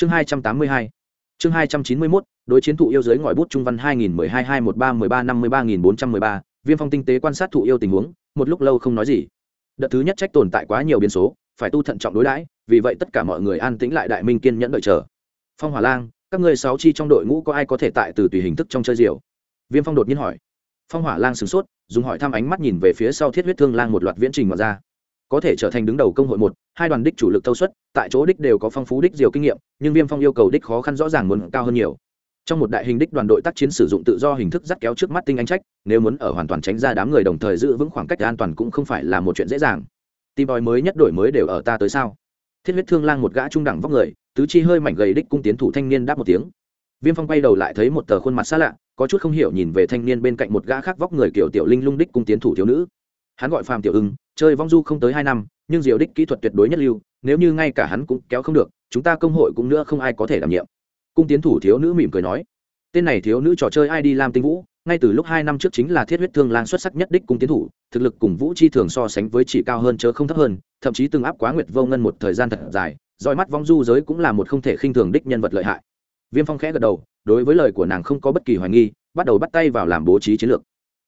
chương hai trăm tám mươi hai. Chương hai trăm chín mươi mốt, đối chiến thụ yêu giới ngòi bút trung văn hai nghìn mười hai hai một ba mười ba năm mươi ba nghìn bốn trăm mười ba, viêm phong tinh tế quan sát thụ yêu tình huống, một lúc lâu không nói gì. Đợt thứ nhất trách tồn tại quá nhiều biến số, phải tu thận trọng đối đãi, vì vậy tất cả mọi người an tĩnh lại đại minh kiên nhẫn đợi chờ. Phong hỏa lang, các ngươi sáu chi trong đội ngũ có ai có thể tại từ tùy hình thức trong chơi diều viêm phong đột nhiên hỏi. Phong hỏa lang sửng sốt, dùng hỏi thăm ánh mắt nhìn về phía sau thiết huyết thương lang một loạt viễn trình mà ra có thể trở thành đứng đầu công hội một, hai đoàn đích chủ lực thâu suất, tại chỗ đích đều có phong phú đích diều kinh nghiệm, nhưng viêm phong yêu cầu đích khó khăn rõ ràng muốn cao hơn nhiều. Trong một đại hình đích đoàn đội tác chiến sử dụng tự do hình thức dắt kéo trước mắt tinh anh trách, nếu muốn ở hoàn toàn tránh ra đám người đồng thời giữ vững khoảng cách an toàn cũng không phải là một chuyện dễ dàng. Tìm bòi mới nhất đổi mới đều ở ta tới sao? Thiết huyết thương lang một gã trung đẳng vóc người, tứ chi hơi mảnh gầy đích cung tiến thủ thanh niên đáp một tiếng. Viêm phong quay đầu lại thấy một tờ khuôn mặt xa lạ, có chút không hiểu nhìn về thanh niên bên cạnh một gã khác vóc người kiểu tiểu linh lung đích cung tiến thủ thiếu nữ. Hắn gọi phàm tiểu ưng chơi vong du không tới hai năm, nhưng diều đích kỹ thuật tuyệt đối nhất lưu, nếu như ngay cả hắn cũng kéo không được, chúng ta công hội cũng nữa không ai có thể đảm nhiệm. Cung tiến thủ thiếu nữ mỉm cười nói, tên này thiếu nữ trò chơi ai đi làm tinh vũ, ngay từ lúc hai năm trước chính là thiết huyết thương lang xuất sắc nhất đích cung tiến thủ, thực lực cùng vũ chi thường so sánh với chỉ cao hơn chớ không thấp hơn, thậm chí từng áp quá nguyệt vô ngân một thời gian thật dài, roi mắt vong du giới cũng là một không thể khinh thường đích nhân vật lợi hại. Viêm phong khẽ gật đầu, đối với lời của nàng không có bất kỳ hoài nghi, bắt đầu bắt tay vào làm bố trí chiến lược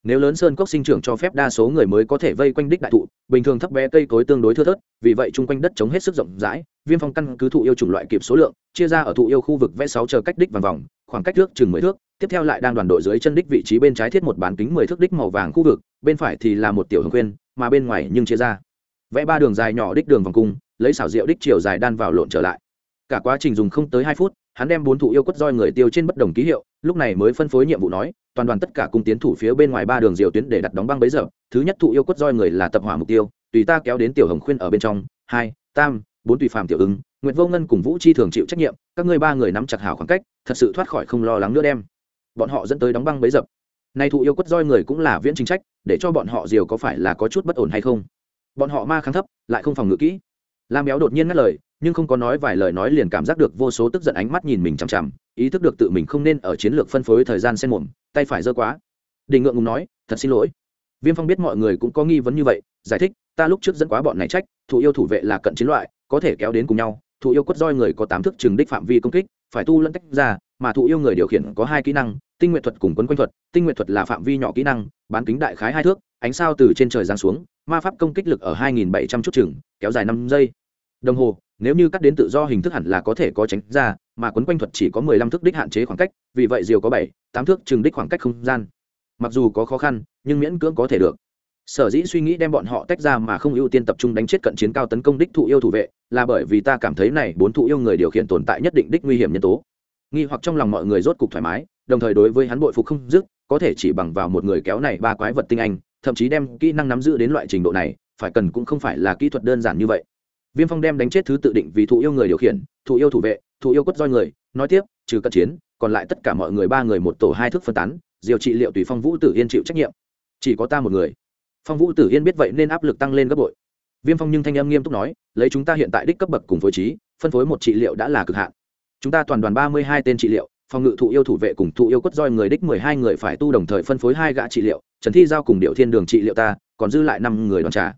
nếu lớn sơn cốc sinh trưởng cho phép, đa số người mới có thể vây quanh đích đại thụ, bình thường thấp bé cây cối tương đối thưa thớt, vì vậy chung quanh đất chống hết sức rộng rãi, viêm phong căn cứ thụ yêu chủng loại kịp số lượng, chia ra ở thụ yêu khu vực vẽ sáu chờ cách đích vòng vòng, khoảng cách thước chừng mười thước, tiếp theo lại đang đoàn đội dưới chân đích vị trí bên trái thiết một bán kính mười thước đích màu vàng khu vực, bên phải thì là một tiểu hương khuyên, mà bên ngoài nhưng chia ra. Vẽ ba đường dài nhỏ đích đường vòng cung, lấy xảo diệu đích chiều dài đan vào lộn trở lại. Cả quá trình dùng không tới hai phút, hắn đem bốn thụ yêu quất roi người tiêu trên bất đồng ký hiệu, lúc này mới phân phối nhiệm vụ nói toàn đoàn tất cả cùng tiến thủ phía bên ngoài ba đường diều tuyến để đặt đóng băng bấy giờ. Thứ nhất thụ yêu quất roi người là tập hỏa mục tiêu, tùy ta kéo đến tiểu hồng khuyên ở bên trong. Hai, tam, bốn tùy phàm tiểu ứng, nguyệt vô ngân cùng vũ chi thường chịu trách nhiệm, các ngươi ba người nắm chặt hảo khoảng cách, thật sự thoát khỏi không lo lắng nữa đem. Bọn họ dẫn tới đóng băng bấy dập nay thụ yêu quất roi người cũng là viễn chính trách, để cho bọn họ diều có phải là có chút bất ổn hay không? Bọn họ ma kháng thấp, lại không phòng ngự kỹ. Lam béo đột nhiên ngắt lời, nhưng không có nói vài lời nói liền cảm giác được vô số tức giận ánh mắt nhìn mình chằm chằm ý thức được tự mình không nên ở chiến lược phân phối thời gian xen mồm, tay phải dơ quá. Đình ngượng ngùng nói, thật xin lỗi. Viêm phong biết mọi người cũng có nghi vấn như vậy, giải thích, ta lúc trước dẫn quá bọn này trách, thụ yêu thủ vệ là cận chiến loại, có thể kéo đến cùng nhau, thụ yêu quất roi người có tám thước trừng đích phạm vi công kích, phải tu lẫn tách ra, mà thụ yêu người điều khiển có hai kỹ năng, tinh nguyện thuật cùng quấn quanh thuật, tinh nguyện thuật là phạm vi nhỏ kỹ năng, bán kính đại khái hai thước, ánh sao từ trên trời giáng xuống, ma pháp công kích lực ở hai nghìn bảy trăm chút chừng, kéo dài năm giây. Đồng hồ, nếu như cắt đến tự do hình thức hẳn là có thể có tránh ra mà quấn quanh thuật chỉ có mười lăm thước đích hạn chế khoảng cách, vì vậy diều có bảy, tám thước chừng đích khoảng cách không gian. Mặc dù có khó khăn, nhưng miễn cưỡng có thể được. Sở dĩ suy nghĩ đem bọn họ tách ra mà không ưu tiên tập trung đánh chết cận chiến cao tấn công đích thụ yêu thủ vệ, là bởi vì ta cảm thấy này bốn thụ yêu người điều khiển tồn tại nhất định đích nguy hiểm nhân tố. Nghi hoặc trong lòng mọi người rốt cục thoải mái, đồng thời đối với hắn bội phục không dứt, có thể chỉ bằng vào một người kéo này ba quái vật tinh anh, thậm chí đem kỹ năng nắm giữ đến loại trình độ này, phải cần cũng không phải là kỹ thuật đơn giản như vậy. Viêm phong đem đánh chết thứ tự định vì thụ yêu người điều khiển, thụ yêu thủ vệ thụ yêu quất roi người, nói tiếp, trừ cận chiến, còn lại tất cả mọi người ba người một tổ hai thức phân tán, diều trị liệu tùy phong vũ tử yên chịu trách nhiệm. Chỉ có ta một người. Phong vũ tử yên biết vậy nên áp lực tăng lên gấp bội. Viêm phong nhưng thanh âm nghiêm túc nói, lấy chúng ta hiện tại đích cấp bậc cùng phối trí, phân phối một trị liệu đã là cực hạn. Chúng ta toàn đoàn ba mươi hai tên trị liệu, phòng ngự thụ yêu thủ vệ cùng thụ yêu quất roi người đích mười hai người phải tu đồng thời phân phối hai gã trị liệu, trần thi giao cùng điệu thiên đường trị liệu ta, còn dư lại năm người đoàn trả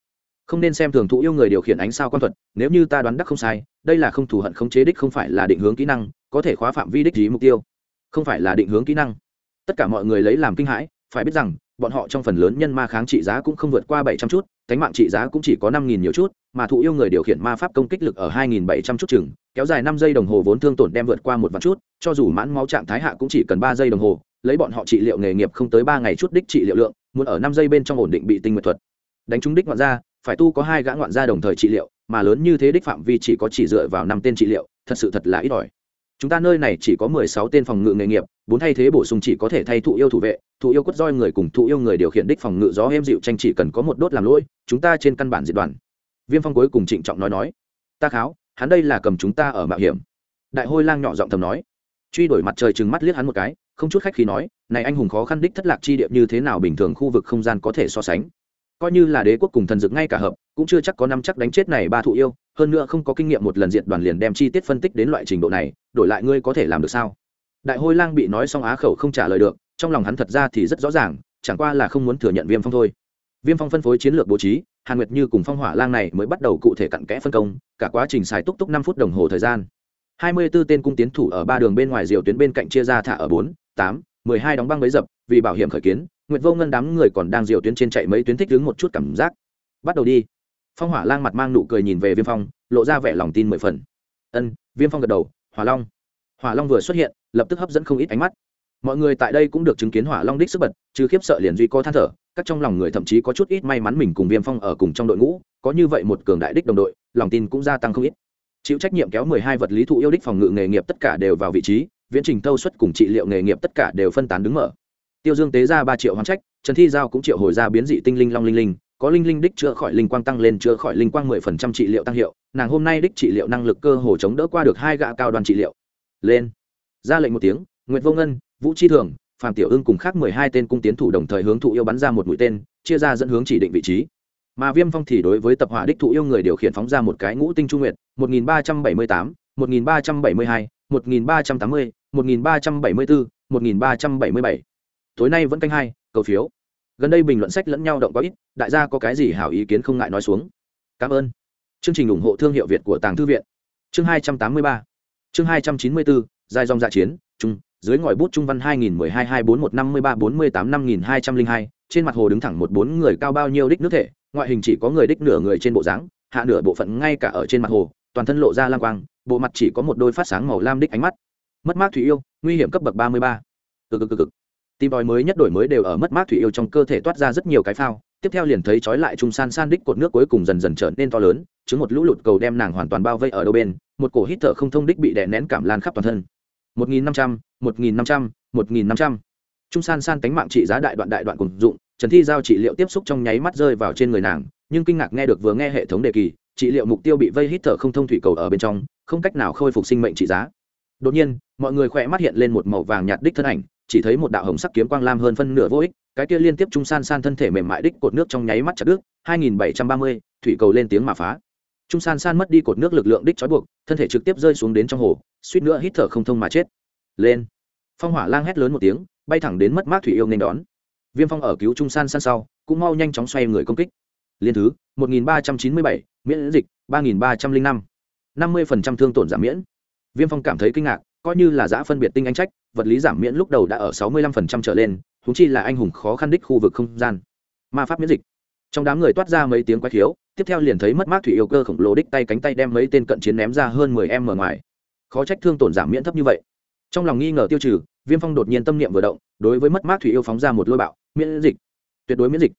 không nên xem thường thụ yêu người điều khiển ánh sao quan thuật, nếu như ta đoán đắc không sai, đây là không thù hận không chế đích không phải là định hướng kỹ năng, có thể khóa phạm vi đích trí mục tiêu. Không phải là định hướng kỹ năng. Tất cả mọi người lấy làm kinh hãi, phải biết rằng, bọn họ trong phần lớn nhân ma kháng trị giá cũng không vượt qua bảy trăm chút, cánh mạng trị giá cũng chỉ có năm nghìn nhiều chút, mà thụ yêu người điều khiển ma pháp công kích lực ở hai nghìn bảy trăm chút chừng, kéo dài năm giây đồng hồ vốn thương tổn đem vượt qua một vạn chút, cho dù mãn máu trạng thái hạ cũng chỉ cần ba giây đồng hồ, lấy bọn họ trị liệu nghề nghiệp không tới ba ngày chút đích trị liệu lượng, muốn ở năm giây bên trong ổn định bị tinh nguyệt thuật. Đánh trúng đích ngoạn ra phải tu có hai gã ngoạn gia đồng thời trị liệu, mà lớn như thế đích phạm vi chỉ có chỉ dựa vào năm tên trị liệu, thật sự thật là ít ỏi. Chúng ta nơi này chỉ có mười sáu tên phòng ngự nghề nghiệp, bốn thay thế bổ sung chỉ có thể thay thụ yêu thủ vệ, thụ yêu quất roi người cùng thụ yêu người điều khiển đích phòng ngự gió êm dịu tranh chỉ cần có một đốt làm lỗi, chúng ta trên căn bản diệt đoàn. Viêm phong cuối cùng trịnh trọng nói nói, ta kháo, hắn đây là cầm chúng ta ở mạo hiểm. Đại hôi lang nhỏ giọng thầm nói. Truy đổi mặt trời chừng mắt liếc hắn một cái, không chút khách khí nói, này anh hùng khó khăn đích thất lạc chi điệp như thế nào bình thường khu vực không gian có thể so sánh? Coi như là đế quốc cùng thần dực ngay cả hợp, cũng chưa chắc có năm chắc đánh chết này ba thụ yêu, hơn nữa không có kinh nghiệm một lần diện đoàn liền đem chi tiết phân tích đến loại trình độ này, đổi lại ngươi có thể làm được sao? Đại hôi lang bị nói xong á khẩu không trả lời được, trong lòng hắn thật ra thì rất rõ ràng, chẳng qua là không muốn thừa nhận viêm phong thôi. Viêm phong phân phối chiến lược bố trí, hàn nguyệt như cùng phong hỏa lang này mới bắt đầu cụ thể cặn kẽ phân công, cả quá trình xài túc túc năm phút đồng hồ thời gian. Hai mươi 24 tên cung tiến thủ ở ba đường bên ngoài diều tuyến bên cạnh chia ra thả ở bốn, tám, mười hai đóng băng bấy dập, vì bảo hiểm khởi kiến nguyệt vô ngân đám người còn đang diều tuyến trên chạy mấy tuyến thích đứng một chút cảm giác. Bắt đầu đi. Phong hỏa lang mặt mang nụ cười nhìn về viêm phong, lộ ra vẻ lòng tin mười phần. Ân, viêm phong gật đầu, hỏa long. Hỏa long vừa xuất hiện, lập tức hấp dẫn không ít ánh mắt. Mọi người tại đây cũng được chứng kiến hỏa long đích sức bật chứ khiếp sợ liền duy co than thở, các trong lòng người thậm chí có chút ít may mắn mình cùng viêm phong ở cùng trong đội ngũ, có như vậy một cường đại đích đồng đội, lòng tin cũng gia tăng không ít. Chịu trách nhiệm kéo mười hai vật lý thụ yêu đích phòng ngự nghề nghiệp tất cả đều vào vị trí, viễn trình thâu suất cùng trị liệu nghề nghiệp tất cả đều phân tán đứng mở tiêu dương tế ra ba triệu hoán trách, trần thi giao cũng triệu hồi ra biến dị tinh linh long linh linh, có linh linh đích chữa khỏi linh quang tăng lên, chữa khỏi linh quang mười phần trăm trị liệu tăng hiệu, nàng hôm nay đích trị liệu năng lực cơ hồ chống đỡ qua được hai gạ cao đoàn trị liệu. Lên. Ra lệnh một tiếng, Nguyệt vô ngân, vũ chi thường phạm tiểu ưng cùng khác mười hai tên cung tiến thủ đồng thời hướng thụ yêu bắn ra một mũi tên, chia ra dẫn hướng chỉ định vị trí. Mà viêm phong thì đối với tập hỏa đích thụ yêu người điều khiển phóng ra một cái ngũ tinh trung nguyệt, một nghìn ba trăm bảy mươi tám, một nghìn ba trăm bảy mươi hai, một nghìn ba trăm tám mươi, một nghìn ba trăm bảy mươi bốn một nghìn ba trăm bảy mươi bảy tối nay vẫn canh hai, cầu phiếu. Gần đây bình luận sách lẫn nhau động quá ít, đại gia có cái gì hảo ý kiến không ngại nói xuống. Cảm ơn. Chương trình ủng hộ thương hiệu việt của tàng thư viện. Chương hai trăm tám mươi ba. Chương hai trăm chín mươi bốn, dài dòng dạ chiến trung dưới ngòi bút trung văn hai nghìn mười hai hai bốn một năm mươi ba bốn mươi tám năm nghìn hai trăm linh hai, trên mặt hồ đứng thẳng một bốn người cao bao nhiêu đích nước thể, ngoại hình chỉ có người đích nửa người trên bộ dáng, hạ nửa bộ phận ngay cả ở trên mặt hồ, toàn thân lộ ra lang quang, bộ mặt chỉ có một đôi phát sáng màu lam đích ánh mắt. Mất mát thủy yêu, nguy hiểm cấp bậc ba mươi ba. Cực cực cực cực. Tìm bòi mới nhất đổi mới đều ở mất mát thủy yêu trong cơ thể toát ra rất nhiều cái phao, tiếp theo liền thấy trói lại trung san san đích cột nước cuối cùng dần dần trở nên to lớn chứ một lũ lụt cầu đem nàng hoàn toàn bao vây ở đâu bên, một cổ hít thở không thông đích bị đè nén cảm lan khắp toàn thân. Một nghìn năm trăm, một nghìn năm trăm, một nghìn năm trăm. Trung san san tánh mạng trị giá đại đoạn đại đoạn cùng dụng, trần thi giao trị liệu tiếp xúc trong nháy mắt rơi vào trên người nàng, nhưng kinh ngạc nghe được vừa nghe hệ thống đề kỳ, trị liệu mục tiêu bị vây hít thở không thông thủy cầu ở bên trong, không cách nào khôi phục sinh mệnh trị giá. Đột nhiên, mọi người khỏe mắt hiện lên một màu vàng nhạt đích thân ảnh chỉ thấy một đạo hồng sắc kiếm quang lam hơn phân nửa vô ích cái kia liên tiếp trung san san thân thể mềm mại đích cột nước trong nháy mắt chặt đứt 2730, thủy cầu lên tiếng mà phá. Trung san san mất đi cột nước lực lượng đích trói buộc thân thể trực tiếp rơi xuống đến trong hồ suýt nữa hít thở không thông mà chết. Lên. Phong hỏa lang hét lớn một tiếng bay thẳng đến mất mát thủy yêu nên đón. Viêm phong ở cứu trung san san sau cũng mau nhanh chóng xoay người công kích. Liên thứ 1397, miễn dịch 3305. 50% thương tổn giảm miễn. Viêm phong cảm thấy kinh ngạc coi như là giã phân biệt tinh anh trách, vật lý giảm miễn lúc đầu đã ở 65% trở lên húng chi là anh hùng khó khăn đích khu vực không gian. Ma pháp miễn dịch. Trong đám người toát ra mấy tiếng quái khiếu, tiếp theo liền thấy mất mát thủy yêu cơ khổng lồ đích tay cánh tay đem mấy tên cận chiến ném ra hơn mười em ở ngoài. Khó trách thương tổn giảm miễn thấp như vậy. Trong lòng nghi ngờ tiêu trừ, viêm phong đột nhiên tâm niệm vừa động, đối với mất mát thủy yêu phóng ra một lôi bạo, miễn dịch. Tuyệt đối miễn dịch.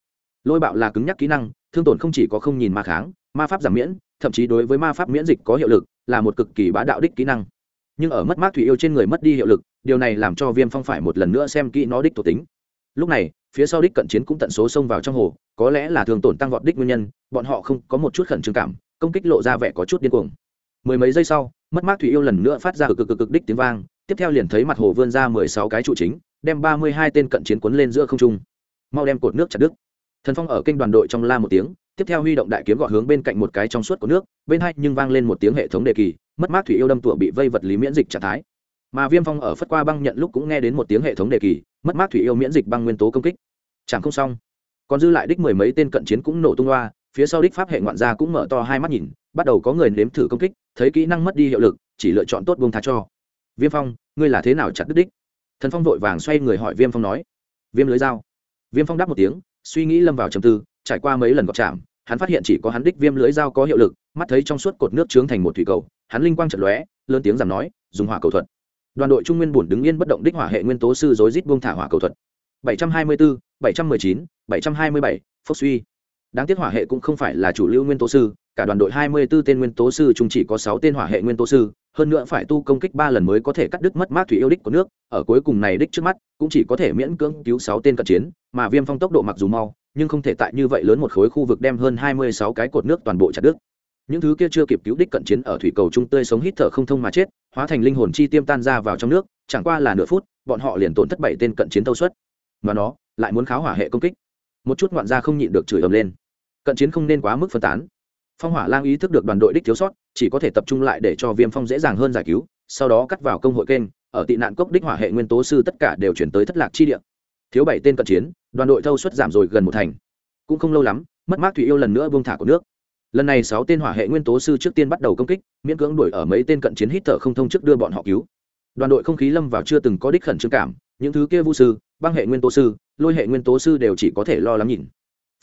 Lôi bạo là cứng nhắc kỹ năng, thương tổn không chỉ có không nhìn ma kháng, ma pháp giảm miễn, thậm chí đối với ma pháp miễn dịch có hiệu lực, là một cực kỳ bá đạo đích kỹ năng nhưng ở mất mát thủy yêu trên người mất đi hiệu lực, điều này làm cho viêm phong phải một lần nữa xem kỹ nó đích thuộc tính. Lúc này, phía sau đích cận chiến cũng tận số xông vào trong hồ, có lẽ là thường tổn tăng vọt đích nguyên nhân, bọn họ không có một chút khẩn trương cảm, công kích lộ ra vẻ có chút điên cuồng. Mười mấy giây sau, mất mát thủy yêu lần nữa phát ra cực cực cực cực đích tiếng vang, tiếp theo liền thấy mặt hồ vươn ra mười sáu cái trụ chính, đem ba mươi hai tên cận chiến quấn lên giữa không trung. Mau đem cột nước chặt đứt. Thần phong ở kênh đoàn đội trong la một tiếng tiếp theo huy động đại kiếm gọi hướng bên cạnh một cái trong suốt của nước, bên hai nhưng vang lên một tiếng hệ thống đề kỳ, mất mát thủy yêu đâm tụa bị vây vật lý miễn dịch trạng thái. Mà viêm phong ở phất qua băng nhận lúc cũng nghe đến một tiếng hệ thống đề kỳ, mất mát thủy yêu miễn dịch băng nguyên tố công kích. Chẳng không xong. Còn dư lại đích mười mấy tên cận chiến cũng nổ tung loa, phía sau đích pháp hệ ngoạn gia cũng mở to hai mắt nhìn, bắt đầu có người nếm thử công kích, thấy kỹ năng mất đi hiệu lực, chỉ lựa chọn tốt buông tha cho. Viêm phong, ngươi là thế nào chặt đứt đích? Thần phong vội vàng xoay người hỏi viêm phong nói. Viêm lưới dao. Viêm phong đáp một tiếng, suy nghĩ lâm vào trầm tư trải qua mấy lần gọt chạm hắn phát hiện chỉ có hắn đích viêm lưới dao có hiệu lực mắt thấy trong suốt cột nước trướng thành một thủy cầu hắn linh quang trận lóe lớn tiếng giảm nói dùng hỏa cầu thuật. Đoàn đội trung nguyên bổn đứng yên bất động đích hỏa hệ nguyên tố sư rối rít buông thả hỏa cầu thuật. 724, 719, 727, phốc suy. Đáng tiếc hỏa hệ cũng không phải là chủ lưu nguyên tố sư cả đoàn đội 24 tên nguyên tố sư chung chỉ có 6 tên hỏa hệ nguyên tố sư hơn nữa phải tu công kích ba lần mới có thể cắt đứt mất mát thủy yêu đích của nước ở cuối cùng này đích trước mắt cũng chỉ có thể miễn cưỡng cứu 6 tên cận chiến mà viêm phong tốc độ mặc dù mau nhưng không thể tại như vậy lớn một khối khu vực đem hơn 26 cái cột nước toàn bộ chặt đứt. Những thứ kia chưa kịp cứu đích cận chiến ở thủy cầu trung tươi sống hít thở không thông mà chết, hóa thành linh hồn chi tiêm tan ra vào trong nước, chẳng qua là nửa phút, bọn họ liền tổn thất bảy tên cận chiến tâu suất. Mà nó lại muốn kháo hỏa hệ công kích. Một chút ngoạn gia không nhịn được chửi ầm lên. Cận chiến không nên quá mức phân tán. Phong hỏa lang ý thức được đoàn đội đích thiếu sót, chỉ có thể tập trung lại để cho viêm phong dễ dàng hơn giải cứu, sau đó cắt vào công hội kênh, ở tị nạn cốc đích hỏa hệ nguyên tố sư tất cả đều chuyển tới thất lạc chi địa thiếu bảy tên cận chiến, đoàn đội thâu suất giảm rồi gần một thành. Cũng không lâu lắm, mất mát thủy yêu lần nữa buông thả của nước. Lần này sáu tên hỏa hệ nguyên tố sư trước tiên bắt đầu công kích, miễn cưỡng đuổi ở mấy tên cận chiến hít thở không thông trước đưa bọn họ cứu. Đoàn đội không khí lâm vào chưa từng có đích khẩn trương cảm, những thứ kia vu sư, băng hệ nguyên tố sư, lôi hệ nguyên tố sư đều chỉ có thể lo lắng nhìn.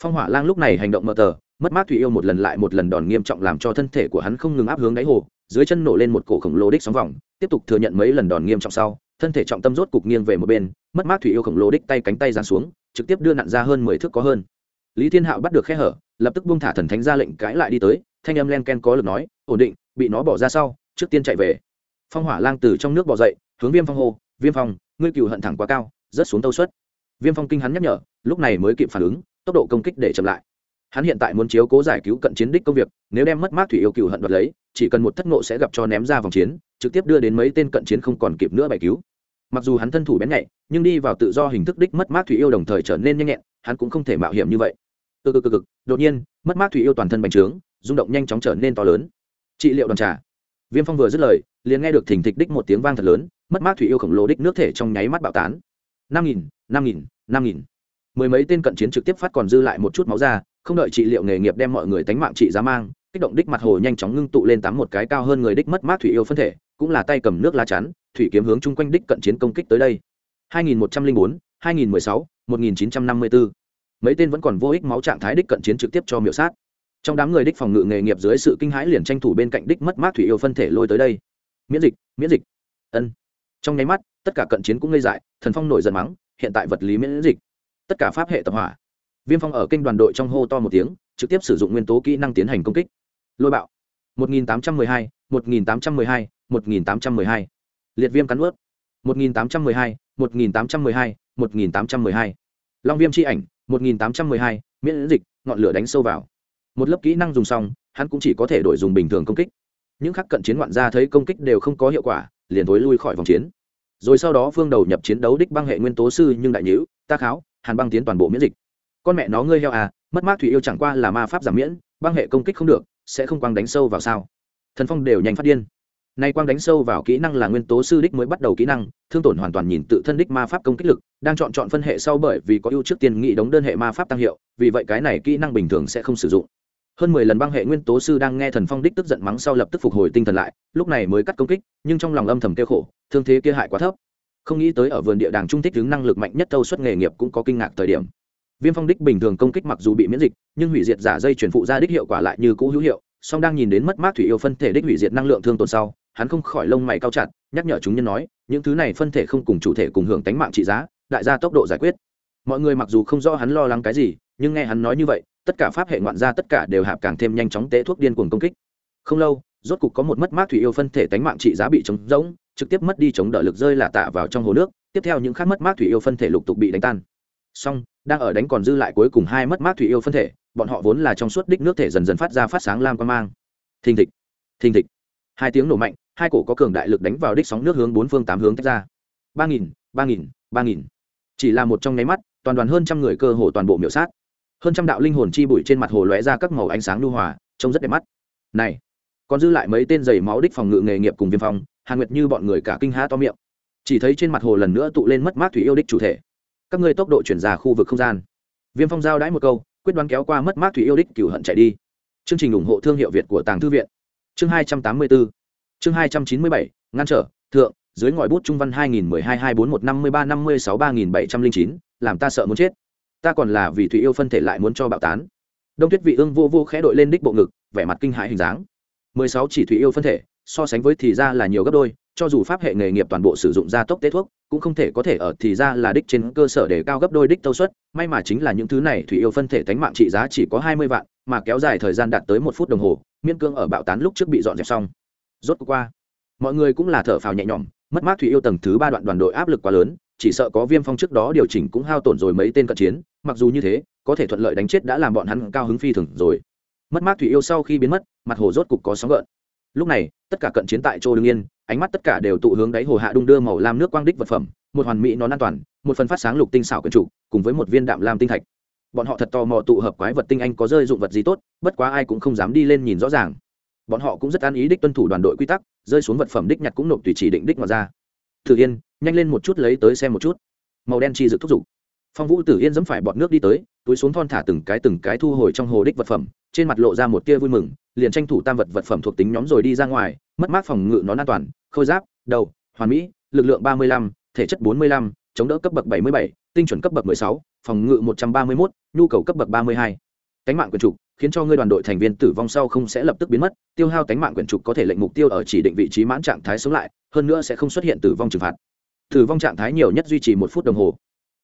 Phong hỏa lang lúc này hành động mờ tờ, mất mát thủy yêu một lần lại một lần đòn nghiêm trọng làm cho thân thể của hắn không ngừng áp hướng đáy hồ, dưới chân nổ lên một cổ khổng lồ đích sóng vòng, tiếp tục thừa nhận mấy lần đòn nghiêm trọng sau thân thể trọng tâm rốt cục nghiêng về một bên, mất mát thủy yêu khổng lồ đích tay cánh tay giáng xuống, trực tiếp đưa nặn ra hơn mười thước có hơn. Lý thiên hạo bắt được khe hở, lập tức buông thả thần thánh ra lệnh cãi lại đi tới, thanh âm len ken có lực nói, ổn định, bị nó bỏ ra sau, trước tiên chạy về. Phong hỏa lang từ trong nước bỏ dậy, hướng viêm phong hô, viêm phong, ngươi cựu hận thẳng quá cao rớt xuống tâu suất. Viêm phong kinh hắn nhắc nhở, lúc này mới kịp phản ứng, tốc độ công kích để chậm lại. Hắn hiện tại muốn chiếu cố giải cứu cận chiến đích công việc, nếu đem mất mát thủy yêu cựu hận đoạt lấy, chỉ cần một thất nộ sẽ gặp cho ném ra vòng chiến, trực tiếp đưa đến mấy tên cận chiến không còn kịp nữa bài cứu mặc dù hắn thân thủ bén nhạy, nhưng đi vào tự do hình thức đích mất mát thủy yêu đồng thời trở nên nhanh nhẹn, hắn cũng không thể mạo hiểm như vậy. Cực cực cực cực, đột nhiên, mất mát thủy yêu toàn thân bành trướng, rung động nhanh chóng trở nên to lớn. Trị liệu đoàn trà. Viêm phong vừa dứt lời, liền nghe được thình thịch đích một tiếng vang thật lớn, mất mát thủy yêu khổng lồ đích nước thể trong nháy mắt bạo tán. Năm nghìn năm nghìn năm nghìn. Mười mấy tên cận chiến trực tiếp phát còn dư lại một chút máu ra, không đợi trị liệu nghề nghiệp đem mọi người tánh mạng trị giá mang, kích động đích mặt hồ nhanh chóng ngưng tụ lên tắm một cái cao hơn người đích mất mát thủy yêu phân thể, cũng là tay cầm nước lá chắn thủy kiếm hướng chung quanh đích cận chiến công kích tới đây. 2104, 2016, 1954. mấy tên vẫn còn vô ích máu trạng thái đích cận chiến trực tiếp cho miểu sát. Trong đám người đích phòng ngự nghề nghiệp dưới sự kinh hãi liền tranh thủ bên cạnh đích mất mát thủy yêu phân thể lôi tới đây. Miễn dịch miễn dịch. Ân. Trong nháy mắt tất cả cận chiến cũng ngây dại thần phong nổi giận mắng hiện tại vật lý miễn dịch. Tất cả pháp hệ tập hỏa. Viêm phong ở kênh đoàn đội trong hô to một tiếng trực tiếp sử dụng nguyên tố kỹ năng tiến hành công kích. Lôi bạo. 1812, 1812, 1812 liệt viêm cắn ướt 1812, 1812, 1812. long viêm chi ảnh 1812, miễn dịch ngọn lửa đánh sâu vào. Một lớp kỹ năng dùng xong hắn cũng chỉ có thể đổi dùng bình thường công kích. Những khắc cận chiến ngoạn gia thấy công kích đều không có hiệu quả liền thối lui khỏi vòng chiến. Rồi sau đó phương đầu nhập chiến đấu đích băng hệ nguyên tố sư nhưng đại nhữ ta kháo hàn băng tiến toàn bộ miễn dịch. Con mẹ nó ngươi heo à mất mát thủy yêu chẳng qua là ma pháp giảm miễn băng hệ công kích không được sẽ không quang đánh sâu vào sao? Thần phong đều nhanh phát điên nay quang đánh sâu vào kỹ năng là nguyên tố sư đích mới bắt đầu kỹ năng, thương tổn hoàn toàn nhìn tự thân đích ma pháp công kích lực, đang chọn chọn phân hệ sau bởi vì có ưu trước tiên nghị đóng đơn hệ ma pháp tăng hiệu, vì vậy cái này kỹ năng bình thường sẽ không sử dụng. Hơn mười lần băng hệ nguyên tố sư đang nghe thần phong đích tức giận mắng sau lập tức phục hồi tinh thần lại, lúc này mới cắt công kích, nhưng trong lòng âm thầm kêu khổ, thương thế kia hại quá thấp. Không nghĩ tới ở vườn địa đàng trung thích đứng năng lực mạnh nhất thâu suất nghề nghiệp cũng có kinh ngạc thời điểm. Viêm phong đích bình thường công kích mặc dù bị miễn dịch, nhưng hủy diệt giả dây chuyển phụ ra đích hiệu quả lại như cũ hữu hiệu song đang nhìn đến mất mát thủy yêu phân thể đích hủy diệt năng lượng thương tồn sau, hắn không khỏi lông mày cao chặt, nhắc nhở chúng nhân nói, những thứ này phân thể không cùng chủ thể cùng hưởng tánh mạng trị giá, đại gia tốc độ giải quyết. Mọi người mặc dù không rõ hắn lo lắng cái gì, nhưng nghe hắn nói như vậy, tất cả pháp hệ ngoạn gia tất cả đều hạp càng thêm nhanh chóng tế thuốc điên cuồng công kích. Không lâu, rốt cục có một mất mát thủy yêu phân thể tánh mạng trị giá bị chống rỗng, trực tiếp mất đi chống đỡ lực rơi là tạ vào trong hồ nước, tiếp theo những khác mất mát thủy yêu phân thể lục tục bị đánh tan. Song đang ở đánh còn dư lại cuối cùng hai mất mát thủy yêu phân thể bọn họ vốn là trong suốt đích nước thể dần dần phát ra phát sáng lam quan mang. Thình thịch thình thịch. Hai tiếng nổ mạnh, hai cổ có cường đại lực đánh vào đích sóng nước hướng bốn phương tám hướng tách ra. Ba nghìn ba nghìn ba nghìn. Chỉ là một trong nháy mắt, toàn đoàn hơn trăm người cơ hồ toàn bộ miểu sát. Hơn trăm đạo linh hồn chi bụi trên mặt hồ lóe ra các màu ánh sáng lưu hòa, trông rất đẹp mắt. Này, còn dư lại mấy tên giày máu đích phòng ngự nghề nghiệp cùng viêm phong hàn nguyệt như bọn người cả kinh há to miệng. Chỉ thấy trên mặt hồ lần nữa tụ lên mất mát thủy yêu đích chủ thể. Các ngươi tốc độ chuyển ra khu vực không gian. Viêm phong giao đãi một câu quyết đoán kéo qua mất mát thủy yêu đích cửu hận chạy đi. Chương trình ủng hộ thương hiệu việt của tàng thư viện. Chương hai trăm tám mươi bốn chương hai trăm chín mươi bảy, ngăn trở, thượng, dưới ngòi bút trung văn hai nghìn mười hai hai bốn một năm mươi ba năm mươi sáu ba nghìn bảy trăm linh chín, làm ta sợ muốn chết. Ta còn là vì thủy yêu phân thể lại muốn cho bạo tán. Đông tuyết vị ương vô vô khẽ đội lên đích bộ ngực, vẻ mặt kinh hãi hình dáng. mười sáu chỉ thủy yêu phân thể, so sánh với thì ra là nhiều gấp đôi cho dù pháp hệ nghề nghiệp toàn bộ sử dụng gia tốc tế thuốc, cũng không thể có thể ở thì ra là đích trên cơ sở để cao gấp đôi đích tâu suất. May mà chính là những thứ này thủy yêu phân thể tánh mạng trị giá chỉ có hai mươi vạn, mà kéo dài thời gian đạt tới một phút đồng hồ miên cương ở bạo tán lúc trước bị dọn dẹp xong. Rốt qua, mọi người cũng là thở phào nhẹ nhõm, mất mát thủy yêu tầng thứ ba đoạn đoàn đội áp lực quá lớn, chỉ sợ có viêm phong trước đó điều chỉnh cũng hao tổn rồi mấy tên cận chiến, mặc dù như thế, có thể thuận lợi đánh chết đã làm bọn hắn cao hứng phi thường rồi. Mất mát thủy yêu sau khi biến mất, mặt hồ rốt cục có sóng gợn. Lúc này, tất cả cận chiến tại chỗ đương yên ánh mắt tất cả đều tụ hướng đáy hồ hạ đung đưa màu lam nước quang đích vật phẩm, một hoàn mỹ nón an toàn, một phần phát sáng lục tinh xảo quyển trụ, cùng với một viên đạm lam tinh thạch. Bọn họ thật tò mò tụ hợp quái vật tinh anh có rơi dụng vật gì tốt, bất quá ai cũng không dám đi lên nhìn rõ ràng. Bọn họ cũng rất an ý đích tuân thủ đoàn đội quy tắc, rơi xuống vật phẩm đích nhặt cũng nộp tùy chỉ định đích mà ra. Thử yên, nhanh lên một chút lấy tới xem một chút. Màu đen chi dự thúc giục. Phong vũ tử yên dẫm phải bọt nước đi tới, túi xuống thon thả từng cái từng cái thu hồi trong hồ đích vật phẩm trên mặt lộ ra một tia vui mừng, liền tranh thủ tam vật vật phẩm thuộc tính nhóm rồi đi ra ngoài, mất mát phòng ngự nó an toàn, khôi giáp, đầu, hoàn mỹ, lực lượng ba mươi lăm, thể chất bốn mươi lăm, chống đỡ cấp bậc bảy mươi bảy, tinh chuẩn cấp bậc mười sáu, phòng ngự một trăm ba mươi mốt, nhu cầu cấp bậc ba mươi hai. Cánh mạng quyền trục, khiến cho ngươi đoàn đội thành viên tử vong sau không sẽ lập tức biến mất, tiêu hao cánh mạng quyền trục có thể lệnh mục tiêu ở chỉ định vị trí mãn trạng thái sống lại, hơn nữa sẽ không xuất hiện tử vong trừng phạt. Tử vong trạng thái nhiều nhất duy trì một phút đồng hồ.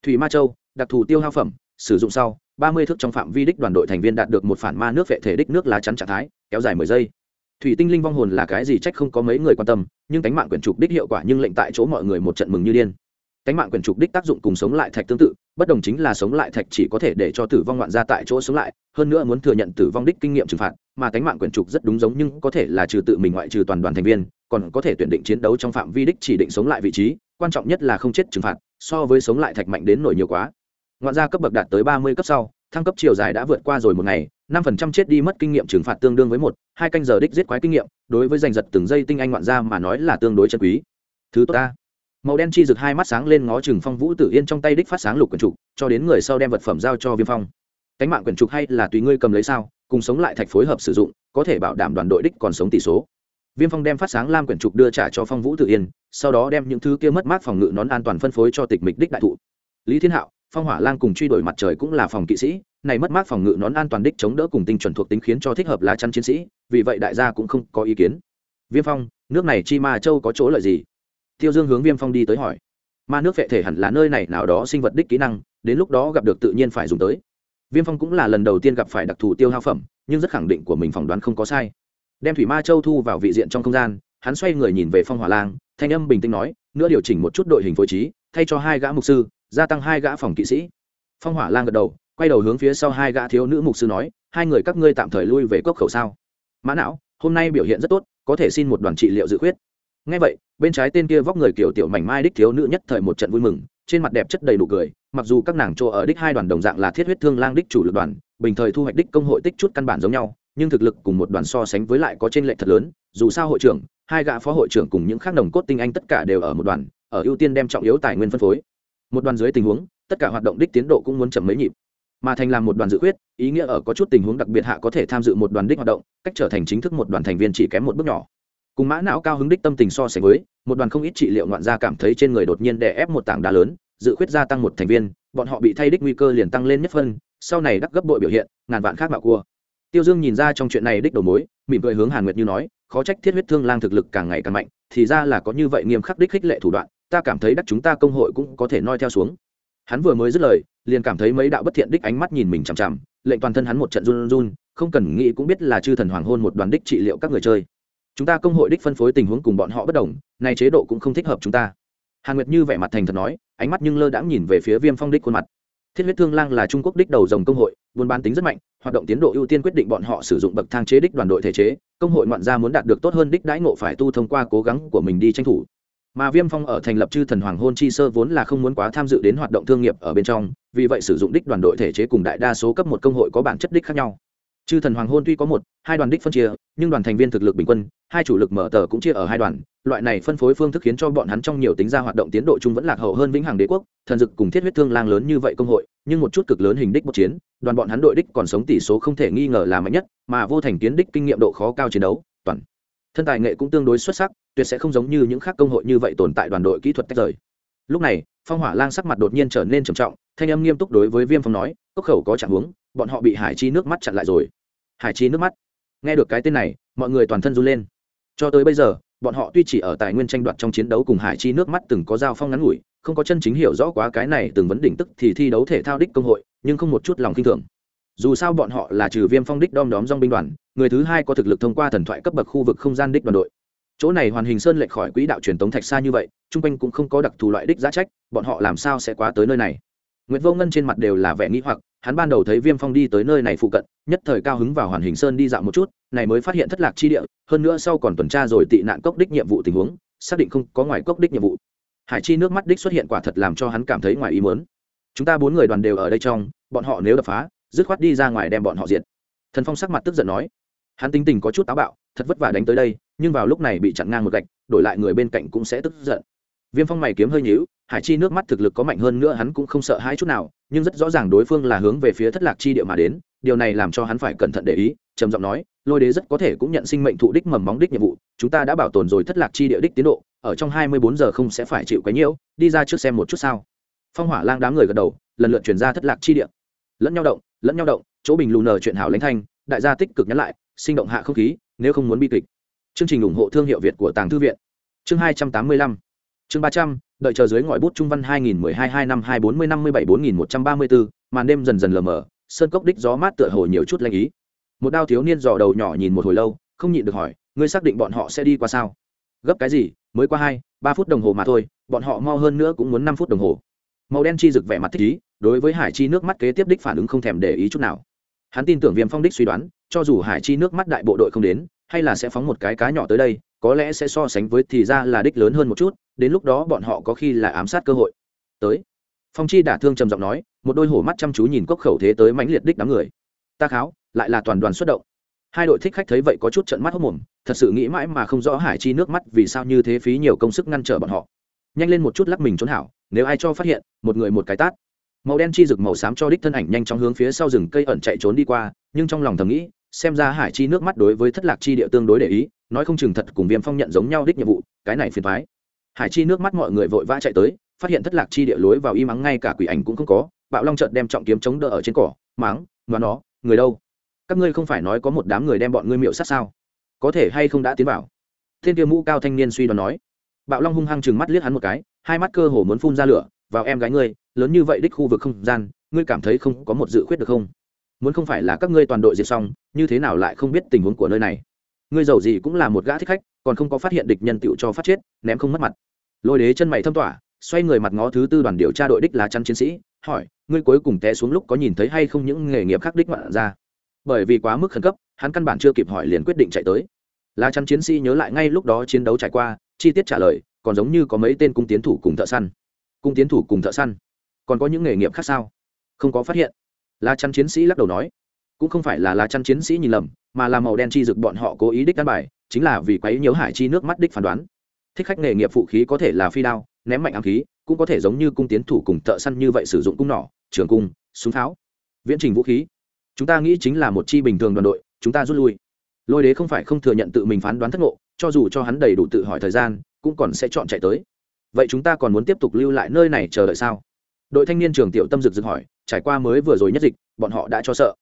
Thủy ma châu, đặc thù tiêu hao phẩm, sử dụng sau ba mươi thước trong phạm vi đích đoàn đội thành viên đạt được một phản ma nước vệ thể đích nước lá chắn trạng thái, kéo dài mười giây. Thủy tinh linh vong hồn là cái gì trách không có mấy người quan tâm, nhưng cánh mạng quyển trục đích hiệu quả nhưng lệnh tại chỗ mọi người một trận mừng như điên. Cánh mạng quyển trục đích tác dụng cùng sống lại thạch tương tự, bất đồng chính là sống lại thạch chỉ có thể để cho tử vong ngoạn ra tại chỗ sống lại, hơn nữa muốn thừa nhận tử vong đích kinh nghiệm trừng phạt, mà cánh mạng quyển trục rất đúng giống nhưng có thể là trừ tự mình ngoại trừ toàn đoàn thành viên, còn có thể tuyển định chiến đấu trong phạm vi đích chỉ định sống lại vị trí, quan trọng nhất là không chết trừng phạt, so với sống lại thạch mạnh đến nổi nhiều quá ngoạn ra cấp bậc đạt tới ba mươi cấp sau, thăng cấp chiều dài đã vượt qua rồi một ngày, năm phần trăm chết đi mất kinh nghiệm trừng phạt tương đương với một, hai canh giờ đích giết quái kinh nghiệm, đối với giành giật từng giây tinh anh ngoạn gia mà nói là tương đối chân quý. Thứ tốt ta. Màu đen chi rực hai mắt sáng lên ngó chừng phong vũ tử yên trong tay đích phát sáng lục quyển trục, cho đến người sau đem vật phẩm giao cho viêm phong. Cánh mạng quyển trục hay là tùy ngươi cầm lấy sao, cùng sống lại thạch phối hợp sử dụng, có thể bảo đảm đoàn đội đích còn sống tỷ số. Viêm phong đem phát sáng lam quyển trục đưa trả cho phong vũ tử yên, sau đó đem những thứ kia mất mát phòng ngự nón an toàn phân phối cho tịch mịch đích đại thụ. Lý thiên hạo phong hỏa lang cùng truy đuổi mặt trời cũng là phòng kỵ sĩ, này mất mát phòng ngự nón an toàn đích chống đỡ cùng tinh chuẩn thuộc tính khiến cho thích hợp lá chắn chiến sĩ, vì vậy đại gia cũng không có ý kiến. Viêm phong, nước này chi ma châu có chỗ lợi gì? Tiêu dương hướng viêm phong đi tới hỏi. Ma nước vệ thể hẳn là nơi này nào đó sinh vật đích kỹ năng, đến lúc đó gặp được tự nhiên phải dùng tới. Viêm phong cũng là lần đầu tiên gặp phải đặc thù tiêu hao phẩm, nhưng rất khẳng định của mình phỏng đoán không có sai. Đem thủy ma châu thu vào vị diện trong không gian, hắn xoay người nhìn về phong hỏa lang, thanh âm bình tĩnh nói, nữa điều chỉnh một chút đội hình phối trí, thay cho hai gã mục sư gia tăng hai gã phòng kỵ sĩ. Phong hỏa lang gật đầu, quay đầu hướng phía sau hai gã thiếu nữ mục sư nói, hai người các ngươi tạm thời lui về cốc khẩu sao? Mã não, hôm nay biểu hiện rất tốt, có thể xin một đoàn trị liệu dự khuyết. Ngay vậy, bên trái tên kia vóc người kiểu tiểu mảnh mai đích thiếu nữ nhất thời một trận vui mừng, trên mặt đẹp chất đầy đủ cười, mặc dù các nàng chỗ ở đích hai đoàn đồng dạng là thiết huyết thương lang đích chủ lực đoàn, bình thời thu hoạch đích công hội tích chút căn bản giống nhau, nhưng thực lực cùng một đoàn so sánh với lại có trên lệ thật lớn, dù sao hội trưởng, hai gã phó hội trưởng cùng những khác đồng cốt tinh anh tất cả đều ở một đoàn, ở ưu tiên đem trọng yếu tài nguyên phân phối một đoàn dưới tình huống, tất cả hoạt động đích tiến độ cũng muốn chậm mấy nhịp. Mà thành làm một đoàn dự quyết ý nghĩa ở có chút tình huống đặc biệt hạ có thể tham dự một đoàn đích hoạt động, cách trở thành chính thức một đoàn thành viên chỉ kém một bước nhỏ. Cùng mã não cao hứng đích tâm tình so sánh với, một đoàn không ít trị liệu ngoạn gia cảm thấy trên người đột nhiên đè ép một tảng đá lớn, dự khuyết gia tăng một thành viên, bọn họ bị thay đích nguy cơ liền tăng lên nhất phân, sau này đắc gấp bội biểu hiện, ngàn vạn khác mạo cua. Tiêu dương nhìn ra trong chuyện này đích đầu mối, mỉm cười hướng hàn nguyệt như nói, khó trách thiết huyết thương lang thực lực càng ngày càng mạnh, thì ra là có như vậy nghiêm khắc đích khích lệ thủ đoạn ta cảm thấy đắc chúng ta công hội cũng có thể noi theo xuống. Hắn vừa mới dứt lời, liền cảm thấy mấy đạo bất thiện đích ánh mắt nhìn mình chằm chằm, lệnh toàn thân hắn một trận run run không cần nghĩ cũng biết là chư thần hoàng hôn một đoàn đích trị liệu các người chơi. Chúng ta công hội đích phân phối tình huống cùng bọn họ bất đồng, nay chế độ cũng không thích hợp chúng ta. Hàn nguyệt như vẻ mặt thành thật nói, ánh mắt nhưng lơ đãng nhìn về phía viêm phong đích khuôn mặt. Thiết huyết thương lang là trung quốc đích đầu dòng công hội, buôn bán tính rất mạnh, hoạt động tiến độ ưu tiên quyết định bọn họ sử dụng bậc thang chế đích đoàn đội thể chế, công hội ngoạn gia muốn đạt được tốt hơn đích đãi ngộ phải tu thông qua cố gắng của mình đi tranh thủ mà viêm phong ở thành lập chư thần hoàng hôn chi sơ vốn là không muốn quá tham dự đến hoạt động thương nghiệp ở bên trong, vì vậy sử dụng đích đoàn đội thể chế cùng đại đa số cấp một công hội có bản chất đích khác nhau. Chư thần hoàng hôn tuy có một, hai đoàn đích phân chia, nhưng đoàn thành viên thực lực bình quân, hai chủ lực mở tờ cũng chia ở hai đoàn, loại này phân phối phương thức khiến cho bọn hắn trong nhiều tính ra hoạt động tiến độ chung vẫn lạc hậu hơn vĩnh hằng đế quốc, thần dực cùng thiết huyết thương lang lớn như vậy công hội, nhưng một chút cực lớn hình đích một chiến, đoàn bọn hắn đội đích còn sống tỷ số không thể nghi ngờ là mạnh nhất, mà vô thành kiến đích kinh nghiệm độ khó cao chiến đấu, toàn thân tài nghệ cũng tương đối xuất sắc tuyệt sẽ không giống như những khác công hội như vậy tồn tại đoàn đội kỹ thuật tách rời. Lúc này, phong hỏa lang sắc mặt đột nhiên trở nên trầm trọng, thanh âm nghiêm túc đối với viêm phong nói cốc khẩu có trạng huống, bọn họ bị hải chi nước mắt chặn lại rồi. Hải chi nước mắt. Nghe được cái tên này, mọi người toàn thân run lên. Cho tới bây giờ, bọn họ tuy chỉ ở tài nguyên tranh đoạt trong chiến đấu cùng hải chi nước mắt từng có giao phong ngắn ngủi, không có chân chính hiểu rõ quá cái này từng vấn đỉnh tức thì thi đấu thể thao đích công hội, nhưng không một chút lòng kinh thường. Dù sao bọn họ là trừ viêm phong đích đom đóm dong binh đoàn, người thứ hai có thực lực thông qua thần thoại cấp bậc khu vực không gian đích đoàn đội chỗ này hoàn hình sơn lệch khỏi quỹ đạo truyền tống thạch xa như vậy chung quanh cũng không có đặc thù loại đích giá trách bọn họ làm sao sẽ quá tới nơi này nguyễn Vô Ngân trên mặt đều là vẻ nghĩ hoặc, hắn ban đầu thấy Viêm Phong đi tới nơi này phụ cận, nhất thời cao hứng vào Hoàn Hình Sơn đi dạo một chút, này mới phát hiện thất lạc chi địa, hơn nữa sau còn tuần tra rồi tị nạn cốc đích nhiệm vụ tình huống, xác định không có ngoài cốc đích nhiệm vụ. Hải Chi nước mắt đích xuất hiện quả thật làm cho hắn cảm thấy ngoài ý muốn. Chúng ta bốn người đoàn đều ở đây trong, bọn họ nếu đập phá, dứt khoát đi ra ngoài đem bọn họ diệt. Thần Phong sắc mặt tức giận nói, hắn tính tình có chút táo bạo, thật vất vả đánh tới đây, nhưng vào lúc này bị chặn ngang một gạch, đổi lại người bên cạnh cũng sẽ tức giận. Viêm Phong mày kiếm hơi nhíu, hải chi nước mắt thực lực có mạnh hơn nữa hắn cũng không sợ hãi chút nào nhưng rất rõ ràng đối phương là hướng về phía thất lạc chi địa mà đến điều này làm cho hắn phải cẩn thận để ý trầm giọng nói lôi đế rất có thể cũng nhận sinh mệnh thụ đích mầm móng đích nhiệm vụ chúng ta đã bảo tồn rồi thất lạc chi địa đích tiến độ ở trong hai mươi bốn giờ không sẽ phải chịu cái nhiễu đi ra trước xem một chút sao. Phong hỏa lang đám người gật đầu lần lượt chuyển ra thất lạc chi địa. Lẫn nhau động lẫn nhau động chỗ bình lù nở chuyện hảo lãnh thanh đại gia tích cực nhắn lại sinh động hạ không khí nếu không muốn bi kịch chương trình ủng hộ thương hiệu việt của tàng thư viện. Chương hai trăm tám mươi lăm. Chương ba trăm, đợi chờ dưới ngòi bút trung văn hai nghìn mười hai hai năm hai bốn mươi năm mươi bảy bốn nghìn một trăm ba mươi bốn màn đêm dần dần lờ mờ, sơn cốc đích gió mát tựa hồ nhiều chút lanh ý. Một đao thiếu niên dò đầu nhỏ nhìn một hồi lâu, không nhịn được hỏi, ngươi xác định bọn họ sẽ đi qua sao? Gấp cái gì? Mới qua hai, ba phút đồng hồ mà thôi, bọn họ mau hơn nữa cũng muốn năm phút đồng hồ. Màu đen chi rực vẻ mặt thích ý, đối với hải chi nước mắt kế tiếp đích phản ứng không thèm để ý chút nào. Hắn tin tưởng viêm phong đích suy đoán, cho dù hải chi nước mắt đại bộ đội không đến hay là sẽ phóng một cái cá nhỏ tới đây, có lẽ sẽ so sánh với thì ra là đích lớn hơn một chút, đến lúc đó bọn họ có khi là ám sát cơ hội. Tới. Phong chi đả thương trầm giọng nói, một đôi hổ mắt chăm chú nhìn cốc khẩu thế tới mãnh liệt đích đám người. Ta kháo, lại là toàn đoàn xuất động. Hai đội thích khách thấy vậy có chút trận mắt hốc mồm, thật sự nghĩ mãi mà không rõ hải chi nước mắt vì sao như thế phí nhiều công sức ngăn trở bọn họ. Nhanh lên một chút lắc mình trốn hảo, nếu ai cho phát hiện, một người một cái tát. Màu đen chi rực màu xám cho đích thân ảnh nhanh chóng hướng phía sau rừng cây ẩn chạy trốn đi qua, nhưng trong lòng thầm nghĩ xem ra hải chi nước mắt đối với thất lạc chi địa tương đối để ý, nói không chừng thật cùng viêm phong nhận giống nhau đích nhiệm vụ, cái này phiền thoái. Hải chi nước mắt mọi người vội vã chạy tới, phát hiện thất lạc chi địa lối vào y mắng ngay cả quỷ ảnh cũng không có, bạo long trợt đem trọng kiếm chống đỡ ở trên cỏ, máng ngoan nó, người đâu? Các ngươi không phải nói có một đám người đem bọn ngươi miệu sát sao? Có thể hay không đã tiến vào? Thiên tiêu mũ cao thanh niên suy đoán nói. Bạo long hung hăng chừng mắt liếc hắn một cái, hai mắt cơ hồ muốn phun ra lửa, vào em gái ngươi, lớn như vậy đích khu vực không gian, ngươi cảm thấy không có một dự khuyết được không? Muốn không phải là các ngươi toàn đội diệt xong, như thế nào lại không biết tình huống của nơi này? Ngươi giàu gì cũng là một gã thích khách, còn không có phát hiện địch nhân tựu cho phát chết, ném không mất mặt. Lôi đế chân mày thâm tỏa, xoay người mặt ngó thứ tư đoàn điều tra đội đích lá chắn chiến sĩ, hỏi, ngươi cuối cùng té xuống lúc có nhìn thấy hay không những nghề nghiệp khác đích ngoạn ra? Bởi vì quá mức khẩn cấp, hắn căn bản chưa kịp hỏi liền quyết định chạy tới. Lá chắn chiến sĩ nhớ lại ngay lúc đó chiến đấu trải qua, chi tiết trả lời, còn giống như có mấy tên cung tiến thủ cùng thợ săn. Cung tiến thủ cùng thợ săn? Còn có những nghề nghiệp khác sao? Không có phát hiện lá chắn chiến sĩ lắc đầu nói, cũng không phải là lá chắn chiến sĩ nhìn lầm, mà là màu đen chi rực bọn họ cố ý đích đan bài, chính là vì quấy nhiễu hải chi nước mắt đích phán đoán. Thích khách nghề nghiệp phụ khí có thể là phi đao, ném mạnh ám khí, cũng có thể giống như cung tiến thủ cùng thợ săn như vậy sử dụng cung nỏ, trường cung, súng tháo, viễn trình vũ khí. Chúng ta nghĩ chính là một chi bình thường đoàn đội, chúng ta rút lui. Lôi đế không phải không thừa nhận tự mình phán đoán thất ngộ, cho dù cho hắn đầy đủ tự hỏi thời gian, cũng còn sẽ chọn chạy tới. Vậy chúng ta còn muốn tiếp tục lưu lại nơi này chờ đợi sao? Đội thanh niên trường tiểu tâm rực rực hỏi, trải qua mới vừa rồi nhất dịch, bọn họ đã cho sợ.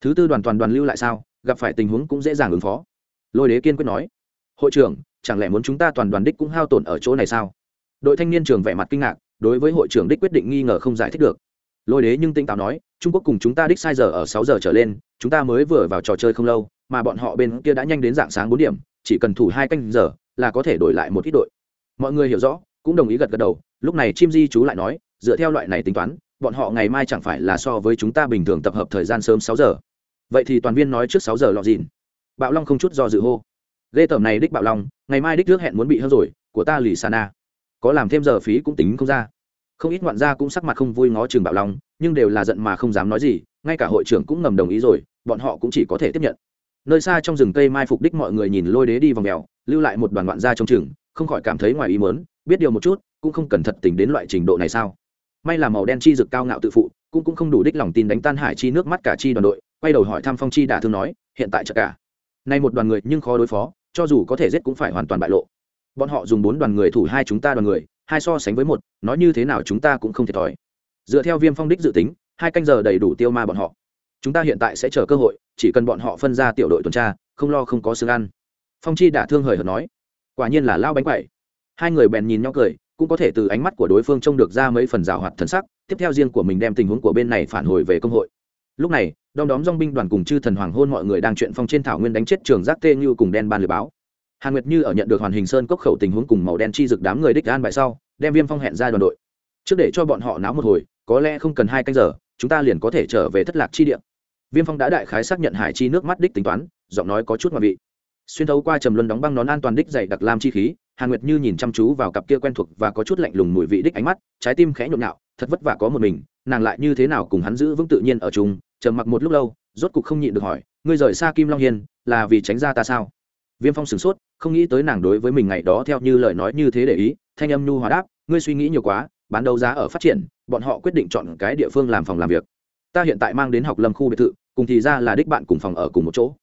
Thứ tư đoàn toàn đoàn lưu lại sao? Gặp phải tình huống cũng dễ dàng ứng phó. Lôi đế kiên quyết nói, hội trưởng, chẳng lẽ muốn chúng ta toàn đoàn đích cũng hao tổn ở chỗ này sao? Đội thanh niên trường vẻ mặt kinh ngạc, đối với hội trưởng đích quyết định nghi ngờ không giải thích được. Lôi đế nhưng tinh táo nói, trung quốc cùng chúng ta đích sai giờ ở sáu giờ trở lên, chúng ta mới vừa vào trò chơi không lâu, mà bọn họ bên kia đã nhanh đến dạng sáng bốn điểm, chỉ cần thủ hai canh giờ là có thể đổi lại một ít đội. Mọi người hiểu rõ, cũng đồng ý gật gật đầu, lúc này chim di chú lại nói dựa theo loại này tính toán, bọn họ ngày mai chẳng phải là so với chúng ta bình thường tập hợp thời gian sớm sáu giờ. Vậy thì toàn viên nói trước sáu giờ lọt dìn bạo long không chút do dự hô. Ghê tởm này đích bạo long, ngày mai đích trước hẹn muốn bị hơn rồi, của ta lì sana có làm thêm giờ phí cũng tính không ra. Không ít ngoạn gia cũng sắc mặt không vui ngó trường bạo long, nhưng đều là giận mà không dám nói gì, ngay cả hội trưởng cũng ngầm đồng ý rồi, bọn họ cũng chỉ có thể tiếp nhận. Nơi xa trong rừng cây mai phục đích mọi người nhìn lôi đế đi vòng mèo, lưu lại một đoàn ngoạn gia trong trường không khỏi cảm thấy ngoài ý mớn biết điều một chút, cũng không cần thật tính đến loại trình độ này sao? May là màu đen chi rực cao ngạo tự phụ, cũng cũng không đủ đích lòng tin đánh tan hải chi nước mắt cả chi đoàn đội, quay đầu hỏi thăm phong chi đả thương nói, hiện tại chợ cả. Nay một đoàn người nhưng khó đối phó, cho dù có thể giết cũng phải hoàn toàn bại lộ. Bọn họ dùng bốn đoàn người thủ hai chúng ta đoàn người, hai so sánh với một, nói như thế nào chúng ta cũng không thiệt thòi. Dựa theo viêm phong đích dự tính, hai canh giờ đầy đủ tiêu ma bọn họ. Chúng ta hiện tại sẽ chờ cơ hội, chỉ cần bọn họ phân ra tiểu đội tuần tra, không lo không có xương ăn. Phong chi đả thương hời hợt nói, quả nhiên là lao bánh quậy hai người bèn nhìn nhau cười cũng có thể từ ánh mắt của đối phương trông được ra mấy phần rào hoạt thần sắc, tiếp theo riêng của mình đem tình huống của bên này phản hồi về công hội. Lúc này, đom đóm dong binh đoàn cùng chư thần hoàng hôn mọi người đang chuyện phong trên thảo nguyên đánh chết trường giác tê như cùng đen ban lừa báo. Hàn nguyệt như ở nhận được hoàn hình sơn cốc khẩu tình huống cùng màu đen chi rực đám người đích an bại sau, đem viêm phong hẹn ra đoàn đội. Trước để cho bọn họ náo một hồi, có lẽ không cần hai canh giờ, chúng ta liền có thể trở về thất lạc chi địa. Viêm phong đã đại khái xác nhận hải chi nước mắt đích tính toán, giọng nói có chút mà vị. Xuyên thấu qua trầm luân đóng băng nón an toàn đích dày đặc lam chi khí hàn nguyệt như nhìn chăm chú vào cặp kia quen thuộc và có chút lạnh lùng mùi vị đích ánh mắt, trái tim khẽ nhộn nhạo, thật vất vả có một mình, nàng lại như thế nào cùng hắn giữ vững tự nhiên ở chung, trầm mặc một lúc lâu, rốt cục không nhịn được hỏi, ngươi rời xa kim long hiên, là vì tránh ra ta sao? Viêm phong sửng sốt, không nghĩ tới nàng đối với mình ngày đó theo như lời nói như thế để ý, thanh âm nhu hóa đáp, ngươi suy nghĩ nhiều quá, bán đấu giá ở phát triển, bọn họ quyết định chọn cái địa phương làm phòng làm việc. Ta hiện tại mang đến học lâm khu biệt thự, cùng thì ra là đích bạn cùng phòng ở cùng một chỗ.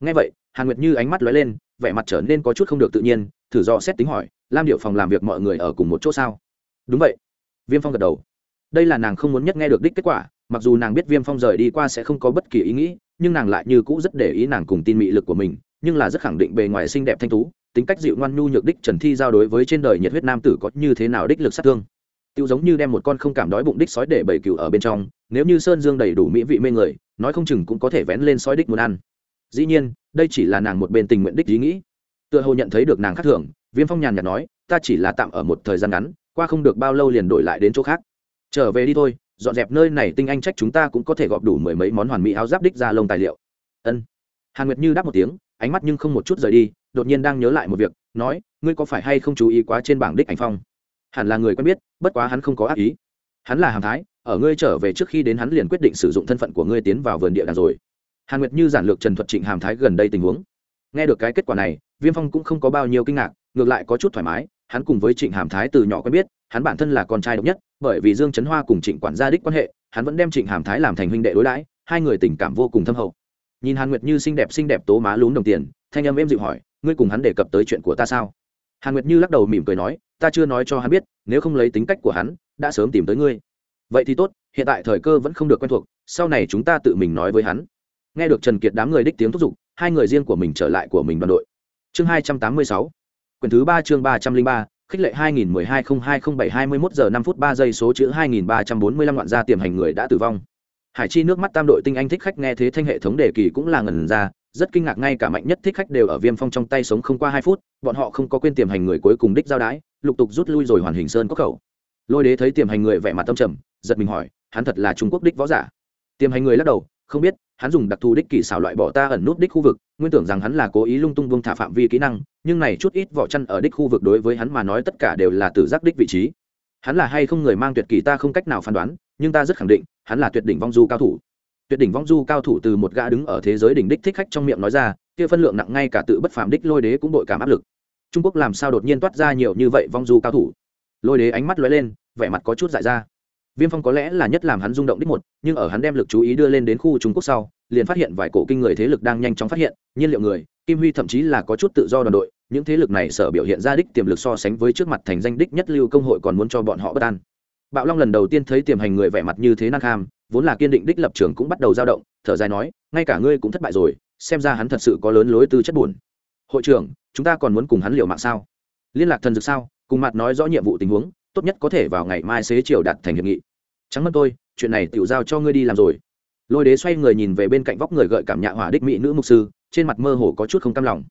Ngay vậy, hàn nguyệt như ánh mắt lóe lên, vẻ mặt trở nên có chút không được tự nhiên thử do xét tính hỏi, lam điệu phòng làm việc mọi người ở cùng một chỗ sao? Đúng vậy. Viêm phong gật đầu. Đây là nàng không muốn nhất nghe được đích kết quả, mặc dù nàng biết viêm phong rời đi qua sẽ không có bất kỳ ý nghĩ, nhưng nàng lại như cũ rất để ý nàng cùng tin mị lực của mình, nhưng là rất khẳng định bề ngoài xinh đẹp thanh tú, tính cách dịu ngoan nhu nhược đích trần thi giao đối với trên đời nhiệt huyết nam tử có như thế nào đích lực sát thương. Tiêu giống như đem một con không cảm đói bụng đích sói để bầy cừu ở bên trong, nếu như sơn dương đầy đủ mỹ vị mê người, nói không chừng cũng có thể vén lên sói đích muốn ăn. Dĩ nhiên, đây chỉ là nàng một bên tình nguyện đích ý nghĩ tựa hồ nhận thấy được nàng khác thường, viêm phong nhàn nhạt nói, ta chỉ là tạm ở một thời gian ngắn, qua không được bao lâu liền đổi lại đến chỗ khác. Trở về đi thôi, dọn dẹp nơi này tinh anh trách chúng ta cũng có thể gọp đủ mười mấy món hoàn mỹ áo giáp đích ra lông tài liệu. Ân. Hàn nguyệt như đáp một tiếng, ánh mắt nhưng không một chút rời đi, đột nhiên đang nhớ lại một việc, nói, ngươi có phải hay không chú ý quá trên bảng đích ảnh phong? Hẳn là người quen biết, bất quá hắn không có ác ý. Hắn là hàm thái, ở ngươi trở về trước khi đến hắn liền quyết định sử dụng thân phận của ngươi tiến vào vườn địa đàn rồi. Hàn nguyệt như giản lược trần thuật trịnh hàm thái gần đây tình huống nghe được cái kết quả này, viêm phong cũng không có bao nhiêu kinh ngạc, ngược lại có chút thoải mái, hắn cùng với trịnh hàm thái từ nhỏ quen biết, hắn bản thân là con trai độc nhất, bởi vì dương trấn hoa cùng trịnh quản gia đích quan hệ, hắn vẫn đem trịnh hàm thái làm thành huynh đệ đối đãi, hai người tình cảm vô cùng thâm hậu. Nhìn hàn nguyệt như xinh đẹp xinh đẹp tố má lún đồng tiền, thanh âm êm dịu hỏi, ngươi cùng hắn đề cập tới chuyện của ta sao? Hàn nguyệt như lắc đầu mỉm cười nói, ta chưa nói cho hắn biết, nếu không lấy tính cách của hắn, đã sớm tìm tới ngươi. Vậy thì tốt, hiện tại thời cơ vẫn không được quen thuộc, sau này chúng ta tự mình nói với hắn. Nghe được trần kiệt đám người đích tiếng thúc giục hai người riêng của mình trở lại của mình đoàn đội chương hai trăm tám mươi sáu quyển thứ ba chương ba trăm linh ba khích lệ 2012-02-07-21 giờ 5 phút 3 giây số chữ 2345 ngoạn gia tiềm hành người đã tử vong. Hải Chi nước mắt tam đội tinh anh thích khách nghe thế thanh hệ thống đề kỳ cũng là ngẩn ra, rất kinh ngạc ngay cả mạnh nhất thích khách đều ở Viêm Phong trong tay sống không qua 2 phút, bọn họ không có quên tiềm hành người cuối cùng đích giao đái, lục tục rút lui rồi hoàn hình sơn có khẩu. Lôi Đế thấy tiềm hành người vẻ mặt tâm trầm, giật mình hỏi, hắn thật là Trung Quốc đích võ giả? Tiềm hành người lắc đầu, không biết, hắn dùng đặc thù đích kỳ xảo loại bỏ ta ẩn nút đích khu vực, nguyên tưởng rằng hắn là cố ý lung tung buông thả phạm vi kỹ năng, nhưng này chút ít vỏ chăn ở đích khu vực đối với hắn mà nói tất cả đều là tự giác đích vị trí. Hắn là hay không người mang tuyệt kỳ ta không cách nào phán đoán, nhưng ta rất khẳng định, hắn là tuyệt đỉnh vong du cao thủ. Tuyệt đỉnh vong du cao thủ từ một gã đứng ở thế giới đỉnh đích thích khách trong miệng nói ra, kia phân lượng nặng ngay cả tự bất phạm đích lôi đế cũng đội cảm áp lực. Trung quốc làm sao đột nhiên toát ra nhiều như vậy vong du cao thủ? Lôi đế ánh mắt lóe lên, vẻ mặt có chút dại ra viêm phong có lẽ là nhất làm hắn rung động đích một, nhưng ở hắn đem lực chú ý đưa lên đến khu trung quốc sau, liền phát hiện vài cổ kinh người thế lực đang nhanh chóng phát hiện, nhiên liệu người, kim huy thậm chí là có chút tự do đoàn đội, những thế lực này sở biểu hiện ra đích tiềm lực so sánh với trước mặt thành danh đích nhất lưu công hội còn muốn cho bọn họ bất an. Bạo long lần đầu tiên thấy tiềm hành người vẻ mặt như thế năng kham, vốn là kiên định đích lập trường cũng bắt đầu dao động, thở dài nói, ngay cả ngươi cũng thất bại rồi, xem ra hắn thật sự có lớn lối tư chất buồn. Hội trưởng, chúng ta còn muốn cùng hắn liều mạng sao? Liên lạc thần dược sao? Cùng mặt nói rõ nhiệm vụ tình huống tốt nhất có thể vào ngày mai xế chiều đạt thành hiệp nghị. Trắng mất tôi, chuyện này tự giao cho ngươi đi làm rồi. Lôi đế xoay người nhìn về bên cạnh vóc người gợi cảm nhạ hỏa đích mỹ nữ mục sư, trên mặt mơ hồ có chút không cam lòng.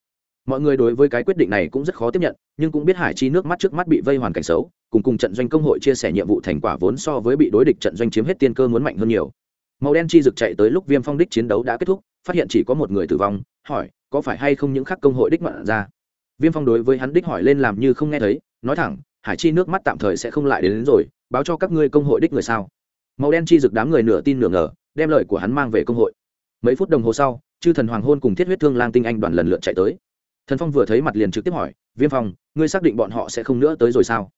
Mọi người đối với cái quyết định này cũng rất khó tiếp nhận, nhưng cũng biết hải chi nước mắt trước mắt bị vây hoàn cảnh xấu, cùng cùng trận doanh công hội chia sẻ nhiệm vụ thành quả vốn so với bị đối địch trận doanh chiếm hết tiên cơ muốn mạnh hơn nhiều. Màu đen chi rực chạy tới lúc viêm phong đích chiến đấu đã kết thúc, phát hiện chỉ có một người tử vong, hỏi, có phải hay không những khác công hội đích mặn ra? Viêm phong đối với hắn đích hỏi lên làm như không nghe thấy, nói thẳng hải chi nước mắt tạm thời sẽ không lại đến, đến rồi báo cho các ngươi công hội đích người sao? Màu đen chi rực đám người nửa tin nửa ngờ đem lời của hắn mang về công hội. Mấy phút đồng hồ sau chư thần hoàng hôn cùng thiết huyết thương lang tinh anh đoàn lần lượt chạy tới. Thần phong vừa thấy mặt liền trực tiếp hỏi viêm phong ngươi xác định bọn họ sẽ không nữa tới rồi sao?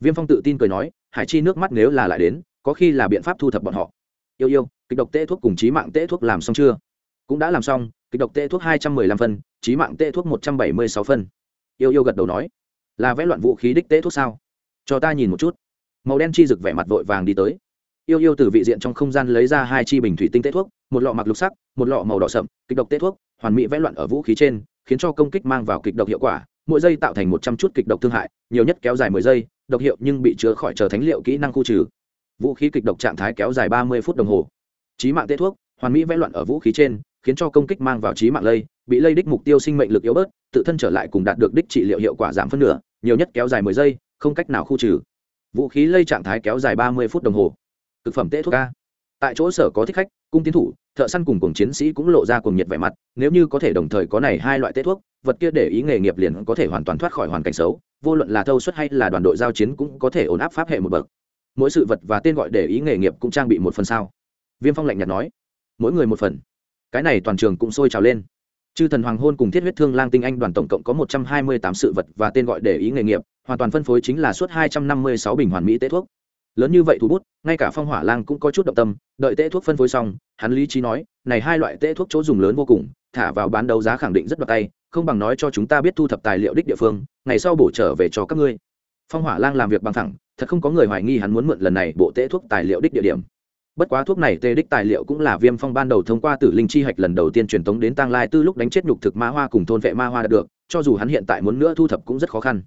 Viêm phong tự tin cười nói hải chi nước mắt nếu là lại đến có khi là biện pháp thu thập bọn họ. Yêu yêu kịch độc tê thuốc cùng trí mạng tê thuốc làm xong chưa? Cũng đã làm xong kịch độc tê thuốc hai trăm mười lăm phân trí mạng tê thuốc một trăm bảy mươi sáu phân. Yêu yêu gật đầu nói là vẽ loạn vũ khí đích tế thuốc sao? Cho ta nhìn một chút. Màu đen chi rực vẻ mặt vội vàng đi tới. Yêu yêu từ vị diện trong không gian lấy ra hai chi bình thủy tinh tế thuốc, một lọ mặc lục sắc, một lọ màu đỏ sậm, kịch độc tế thuốc, hoàn mỹ vẽ loạn ở vũ khí trên, khiến cho công kích mang vào kịch độc hiệu quả, mỗi giây tạo thành một trăm chút kịch độc thương hại, nhiều nhất kéo dài mười giây, độc hiệu nhưng bị chứa khỏi chờ thánh liệu kỹ năng khu trừ. Vũ khí kịch độc trạng thái kéo dài ba mươi phút đồng hồ. Trí mạng tế thuốc, hoàn mỹ vẽ loạn ở vũ khí trên khiến cho công kích mang vào trí mạng lây, bị lây đích mục tiêu sinh mệnh lực yếu bớt, tự thân trở lại cùng đạt được đích trị liệu hiệu quả giảm phân nửa, nhiều nhất kéo dài mười giây, không cách nào khu trừ. Vũ khí lây trạng thái kéo dài ba mươi phút đồng hồ. Thực phẩm tễ thuốc ca tại chỗ sở có thích khách, cung tiến thủ, thợ săn cùng cùng chiến sĩ cũng lộ ra cùng nhiệt vẻ mặt, nếu như có thể đồng thời có này hai loại tê thuốc, vật kia để ý nghề nghiệp liền có thể hoàn toàn thoát khỏi hoàn cảnh xấu, vô luận là thâu suất hay là đoàn đội giao chiến cũng có thể ổn áp pháp hệ một bậc. Mỗi sự vật và tên gọi để ý nghề nghiệp cũng trang bị một phần sao. Viêm phong lạnh nhạt nói. Mỗi người một phần cái này toàn trường cũng sôi trào lên. Chư thần hoàng hôn cùng thiết huyết thương lang tinh anh đoàn tổng cộng có một trăm hai mươi tám sự vật và tên gọi để ý nghề nghiệp, hoàn toàn phân phối chính là suốt hai trăm năm mươi sáu bình hoàn mỹ tế thuốc. Lớn như vậy thú bút, ngay cả phong hỏa lang cũng có chút động tâm, đợi tê thuốc phân phối xong, hắn lý trí nói, này hai loại tê thuốc chỗ dùng lớn vô cùng, thả vào bán đấu giá khẳng định rất đoạt tay, không bằng nói cho chúng ta biết thu thập tài liệu đích địa phương, ngày sau bổ trở về cho các ngươi. Phong hỏa lang làm việc bằng thẳng, thật không có người hoài nghi hắn muốn mượn lần này bộ tê thuốc tài liệu đích địa điểm bất quá thuốc này tê đích tài liệu cũng là viêm phong ban đầu thông qua tử linh chi hạch lần đầu tiên truyền tống đến tăng lai tư lúc đánh chết nhục thực ma hoa cùng thôn vệ ma hoa đạt được, cho dù hắn hiện tại muốn nữa thu thập cũng rất khó khăn.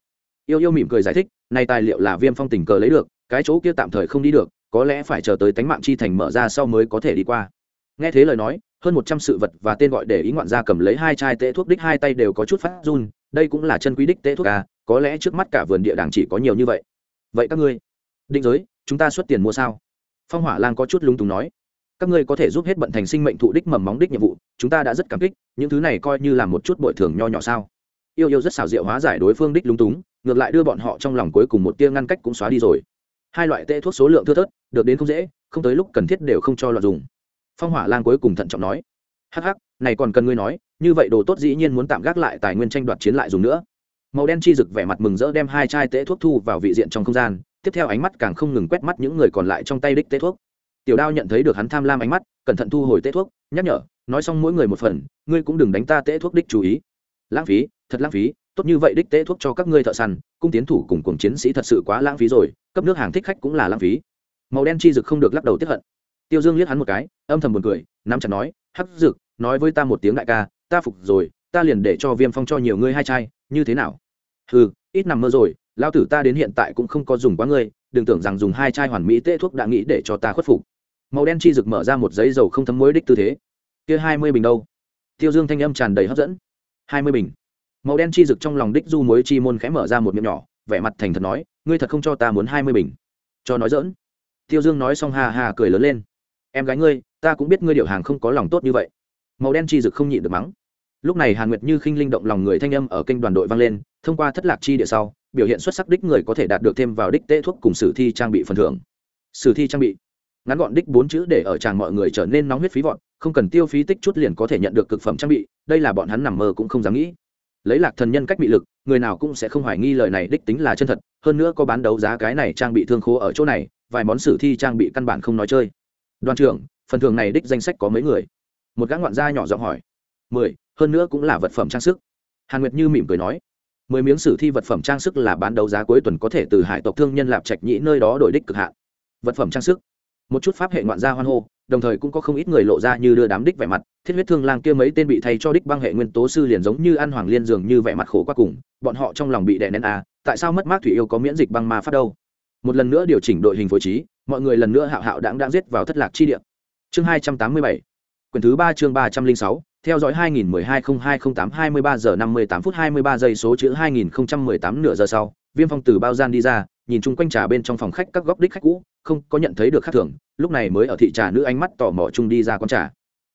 Yêu yêu mỉm cười giải thích, này tài liệu là viêm phong tình cờ lấy được, cái chỗ kia tạm thời không đi được, có lẽ phải chờ tới tánh mạng chi thành mở ra sau mới có thể đi qua. Nghe thế lời nói, hơn một trăm sự vật và tên gọi để ý ngoạn gia cầm lấy hai chai tệ thuốc đích hai tay đều có chút phát run, đây cũng là chân quý đích tệ thuốc à có lẽ trước mắt cả vườn địa đàng chỉ có nhiều như vậy. Vậy các ngươi, định giới, chúng ta xuất tiền mua sao? Phong hỏa lang có chút lung túng nói, các ngươi có thể giúp hết bận thành sinh mệnh thụ đích mầm móng đích nhiệm vụ, chúng ta đã rất cảm kích, những thứ này coi như là một chút bội thường nho nhỏ sao? Yêu yêu rất xảo diệu hóa giải đối phương đích lung túng, ngược lại đưa bọn họ trong lòng cuối cùng một tia ngăn cách cũng xóa đi rồi. Hai loại tê thuốc số lượng thưa thớt, được đến không dễ, không tới lúc cần thiết đều không cho loạt dùng. Phong hỏa lang cuối cùng thận trọng nói, hắc hắc, này còn cần ngươi nói, như vậy đồ tốt dĩ nhiên muốn tạm gác lại tài nguyên tranh đoạt chiến lại dùng nữa. Màu đen chi rực vẻ mặt mừng rỡ đem hai chai tễ thuốc thu vào vị diện trong không gian tiếp theo ánh mắt càng không ngừng quét mắt những người còn lại trong tay đích tế thuốc. Tiểu đao nhận thấy được hắn tham lam ánh mắt, cẩn thận thu hồi tế thuốc, nhắc nhở, nói xong mỗi người một phần, ngươi cũng đừng đánh ta tế thuốc đích chú ý. Lãng phí, thật lãng phí, tốt như vậy đích tế thuốc cho các ngươi thợ săn, cung tiến thủ cùng cùng chiến sĩ thật sự quá lãng phí rồi, cấp nước hàng thích khách cũng là lãng phí. Màu đen chi rực không được lắc đầu tiếp hận. Tiêu dương liếc hắn một cái, âm thầm buồn cười, nắm chặt nói, hắc rực nói với ta một tiếng đại ca, ta phục rồi, ta liền để cho viêm phong cho nhiều ngươi hai chai, như thế nào? Ừ ít nằm mơ rồi lao tử ta đến hiện tại cũng không có dùng quá ngươi, đừng tưởng rằng dùng hai chai hoàn mỹ tê thuốc đã nghĩ để cho ta khuất phục. Màu đen chi rực mở ra một giấy dầu không thấm muối đích tư thế. Kia hai mươi bình đâu? Tiêu dương thanh âm tràn đầy hấp dẫn. Hai mươi bình. Màu đen chi rực trong lòng đích du muối chi môn khẽ mở ra một miệng nhỏ, vẻ mặt thành thật nói, ngươi thật không cho ta muốn hai mươi bình. Cho nói dỡn tiêu dương nói xong hà hà cười lớn lên. Em gái ngươi, ta cũng biết ngươi điệu hàng không có lòng tốt như vậy. Màu đen chi rực không nhịn được mắng. Lúc này hàn nguyệt như khinh linh động lòng người thanh âm ở kênh đoàn đội vang lên, thông qua thất lạc chi địa sau biểu hiện xuất sắc đích người có thể đạt được thêm vào đích tệ thuốc cùng sử thi trang bị phần thưởng. Sử thi trang bị. Ngắn gọn đích bốn chữ để ở chàng mọi người trở nên nóng huyết phí vọn không cần tiêu phí tích chút liền có thể nhận được cực phẩm trang bị, đây là bọn hắn nằm mơ cũng không dám nghĩ. Lấy lạc thần nhân cách bị lực, người nào cũng sẽ không hoài nghi lời này đích tính là chân thật, hơn nữa có bán đấu giá cái này trang bị thương khố ở chỗ này, vài món sử thi trang bị căn bản không nói chơi. Đoàn trưởng, phần thưởng này đích danh sách có mấy người? Một gã ngoạn gia nhỏ giọng hỏi. Mười, hơn nữa cũng là vật phẩm trang sức. Hàn nguyệt như mỉm cười nói mười miếng sử thi vật phẩm trang sức là bán đấu giá cuối tuần có thể từ hải tộc thương nhân lạp trạch nhĩ nơi đó đổi đích cực hạn. Vật phẩm trang sức, một chút pháp hệ ngoạn gia hoan hô, đồng thời cũng có không ít người lộ ra như đưa đám đích vẻ mặt, thiết huyết thương lang kia mấy tên bị thay cho đích băng hệ nguyên tố sư liền giống như ăn hoàng liên dường như vẻ mặt khổ qua cùng, bọn họ trong lòng bị đè nén à tại sao mất mát thủy yêu có miễn dịch băng ma phát đâu? Một lần nữa điều chỉnh đội hình phối trí, mọi người lần nữa hạo hạo đáng đang giết vào thất lạc chi địa. Chương hai trăm tám mươi bảy, quyển thứ ba chương ba trăm linh sáu theo dõi 2012-0208-23 giờ 58 phút 23 giây số chữ 2018 nửa giờ sau, Viêm Phong từ bao gian đi ra, nhìn chung quanh trà bên trong phòng khách các góc đích khách cũ, không có nhận thấy được khác thường, lúc này mới ở thị trà nữ ánh mắt tò mò chung đi ra quán trà.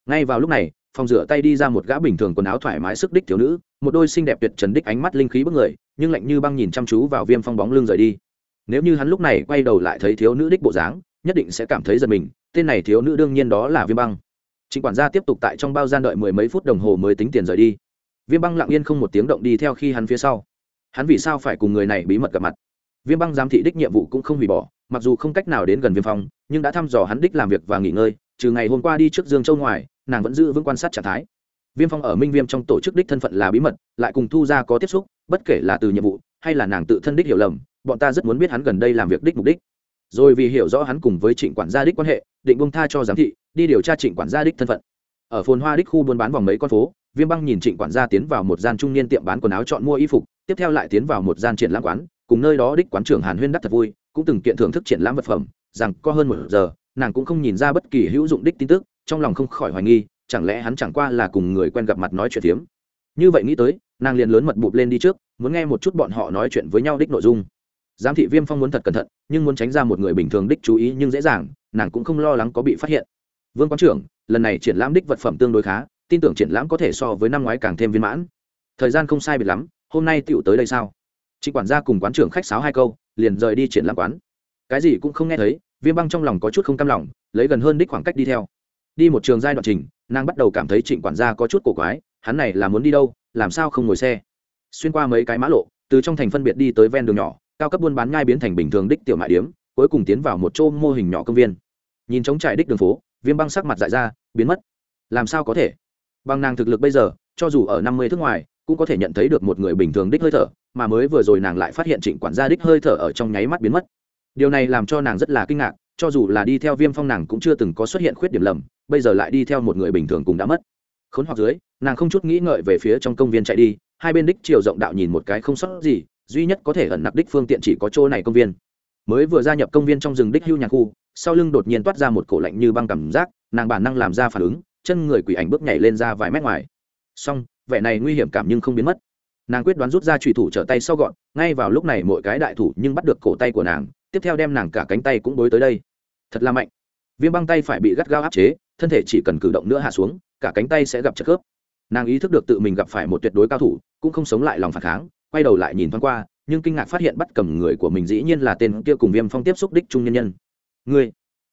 Ngay vào lúc này, phòng rửa tay đi ra một gã bình thường quần áo thoải mái sức đích thiếu nữ, một đôi xinh đẹp tuyệt trần đích ánh mắt linh khí bức người, nhưng lạnh như băng nhìn chăm chú vào Viêm Phong bóng lưng rời đi. Nếu như hắn lúc này quay đầu lại thấy thiếu nữ đích bộ dáng, nhất định sẽ cảm thấy giật mình, tên này thiếu nữ đương nhiên đó là Viêm Băng Chính quản gia tiếp tục tại trong bao gian đợi mười mấy phút đồng hồ mới tính tiền rời đi. Viêm Băng lặng yên không một tiếng động đi theo khi hắn phía sau. Hắn vì sao phải cùng người này bí mật gặp mặt? Viêm Băng giám thị đích nhiệm vụ cũng không hủy bỏ, mặc dù không cách nào đến gần Viêm Phong, nhưng đã thăm dò hắn đích làm việc và nghỉ ngơi, trừ ngày hôm qua đi trước Dương Châu ngoài, nàng vẫn giữ vững quan sát trạng thái. Viêm Phong ở Minh Viêm trong tổ chức đích thân phận là bí mật, lại cùng Thu gia có tiếp xúc, bất kể là từ nhiệm vụ hay là nàng tự thân đích hiểu lầm, bọn ta rất muốn biết hắn gần đây làm việc đích mục đích. Rồi vì hiểu rõ hắn cùng với Trịnh quản gia đích quan hệ, định bông tha cho giám thị, đi điều tra Trịnh quản gia đích thân phận. Ở phồn hoa đích khu buôn bán vòng mấy con phố viêm băng nhìn trịnh quản gia tiến vào một gian trung niên tiệm bán quần áo chọn mua y phục tiếp theo lại tiến vào một gian triển lãm quán cùng nơi đó đích quán trưởng hàn huyên đắc thật vui cũng từng kiện thưởng thức triển lãm vật phẩm rằng có hơn một giờ nàng cũng không nhìn ra bất kỳ hữu dụng đích tin tức trong lòng không khỏi hoài nghi chẳng lẽ hắn chẳng qua là cùng người quen gặp mặt nói chuyện tiếm như vậy nghĩ tới nàng liền lớn mật bụp lên đi trước muốn nghe một chút bọn họ nói chuyện với nhau đích nội dung giám thị viêm phong muốn thật cẩn thận, nhưng muốn tránh ra một người bình thường đích chú ý nhưng dễ dàng, nàng cũng không lo lắng có bị phát hiện. Vương quán trưởng, lần này triển lãm đích vật phẩm tương đối khá, tin tưởng triển lãm có thể so với năm ngoái càng thêm viên mãn. Thời gian không sai biệt lắm, hôm nay tựu tới đây sao? Chị quản gia cùng quán trưởng khách sáo hai câu, liền rời đi triển lãm quán. Cái gì cũng không nghe thấy, viêm băng trong lòng có chút không cam lòng, lấy gần hơn đích khoảng cách đi theo. Đi một trường giai đoạn trình, nàng bắt đầu cảm thấy trịnh quản gia có chút cổ quái, hắn này là muốn đi đâu, làm sao không ngồi xe? Xuyên qua mấy cái mã lộ, từ trong thành phân biệt đi tới ven đường nhỏ cao cấp buôn bán nhai biến thành bình thường đích tiểu mại điếm, cuối cùng tiến vào một chỗ mô hình nhỏ công viên. Nhìn trống trải đích đường phố, viêm băng sắc mặt dại ra, biến mất. Làm sao có thể? Bằng nàng thực lực bây giờ, cho dù ở năm mươi thước ngoài, cũng có thể nhận thấy được một người bình thường đích hơi thở, mà mới vừa rồi nàng lại phát hiện trịnh quản gia đích hơi thở ở trong nháy mắt biến mất. Điều này làm cho nàng rất là kinh ngạc, cho dù là đi theo viêm phong nàng cũng chưa từng có xuất hiện khuyết điểm lầm, bây giờ lại đi theo một người bình thường cũng đã mất. Khốn hoặc dưới, nàng không chút nghĩ ngợi về phía trong công viên chạy đi, hai bên đích chiều rộng đạo nhìn một cái không sót gì duy nhất có thể ẩn nặc đích phương tiện chỉ có chỗ này công viên. Mới vừa gia nhập công viên trong rừng đích hưu nhà khu, sau lưng đột nhiên toát ra một cổ lạnh như băng cảm giác, nàng bản năng làm ra phản ứng, chân người quỷ ảnh bước nhảy lên ra vài mét ngoài. Song vẻ này nguy hiểm cảm nhưng không biến mất. Nàng quyết đoán rút ra trùy thủ trở tay sau gọn, ngay vào lúc này mỗi cái đại thủ nhưng bắt được cổ tay của nàng, tiếp theo đem nàng cả cánh tay cũng bối tới đây. Thật là mạnh. Viêm băng tay phải bị gắt gao áp chế, thân thể chỉ cần cử động nữa hạ xuống, cả cánh tay sẽ gặp chất khớp. Nàng ý thức được tự mình gặp phải một tuyệt đối cao thủ, cũng không sống lại lòng phản kháng quay đầu lại nhìn thoáng qua, nhưng kinh ngạc phát hiện bắt cầm người của mình dĩ nhiên là tên kia cùng viêm phong tiếp xúc đích trung nhân nhân. Ngươi?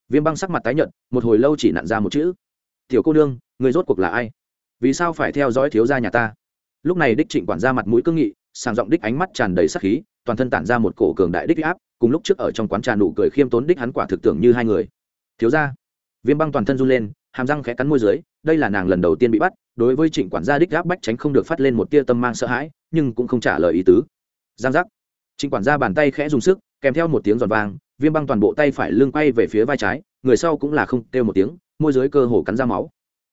Viêm băng sắc mặt tái nhợt, một hồi lâu chỉ nặn ra một chữ. Tiểu cô nương người rốt cuộc là ai? Vì sao phải theo dõi thiếu gia nhà ta? Lúc này đích trịnh quản ra mặt mũi cương nghị, sàng giọng đích ánh mắt tràn đầy sắc khí, toàn thân tản ra một cổ cường đại đích áp, cùng lúc trước ở trong quán trà nụ cười khiêm tốn đích hắn quả thực tưởng như hai người. Thiếu gia. Viêm băng toàn thân run lên, hàm răng khẽ cắn môi dưới, đây là nàng lần đầu tiên bị bắt đối với trịnh quản gia đích gáp bách tránh không được phát lên một tia tâm mang sợ hãi, nhưng cũng không trả lời ý tứ. Giang giác. Trịnh quản gia bàn tay khẽ dùng sức, kèm theo một tiếng giòn vang, viêm băng toàn bộ tay phải lưng quay về phía vai trái, người sau cũng là không kêu một tiếng, môi dưới cơ hồ cắn ra máu.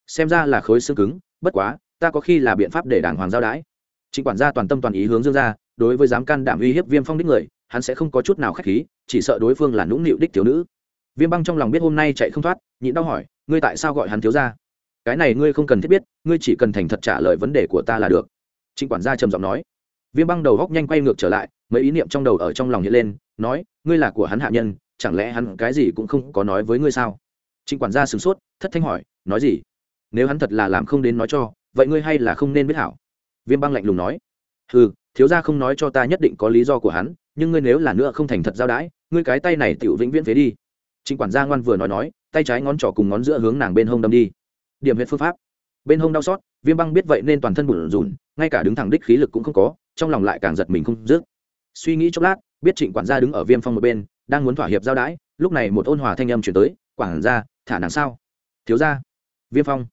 Xem ra là khối xương cứng, bất quá, ta có khi là biện pháp để đảng hoàng giao đãi trịnh quản gia toàn tâm toàn ý hướng dương ra đối với dám can đảm uy hiếp viêm phong đích người, hắn sẽ không có chút nào k h á c h khí, chỉ sợ đối phương là nũng nịu đích thiếu nữ. Viêm băng trong lòng biết hôm nay chạy không thoát, nhịn đau hỏi, ngươi tại sao gọi hắn thiếu ra cái này ngươi không cần thiết biết, ngươi chỉ cần thành thật trả lời vấn đề của ta là được. Trịnh quản gia trầm giọng nói. Viêm băng đầu góc nhanh quay ngược trở lại, mấy ý niệm trong đầu ở trong lòng hiện lên, nói, ngươi là của hắn hạ nhân, chẳng lẽ hắn cái gì cũng không có nói với ngươi sao? Trịnh quản gia sửng sốt, thất thanh hỏi, nói gì? Nếu hắn thật là làm không đến nói cho, vậy ngươi hay là không nên biết hảo. Viêm băng lạnh lùng nói ừ thiếu gia không nói cho ta nhất định có lý do của hắn, nhưng ngươi nếu là nữa không thành thật giao đãi ngươi cái tay này tựu vĩnh viễn phế đi. Trịnh quản gia ngoan vừa nói nói, tay trái ngón trỏ cùng ngón giữa hướng nàng bên hông đâm đi điểm huyệt phương pháp. Bên hông đau xót, viêm băng biết vậy nên toàn thân bùn rùn, ngay cả đứng thẳng đích khí lực cũng không có, trong lòng lại càng giật mình không dứt. Suy nghĩ chốc lát, biết trịnh quản gia đứng ở viêm phong một bên, đang muốn thỏa hiệp giao đãi, lúc này một ôn hòa thanh âm chuyển tới, quản gia, thả nàng sao? Thiếu gia. Viêm phong.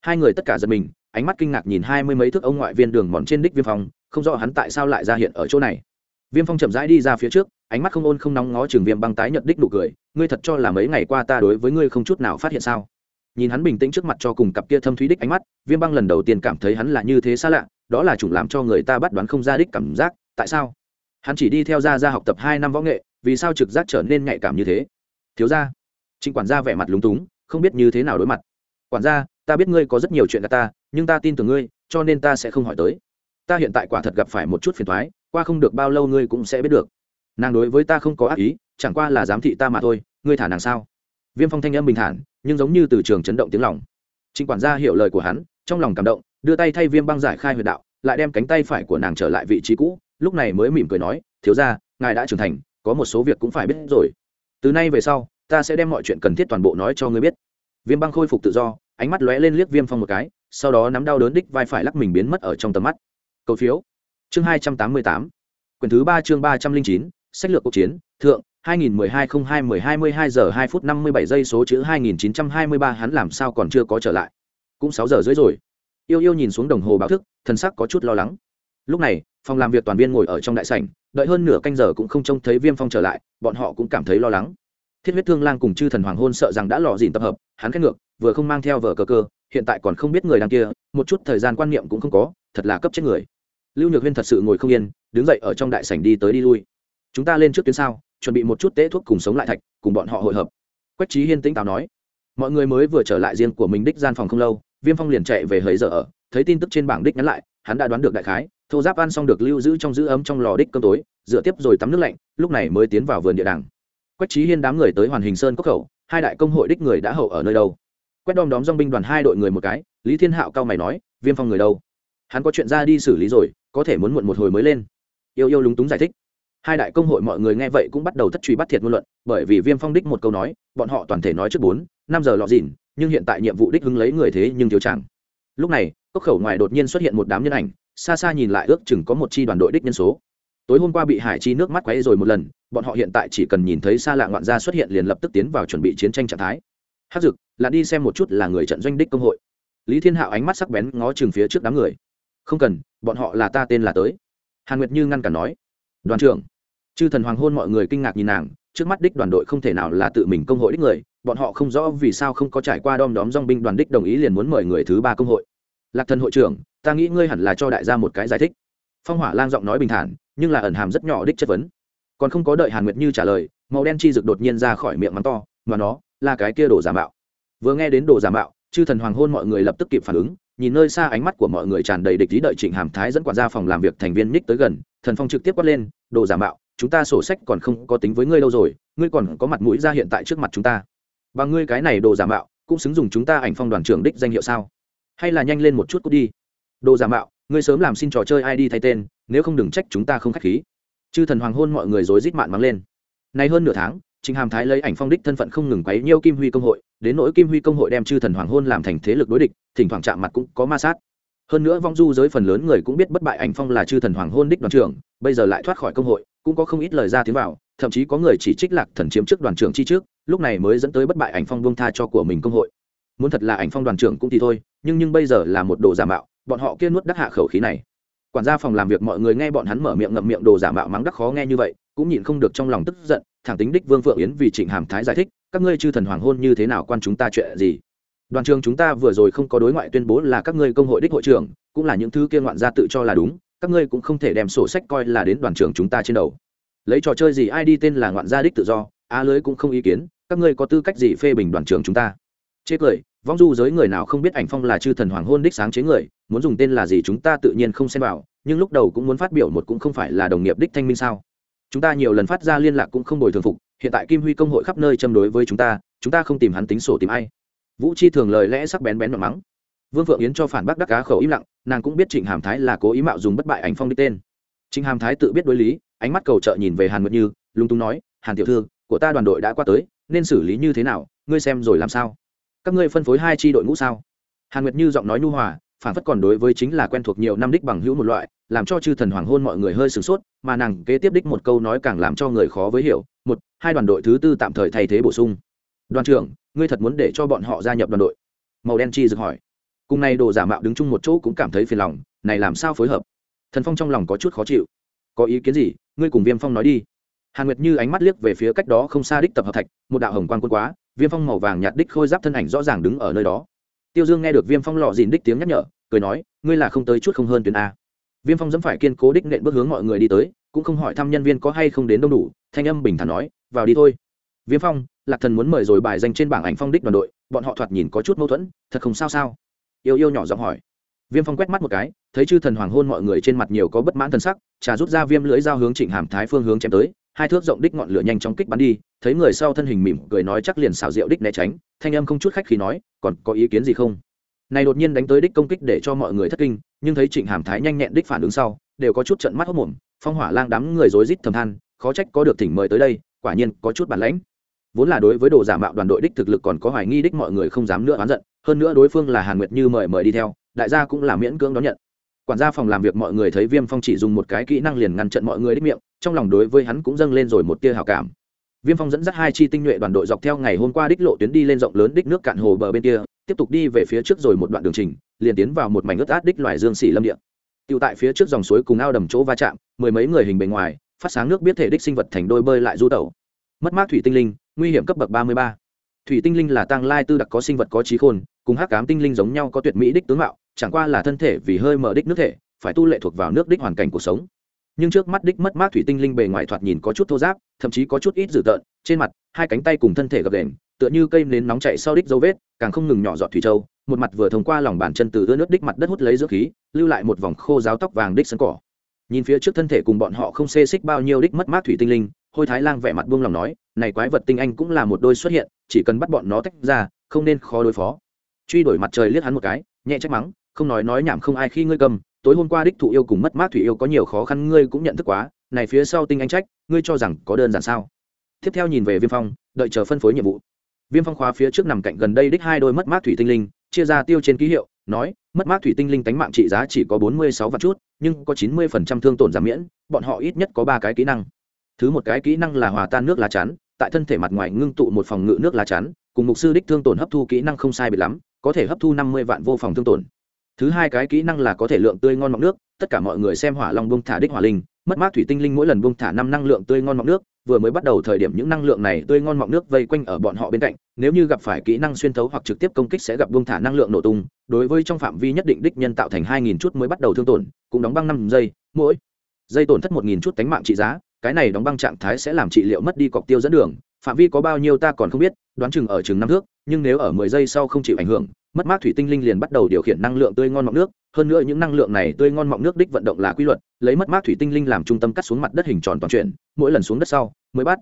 Hai người tất cả giật mình, ánh mắt kinh ngạc nhìn hai mươi mấy thước ông ngoại viên đường mòn trên đích viêm phong, không rõ hắn tại sao lại ra hiện ở chỗ này. Viêm phong chậm rãi đi ra phía trước, ánh mắt không ôn không nóng ngó trường viêm băng tái nhận đích nụ cười, ngươi thật cho là mấy ngày qua ta đối với ngươi không chút nào phát hiện sao? Nhìn hắn bình tĩnh trước mặt cho cùng cặp kia thâm thúy đích ánh mắt, viêm băng lần đầu tiên cảm thấy hắn là như thế xa lạ, đó là chủng làm cho người ta bắt đoán không ra đích cảm giác, tại sao? Hắn chỉ đi theo ra ra học tập hai năm võ nghệ, vì sao trực giác trở nên nhạy cảm như thế? Thiếu ra trịnh quản gia vẻ mặt lúng túng, không biết như thế nào đối mặt. Quản gia, ta biết ngươi có rất nhiều chuyện gặp ta, nhưng ta tin tưởng ngươi, cho nên ta sẽ không hỏi tới. Ta hiện tại quả thật gặp phải một chút phiền thoái qua không được bao lâu ngươi cũng sẽ biết được. Nàng đối với ta không có ác ý, chẳng qua là giám thị ta mà thôi, ngươi thả nàng sao? Viêm phong thanh âm bình thản, nhưng giống như từ trường chấn động tiếng lòng. Trịnh quản gia hiểu lời của hắn, trong lòng cảm động, đưa tay thay viêm băng giải khai huyệt đạo, lại đem cánh tay phải của nàng trở lại vị trí cũ, lúc này mới mỉm cười nói, thiếu ra ngài đã trưởng thành, có một số việc cũng phải biết rồi. Từ nay về sau, ta sẽ đem mọi chuyện cần thiết toàn bộ nói cho ngươi biết. Viêm băng khôi phục tự do, ánh mắt lóe lên liếc viêm phong một cái, sau đó nắm đau đớn đích vai phải lắc mình biến mất ở trong tầm mắt. Cầu phiếu. Chương hai trăm tám mươi tám. Quyển thứ ba chương ba trăm linh chín, sách lược cuộc chiến, thượng. 2012-02-12-22 giờ 2 phút 57 giây số chữ 2923 hắn làm sao còn chưa có trở lại. Cũng 6 giờ rưỡi rồi. Yêu yêu nhìn xuống đồng hồ báo thức, thần sắc có chút lo lắng. Lúc này, phòng làm việc toàn viên ngồi ở trong đại sảnh, đợi hơn nửa canh giờ cũng không trông thấy Viêm Phong trở lại, bọn họ cũng cảm thấy lo lắng. Thiết huyết thương lang cùng chư thần hoàng hôn sợ rằng đã lọ dìn tập hợp, hắn khét ngược, vừa không mang theo vợ cờ cơ, hiện tại còn không biết người đang kia, một chút thời gian quan niệm cũng không có, thật là cấp chết người. Lưu Nhược Huyên thật sự ngồi không yên, đứng dậy ở trong đại sảnh đi tới đi lui. Chúng ta lên trước tuyến sao? Chuẩn bị một chút tế thuốc cùng sống lại thạch, cùng bọn họ hội hợp. Quách trí hiên tĩnh táo nói, mọi người mới vừa trở lại riêng của mình đích gian phòng không lâu, viêm phong liền chạy về hơi giờ ở, thấy tin tức trên bảng đích nhắn lại, hắn đã đoán được đại khái, thô giáp ăn xong được lưu giữ trong giữ ấm trong lò đích cơm tối, dựa tiếp rồi tắm nước lạnh, lúc này mới tiến vào vườn địa đàng. Quách trí hiên đám người tới hoàn hình sơn cốc khẩu, hai đại công hội đích người đã hậu ở nơi đâu. Quét đom đóm dong binh đoàn hai đội người một cái, lý thiên hạo cao mày nói, viêm phong người đâu? Hắn có chuyện ra đi xử lý rồi, có thể muốn muộn một hồi mới lên. Yêu yêu lúng túng giải thích hai đại công hội mọi người nghe vậy cũng bắt đầu thất truy bắt thiệt ngôn luận, bởi vì viêm phong đích một câu nói, bọn họ toàn thể nói trước bốn, năm giờ lọ dìn nhưng hiện tại nhiệm vụ đích hứng lấy người thế nhưng thiếu chẳng. Lúc này, cốc khẩu ngoài đột nhiên xuất hiện một đám nhân ảnh, xa xa nhìn lại ước chừng có một chi đoàn đội đích nhân số. Tối hôm qua bị hải chi nước mắt quấy rồi một lần, bọn họ hiện tại chỉ cần nhìn thấy xa lạ ngoạn gia xuất hiện liền lập tức tiến vào chuẩn bị chiến tranh trạng thái. Hát dực, là đi xem một chút là người trận doanh đích công hội. Lý thiên hạo ánh mắt sắc bén ngó chừng phía trước đám người. Không cần, bọn họ là ta tên là tới. Hàn nguyệt như ngăn cản nói. Đoàn trưởng chư thần hoàng hôn mọi người kinh ngạc nhìn nàng, trước mắt đích đoàn đội không thể nào là tự mình công hội đích người, bọn họ không rõ vì sao không có trải qua đom đóm dong binh đoàn đích đồng ý liền muốn mời người thứ ba công hội. Lạc thần hội trưởng, ta nghĩ ngươi hẳn là cho đại gia một cái giải thích. Phong hỏa lang giọng nói bình thản, nhưng là ẩn hàm rất nhỏ đích chất vấn. Còn không có đợi hàn nguyệt như trả lời, màu đen chi rực đột nhiên ra khỏi miệng mắng to, mà nó, là cái kia đồ giả mạo. Vừa nghe đến đồ giả mạo, chư thần hoàng hôn mọi người lập tức kịp phản ứng, nhìn nơi xa ánh mắt của mọi người tràn đầy địch ý đợi trịnh hàm thái dẫn quản gia phòng làm việc thành viên ních tới gần, thần phong trực tiếp quát lên, đồ giả mạo chúng ta sổ sách còn không có tính với ngươi lâu rồi ngươi còn có mặt mũi ra hiện tại trước mặt chúng ta. Và ngươi cái này đồ giả mạo cũng xứng dùng chúng ta ảnh phong đoàn trưởng đích danh hiệu sao? Hay là nhanh lên một chút cút đi. Đồ giả mạo ngươi sớm làm xin trò chơi ai đi thay tên nếu không đừng trách chúng ta không k h á c h khí. Chư thần hoàng hôn mọi người rối rít mạn mắng lên. Nay hơn nửa tháng Trình Hàm Thái lấy ảnh phong đích thân phận không ngừng quấy nhiêu Kim Huy công hội, đến nỗi Kim Huy công hội đem chư thần hoàng hôn làm thành thế lực đối địch, thỉnh thoảng chạm mặt cũng có ma sát. Hơn nữa vong du giới phần lớn người cũng biết bất bại ảnh phong là chư thần hoàng hôn đích đoàn trưởng, bây giờ lại thoát khỏi công hội, cũng có không ít lời ra tiếng vào, thậm chí có người chỉ trích Lạc Thần chiếm trước đoàn trưởng chi trước, lúc này mới dẫn tới bất bại ảnh phong buông tha cho của mình công hội. Muốn thật là ảnh phong đoàn trưởng cũng thì thôi, nhưng nhưng bây giờ là một đồ giả mạo, bọn họ kia nuốt đắc hạ khẩu khí này. Quản gia phòng làm việc mọi người nghe bọn hắn mở miệng ngậm miệng đồ giả mạo mắng đắc khó nghe như vậy, cũng nhịn không được trong lòng tức giận, thẳng tính đích vương phượng yến vì trịnh hàm thái giải thích các ngươi chư thần hoàng hôn như thế nào quan chúng ta chuyện gì đoàn trường chúng ta vừa rồi không có đối ngoại tuyên bố là các ngươi công hội đích hội trưởng, cũng là những thứ kia ngoạn gia tự cho là đúng, các ngươi cũng không thể đem sổ sách coi là đến đoàn trường chúng ta trên đầu. Lấy trò chơi gì ai đi tên là ngoạn gia đích tự do, á lưới cũng không ý kiến, các ngươi có tư cách gì phê bình đoàn trường chúng ta? Chê cười, vong du giới người nào không biết ảnh phong là chư thần hoàng hôn đích sáng chế người, muốn dùng tên là gì chúng ta tự nhiên không xem vào, nhưng lúc đầu cũng muốn phát biểu một cũng không phải là đồng nghiệp đích thanh minh sao? Chúng ta nhiều lần phát ra liên lạc cũng không bồi thường phục, hiện tại kim huy công hội khắp nơi châm đối với chúng ta chúng ta không tìm hắn tính sổ tìm ai vũ chi thường lời lẽ sắc bén bén và mắng. Vương phượng yến cho phản bác đắc cá khẩu im lặng, nàng cũng biết trịnh hàm thái là cố ý mạo dùng bất bại ảnh phong đi tên. Trịnh hàm thái tự biết đối lý, ánh mắt cầu trợ nhìn về hàn nguyệt như lung tung nói, hàn tiểu thư, của ta đoàn đội đã qua tới, nên xử lý như thế nào, ngươi xem rồi làm sao? Các ngươi phân phối hai chi đội ngũ sao? Hàn nguyệt như giọng nói nhu hòa, phản phất còn đối với chính là quen thuộc nhiều năm đích bằng hữu một loại, làm cho chư thần hoàng hôn mọi người hơi sửng sốt, mà nàng kế tiếp đích một câu nói càng làm cho người khó với hiểu. Một, hai đoàn đội thứ tư tạm thời thay thế bổ sung đoàn trưởng, ngươi thật muốn để cho bọn họ gia nhập đoàn đội? Màu đen chi dực hỏi. Cùng nay đồ giả mạo đứng chung một chỗ cũng cảm thấy phiền lòng, này làm sao phối hợp? Thần phong trong lòng có chút khó chịu. Có ý kiến gì, ngươi cùng viêm phong nói đi. Hàn nguyệt như ánh mắt liếc về phía cách đó không xa đích tập hợp thạch, một đạo hồng quan quân quá, viêm phong màu vàng nhạt đích khôi giáp thân ảnh rõ ràng đứng ở nơi đó. Tiêu dương nghe được viêm phong lọ dìn đích tiếng nhắc nhở, cười nói, ngươi là không tới chút không hơn tuyến a. Viêm phong dẫm phải kiên cố đích nện bước hướng mọi người đi tới, cũng không hỏi thăm nhân viên có hay không đến đông đủ, thanh âm bình thản nói, vào đi thôi viêm phong, lạc thần muốn mời rồi bài danh trên bảng ảnh phong đích đoàn đội, bọn họ thoạt nhìn có chút mâu thuẫn, thật không sao sao? Yêu yêu nhỏ giọng hỏi. Viêm phong quét mắt một cái, thấy chư thần hoàng hôn mọi người trên mặt nhiều có bất mãn thần sắc, trà rút ra viêm lưỡi dao hướng trịnh hàm thái phương hướng chém tới, hai thước rộng đích ngọn lửa nhanh chóng kích bắn đi, thấy người sau thân hình mỉm cười nói chắc liền xào rượu đích né tránh, thanh âm không chút khách khi nói, còn có ý kiến gì không? Này đột nhiên đánh tới đích công kích để cho mọi người thất kinh, nhưng thấy trịnh hàm thái nhanh nhẹn đích phản ứng sau, đều có chút trận mắt hốc mồm phong hỏa lang đám người rối rít thầm than, khó trách có được thỉnh mời tới đây, quả nhiên có chút bản lãnh vốn là đối với đồ giả mạo đoàn đội đích thực lực còn có hoài nghi đích mọi người không dám nữa oán giận, hơn nữa đối phương là hàn nguyệt như mời mời đi theo, đại gia cũng là miễn cưỡng đón nhận. Quản gia phòng làm việc mọi người thấy viêm phong chỉ dùng một cái kỹ năng liền ngăn trận mọi người đích miệng, trong lòng đối với hắn cũng dâng lên rồi một tia hào cảm. Viêm phong dẫn dắt hai chi tinh nhuệ đoàn đội dọc theo ngày hôm qua đích lộ tuyến đi lên rộng lớn đích nước cạn hồ bờ bên kia, tiếp tục đi về phía trước rồi một đoạn đường trình, liền tiến vào một mảnh ướt át đích loài dương xỉ lâm địa. Tựu tại phía trước dòng suối cùng ao đầm chỗ va chạm, mười mấy người hình bề ngoài, phát sáng nước biết thể đích sinh vật thành đôi bơi lại du tẩu. Mất mát thủy tinh linh nguy hiểm cấp bậc ba mươi ba. Thủy tinh linh là tăng lai tư đặc có sinh vật có trí khôn, cùng hắc cám tinh linh giống nhau có tuyệt mỹ đích tướng mạo, chẳng qua là thân thể vì hơi mở đích nước thể, phải tu lệ thuộc vào nước đích hoàn cảnh cuộc sống. Nhưng trước mắt đích mất mát thủy tinh linh bề ngoài thoạt nhìn có chút thô giáp, thậm chí có chút ít dữ tợn, trên mặt, hai cánh tay cùng thân thể gập đền tựa như cây nến nóng chạy sau đích dấu vết, càng không ngừng nhỏ giọt thủy châu, một mặt vừa thông qua lòng bàn chân từ ưa nước đích mặt đất hút lấy dưỡng khí, lưu lại một vòng khô ráo tóc vàng đích sân cỏ. Nhìn phía trước thân thể cùng bọn họ không xê xích bao nhiêu đích mất mát thủy tinh linh hôi thái lang vẻ mặt buông lòng nói, này quái vật tinh anh cũng là một đôi xuất hiện, chỉ cần bắt bọn nó tách ra, không nên khó đối phó. Truy đổi mặt trời liếc hắn một cái, nhẹ trách mắng, không nói nói nhảm không ai khi ngươi cầm, tối hôm qua đích thụ yêu cùng mất mát thủy yêu có nhiều khó khăn ngươi cũng nhận thức quá, này phía sau tinh anh trách, ngươi cho rằng có đơn giản sao? Tiếp theo nhìn về viêm phong, đợi chờ phân phối nhiệm vụ. Viêm phong khóa phía trước nằm cạnh gần đây đích hai đôi mất mát thủy tinh linh, chia ra tiêu trên ký hiệu, nói, mất mát thủy tinh linh tánh mạng trị giá chỉ có bốn mươi sáu vạn chút, nhưng có chín mươi phần trăm thương tổn giảm miễn, bọn họ ít nhất có ba cái kỹ năng thứ một cái kỹ năng là hòa tan nước lá chắn, tại thân thể mặt ngoài ngưng tụ một phòng ngự nước lá chắn, cùng mục sư đích thương tổn hấp thu kỹ năng không sai bị lắm, có thể hấp thu năm mươi vạn vô phòng thương tổn. Thứ hai cái kỹ năng là có thể lượng tươi ngon mọng nước, tất cả mọi người xem hỏa long bông thả đích hỏa linh, mất mát thủy tinh linh mỗi lần bông thả năm năng lượng tươi ngon mọng nước, vừa mới bắt đầu thời điểm những năng lượng này tươi ngon mọng nước vây quanh ở bọn họ bên cạnh, nếu như gặp phải kỹ năng xuyên thấu hoặc trực tiếp công kích sẽ gặp bông thả năng lượng nổ tung, đối với trong phạm vi nhất định đích nhân tạo thành hai nghìn chút mới bắt đầu thương tổn, cũng đóng băng năm giây, mỗi giây tổn thất một nghìn chút cánh mạng trị giá cái này đóng băng trạng thái sẽ làm trị liệu mất đi cọc tiêu dẫn đường phạm vi có bao nhiêu ta còn không biết đoán chừng ở chừng năm thước nhưng nếu ở mười giây sau không chịu ảnh hưởng mất mát thủy tinh linh liền bắt đầu điều khiển năng lượng tươi ngon mọng nước hơn nữa những năng lượng này tươi ngon mọng nước đích vận động là quy luật lấy mất mát thủy tinh linh làm trung tâm cắt xuống mặt đất hình tròn toàn chuyển mỗi lần xuống đất sau mới bắt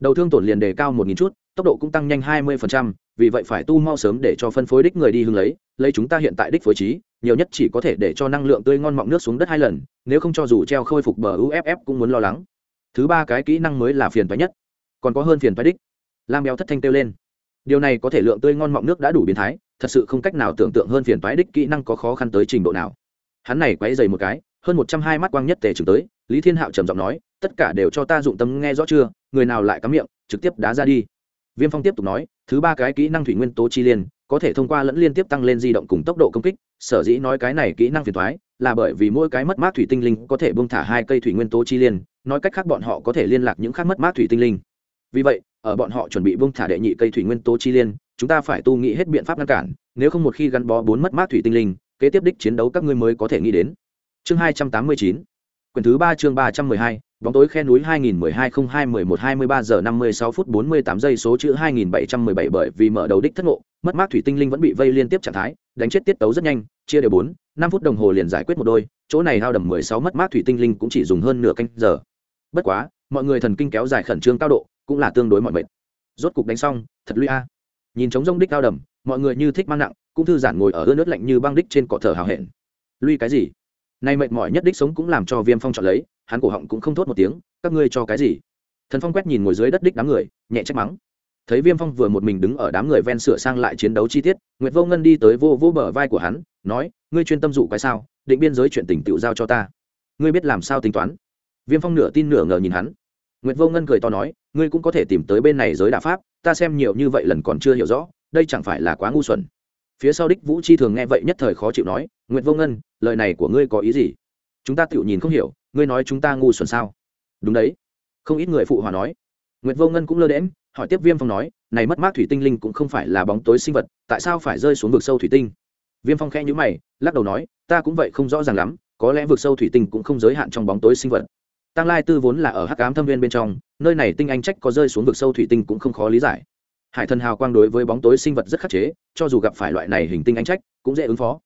đầu thương tổn liền đề cao một nghìn chút tốc độ cũng tăng nhanh hai mươi phần trăm, vì vậy phải tu mau sớm để cho phân phối đích người đi hưng lấy lấy chúng ta hiện tại đích phối trí nhiều nhất chỉ có thể để cho năng lượng tươi ngon mọng nước xuống đất hai lần nếu không cho dù treo khôi phục bờ uff cũng muốn lo lắng thứ ba cái kỹ năng mới là phiền toái nhất. Còn có hơn phiền toái đích. Lam béo thất thanh kêu lên. Điều này có thể lượng tươi ngon mọng nước đã đủ biến thái, thật sự không cách nào tưởng tượng hơn phiền toái đích kỹ năng có khó khăn tới trình độ nào. Hắn này quấy dày một cái, hơn một trăm hai mắt quang nhất tề chừng tới, lý thiên hạo trầm giọng nói, tất cả đều cho ta dụng tâm nghe rõ chưa? Người nào lại cắm miệng, trực tiếp đá ra đi. Viêm phong tiếp tục nói, thứ ba cái kỹ năng thủy nguyên tố chi liên, có thể thông qua lẫn liên tiếp tăng lên di động cùng tốc độ công kích, sở dĩ nói cái này kỹ năng phiền thoái là bởi vì mỗi cái mất mát thủy tinh linh có thể bông thả hai cây thủy nguyên tố chi liên nói cách khác bọn họ có thể liên lạc những khác mất mát thủy tinh linh vì vậy ở bọn họ chuẩn bị bông thả đệ nhị cây thủy nguyên tố chi liên chúng ta phải tu nghĩ hết biện pháp ngăn cản nếu không một khi gắn bó bốn mất mát thủy tinh linh kế tiếp đích chiến đấu các ngươi mới có thể nghĩ đến chương hai trăm tám mươi chín quyển thứ ba chương ba trăm mười hai bóng tối khe núi 2012-02-11-23 giờ 56 phút 48 giây số chữ 2717 bởi vì mở đầu đích thất ngộ, mất mát thủy tinh linh vẫn bị vây liên tiếp trạng thái, đánh chết tiết tấu rất nhanh, chia đều 4, 5 phút đồng hồ liền giải quyết một đôi, chỗ này hao đầm 16 mất mát thủy tinh linh cũng chỉ dùng hơn nửa canh giờ. Bất quá, mọi người thần kinh kéo dài khẩn trương cao độ, cũng là tương đối mọi mệt. Rốt cục đánh xong, thật lui a. Nhìn trống rông đích cao đầm, mọi người như thích mang nặng, cũng thư giãn ngồi ở ướt nước lạnh như băng đích trên cỏ thở hào hẹn. Lui cái gì? Nay mệt mỏi nhất đích sống cũng làm cho Viêm Phong chọn lấy, hắn cổ họng cũng không thốt một tiếng các ngươi cho cái gì thần phong quét nhìn ngồi dưới đất đích đám người nhẹ trách mắng thấy viêm phong vừa một mình đứng ở đám người ven sửa sang lại chiến đấu chi tiết nguyệt vô ngân đi tới vô vô bờ vai của hắn nói ngươi chuyên tâm dụ cái sao định biên giới chuyện tình tự giao cho ta ngươi biết làm sao tính toán viêm phong nửa tin nửa ngờ nhìn hắn. Nguyệt vô ngân cười to nói, ngươi cũng có thể tìm tới bên này giới đà pháp, ta xem nhiều như vậy lần còn chưa hiểu rõ, đây chẳng phải là quá ngu xuẩn. Phía sau đích vũ chi thường nghe vậy nhất thời khó chịu nói, nguyệt vô ngân, lời này của ngươi có ý gì? Chúng ta tự nhìn không hiểu, ngươi nói chúng ta ngu xuẩn sao? Đúng đấy. Không ít người phụ hòa nói. Nguyệt vô ngân cũng lơ đễm hỏi tiếp viêm phong nói, này mất mát thủy tinh linh cũng không phải là bóng tối sinh vật, tại sao phải rơi xuống vực sâu thủy tinh? Viêm phong khẽ nhữ mày, lắc đầu nói, ta cũng vậy không rõ ràng lắm, có lẽ vực sâu thủy tinh cũng không giới hạn trong bóng tối sinh vật tăng lai tư vốn là ở hắc ám thâm viên bên trong, nơi này tinh anh trách có rơi xuống vực sâu thủy tinh cũng không khó lý giải. Hải thần hào quang đối với bóng tối sinh vật rất khắc chế, cho dù gặp phải loại này hình tinh anh trách, cũng dễ ứng phó.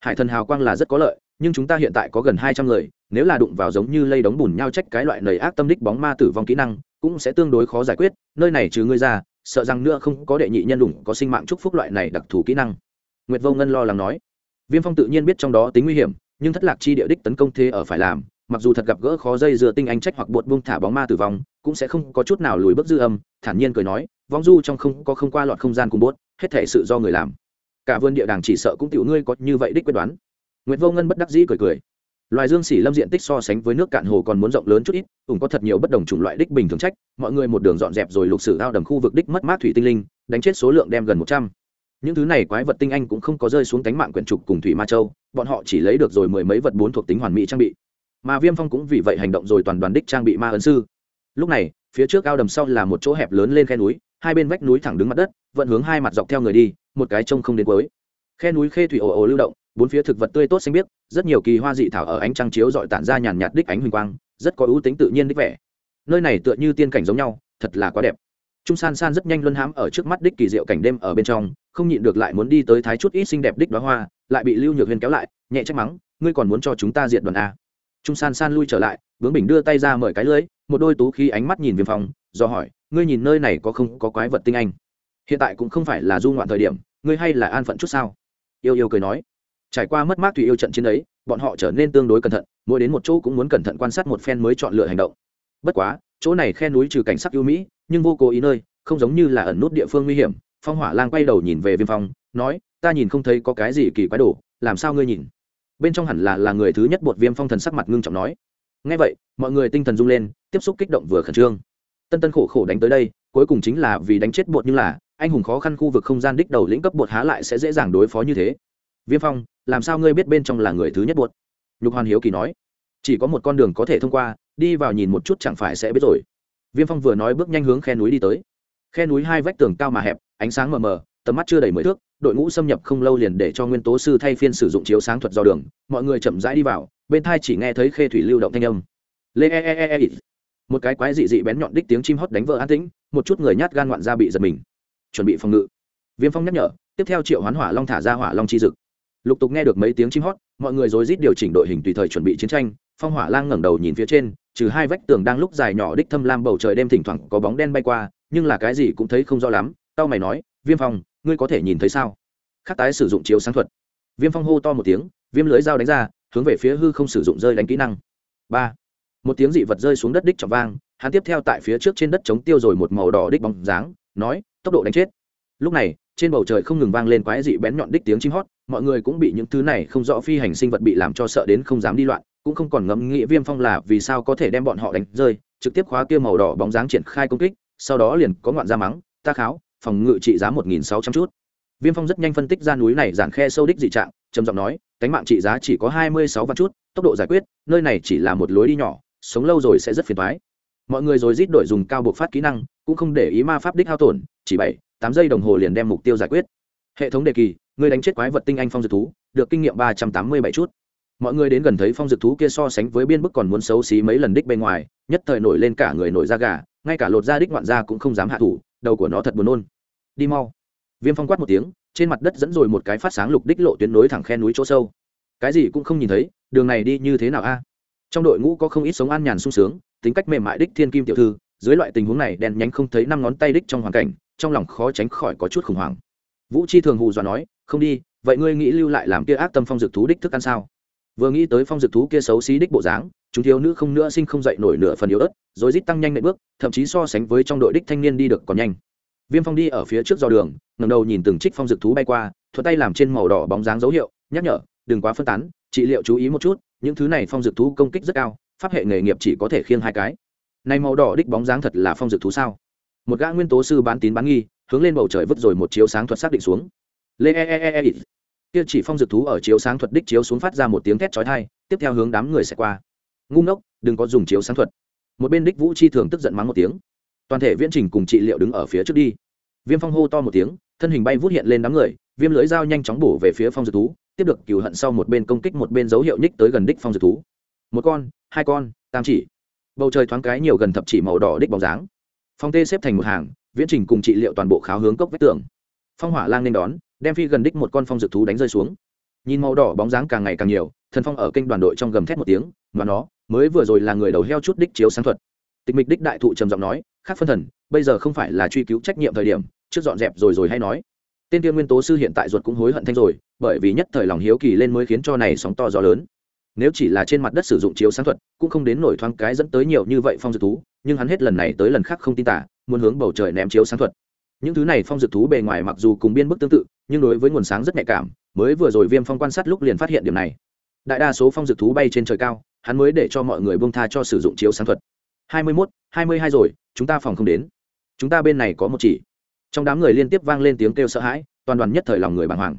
Hải thần hào quang là rất có lợi, nhưng chúng ta hiện tại có gần hai trăm người, nếu là đụng vào giống như lây đống bùn nhau trách cái loại nầy ác tâm đích bóng ma tử vong kỹ năng, cũng sẽ tương đối khó giải quyết, nơi này trừ ngươi ra, sợ rằng nữa không có đệ nhị nhân đủng có sinh mạng chúc phúc loại này đặc thù kỹ năng. Nguyệt vô ngân lo lắng nói. Viêm phong tự nhiên biết trong đó tính nguy hiểm, nhưng thất lạc chi địa đích tấn công thế ở phải làm mặc dù thật gặp gỡ khó dây dừa tinh anh trách hoặc bột buông thả bóng ma tử vong cũng sẽ không có chút nào lùi bước dư âm thản nhiên cười nói vong du trong không có không qua loạt không gian cùng bốt hết thể sự do người làm cả vườn địa đàng chỉ sợ cũng tiểu ngươi có như vậy đích quyết đoán Nguyệt Vô Ngân bất đắc dĩ cười cười. Loài Dương xỉ Lâm diện tích so sánh với nước cạn hồ còn muốn rộng lớn chút ít, cũng có thật nhiều bất đồng chủng loại đích bình thường trách, mọi người một đường dọn dẹp rồi lục sử ao đầm khu vực đích mất mát thủy tinh linh, đánh chết số lượng đem gần một trăm. Những thứ này quái vật tinh anh cũng không có rơi xuống cánh mạng quyển trục cùng thủy ma châu, bọn họ chỉ lấy được rồi mười mấy vật bốn thuộc tính hoàn mỹ trang bị. Mà Viêm Phong cũng vì vậy hành động rồi toàn đoàn đích trang bị ma ấn sư. Lúc này, phía trước ao đầm sau là một chỗ hẹp lớn lên khe núi, hai bên vách núi thẳng đứng mặt đất, vận hướng hai mặt dọc theo người đi, một cái trông không đến cuối. Khe núi khê thủy ồ ồ lưu động, bốn phía thực vật tươi tốt xanh biếc rất nhiều kỳ hoa dị thảo ở ánh trăng chiếu dọi tản ra nhàn nhạt đích ánh huỳnh quang rất có ưu tính tự nhiên đích vẻ nơi này tựa như tiên cảnh giống nhau thật là quá đẹp trung san san rất nhanh luân hãm ở trước mắt đích kỳ diệu cảnh đêm ở bên trong không nhịn được lại muốn đi tới thái chút ít xinh đẹp đích đoá hoa lại bị lưu nhược huyền kéo lại nhẹ trách mắng ngươi còn muốn cho chúng ta diện đoàn a trung san san lui trở lại, bướng bình đưa tay ra mời cái lưới, một đôi tú khí ánh mắt nhìn viêm phong, do hỏi, ngươi nhìn nơi này có không, có quái vật tinh anh? Hiện tại cũng không phải là du ngoạn thời điểm, ngươi hay là an phận chút sao? Yêu yêu cười nói. Trải qua mất mát tùy yêu trận chiến ấy, bọn họ trở nên tương đối cẩn thận, mỗi đến một chỗ cũng muốn cẩn thận quan sát một phen mới chọn lựa hành động. Bất quá, chỗ này khe núi trừ cảnh sắc yêu mỹ, nhưng vô cố ý nơi, không giống như là ẩn nút địa phương nguy hiểm. Phong hỏa lang quay đầu nhìn về viêm phong, nói, ta nhìn không thấy có cái gì kỳ quái đồ, làm sao ngươi nhìn? Bên trong hẳn là là người thứ nhất bột viêm phong thần sắc mặt ngưng trọng nói. Ngay vậy, mọi người tinh thần rung lên, tiếp xúc kích động vừa khẩn trương. Tân tân khổ khổ đánh tới đây, cuối cùng chính là vì đánh chết bột như là, anh hùng khó khăn khu vực không gian đích đầu lĩnh cấp bột há lại sẽ dễ dàng đối phó như thế. Viêm phong, làm sao ngươi biết bên trong là người thứ nhất bột? Nhục hoàn hiếu kỳ nói. Chỉ có một con đường có thể thông qua, đi vào nhìn một chút chẳng phải sẽ biết rồi. Viêm phong vừa nói bước nhanh hướng khe núi đi tới. Khe núi hai vách tường cao mà hẹp, ánh sáng mờ mờ, tầm mắt chưa đầy mười thước đội ngũ xâm nhập không lâu liền để cho nguyên tố sư thay phiên sử dụng chiếu sáng thuật do đường, mọi người chậm rãi đi vào, bên thai chỉ nghe thấy khê thủy lưu động thanh âm. Lê e, e e e e một cái quái dị dị bén nhọn đích tiếng chim hót đánh vỡ an tĩnh, một chút người nhát gan ngoạn ra bị giật mình. Chuẩn bị phòng ngự. Viêm phong nhắc nhở, tiếp theo triệu hoán hỏa long thả ra hỏa long chi dực. Lục tục nghe được mấy tiếng chim hót, mọi người rối rít điều chỉnh đội hình tùy thời chuẩn bị chiến tranh, phong hỏa lang ngẩng đầu nhìn phía trên, trừ hai vách tường đang lúc dài nhỏ đích thâm lam bầu trời đêm thỉnh thoảng có bóng đen bay qua, nhưng là cái gì cũng thấy không rõ lắm, tao mày nói, viêm phong ngươi có thể nhìn thấy sao? Khắc tái sử dụng chiếu sáng thuật. Viêm phong hô to một tiếng, viêm lưới dao đánh ra, hướng về phía hư không sử dụng rơi đánh kỹ năng. Ba. Một tiếng dị vật rơi xuống đất đích trọng vang, hắn tiếp theo tại phía trước trên đất chống tiêu rồi một màu đỏ đích bóng dáng, nói, tốc độ đánh chết. Lúc này, trên bầu trời không ngừng vang lên quái dị bén nhọn đích tiếng chim hót, mọi người cũng bị những thứ này không rõ phi hành sinh vật bị làm cho sợ đến không dám đi loạn, cũng không còn ngẫm nghĩ viêm phong là vì sao có thể đem bọn họ đánh rơi, trực tiếp khóa kia màu đỏ bóng dáng triển khai công kích, sau đó liền có ngoạn ra mắng, ta kháo phòng ngự trị giá một nghìn sáu trăm chút. Viêm phong rất nhanh phân tích ra núi này giản khe sâu đích dị trạng, trầm giọng nói, cánh mạng trị giá chỉ có hai mươi sáu vạn chút, tốc độ giải quyết, nơi này chỉ là một lối đi nhỏ, sống lâu rồi sẽ rất phiền thoái mọi người rồi rít đổi dùng cao buộc phát kỹ năng, cũng không để ý ma pháp đích hao tổn, chỉ bảy, tám giây đồng hồ liền đem mục tiêu giải quyết. Hệ thống đề kỳ, người đánh chết quái vật tinh anh phong dược thú, được kinh nghiệm ba trăm tám mươi bảy chút. Mọi người đến gần thấy phong dược thú kia so sánh với biên bức còn muốn xấu xí mấy lần đích bên ngoài, nhất thời nổi lên cả người nổi da gà, ngay cả lột da đích ngoạn da cũng không dám hạ thủ, đầu của nó thật buồn nôn đi mau. Viêm phong quát một tiếng, trên mặt đất dẫn rồi một cái phát sáng lục đích lộ tuyến nối thẳng khe núi chỗ sâu. Cái gì cũng không nhìn thấy, đường này đi như thế nào a? Trong đội ngũ có không ít sống an nhàn sung sướng, tính cách mềm mại đích thiên kim tiểu thư, dưới loại tình huống này đèn nhánh không thấy năm ngón tay đích trong hoàn cảnh, trong lòng khó tránh khỏi có chút khủng hoảng. Vũ chi thường hù dọa nói, không đi, vậy ngươi nghĩ lưu lại làm kia ác tâm phong dược thú đích thức ăn sao? Vừa nghĩ tới phong dược thú kia xấu xí đích bộ dáng, chúng thiếu nữ không nữa sinh không dậy nổi nửa phần yếu ớt, rồi rít tăng nhanh nệm bước, thậm chí so sánh với trong đội đích thanh niên đi được còn nhanh viêm phong đi ở phía trước do đường ngầm đầu nhìn từng trích phong dược thú bay qua, thuận tay làm trên màu đỏ bóng dáng dấu hiệu, nhắc nhở, đừng quá phân tán, trị liệu chú ý một chút, những thứ này phong dược thú công kích rất cao, pháp hệ nghề nghiệp chỉ có thể khiêng hai cái. Này màu đỏ đích bóng dáng thật là phong dược thú sao? Một gã nguyên tố sư bán tín bán nghi, hướng lên bầu trời vứt rồi một chiếu sáng thuật xác định xuống. Lê e e e e, e. kia chỉ phong dược thú ở chiếu sáng thuật đích chiếu xuống phát ra một tiếng thét chói tai, tiếp theo hướng đám người sẽ qua. Ngu ngốc, đừng có dùng chiếu sáng thuật. Một bên đích vũ chi thường tức giận mắng một tiếng toàn thể viễn trình cùng trị liệu đứng ở phía trước đi. Viêm phong hô to một tiếng, thân hình bay vút hiện lên đám người, viêm lưới dao nhanh chóng bổ về phía phong dược thú, tiếp được cửu hận sau một bên công kích một bên dấu hiệu nhích tới gần đích phong dược thú. Một con, hai con, tam chỉ. Bầu trời thoáng cái nhiều gần thập chỉ màu đỏ đích bóng dáng. Phong tê xếp thành một hàng, viễn trình cùng trị liệu toàn bộ kháo hướng cốc vách tường. Phong hỏa lang nên đón, đem phi gần đích một con phong dược thú đánh rơi xuống. Nhìn màu đỏ bóng dáng càng ngày càng nhiều, thần phong ở kênh đoàn đội trong gầm thét một tiếng và nó, mới vừa rồi là người đầu heo chút đích chiếu sáng thuật. Tịch mịch đích đại thụ trầm giọng nói khác phân thần, bây giờ không phải là truy cứu trách nhiệm thời điểm, trước dọn dẹp rồi rồi hay nói. Tên tiên nguyên tố sư hiện tại ruột cũng hối hận thanh rồi, bởi vì nhất thời lòng hiếu kỳ lên mới khiến cho này sóng to gió lớn. Nếu chỉ là trên mặt đất sử dụng chiếu sáng thuật, cũng không đến nổi thoáng cái dẫn tới nhiều như vậy phong dược thú, nhưng hắn hết lần này tới lần khác không tin tả, muốn hướng bầu trời ném chiếu sáng thuật. Những thứ này phong dược thú bề ngoài mặc dù cùng biên bức tương tự, nhưng đối với nguồn sáng rất nhạy cảm, mới vừa rồi viêm phong quan sát lúc liền phát hiện điểm này. Đại đa số phong dược thú bay trên trời cao, hắn mới để cho mọi người bông tha cho sử dụng chiếu sáng thuật. Hai mươi mốt, hai mươi hai rồi chúng ta phòng không đến. Chúng ta bên này có một chỉ. Trong đám người liên tiếp vang lên tiếng kêu sợ hãi, toàn đoàn nhất thời lòng người bàng hoàng.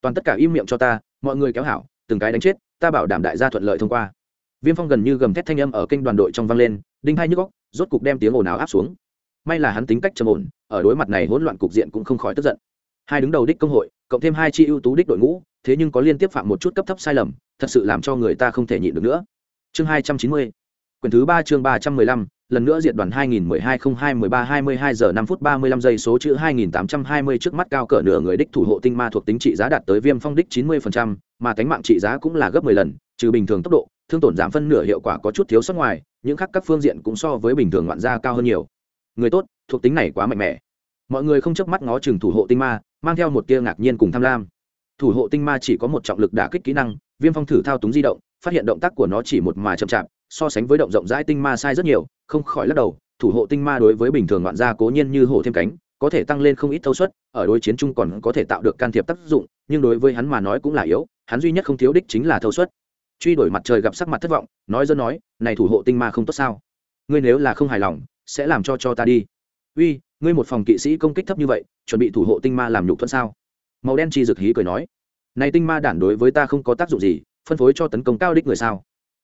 Toàn tất cả im miệng cho ta, mọi người kéo hảo, từng cái đánh chết, ta bảo đảm đại gia thuận lợi thông qua. Viêm phong gần như gầm thét thanh âm ở kênh đoàn đội trong vang lên, đinh hai nhức góc rốt cục đem tiếng ồn ào áp xuống. May là hắn tính cách trầm ổn, ở đối mặt này hỗn loạn cục diện cũng không khỏi tức giận. Hai đứng đầu đích công hội, cộng thêm hai chi ưu tú đích đội ngũ, thế nhưng có liên tiếp phạm một chút cấp thấp sai lầm, thật sự làm cho người ta không thể nhịn được nữa. Chương hai trăm chín mươi quyển thứ ba chương ba trăm mười lăm lần nữa diện đoàn 2012-02-13-22 giờ năm phút 35 giây số chữ 2820 trước mắt cao cỡ nửa người đích thủ hộ tinh ma thuộc tính trị giá đạt tới viêm phong đích 90%, mà cánh mạng trị giá cũng là gấp 10 lần, trừ bình thường tốc độ, thương tổn giảm phân nửa hiệu quả có chút thiếu sót ngoài, những khác các phương diện cũng so với bình thường ngoạn gia cao hơn nhiều. Người tốt, thuộc tính này quá mạnh mẽ. Mọi người không chớp mắt ngó chừng thủ hộ tinh ma, mang theo một tia ngạc nhiên cùng tham lam. Thủ hộ tinh ma chỉ có một trọng lực đả kích kỹ năng, Viêm Phong thử thao túng di động, phát hiện động tác của nó chỉ một mà chậm chạp, so sánh với động rộng rãi tinh ma sai rất nhiều, không khỏi lắc đầu, thủ hộ tinh ma đối với bình thường ngoạn gia cố nhiên như hổ thêm cánh, có thể tăng lên không ít thâu suất, ở đối chiến chung còn có thể tạo được can thiệp tác dụng, nhưng đối với hắn mà nói cũng là yếu, hắn duy nhất không thiếu đích chính là thâu suất. Truy đuổi mặt trời gặp sắc mặt thất vọng, nói dân nói, này thủ hộ tinh ma không tốt sao? Ngươi nếu là không hài lòng, sẽ làm cho cho ta đi. Uy, ngươi một phòng kỵ sĩ công kích thấp như vậy, chuẩn bị thủ hộ tinh ma làm nhục thuận sao? Màu đen chi dực hí cười nói, này tinh ma đản đối với ta không có tác dụng gì, phân phối cho tấn công cao đích người sao?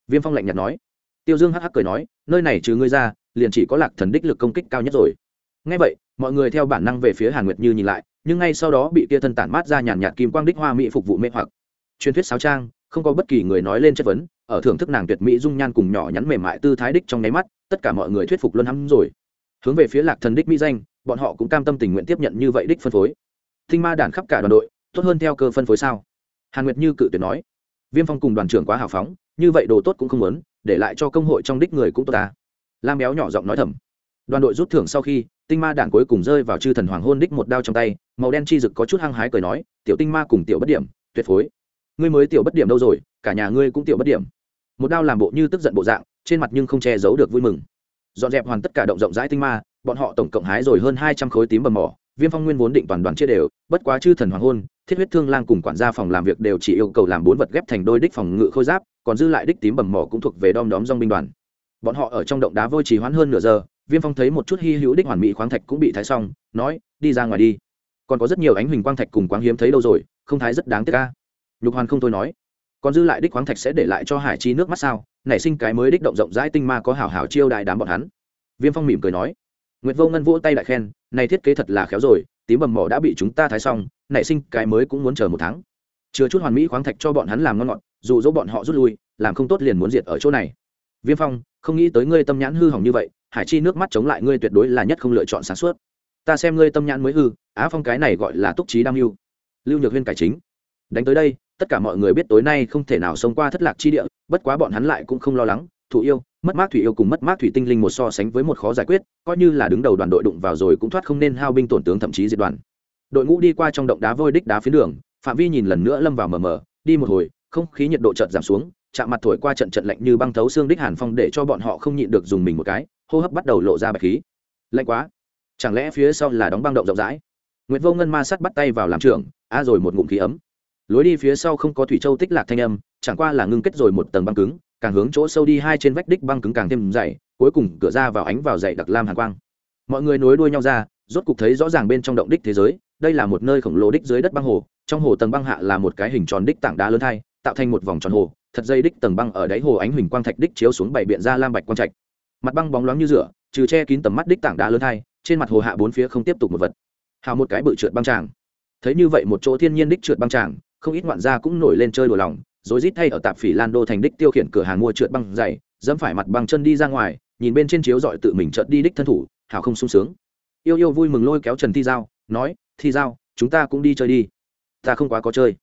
Viêm phong lạnh nhạt nói tiêu dương hắc hắc cười nói, nơi này trừ ngươi ra, liền chỉ có lạc thần đích lực công kích cao nhất rồi. Ngay vậy, mọi người theo bản năng về phía hàn nguyệt như nhìn lại, nhưng ngay sau đó bị kia thân tản mát ra nhàn nhạt kim quang đích hoa mỹ phục vụ mê hoặc. Truyền thuyết sáo trang, không có bất kỳ người nói lên chất vấn, ở thưởng thức nàng tuyệt mỹ dung nhan cùng nhỏ nhắn mềm mại tư thái đích trong nháy mắt, tất cả mọi người thuyết phục luân hắm rồi. Hướng về phía lạc thần đích mỹ danh, bọn họ cũng cam tâm tình nguyện tiếp nhận như vậy đích phân phối. Thinh ma đản khắp cả đoàn đội, tốt hơn theo cơ phân phối sao? Hàn nguyệt như cự tuyệt nói. Viêm phong cùng đoàn trưởng quá hào phóng như vậy đồ tốt cũng không muốn, để lại cho công hội trong đích người cũng tốt ta. Lam béo nhỏ giọng nói thầm. Đoàn đội rút thưởng sau khi, tinh ma đản cuối cùng rơi vào chư thần hoàng hôn đích một đao trong tay, màu đen chi rực có chút hăng hái cười nói, tiểu tinh ma cùng tiểu bất điểm, tuyệt phối. Ngươi mới tiểu bất điểm đâu rồi, cả nhà ngươi cũng tiểu bất điểm. Một đao làm bộ như tức giận bộ dạng, trên mặt nhưng không che giấu được vui mừng. Dọn dẹp hoàn tất cả động rộng rãi tinh ma, bọn họ tổng cộng hái rồi hơn hai trăm khối tím bầm mỏ, viêm phong nguyên vốn định toàn đoàn chia đều, bất quá chư thần hoàng hôn, thiết huyết thương lang cùng quản gia phòng làm việc đều chỉ yêu cầu làm bốn vật ghép thành đôi đích phòng ngự khôi giáp còn dư lại đích tím bầm mỏ cũng thuộc về đom đóm dong binh đoàn. Bọn họ ở trong động đá vôi trì hoãn hơn nửa giờ, viêm phong thấy một chút hy hữu đích hoàn mỹ khoáng thạch cũng bị thái xong, nói, đi ra ngoài đi. Còn có rất nhiều ánh huỳnh quang thạch cùng quáng hiếm thấy đâu rồi, không thái rất đáng tiếc ca nhục hoàn không thôi nói, còn dư lại đích khoáng thạch sẽ để lại cho hải chi nước mắt sao? Nảy sinh cái mới đích động rộng rãi tinh ma có hảo hảo chiêu đại đám bọn hắn. Viêm phong mỉm cười nói, nguyệt vô ngân vỗ tay đại khen, này thiết kế thật là khéo rồi, tím bầm mỏ đã bị chúng ta thái xong, nảy sinh cái mới cũng muốn chờ một tháng chứa chút hoàn mỹ khoáng thạch cho bọn hắn làm ngon ngọt, dù dỗ bọn họ rút lui, làm không tốt liền muốn diệt ở chỗ này. Viêm phong, không nghĩ tới ngươi tâm nhãn hư hỏng như vậy, hải chi nước mắt chống lại ngươi tuyệt đối là nhất không lựa chọn sáng suốt. Ta xem ngươi tâm nhãn mới hư, á phong cái này gọi là túc trí đam mưu. Lưu nhược huyên cải chính. Đánh tới đây, tất cả mọi người biết tối nay không thể nào sống qua thất lạc chi địa, bất quá bọn hắn lại cũng không lo lắng, thủ yêu, mất mát thủy yêu cùng mất mát thủy tinh linh một so sánh với một khó giải quyết, coi như là đứng đầu đoàn đội đụng vào rồi cũng thoát không nên hao binh tổn tướng thậm chí diệt đoàn. Đội ngũ đi qua trong động đá vôi đích đá phiến đường phạm vi nhìn lần nữa lâm vào mờ mờ, đi một hồi, không khí nhiệt độ chợt giảm xuống, chạm mặt thổi qua trận trận lạnh như băng thấu xương đích hàn phong để cho bọn họ không nhịn được dùng mình một cái, hô hấp bắt đầu lộ ra bạch khí. Lạnh quá. Chẳng lẽ phía sau là đóng băng động rộng rãi? Nguyễn vô ngân ma sắt bắt tay vào làm trường a rồi một ngụm khí ấm. Lối đi phía sau không có thủy châu tích lạc thanh âm, chẳng qua là ngưng kết rồi một tầng băng cứng, càng hướng chỗ sâu đi hai trên vách đích băng cứng càng thêm dày, cuối cùng cửa ra vào ánh vào dày đặc lam hàn quang. Mọi người nối đuôi nhau ra, rốt cục thấy rõ ràng bên trong động đích thế giới, đây là một nơi khổng lồ đích dưới đất băng hồ trong hồ tầng băng hạ là một cái hình tròn đích tảng đá lớn hai tạo thành một vòng tròn hồ, thật dây đích tầng băng ở đáy hồ ánh huỳnh quang thạch đích chiếu xuống bảy biện ra lam bạch quang trạch. Mặt băng bóng loáng như rửa, trừ che kín tầm mắt đích tảng đá lớn hai trên mặt hồ hạ bốn phía không tiếp tục một vật. Hào một cái bự trượt băng tràng. Thấy như vậy một chỗ thiên nhiên đích trượt băng tràng, không ít ngoạn gia cũng nổi lên chơi đùa lòng rồi rít thay ở tạp phỉ lan đô thành đích tiêu khiển cửa hàng mua trượt băng dày, dẫm phải mặt băng chân đi ra ngoài, nhìn bên trên chiếu dọi tự mình trợt đi đích thân thủ, hào không sung sướng. Yêu yêu vui mừng lôi kéo trần thi giao, nói, thi giao, chúng ta cũng đi chơi đi ta không quá có chơi.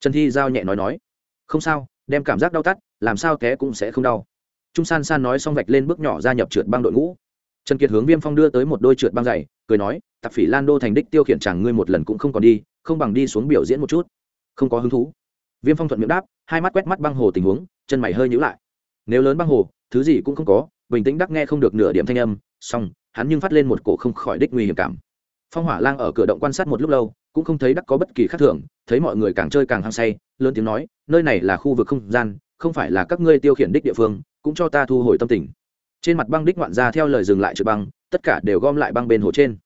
Trần thi giao nhẹ nói nói. Không sao, đem cảm giác đau tắt, làm sao té cũng sẽ không đau. Trung san san nói xong vạch lên bước nhỏ gia nhập trượt băng đội ngũ. Trần kiệt hướng viêm phong đưa tới một đôi trượt băng dày cười nói, tạp phỉ lan đô thành đích tiêu khiển chàng ngươi một lần cũng không còn đi, không bằng đi xuống biểu diễn một chút. Không có hứng thú. Viêm phong thuận miệng đáp, hai mắt quét mắt băng hồ tình huống, chân mày hơi nhữ lại. Nếu lớn băng hồ, thứ gì cũng không có, bình tĩnh đắc nghe không được nửa điểm thanh âm, xong, hắn nhưng phát lên một cổ không khỏi đích nguy hiểm cảm. Phong hỏa lang ở cửa động quan sát một lúc lâu cũng không thấy đắc có bất kỳ khác thường, thấy mọi người càng chơi càng hăng say, lớn tiếng nói, nơi này là khu vực không gian, không phải là các ngươi tiêu khiển đích địa phương, cũng cho ta thu hồi tâm tình. Trên mặt băng đích ngoạn ra theo lời dừng lại trượt băng, tất cả đều gom lại băng bên hồ trên.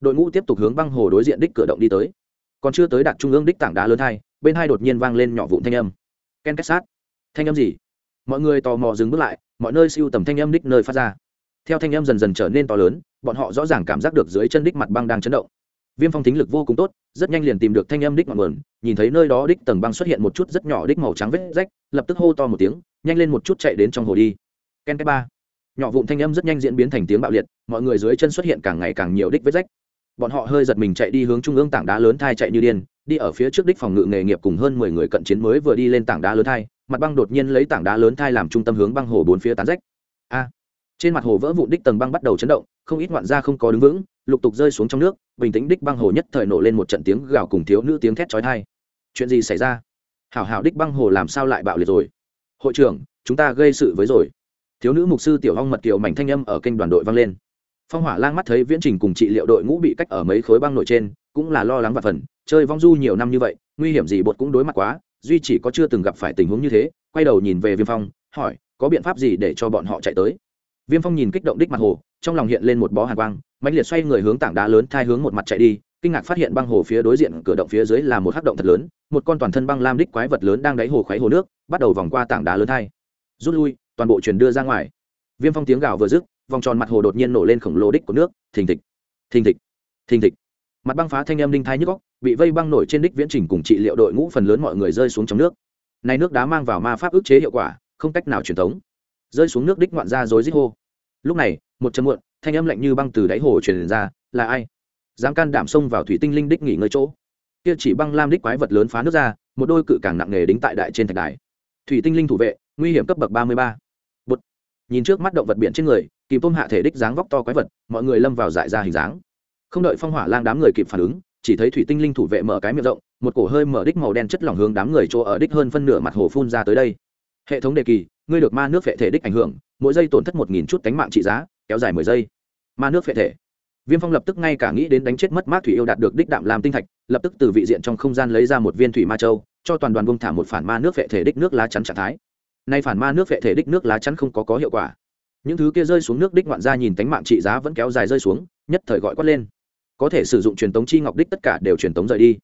Đội ngũ tiếp tục hướng băng hồ đối diện đích cửa động đi tới. Còn chưa tới đạt trung ương đích tảng đá lớn hai, bên hai đột nhiên vang lên nhỏ vụn thanh âm. Ken kết sát. Thanh âm gì? Mọi người tò mò dừng bước lại, mọi nơi siêu tầm thanh âm đích nơi phát ra. Theo thanh âm dần dần trở nên to lớn, bọn họ rõ ràng cảm giác được dưới chân đích mặt băng đang chấn động viêm phong thính lực vô cùng tốt, rất nhanh liền tìm được thanh âm đích ngọn nguồn, nhìn thấy nơi đó đích tầng băng xuất hiện một chút rất nhỏ đích màu trắng vết rách, lập tức hô to một tiếng, nhanh lên một chút chạy đến trong hồ đi. Ken cái ba. Nhỏ vụn thanh âm rất nhanh diễn biến thành tiếng bạo liệt, mọi người dưới chân xuất hiện càng ngày càng nhiều đích vết rách. Bọn họ hơi giật mình chạy đi hướng trung ương tảng đá lớn thai chạy như điên, đi ở phía trước đích phòng ngự nghề nghiệp cùng hơn mười người cận chiến mới vừa đi lên tảng đá lớn thai, mặt băng đột nhiên lấy tảng đá lớn thai làm trung tâm hướng băng hồ bốn phía tán rách. A. Trên mặt hồ vỡ vụn đích tầng băng bắt đầu chấn động không ít ngoạn gia không có đứng vững, lục tục rơi xuống trong nước, bình tĩnh đích băng hồ nhất thời nổ lên một trận tiếng gào cùng thiếu nữ tiếng thét chói tai. Chuyện gì xảy ra? Hảo hảo đích băng hồ làm sao lại bạo liệt rồi? Hội trưởng, chúng ta gây sự với rồi. Thiếu nữ mục sư tiểu hong mật kiều mảnh thanh âm ở kênh đoàn đội vang lên. Phong hỏa lang mắt thấy viễn trình cùng trị liệu đội ngũ bị cách ở mấy khối băng nổi trên, cũng là lo lắng và phần, chơi vong du nhiều năm như vậy, nguy hiểm gì bột cũng đối mặt quá, duy chỉ có chưa từng gặp phải tình huống như thế, quay đầu nhìn về viêm phong, hỏi, có biện pháp gì để cho bọn họ chạy tới? Viêm phong nhìn kích động đích mặt hồ trong lòng hiện lên một bó hàn quang mạnh liệt xoay người hướng tảng đá lớn thai hướng một mặt chạy đi, kinh ngạc phát hiện băng hồ phía đối diện cửa động phía dưới là một hắc động thật lớn, một con toàn thân băng lam đích quái vật lớn đang đáy hồ khoáy hồ nước, bắt đầu vòng qua tảng đá lớn thai. Rút lui, toàn bộ truyền đưa ra ngoài. Viêm phong tiếng gào vừa dứt, vòng tròn mặt hồ đột nhiên nổ lên khổng lồ đích của nước, thình thịch thình thịch thình thịch. Mặt băng phá thanh em đinh thai nhức góc bị vây băng nổi trên đích viễn trình cùng trị liệu đội ngũ phần lớn mọi người rơi xuống trong nước. Này nước đá mang vào ma pháp ức chế hiệu quả, không cách nào truyền thống. Rơi xuống nước đích ngoạn ra rối rít hô lúc này, một chấm muộn, thanh âm lạnh như băng từ đáy hồ truyền ra, là ai? Dám can đảm xông vào thủy tinh linh đích nghỉ ngơi chỗ? Kia chỉ băng lam đích quái vật lớn phá nước ra, một đôi cự càng nặng nề đính tại đại trên thạch đài. Thủy tinh linh thủ vệ, nguy hiểm cấp bậc ba mươi ba. Bột nhìn trước mắt động vật biển trên người, kìm tôm hạ thể đích dáng vóc to quái vật, mọi người lâm vào dại ra hình dáng. Không đợi phong hỏa lang đám người kịp phản ứng, chỉ thấy thủy tinh linh thủ vệ mở cái miệng rộng, một cổ hơi mở đích màu đen chất lỏng hướng đám người chỗ ở đích hơn phân nửa mặt hồ phun ra tới đây. Hệ thống đề kỳ ngươi được ma nước phệ thể đích ảnh hưởng, mỗi giây tổn thất một nghìn chút cánh mạng trị giá, kéo dài mười giây. Ma nước phệ thể. Viêm phong lập tức ngay cả nghĩ đến đánh chết mất mát thủy yêu đạt được đích đạm làm tinh thạch, lập tức từ vị diện trong không gian lấy ra một viên thủy ma châu, cho toàn đoàn bông thả một phản ma nước phệ thể đích nước lá chắn trạng thái. Nay phản ma nước phệ thể đích nước lá chắn không có có hiệu quả. Những thứ kia rơi xuống nước đích ngoạn ra nhìn tánh mạng trị giá vẫn kéo dài rơi xuống, nhất thời gọi quát lên. Có thể sử dụng truyền tống chi ngọc đích tất cả đều truyền tống rời đi.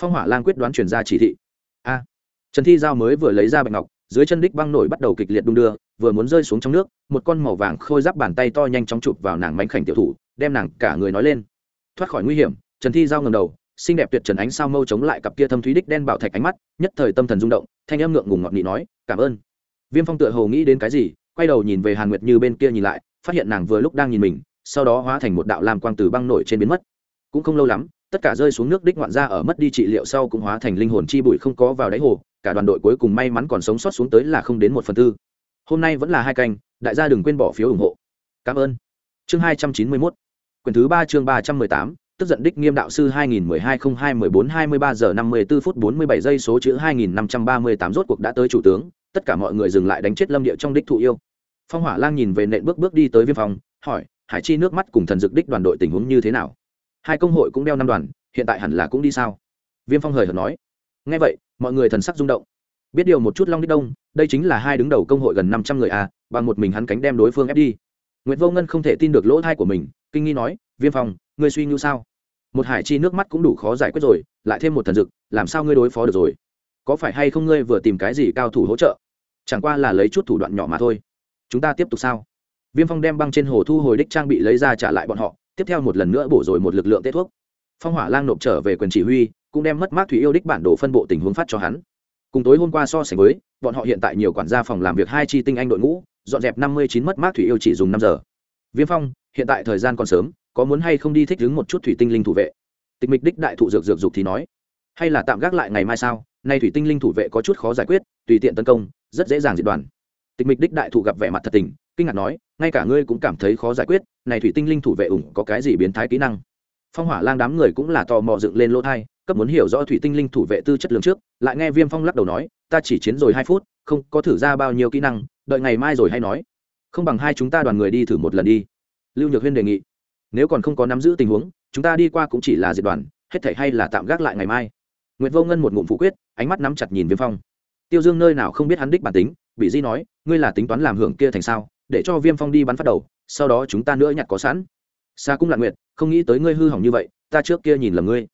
Phong hỏa lang quyết đoán truyền ra chỉ thị. A. Trần thi giao mới vừa lấy ra bạch ngọc dưới chân đích băng nổi bắt đầu kịch liệt đung đưa, vừa muốn rơi xuống trong nước, một con màu vàng khôi giáp bàn tay to nhanh chóng chụp vào nàng mánh khảnh tiểu thủ, đem nàng cả người nói lên. Thoát khỏi nguy hiểm, trần thi giao ngầm đầu, xinh đẹp tuyệt trần ánh sao mâu chống lại cặp kia thâm thúy đích đen bảo thạch ánh mắt, nhất thời tâm thần rung động, thanh âm ngượng ngùng ngọt nghị nói, cảm ơn. Viêm phong tựa hồ nghĩ đến cái gì, quay đầu nhìn về hàn nguyệt như bên kia nhìn lại, phát hiện nàng vừa lúc đang nhìn mình, sau đó hóa thành một đạo lam quang từ băng nổi trên biến mất. Cũng không lâu lắm tất cả rơi xuống nước đích ngoạn ra ở mất đi trị liệu sau cũng hóa thành linh hồn chi bụi không có vào đáy hồ cả đoàn đội cuối cùng may mắn còn sống sót xuống tới là không đến một phần tư hôm nay vẫn là hai canh đại gia đừng quên bỏ phiếu ủng hộ cảm ơn chương hai trăm chín mươi mốt quyển thứ ba chương ba trăm mười tám tức giận đích nghiêm đạo sư 2012-02-14-23 giờ 54 phút 47 giây số chữ 2538 rốt cuộc đã tới chủ tướng, tất cả mọi người dừng lại đánh chết lâm địa trong đích thụ yêu. Phong Hỏa Lang nhìn về nện bước bước đi tới viêm phòng, hỏi, Hải Chi nước mắt cùng thần dực đích đoàn đội tình huống như thế nào? Hai công hội cũng đeo năm đoàn, hiện tại hẳn là cũng đi sao? Viêm Phong hời hợt nói. Nghe vậy, mọi người thần sắc rung động. Biết điều một chút Long đích đông, đây chính là hai đứng đầu công hội gần 500 người à, bằng một mình hắn cánh đem đối phương ép đi. nguyễn Vô Ngân không thể tin được lỗ thai của mình, kinh nghi nói, "Viêm Phong, ngươi suy nghĩ sao một hải chi nước mắt cũng đủ khó giải quyết rồi lại thêm một thần dực làm sao ngươi đối phó được rồi có phải hay không ngươi vừa tìm cái gì cao thủ hỗ trợ chẳng qua là lấy chút thủ đoạn nhỏ mà thôi chúng ta tiếp tục sao viêm phong đem băng trên hồ thu hồi đích trang bị lấy ra trả lại bọn họ tiếp theo một lần nữa bổ rồi một lực lượng tê thuốc. Phong hỏa lang nộp trở về quyền chỉ huy, cũng đem mất mát thủy yêu đích bản đồ phân bộ tình huống phát cho hắn. Cùng tối hôm qua so sánh với, bọn họ hiện tại nhiều quản gia phòng làm việc hai chi tinh anh đội ngũ, dọn dẹp năm mươi chín mất mát thủy yêu chỉ dùng năm giờ. Viêm phong, hiện tại thời gian còn sớm, có muốn hay không đi thích đứng một chút thủy tinh linh thủ vệ? Tịch mịch đích đại thụ dược dược dục thì nói, hay là tạm gác lại ngày mai sao? Nay thủy tinh linh thủ vệ có chút khó giải quyết, tùy tiện tấn công, rất dễ dàng diệt đoàn tịch mịch đích đại thụ gặp vẻ mặt thật tình, kinh ngạc nói, ngay cả ngươi cũng cảm thấy khó giải quyết, này thủy tinh linh thủ vệ ủng có cái gì biến thái kỹ năng? Phong hỏa lang đám người cũng là tò mò dựng lên lỗ thai cấp muốn hiểu rõ thủy tinh linh thủ vệ tư chất lượng trước, lại nghe viêm phong lắc đầu nói, ta chỉ chiến rồi hai phút, không có thử ra bao nhiêu kỹ năng, đợi ngày mai rồi hay nói. Không bằng hai chúng ta đoàn người đi thử một lần đi. Lưu nhược huyên đề nghị. Nếu còn không có nắm giữ tình huống, chúng ta đi qua cũng chỉ là diệt đoàn, hết thể hay là tạm gác lại ngày mai. Nguyệt vô ngân một ngụm phủ quyết, ánh mắt nắm chặt nhìn viêm phong. Tiêu dương nơi nào không biết hắn đích bản tính bị di nói, ngươi là tính toán làm hưởng kia thành sao? Để cho viêm phong đi bắn phát đầu, sau đó chúng ta nữa nhặt có sẵn. Xa cũng lạc nguyệt, không nghĩ tới ngươi hư hỏng như vậy, ta trước kia nhìn lầm ngươi.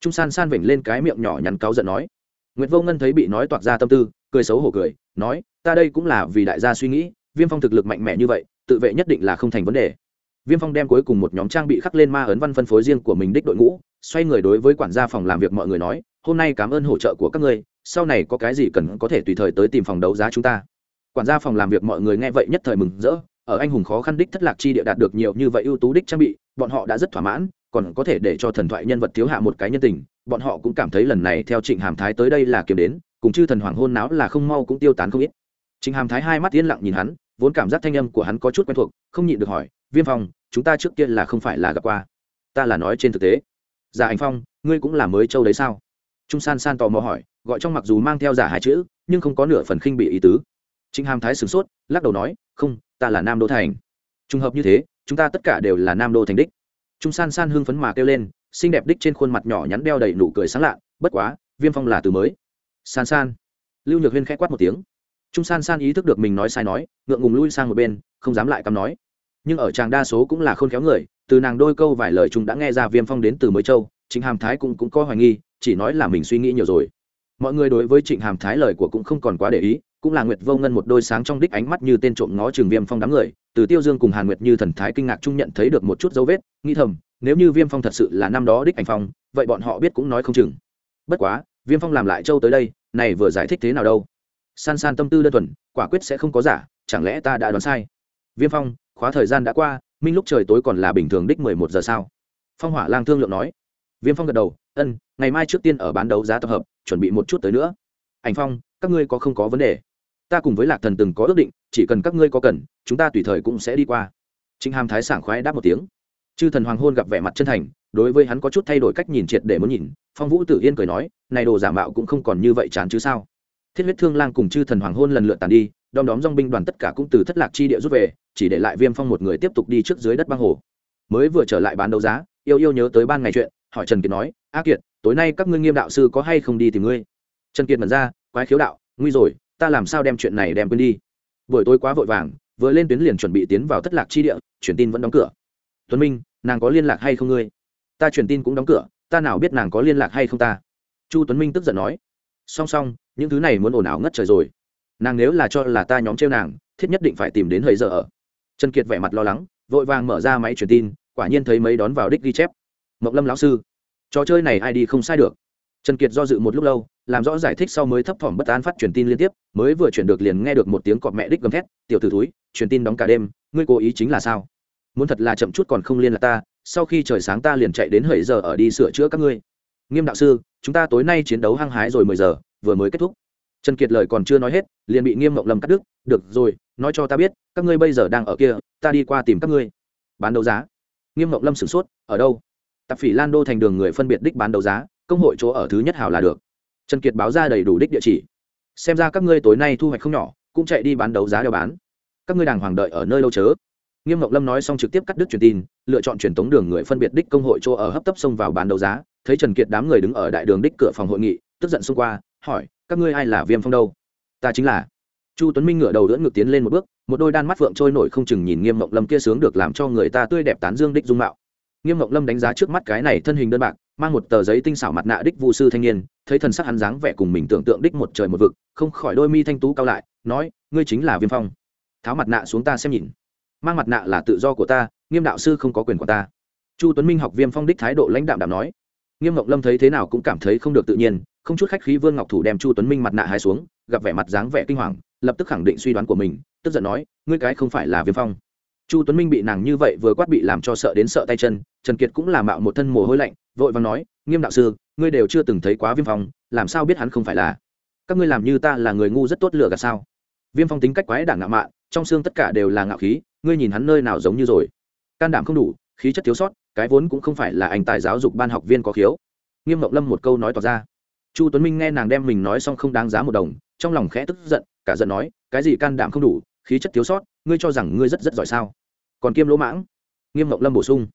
Trung san san vểnh lên cái miệng nhỏ nhắn cáu giận nói. Nguyệt vô ngân thấy bị nói toạc ra tâm tư, cười xấu hổ cười, nói, ta đây cũng là vì đại gia suy nghĩ, viêm phong thực lực mạnh mẽ như vậy, tự vệ nhất định là không thành vấn đề. Viêm phong đem cuối cùng một nhóm trang bị khắc lên ma ấn văn phân phối riêng của mình đích đội ngũ, xoay người đối với quản gia phòng làm việc mọi người nói, hôm nay cảm ơn hỗ trợ của các ngươi sau này có cái gì cần có thể tùy thời tới tìm phòng đấu giá chúng ta. Quản gia phòng làm việc mọi người nghe vậy nhất thời mừng rỡ, ở anh hùng khó khăn đích thất lạc chi địa đạt được nhiều như vậy ưu tú đích trang bị, bọn họ đã rất thỏa mãn, còn có thể để cho thần thoại nhân vật thiếu hạ một cái nhân tình, bọn họ cũng cảm thấy lần này theo trịnh hàm thái tới đây là kiếm đến, cùng chư thần hoàng hôn náo là không mau cũng tiêu tán không ít. Trịnh hàm thái hai mắt yên lặng nhìn hắn, vốn cảm giác thanh âm của hắn có chút quen thuộc, không nhịn được hỏi, viêm phong, chúng ta trước kia là không phải là gặp qua. Ta là nói trên thực tế. Giả anh phong, ngươi cũng là mới châu đấy sao? Trung san san tò mò hỏi, gọi trong mặc dù mang theo giả hai chữ, nhưng không có nửa phần khinh bị ý tứ. Trịnh hàm thái sửng sốt, lắc đầu nói, không, ta là nam đô thành. Trùng hợp như thế, chúng ta tất cả đều là nam đô thành đích. Trung san san hưng phấn mà kêu lên, xinh đẹp đích trên khuôn mặt nhỏ nhắn đeo đầy nụ cười sáng lạ, bất quá, viêm phong là từ mới. San san. Lưu nhược huyên k h ẽ quát một tiếng. Trung san san ý thức được mình nói sai nói, ngượng ngùng lui sang một bên, không dám lại cắm nói. Nhưng ở chàng đa số cũng là khôn khéo người, từ nàng đôi câu vài lời chúng đã nghe ra viêm phong đến từ mới châu trịnh hàm thái cũng, cũng có hoài nghi chỉ nói là mình suy nghĩ nhiều rồi. Mọi người đối với trịnh hàm thái lời của cũng không còn quá để ý cũng là nguyệt vô ngân một đôi sáng trong đích ánh mắt như tên trộm ngó trường viêm phong đám người. Từ tiêu dương cùng hàn nguyệt như thần thái kinh ngạc trung nhận thấy được một chút dấu vết nghĩ thầm nếu như viêm phong thật sự là năm đó đích ảnh phong vậy bọn họ biết cũng nói không chừng. Bất quá viêm phong làm lại châu tới đây này vừa giải thích thế nào đâu? San san tâm tư đơn thuần quả quyết sẽ không có giả chẳng lẽ ta đã đoán sai? Viêm phong khóa thời gian đã qua minh lúc trời tối còn là bình thường đích mười một giờ sao? Phong hỏa lang thương lượng nói viêm phong gật đầu, ân, ngày mai trước tiên ở bán đấu giá tập hợp, chuẩn bị một chút tới nữa. Ảnh phong, các ngươi có không có vấn đề? Ta cùng với lạc thần từng có ước định, chỉ cần các ngươi có cần, chúng ta tùy thời cũng sẽ đi qua. Trịnh hàm thái sảng khoái đáp một tiếng. Chư thần hoàng hôn gặp vẻ mặt chân thành, đối với hắn có chút thay đổi cách nhìn triệt để muốn nhìn, phong vũ tử yên cười nói, này đồ giả mạo cũng không còn như vậy chán chứ sao? Thiết huyết thương lang cùng chư thần hoàng hôn lần lượt tàn đi, đom đóm dong binh đoàn tất cả cũng từ thất lạc chi địa rút về, chỉ để lại viêm phong một người tiếp tục đi trước dưới đất băng hồ. Mới vừa trở lại bán đấu giá, yêu yêu nhớ tới ban ngày chuyện hỏi trần kiệt nói, a kiệt, tối nay các ngươi nghiêm đạo sư có hay không đi tìm ngươi? Trần kiệt mật ra, quái khiếu đạo, nguy rồi, ta làm sao đem chuyện này đem quên đi? Buổi tối quá vội vàng, vừa lên tuyến liền chuẩn bị tiến vào thất lạc chi địa chuyển tin vẫn đóng cửa. Tuấn minh, nàng có liên lạc hay không ngươi? Ta truyền tin cũng đóng cửa, ta nào biết nàng có liên lạc hay không ta? Chu tuấn minh tức giận nói. Song song, những thứ này muốn ồn ào ngất trời rồi. Nàng nếu là cho là ta nhóm trêu nàng, thiết nhất định phải tìm đến hơi giờ ở. Trần kiệt vẻ mặt lo lắng, vội vàng mở ra máy truyền tin, quả nhiên thấy mấy đón vào đích ghi chép mộng lâm lão sư, trò chơi này ai đi không sai được. Trần kiệt do dự một lúc lâu, làm rõ giải thích sau mới thấp thỏm bất an phát truyền tin liên tiếp, mới vừa chuyển được liền nghe được một tiếng cọp mẹ đích gầm thét, tiểu t ử túi truyền tin đóng cả đêm, ngươi cố ý chính là sao? Muốn thật là chậm chút còn không liên lạc ta, sau khi trời sáng ta liền chạy đến hbảy giờ ở đi sửa chữa các ngươi. Nghiêm đạo sư, chúng ta tối nay chiến đấu hăng hái rồi mười giờ, vừa mới kết thúc. Trần kiệt lời còn chưa nói hết, liền bị nghiêm mộng lâm cắt đứt, được rồi, nói cho ta biết, các ngươi bây giờ đang ở kia, ta đi qua tìm các ngươi. Bán đấu giá. Nghiêm mộng lâm sửng sốt, ở đâu? Tạp phỉ lan đô thành đường người phân biệt đích bán đấu giá, công hội chỗ ở thứ nhất hảo là được. Trần kiệt báo ra đầy đủ đích địa chỉ. Xem ra các ngươi tối nay thu hoạch không nhỏ, cũng chạy đi bán đấu giá đeo bán. Các ngươi đàng hoàng đợi ở nơi lâu chớ? Nghiêm ngọc lâm nói xong trực tiếp cắt đứt truyền tin, lựa chọn truyền tống đường người phân biệt đích công hội chỗ ở hấp tấp xông vào bán đấu giá. Thấy trần kiệt đám người đứng ở đại đường đích cửa phòng hội nghị, tức giận xông qua, hỏi, các ngươi ai là viêm phong đâu? Ta chính là. Chu tuấn minh ngửa đầu đỡ ngược tiến lên một bước, một đôi đan mắt phượng trôi nổi không chừng nhìn nghiêm ngọc lâm kia sướng được làm cho người ta tươi đẹp tán dương đích dung mạo nghiêm ngọc lâm đánh giá trước mắt cái này thân hình đơn bạc, mang một tờ giấy tinh xảo mặt nạ đích vu sư thanh niên, thấy thần sắc hắn dáng vẻ cùng mình tưởng tượng đích một trời một vực, không khỏi đôi mi thanh tú cao lại, nói, ngươi chính là viêm phong. Tháo mặt nạ xuống ta xem nhìn. Mang mặt nạ là tự do của ta, nghiêm đạo sư không có quyền của ta. Chu tuấn minh học viêm phong đích thái độ lãnh đạo đạm nói. Nghiêm ngọc lâm thấy thế nào cũng cảm thấy không được tự nhiên, không chút khách khí vương ngọc thủ đem chu tuấn minh mặt nạ hai xuống, gặp vẻ mặt dáng vẻ kinh hoàng, lập tức khẳng định suy đoán của mình, tức giận nói, ngươi cái không phải là viêm phong chu tuấn minh bị nàng như vậy vừa quát bị làm cho sợ đến sợ tay chân, trần kiệt cũng làm mạo một thân mồ hôi lạnh, vội vàng nói, nghiêm đạo sư, ngươi đều chưa từng thấy quá viêm phong, làm sao biết hắn không phải là? Các ngươi làm như ta là người ngu rất tốt lựa gạt sao? Viêm phong tính cách quái đảng ngạo mạn, trong xương tất cả đều là ngạo khí, ngươi nhìn hắn nơi nào giống như rồi? Can đảm không đủ, khí chất thiếu sót, cái vốn cũng không phải là anh tài giáo dục ban học viên có khiếu. Nghiêm mộng lâm một câu nói tỏ ra. Chu tuấn minh nghe nàng đem mình nói xong không đáng giá một đồng, trong lòng khẽ tức giận, cả giận nói, cái gì can đảm không đủ, khí chất thiếu sót, ngươi cho rằng ngươi rất rất giỏi sao? Còn kiêm lỗ mãng. Nghiêm ngọc lâm bổ sung.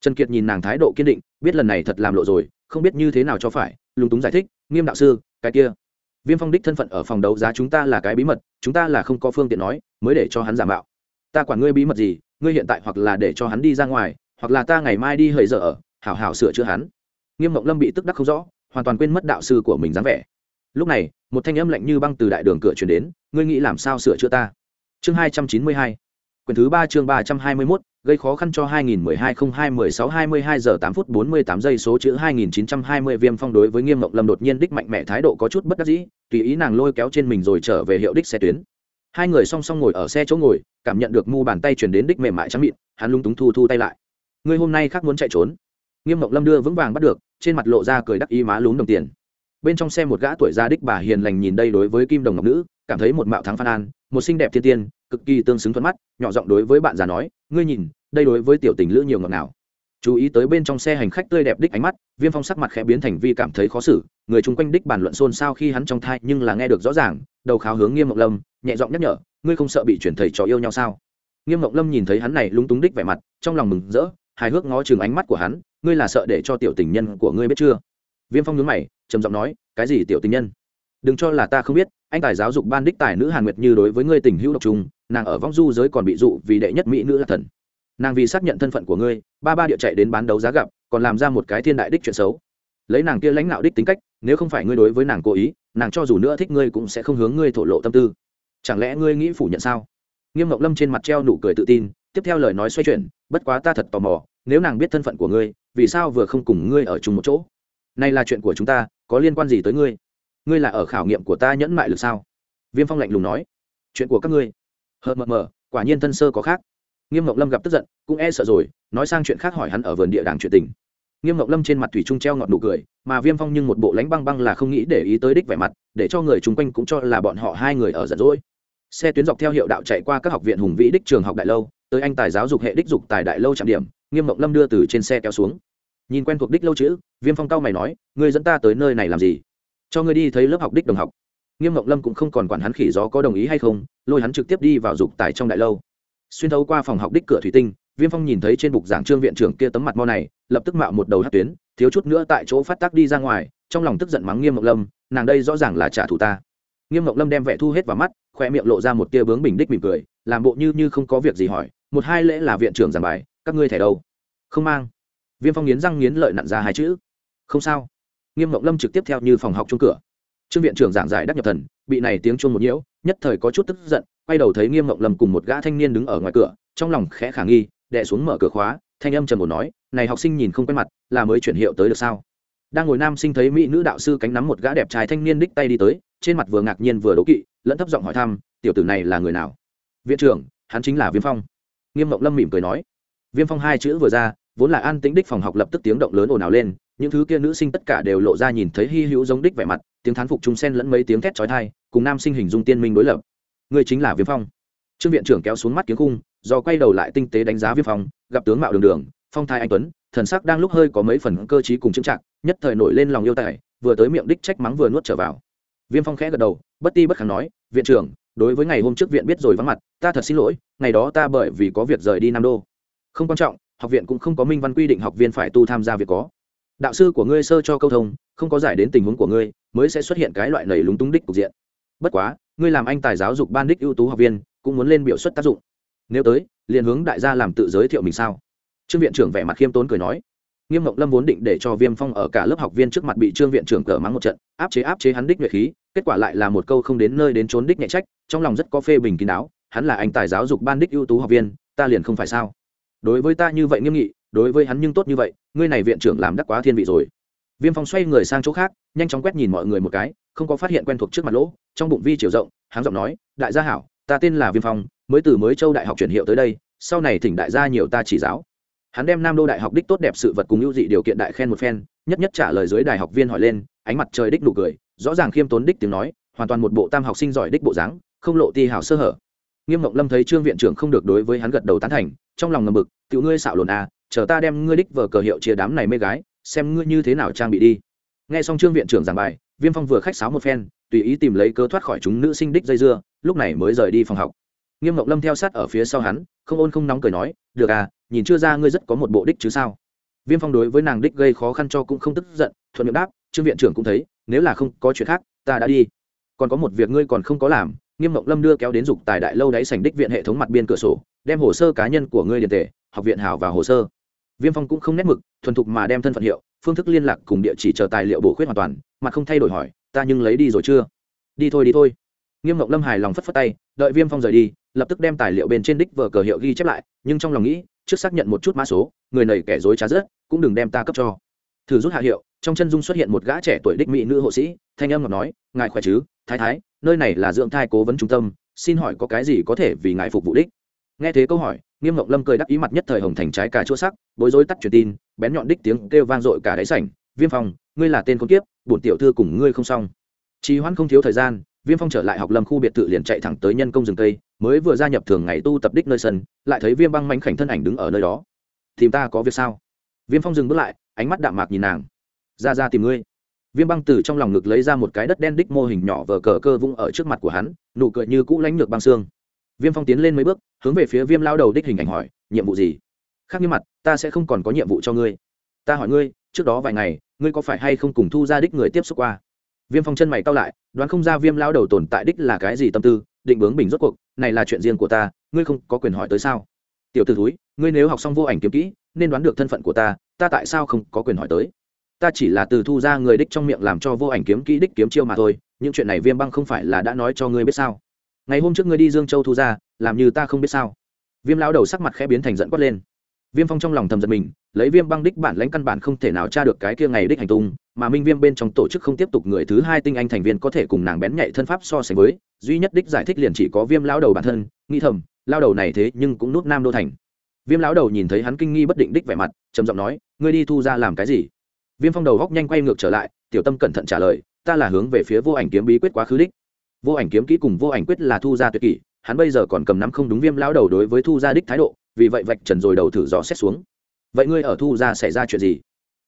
Trần kiệt nhìn nàng thái độ kiên định, biết lần này thật làm lộ rồi, không biết như thế nào cho phải, lúng túng giải thích, nghiêm đạo sư, cái kia. Viêm phong đích thân phận ở phòng đấu giá chúng ta là cái bí mật, chúng ta là không có phương tiện nói, mới để cho hắn giả mạo. Ta quản ngươi bí mật gì, ngươi hiện tại hoặc là để cho hắn đi ra ngoài, hoặc là ta ngày mai đi hời dở ở hảo hảo sửa chữa hắn. Nghiêm mộng lâm bị tức đắc không rõ, hoàn toàn quên mất đạo sư của mình dáng vẻ. Lúc này, một thanh âm lạnh như băng từ đại đường cửa chuyển đến, ngươi nghĩ làm sao sửa chữa ta? Chương hai trăm chín mươi hai quyển thứ ba chương ba trăm hai mươi mốt, gây khó khăn cho 2012 02 16 22 giờ 8 phút 48 giây số chữ 2920 viêm phong đối với nghiêm ngọc lâm đột nhiên đích mạnh mẽ, thái độ có chút bất đắc dĩ, tùy ý nàng lôi kéo trên mình rồi trở về hiệu đích xe tuyến. Hai người song song ngồi ở xe chỗ ngồi, cảm nhận được mu bàn tay truyền đến đích mềm mại trắng mịn, hắn lung túng thu thu tay lại. Người hôm nay khác muốn chạy trốn. Nghiêm ngọc lâm đưa vững vàng bắt được, trên mặt lộ ra cười đắc ý má lúm đồng tiền bên trong xe một gã tuổi gia đích bà hiền lành nhìn đây đối với kim đồng ngọc nữ, cảm thấy một mạo thắng phan an, một xinh đẹp thiên tiên, cực kỳ tương xứng thuận mắt, nhỏ giọng đối với bạn già nói, ngươi nhìn, đây đối với tiểu tình lữ nhiều ngọt nào chú ý tới bên trong xe hành khách tươi đẹp đích ánh mắt, viêm phong sắc mặt khẽ biến thành vi cảm thấy khó xử, người chung quanh đích bàn luận xôn xao khi hắn trong thai nhưng là nghe được rõ ràng, đầu kháo hướng nghiêm ngọc lâm, nhẹ giọng nhắc nhở, ngươi không sợ bị chuyển thầy trò yêu nhau sao? Nghiêm ngọc lâm nhìn thấy hắn này lúng túng đích vẻ mặt, trong lòng mừng rỡ, hài hước ngó chừng ánh mắt của hắn, ngươi là sợ để cho tiểu tình nhân của ngươi biết chưa? Viêm phong nhướng mày trầm giọng nói, cái gì tiểu tình nhân? Đừng cho là ta không biết, anh tài giáo dục ban đích tài nữ hàn nguyệt như đối với ngươi tình hữu độc trùng, nàng ở vong du giới còn bị dụ vì đệ nhất mỹ nữ là thần. Nàng vì xác nhận thân phận của ngươi, ba ba địa chạy đến bán đấu giá gặp, còn làm ra một cái thiên đại đích chuyện xấu. Lấy nàng kia lãnh đạo đích tính cách, nếu không phải ngươi đối với nàng cố ý, nàng cho dù nữa thích ngươi cũng sẽ không hướng ngươi thổ lộ tâm tư. Chẳng lẽ ngươi nghĩ phủ nhận sao? Nghiêm ngọc lâm trên mặt treo nụ cười tự tin, tiếp theo lời nói xoay chuyển, bất quá ta thật tò mò, nếu nàng biết thân phận của ngươi, vì sao vừa không cùng ngươi ở chung một chỗ? Này là chuyện của chúng ta có liên quan gì tới ngươi? Ngươi là ở khảo nghiệm của ta nhẫn mại lực sao? Viêm phong lạnh lùng nói. Chuyện của các ngươi. Hờ mờ mờ, quả nhiên thân sơ có khác. Nghiêm ngọc lâm gặp tức giận, cũng e sợ rồi, nói sang chuyện khác hỏi hắn ở vườn địa đàng chuyện tình. Nghiêm ngọc lâm trên mặt thủy trung treo ngọt nụ cười, mà viêm phong nhưng một bộ lánh băng băng là không nghĩ để ý tới đích vẻ mặt, để cho người chung quanh cũng cho là bọn họ hai người ở giận dỗi. Xe tuyến dọc theo hiệu đạo chạy qua các học viện hùng vĩ đích trường học đại lâu, tới anh tài giáo dục hệ đích dục tài đại lâu trạm điểm, nghiêm ngọc lâm đưa từ trên xe kéo xuống nhìn quen thuộc đích lâu chữ, viêm phong cao mày nói, ngươi dẫn ta tới nơi này làm gì? Cho ngươi đi thấy lớp học đích đồng học. Nghiêm ngọc lâm cũng không còn quản hắn khỉ gió có đồng ý hay không, lôi hắn trực tiếp đi vào dục tài trong đại lâu. Xuyên thấu qua phòng học đích cửa thủy tinh, viêm phong nhìn thấy trên bục giảng trương viện trưởng kia tấm mặt mo này, lập tức mạo một đầu hát tuyến, thiếu chút nữa tại chỗ phát tác đi ra ngoài, trong lòng tức giận mắng nghiêm ngọc lâm, nàng đây rõ ràng là trả thù ta. Nghiêm ngọc lâm đem vẻ thu hết vào mắt khoe miệng lộ ra một tia bướng bình đích mỉm cười, làm bộ như như không có việc gì hỏi, một hai lễ là viện trưởng giảng bài, các ngươi thẻ đâu? Không mang viêm phong nghiến răng nghiến lợi nặn ra hai chữ. Không sao. Nghiêm mộng lâm trực tiếp theo như phòng học chung cửa. Trương viện trưởng giảng giải đắc nhập thần, bị này tiếng chuông một nhiễu, nhất thời có chút tức giận, quay đầu thấy nghiêm mộng lâm cùng một gã thanh niên đứng ở ngoài cửa, trong lòng khẽ khả nghi đệ xuống mở cửa khóa, thanh âm trầm bổ nói, này học sinh nhìn không quen mặt, là mới chuyển hiệu tới được sao? Đang ngồi nam sinh thấy mỹ nữ đạo sư cánh nắm một gã đẹp trai thanh niên đích tay đi tới, trên mặt vừa ngạc nhiên vừa đố kỵ, lẫn thấp giọng hỏi thăm, tiểu tử này là người nào? Viện trưởng, hắn chính là viêm phong. Nghiêm mộng lâm mỉm cười nói. Viêm phong hai chữ vừa ra vốn là an tĩnh đích phòng học lập tức tiếng động lớn ồn ào lên, những thứ kia nữ sinh tất cả đều lộ ra nhìn thấy hy hữu giống đích vẻ mặt, tiếng thán phục chúng sen lẫn mấy tiếng thét trói thai cùng nam sinh hình dung tiên minh đối lập. Người chính là viêm phong. Trương viện trưởng kéo xuống mắt kiếm khung, do quay đầu lại tinh tế đánh giá viêm phong, gặp tướng mạo đường đường, phong thái anh tuấn, thần sắc đang lúc hơi có mấy phần cơ chí cùng chững trạng nhất thời nổi lên lòng yêu tài, vừa tới miệng đích trách mắng vừa nuốt trở vào. Viêm phong khẽ gật đầu, bất ti bất khả nói, viện trưởng, đối với ngày hôm trước viện biết rồi vắng mặt, ta thật xin lỗi, ngày đó ta bởi vì có việc rời đi nam đô. Không quan trọng học viện cũng không có minh văn quy định học viên phải tu tham gia việc có. Đạo sư của ngươi sơ cho câu thông, không có giải đến tình huống của ngươi, mới sẽ xuất hiện cái loại lầy lúng túng đích cục diện. Bất quá, ngươi làm anh tài giáo dục ban đích ưu tú học viên, cũng muốn lên biểu xuất tác dụng. Nếu tới, liền hướng đại gia làm tự giới thiệu mình sao? Trương viện trưởng vẻ mặt khiêm tốn cười nói. Nghiêm mộng lâm vốn định để cho viêm phong ở cả lớp học viên trước mặt bị trương viện trưởng cờ mắng một trận, áp chế áp chế hắn đích nhuệ khí, kết quả lại là một câu không đến nơi đến trốn đích nhẹ trách, trong lòng rất có phê bình kín đáo, hắn là anh tài giáo dục ban đích ưu tú học viên, ta liền không phải sao? Đối với ta như vậy nghiêm nghị, đối với hắn nhưng tốt như vậy, ngươi này viện trưởng làm đắc quá thiên vị rồi. Viêm phong xoay người sang chỗ khác, nhanh chóng quét nhìn mọi người một cái, không có phát hiện quen thuộc trước mặt lỗ, trong bụng vi chiều rộng hắn giọng nói, đại gia hảo, ta tên là viêm phong, mới từ mới châu đại học chuyển hiệu tới đây, sau này thỉnh đại gia nhiều ta chỉ giáo. Hắn đem nam đô đại học đích tốt đẹp sự vật cùng ưu dị điều kiện đại khen một phen, nhất nhất trả lời dưới đại học viên hỏi lên, ánh mặt trời đích nụ cười, rõ ràng khiêm tốn đích tiếng nói, hoàn toàn một bộ tam học sinh giỏi đích bộ dáng, không lộ ti hảo sơ hở. Nghiêm mộng lâm thấy trương viện trưởng không được đối với hắn gật đầu tán thành trong lòng ngầm bực, tiểu ngươi xạo lồn à chờ ta đem ngươi đích vở cờ hiệu chia đám này mê gái, xem ngươi như thế nào trang bị đi. Nghe xong trương viện trưởng giảng bài, viêm phong vừa khách sáo một phen, tùy ý tìm lấy cơ thoát khỏi chúng nữ sinh đích dây dưa, lúc này mới rời đi phòng học. Nghiêm ngọc lâm theo sát ở phía sau hắn, không ôn không nóng cười nói, được à nhìn chưa ra ngươi rất có một bộ đích chứ sao? Viêm phong đối với nàng đích gây khó khăn cho cũng không tức giận, thuận miệng đáp, trương viện trưởng cũng thấy, nếu là không có chuyện khác, ta đã đi. Còn có một việc ngươi còn không có làm nghiêm mộng lâm đưa kéo đến dục tài đại lâu đáy sành đích viện hệ thống mặt biên cửa sổ, đem hồ sơ cá nhân của ngươi điện tể học viện hào vào hồ sơ. Viêm phong cũng không nét mực, thuần thục mà đem thân phận hiệu, phương thức liên lạc cùng địa chỉ chờ tài liệu bổ khuyết hoàn toàn, mà không thay đổi hỏi, ta nhưng lấy đi rồi chưa? Đi thôi đi thôi. Nghiêm mộng lâm hài lòng phất phất tay, đợi viêm phong rời đi, lập tức đem tài liệu bên trên đích vờ cờ hiệu ghi chép lại, nhưng trong lòng nghĩ, trước xác nhận một chút mã số, người này kẻ dối trá rớt cũng đừng đem ta cấp cho. Thử rút hạ hiệu, trong chân dung xuất hiện một gã trẻ tuổi đích mỹ nữ hộ sĩ, thanh âm ngọc nói, ngài khỏe chứ, thái thái nơi này là dưỡng thai cố vấn trung tâm, xin hỏi có cái gì có thể vì ngài phục vụ đích? Nghe thế câu hỏi, nghiêm ngọc lâm cười đắc ý mặt nhất thời hồng thành trái cà chua sắc, bối rối tắt truyền tin, bén nhọn đích tiếng kêu vang dội cả đáy sảnh. Viêm phong, ngươi là tên con kiếp, bổn tiểu thư cùng ngươi không xong. Trì hoãn không thiếu thời gian, viêm phong trở lại học lâm khu biệt thự liền chạy thẳng tới nhân công rừng tây mới vừa gia nhập thường ngày tu tập đích nơi sân, lại thấy viêm băng mánh khảnh thân ảnh đứng ở nơi đó. Tìm ta có việc sao? Viêm phong dừng bước lại, ánh mắt đạm mạc nhìn nàng. Ra ra tìm ngươi viêm băng từ trong lòng ngực lấy ra một cái đất đen đích mô hình nhỏ vờ cờ cơ vung ở trước mặt của hắn, nụ cười như cũ lánh ngược băng xương. Viêm phong tiến lên mấy bước, hướng về phía viêm lao đầu đích hình ảnh hỏi, nhiệm vụ gì? Khác như mặt, ta sẽ không còn có nhiệm vụ cho ngươi. Ta hỏi ngươi, trước đó vài ngày, ngươi có phải hay không cùng thu ra đích người tiếp xúc qua? Viêm phong chân mày cao lại, đoán không ra viêm lao đầu tồn tại đích là cái gì tâm tư, định bướng bình rốt cuộc, này là chuyện riêng của ta, ngươi không có quyền hỏi tới sao? Tiểu t ử thúi, ngươi nếu học xong vô ảnh kiếm kỹ, nên đoán được thân phận của ta ta tại sao không có quyền hỏi tới? Ta chỉ là từ thu ra người đích trong miệng làm cho vô ảnh kiếm kỹ đích kiếm chiêu mà thôi, những chuyện này viêm băng không phải là đã nói cho ngươi biết sao? Ngày hôm trước ngươi đi dương châu thu ra, làm như ta không biết sao? Viêm lão đầu sắc mặt khẽ biến thành dẫn quát lên. Viêm phong trong lòng thầm giật mình, lấy viêm băng đích bản lãnh căn bản không thể nào tra được cái kia ngày đích hành tung, mà minh viêm bên trong tổ chức không tiếp tục người thứ hai tinh anh thành viên có thể cùng nàng bén nhạy thân pháp so sánh với, duy nhất đích giải thích liền chỉ có viêm lão đầu bản thân, nghĩ thầm lao đầu này thế nhưng cũng nút nam đô thành. Viêm lão đầu nhìn thấy hắn kinh nghi bất định đích vẻ mặt, trầm giọng nói, ngươi đi thu ra làm cái gì? Viêm phong đầu góc nhanh quay ngược trở lại, tiểu tâm cẩn thận trả lời, ta là hướng về phía vô ảnh kiếm bí quyết quá khứ đích. Vô ảnh kiếm kỹ cùng vô ảnh quyết là thu ra tuyệt kỷ, hắn bây giờ còn cầm nắm không đúng viêm lão đầu đối với thu ra đích thái độ, vì vậy vạch trần rồi đầu thử dò xét xuống. Vậy ngươi ở thu ra xảy ra chuyện gì?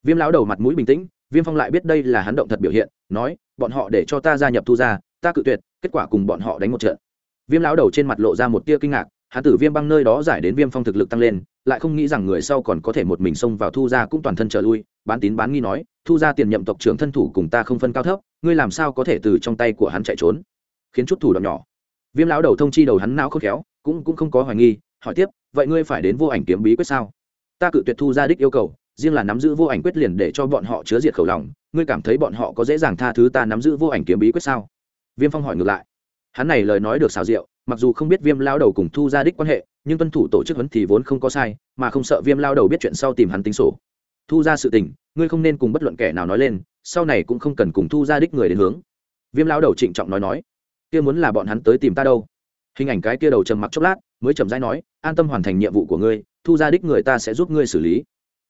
Viêm lão đầu mặt mũi bình tĩnh, viêm phong lại biết đây là hắn động thật biểu hiện, nói, bọn họ để cho ta gia nhập thu ra ta cự tuyệt, kết quả cùng bọn họ đánh một trận. Viêm lão đầu trên mặt lộ ra một tia kinh ngạc, hắn tử viêm băng nơi đó giải đến viêm phong thực lực tăng lên lại không nghĩ rằng người sau còn có thể một mình xông vào thu ra cũng toàn thân trở lui. Bán tín bán nghi nói, thu ra tiền nhậm tộc trưởng thân thủ cùng ta không phân cao thấp, ngươi làm sao có thể từ trong tay của hắn chạy trốn? Khiến chút thủ đoạn nhỏ. Viêm lão đầu thông chi đầu hắn não khôn khéo, cũng cũng không có hoài nghi, hỏi tiếp, vậy ngươi phải đến vô ảnh kiếm bí quyết sao? Ta cự tuyệt thu ra đích yêu cầu, riêng là nắm giữ vô ảnh quyết liền để cho bọn họ chứa diệt khẩu lòng. Ngươi cảm thấy bọn họ có dễ dàng tha thứ ta nắm giữ vô ảnh kiếm bí quyết sao? Viêm phong hỏi ngược lại. Hắn này lời nói được xào rượu mặc dù không biết viêm lao đầu cùng thu ra đích quan hệ nhưng tuân thủ tổ chức huấn thì vốn không có sai, mà không sợ viêm lao đầu biết chuyện sau tìm hắn tính sổ. Thu ra sự tình, ngươi không nên cùng bất luận kẻ nào nói lên, sau này cũng không cần cùng thu ra đích người đến hướng. Viêm lao đầu trịnh trọng nói nói, kia muốn là bọn hắn tới tìm ta đâu? Hình ảnh cái kia đầu trầm mặc chốc lát, mới chậm rãi nói, an tâm hoàn thành nhiệm vụ của ngươi, thu ra đích người ta sẽ giúp ngươi xử lý.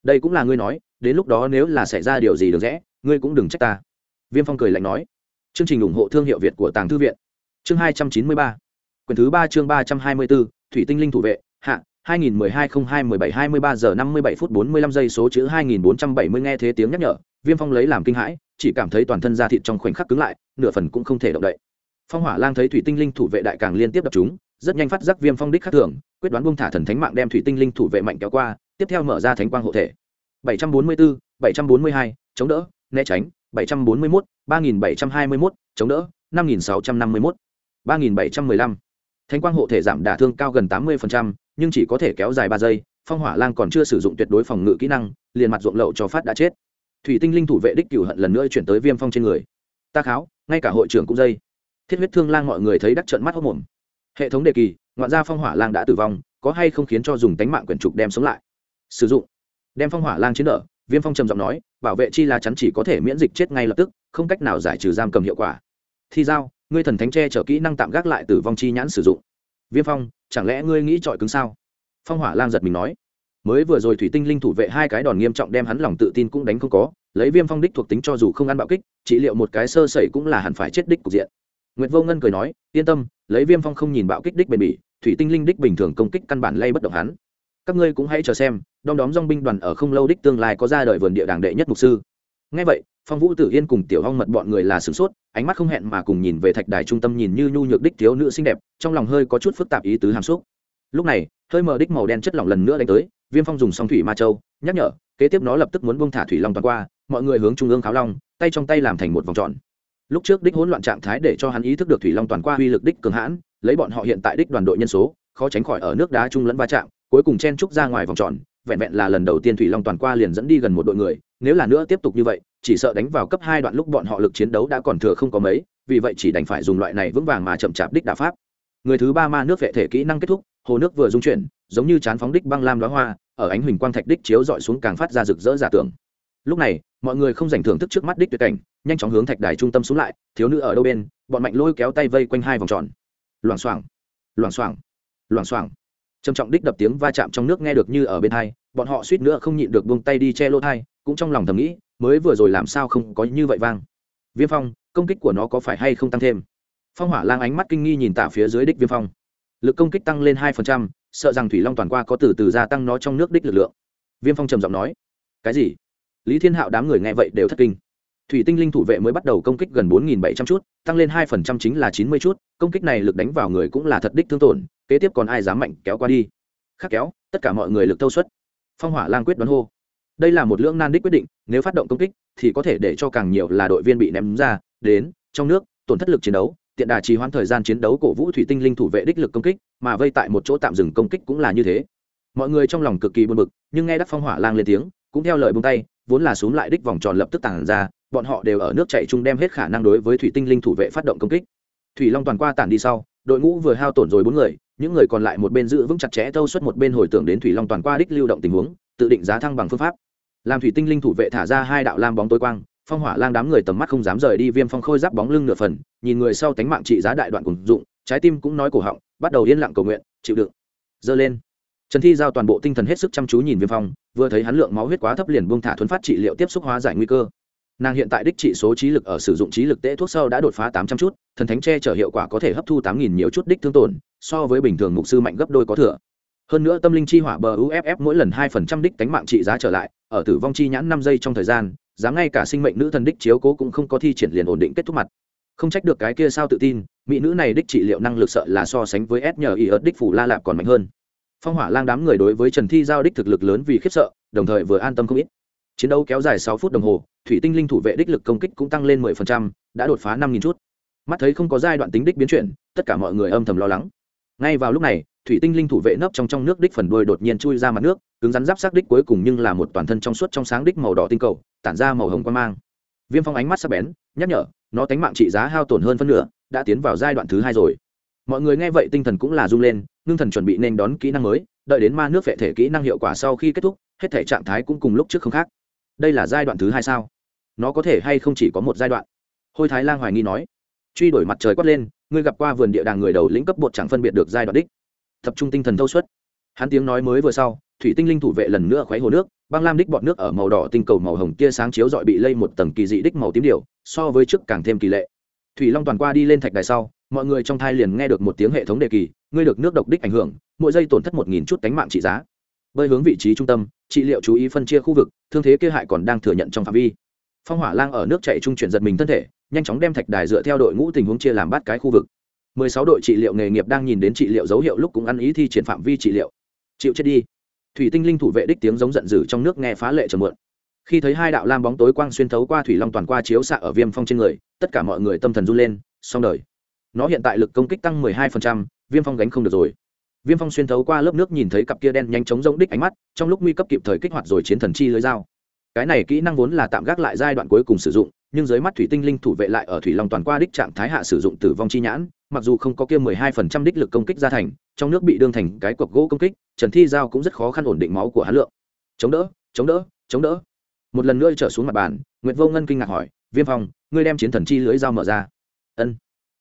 Đây cũng là ngươi nói, đến lúc đó nếu là xảy ra điều gì được rẽ, ngươi cũng đừng trách ta. Viêm phong cười lạnh nói. Chương trình ủng hộ thương hiệu việt của tàng thư viện. Chương hai trăm chín mươi ba. Quyển thứ ba chương ba trăm hai mươi bốn thủy tinh linh thủ vệ hạ 2012-02-17-23 giờ 57 phút 45 giây số chữ 2470 nghe thế tiếng nhắc nhở, Viêm Phong lấy làm kinh hãi, chỉ cảm thấy toàn thân da thịt trong khoảnh khắc cứng lại, nửa phần cũng không thể động đậy. Phong Hỏa Lang thấy thủy tinh linh thủ vệ đại càng liên tiếp đập chúng, rất nhanh phát giác Viêm Phong đích khác thường, quyết đoán buông thả thần thánh mạng đem thủy tinh linh thủ vệ mạnh kéo qua, tiếp theo mở ra thánh quang hộ thể. 744, 742, chống đỡ, né tránh, 741, 3721, chống đỡ, 5651, 3715 thánh quang hộ thể giảm đả thương cao gần tám mươi nhưng chỉ có thể kéo dài ba giây, phong hỏa lang còn chưa sử dụng tuyệt đối phòng ngự kỹ năng, liền mặt ruộng lậu cho phát đã chết. Thủy tinh linh thủ vệ đích cửu hận lần nữa chuyển tới viêm phong trên người. Ta kháo, ngay cả hội trưởng cũng dây. Thiết huyết thương lang mọi người thấy đắc trận mắt hốc mồm. Hệ thống đề kỳ, ngoạn gia phong hỏa lang đã tử vong, có hay không khiến cho dùng tánh mạng quyển trục đem sống lại? Sử dụng. Đem phong hỏa lang chiến nợ viêm phong trầm giọng nói, bảo vệ chi là chắn chỉ có thể miễn dịch chết ngay lập tức, không cách nào giải trừ giam cầm hiệu quả. Thi giao ngươi thần thánh tre chở kỹ năng tạm gác lại từ vong chi nhãn sử dụng. Viêm phong, chẳng lẽ ngươi nghĩ trọi cứng sao? Phong hỏa lang giật mình nói. Mới vừa rồi thủy tinh linh thủ vệ hai cái đòn nghiêm trọng đem hắn lòng tự tin cũng đánh không có, lấy viêm phong đích thuộc tính cho dù không ăn bạo kích, trị liệu một cái sơ sẩy cũng là hẳn phải chết đích cục diện. Nguyệt vô ngân cười nói, yên tâm, lấy viêm phong không nhìn bạo kích đích bền bỉ, thủy tinh linh đích bình thường công kích căn bản lay bất động hắn. Các ngươi cũng hãy chờ xem, đom đóm dong binh đoàn ở không lâu đích tương lai có ra đời vườn địa đàng đệ nhất mục sư. Ngay vậy phong vũ tử yên cùng tiểu hong mật bọn người là sửng sốt, ánh mắt không hẹn mà cùng nhìn về thạch đài trung tâm nhìn như nhu nhược đích thiếu nữ xinh đẹp, trong lòng hơi có chút phức tạp ý tứ hàm xúc. Lúc này, hơi mờ đích màu đen chất lỏng lần nữa đánh tới, viêm phong dùng song thủy ma châu, nhắc nhở, kế tiếp nó lập tức muốn bông thả thủy long toàn qua, mọi người hướng trung ương kháo long, tay trong tay làm thành một vòng tròn. Lúc trước đích hỗn loạn trạng thái để cho hắn ý thức được thủy long toàn qua uy lực đích cường hãn, lấy bọn họ hiện tại đích đoàn đội nhân số, khó tránh khỏi ở nước đá trung lẫn va chạm, cuối cùng chen trúc ra ngoài vòng tròn, vẹn vẹn là lần đầu tiên thủy long toàn qua liền dẫn đi gần một đội người, nếu là nữa tiếp tục như vậy chỉ sợ đánh vào cấp hai đoạn lúc bọn họ lực chiến đấu đã còn thừa không có mấy, vì vậy chỉ đành phải dùng loại này vững vàng mà chậm chạp đích đà pháp. Người thứ ba ma nước vệ thể kỹ năng kết thúc, hồ nước vừa dung chuyển, giống như chán phóng đích băng lam đoá hoa, ở ánh huỳnh quang thạch đích chiếu dọi xuống càng phát ra rực rỡ giả tưởng. Lúc này, mọi người không dành thưởng thức trước mắt đích tuyệt cảnh, nhanh chóng hướng thạch đài trung tâm xuống lại, thiếu nữ ở đâu bên, bọn mạnh lôi kéo tay vây quanh hai vòng tròn. Loảng xoảng loảng xoảng loảng xoảng. Trầm trọng đích đập tiếng va chạm trong nước nghe được như ở bên hai, bọn họ suýt nữa không nhịn được buông tay đi che lỗ thai, cũng trong lòng thầm nghĩ mới vừa rồi làm sao không có như vậy vang. Viêm phong, công kích của nó có phải hay không tăng thêm? Phong hỏa lang ánh mắt kinh nghi nhìn tả phía dưới đích viêm phong. Lực công kích tăng lên hai phần trăm, sợ rằng thủy long toàn qua có từ từ gia tăng nó trong nước đích lực lượng. Viêm phong trầm giọng nói. Cái gì? Lý thiên hạo đám người nghe vậy đều thất kinh. Thủy tinh linh thủ vệ mới bắt đầu công kích gần bốn bảy trăm chút, tăng lên hai phần trăm chính là chín mươi chút, công kích này lực đánh vào người cũng là thật đích thương tổn, kế tiếp còn ai dám mạnh kéo qua đi? Khắc kéo, tất cả mọi người lực thâu suất. Phong hỏa lang quyết đoán hô đây là một lưỡng nan đích quyết định, nếu phát động công kích, thì có thể để cho càng nhiều là đội viên bị ném ra, đến, trong nước, tổn thất lực chiến đấu, tiện đà trì hoãn thời gian chiến đấu cổ vũ thủy tinh linh thủ vệ đích lực công kích, mà vây tại một chỗ tạm dừng công kích cũng là như thế. Mọi người trong lòng cực kỳ buồn bực, nhưng nghe đắc phong hỏa lang lên tiếng, cũng theo lời bông tay, vốn là xuống lại đích vòng tròn lập tức tản ra, bọn họ đều ở nước chạy chung đem hết khả năng đối với thủy tinh linh thủ vệ phát động công kích. Thủy long toàn qua tản đi sau, đội ngũ vừa hao tổn rồi bốn người, những người còn lại một bên giữ vững chặt chẽ thâu suất một bên hồi tưởng đến thủy long toàn qua đích lưu động tình huống tự định giá thăng bằng phương pháp. Làm thủy tinh linh thủ vệ thả ra hai đạo lam bóng tối quang, phong hỏa lang đám người tầm mắt không dám rời đi, viêm phong khôi giáp bóng lưng nửa phần, nhìn người sau tánh mạng trị giá đại đoạn cùng dụng, trái tim cũng nói cổ họng, bắt đầu yên lặng cầu nguyện, chịu đựng. Dơ lên. Trần thi giao toàn bộ tinh thần hết sức chăm chú nhìn viêm phong, vừa thấy hắn lượng máu huyết quá thấp liền buông thả thuấn phát trị liệu tiếp xúc hóa giải nguy cơ. Nàng hiện tại đích trị số trí lực ở sử dụng trí lực tễ thuốc sau đã đột phá tám trăm chút, thần thánh che chở hiệu quả có thể hấp thu tám nghìn nhiều chút đích thương tổn, so với bình thường mục sư mạnh gấp đôi có thừa hơn nữa tâm linh chi hỏa bờ uff mỗi lần hai phần trăm đích tánh mạng trị giá trở lại, ở tử vong chi nhãn năm giây trong thời gian, dám ngay cả sinh mệnh nữ thần đích chiếu cố cũng không có thi triển liền ổn định kết thúc mặt. Không trách được cái kia sao tự tin, mỹ nữ này đích trị liệu năng lực sợ là so sánh với s nhờ y ớt đích phủ la lạp còn mạnh hơn. Phong hỏa lang đám người đối với trần thi giao đích thực lực lớn vì khiếp sợ, đồng thời vừa an tâm không ít. Chiến đấu kéo dài sáu phút đồng hồ, thủy tinh linh thủ vệ đích lực công kích cũng tăng lên mười phần trăm, đã đột phá năm nghìn chút. Mắt thấy không có giai đoạn tính đích biến chuyển, tất cả mọi người âm thầm lo lắng. Ngay vào lúc này thủy tinh linh thủ vệ nấp trong trong nước đích phần đuôi đột nhiên chui ra mặt nước, cứng rắn giáp xác đích cuối cùng nhưng là một toàn thân trong suốt trong sáng đích màu đỏ tinh cầu, tản ra màu hồng quan mang. Viêm phong ánh mắt sắc bén, nhắc nhở, nó tánh mạng trị giá hao tổn hơn phân nửa, đã tiến vào giai đoạn thứ hai rồi. Mọi người nghe vậy tinh thần cũng là rung lên, ngưng thần chuẩn bị nên đón kỹ năng mới, đợi đến ma nước vệ thể kỹ năng hiệu quả sau khi kết thúc, hết thể trạng thái cũng cùng lúc trước không khác. Đây là giai đoạn thứ hai sao? Nó có thể hay không chỉ có một giai đoạn? Hôi thái lang hoài nghi nói. Truy đổi mặt trời quát lên, ngươi gặp qua vườn địa đàng người đầu lĩnh cấp bột chẳng phân biệt được giai đoạn đích tập trung tinh thần thâu suất. Hắn tiếng nói mới vừa sau, thủy tinh linh thủ vệ lần nữa khoáy hồ nước, băng lam đích bọt nước ở màu đỏ tinh cầu màu hồng kia sáng chiếu dọi bị lây một tầng kỳ dị đích màu tím điều so với trước càng thêm kỳ lệ. Thủy long toàn qua đi lên thạch đài sau, mọi người trong thai liền nghe được một tiếng hệ thống đề kỳ, ngươi được nước độc đích ảnh hưởng, mỗi giây tổn thất một nghìn chút cánh mạng trị giá. Bơi hướng vị trí trung tâm, trị liệu chú ý phân chia khu vực, thương thế kia hại còn đang thừa nhận trong phạm vi. Phong hỏa lang ở nước chạy trung chuyển giật mình thân thể, nhanh chóng đem thạch đài dựa theo đội ngũ tình huống chia làm bát cái khu vực mười sáu đội trị liệu nghề nghiệp đang nhìn đến trị liệu dấu hiệu lúc cũng ăn ý thi triển phạm vi trị liệu. Chịu chết đi. Thủy tinh linh thủ vệ đích tiếng giống giận dữ trong nước nghe phá lệ trầm muộn. Khi thấy hai đạo lam bóng tối quang xuyên thấu qua thủy long toàn qua chiếu xạ ở viêm phong trên người tất cả mọi người tâm thần run lên xong đời. Nó hiện tại lực công kích tăng 12%, viêm phong gánh không được rồi. Viêm phong xuyên thấu qua lớp nước nhìn thấy cặp kia đen nhanh chóng rống đích ánh mắt trong lúc nguy cấp kịp thời kích hoạt rồi chiến thần chi lưới dao. Cái này kỹ năng vốn là tạm gác lại giai đoạn cuối cùng sử dụng nhưng dưới mắt thủy tinh linh thủ vệ lại ở thủy long toàn qua đích trạng thái hạ sử dụng tử vong chi nhãn, mặc dù không có kia 12% đích lực công kích ra thành, trong nước bị đương thành cái cọc gỗ công kích, trần thi giao cũng rất khó khăn ổn định máu của hắn lượng. Chống đỡ chống đỡ chống đỡ. Một lần nữa trở xuống mặt bàn nguyễn vô ngân kinh ngạc hỏi, viêm phong, ngươi đem chiến thần chi lưới dao mở ra? Ân.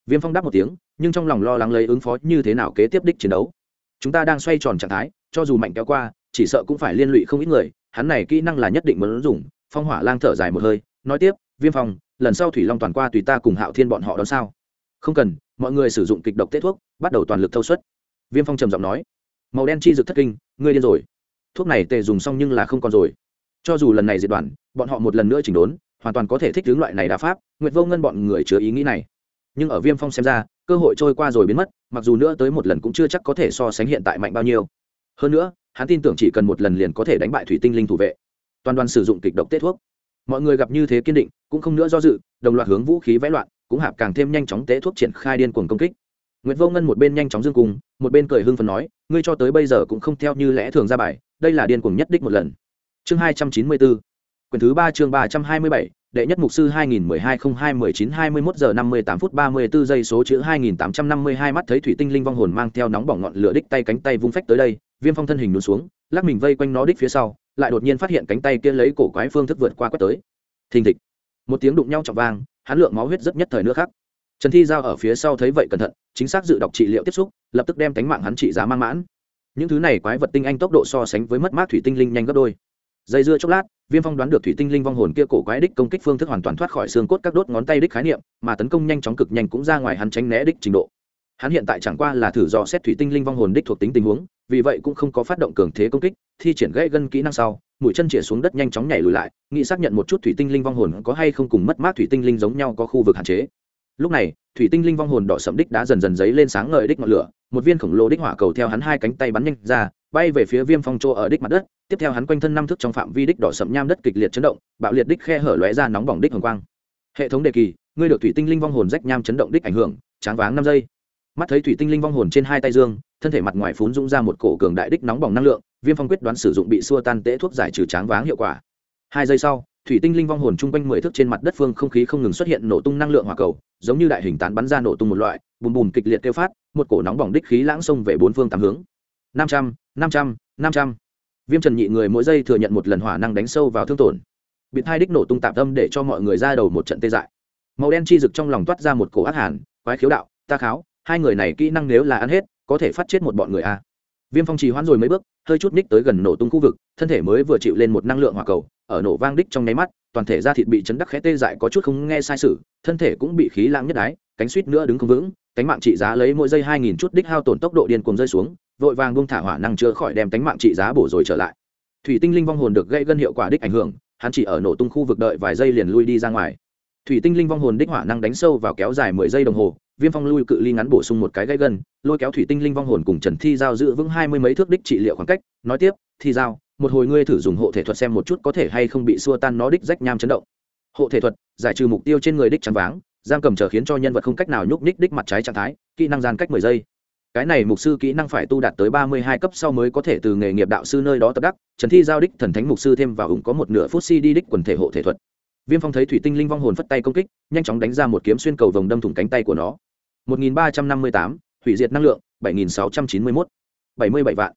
Viêm phong đáp một tiếng, nhưng trong lòng lo lắng lấy ứng phó như thế nào kế tiếp đích chiến đấu. Chúng ta đang xoay tròn trạng thái, cho dù mạnh kéo qua, chỉ sợ cũng phải liên lụy không ít người, hắn này kỹ năng là nhất định muốn dùng. Phong hỏa lang thở dài một hơi, nói tiếp viêm phong, lần sau thủy long toàn qua tùy ta cùng hạo thiên bọn họ đón sao? Không cần, mọi người sử dụng kịch độc tết thuốc, bắt đầu toàn lực thâu suất. Viêm phong trầm giọng nói. Màu đen chi dược thất kinh, ngươi điên rồi. Thuốc này tề dùng xong nhưng là không còn rồi. Cho dù lần này diệt đoàn bọn họ một lần nữa chỉnh đốn, hoàn toàn có thể thích hướng loại này đa pháp, nguyệt vô ngân bọn người chứa ý nghĩ này. Nhưng ở viêm phong xem ra, cơ hội trôi qua rồi biến mất, mặc dù nữa tới một lần cũng chưa chắc có thể so sánh hiện tại mạnh bao nhiêu. Hơn nữa, hắn tin tưởng chỉ cần một lần liền có thể đánh bại thủy tinh linh thủ vệ. Toàn đoàn sử dụng kịch độc tết thuốc mọi người gặp như thế kiên định cũng không nữa do dự đồng loạt hướng vũ khí vẽ loạn cũng hạp càng thêm nhanh chóng tế thuốc triển khai điên cuồng công kích Nguyệt Vô Ngân một bên nhanh chóng dương cùng, một bên cười hưng phấn nói, ngươi cho tới bây giờ cũng không theo như lẽ thường ra bài, đây là điên cuồng nhất đích một lần. Chương 294. Quyển thứ ba chương 327, đệ nhất mục sư 2012-02-19-21 giờ 58 phút 34 giây số chữ 2852 mắt thấy thủy tinh linh vong hồn mang theo nóng bỏng ngọn lửa đích tay cánh tay vung phách tới đây, Viêm Phong thân hình nhún xuống, lắc mình vây quanh nó đích phía sau, lại đột nhiên phát hiện cánh tay kia lấy cổ quái phương thức vượt qua quét tới. Thình thịch. Một tiếng đụng nhau trọng vang, hắn lượng máu huyết rất nhất thời nữa khác. Trần Thi giao ở phía sau thấy vậy cẩn thận, chính xác dự đọc trị liệu tiếp xúc, lập tức đem cánh mạng hắn trị giá mang mãn. Những thứ này quái vật tinh anh tốc độ so sánh với mất mát thủy tinh linh nhanh gấp đôi dây dưa chốc lát, viêm phong đoán được thủy tinh linh vong hồn kia cổ quái đích công kích phương thức hoàn toàn thoát khỏi xương cốt các đốt ngón tay đích khái niệm, mà tấn công nhanh chóng cực nhanh cũng ra ngoài hắn tránh né đích trình độ. Hắn hiện tại chẳng qua là thử dò xét thủy tinh linh vong hồn đích thuộc tính tình huống, vì vậy cũng không có phát động cường thế công kích, thi triển gãy gân kỹ năng sau, mũi chân chĩa xuống đất nhanh chóng nhảy lùi lại, nghĩ xác nhận một chút thủy tinh linh vong hồn có hay không cùng mất mát thủy tinh linh giống nhau có khu vực hạn chế. Lúc này, thủy tinh linh vong hồn đỏ sậm đích đã dần dần dấy lên sáng ngời đích ngọn lửa một viên khổng lồ đích hỏa cầu theo hắn hai cánh tay bắn nhanh ra, bay về phía viêm phong chỗ ở đích mặt đất, tiếp theo hắn quanh thân năm thước trong phạm vi đích đỏ sậm nham đất kịch liệt chấn động, bạo liệt đích khe hở lóe ra nóng bỏng đích hồng quang. Hệ thống đề kỳ, ngươi được thủy tinh linh vong hồn rách nham chấn động đích ảnh hưởng, tráng váng năm giây. Mắt thấy thủy tinh linh vong hồn trên hai tay dương, thân thể mặt ngoài phún dũng ra một cổ cường đại đích nóng bỏng năng lượng, viêm phong quyết đoán sử dụng bị xua tan tễ thuốc giải trừ tráng váng hiệu quả. Hai giây sau, thủy tinh linh vong hồn chung quanh mười thước trên mặt đất phương không khí không ngừng xuất hiện nổ tung năng lượng hỏa cầu, giống như đại hình tán bắn ra nổ tung một loại bùm bùm kịch liệt kêu phát, một cổ nóng bỏng đích khí lãng xông về bốn phương tám hướng. Năm trăm năm trăm năm trăm. Viêm trần nhị người mỗi giây thừa nhận một lần hỏa năng đánh sâu vào thương tổn. Biệt hai đích nổ tung tạm tâm để cho mọi người ra đầu một trận tê dại. Màu đen chi rực trong lòng toát ra một cổ ác hàn, quái khiếu đạo, ta kháo, hai người này kỹ năng nếu là ăn hết, có thể phát chết một bọn người a. Viêm phong trì hoãn rồi mấy bước, hơi chút ních tới gần nổ tung khu vực, thân thể mới vừa chịu lên một năng lượng hỏa cầu, ở nổ vang đích trong nháy mắt, toàn thể da thịt bị chấn đắc khẽ tê dại có chút không nghe sai sự, thân thể cũng bị khí lãng nhất đái cánh suýt nữa đứng không vững, cánh mạng trị giá lấy mỗi giây hai nghìn chút đích hao tổn tốc độ điên cuồng rơi xuống, vội vàng bung thả hỏa năng chữa khỏi đem cánh mạng trị giá bổ rồi trở lại. Thủy tinh linh vong hồn được gây gân hiệu quả đích ảnh hưởng, hắn chỉ ở nổ tung khu vực đợi vài giây liền lui đi ra ngoài. Thủy tinh linh vong hồn đích hỏa năng đánh sâu vào kéo dài mười giây đồng hồ, viêm phong lui cự ly ngắn bổ sung một cái gãy gân, lôi kéo thủy tinh linh vong hồn cùng trần thi giao giữ vững hai mươi mấy thước đích trị liệu khoảng cách, nói tiếp, thi giao, một hồi ngươi thử dùng hộ thể thuật xem một chút có thể hay không bị xua tan nó đích rách nham chấn động. Hộ thể thuật, giải trừ mục tiêu trên người đích trắng váng giam cầm chờ khiến cho nhân vật không cách nào nhúc ních đích mặt trái trạng thái kỹ năng gian cách mười giây. Cái này mục sư kỹ năng phải tu đạt tới ba mươi hai cấp sau mới có thể từ nghề nghiệp đạo sư nơi đó tập đắc trần thi giao đích thần thánh mục sư thêm vào ủng có một nửa phút si đi đích quần thể hộ thể thuật. Viêm phong thấy thủy tinh linh vong hồn phất tay công kích nhanh chóng đánh ra một kiếm xuyên cầu vòng đâm thủng cánh tay của nó. 1358, hủy diệt năng lượng 7691, 77 vạn.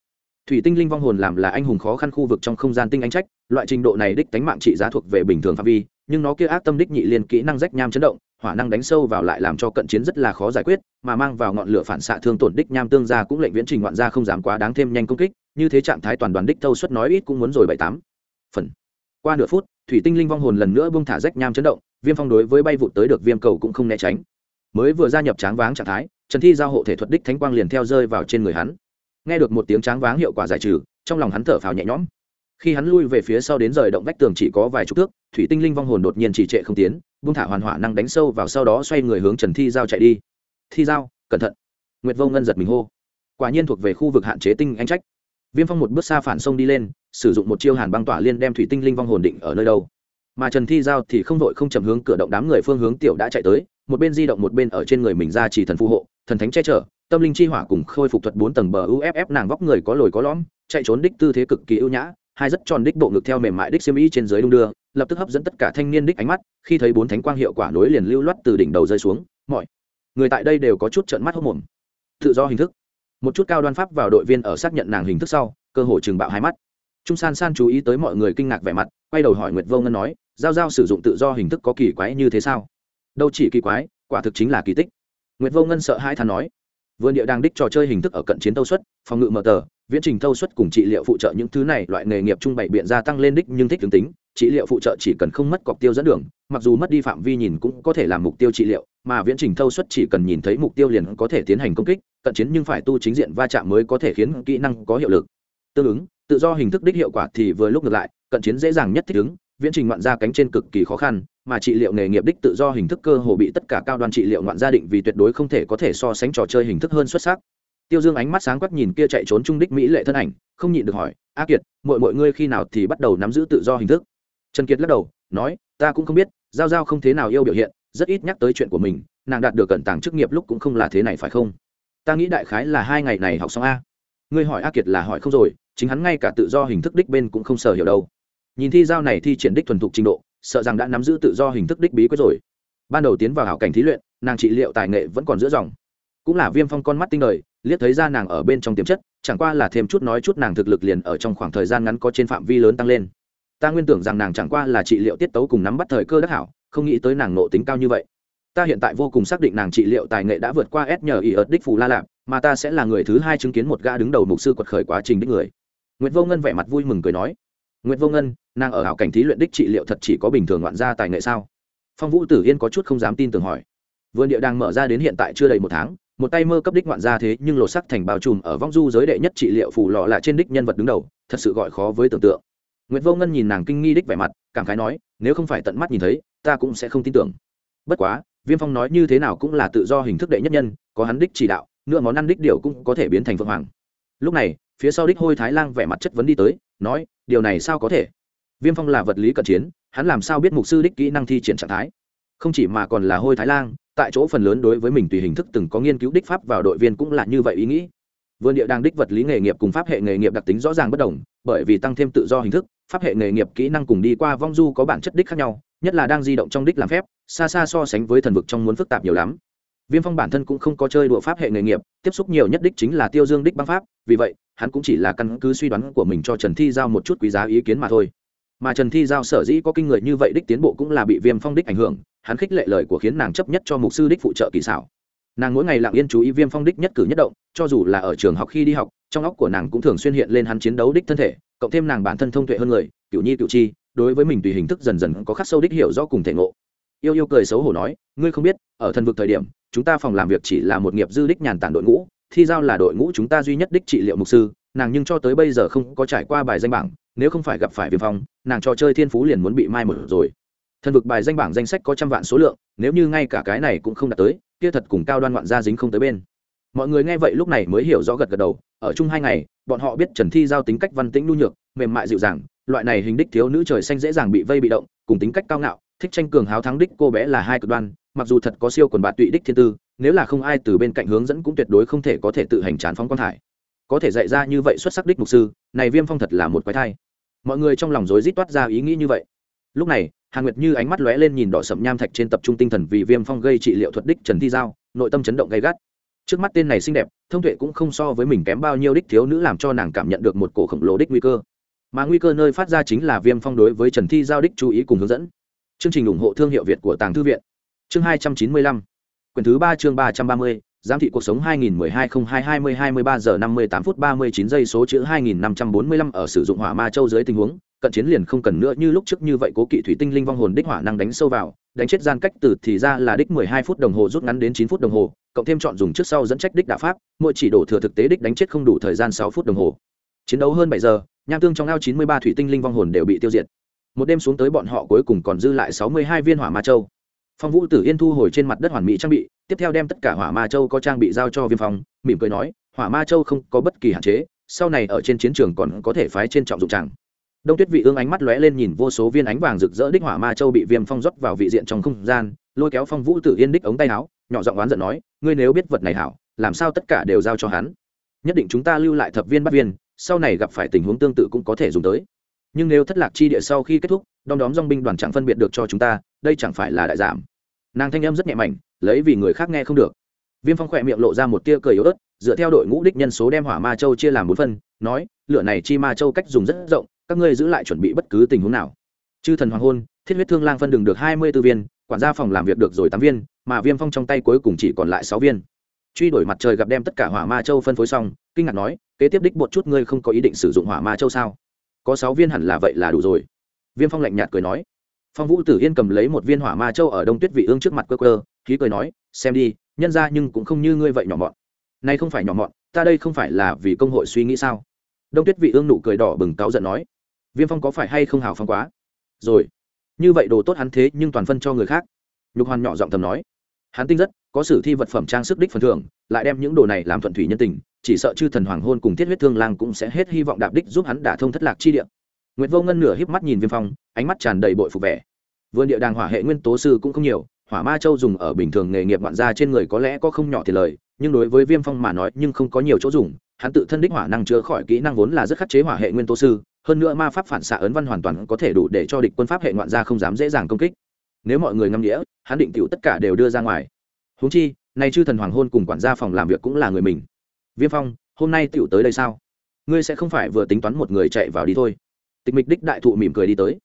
Thủy tinh linh vong hồn làm là anh hùng khó khăn khu vực trong không gian tinh anh trách loại trình độ này đích tánh mạng trị giá thuộc về bình thường phạm vi nhưng nó kia ác tâm đích nhị liên kỹ năng rách nham chấn động hỏa năng đánh sâu vào lại làm cho cận chiến rất là khó giải quyết, mà mang vào ngọn lửa phản xạ thương tổn đích nham tương gia cũng lệnh viễn trình ngoạn gia không dám quá đáng thêm nhanh công kích, như thế trạng thái toàn đoàn đích thâu suất nói ít cũng muốn rồi bảy tám phần. Qua nửa phút, thủy tinh linh vong hồn lần nữa bung thả rách nham chấn động, viêm phong đối với bay vụt tới được viêm cầu cũng không né tránh. Mới vừa gia nhập tráng váng trạng thái, trần thi giao hộ thể thuật đích thánh quang liền theo rơi vào trên người hắn. Nghe được một tiếng tráng váng hiệu quả giải trừ, trong lòng hắn thở phào nhẹ nhõm khi hắn lui về phía sau đến rời động vách tường chỉ có vài chục thước, thủy tinh linh vong hồn đột nhiên chỉ trệ không tiến, buông thả hoàn hỏa năng đánh sâu vào sau đó xoay người hướng trần thi giao chạy đi. Thi giao, cẩn thận. Nguyệt vô ngân giật mình hô. Quả nhiên thuộc về khu vực hạn chế tinh anh trách. Viêm phong một bước xa phản sông đi lên, sử dụng một chiêu hàn băng tỏa liên đem thủy tinh linh vong hồn định ở nơi đâu. Mà trần thi giao thì không đội không chầm hướng cửa động đám người phương hướng tiểu đã chạy tới, một bên di động một bên ở trên người mình ra chỉ thần phù hộ, thần thánh che chở, tâm linh chi hỏa cùng khôi phục thuật bốn tầng bờ uff nàng vóc người có lồi có lõm, chạy trốn đích tư thế cực kỳ ưu nhã hai rất tròn đích bộ ngực theo mềm mại đích xiêm y trên dưới đung đưa, lập tức hấp dẫn tất cả thanh niên đích ánh mắt, khi thấy bốn thánh quang hiệu quả nối liền lưu loát từ đỉnh đầu rơi xuống, mọi người tại đây đều có chút trợn mắt hốc mồm. Tự do hình thức. Một chút cao đoan pháp vào đội viên ở xác nhận nàng hình thức sau, cơ hội trừng bạo hai mắt. Trung san san chú ý tới mọi người kinh ngạc vẻ mặt, quay đầu hỏi nguyệt vô ngân nói, giao giao sử dụng tự do hình thức có kỳ quái như thế sao? Đâu chỉ kỳ quái, quả thực chính là kỳ tích. Nguyệt vô ngân sợ hai thán nói, vườn địa đang đích trò chơi hình thức ở cận chiến tâu suất, phòng ngự mở tờ viễn trình thâu suất cùng trị liệu phụ trợ những thứ này, loại nghề nghiệp trung bày biện gia tăng lên đích nhưng thích tướng tính. Trị liệu phụ trợ chỉ cần không mất cọc tiêu dẫn đường, mặc dù mất đi phạm vi nhìn cũng có thể làm mục tiêu trị liệu, mà viễn trình thâu suất chỉ cần nhìn thấy mục tiêu liền có thể tiến hành công kích, cận chiến nhưng phải tu chính diện va chạm mới có thể khiến kỹ năng có hiệu lực. Tương ứng, tự do hình thức đích hiệu quả thì vừa lúc ngược lại, cận chiến dễ dàng nhất thích ứng, viễn trình ngoạn gia cánh trên cực kỳ khó khăn, mà trị liệu nghề nghiệp đích tự do hình thức cơ hồ bị tất cả cao đoàn trị liệu ngoạn gia định vì tuyệt đối không thể có thể so sánh trò chơi hình thức hơn xuất sắc tiêu dương ánh mắt sáng quắc nhìn kia chạy trốn trung đích mỹ lệ thân ảnh, không nhịn được hỏi, a kiệt mọi mọi ngươi khi nào thì bắt đầu nắm giữ tự do hình thức? Trần kiệt lắc đầu, nói, ta cũng không biết, giao giao không thế nào yêu biểu hiện, rất ít nhắc tới chuyện của mình, nàng đạt được cẩn tàng chức nghiệp lúc cũng không là thế này phải không? Ta nghĩ đại khái là hai ngày này học xong a. Ngươi hỏi a kiệt là hỏi không rồi, chính hắn ngay cả tự do hình thức đích bên cũng không sở hiểu đâu. Nhìn thi giao này thi triển đích thuần thục trình độ, sợ rằng đã nắm giữ tự do hình thức đích bí quyết rồi. Ban đầu tiến vào hảo cảnh thí luyện, nàng trị liệu tài nghệ vẫn còn giữa dòng. Cũng là viêm phong con mắt tinh đời liếc thấy ra nàng ở bên trong tiềm chất, chẳng qua là thêm chút nói chút nàng thực lực liền ở trong khoảng thời gian ngắn có trên phạm vi lớn tăng lên. Ta nguyên tưởng rằng nàng chẳng qua là trị liệu tiết tấu cùng nắm bắt thời cơ đắc hảo, không nghĩ tới nàng nộ tính cao như vậy. Ta hiện tại vô cùng xác định nàng trị liệu tài nghệ đã vượt qua s nhờ ý ớt đích phù la lạp, mà ta sẽ là người thứ hai chứng kiến một gã đứng đầu mục sư quật khởi quá trình đích người. Nguyễn vô ngân vẻ mặt vui mừng cười nói nguyễn vô ngân, nàng ở hảo cảnh thí luyện đích trị liệu thật chỉ có bình thường ngoạn gia tài nghệ sao? Phong vũ tử yên có chút không dám tin tưởng hỏi. Vườn địa đang mở ra đến hiện tại chưa đầy một tháng một tay mơ cấp đích ngoạn ra thế nhưng lột sắc thành bao trùm ở vong du giới đệ nhất trị liệu phủ lọ là trên đích nhân vật đứng đầu thật sự gọi khó với tưởng tượng Nguyệt Vô Ngân nhìn nàng kinh nghi đích vẻ mặt, cảm khái nói, nếu không phải tận mắt nhìn thấy, ta cũng sẽ không tin tưởng. Bất quá, Viêm Phong nói như thế nào cũng là tự do hình thức đệ nhất nhân, có hắn đích chỉ đạo, nửa món ăn đích điều cũng có thể biến thành vượng hoàng. Lúc này, phía sau đích Hôi Thái Lang vẻ mặt chất vấn đi tới, nói, điều này sao có thể? Viêm Phong là vật lý cận chiến, hắn làm sao biết mục sư đích kỹ năng thi triển trạng thái? Không chỉ mà còn là hôi thái lan, tại chỗ phần lớn đối với mình tùy hình thức từng có nghiên cứu đích pháp vào đội viên cũng là như vậy ý nghĩ. Vườn địa đang đích vật lý nghề nghiệp cùng pháp hệ nghề nghiệp đặc tính rõ ràng bất đồng, bởi vì tăng thêm tự do hình thức, pháp hệ nghề nghiệp kỹ năng cùng đi qua vong du có bản chất đích khác nhau, nhất là đang di động trong đích làm phép, xa xa so sánh với thần vực trong muốn phức tạp nhiều lắm. Viêm phong bản thân cũng không có chơi đùa pháp hệ nghề nghiệp, tiếp xúc nhiều nhất đích chính là tiêu dương đích băng pháp, vì vậy, hắn cũng chỉ là căn cứ suy đoán của mình cho trần thi giao một chút quý giá ý kiến mà thôi. Mà trần thi giao sở dĩ có kinh người như vậy đích tiến bộ cũng là bị viêm phong đích ảnh hưởng hắn khích lệ lời của khiến nàng chấp nhất cho mục sư đích phụ trợ kỳ xảo. Nàng mỗi ngày lặng yên chú ý viêm phong đích nhất cử nhất động, cho dù là ở trường học khi đi học, trong óc của nàng cũng thường xuyên hiện lên hắn chiến đấu đích thân thể, cộng thêm nàng bản thân thông tuệ hơn người cựu nhi cựu chi, đối với mình tùy hình thức dần dần có khắc sâu đích hiểu rõ cùng thể ngộ. Yêu yêu cười xấu hổ nói, ngươi không biết, ở thần vực thời điểm, chúng ta phòng làm việc chỉ là một nghiệp dư đích nhàn tản đội ngũ, thi giao là đội ngũ chúng ta duy nhất đích trị liệu mục sư, nàng nhưng cho tới bây giờ không có trải qua bài danh bảng, nếu không phải gặp phải viêm phong, nàng trò chơi thiên phú liền muốn bị mai một rồi thần vực bài danh bảng danh sách có trăm vạn số lượng, nếu như ngay cả cái này cũng không đạt tới, kia thật cùng cao đoan ngoạn gia dính không tới bên. Mọi người nghe vậy lúc này mới hiểu rõ gật gật đầu, ở chung hai ngày, bọn họ biết trần thi giao tính cách văn tĩnh nhu nhược, mềm mại dịu dàng, loại này hình đích thiếu nữ trời xanh dễ dàng bị vây bị động, cùng tính cách cao ngạo, thích tranh cường háo thắng đích cô bé là hai cực đoan, mặc dù thật có siêu quần bạt tụy đích thiên tư, nếu là không ai từ bên cạnh hướng dẫn cũng tuyệt đối không thể có thể tự hành chán phóng quan thải có thể dạy ra như vậy xuất sắc đích mục sư, này viêm phong thật là một quái thai. Mọi người trong lòng rối rít toát ra ý nghĩ như vậy. Lúc này hàn nguyệt như ánh mắt lóe lên nhìn đỏ sậm nham thạch trên tập trung tinh thần vì viêm phong gây trị liệu thuật đích trần thi giao, nội tâm chấn động gay gắt. Trước mắt tên này xinh đẹp, thông tuệ cũng không so với mình kém bao nhiêu đích thiếu nữ làm cho nàng cảm nhận được một cổ khổng lồ đích nguy cơ. Mà nguy cơ nơi phát ra chính là viêm phong đối với trần thi giao đích chú ý cùng hướng dẫn. Chương trình ủng hộ thương hiệu việt của tàng thư viện. Chương hai trăm chín mươi lăm. Quyển thứ ba chương ba trăm ba mươi giám thị cuộc sống 2012 02 20 23 giờ 58 phút 39 giây số chữ 2545 ở sử dụng hỏa ma châu dưới tình huống, cận chiến liền không cần nữa như lúc trước như vậy cố kỵ thủy tinh linh vong hồn đích hỏa năng đánh sâu vào, đánh chết gian cách từ thì ra là đích 12 phút đồng hồ rút ngắn đến 9 phút đồng hồ, cộng thêm chọn dùng trước sau dẫn trách đích đạo pháp, mỗi chỉ đổ thừa thực tế đích đánh chết không đủ thời gian 6 phút đồng hồ. Chiến đấu hơn 7 giờ, nham tương trong ao 93 thủy tinh linh vong hồn đều bị tiêu diệt. Một đêm xuống tới bọn họ cuối cùng còn dư lại 62 viên hỏa ma châu phong vũ tử yên thu hồi trên mặt đất hoàn mỹ trang bị, tiếp theo đem tất cả hỏa ma châu có trang bị giao cho viêm phong, mỉm cười nói, hỏa ma châu không có bất kỳ hạn chế, sau này ở trên chiến trường còn có thể phái trên trọng dụng tràng. Đông tuyết vị ương ánh mắt lóe lên nhìn vô số viên ánh vàng rực rỡ đích hỏa ma châu bị viêm phong rót vào vị diện trong không gian, lôi kéo phong vũ tử yên đích ống tay áo, nhỏ giọng oán giận nói, ngươi nếu biết vật này hảo, làm sao tất cả đều giao cho hắn? Nhất định chúng ta lưu lại thập viên bắt viên, sau này gặp phải tình huống tương tự cũng có thể dùng tới. Nhưng nếu thất lạc chi địa sau khi kết thúc, đom đóm dong binh đoàn chẳng phân biệt được cho chúng ta đây chẳng phải là đại giảm. Nàng thanh âm rất nhẹ mảnh, lấy vì người khác nghe không được. Viêm phong khỏe miệng lộ ra một tia cười yếu ớt, dựa theo đội ngũ đích nhân số đem hỏa ma châu chia làm bốn phân, nói, lửa này chi ma châu cách dùng rất rộng, các ngươi giữ lại chuẩn bị bất cứ tình huống nào. Chư thần hoàng hôn, thiết huyết thương lang phân đường được hai mươi b ố viên, quản gia phòng làm việc được rồi tám viên, mà viêm phong trong tay cuối cùng chỉ còn lại sáu viên. Truy đổi mặt trời gặp đem tất cả hỏa ma châu phân phối xong, kinh ngạc nói, kế tiếp đích một chút ngươi không có ý định sử dụng hỏa ma châu sao? Có sáu viên hẳn là vậy là đủ rồi. Viêm phong lạnh nhạt cười nói phong vũ tử yên cầm lấy một viên hỏa ma châu ở đông tuyết vị ương trước mặt cơ cơ khí cười nói, xem đi, nhân ra nhưng cũng không như ngươi vậy nhỏ mọn. Nay không phải nhỏ mọn, ta đây không phải là vì công hội suy nghĩ sao? Đông tuyết vị ương nụ cười đỏ bừng cáo giận nói, viêm phong có phải hay không hào phong quá? Rồi, như vậy đồ tốt hắn thế nhưng toàn phân cho người khác. Nhục hoàn nhỏ giọng thầm nói, hắn tinh rất, có sử thi vật phẩm trang sức đích phần thưởng, lại đem những đồ này làm thuận thủy nhân tình, chỉ sợ chư thần hoàng hôn cùng thiết huyết thương lang cũng sẽ hết hy vọng đạp đích giúp hắn đả thông thất lạc chi địa. Nguyệt Vô Ngân nửa híp mắt nhìn Viêm Phong, ánh mắt tràn đầy bội phục vẻ. Vườn địa đàng hỏa hệ nguyên tố sư cũng không nhiều, Hỏa Ma Châu dùng ở bình thường nghề nghiệp ngoạn gia trên người có lẽ có không nhỏ thiệt lời, nhưng đối với Viêm Phong mà nói nhưng không có nhiều chỗ dùng, hắn tự thân đích hỏa năng chữa khỏi kỹ năng vốn là rất khắc chế hỏa hệ nguyên tố sư, hơn nữa ma pháp phản xạ ấn văn hoàn toàn có thể đủ để cho địch quân pháp hệ ngoạn gia không dám dễ dàng công kích. Nếu mọi người ngâm nghĩa, hắn định tiểu tất cả đều đưa ra ngoài. Huống chi, nay chư thần hoàng hôn cùng quản gia phòng làm việc cũng là người mình. Viêm Phong, hôm nay tiểu tới đây sao? Ngươi sẽ không phải vừa tính toán một người chạy vào đi thôi tịch mịch đích đại thụ mỉm cười đi tới.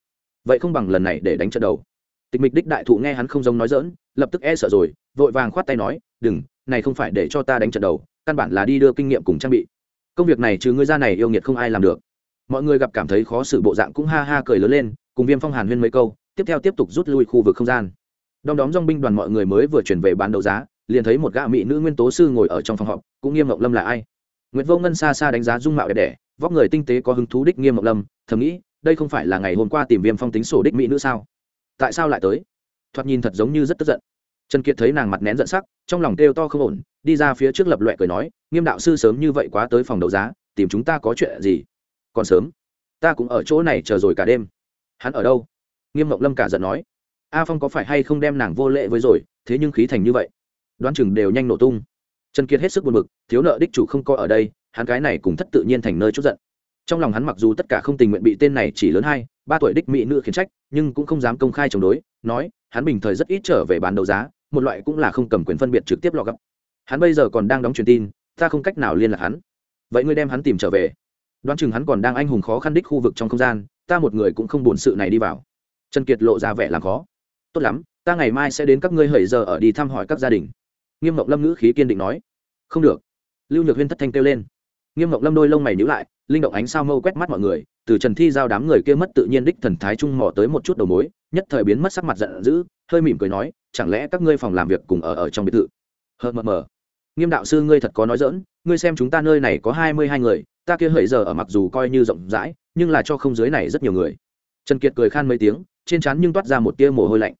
Vậy không bằng lần này để đánh trận đầu. Tịch mịch đích đại thụ nghe hắn không giống nói dỡn lập tức e sợ rồi, vội vàng khoát tay nói, đừng, này không phải để cho ta đánh trận đầu, căn bản là đi đưa kinh nghiệm cùng trang bị. Công việc này trừ ngươi ra này yêu nghiệt không ai làm được. Mọi người gặp cảm thấy khó xử bộ dạng cũng ha ha cười lớn lên, cùng viêm phong hàn huyên mấy câu, tiếp theo tiếp tục rút lui khu vực không gian. Đom đóm dong binh đoàn mọi người mới vừa chuyển về bán đấu giá, liền thấy một gã mỹ nữ nguyên tố sư ngồi ở trong phòng họp, cũng nghiêm ngọc lâm là ai? Nguyễn vô ngân xa xa đánh giá dung mạo đẹp đẽ, vóc người tinh tế có hứng thú đích nghiêm ngọc lâm thầm nghĩ, đây không phải là ngày hôm qua tìm viêm phong tính sổ đích mỹ nữ sao? Tại sao lại tới? Thoạt nhìn thật giống như rất tức giận. Trần kiệt thấy nàng mặt nén giận sắc, trong lòng kêu to không ổn, đi ra phía trước lập loẹ cười nói, nghiêm đạo sư sớm như vậy quá tới phòng đấu giá, tìm chúng ta có chuyện gì? Còn sớm? Ta cũng ở chỗ này chờ rồi cả đêm. Hắn ở đâu? Nghiêm mộng lâm cả giận nói. A phong có phải hay không đem nàng vô lệ với rồi, thế nhưng khí thành như vậy? Đoán chừng đều nhanh nổ tung. Trần kiệt hết sức buồn bực, thiếu nợ đích chủ không coi ở đây, hắn cái này cũng thất tự nhiên thành nơi chút giận trong lòng hắn mặc dù tất cả không tình nguyện bị tên này chỉ lớn hai, ba tuổi đích mỹ nữ khiến trách, nhưng cũng không dám công khai chống đối, nói, hắn bình thời rất ít trở về bán đấu giá, một loại cũng là không cầm quyền phân biệt trực tiếp lọ gấp. Hắn bây giờ còn đang đóng truyền tin, ta không cách nào liên lạc hắn. Vậy ngươi đem hắn tìm trở về. Đoán chừng hắn còn đang anh hùng khó khăn đích khu vực trong không gian, ta một người cũng không buồn sự này đi vào. Trần kiệt lộ ra vẻ làm khó. Tốt lắm, ta ngày mai sẽ đến các ngươi hời giờ ở đi thăm hỏi các gia đình. Nghiêm ngọc lâm ngữ khí kiên định nói. Không được. Lưu nhược huyên thất thanh kêu lên. Nghiêm ngọc lâm đôi lông mày nhữ lại linh động ánh sao mâu quét mắt mọi người, từ trần thi giao đám người kia mất tự nhiên đích thần thái trung mò tới một chút đầu mối, nhất thời biến mất sắc mặt giận dữ, hơi mỉm cười nói, chẳng lẽ các ngươi phòng làm việc cùng ở ở trong biệt thự? Hờ, mờ mờ. Nghiêm đạo sư, ngươi thật có nói dỡn ngươi xem chúng ta nơi này có hai mươi hai người, ta kia hỡi giờ ở mặc dù coi như rộng rãi, nhưng là cho không dưới này rất nhiều người. Trần kiệt cười khan mấy tiếng, trên trán nhưng toát ra một tia mồ hôi lạnh.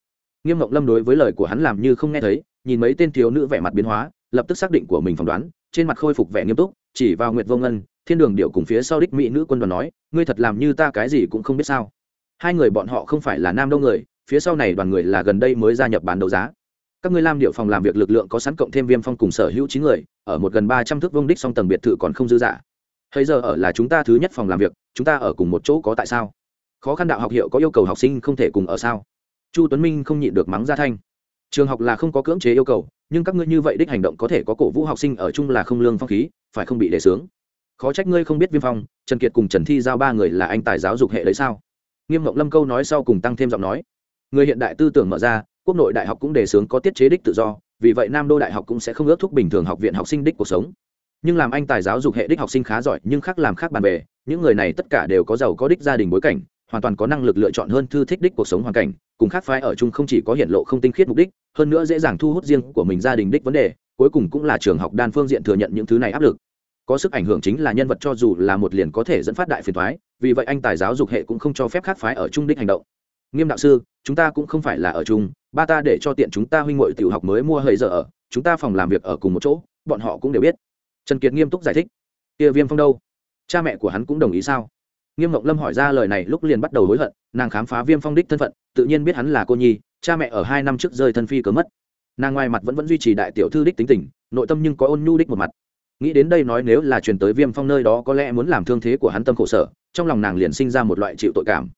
Nghiêm ngọc lâm đối với lời của hắn làm như không nghe thấy, nhìn mấy tên thiếu nữ vẻ mặt biến hóa, lập tức xác định của mình phỏng đoán, trên mặt khôi phục vẻ nghiêm túc, chỉ vào nguyệt vô ngân thiên đường điệu cùng phía sau đích mỹ nữ quân đoàn nói, ngươi thật làm như ta cái gì cũng không biết sao. Hai người bọn họ không phải là nam đâu người, phía sau này đoàn người là gần đây mới gia nhập bán đấu giá. Các ngươi lam điệu phòng làm việc lực lượng có sẵn cộng thêm viêm phong cùng sở hữu chín người, ở một gần ba trăm thước vông đích song tầng biệt thự còn không dư dả. Hay giờ ở là chúng ta thứ nhất phòng làm việc, chúng ta ở cùng một chỗ có tại sao? Khó khăn đạo học hiệu có yêu cầu học sinh không thể cùng ở sao? Chu tuấn minh không nhịn được mắng ra thanh. Trường học là không có cưỡng chế yêu cầu, nhưng các ngươi như vậy đích hành động có thể có cổ vũ học sinh ở chung là không lương phong khí, phải không bị đề xướng khó trách ngươi không biết viêm phong, trần kiệt cùng trần thi giao ba người là anh tài giáo dục hệ đấy sao? Nghiêm mộng lâm câu nói sau cùng tăng thêm giọng nói. Người hiện đại tư tưởng mở ra, quốc nội đại học cũng đề xướng có tiết chế đích tự do, vì vậy nam đô đại học cũng sẽ không ước thúc bình thường học viện học sinh đích cuộc sống. Nhưng làm anh tài giáo dục hệ đích học sinh khá giỏi, nhưng khác làm khác bàn bề những người này tất cả đều có giàu có đích gia đình bối cảnh, hoàn toàn có năng lực lựa chọn hơn thư thích đích cuộc sống hoàn cảnh, cùng khác phái ở chung không chỉ có hiện lộ không tinh khiết mục đích, hơn nữa dễ dàng thu hút riêng của mình gia đình đích vấn đề, cuối cùng cũng là trường học đan phương diện thừa nhận những thứ này áp lực có sức ảnh hưởng chính là nhân vật cho dù là một liền có thể dẫn phát đại phiền thoái, vì vậy anh tài giáo dục hệ cũng không cho phép khác phái ở trung đích hành động. Nghiêm đạo sư, chúng ta cũng không phải là ở chung, ba ta để cho tiện chúng ta huynh ngội tiểu học mới mua hơi giờ ở, chúng ta phòng làm việc ở cùng một chỗ, bọn họ cũng đều biết. Trần kiệt nghiêm túc giải thích. Kia viêm phong đâu? Cha mẹ của hắn cũng đồng ý sao? Nghiêm ngọc lâm hỏi ra lời này lúc liền bắt đầu hối hận, nàng khám phá viêm phong đích thân phận, tự nhiên biết hắn là cô nhi, cha mẹ ở hai năm trước rơi thân phi cớ mất. Nàng ngoài mặt vẫn vẫn duy trì đại tiểu thư đích tính tình, nội tâm nhưng có ôn nhu đích một mặt nghĩ đến đây nói nếu là truyền tới viêm phong nơi đó có lẽ muốn làm thương thế của hắn tâm khổ sở, trong lòng nàng liền sinh ra một loại chịu tội cảm.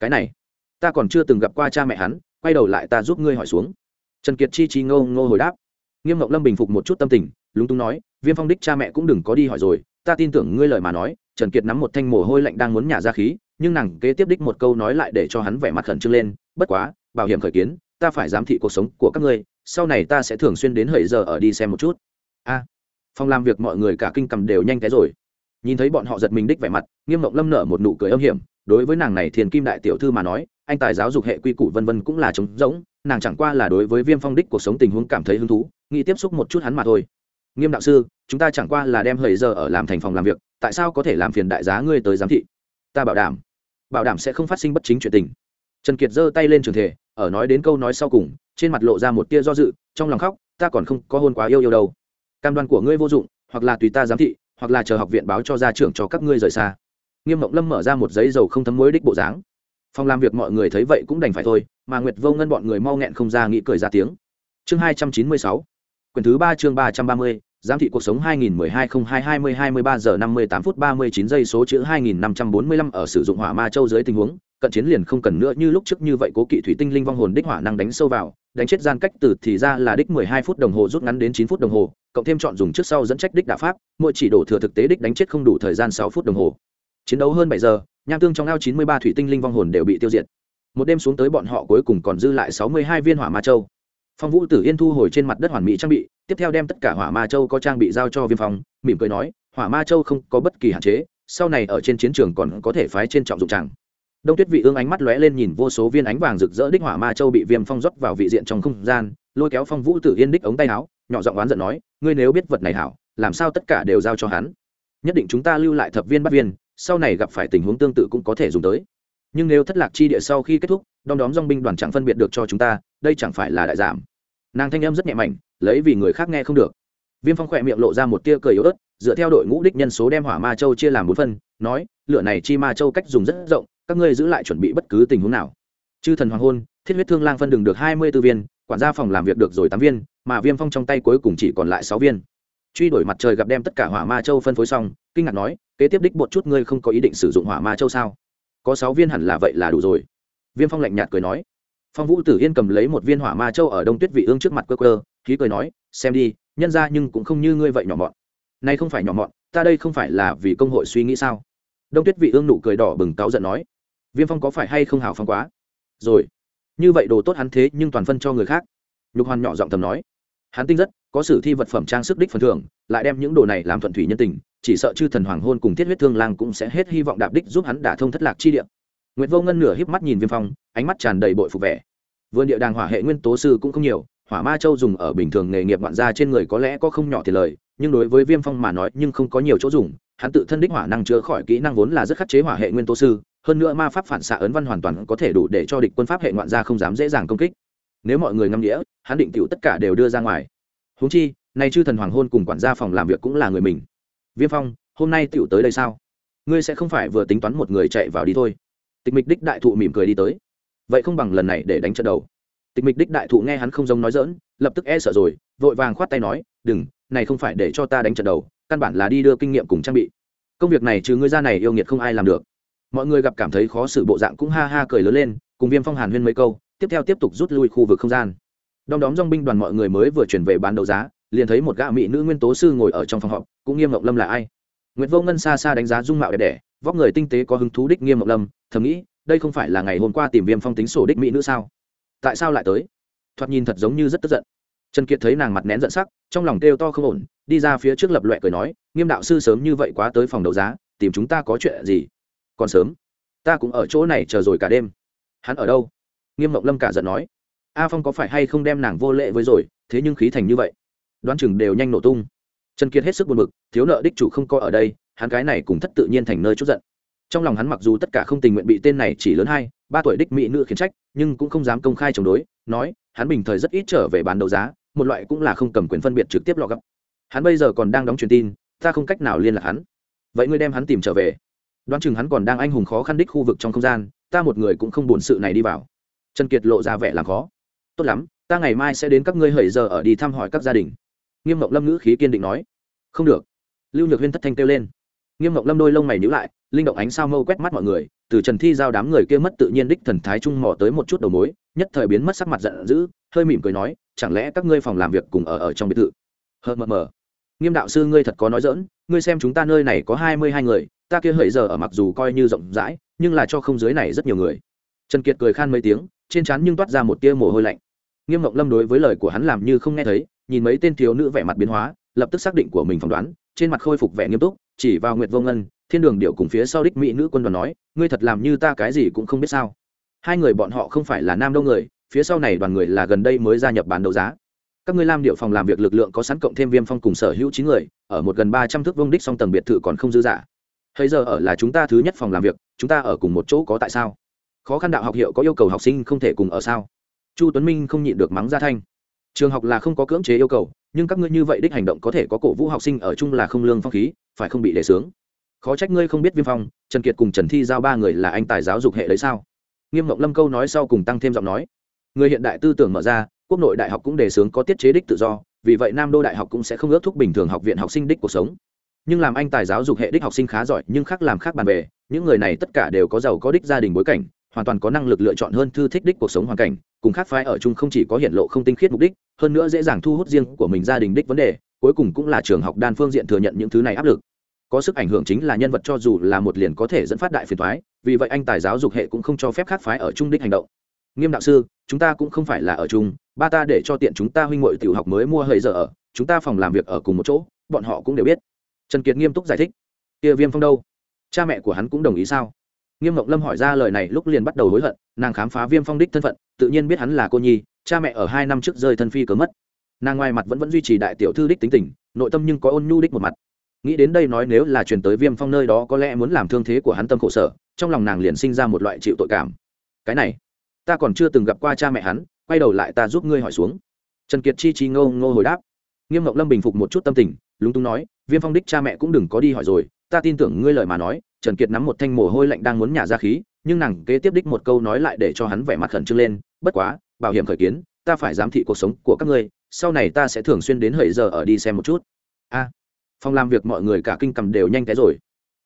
Cái này, ta còn chưa từng gặp qua cha mẹ hắn, quay đầu lại ta giúp ngươi hỏi xuống. Trần kiệt chi chi ngô ngô hồi đáp. Nghiêm ngọc lâm bình phục một chút tâm tình, lúng túng nói, viêm phong đích cha mẹ cũng đừng có đi hỏi rồi, ta tin tưởng ngươi lời mà nói, trần kiệt nắm một thanh mồ hôi lạnh đang muốn nhả ra khí, nhưng nàng kế tiếp đích một câu nói lại để cho hắn vẻ mặt khẩn trương lên, bất quá, bảo hiểm khởi kiến, ta phải giám thị cuộc sống của các ngươi, sau này ta sẽ thường xuyên đến hợi giờ ở đi xem một chút. A phòng làm việc mọi người cả kinh cầm đều nhanh té rồi. Nhìn thấy bọn họ giật mình đích vẻ mặt, nghiêm mộng lâm nở một nụ cười âm hiểm. Đối với nàng này thiền kim đại tiểu thư mà nói, anh tài giáo dục hệ quy củ vân vân cũng là trống rỗng, nàng chẳng qua là đối với viêm phong đích cuộc sống tình huống cảm thấy hứng thú, nghĩ tiếp xúc một chút hắn mà thôi. Nghiêm đạo sư, chúng ta chẳng qua là đem hời giờ ở làm thành phòng làm việc, tại sao có thể làm phiền đại giá ngươi tới giám thị? Ta bảo đảm bảo đảm sẽ không phát sinh bất chính chuyện tình. Trần kiệt giơ tay lên trường thể, ở nói đến câu nói sau cùng, trên mặt lộ ra một tia do dự, trong lòng khóc, ta còn không có hôn quá yêu yêu đâu cam đoan của ngươi vô dụng, hoặc là tùy ta giám thị, hoặc là chờ học viện báo cho gia trưởng cho các ngươi rời xa. Nghiêm mộng lâm mở ra một giấy dầu không thấm mối đích bộ dáng. Phòng làm việc mọi người thấy vậy cũng đành phải thôi, mà nguyệt vô ngân bọn người mau nghẹn không ra nghĩ cười ra tiếng. Chương hai trăm chín mươi sáu, quyển thứ ba chương ba trăm ba mươi, giám thị cuộc sống 2012-02-20-23 giờ 58 phút 39 giây số chữ 2545 ở sử dụng hỏa ma châu dưới tình huống, cận chiến liền không cần nữa như lúc trước như vậy cố kỵ thủy tinh linh vong hồn đích hỏa năng đánh sâu vào đánh chết gian cách từ thì ra là đích 12 phút đồng hồ rút ngắn đến 9 phút đồng hồ, cộng thêm chọn dùng trước sau dẫn trách đích đả pháp, mỗi chỉ đổ thừa thực tế đích đánh chết không đủ thời gian 6 phút đồng hồ. Chiến đấu hơn 7 giờ, nham tương trong ao 93 thủy tinh linh vong hồn đều bị tiêu diệt. Một đêm xuống tới bọn họ cuối cùng còn dư lại 62 viên hỏa ma châu. Phong vũ tử yên thu hồi trên mặt đất hoàn mỹ trang bị, tiếp theo đem tất cả hỏa ma châu có trang bị giao cho viêm phong, mỉm cười nói, hỏa ma châu không có bất kỳ hạn chế, sau này ở trên chiến trường còn có thể phái trên trọng dụng chẳng đông tuyết vị ương ánh mắt lóe lên nhìn vô số viên ánh vàng rực rỡ đích hỏa ma châu bị viêm phong rót vào vị diện trong không gian, lôi kéo phong vũ tử yên đích ống tay áo, nhỏ giọng oán giận nói, ngươi nếu biết vật này hảo, làm sao tất cả đều giao cho hắn? Nhất định chúng ta lưu lại thập viên bắt viên, sau này gặp phải tình huống tương tự cũng có thể dùng tới. Nhưng nếu thất lạc chi địa sau khi kết thúc, đom đóm dong binh đoàn chẳng phân biệt được cho chúng ta, đây chẳng phải là đại giảm. Nàng thanh âm rất nhẹ mạnh lấy vì người khác nghe không được. Viêm phong khỏe miệng lộ ra một tia cười yếu ớt, dựa theo đội ngũ đích nhân số đem hỏa ma châu chia làm bốn phân, nói, lửa này chi ma châu cách dùng rất rộng các ngươi giữ lại chuẩn bị bất cứ tình huống nào. Chư thần hoàng hôn, thiết huyết thương lang phân đường được hai mươi b ố viên, quản gia phòng làm việc được rồi tám viên, mà viêm phong trong tay cuối cùng chỉ còn lại sáu viên. Truy đuổi mặt trời gặp đem tất cả hỏa ma châu phân phối xong, kinh ngạc nói, kế tiếp đích một chút ngươi không có ý định sử dụng hỏa ma châu sao? Có sáu viên hẳn là vậy là đủ rồi. Viêm phong lạnh nhạt cười nói. Phong vũ tử yên cầm lấy một viên hỏa ma châu ở đông tuyết vị ương trước mặt cơ cơ khí cười nói, xem đi, nhân ra nhưng cũng không như ngươi vậy nhỏ mọn. Nay không phải nhỏ mọn, ta đây không phải là vì công hội suy nghĩ sao? Đông tuyết vị ương nụ cười đỏ bừng cáu giận nói viêm phong có phải hay không hào phong quá? Rồi. Như vậy đồ tốt hắn thế nhưng toàn phân cho người khác. Nhục hoàn nhỏ giọng thầm nói. Hắn tinh rất, có sử thi vật phẩm trang sức đích phần thưởng, lại đem những đồ này làm thuận thủy nhân tình, chỉ sợ chư thần hoàng hôn cùng thiết huyết thương lang cũng sẽ hết hy vọng đạp đích giúp hắn đả thông thất lạc chi địa. Nguyễn vô ngân nửa híp mắt nhìn viêm phong, ánh mắt tràn đầy bội phục vẻ. Vườn địa đàng hỏa hệ nguyên tố sư cũng không nhiều, hỏa ma châu dùng ở bình thường nghề nghiệp ngoạn gia trên người có lẽ có không nhỏ tiền lời, nhưng đối với viêm phong mà nói nhưng không có nhiều chỗ dùng, hắn tự thân đích hỏa năng chữa khỏi kỹ năng vốn là rất khắc chế hỏa hệ nguyên tố sư hơn nữa ma pháp phản xạ ấn văn hoàn toàn có thể đủ để cho địch quân pháp hệ ngoạn gia không dám dễ dàng công kích. Nếu mọi người ngâm nghĩa, hắn định tiểu tất cả đều đưa ra ngoài. Húng chi, nay chư thần hoàng hôn cùng quản gia phòng làm việc cũng là người mình. Viêm phong, hôm nay tiểu tới đây sao? Ngươi sẽ không phải vừa tính toán một người chạy vào đi thôi. Tịch mịch đích đại thụ mỉm cười đi tới. Vậy không bằng lần này để đánh trận đầu. Tịch mịch đích đại thụ nghe hắn không giống nói dỡn lập tức e sợ rồi, vội vàng khoát tay nói, đừng, này không phải để cho ta đánh trận đầu, căn bản là đi đưa kinh nghiệm cùng trang bị. Công việc này trừ ngươi ra này yêu nghiệt không ai làm được mọi người gặp cảm thấy khó xử bộ dạng cũng ha ha cười lớn lên, cùng viêm phong hàn huyên mấy câu, tiếp theo tiếp tục rút lui khu vực không gian. Đom đóm dong binh đoàn mọi người mới vừa chuyển về bán đấu giá, liền thấy một gã mỹ nữ nguyên tố sư ngồi ở trong phòng họp, cũng nghiêm ngọc lâm là ai? Nguyễn vô ngân xa xa đánh giá dung mạo đẹp đẽ, vóc người tinh tế có hứng thú đích nghiêm ngọc lâm, thầm nghĩ, đây không phải là ngày hôm qua tìm viêm phong tính sổ đích mỹ nữ sao? Tại sao lại tới? Thoạt nhìn thật giống như rất tức giận. Trần kiệt thấy nàng mặt nén giận sắc, trong lòng kêu to không ổn, đi ra phía trước lập loẹ cười nói, nghiêm đạo sư sớm như vậy quá tới phòng đấu giá, tìm chúng ta có chuyện gì? Còn sớm. Ta cũng ở chỗ này chờ rồi cả đêm. Hắn ở đâu? Nghiêm mộng lâm cả giận nói. A phong có phải hay không đem nàng vô lệ với rồi, thế nhưng khí thành như vậy. Đoán chừng đều nhanh nổ tung. Trần kiệt hết sức buồn bực, thiếu nợ đích chủ không có ở đây, hắn cái này cũng thất tự nhiên thành nơi chút giận. Trong lòng hắn mặc dù tất cả không tình nguyện bị tên này chỉ lớn hai, ba tuổi đích mỹ nữ khiến trách, nhưng cũng không dám công khai chống đối, nói, hắn bình thời rất ít trở về bán đấu giá, một loại cũng là không cầm quyền phân biệt trực tiếp lọ gấp hắn bây giờ còn đang đóng truyền tin, ta không cách nào liên lạc hắn. Vậy ngươi đem hắn tìm trở về đoán chừng hắn còn đang anh hùng khó khăn đích khu vực trong không gian, ta một người cũng không buồn sự này đi vào. Trần kiệt lộ ra vẻ làm khó. Tốt lắm, ta ngày mai sẽ đến các ngươi hời giờ ở đi thăm hỏi các gia đình. Nghiêm mộng lâm ngữ khí kiên định nói. Không được. Lưu nhược huyên thất thanh kêu lên. Nghiêm mộng lâm đôi lông mày nhữ lại, linh động ánh sao mâu quét mắt mọi người, từ trần thi giao đám người kia mất tự nhiên đích thần thái trung mò tới một chút đầu mối, nhất thời biến mất sắc mặt giận dữ, hơi mỉm cười nói, chẳng lẽ các ngươi phòng làm việc cùng ở ở trong biệt thự? Hờ, mờ mờ. Nghiêm đạo sư, ngươi thật có nói dỡn ngươi xem chúng ta nơi này có hai mươi hai người ta kia hỡi giờ ở mặc dù coi như rộng rãi, nhưng là cho không dưới này rất nhiều người. Trần kiệt cười khan mấy tiếng, trên trán nhưng toát ra một tia mồ hôi lạnh. Nghiêm mộng lâm đối với lời của hắn làm như không nghe thấy, nhìn mấy tên thiếu nữ vẻ mặt biến hóa, lập tức xác định của mình phỏng đoán, trên mặt khôi phục vẻ nghiêm túc, chỉ vào nguyệt vô ngân, thiên đường điệu cùng phía sau đích mỹ nữ quân đoàn nói, ngươi thật làm như ta cái gì cũng không biết sao. Hai người bọn họ không phải là nam đâu người, phía sau này đoàn người là gần đây mới gia nhập bán đấu giá. Các ngươi lam điệu phòng làm việc lực lượng có sẵn cộng thêm viêm phong cùng sở hữu chín người, ở một gần ba trăm thước vông đích song tầng biệt thự còn không dư giả Hơi giờ ở là chúng ta thứ nhất phòng làm việc, chúng ta ở cùng một chỗ có tại sao? Khó khăn đạo học hiệu có yêu cầu học sinh không thể cùng ở sao? Chu tuấn minh không nhịn được mắng ra thanh. Trường học là không có cưỡng chế yêu cầu, nhưng các ngươi như vậy đích hành động có thể có cổ vũ học sinh ở chung là không lương phong khí, phải không bị đề sướng? khó trách ngươi không biết viêm phong, trần kiệt cùng trần thi giao ba người là anh tài giáo dục hệ đấy sao? Nghiêm Ngọc lâm câu nói sau cùng tăng thêm giọng nói. Người hiện đại tư tưởng mở ra, quốc nội đại học cũng đề sướng có tiết chế đích tự do, vì vậy nam đô đại học cũng sẽ không ước thúc bình thường học viện học sinh đích cuộc sống nhưng làm anh tài giáo dục hệ đích học sinh khá giỏi, nhưng khác làm khác bàn về, những người này tất cả đều có giàu có đích gia đình bối cảnh, hoàn toàn có năng lực lựa chọn hơn thư thích đích cuộc sống hoàn cảnh, cùng khác phái ở chung không chỉ có hiện lộ không tinh khiết mục đích, hơn nữa dễ dàng thu hút riêng của mình gia đình đích vấn đề, cuối cùng cũng là trường học đan phương diện thừa nhận những thứ này áp lực. Có sức ảnh hưởng chính là nhân vật cho dù là một liền có thể dẫn phát đại phiền thoái vì vậy anh tài giáo dục hệ cũng không cho phép khác phái ở chung đích hành động. Nghiêm đạo sư, chúng ta cũng không phải là ở chung, ba ta để cho tiện chúng ta huynh ngội tiểu học mới mua hơi giờ ở, chúng ta phòng làm việc ở cùng một chỗ, bọn họ cũng đều biết trần kiệt nghiêm túc giải thích. Kia viêm phong đâu? Cha mẹ của hắn cũng đồng ý sao? Nghiêm mộng lâm hỏi ra lời này lúc liền bắt đầu hối hận, nàng khám phá viêm phong đích thân phận, tự nhiên biết hắn là cô nhi, cha mẹ ở hai năm trước rơi thân phi cớ mất. Nàng ngoài mặt vẫn vẫn duy trì đại tiểu thư đích tính tình, nội tâm nhưng có ôn nhu đích một mặt. Nghĩ đến đây nói nếu là truyền tới viêm phong nơi đó có lẽ muốn làm thương thế của hắn tâm khổ sở, trong lòng nàng liền sinh ra một loại chịu tội cảm. Cái này, ta còn chưa từng gặp qua cha mẹ hắn, quay đầu lại ta giúp ngươi hỏi xuống. Trần kiệt chi chi ngô ngô hồi đáp. Nghiêm ngọc lâm bình phục một chút tâm tình, lúng túng nói viêm phong đích cha mẹ cũng đừng có đi hỏi rồi, ta tin tưởng ngươi lời mà nói, trần kiệt nắm một thanh mồ hôi lạnh đang muốn nhả ra khí, nhưng nàng kế tiếp đích một câu nói lại để cho hắn vẻ mặt khẩn trương lên, bất quá, bảo hiểm khởi kiến, ta phải giám thị cuộc sống của các ngươi, sau này ta sẽ thường xuyên đến hời giờ ở đi xem một chút. A à, phòng làm việc mọi người cả kinh cầm đều nhanh té rồi.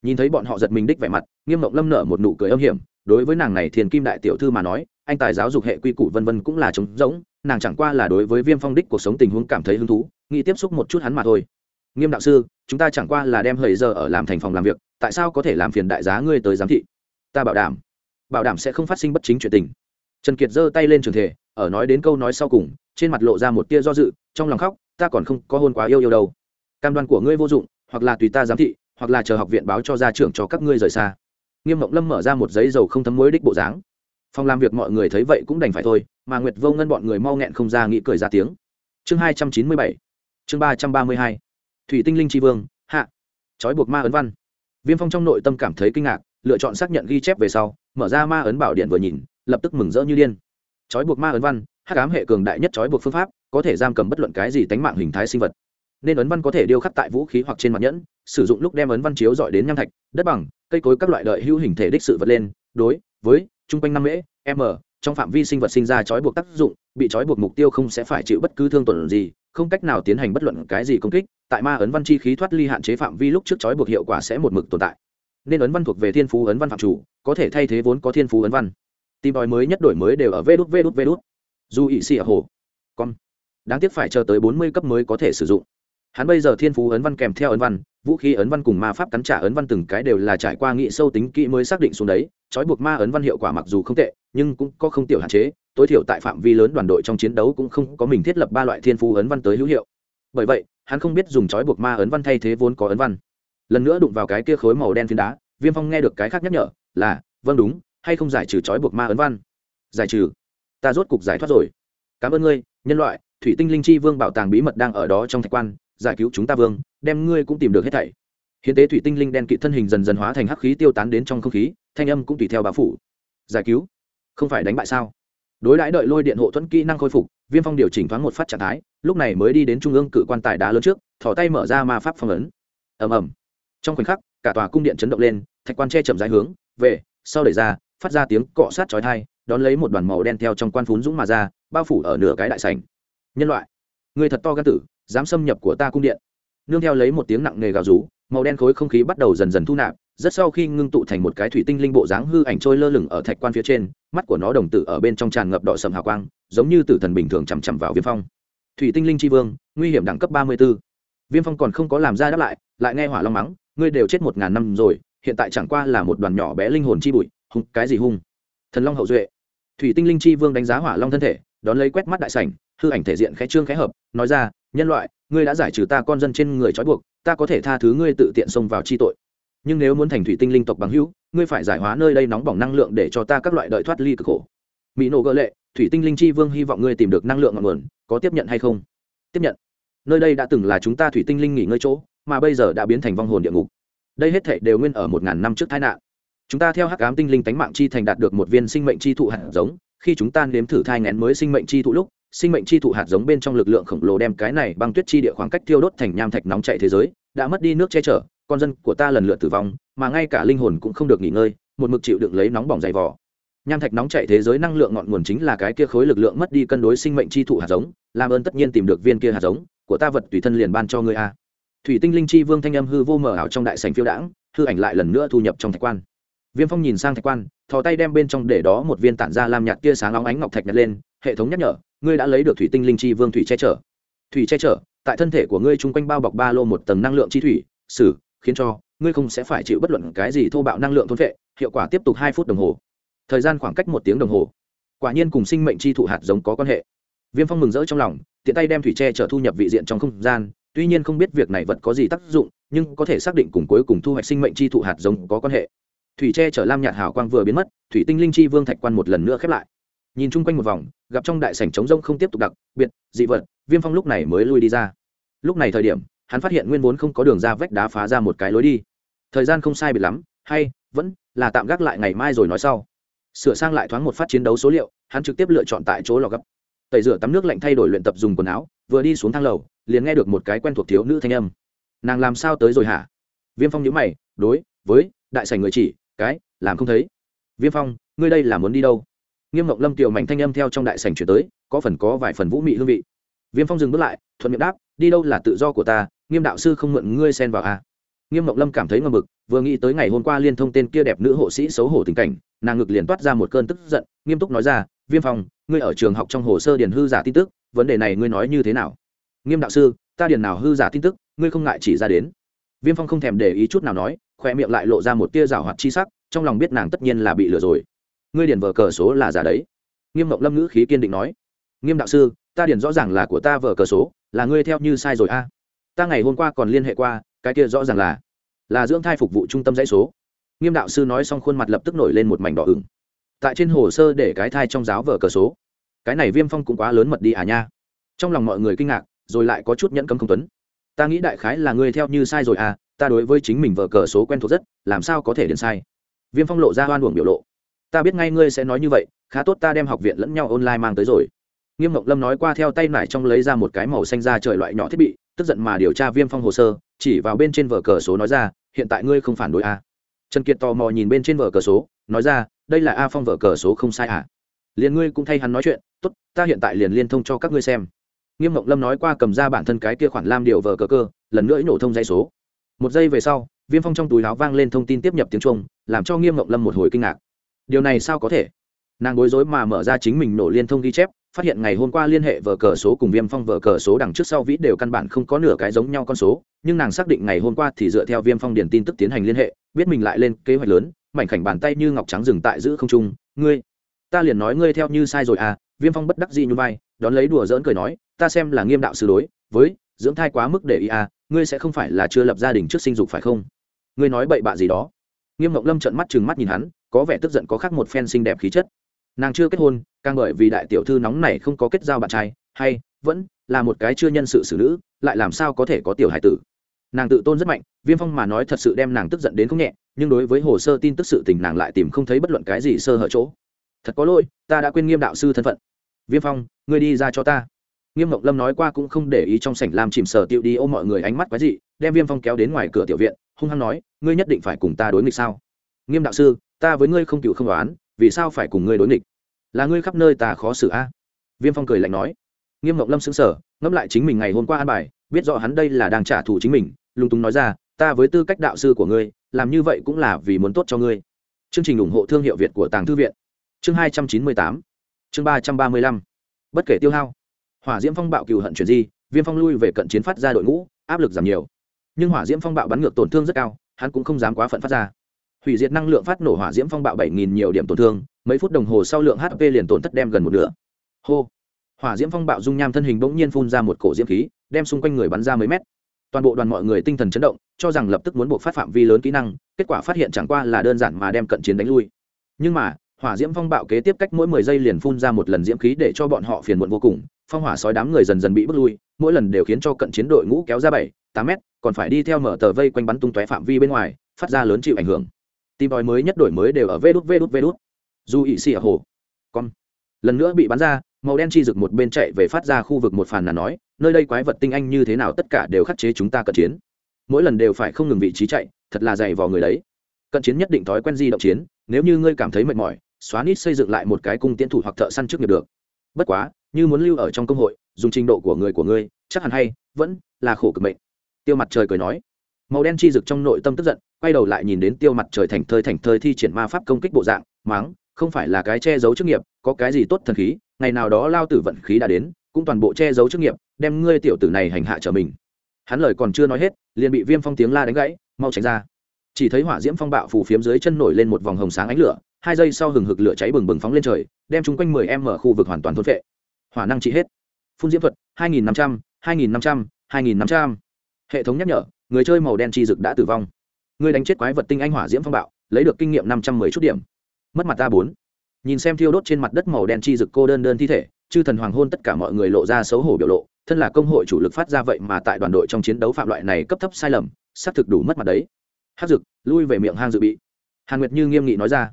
Nhìn thấy bọn họ giật mình đích vẻ mặt, nghiêm mộng lâm nở một nụ cười âm hiểm, đối với nàng này thiền kim đại tiểu thư mà nói, anh tài giáo dục hệ quy củ vân vân cũng là trống rỗng, nàng chẳng qua là đối với viêm phong đích cuộc sống tình huống cảm thấy hứng thú, nghĩ tiếp xúc một chút hắn mà thôi nghiêm đạo sư, chúng ta chẳng qua là đem hầy giờ ở làm thành phòng làm việc, tại sao có thể làm phiền đại giá ngươi tới giám thị? Ta bảo đảm bảo đảm sẽ không phát sinh bất chính chuyện tình. Trần kiệt giơ tay lên trường thể, ở nói đến câu nói sau cùng, trên mặt lộ ra một tia do dự, trong lòng khóc, ta còn không có hôn quá yêu yêu đâu. Cam đoan của ngươi vô dụng, hoặc là tùy ta giám thị, hoặc là chờ học viện báo cho gia trưởng cho các ngươi rời xa. Nghiêm mộng lâm mở ra một giấy dầu không thấm muối đích bộ dáng. Phòng làm việc mọi người thấy vậy cũng đành phải thôi, mà nguyệt vô ngân bọn người mau nghẹn không ra nghĩ cười ra tiếng. Chương hai trăm chín mươi bảy, chương ba trăm ba mươi hai thủy tinh linh tri vương, hạ. Trói buộc ma ấn văn. Viêm phong trong nội tâm cảm thấy kinh ngạc, lựa chọn xác nhận ghi chép về sau, mở ra ma ấn bảo điện vừa nhìn, lập tức mừng rỡ như điên. Trói buộc ma ấn văn, hắc ám hệ cường đại nhất trói buộc phương pháp, có thể giam cầm bất luận cái gì tánh mạng hình thái sinh vật. Nên ấn văn có thể điêu khắc tại vũ khí hoặc trên mặt nhẫn, sử dụng lúc đem ấn văn chiếu dọi đến nham thạch, đất bằng, cây cối các loại đợi hữu hình thể đích sự vật lên, đối với, chung quanh năm mễ, m trong phạm vi sinh vật sinh ra trói buộc tác dụng, bị trói buộc mục tiêu không sẽ phải chịu bất cứ thương tổn gì, không cách nào tiến hành bất luận cái gì công kích, tại ma ấn văn chi khí thoát ly hạn chế phạm vi lúc trước trói buộc hiệu quả sẽ một mực tồn tại. Nên ấn văn thuộc về thiên phú ấn văn phạm chủ, có thể thay thế vốn có thiên phú ấn văn. Tìm đòi mới nhất đổi mới đều ở vê đút vê đút vê đút dù ỵ xì ở hồ. Con đáng tiếc phải chờ tới bốn mươi cấp mới có thể sử dụng hắn bây giờ thiên phú ấn văn kèm theo ấn văn, vũ khí ấn văn cùng ma pháp cắn trả ấn văn từng cái đều là trải qua nghị sâu tính kỹ mới xác định xuống đấy. Trói buộc ma ấn văn hiệu quả mặc dù không tệ, nhưng cũng có không tiểu hạn chế. Tối thiểu tại phạm vi lớn đoàn đội trong chiến đấu cũng không có mình thiết lập ba loại thiên phú ấn văn tới hữu hiệu. Bởi vậy, hắn không biết dùng trói buộc ma ấn văn thay thế vốn có ấn văn. Lần nữa đụng vào cái kia khối màu đen phiến đá, viêm phong nghe được cái khác nhắc nhở, là vâng đúng, hay không giải trừ trói buộc ma ấn văn? Giải trừ? Ta rốt cục giải thoát rồi. Cảm ơn ngươi, nhân loại, thủy tinh linh chi vương bảo tàng bí mật đang ở đó trong thạch quan giải cứu chúng ta vương đem ngươi cũng tìm được hết thảy. Hiến tế thủy tinh linh đen kỵ thân hình dần dần hóa thành hắc khí tiêu tán đến trong không khí thanh âm cũng tùy theo bá phủ. Giải cứu? Không phải đánh bại sao? Đối đãi đợi lôi điện hộ thuẫn kỹ năng khôi phục viêm phong điều chỉnh thoáng một phát trạng thái lúc này mới đi đến trung ương cự quan tài đá lớn trước thỏ tay mở ra ma pháp phong ấn. Ầm ầm. Trong khoảnh khắc cả tòa cung điện chấn động lên thạch quan che chậm dài hướng về sau đẩy ra phát ra tiếng cọ sát chói tai, đón lấy một đoàn màu đen theo trong quan phún dũng mà ra bao phủ ở nửa cái đại sảnh. nhân loại người thật to gan tử dám xâm nhập của ta cung điện. Nương theo lấy một tiếng nặng nề gào rú, màu đen khối không khí bắt đầu dần dần thu nạp, rất sau khi ngưng tụ thành một cái thủy tinh linh bộ dáng hư ảnh trôi lơ lửng ở thạch quan phía trên, mắt của nó đồng tử ở bên trong tràn ngập đỏ sầm hào quang, giống như tử thần bình thường chằm chằm vào viêm phong. Thủy tinh linh tri vương, nguy hiểm đẳng cấp ba mươi b ố viêm phong còn không có làm ra đáp lại lại nghe hỏa long mắng, ngươi đều chết một ngàn năm rồi, hiện tại chẳng qua là một đoàn nhỏ bé linh hồn chi bụi, hung, cái gì hung? Thần long hậu duệ. Thủy tinh linh chi vương đánh giá hỏa long thân thể, đón lấy quét mắt đại sảnh, hư ảnh thể diện khẽ trương khẽ hợp, nói ra nhân loại, ngươi đã giải trừ ta con dân trên người trói buộc, ta có thể tha thứ ngươi tự tiện xông vào chi tội. Nhưng nếu muốn thành thủy tinh linh tộc bằng hữu, ngươi phải giải hóa nơi đây nóng bỏng năng lượng để cho ta các loại đợi thoát ly cực khổ. Mỹ nổ gợ lệ, thủy tinh linh chi vương hy vọng ngươi tìm được năng lượng ngọn nguồn, có tiếp nhận hay không? Tiếp nhận. Nơi đây đã từng là chúng ta thủy tinh linh nghỉ ngơi chỗ, mà bây giờ đã biến thành vong hồn địa ngục. Đây hết thể đều nguyên ở một ngàn năm trước tai nạn. Chúng ta theo hắc ám tinh linh tánh mạng chi thành đạt được một viên sinh mệnh chi thụ hạt giống, khi chúng ta nếm thử thai ngén mới sinh mệnh chi thụ lúc sinh mệnh chi thụ hạt giống bên trong lực lượng khổng lồ đem cái này băng tuyết chi địa khoảng cách tiêu đốt thành nham thạch nóng chạy thế giới, đã mất đi nước che chở, con dân của ta lần lượt tử vong, mà ngay cả linh hồn cũng không được nghỉ ngơi, một mực chịu đựng lấy nóng bỏng dày vỏ nham thạch nóng chạy thế giới năng lượng ngọn nguồn chính là cái kia khối lực lượng mất đi cân đối sinh mệnh chi thụ hạt giống, làm ơn tất nhiên tìm được viên kia hạt giống, của ta vật tùy thân liền ban cho ngươi a. Thủy tinh linh chi vương thanh âm hư vô mở ảo trong đại sành phiêu đãng, hư ảnh lại lần nữa thu nhập trong thạch quan. Viêm phong nhìn sang thạch quan, thò tay đem bên trong để đó một viên tản ra làm nhạt tia sáng óng ánh ngọc thạch nhặt lên, hệ thống nhắc nhở ngươi đã lấy được thủy tinh linh chi vương thủy che chở. Thủy che chở, tại thân thể của ngươi chung quanh bao bọc ba lô một tầng năng lượng chi thủy sử khiến cho ngươi không sẽ phải chịu bất luận cái gì thô bạo năng lượng thôn vệ hiệu quả tiếp tục hai phút đồng hồ. Thời gian khoảng cách một tiếng đồng hồ. Quả nhiên cùng sinh mệnh chi thụ hạt giống có quan hệ. Viêm phong mừng rỡ trong lòng, tiện tay đem thủy tre trở thu nhập vị diện trong không gian, tuy nhiên không biết việc này vật có gì tác dụng, nhưng có thể xác định cùng cuối cùng thu hoạch sinh mệnh chi thụ hạt giống có quan hệ. Thủy tre chở lam nhạt hào quang vừa biến mất, thủy tinh linh chi vương thạch quan một lần nữa khép lại nhìn chung quanh một vòng, gặp trong đại sảnh trống rông không tiếp tục đặc, biệt, dị vật, viêm phong lúc này mới lui đi ra. Lúc này thời điểm, hắn phát hiện nguyên vốn không có đường ra vách đá phá ra một cái lối đi. Thời gian không sai biệt lắm, hay, vẫn là tạm gác lại ngày mai rồi nói sau. Sửa sang lại thoáng một phát chiến đấu số liệu, hắn trực tiếp lựa chọn tại chỗ lò gấp. Tẩy rửa tắm nước lạnh thay đổi luyện tập dùng quần áo, vừa đi xuống thang lầu, liền nghe được một cái quen thuộc thiếu nữ thanh âm. Nàng làm sao tới rồi hả? Viêm phong nhữ mày, đối với đại sảnh người chỉ, cái, làm không thấy. Viêm phong, ngươi đây là muốn đi đâu? Nghiêm mộng lâm tiểu mảnh thanh âm theo trong đại sảnh chuyển tới, có phần có vài phần vũ mị hương vị. Viêm phong dừng bước lại, thuận miệng đáp, đi đâu là tự do của ta, nghiêm đạo sư không mượn ngươi xen vào à. nghiêm mộng lâm cảm thấy ngầm mực, vừa nghĩ tới ngày hôm qua liên thông tên kia đẹp nữ hộ sĩ xấu hổ tình cảnh, nàng ngực liền toát ra một cơn tức giận, nghiêm túc nói ra, viêm phong, ngươi ở trường học trong hồ sơ điền hư giả tin tức, vấn đề này ngươi nói như thế nào? Nghiêm đạo sư, ta điền nào hư giả tin tức, ngươi không ngại chỉ ra đến. Viêm phong không thèm để ý chút nào nói khoe miệng lại lộ ra một tia rào hoạt chi sắc, trong lòng biết nàng tất nhiên là bị lừa rồi ngươi điền vở cờ số là giả đấy. Nghiêm mộng lâm ngữ khí kiên định nói. Nghiêm đạo sư, ta điền rõ ràng là của ta vở cờ số, là ngươi theo như sai rồi a. Ta ngày hôm qua còn liên hệ qua, cái kia rõ ràng là là dưỡng thai phục vụ trung tâm dãy số. Nghiêm đạo sư nói xong khuôn mặt lập tức nổi lên một mảnh đỏ ửng. Tại trên hồ sơ để cái thai trong giáo vở cờ số. Cái này viêm phong cũng quá lớn mật đi à nha. Trong lòng mọi người kinh ngạc, rồi lại có chút nhẫn cấm không tuấn. Ta nghĩ đại khái là ngươi theo như sai rồi à ta đối với chính mình vở cờ số quen thuộc rất, làm sao có thể điền sai? Viêm phong lộ ra hoan uổng biểu lộ ta biết ngay ngươi sẽ nói như vậy, khá tốt ta đem học viện lẫn nhau online mang tới rồi. Nghiêm mộng lâm nói qua theo tay nải trong lấy ra một cái màu xanh ra trời loại nhỏ thiết bị, tức giận mà điều tra viêm phong hồ sơ, chỉ vào bên trên vở cờ số nói ra, hiện tại ngươi không phản đối a trần kiệt tò mò nhìn bên trên vở cờ số, nói ra, đây là a phong vở cờ số không sai à? Liền ngươi cũng thay hắn nói chuyện, tốt, ta hiện tại liền liên thông cho các ngươi xem. Nghiêm mộng lâm nói qua cầm ra bản thân cái kia khoản lam điều vở cờ cơ, lần nữa nổ thông dây số. Một giây về sau, viêm phong trong túi láo vang lên thông tin tiếp nhập tiếng trung, làm cho nghiêm mộng lâm một hồi kinh ngạc điều này sao có thể? Nàng bối rối mà mở ra chính mình nổ liên thông ghi chép, phát hiện ngày hôm qua liên hệ vở cờ số cùng viêm phong vở cờ số đằng trước sau vĩ đều căn bản không có nửa cái giống nhau con số, nhưng nàng xác định ngày hôm qua thì dựa theo viêm phong điền tin tức tiến hành liên hệ, biết mình lại lên kế hoạch lớn, mảnh khảnh bàn tay như ngọc trắng dừng tại giữ không trung, ngươi, ta liền nói ngươi theo như sai rồi à? Viêm phong bất đắc dĩ như vai, đón lấy đùa dỡn cười nói, ta xem là nghiêm đạo sư đối, với dưỡng thai quá mức để ý à ngươi sẽ không phải là chưa lập gia đình trước sinh dục phải không? Ngươi nói bậy bạ gì đó? Nghiêm ngọc lâm trợn mắt chừng mắt nhìn hắn có vẻ tức giận có khác một phen xinh đẹp khí chất. Nàng chưa kết hôn, càng bởi vì đại tiểu thư nóng này không có kết giao bạn trai, hay, vẫn là một cái chưa nhân sự xử nữ, lại làm sao có thể có tiểu hải tử. Nàng tự tôn rất mạnh, viêm phong mà nói thật sự đem nàng tức giận đến không nhẹ, nhưng đối với hồ sơ tin tức sự tình nàng lại tìm không thấy bất luận cái gì sơ hở chỗ. Thật có lỗi, ta đã quên nghiêm đạo sư thân phận. Viêm phong, ngươi đi ra cho ta. Nghiêm mộng lâm nói qua cũng không để ý trong sảnh làm chìm sờ tiệu đi ôm mọi người ánh mắt quái dị, đem viêm phong kéo đến ngoài cửa tiểu viện, hung hăng nói, ngươi nhất định phải cùng ta đối nghịch sao? Nghiêm đạo sư ta với ngươi không cựu không đoán vì sao phải cùng ngươi đối nghịch? Là ngươi khắp nơi ta khó xử a? Viêm phong cười lạnh nói. Nghiêm Ngọc lâm xứng sở ngẫm lại chính mình ngày hôm qua an bài, biết rõ hắn đây là đang trả thù chính mình lung túng nói ra, ta với tư cách đạo sư của ngươi, làm như vậy cũng là vì muốn tốt cho ngươi. Chương trình ủng hộ thương hiệu việt của tàng thư viện. Chương hai trăm chín mươi tám. Chương ba trăm ba mươi lăm. Bất kể tiêu hao. Hỏa diễm phong bạo cựu hận chuyển di, viêm phong lui về cận chiến phát ra đội ngũ, áp lực giảm nhiều. Nhưng hỏa diễm phong bạo bắn ngược tổn thương rất cao, hắn cũng không dám quá phận phát ra hủy diệt năng lượng phát nổ hỏa diễm phong bạo bảy nghìn nhiều điểm tổn thương, mấy phút đồng hồ sau lượng hp liền tổn thất đem gần một nửa. Hô. Hỏa diễm phong bạo dung nham thân hình bỗng nhiên phun ra một cổ diễm khí, đem xung quanh người bắn ra mấy mét. Toàn bộ đoàn mọi người tinh thần chấn động, cho rằng lập tức muốn buộc phát phạm vi lớn kỹ năng, kết quả phát hiện chẳng qua là đơn giản mà đem cận chiến đánh lui. Nhưng mà, hỏa diễm phong bạo kế tiếp cách mỗi mười giây liền phun ra một lần diễm khí để cho bọn họ phiền muộn vô cùng, phong hỏa sói đám người dần dần bị bước lui, mỗi lần đều khiến cho cận chiến đội ngũ kéo ra bảy, tám mét, còn phải đi theo mở tờ vây quanh bắn tung tóe phạm vi bên ngoài, phát ra lớn chịu ảnh hưởng tìm tòi mới nhất đổi mới đều ở vê đút vê đút vê đút. Dù ỵ xì ở hồ. Con lần nữa bị bắn ra, màu đen chi rực một bên chạy về phát ra khu vực một phàn là nói, nơi đây quái vật tinh anh như thế nào tất cả đều khắc chế chúng ta cận chiến. Mỗi lần đều phải không ngừng vị trí chạy, thật là dày vào người đấy. Cận chiến nhất định thói quen di động chiến, nếu như ngươi cảm thấy mệt mỏi, xóa nít xây dựng lại một cái cung tiến thủ hoặc thợ săn trước nghiệp được. Bất quá, như muốn lưu ở trong công hội, dùng trình độ của người của ngươi, chắc hẳn hay, vẫn là khổ cực mệnh. Tiêu mặt trời cười nói màu đen chi rực trong nội tâm tức giận, quay đầu lại nhìn đến tiêu mặt trời thành thơi thành thơi thi triển ma pháp công kích bộ dạng máng không phải là cái che giấu chức nghiệp, có cái gì tốt thần khí, ngày nào đó lao tử vận khí đã đến, cũng toàn bộ che giấu chức nghiệp, đem ngươi tiểu tử này hành hạ trở mình. Hắn lời còn chưa nói hết, liền bị viêm phong tiếng la đánh gãy, mau tránh ra. Chỉ thấy hỏa diễm phong bạo phủ phiếm dưới chân nổi lên một vòng hồng sáng ánh lửa, hai giây sau hừng hực lửa cháy bừng bừng phóng lên trời, đem chung quanh mười em mở khu vực hoàn toàn thốt vệ hỏa năng trị hết. Phun diễm thuật, hai nghìn năm trăm, hai nghìn năm trăm, hai nghìn năm trăm. Hệ thống nhắc nhở người chơi màu đen chi dực đã tử vong. Người đánh chết quái vật tinh anh hỏa diễm phong bạo, lấy được kinh nghiệm năm trăm mười chút điểm. Mất mặt ta bốn. Nhìn xem thiêu đốt trên mặt đất màu đen chi dực cô đơn đơn thi thể, chư thần hoàng hôn tất cả mọi người lộ ra xấu hổ biểu lộ, thân là công hội chủ lực phát ra vậy mà tại đoàn đội trong chiến đấu phạm loại này cấp thấp sai lầm, xác thực đủ mất mặt đấy. Hát dực, lui về miệng hang dự bị. Hàn nguyệt như nghiêm nghị nói ra.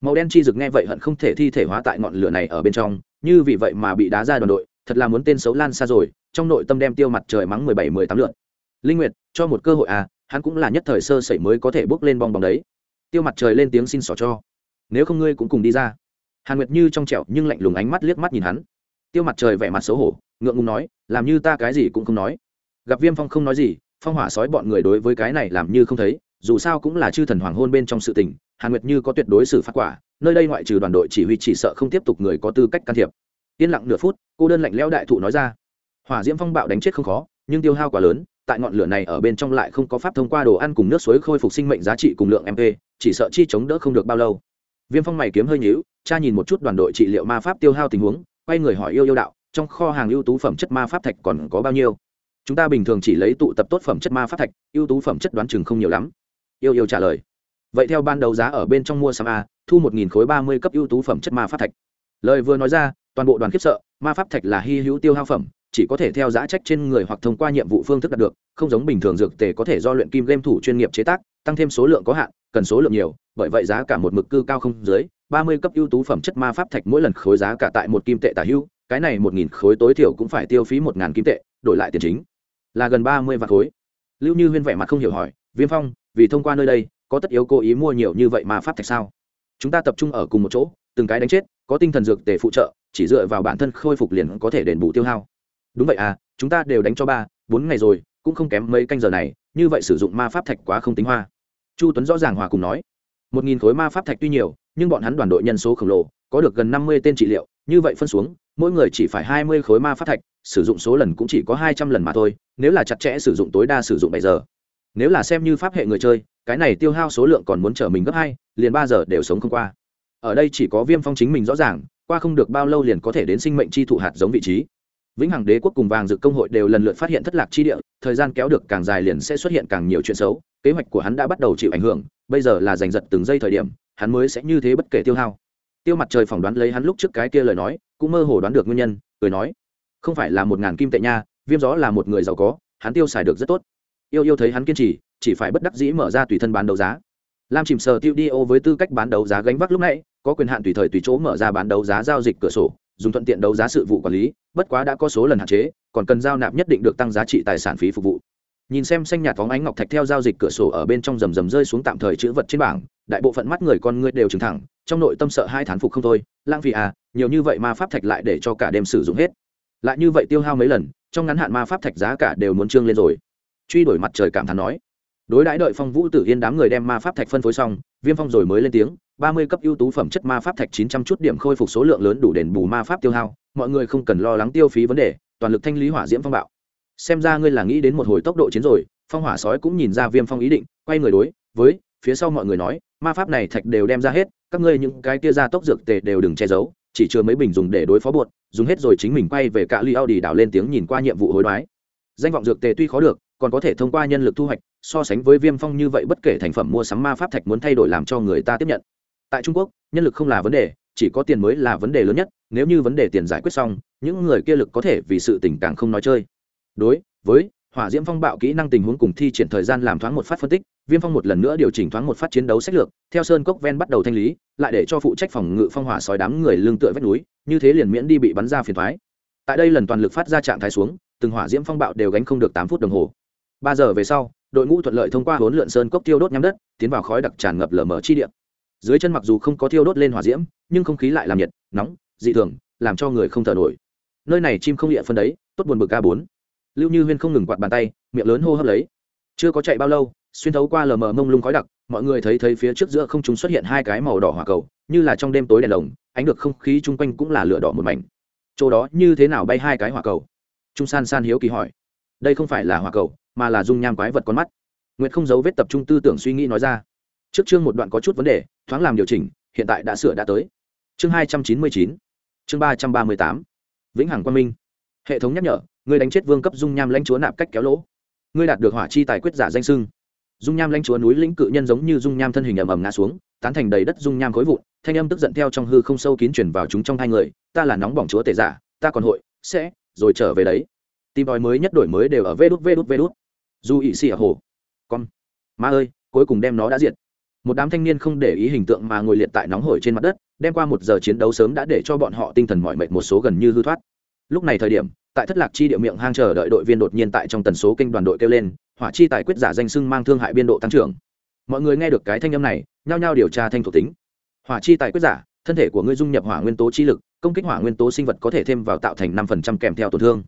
Màu đen chi dực nghe vậy hận không thể thi thể hóa tại ngọn lửa này ở bên trong, như vì vậy mà bị đá ra đoàn đội, thật là muốn tên xấu lan xa rồi, trong nội tâm đem tiêu mặt trời mắng mười bảy, mười tám lượn linh nguyệt, cho một cơ hội à hắn cũng là nhất thời sơ sẩy mới có thể bước lên bong bóng đấy. Tiêu mặt trời lên tiếng xin xỏ cho. Nếu không ngươi cũng cùng đi ra. Hàn nguyệt như trong trẻo nhưng lạnh lùng ánh mắt liếc mắt nhìn hắn. Tiêu mặt trời vẻ mặt xấu hổ, ngượng ngùng nói, làm như ta cái gì cũng không nói. Gặp viêm phong không nói gì, phong hỏa sói bọn người đối với cái này làm như không thấy, dù sao cũng là chư thần hoàng hôn bên trong sự tình, hàn nguyệt như có tuyệt đối xử phát quả, nơi đây ngoại trừ đoàn đội chỉ huy chỉ sợ không tiếp tục người có tư cách can thiệp. Yên lặng nửa phút, cô đơn lạnh lẽo đại thụ nói ra. Hỏa diễm phong bạo đánh chết không khó, nhưng tiêu hao quá lớn tại ngọn lửa này ở bên trong lại không có pháp thông qua đồ ăn cùng nước suối khôi phục sinh mệnh giá trị cùng lượng mp chỉ sợ chi chống đỡ không được bao lâu. Viêm phong mày kiếm hơi nhíu, cha nhìn một chút đoàn đội trị liệu ma pháp tiêu hao tình huống, quay người hỏi yêu yêu đạo, trong kho hàng ưu tú phẩm chất ma pháp thạch còn có bao nhiêu? Chúng ta bình thường chỉ lấy tụ tập tốt phẩm chất ma pháp thạch, ưu tú phẩm chất đoán chừng không nhiều lắm. Yêu yêu trả lời. Vậy theo ban đầu giá ở bên trong mua sắm a, thu một nghìn khối ba mươi cấp ưu tú phẩm chất ma pháp thạch. Lời vừa nói ra, toàn bộ đoàn khiếp sợ, ma pháp thạch là hy hữu tiêu hao phẩm chỉ có thể theo giá trách trên người hoặc thông qua nhiệm vụ phương thức đạt được, không giống bình thường dược tề có thể do luyện kim game thủ chuyên nghiệp chế tác, tăng thêm số lượng có hạn, cần số lượng nhiều, bởi vậy giá cả một mực cư cao không dưới, ba mươi cấp ưu tú phẩm chất ma pháp thạch mỗi lần khối giá cả tại một kim tệ tả hữu cái này một nghìn khối tối thiểu cũng phải tiêu phí một ngàn kim tệ, đổi lại tiền chính, là gần ba mươi vạn khối. Lưu như huyên vẻ mặt không hiểu hỏi, viêm phong, vì thông qua nơi đây, có tất yếu cố ý mua nhiều như vậy ma pháp thạch sao? Chúng ta tập trung ở cùng một chỗ, từng cái đánh chết, có tinh thần dược tề phụ trợ, chỉ dựa vào bản thân khôi phục liền có thể đền bù tiêu hao đúng vậy à chúng ta đều đánh cho ba, bốn ngày rồi, cũng không kém mấy canh giờ này, như vậy sử dụng ma pháp thạch quá không tính hoa. Chu tuấn rõ ràng hòa cùng nói. Một nghìn khối ma pháp thạch tuy nhiều, nhưng bọn hắn đoàn đội nhân số khổng lồ, có được gần năm mươi tên trị liệu, như vậy phân xuống, mỗi người chỉ phải hai mươi khối ma pháp thạch, sử dụng số lần cũng chỉ có hai trăm lần mà thôi, nếu là chặt chẽ sử dụng tối đa sử dụng bảy giờ. Nếu là xem như pháp hệ người chơi, cái này tiêu hao số lượng còn muốn trở mình gấp hai, liền ba giờ đều sống không qua. Ở đây chỉ có viêm phong chính mình rõ ràng, qua không được bao lâu liền có thể đến sinh mệnh chi thụ hạt giống vị trí vĩnh hằng đế quốc cùng vàng dự công hội đều lần lượt phát hiện thất lạc chi địa, thời gian kéo được càng dài liền sẽ xuất hiện càng nhiều chuyện xấu, kế hoạch của hắn đã bắt đầu chịu ảnh hưởng, bây giờ là giành giật từng giây thời điểm, hắn mới sẽ như thế bất kể tiêu hao. Tiêu mặt trời phỏng đoán lấy hắn lúc trước cái kia lời nói, cũng mơ hồ đoán được nguyên nhân, cười nói, không phải là một ngàn kim tệ nha, viêm gió là một người giàu có, hắn tiêu xài được rất tốt. Yêu yêu thấy hắn kiên trì, chỉ phải bất đắc dĩ mở ra tùy thân bán đấu giá. Lam chìm sờ tiêu đi ô với tư cách bán đấu giá gánh vác lúc nãy, có quyền hạn tùy thời tùy chỗ mở ra bán đấu giá giao dịch cửa sổ, dùng thuận tiện đấu giá sự vụ quản lý bất quá đã có số lần hạn chế, còn cần giao nạp nhất định được tăng giá trị tài sản phí phục vụ. Nhìn xem xanh nhạt phóng ánh ngọc thạch theo giao dịch cửa sổ ở bên trong rầm rầm rơi xuống tạm thời chữ vật trên bảng, đại bộ phận mắt người con ngươi đều trừng thẳng, trong nội tâm sợ hai thán phục không thôi, lãng phí à nhiều như vậy ma pháp thạch lại để cho cả đêm sử dụng hết. Lại như vậy tiêu hao mấy lần, trong ngắn hạn ma pháp thạch giá cả đều muốn trương lên rồi. Truy đổi mặt trời cảm thán nói. Đối đãi đợi phong vũ tử yên đám người đem ma pháp thạch phân phối xong, viêm phong rồi mới lên tiếng ba mươi cấp ưu tú phẩm chất ma pháp thạch chín trăm chút điểm khôi phục số lượng lớn đủ đền bù ma pháp tiêu hao, mọi người không cần lo lắng tiêu phí vấn đề, toàn lực thanh lý hỏa diễm phong bạo. Xem ra ngươi là nghĩ đến một hồi tốc độ chiến rồi, phong hỏa sói cũng nhìn ra viêm phong ý định, quay người đối với, phía sau mọi người nói, ma pháp này thạch đều đem ra hết, các ngươi những cái kia ra tốc dược tề đều đừng che giấu, chỉ chưa mấy bình dùng để đối phó buột, dùng hết rồi chính mình quay về cả ly audi đảo lên tiếng nhìn qua nhiệm vụ hối đoái. Danh vọng dược tề tuy khó được, còn có thể thông qua nhân lực thu hoạch, so sánh với viêm phong như vậy bất kể thành phẩm mua sắm ma pháp thạch muốn thay đổi làm cho người ta tiếp nhận tại trung quốc, nhân lực không là vấn đề, chỉ có tiền mới là vấn đề lớn nhất, nếu như vấn đề tiền giải quyết xong, những người kia lực có thể vì sự tình càng không nói chơi. Đối với hỏa diễm phong bạo kỹ năng tình huống cùng thi triển thời gian làm thoáng một phát phân tích, viêm phong một lần nữa điều chỉnh thoáng một phát chiến đấu sách lược, theo sơn cốc ven bắt đầu thanh lý, lại để cho phụ trách phòng ngự phong hỏa sói đám người lương tựa vách núi, như thế liền miễn đi bị bắn ra phiền thoái tại đây lần toàn lực phát ra trạng thái xuống, từng hỏa diễm phong bạo đều gánh không được tám phút đồng hồ. Ba giờ về sau, đội ngũ thuận lợi thông qua huấn lượn sơn cốc tiêu đốt nhắm đất, tiến vào khói đặc tràn ngập lở mở chi địa dưới chân mặc dù không có thiêu đốt lên hỏa diễm, nhưng không khí lại làm nhiệt, nóng, dị thường, làm cho người không thở nổi. Nơi này chim không địa phân đấy, tốt buồn bực ca bốn. Lưu như huyên không ngừng quạt bàn tay, miệng lớn hô hấp lấy. Chưa có chạy bao lâu, xuyên thấu qua lờ mờ mông lung khói đặc, mọi người thấy thấy phía trước giữa không chúng xuất hiện hai cái màu đỏ hỏa cầu, như là trong đêm tối đèn lồng, ánh được không khí chung quanh cũng là lửa đỏ một mảnh. Chỗ đó như thế nào bay hai cái hỏa cầu? Trung san san hiếu kỳ hỏi. Đây không phải là hỏa cầu, mà là dung nham quái vật con mắt. Nguyệt không giấu vết tập trung tư tưởng suy nghĩ nói ra trước chương một đoạn có chút vấn đề, thoáng làm điều chỉnh, hiện tại đã sửa đã tới. Chương hai trăm chín mươi chín, chương ba trăm ba mươi tám. Vĩnh hằng quang minh. Hệ thống nhắc nhở, người đánh chết vương cấp dung nham lãnh chúa nạp cách kéo lỗ. Ngươi đạt được hỏa chi tài quyết giả danh sưng dung nham lãnh chúa núi lĩnh cự nhân giống như dung nham thân hình ầm ầm ngã xuống, tán thành đầy đất dung nham khối vụn, thanh âm tức giận theo trong hư không sâu kín chuyển vào chúng trong hai người, ta là nóng bỏng chúa tể giả, ta còn hội, sẽ, rồi trở về đấy. Tìm đòi mới nhất đổi mới đều ở vê đút vê đút vê đút. Dù ỵ xì ở hồ. Con. Ma ơi, cuối cùng đem nó đã diệt một đám thanh niên không để ý hình tượng mà ngồi liệt tại nóng hổi trên mặt đất, đem qua một giờ chiến đấu sớm đã để cho bọn họ tinh thần mỏi mệt một số gần như hư thoát. Lúc này thời điểm, tại thất lạc chi địa miệng hang chờ đợi đội viên đột nhiên tại trong tần số kênh đoàn đội kêu lên, hỏa chi tài quyết giả danh sưng mang thương hại biên độ tăng trưởng. Mọi người nghe được cái thanh âm này, nhao nhao điều tra thanh thuộc tính. Hỏa chi tài quyết giả, thân thể của ngươi dung nhập hỏa nguyên tố chi lực, công kích hỏa nguyên tố sinh vật có thể thêm vào tạo thành năm phần trăm kèm theo tổn thương.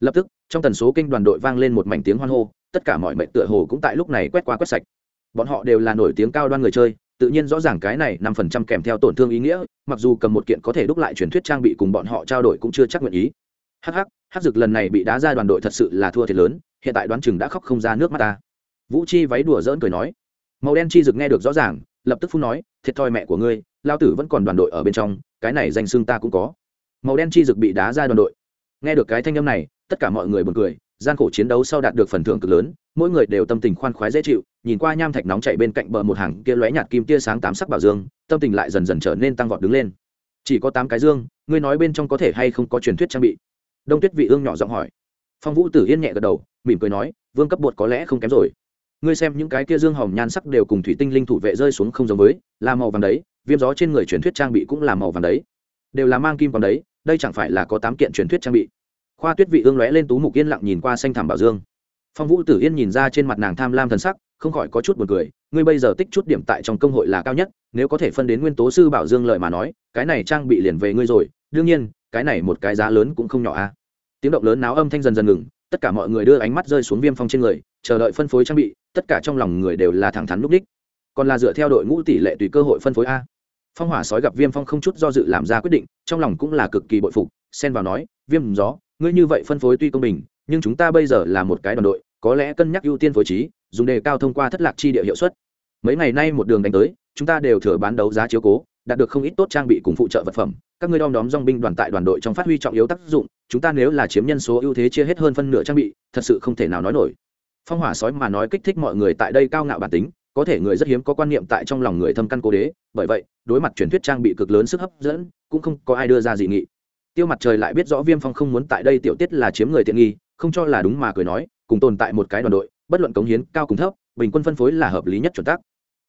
Lập tức, trong tần số kinh đoàn đội vang lên một mảnh tiếng hoan hô, tất cả mọi mệnh tựa hồ cũng tại lúc này quét qua quét sạch bọn họ đều là nổi tiếng cao đoan người chơi, tự nhiên rõ ràng cái này năm phần trăm kèm theo tổn thương ý nghĩa, mặc dù cầm một kiện có thể đúc lại truyền thuyết trang bị cùng bọn họ trao đổi cũng chưa chắc nguyện ý. Hắc hắc hắc dực lần này bị đá ra đoàn đội thật sự là thua thiệt lớn, hiện tại đoán chừng đã khóc không ra nước mắt ta. Vũ chi váy đùa dỡn cười nói. Màu đen chi dực nghe được rõ ràng, lập tức phun nói, thiệt thòi mẹ của ngươi, lao tử vẫn còn đoàn đội ở bên trong, cái này danh xưng ta cũng có. Màu đen chi dực bị đá ra đoàn đội. Nghe được cái thanh âm này, tất cả mọi người buồn cười, gian khổ chiến đấu sau đạt được phần thưởng cực lớn mỗi người đều tâm tình khoan khoái dễ chịu, nhìn qua nham thạch nóng chạy bên cạnh bờ một hàng kia lóe nhạt kim tia sáng tám sắc bảo dương, tâm tình lại dần dần trở nên tăng vọt đứng lên. Chỉ có tám cái dương, ngươi nói bên trong có thể hay không có truyền thuyết trang bị? Đông tuyết vị ương nhỏ giọng hỏi. Phong vũ tử yên nhẹ gật đầu, mỉm cười nói, vương cấp bột có lẽ không kém rồi. Ngươi xem những cái kia dương hồng nhan sắc đều cùng thủy tinh linh thủ vệ rơi xuống không giống với, là màu vàng đấy, viêm gió trên người truyền thuyết trang bị cũng là màu vàng đấy. Đều là mang kim còn đấy, đây chẳng phải là có tám kiện truyền thuyết trang bị. Khoa tuyết vị ương lóe lên tú mục yên lặng nhìn qua xanh thảm bảo dương phong vũ tử yên nhìn ra trên mặt nàng tham lam thần sắc, không khỏi có chút buồn cười, ngươi bây giờ tích chút điểm tại trong công hội là cao nhất, nếu có thể phân đến nguyên tố sư bảo dương lợi mà nói, cái này trang bị liền về ngươi rồi, đương nhiên, cái này một cái giá lớn cũng không nhỏ a à. tiếng động lớn náo âm thanh dần dần ngừng, tất cả mọi người đưa ánh mắt rơi xuống viêm phong trên người, chờ đợi phân phối trang bị, tất cả trong lòng người đều là thẳng thắn núp đích còn là dựa theo đội ngũ tỷ lệ tùy cơ hội phân phối a phong hỏa sói gặp viêm phong không chút do dự làm ra quyết định, trong lòng cũng là cực kỳ bội phục, xen vào nói, viêm gió, ngươi như vậy phân phối tuy công bình nhưng chúng ta bây giờ là một cái đoàn đội, có lẽ cân nhắc ưu tiên phối trí, dùng đề cao thông qua thất lạc chi địa hiệu suất. Mấy ngày nay một đường đánh tới, chúng ta đều thừa bán đấu giá chiếu cố, đạt được không ít tốt trang bị cùng phụ trợ vật phẩm. Các ngươi đom đóm dong binh đoàn tại đoàn đội trong phát huy trọng yếu tác dụng, chúng ta nếu là chiếm nhân số ưu thế chia hết hơn phân nửa trang bị, thật sự không thể nào nói nổi. Phong hỏa sói mà nói kích thích mọi người tại đây cao ngạo bản tính, có thể người rất hiếm có quan niệm tại trong lòng người thâm căn cố đế, bởi vậy, đối mặt truyền thuyết trang bị cực lớn sức hấp dẫn, cũng không có ai đưa ra dị nghị. Tiêu mặt trời lại biết rõ viêm phong không muốn tại đây tiểu tiết là chiếm người tiện nghi không cho là đúng mà cười nói, cùng tồn tại một cái đoàn đội, bất luận cống hiến cao cùng thấp, bình quân phân phối là hợp lý nhất chuẩn tắc.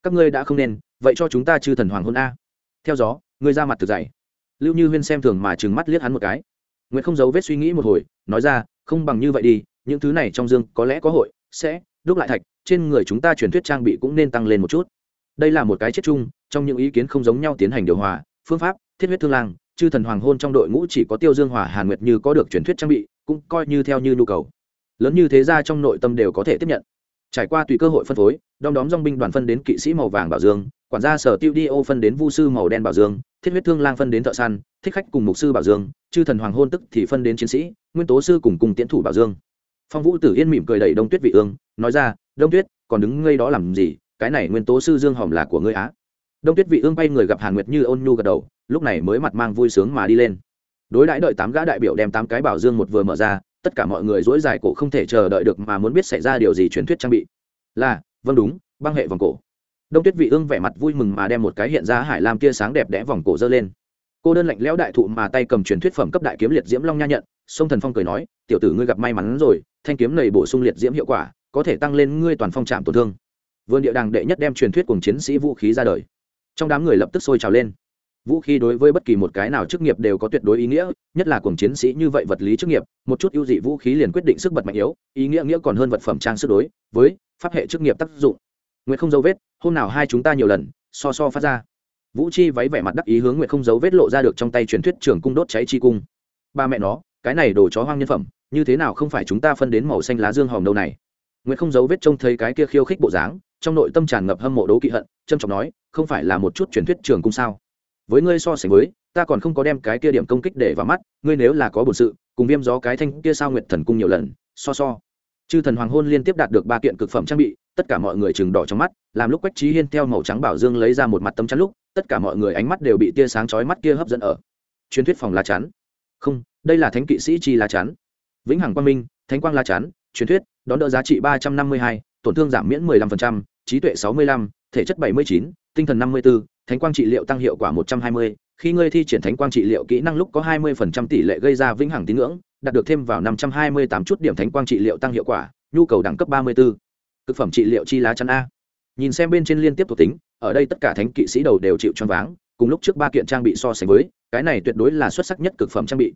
Các ngươi đã không nên, vậy cho chúng ta chư thần hoàng hôn a. Theo gió, ngươi ra mặt thực dày. Lưu như huyên xem thường mà trừng mắt liếc hắn một cái. Nguyễn không giấu vết suy nghĩ một hồi, nói ra, không bằng như vậy đi, những thứ này trong dương có lẽ có hội, sẽ, đúc lại thạch, trên người chúng ta truyền thuyết trang bị cũng nên tăng lên một chút. Đây là một cái chết chung, trong những ý kiến không giống nhau tiến hành điều hòa, phương pháp, thiết huyết thương lang, chư thần hoàng hôn trong đội ngũ chỉ có tiêu dương hòa hàn nguyệt như có được truyền thuyết trang bị cũng coi như theo như nhu cầu. Lớn như thế ra trong nội tâm đều có thể tiếp nhận. Trải qua tùy cơ hội phân phối, đom đóm dong binh đoàn phân đến kỵ sĩ màu vàng bảo dương, quản gia sở tiêu đi ô phân đến vu sư màu đen bảo dương, thiết huyết thương lang phân đến thợ săn, thích khách cùng mục sư bảo dương, chư thần hoàng hôn tức thì phân đến chiến sĩ, nguyên tố sư cùng cùng tiến thủ bảo dương. Phong vũ tử yên mỉm cười đẩy đông tuyết vị ương, nói ra, đông tuyết, còn đứng ngây đó làm gì? Cái này nguyên tố sư dương hòm là của ngươi á. Đông tuyết vị ương bay người gặp hàn nguyệt như ôn nhu gật đầu, lúc này mới mặt mang vui sướng mà đi lên đối đãi đợi tám gã đại biểu đem tám cái bảo dương một vừa mở ra, tất cả mọi người dối dài cổ không thể chờ đợi được mà muốn biết xảy ra điều gì truyền thuyết trang bị. Là vâng đúng, băng hệ vòng cổ. Đông tuyết vị ương vẻ mặt vui mừng mà đem một cái hiện ra hải lam tia sáng đẹp đẽ vòng cổ dơ lên. Cô đơn lạnh lẽo đại thụ mà tay cầm truyền thuyết phẩm cấp đại kiếm liệt diễm long nha nhận, sông thần phong cười nói, tiểu tử ngươi gặp may mắn rồi, thanh kiếm này bổ sung liệt diễm hiệu quả, có thể tăng lên ngươi toàn phong trạm tổn thương. Vườn địa đàng đệ nhất đem truyền thuyết cùng chiến sĩ vũ khí ra đời. Trong đám người lập tức sôi trào lên vũ khí đối với bất kỳ một cái nào chức nghiệp đều có tuyệt đối ý nghĩa, nhất là cùng chiến sĩ như vậy vật lý chức nghiệp, một chút ưu dị vũ khí liền quyết định sức bật mạnh yếu, ý nghĩa nghĩa còn hơn vật phẩm trang sức đối với pháp hệ chức nghiệp tác dụng. Nguyện không dấu vết, hôm nào hai chúng ta nhiều lần, so so phát ra. Vũ chi váy vẻ mặt đắc ý hướng nguyện không dấu vết lộ ra được trong tay truyền thuyết trường cung đốt cháy chi cung. Ba mẹ nó, cái này đồ chó hoang nhân phẩm, như thế nào không phải chúng ta phân đến màu xanh lá dương hòm đâu này? Nguyện không dấu vết trông thấy cái kia khiêu khích bộ dáng, trong nội tâm tràn ngập hâm mộ đố kỵ hận trâm trọng nói, không phải là một chút truyền thuyết trường cung sao? Với ngươi so sánh với, ta còn không có đem cái kia điểm công kích để vào mắt, ngươi nếu là có bổn sự, cùng viêm gió cái thanh kia sao nguyệt thần cung nhiều lần, so so. Chư thần hoàng hôn liên tiếp đạt được ba kiện cực phẩm trang bị, tất cả mọi người chừng đỏ trong mắt, làm lúc quách trí hiên theo màu trắng bảo dương lấy ra một mặt tấm chắn lúc, tất cả mọi người ánh mắt đều bị tia sáng chói mắt kia hấp dẫn ở. Truyền thuyết phòng lá chắn. Không, đây là thánh kỵ sĩ chi lá chắn. Vĩnh hằng quang minh, thánh quang lá chắn, truyền thuyết, đón đỡ giá trị ba trăm năm mươi hai, tổn thương giảm miễn mười lăm phần trăm, trí tuệ sáu mươi lăm, thể chất bảy mươi chín, tinh thần năm mươi bốn thánh quang trị liệu tăng hiệu quả một trăm hai mươi, khi ngươi thi triển thánh quang trị liệu kỹ năng lúc có hai mươi phần trăm tỷ lệ gây ra vĩnh hằng tín ngưỡng, đạt được thêm vào năm trăm hai mươi tám chút điểm thánh quang trị liệu tăng hiệu quả, nhu cầu đẳng cấp ba mươi 34. thực phẩm trị liệu chi lá chắn a nhìn xem bên trên liên tiếp thuộc tính, ở đây tất cả thánh kỵ sĩ đầu đều chịu choáng váng, cùng lúc trước ba kiện trang bị so sánh với, cái này tuyệt đối là xuất sắc nhất cực phẩm trang bị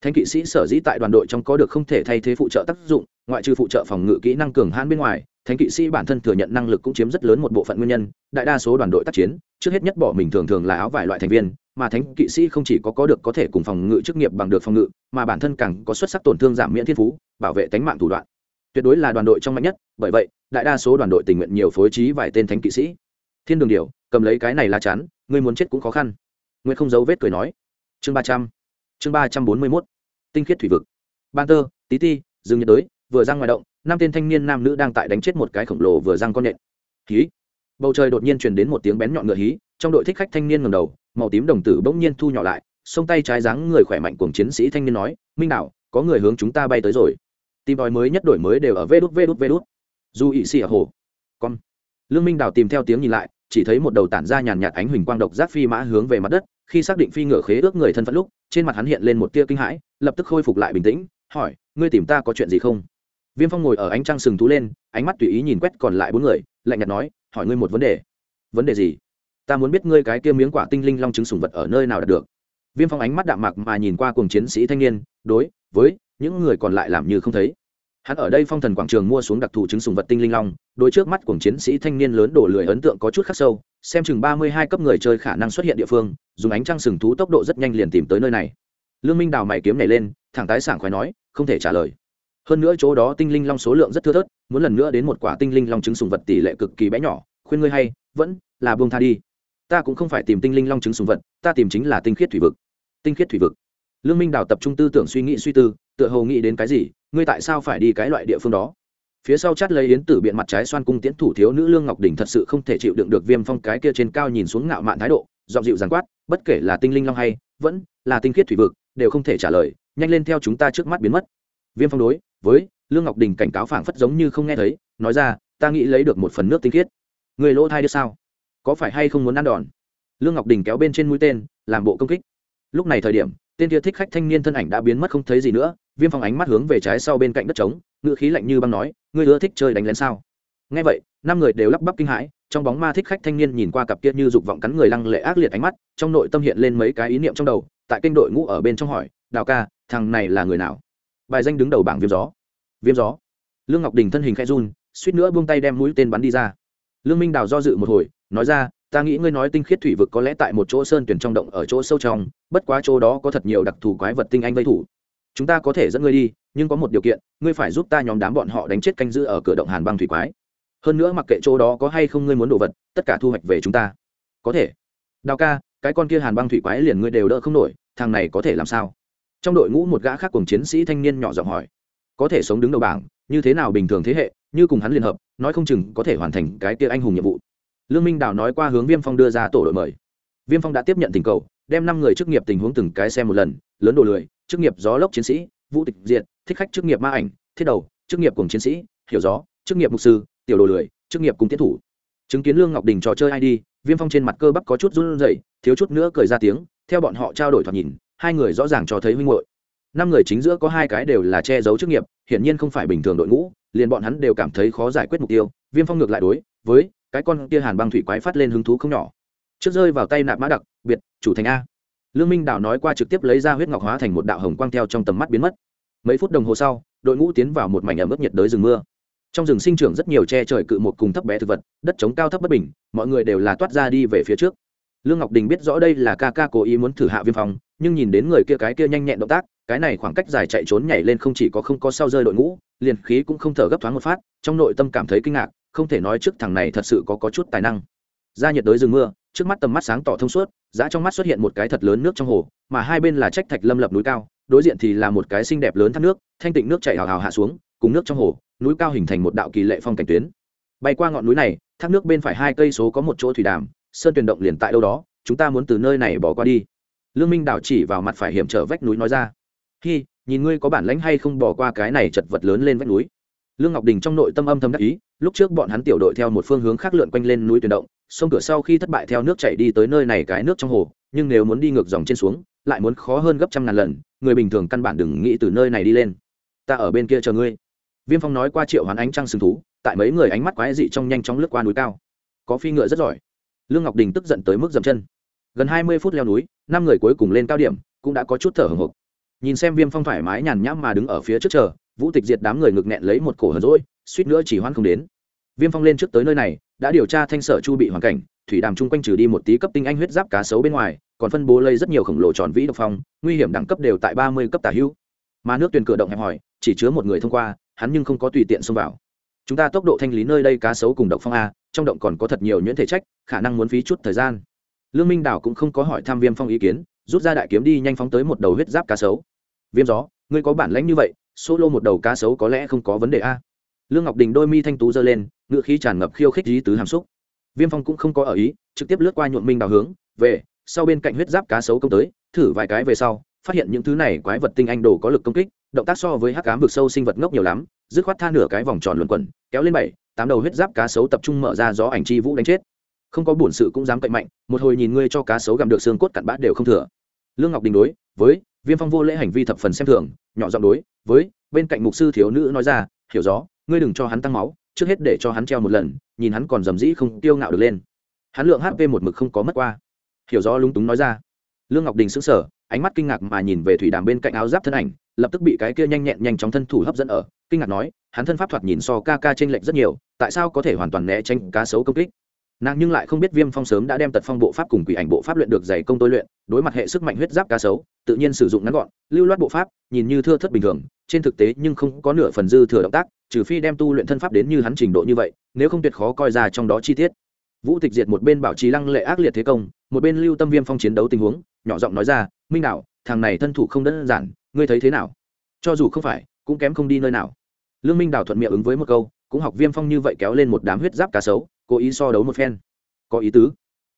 thánh kỵ sĩ sở dĩ tại đoàn đội trong có được không thể thay thế phụ trợ tác dụng, ngoại trừ phụ trợ phòng ngự kỹ năng cường hãn bên ngoài thánh kỵ sĩ bản thân thừa nhận năng lực cũng chiếm rất lớn một bộ phận nguyên nhân, đại đa số đoàn đội tác chiến, trước hết nhất bỏ mình thường thường là áo vải loại thành viên, mà thánh kỵ sĩ không chỉ có có được có thể cùng phòng ngự chức nghiệp bằng được phòng ngự, mà bản thân càng có xuất sắc tổn thương giảm miễn thiên phú, bảo vệ tánh mạng thủ đoạn. Tuyệt đối là đoàn đội trong mạnh nhất, bởi vậy, đại đa số đoàn đội tình nguyện nhiều phối trí vài tên thánh kỵ sĩ. Thiên đường điều cầm lấy cái này là chắn, ngươi muốn chết cũng khó khăn. Nguyễn không giấu vết cười nói. Chương ba trăm, chương ba trăm bốn mươi mốt. Tinh khiết thủy vực. Ban tơ, tí ti dương nhiệt đới, vừa ra ngoài động năm tên thanh niên nam nữ đang tại đánh chết một cái khổng lồ vừa răng con nện hí. Bầu trời đột nhiên truyền đến một tiếng bén nhọn ngựa hí, trong đội thích khách thanh niên ngầm đầu, màu tím đồng tử bỗng nhiên thu nhỏ lại xông tay trái dáng người khỏe mạnh cùng chiến sĩ thanh niên nói, minh đạo có người hướng chúng ta bay tới rồi. Tìm đòi mới nhất đổi mới đều ở vê đút vê đút vê đút. Du ỵ xì ở hồ. Con. Lương minh đào tìm theo tiếng nhìn lại, chỉ thấy một đầu tản ra nhàn nhạt ánh huỳnh quang độc giác phi mã hướng về mặt đất, khi xác định phi ngựa khế ước người thân phận lúc, trên mặt hắn hiện lên một tia kinh hãi, lập tức khôi phục lại bình tĩnh, hỏi, ngươi tìm ta có chuyện gì không? Viêm phong ngồi ở ánh trăng sừng thú lên, ánh mắt tùy ý nhìn quét còn lại bốn người, lạnh nhạt nói, hỏi ngươi một vấn đề. Vấn đề gì? Ta muốn biết ngươi cái kia miếng quả tinh linh long trứng sùng vật ở nơi nào đạt được. Viêm phong ánh mắt đạm mạc mà nhìn qua cùng chiến sĩ thanh niên, đối với những người còn lại làm như không thấy. Hắn ở đây phong thần quảng trường mua xuống đặc thù trứng sùng vật tinh linh long đôi trước mắt cùng chiến sĩ thanh niên lớn đổ lười ấn tượng có chút khắc sâu, xem chừng ba mươi hai cấp người chơi khả năng xuất hiện địa phương, dùng ánh trăng sừng thú tốc độ rất nhanh liền tìm tới nơi này. Lương minh đào mày kiếm này lên, thẳng tái sảng khoái nói, không thể trả lời hơn nữa chỗ đó tinh linh long số lượng rất thưa thớt, muốn lần nữa đến một quả tinh linh long trứng sùng vật tỷ lệ cực kỳ bé nhỏ, khuyên ngươi hay, vẫn là buông tha đi. Ta cũng không phải tìm tinh linh long trứng sùng vật, ta tìm chính là tinh khiết thủy vực. Tinh khiết thủy vực. Lương minh đào tập trung tư tưởng suy nghĩ suy tư, tựa hồ nghĩ đến cái gì, ngươi tại sao phải đi cái loại địa phương đó? Phía sau chát lấy yến tử biện mặt trái xoan cung tiễn thủ thiếu nữ lương ngọc đình thật sự không thể chịu đựng được viêm phong cái kia trên cao nhìn xuống ngạo mạn thái độ dọn dịu giàn quát, bất kể là tinh linh long hay vẫn là tinh khiết thủy vực, đều không thể trả lời, nhanh lên theo chúng ta trước mắt biến mất viêm phong đối với lương ngọc đình cảnh cáo phảng phất giống như không nghe thấy, nói ra, ta nghĩ lấy được một phần nước tinh khiết. Người lỗ thai đứa sao? Có phải hay không muốn ăn đòn? Lương ngọc đình kéo bên trên mũi tên, làm bộ công kích. Lúc này thời điểm, tên kia thích khách thanh niên thân ảnh đã biến mất không thấy gì nữa, viêm phong ánh mắt hướng về trái sau bên cạnh đất trống ngựa khí lạnh như băng nói, ngươi ưa thích chơi đánh lén sao? Nghe vậy, năm người đều lắp bắp kinh hãi, trong bóng ma thích khách thanh niên nhìn qua cặp kia như dục vọng cắn người lăng lệ ác liệt ánh mắt, trong nội tâm hiện lên mấy cái ý niệm trong đầu, tại kênh đội ngũ ở bên trong hỏi, đào ca, thằng này là người nào? Bài danh đứng đầu bảng viêm gió. Viêm gió. Lương ngọc đình thân hình khẽ run, suýt nữa buông tay đem mũi tên bắn đi ra. Lương minh đào do dự một hồi, nói ra, ta nghĩ ngươi nói tinh khiết thủy vực có lẽ tại một chỗ sơn tuyển trong động ở chỗ sâu trong, bất quá chỗ đó có thật nhiều đặc thù quái vật tinh anh vây thủ. Chúng ta có thể dẫn ngươi đi, nhưng có một điều kiện, ngươi phải giúp ta nhóm đám bọn họ đánh chết canh giữ ở cửa động hàn băng thủy quái. Hơn nữa mặc kệ chỗ đó có hay không ngươi muốn đồ vật, tất cả thu hoạch về chúng ta. Có thể. Đào ca, cái con kia hàn băng thủy quái liền ngươi đều đỡ không nổi, thằng này có thể làm sao? Trong đội ngũ một gã khác cùng chiến sĩ thanh niên nhỏ giọng hỏi, có thể sống đứng đầu bảng, như thế nào bình thường thế hệ, như cùng hắn liên hợp, nói không chừng có thể hoàn thành cái kia anh hùng nhiệm vụ. Lương minh đào nói qua hướng viêm phong đưa ra tổ đội mời. Viêm phong đã tiếp nhận tình cầu, đem năm người chức nghiệp tình huống từng cái xem một lần, lớn đồ lười, chức nghiệp gió lốc chiến sĩ, vũ tịch diện thích khách chức nghiệp ma ảnh, thiết đầu, chức nghiệp cùng chiến sĩ, hiểu gió, chức nghiệp mục sư, tiểu đồ lười, chức nghiệp cùng tiến thủ. Chứng kiến lương ngọc đình trò chơi id viêm phong trên mặt cơ bắp có chút run rẩy, thiếu chút nữa cười ra tiếng, theo bọn họ trao đổi thoạt nhìn hai người rõ ràng cho thấy huynh hội năm người chính giữa có hai cái đều là che giấu chức nghiệp, hiển nhiên không phải bình thường đội ngũ, liền bọn hắn đều cảm thấy khó giải quyết mục tiêu. Viêm phong ngược lại đối với cái con kia hàn băng thủy quái phát lên hứng thú không nhỏ. Trước rơi vào tay nạp mã đặc, biệt, chủ thành a. Lương minh đạo nói qua trực tiếp lấy ra huyết ngọc hóa thành một đạo hồng quang theo trong tầm mắt biến mất. Mấy phút đồng hồ sau, đội ngũ tiến vào một mảnh ẩm ướt nhiệt đới rừng mưa. Trong rừng sinh trưởng rất nhiều che trời cự một cùng thấp bé thực vật, đất chống cao thấp bất bình, mọi người đều là toát ra đi về phía trước. Lương ngọc đình biết rõ đây là ca ca cố ý muốn thử hạ viêm phong nhưng nhìn đến người kia cái kia nhanh nhẹn động tác cái này khoảng cách dài chạy trốn nhảy lên không chỉ có không có sao rơi đội ngũ liền khí cũng không thở gấp thoáng một phát trong nội tâm cảm thấy kinh ngạc không thể nói trước thằng này thật sự có, có chút tài năng. Ra nhiệt đới rừng mưa trước mắt tầm mắt sáng tỏ thông suốt giá trong mắt xuất hiện một cái thật lớn nước trong hồ mà hai bên là trách thạch lâm lập núi cao đối diện thì là một cái xinh đẹp lớn thác nước thanh tịnh nước chảy hào hào hạ xuống cùng nước trong hồ núi cao hình thành một đạo kỳ lệ phong cảnh tuyến. Bay qua ngọn núi này thác nước bên phải hai cây số có một chỗ thủy đàm sơn tuyền động liền tại đâu đó chúng ta muốn từ nơi này bỏ qua đi lương minh đảo chỉ vào mặt phải hiểm trở vách núi nói ra, hi, nhìn ngươi có bản lãnh hay không bỏ qua cái này chật vật lớn lên vách núi? Lương ngọc đình trong nội tâm âm thầm đắc ý, lúc trước bọn hắn tiểu đội theo một phương hướng khác lượn quanh lên núi tuyển động, sông cửa sau khi thất bại theo nước chảy đi tới nơi này cái nước trong hồ, nhưng nếu muốn đi ngược dòng trên xuống, lại muốn khó hơn gấp trăm ngàn lần, người bình thường căn bản đừng nghĩ từ nơi này đi lên. Ta ở bên kia chờ ngươi. Viêm phong nói qua triệu hoán ánh trăng sừng thú, tại mấy người ánh mắt quái dị trong nhanh chóng lướt qua núi cao. Có phi ngựa rất giỏi. Lương ngọc đình tức giận tới mức dậm chân gần hai mươi phút leo núi, năm người cuối cùng lên cao điểm, cũng đã có chút thở hồng hộc. Nhìn xem viêm phong thoải mái nhàn nhãm mà đứng ở phía trước chờ, vũ tịch diệt đám người ngực nghẹn lấy một cổ hờn rỗi suýt nữa chỉ hoan không đến. Viêm phong lên trước tới nơi này, đã điều tra thanh sở chu bị hoàn cảnh, thủy đàm chung quanh trừ đi một tí cấp tinh anh huyết giáp cá sấu bên ngoài, còn phân bố lây rất nhiều khổng lồ tròn vĩ độc phong, nguy hiểm đẳng cấp đều tại ba mươi cấp tả hữu. Mà nước tuyển cửa động hẹp hỏi chỉ chứa một người thông qua, hắn nhưng không có tùy tiện xông vào. Chúng ta tốc độ thanh lý nơi đây cá sấu cùng độc phong a, trong động còn có thật nhiều nhuyễn thể trách, khả năng muốn phí chút thời gian lương minh đảo cũng không có hỏi tham viêm phong ý kiến, rút ra đại kiếm đi nhanh phóng tới một đầu huyết giáp cá sấu. Viêm gió, ngươi có bản lãnh như vậy, solo một đầu cá sấu có lẽ không có vấn đề a. Lương ngọc đình đôi mi thanh tú giơ lên ngựa khí tràn ngập khiêu khích dí tứ hàm xúc. Viêm phong cũng không có ở ý, trực tiếp lướt qua nhuộm minh đào hướng, về, sau bên cạnh huyết giáp cá sấu công tới, thử vài cái về sau, phát hiện những thứ này quái vật tinh anh đồ có lực công kích, động tác so với hắc cám vực sâu sinh vật ngốc nhiều lắm, dứt khoát tha nửa cái vòng tròn luẩn quẩn, kéo lên bảy, tám đầu huyết giáp cá sấu tập trung mở ra gió ảnh chi vũ đánh chết không có bổn sự cũng dám cậy mạnh, một hồi nhìn ngươi cho cá sấu gặm được xương cốt cặn bã đều không thừa. Lương ngọc đình đối với viêm phong vô lễ hành vi thập phần xem thường, nhỏ giọng đối với bên cạnh mục sư thiếu nữ nói ra, hiểu rõ, ngươi đừng cho hắn tăng máu, trước hết để cho hắn treo một lần, nhìn hắn còn dầm dĩ không tiêu ngạo được lên. Hắn lượng hp một mực không có mất qua. Hiểu rõ lúng túng nói ra. Lương ngọc đình sững sờ, ánh mắt kinh ngạc mà nhìn về thủy đàm bên cạnh áo giáp thân ảnh, lập tức bị cái kia nhanh nhẹn nhanh chóng thân thủ hấp dẫn ở, kinh ngạc nói, hắn thân pháp thoạt nhìn so ca ca trên lệnh rất nhiều, tại sao có thể hoàn toàn né tránh cá sấu công kích? Nàng nhưng lại không biết viêm phong sớm đã đem tật phong bộ pháp cùng quỷ ảnh bộ pháp luyện được dày công tôi luyện, đối mặt hệ sức mạnh huyết giáp cá sấu, tự nhiên sử dụng ngắn gọn, lưu loát bộ pháp, nhìn như thưa thất bình thường, trên thực tế nhưng không có nửa phần dư thừa động tác, trừ phi đem tu luyện thân pháp đến như hắn trình độ như vậy, nếu không tuyệt khó coi ra trong đó chi tiết. Vũ tịch diệt một bên bảo trì lăng lệ ác liệt thế công, một bên lưu tâm viêm phong chiến đấu tình huống, nhỏ giọng nói ra, minh đạo, thằng này thân thủ không đơn giản, ngươi thấy thế nào? Cho dù không phải, cũng kém không đi nơi nào. Lương minh đào thuận miệng ứng với một câu, cũng học viêm phong như vậy kéo lên một đám huyết giáp cá sấu cố ý so đấu một phen. Có ý tứ.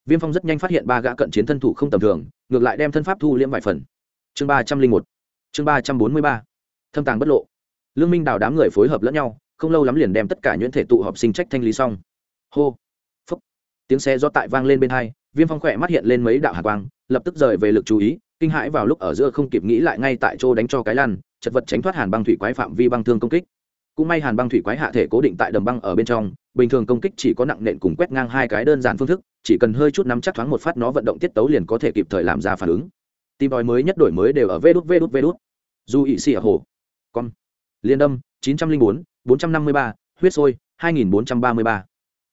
Viêm phong rất nhanh phát hiện ba gã cận chiến thân thủ không tầm thường, ngược lại đem thân pháp thu liễm vài phần. Chương ba trăm linh một. Chương ba trăm bốn mươi ba. Thâm tàng bất lộ. Lương minh đào đám người phối hợp lẫn nhau, không lâu lắm liền đem tất cả nhuyễn thể tụ họp sinh trách thanh lý xong. Hô. Phúc. Tiếng xe do tại vang lên bên hai, viêm phong khỏe mắt hiện lên mấy đạo hạ quang, lập tức rời về lực chú ý, kinh hãi vào lúc ở giữa không kịp nghĩ lại ngay tại chỗ đánh cho cái lăn, chật vật tránh thoát hàn băng thủy quái phạm vi băng thương công kích. Cũng may hàn băng thủy quái hạ thể cố định tại đầm băng ở bên trong bình thường công kích chỉ có nặng nện cùng quét ngang hai cái đơn giản phương thức, chỉ cần hơi chút nắm chắc thoáng một phát nó vận động tiết tấu liền có thể kịp thời làm ra phản ứng. Tim đòi mới nhất đổi mới đều ở vê đút vê đút vê đút. Du ỵ xì ở hồ. Con liên đâm, chín trăm linh bốn bốn trăm năm mươi ba, huyết sôi, hai nghìn bốn trăm ba mươi ba.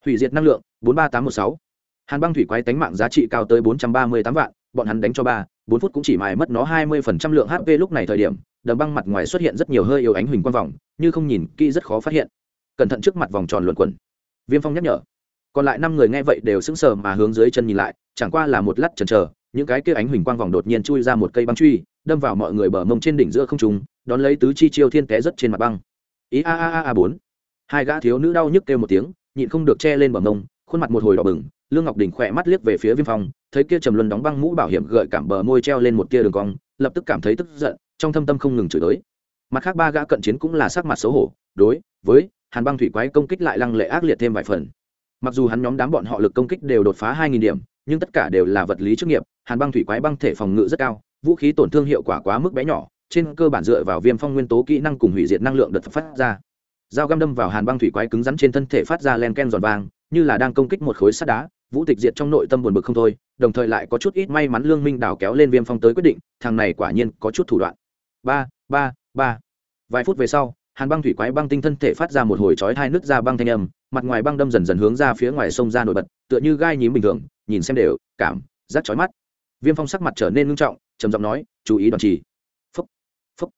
Hủy diệt năng lượng, bốn ba tám một sáu. Hàn băng thủy quái tánh mạng giá trị cao tới bốn trăm ba mươi tám vạn, bọn hắn đánh cho ba, bốn phút cũng chỉ mài mất nó hai mươi phần trăm lượng hp lúc này thời điểm, đầm băng mặt ngoài xuất hiện rất nhiều hơi yếu ánh huỳnh quang vòng, như không nhìn kỹ rất khó phát hiện. Cẩn thận trước mặt vòng tròn luẩn quẩn viêm phong nhắc nhở. Còn lại năm người nghe vậy đều sững sờ mà hướng dưới chân nhìn lại, chẳng qua là một lát chần chờ, những cái kia ánh huỳnh quang vòng đột nhiên chui ra một cây băng truy, đâm vào mọi người bờ mông trên đỉnh giữa không trung, đón lấy tứ chi chiêu thiên té rất trên mặt băng. Ý a a a a bốn. Hai gã thiếu nữ đau nhức kêu một tiếng, nhịn không được che lên bờ mông, khuôn mặt một hồi đỏ bừng, lương ngọc đình khỏe mắt liếc về phía viêm phong, thấy kia trầm luân đóng băng mũ bảo hiểm gợi cảm bờ môi treo lên một tia đường cong, lập tức cảm thấy tức giận, trong thâm tâm không ngừng chửi tới mặt khác ba gã cận chiến cũng là sắc mặt xấu hổ, đối với hàn băng thủy quái công kích lại lăng lệ ác liệt thêm vài phần. Mặc dù hắn nhóm đám bọn họ lực công kích đều đột phá hai nghìn điểm, nhưng tất cả đều là vật lý chức nghiệp, hàn băng thủy quái băng thể phòng ngự rất cao, vũ khí tổn thương hiệu quả quá mức bé nhỏ, trên cơ bản dựa vào viêm phong nguyên tố kỹ năng cùng hủy diệt năng lượng đợt phát ra. Dao găm đâm vào hàn băng thủy quái cứng rắn trên thân thể phát ra len ken giòn vàng như là đang công kích một khối sắt đá, vũ tịch diệt trong nội tâm buồn bực không thôi, đồng thời lại có chút ít may mắn lương minh đào kéo lên viêm phong tới quyết định, thằng này quả nhiên có chút thủ đoạn. Ba ba ba. Vài phút về sau hàn băng thủy quái băng tinh thân thể phát ra một hồi chói hai nước ra băng thanh âm, mặt ngoài băng đâm dần dần hướng ra phía ngoài sông ra nổi bật, tựa như gai nhím bình thường, nhìn xem đều, cảm giác chói mắt. Viêm phong sắc mặt trở nên ngưng trọng, trầm giọng nói, chú ý đoàn trì. Phúc phúc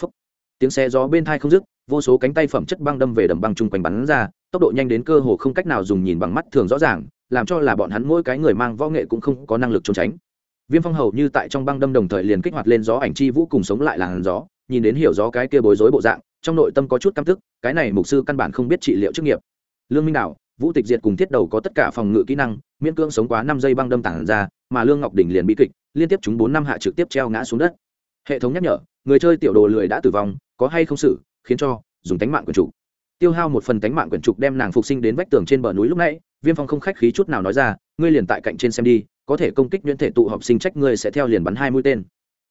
phúc. Tiếng xe gió bên thai không dứt, vô số cánh tay phẩm chất băng đâm về đầm băng chung quanh bắn ra, tốc độ nhanh đến cơ hồ không cách nào dùng nhìn bằng mắt thường rõ ràng, làm cho là bọn hắn mỗi cái người mang võ nghệ cũng không có năng lực trốn tránh. Viêm phong hầu như tại trong băng đâm đồng thời liền kích hoạt lên gió ảnh chi vũ cùng sống lại làn gió, nhìn đến hiểu gió cái kia bối rối bộ dạng trong nội tâm có chút căm tức, cái này mục sư căn bản không biết trị liệu chức nghiệp. Lương minh đạo vũ tịch diệt cùng thiết đầu có tất cả phòng ngự kỹ năng, miễn cưỡng sống quá năm giây băng đâm tản ra, mà lương ngọc đình liền bị kịch, liên tiếp chúng bốn năm hạ trực tiếp treo ngã xuống đất. Hệ thống nhắc nhở, người chơi tiểu đồ lười đã tử vong, có hay không xử, khiến cho, dùng tánh mạng quyền trục tiêu hao một phần tánh mạng quyền trục đem nàng phục sinh đến vách tường trên bờ núi lúc nãy, viêm phong không khách khí chút nào nói ra, ngươi liền tại cạnh trên xem đi, có thể công kích nhuyễn thể tụ hợp sinh trách ngươi sẽ theo liền bắn hai mũi tên.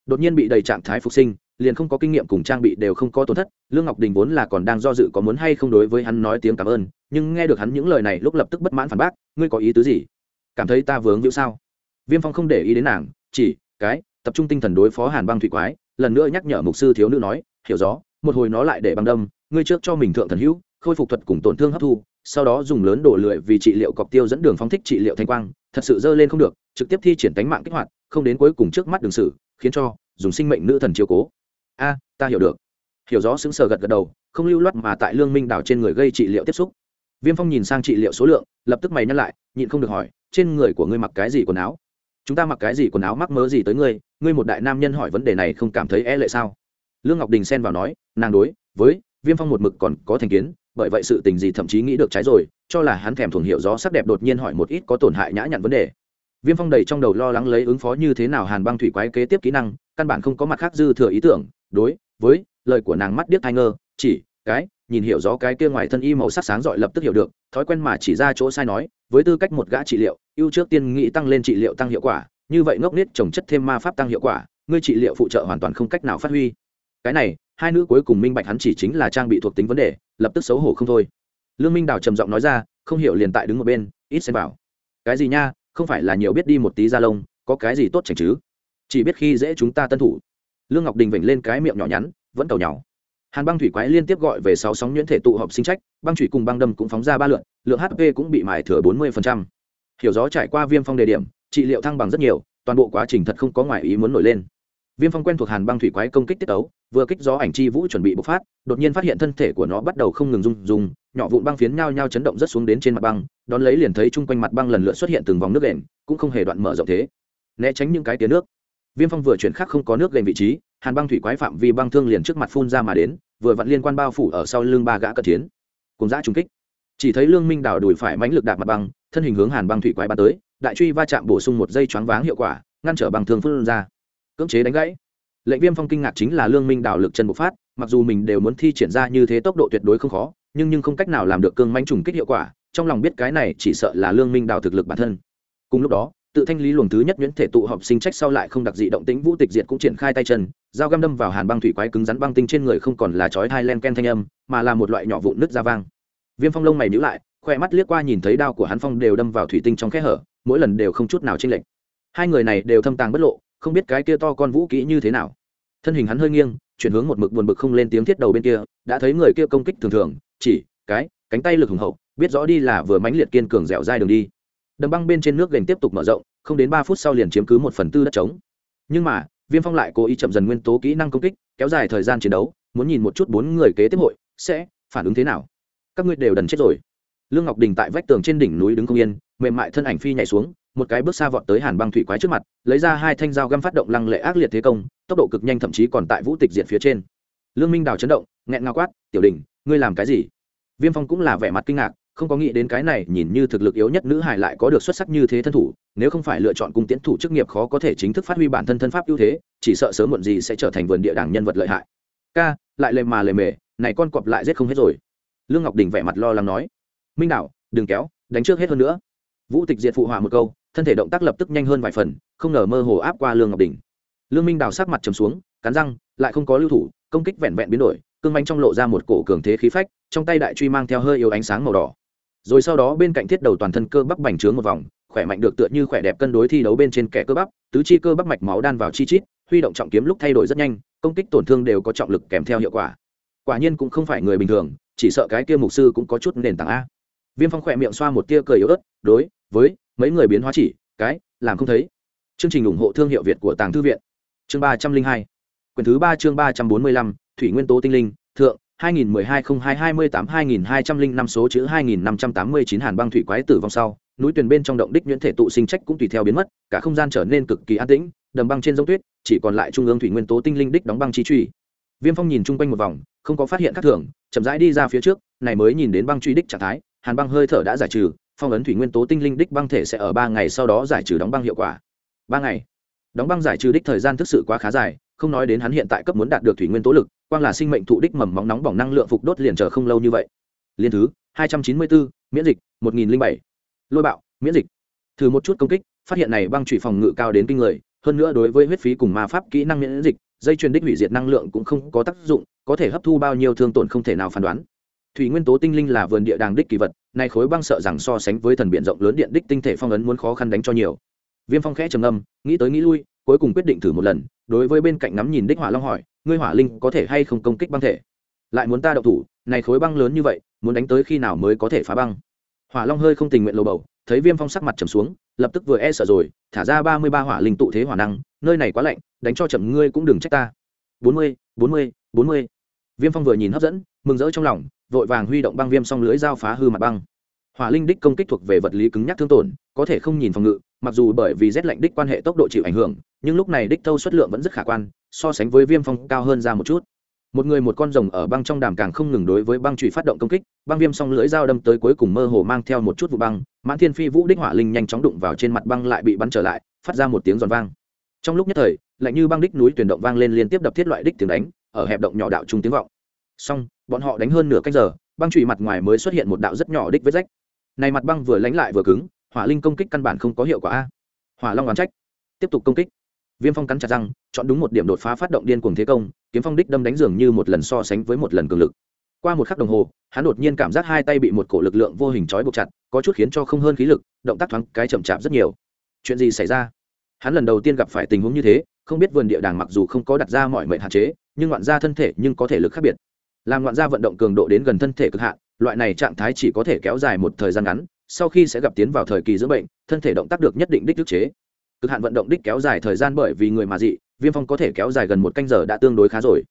Đột nhiên bị đầy trạng thái phục sinh liền không có kinh nghiệm cùng trang bị đều không có tổn thất, lương ngọc đình vốn là còn đang do dự có muốn hay không đối với hắn nói tiếng cảm ơn, nhưng nghe được hắn những lời này lúc lập tức bất mãn phản bác, ngươi có ý tứ gì? Cảm thấy ta vướng hữu sao? Viêm phong không để ý đến nàng, chỉ, cái, tập trung tinh thần đối phó hàn băng thủy quái. Lần nữa nhắc nhở mục sư thiếu nữ nói, hiểu rõ, một hồi nó lại để băng đâm, ngươi trước cho mình thượng thần hữu, khôi phục thuật cùng tổn thương hấp thu, sau đó dùng lớn đổ lưỡi vì trị liệu cọc tiêu dẫn đường phóng thích trị liệu thanh quang, thật sự dơ lên không được, trực tiếp thi triển tánh mạng kích hoạt, không đến cuối cùng trước mắt đường sử khiến cho dùng sinh mệnh nữ thần chiếu cố a, ta hiểu được. Hiểu rõ xứng sờ gật gật đầu, không lưu loát mà tại lương minh đảo trên người gây trị liệu tiếp xúc. Viêm phong nhìn sang trị liệu số lượng, lập tức mày nhắc lại, nhịn không được hỏi, trên người của ngươi mặc cái gì quần áo? Chúng ta mặc cái gì quần áo mắc mớ gì tới ngươi? Ngươi một đại nam nhân hỏi vấn đề này không cảm thấy e lệ sao? Lương ngọc đình xen vào nói, nàng đối với viêm phong một mực còn có thành kiến, bởi vậy sự tình gì thậm chí nghĩ được trái rồi, cho là hắn thèm thuồng hiểu gió sắc đẹp đột nhiên hỏi một ít có tổn hại nhã nhặn vấn đề. Viêm phong đầy trong đầu lo lắng lấy ứng phó như thế nào hàn băng thủy quái kế tiếp kỹ năng, căn bản không có mặt khác dư thừa ý tưởng đối với lời của nàng mắt điếc thai ngơ, chỉ cái, nhìn hiểu rõ cái kia ngoài thân y màu sắc sáng rọi lập tức hiểu được, thói quen mà chỉ ra chỗ sai nói, với tư cách một gã trị liệu, ưu trước tiên nghĩ tăng lên trị liệu tăng hiệu quả, như vậy ngốc nết trồng chất thêm ma pháp tăng hiệu quả, ngươi trị liệu phụ trợ hoàn toàn không cách nào phát huy. Cái này, hai nữ cuối cùng minh bạch hắn chỉ chính là trang bị thuộc tính vấn đề, lập tức xấu hổ không thôi. Lương minh đào trầm giọng nói ra, không hiểu liền tại đứng một bên, ít xem vào. Cái gì nha, không phải là nhiều biết đi một tí da lông, có cái gì tốt chảnh chứ? Chỉ biết khi dễ chúng ta tân thủ lương ngọc đình vểnh lên cái miệng nhỏ nhắn, vẫn cầu nhỏ hàn băng thủy quái liên tiếp gọi về sáu sóng nhuyễn thể tụ họp sinh trách, băng thủy cùng băng đâm cũng phóng ra ba lượn, lượng hp cũng bị mài thừa bốn mươi hiểu gió trải qua viêm phong đề điểm, trị liệu thăng bằng rất nhiều, toàn bộ quá trình thật không có ngoài ý muốn nổi lên. Viêm phong quen thuộc hàn băng thủy quái công kích tiết ấu vừa kích gió ảnh chi vũ chuẩn bị bộc phát, đột nhiên phát hiện thân thể của nó bắt đầu không ngừng rung rung, nhỏ vụn băng phiến nhao nhao chấn động rất xuống đến trên mặt băng, đón lấy liền thấy chung quanh mặt băng lần lượt xuất hiện từng vòng nước đệm, cũng không hề đoạn mở rộng thế. Né tránh những cái tiếng nước viêm phong vừa chuyển khắc không có nước lên vị trí, hàn băng thủy quái phạm vi băng thương liền trước mặt phun ra mà đến, vừa vặn liên quan bao phủ ở sau lưng ba gã cận chiến. Cùng giã trung kích. Chỉ thấy lương minh đảo đùi phải mãnh lực đạp mặt băng, thân hình hướng hàn băng thủy quái bắn tới, đại truy va chạm bổ sung một dây choáng váng hiệu quả, ngăn trở băng thương phun ra. Cưỡng chế đánh gãy. Lệnh viêm phong kinh ngạc chính là lương minh đảo lực chân bộc phát, mặc dù mình đều muốn thi triển ra như thế tốc độ tuyệt đối không khó, nhưng nhưng không cách nào làm được cương manh trùng kích hiệu quả, trong lòng biết cái này chỉ sợ là lương minh đảo thực lực bản thân. Cùng lúc đó tự thanh lý luồng thứ nhất nhuyễn thể tụ họp sinh trách sau lại không đặc dị động tĩnh, vũ tịch diệt cũng triển khai tay chân, dao găm đâm vào hàn băng thủy quái cứng rắn băng tinh trên người không còn là chói hai len ken thanh âm, mà là một loại nhỏ vụn nứt ra vang. Viêm phong lông mày nhíu lại, khoe mắt liếc qua nhìn thấy đao của hắn phong đều đâm vào thủy tinh trong kẽ hở, mỗi lần đều không chút nào chênh lệch. Hai người này đều thâm tàng bất lộ, không biết cái kia to con vũ kỹ như thế nào. Thân hình hắn hơi nghiêng, chuyển hướng một mực buồn bực không lên tiếng thiết đầu bên kia, đã thấy người kia công kích thường thường, chỉ, cái, cánh tay lực hùng hậu, biết rõ đi là vừa mãnh liệt kiên cường dẻo dai đường đi. Đầm băng bên trên nước gành tiếp tục mở rộng không đến ba phút sau liền chiếm cứ một phần tư đất trống. Nhưng mà, viêm phong lại cố ý chậm dần nguyên tố kỹ năng công kích, kéo dài thời gian chiến đấu, muốn nhìn một chút bốn người kế tiếp hội, sẽ phản ứng thế nào. Các ngươi đều đần chết rồi. Lương ngọc đình tại vách tường trên đỉnh núi đứng không yên, mềm mại thân ảnh phi nhảy xuống, một cái bước xa vọt tới hàn băng thủy quái trước mặt, lấy ra hai thanh dao găm phát động lăng lệ ác liệt thế công, tốc độ cực nhanh thậm chí còn tại vũ tịch diện phía trên. Lương minh đào chấn động, nghẹn ngào quát, tiểu đình, ngươi làm cái gì? Viêm phong cũng là vẻ mặt kinh ngạc không có nghĩ đến cái này, nhìn như thực lực yếu nhất nữ hải lại có được xuất sắc như thế thân thủ, nếu không phải lựa chọn cung tiến thủ chức nghiệp khó có thể chính thức phát huy bản thân thân pháp ưu thế, chỉ sợ sớm muộn gì sẽ trở thành vườn địa đảng nhân vật lợi hại. Ca, lại lề mà lề mề, này con cọp lại giết không hết rồi. Lương ngọc đình vẻ mặt lo lắng nói. Minh đạo đừng kéo, đánh trước hết hơn nữa. Vũ tịch diệt phụ họa một câu, thân thể động tác lập tức nhanh hơn vài phần, không ngờ mơ hồ áp qua lương ngọc đình. Lương minh đào sắc mặt trầm xuống, cắn răng, lại không có lưu thủ, công kích vẹn vẹn biến đổi, cương bánh trong lộ ra một cổ cường thế khí phách, trong tay đại truy mang theo hơi yếu ánh sáng màu đỏ rồi sau đó bên cạnh thiết đầu toàn thân cơ bắp bành trướng một vòng, khỏe mạnh được tựa như khỏe đẹp cân đối thi đấu bên trên kẻ cơ bắp, tứ chi cơ bắp mạch máu đan vào chi chít, huy động trọng kiếm lúc thay đổi rất nhanh, công kích tổn thương đều có trọng lực kèm theo hiệu quả. Quả nhiên cũng không phải người bình thường, chỉ sợ cái kia mục sư cũng có chút nền tảng a. Viêm phong khỏe miệng xoa một tia cười yếu ớt, đối với mấy người biến hóa chỉ, cái, làm không thấy. Chương trình ủng hộ thương hiệu việt của tàng thư viện. Chương ba trăm linh hai. Quyển thứ ba chương ba trăm bốn mươi lăm, thủy nguyên tố tinh linh, thượng 2012-02-28-2205 số chữ 2589 Hàn băng thủy quái tử vong sau, núi tuyển bên trong động đích nhuyễn thể tụ sinh trách cũng tùy theo biến mất, cả không gian trở nên cực kỳ an tĩnh, đầm băng trên giống tuyết, chỉ còn lại trung ương thủy nguyên tố tinh linh đích đóng băng chi truy. Viêm Phong nhìn chung quanh một vòng, không có phát hiện các thường, chậm rãi đi ra phía trước, này mới nhìn đến băng truy đích trạng thái, hàn băng hơi thở đã giải trừ, phong ấn thủy nguyên tố tinh linh đích băng thể sẽ ở 3 ngày sau đó giải trừ đóng băng hiệu quả. 3 ngày. Đóng băng giải trừ đích thời gian thực sự quá khá dài, không nói đến hắn hiện tại cấp muốn đạt được thủy nguyên tố lực quang là sinh mệnh thụ đích mầm móng nóng bỏng năng lượng phục đốt liền chờ không lâu như vậy. Liên thứ, hai trăm chín mươi bốn miễn dịch, một nghìn bảy. Lôi bạo, miễn dịch. Thử một chút công kích, phát hiện này băng trụy phòng ngự cao đến kinh người, hơn nữa đối với huyết phí cùng ma pháp kỹ năng miễn dịch, dây chuyền đích hủy diệt năng lượng cũng không có tác dụng, có thể hấp thu bao nhiêu thương tổn không thể nào phán đoán. Thủy nguyên tố tinh linh là vườn địa đàng đích kỳ vật này khối băng sợ rằng so sánh với thần biện rộng lớn điện đích tinh thể phong ấn muốn khó khăn đánh cho nhiều. Viêm phong khẽ trầm âm nghĩ tới nghĩ lui cuối cùng quyết định thử một lần, đối với bên cạnh ngắm nhìn đích hỏa long hỏi, ngươi hỏa linh có thể hay không công kích băng thể? Lại muốn ta đậu thủ, này khối băng lớn như vậy, muốn đánh tới khi nào mới có thể phá băng? Hỏa long hơi không tình nguyện lầu bầu, thấy viêm phong sắc mặt trầm xuống, lập tức vừa e sợ rồi, thả ra ba mươi ba hỏa linh tụ thế hỏa năng, nơi này quá lạnh, đánh cho chậm ngươi cũng đừng trách ta. Bốn mươi bốn mươi bốn mươi. Viêm phong vừa nhìn hấp dẫn, mừng rỡ trong lòng, vội vàng huy động băng viêm xong lưới dao phá hư mặt băng. Hỏa linh đích công kích thuộc về vật lý cứng nhắc thương tổn, có thể không nhìn phòng ngự mặc dù bởi vì rét lạnh đích quan hệ tốc độ chịu ảnh hưởng, nhưng lúc này đích thâu xuất lượng vẫn rất khả quan, so sánh với viêm phong cao hơn ra một chút. Một người một con rồng ở băng trong đàm càng không ngừng đối với băng trụy phát động công kích, băng viêm song lưỡi dao đâm tới cuối cùng mơ hồ mang theo một chút vụ băng, mãn thiên phi vũ đích hỏa linh nhanh chóng đụng vào trên mặt băng lại bị bắn trở lại, phát ra một tiếng giòn vang. Trong lúc nhất thời, lạnh như băng đích núi tuyển động vang lên liên tiếp đập thiết loại đích tiếng đánh, ở hẹp động nhỏ đạo trung tiếng vọng. Xong, bọn họ đánh hơn nửa cách giờ, băng trụy mặt ngoài mới xuất hiện một đạo rất nhỏ đích vết rách. Này mặt băng vừa lánh lại vừa cứng hỏa linh công kích căn bản không có hiệu quả a. Hỏa long oán trách. Tiếp tục công kích. Viêm phong cắn chặt răng, chọn đúng một điểm đột phá phát động điên cuồng thế công, kiếm phong đích đâm đánh dường như một lần so sánh với một lần cường lực. Qua một khắc đồng hồ, hắn đột nhiên cảm giác hai tay bị một cổ lực lượng vô hình trói buộc chặt, có chút khiến cho không hơn khí lực, động tác thoáng cái chậm chạp rất nhiều. Chuyện gì xảy ra? Hắn lần đầu tiên gặp phải tình huống như thế, không biết vườn địa đàng mặc dù không có đặt ra mọi mệnh hạn chế, nhưng ngoạn ra thân thể nhưng có thể lực khác biệt. Làm ngoạn ra vận động cường độ đến gần thân thể cực hạn, loại này trạng thái chỉ có thể kéo dài một thời gian ngắn sau khi sẽ gặp tiến vào thời kỳ dưỡng bệnh, thân thể động tác được nhất định đích thức chế. Cực hạn vận động đích kéo dài thời gian bởi vì người mà dị, viêm phong có thể kéo dài gần một canh giờ đã tương đối khá rồi.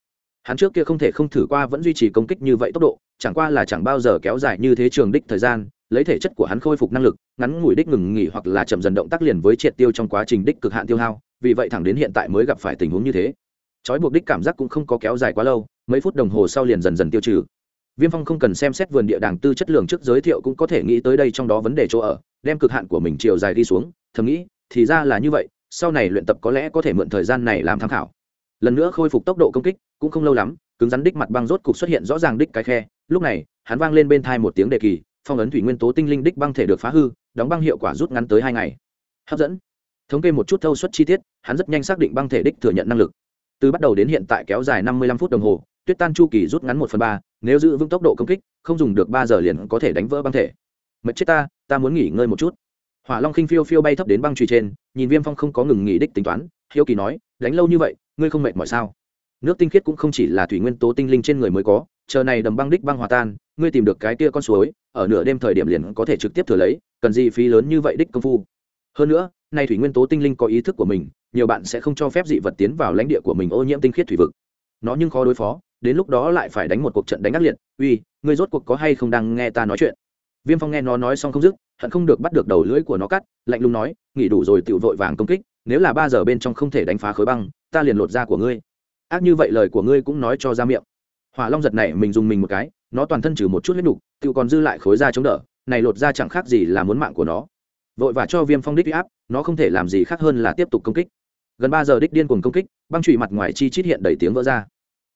Hắn trước kia không thể không thử qua vẫn duy trì công kích như vậy tốc độ, chẳng qua là chẳng bao giờ kéo dài như thế trường đích thời gian, lấy thể chất của hắn khôi phục năng lực, ngắn ngủi đích ngừng nghỉ hoặc là chậm dần động tác liền với triệt tiêu trong quá trình đích cực hạn tiêu hao, vì vậy thẳng đến hiện tại mới gặp phải tình huống như thế. Trói buộc đích cảm giác cũng không có kéo dài quá lâu, mấy phút đồng hồ sau liền dần dần tiêu trừ viêm phong không cần xem xét vườn địa đàng tư chất lượng trước giới thiệu cũng có thể nghĩ tới đây trong đó vấn đề chỗ ở, đem cực hạn của mình chiều dài đi xuống, thầm nghĩ, thì ra là như vậy, sau này luyện tập có lẽ có thể mượn thời gian này làm tham khảo. Lần nữa khôi phục tốc độ công kích, cũng không lâu lắm, cứng rắn đích mặt băng rốt cục xuất hiện rõ ràng đích cái khe, lúc này, hắn vang lên bên thai một tiếng đề kỳ, phong ấn thủy nguyên tố tinh linh đích băng thể được phá hư, đóng băng hiệu quả rút ngắn tới hai ngày. Hấp dẫn. Thống kê một chút thâu suất chi tiết, hắn rất nhanh xác định băng thể đích thừa nhận năng lực. Từ bắt đầu đến hiện tại kéo dài năm mươi lăm phút đồng hồ, tuyết tan chu kỳ rút ngắn một phần ba nếu giữ vững tốc độ công kích, không dùng được ba giờ liền có thể đánh vỡ băng thể. Mệt chết ta ta muốn nghỉ ngơi một chút. Hỏa long khinh phiêu phiêu bay thấp đến băng trùy trên, nhìn viêm phong không có ngừng nghỉ đích tính toán, hiếu kỳ nói, đánh lâu như vậy, ngươi không mệt mỏi sao? Nước tinh khiết cũng không chỉ là thủy nguyên tố tinh linh trên người mới có, chờ này đầm băng đích băng hòa tan, ngươi tìm được cái kia con suối, ở nửa đêm thời điểm liền có thể trực tiếp thừa lấy, cần gì phí lớn như vậy đích công phu? Hơn nữa nay thủy nguyên tố tinh linh có ý thức của mình, nhiều bạn sẽ không cho phép dị vật tiến vào lãnh địa của mình ô nhiễm tinh khiết thủy vực. Nó nhưng khó đối phó đến lúc đó lại phải đánh một cuộc trận đánh ác liệt. Uy, ngươi rốt cuộc có hay không đang nghe ta nói chuyện? Viêm phong nghe nó nói xong không dứt, hận không được bắt được đầu lưỡi của nó cắt, lạnh lùng nói, nghỉ đủ rồi tự vội vàng công kích, nếu là ba giờ bên trong không thể đánh phá khối băng, ta liền lột da của ngươi. Ác như vậy lời của ngươi cũng nói cho ra miệng. Hỏa long giật này mình dùng mình một cái, nó toàn thân trừ một chút huyết nhục tự còn dư lại khối da chống đỡ, này lột da chẳng khác gì là muốn mạng của nó. Vội và cho viêm phong đích áp, nó không thể làm gì khác hơn là tiếp tục công kích. Gần ba giờ đích điên cuồng công kích, băng trụy mặt ngoài chi chít hiện đầy tiếng vỡ ra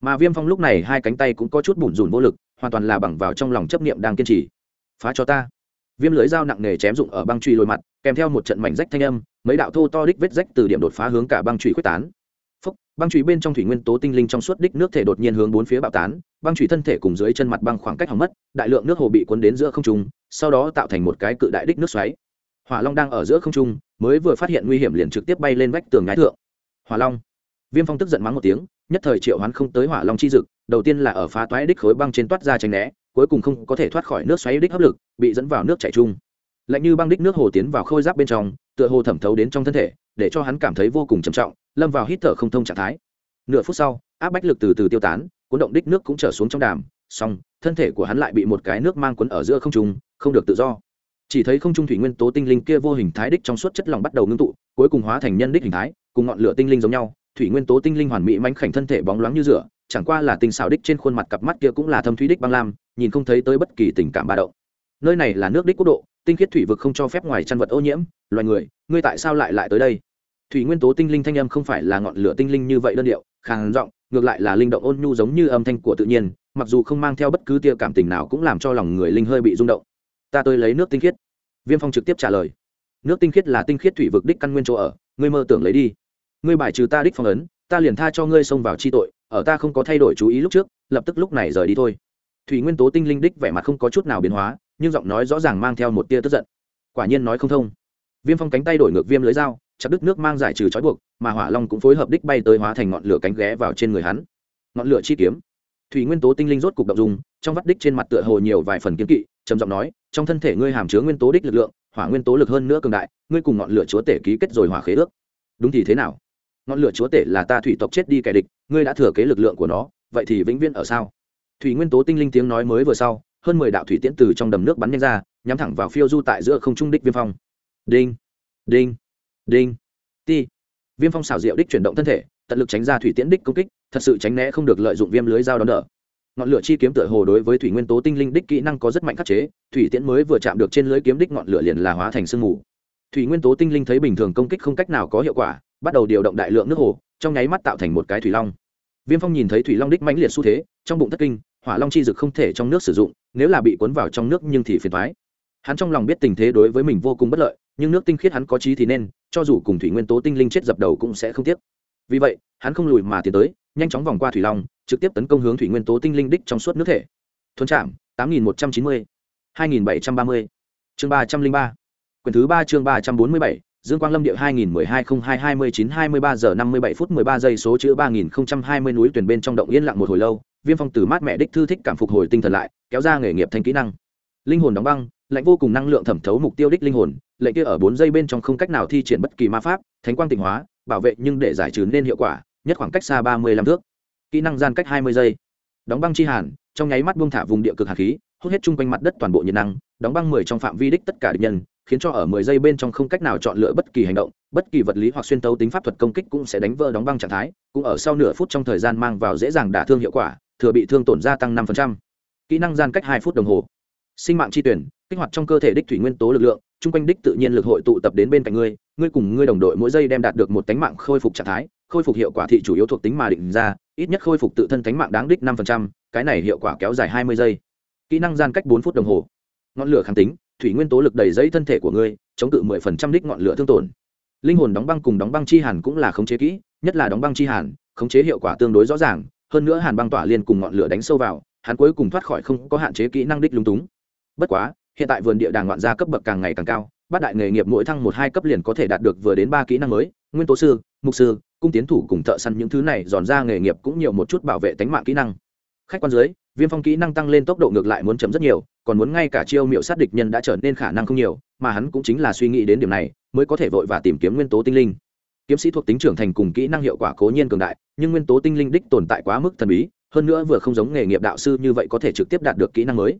mà viêm phong lúc này hai cánh tay cũng có chút bủn rủn vô lực hoàn toàn là bằng vào trong lòng chấp niệm đang kiên trì. Phá cho ta. Viêm lưới dao nặng nề chém dụng ở băng truy lôi mặt kèm theo một trận mảnh rách thanh âm mấy đạo thô to đích vết rách từ điểm đột phá hướng cả băng truy quyết tán. Phúc, băng truy bên trong thủy nguyên tố tinh linh trong suốt đích nước thể đột nhiên hướng bốn phía bạo tán băng truy thân thể cùng dưới chân mặt băng khoảng cách hỏng mất đại lượng nước hồ bị cuốn đến giữa không trung sau đó tạo thành một cái cự đại đích nước xoáy. Hỏa long đang ở giữa không trung mới vừa phát hiện nguy hiểm liền trực tiếp bay lên vách tường ngái thượng. Hỏa long. Viêm phong tức giận mắng một tiếng nhất thời triệu hoán không tới hỏa long chi dực, đầu tiên là ở phá toái đích khối băng trên toát ra tránh né, cuối cùng không có thể thoát khỏi nước xoáy đích hấp lực, bị dẫn vào nước chảy chung. Lạnh như băng đích nước hồ tiến vào khôi giáp bên trong, tựa hồ thẩm thấu đến trong thân thể, để cho hắn cảm thấy vô cùng trầm trọng, lâm vào hít thở không thông trạng thái. Nửa phút sau, áp bách lực từ từ tiêu tán, cuốn động đích nước cũng trở xuống trong đàm, xong, thân thể của hắn lại bị một cái nước mang cuốn ở giữa không trung, không được tự do. Chỉ thấy không trung thủy nguyên tố tinh linh kia vô hình thái đích trong suốt chất lỏng bắt đầu ngưng tụ, cuối cùng hóa thành nhân đích hình thái, cùng ngọn lửa tinh linh giống nhau thủy nguyên tố tinh linh hoàn mỹ mánh khảnh thân thể bóng loáng như rửa, chẳng qua là tình xảo đích trên khuôn mặt cặp mắt kia cũng là thâm thúy đích băng lam, nhìn không thấy tới bất kỳ tình cảm ba động. Nơi này là nước đích quốc độ, tinh khiết thủy vực không cho phép ngoài chăn vật ô nhiễm, loài người, ngươi tại sao lại lại tới đây? Thủy nguyên tố tinh linh thanh âm không phải là ngọn lửa tinh linh như vậy đơn điệu, khàn giọng, ngược lại là linh động ôn nhu giống như âm thanh của tự nhiên, mặc dù không mang theo bất cứ tia cảm tình nào cũng làm cho lòng người linh hơi bị rung động. Ta tới lấy nước tinh khiết. Viêm phong trực tiếp trả lời. Nước tinh khiết là tinh khiết thủy vực đích căn nguyên chỗ ở, ngươi mơ tưởng lấy đi ngươi bài trừ ta đích phong ấn, ta liền tha cho ngươi xông vào chi tội, ở ta không có thay đổi chú ý lúc trước, lập tức lúc này rời đi thôi. Thủy nguyên tố tinh linh đích vẻ mặt không có chút nào biến hóa, nhưng giọng nói rõ ràng mang theo một tia tức giận. Quả nhiên nói không thông. Viêm phong cánh tay đổi ngược viêm lưới dao, chặt đứt nước mang giải trừ trói buộc, mà hỏa long cũng phối hợp đích bay tới hóa thành ngọn lửa cánh ghé vào trên người hắn. Ngọn lửa chi kiếm. Thủy nguyên tố tinh linh rốt cục động dùng trong vắt đích trên mặt tựa hồ nhiều vài phần kiếm kỵ, trầm giọng nói, trong thân thể ngươi hàm chứa nguyên tố đích lực lượng, hỏa nguyên tố lực hơn nữa cường đại, ngươi cùng ngọn lửa chúa tể ký kết rồi hỏa khế ước. Đúng thì thế nào? Ngọn lửa chúa tể là ta thủy tộc chết đi kẻ địch, ngươi đã thừa kế lực lượng của nó, vậy thì vĩnh viễn ở sao? Thủy nguyên tố tinh linh tiếng nói mới vừa sau, hơn mười đạo thủy tiễn từ trong đầm nước bắn nhanh ra, nhắm thẳng vào phiêu du tại giữa không trung đích viêm phong. Đinh đinh đinh, ti. Viêm phong xảo diệu đích chuyển động thân thể, tận lực tránh ra thủy tiễn đích công kích, thật sự tránh né không được lợi dụng viêm lưới dao đón đỡ. Ngọn lửa chi kiếm tựa hồ đối với thủy nguyên tố tinh linh đích kỹ năng có rất mạnh khắc chế, thủy tiễn mới vừa chạm được trên lưới kiếm đích ngọn lửa liền là hóa thành sương mù. Thủy nguyên tố tinh linh thấy bình thường công kích không cách nào có hiệu quả bắt đầu điều động đại lượng nước hồ, trong nháy mắt tạo thành một cái thủy long. Viêm phong nhìn thấy thủy long đích mãnh liệt xu thế, trong bụng thất kinh, hỏa long chi dực không thể trong nước sử dụng, nếu là bị cuốn vào trong nước nhưng thì phiền thoái hắn trong lòng biết tình thế đối với mình vô cùng bất lợi, nhưng nước tinh khiết hắn có trí thì nên, cho dù cùng thủy nguyên tố tinh linh chết dập đầu cũng sẽ không tiếc. Vì vậy, hắn không lùi mà tiến tới, nhanh chóng vòng qua thủy long, trực tiếp tấn công hướng thủy nguyên tố tinh linh đích trong suốt nước thể. Thuấn trạm, tám nghìn một trăm chín mươi, hai nghìn bảy trăm ba mươi, chương ba trăm linh ba. Quyển thứ ba, chương ba trăm bốn mươi bảy Dương Quang Lâm Địa 2012-02-29-23 giờ 57 phút 13 giây số chữ 3020 núi tuyển bên trong động yên lặng một hồi lâu, Viêm Phong từ mát mẹ đích thư thích cảm phục hồi tinh thần lại, kéo ra nghề nghiệp thành kỹ năng. Linh hồn đóng băng, lạnh vô cùng năng lượng thẩm thấu mục tiêu đích linh hồn, lệnh kia ở 4 giây bên trong không cách nào thi triển bất kỳ ma pháp, thánh quang tịnh hóa, bảo vệ nhưng để giải trừ nên hiệu quả, nhất khoảng cách xa 35 thước. Kỹ năng gian cách 20 giây. Đóng băng chi hàn, trong nháy mắt buông thả vùng địa cực hàn khí, hút hết chung quanh mặt đất toàn bộ nhiệt năng, đóng băng 10 trong phạm vi đích tất cả địch nhân, khiến cho ở mười giây bên trong không cách nào chọn lựa bất kỳ hành động, bất kỳ vật lý hoặc xuyên tấu tính pháp thuật công kích cũng sẽ đánh vỡ đóng băng trạng thái, cũng ở sau nửa phút trong thời gian mang vào dễ dàng đả thương hiệu quả, thừa bị thương tổn gia tăng năm kỹ năng gian cách hai phút đồng hồ. Sinh mạng chi tuyển, kích hoạt trong cơ thể đích thủy nguyên tố lực lượng trung quanh đích tự nhiên lực hội tụ tập đến bên cạnh ngươi ngươi cùng ngươi đồng đội mỗi giây đem đạt được một tánh mạng khôi phục trạng thái, khôi phục hiệu quả thị chủ yếu thuộc tính mà định ra, ít nhất khôi phục tự thân tánh mạng đáng đích năm cái này hiệu quả kéo dài hai mươi giây. Kỹ năng gian cách bốn phút đồng hồ. Ngọn lửa kháng tính thủy nguyên tố lực đầy dây thân thể của ngươi, chống cự mười phần trăm đích ngọn lửa thương tổn. Linh hồn đóng băng cùng đóng băng chi hàn cũng là khống chế kỹ, nhất là đóng băng chi hàn, khống chế hiệu quả tương đối rõ ràng, hơn nữa hàn băng tỏa liên cùng ngọn lửa đánh sâu vào, hắn cuối cùng thoát khỏi không có hạn chế kỹ năng đích lung túng. Bất quá, hiện tại vườn địa đàng ngoạn gia cấp bậc càng ngày càng cao, bát đại nghề nghiệp mỗi thăng một hai cấp liền có thể đạt được vừa đến ba kỹ năng mới, nguyên tố sư, mục sư, cung tiến thủ cùng thợ săn những thứ này dòn ra nghề nghiệp cũng nhiều một chút bảo vệ tính mạng kỹ năng. Khách quan dưới viêm phong kỹ năng tăng lên tốc độ ngược lại muốn chấm rất nhiều, còn muốn ngay cả chiêu miệu sát địch nhân đã trở nên khả năng không nhiều, mà hắn cũng chính là suy nghĩ đến điểm này, mới có thể vội và tìm kiếm nguyên tố tinh linh. Kiếm sĩ thuộc tính trưởng thành cùng kỹ năng hiệu quả cố nhiên cường đại, nhưng nguyên tố tinh linh đích tồn tại quá mức thần bí, hơn nữa vừa không giống nghề nghiệp đạo sư như vậy có thể trực tiếp đạt được kỹ năng mới.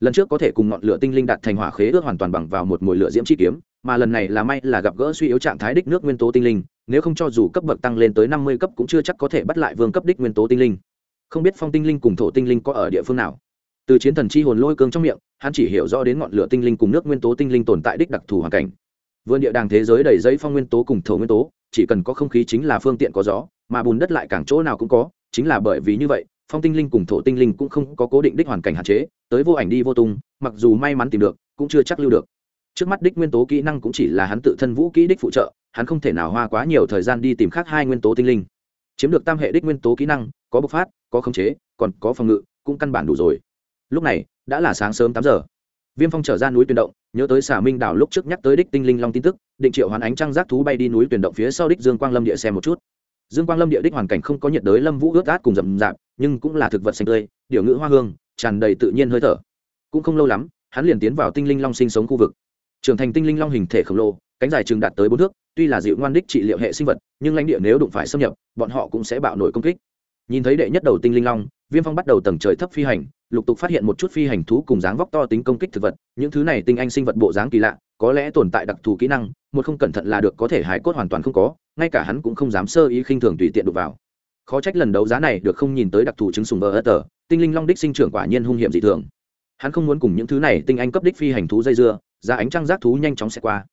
Lần trước có thể cùng ngọn lửa tinh linh đạt thành hỏa khế ước hoàn toàn bằng vào một mùi lửa diễm chi kiếm, mà lần này là may là gặp gỡ suy yếu trạng thái đích nước nguyên tố tinh linh, nếu không cho dù cấp bậc tăng lên tới năm mươi cấp cũng chưa chắc có thể bắt lại vương cấp đích nguyên tố tinh linh không biết phong tinh linh cùng thổ tinh linh có ở địa phương nào. Từ chiến thần chi hồn lôi cương trong miệng, hắn chỉ hiểu rõ đến ngọn lửa tinh linh cùng nước nguyên tố tinh linh tồn tại đích đặc thù hoàn cảnh. Vườn địa đàng thế giới đầy giấy phong nguyên tố cùng thổ nguyên tố, chỉ cần có không khí chính là phương tiện có gió, mà bùn đất lại càng chỗ nào cũng có, chính là bởi vì như vậy, phong tinh linh cùng thổ tinh linh cũng không có cố định đích hoàn cảnh hạn chế, tới vô ảnh đi vô tung, mặc dù may mắn tìm được, cũng chưa chắc lưu được. Trước mắt đích nguyên tố kỹ năng cũng chỉ là hắn tự thân vũ kỹ đích phụ trợ, hắn không thể nào hoa quá nhiều thời gian đi tìm khác hai nguyên tố tinh linh chiếm được tam hệ đích nguyên tố kỹ năng, có bộc phát, có khống chế, còn có phòng ngự, cũng căn bản đủ rồi. Lúc này, đã là sáng sớm tám giờ. Viêm phong trở ra núi tuyển động, nhớ tới xà minh đảo lúc trước nhắc tới đích tinh linh long tin tức, định triệu hoàn ánh trăng giác thú bay đi núi tuyển động phía sau đích dương quang lâm địa xem một chút. Dương quang lâm địa đích hoàn cảnh không có nhiệt đới, lâm vũ ướt át cùng rậm rạp, nhưng cũng là thực vật xanh tươi điều ngữ hoa hương, tràn đầy tự nhiên hơi thở. Cũng không lâu lắm, hắn liền tiến vào tinh linh long sinh sống khu vực. Trưởng thành tinh linh long hình thể khổng lồ, cánh dài chừng đạt tới bốn thước tuy là dịu ngoan đích trị liệu hệ sinh vật, nhưng lãnh địa nếu đụng phải xâm nhập, bọn họ cũng sẽ bạo nổi công kích. Nhìn thấy đệ nhất đầu tinh linh long, viêm phong bắt đầu tầng trời thấp phi hành, lục tục phát hiện một chút phi hành thú cùng dáng vóc to tính công kích thực vật, những thứ này tinh anh sinh vật bộ dáng kỳ lạ, có lẽ tồn tại đặc thù kỹ năng, một không cẩn thận là được có thể hài cốt hoàn toàn không có, ngay cả hắn cũng không dám sơ ý khinh thường tùy tiện đụng vào. Khó trách lần đấu giá này được không nhìn tới đặc thù chứng sùng bờ ớt tờ, tinh linh long đích sinh trưởng quả nhiên hung hiểm dị thường. Hắn không muốn cùng những thứ này tinh anh cấp đích phi hành thú dây dưa, ra ánh trăng giác thú nhanh chóng sẽ qua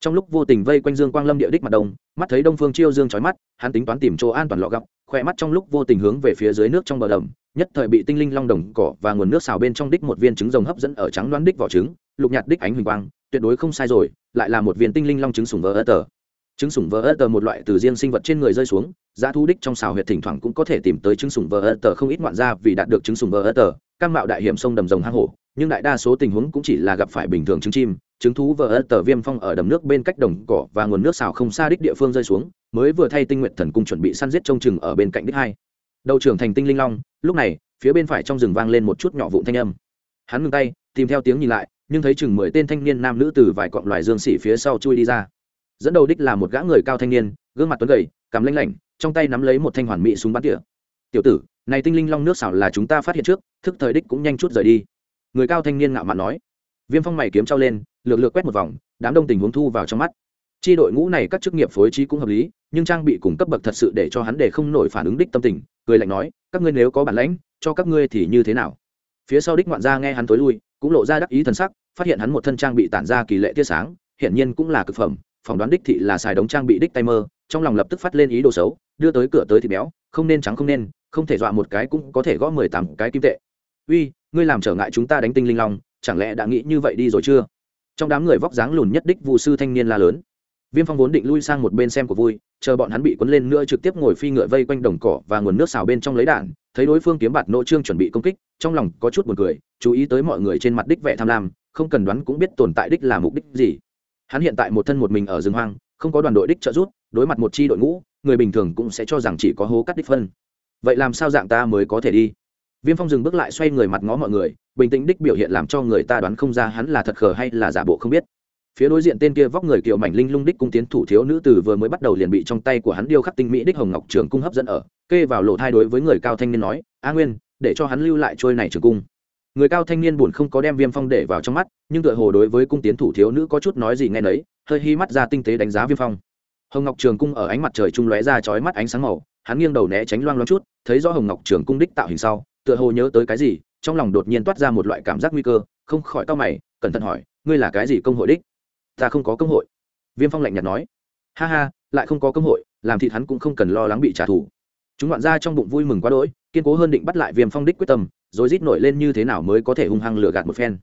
trong lúc vô tình vây quanh dương quang lâm địa đích mặt đông, mắt thấy đông phương chiêu dương trói mắt, hắn tính toán tìm chỗ an toàn lọ gọc khỏe mắt trong lúc vô tình hướng về phía dưới nước trong bờ đầm, nhất thời bị tinh linh long đồng cỏ và nguồn nước xào bên trong đích một viên trứng rồng hấp dẫn ở trắng đoán đích vỏ trứng, lục nhạt đích ánh huỳnh quang, tuyệt đối không sai rồi, lại là một viên tinh linh long trứng sủng vỡ ớt tờ. Trứng sủng vỡ ớt tờ một loại từ riêng sinh vật trên người rơi xuống, giá thu đích trong xào huyệt thỉnh thoảng cũng có thể tìm tới trứng sủng vỡ ớt tờ không ít ngoạn ra vì đạt được trứng sủng vỡ ớt tờ, cam mạo đại hiểm sông đầm rồng hang hổ, nhưng đại đa số tình huống cũng chỉ là gặp phải bình thường trứng chim chứng thú vờ ân tờ viêm phong ở đầm nước bên cách đồng cỏ và nguồn nước xào không xa đích địa phương rơi xuống, mới vừa thay tinh nguyện thần cung chuẩn bị săn giết trông chừng ở bên cạnh đích hai. Đầu trưởng thành tinh linh long, lúc này, phía bên phải trong rừng vang lên một chút nhỏ vụn thanh âm. Hắn ngừng tay, tìm theo tiếng nhìn lại, nhưng thấy chừng mười tên thanh niên nam nữ từ vài cọng loài dương xỉ phía sau chui đi ra. Dẫn đầu đích là một gã người cao thanh niên, gương mặt tuấn gầy, cằm lanh lảnh, trong tay nắm lấy một thanh hoàn mỹ súng bắn tỉa. Tiểu tử, này tinh linh long nước xảo là chúng ta phát hiện trước, thức thời đích cũng nhanh chút rời đi. Người cao thanh niên ngạo mạn nói. Viêm phong mày kiếm trao lên lược lược quét một vòng, đám đông tình huống thu vào trong mắt. Chi đội ngũ này các chức nghiệp phối trí cũng hợp lý, nhưng trang bị cùng cấp bậc thật sự để cho hắn để không nổi phản ứng đích tâm tình, cười lạnh nói, các ngươi nếu có bản lãnh, cho các ngươi thì như thế nào? Phía sau đích ngoạn gia nghe hắn tối lui, cũng lộ ra đắc ý thần sắc, phát hiện hắn một thân trang bị tản ra kỳ lệ tia sáng, hiển nhiên cũng là cực phẩm, phỏng đoán đích thị là xài đống trang bị đích tay mơ, trong lòng lập tức phát lên ý đồ xấu, đưa tới cửa tới thịt béo, không nên trắng không nên, không thể dọa một cái cũng có thể gõ mười tám cái kim tệ. Uy, ngươi làm trở ngại chúng ta đánh tinh linh long, chẳng lẽ đã nghĩ như vậy đi rồi chưa? Trong đám người vóc dáng lùn nhất đích vụ sư thanh niên la lớn. Viêm phong vốn định lui sang một bên xem của vui, chờ bọn hắn bị quấn lên nữa trực tiếp ngồi phi ngựa vây quanh đồng cỏ và nguồn nước xào bên trong lấy đạn, thấy đối phương kiếm bạt nỗ trương chuẩn bị công kích, trong lòng có chút buồn cười, chú ý tới mọi người trên mặt đích vẻ tham lam, không cần đoán cũng biết tồn tại đích là mục đích gì. Hắn hiện tại một thân một mình ở rừng hoang, không có đoàn đội đích trợ giúp, đối mặt một chi đội ngũ, người bình thường cũng sẽ cho rằng chỉ có hố cắt đích phân. Vậy làm sao dạng ta mới có thể đi? Viêm phong dừng bước lại xoay người mặt ngó mọi người, bình tĩnh đích biểu hiện làm cho người ta đoán không ra hắn là thật khờ hay là giả bộ không biết. Phía đối diện tên kia vóc người kiều mảnh linh lung đích cung tiến thủ thiếu nữ tử vừa mới bắt đầu liền bị trong tay của hắn điêu khắc tinh mỹ đích hồng ngọc trường cung hấp dẫn ở, kê vào lộ thai đối với người cao thanh niên nói, a nguyên, để cho hắn lưu lại trôi này trường cung. Người cao thanh niên buồn không có đem viêm phong để vào trong mắt, nhưng tựa hồ đối với cung tiến thủ thiếu nữ có chút nói gì nghe nấy, hơi hi mắt ra tinh tế đánh giá viêm phong. Hồng ngọc trường cung ở ánh mặt trời trung lóe ra chói mắt ánh sáng màu, hắn nghiêng đầu né tránh loang loang chút, thấy rõ hồng ngọc trường cung đích tạo hình sau tựa hồ nhớ tới cái gì, trong lòng đột nhiên toát ra một loại cảm giác nguy cơ, không khỏi cao mày, cẩn thận hỏi, ngươi là cái gì công hội đích? Ta không có công hội. Viêm phong lạnh nhạt nói. Ha ha, lại không có công hội, làm thịt hắn cũng không cần lo lắng bị trả thù. Chúng đoạn ra trong bụng vui mừng quá đỗi, kiên cố hơn định bắt lại viêm phong đích quyết tâm, rồi rít nổi lên như thế nào mới có thể hung hăng lừa gạt một phen.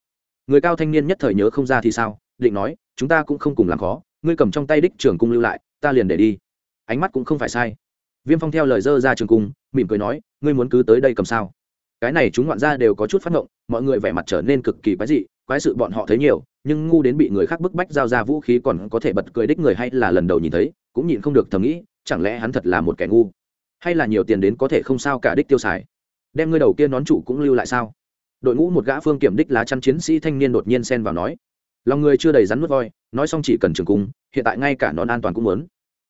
Người cao thanh niên nhất thời nhớ không ra thì sao, định nói, chúng ta cũng không cùng làm khó, ngươi cầm trong tay đích trường cung lưu lại, ta liền để đi. Ánh mắt cũng không phải sai. Viêm phong theo lời dơ ra trường cung, mỉm cười nói, ngươi muốn cứ tới đây cầm sao? Cái này chúng ngoạn ra đều có chút phát ngộng, mọi người vẻ mặt trở nên cực kỳ quái dị, quái sự bọn họ thấy nhiều, nhưng ngu đến bị người khác bức bách giao ra vũ khí còn có thể bật cười đích người hay là lần đầu nhìn thấy, cũng nhịn không được thầm nghĩ, chẳng lẽ hắn thật là một kẻ ngu? Hay là nhiều tiền đến có thể không sao cả đích tiêu xài? Đem ngươi đầu kia nón trụ cũng lưu lại sao? Đội ngũ một gã phương kiểm đích lá chắn chiến sĩ thanh niên đột nhiên xen vào nói. Lòng người chưa đầy rắn nuốt voi, nói xong chỉ cần trường cung, hiện tại ngay cả nón an toàn cũng muốn.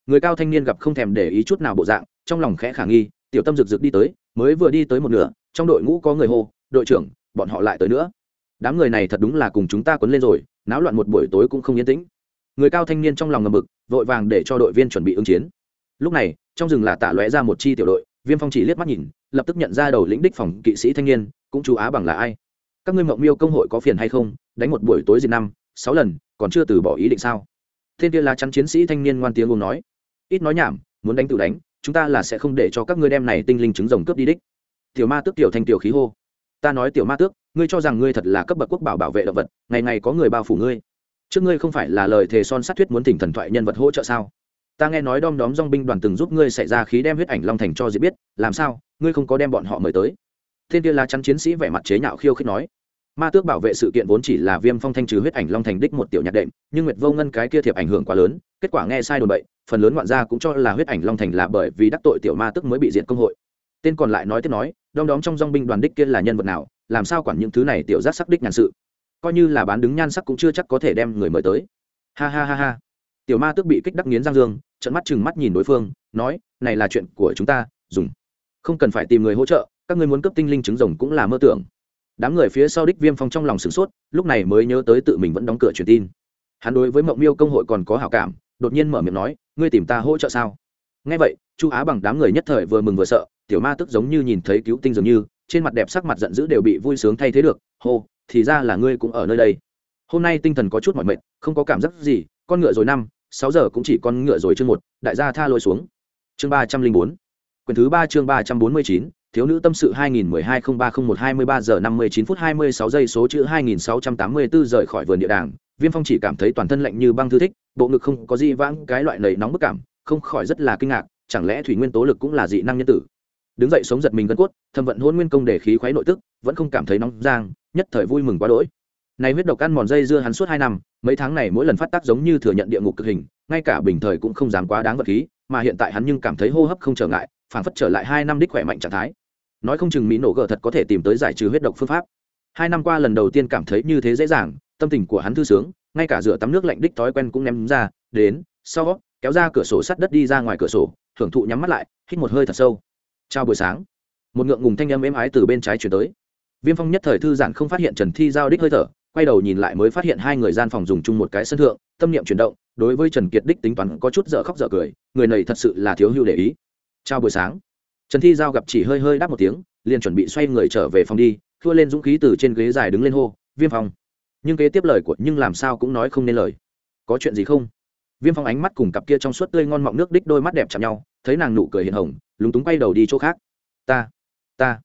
Người cao thanh niên gặp không thèm để ý chút nào bộ dạng, trong lòng khẽ khả nghi, tiểu tâm rực rực đi tới, mới vừa đi tới một nửa trong đội ngũ có người hô, đội trưởng, bọn họ lại tới nữa. Đám người này thật đúng là cùng chúng ta quấn lên rồi, náo loạn một buổi tối cũng không yên tĩnh. Người cao thanh niên trong lòng ngầm bực, vội vàng để cho đội viên chuẩn bị ứng chiến. Lúc này, trong rừng là tạ lóe ra một chi tiểu đội, viêm phong chỉ liếc mắt nhìn, lập tức nhận ra đầu lĩnh đích phòng kỵ sĩ thanh niên, cũng chú á bằng là ai. Các ngươi mộng miêu công hội có phiền hay không? Đánh một buổi tối dịp năm, sáu lần, còn chưa từ bỏ ý định sao? Thiên kia là chắn chiến sĩ thanh niên ngoan tiếng gồm nói. Ít nói nhảm, muốn đánh tự đánh, chúng ta là sẽ không để cho các ngươi đem này tinh linh trứng rồng cướp đi đích tiểu ma tước tiểu thanh tiểu khí hô. Ta nói tiểu ma tước, ngươi cho rằng ngươi thật là cấp bậc quốc bảo bảo vệ động vật, ngày ngày có người bao phủ ngươi. Trước ngươi không phải là lời thề son sát thuyết muốn thỉnh thần thoại nhân vật hỗ trợ sao? Ta nghe nói đom đóm dong binh đoàn từng giúp ngươi xảy ra khí đem huyết ảnh long thành cho diệp biết, làm sao, ngươi không có đem bọn họ mời tới? Thiên kia là chắn chiến sĩ vẻ mặt chế nhạo khiêu khích nói. Ma tước bảo vệ sự kiện vốn chỉ là viêm phong thanh trừ huyết ảnh long thành đích một tiểu nhạc đệm, nhưng nguyệt vô ngân cái kia thiệp ảnh hưởng quá lớn, kết quả nghe sai đồn bậy, phần lớn ngoạn gia cũng cho là huyết ảnh long thành là bởi vì đắc tội tiểu ma tước mới bị diệt công hội tên còn lại nói tiếp nói, đom đóm trong dong binh đoàn đích kia là nhân vật nào, làm sao quản những thứ này tiểu giác sắc đích nhàn sự? Coi như là bán đứng nhan sắc cũng chưa chắc có thể đem người mời tới. Ha ha ha ha. Tiểu ma tước bị kích đắc nghiến giang dương trận mắt chừng mắt nhìn đối phương, nói, này là chuyện của chúng ta, dùng. Không cần phải tìm người hỗ trợ, các ngươi muốn cấp tinh linh trứng rồng cũng là mơ tưởng. Đám người phía sau đích viêm phong trong lòng sửng sốt, lúc này mới nhớ tới tự mình vẫn đóng cửa truyền tin. Hắn đối với mộng miêu công hội còn có hảo cảm, đột nhiên mở miệng nói, ngươi tìm ta hỗ trợ sao? Nghe vậy, chu á bằng đám người nhất thời vừa mừng vừa sợ, tiểu ma tức giống như nhìn thấy cứu tinh dường như, trên mặt đẹp sắc mặt giận dữ đều bị vui sướng thay thế được, hô, thì ra là ngươi cũng ở nơi đây. Hôm nay tinh thần có chút mỏi mệt, không có cảm giác gì, con ngựa rồi năm, sáu giờ cũng chỉ con ngựa rồi chương một, đại gia tha lôi xuống. Chương ba trăm linh bốn. Quyển thứ ba chương ba trăm bốn mươi chín, thiếu nữ tâm sự 2012-0301-23 giờ 59 phút 26 giây số chữ 2684 rời khỏi vườn địa đàng. Viêm phong chỉ cảm thấy toàn thân lạnh như băng thư thích, bộ ngực không có gì vãng, cái loại lầy nóng bức cảm không khỏi rất là kinh ngạc, chẳng lẽ thủy nguyên tố lực cũng là dị năng nhân tử? Đứng dậy sống giật mình gân cốt thâm vận hôn nguyên công để khí khoái nội tức, vẫn không cảm thấy nóng giang nhất thời vui mừng quá đỗi. Này huyết độc ăn mòn dây dưa hắn suốt hai năm, mấy tháng này mỗi lần phát tác giống như thừa nhận địa ngục cực hình, ngay cả bình thời cũng không dám quá đáng vật khí, mà hiện tại hắn nhưng cảm thấy hô hấp không trở ngại phản phất trở lại hai năm đích khỏe mạnh trạng thái. Nói không chừng mỹ nổ gờ thật có thể tìm tới giải trừ huyết độc phương pháp. Hai năm qua lần đầu tiên cảm thấy như thế dễ dàng, tâm tình của hắn thư sướng, ngay cả rửa tắm nước lạnh đích thói quen cũng ném ra, đến, sau kéo ra cửa sổ sắt đất đi ra ngoài cửa sổ, thưởng thụ nhắm mắt lại, hít một hơi thật sâu. Chào buổi sáng. Một ngượng ngùng thanh âm êm ái từ bên trái chuyển tới. Viêm phong nhất thời thư giãn không phát hiện trần thi giao đích hơi thở, quay đầu nhìn lại mới phát hiện hai người gian phòng dùng chung một cái sân thượng, tâm niệm chuyển động, đối với trần kiệt đích tính toán có chút dở khóc dở cười, người này thật sự là thiếu hưu để ý. Chào buổi sáng. Trần thi giao gặp chỉ hơi hơi đáp một tiếng, liền chuẩn bị xoay người trở về phòng đi, thua lên dũng khí từ trên ghế dài đứng lên hô, viêm phong. Nhưng kế tiếp lời của nhưng làm sao cũng nói không nên lời. Có chuyện gì không? Viêm phong ánh mắt cùng cặp kia trong suốt tươi ngon mọng nước đích đôi mắt đẹp chạm nhau, thấy nàng nụ cười hiền hồng, lúng túng quay đầu đi chỗ khác. Ta ta.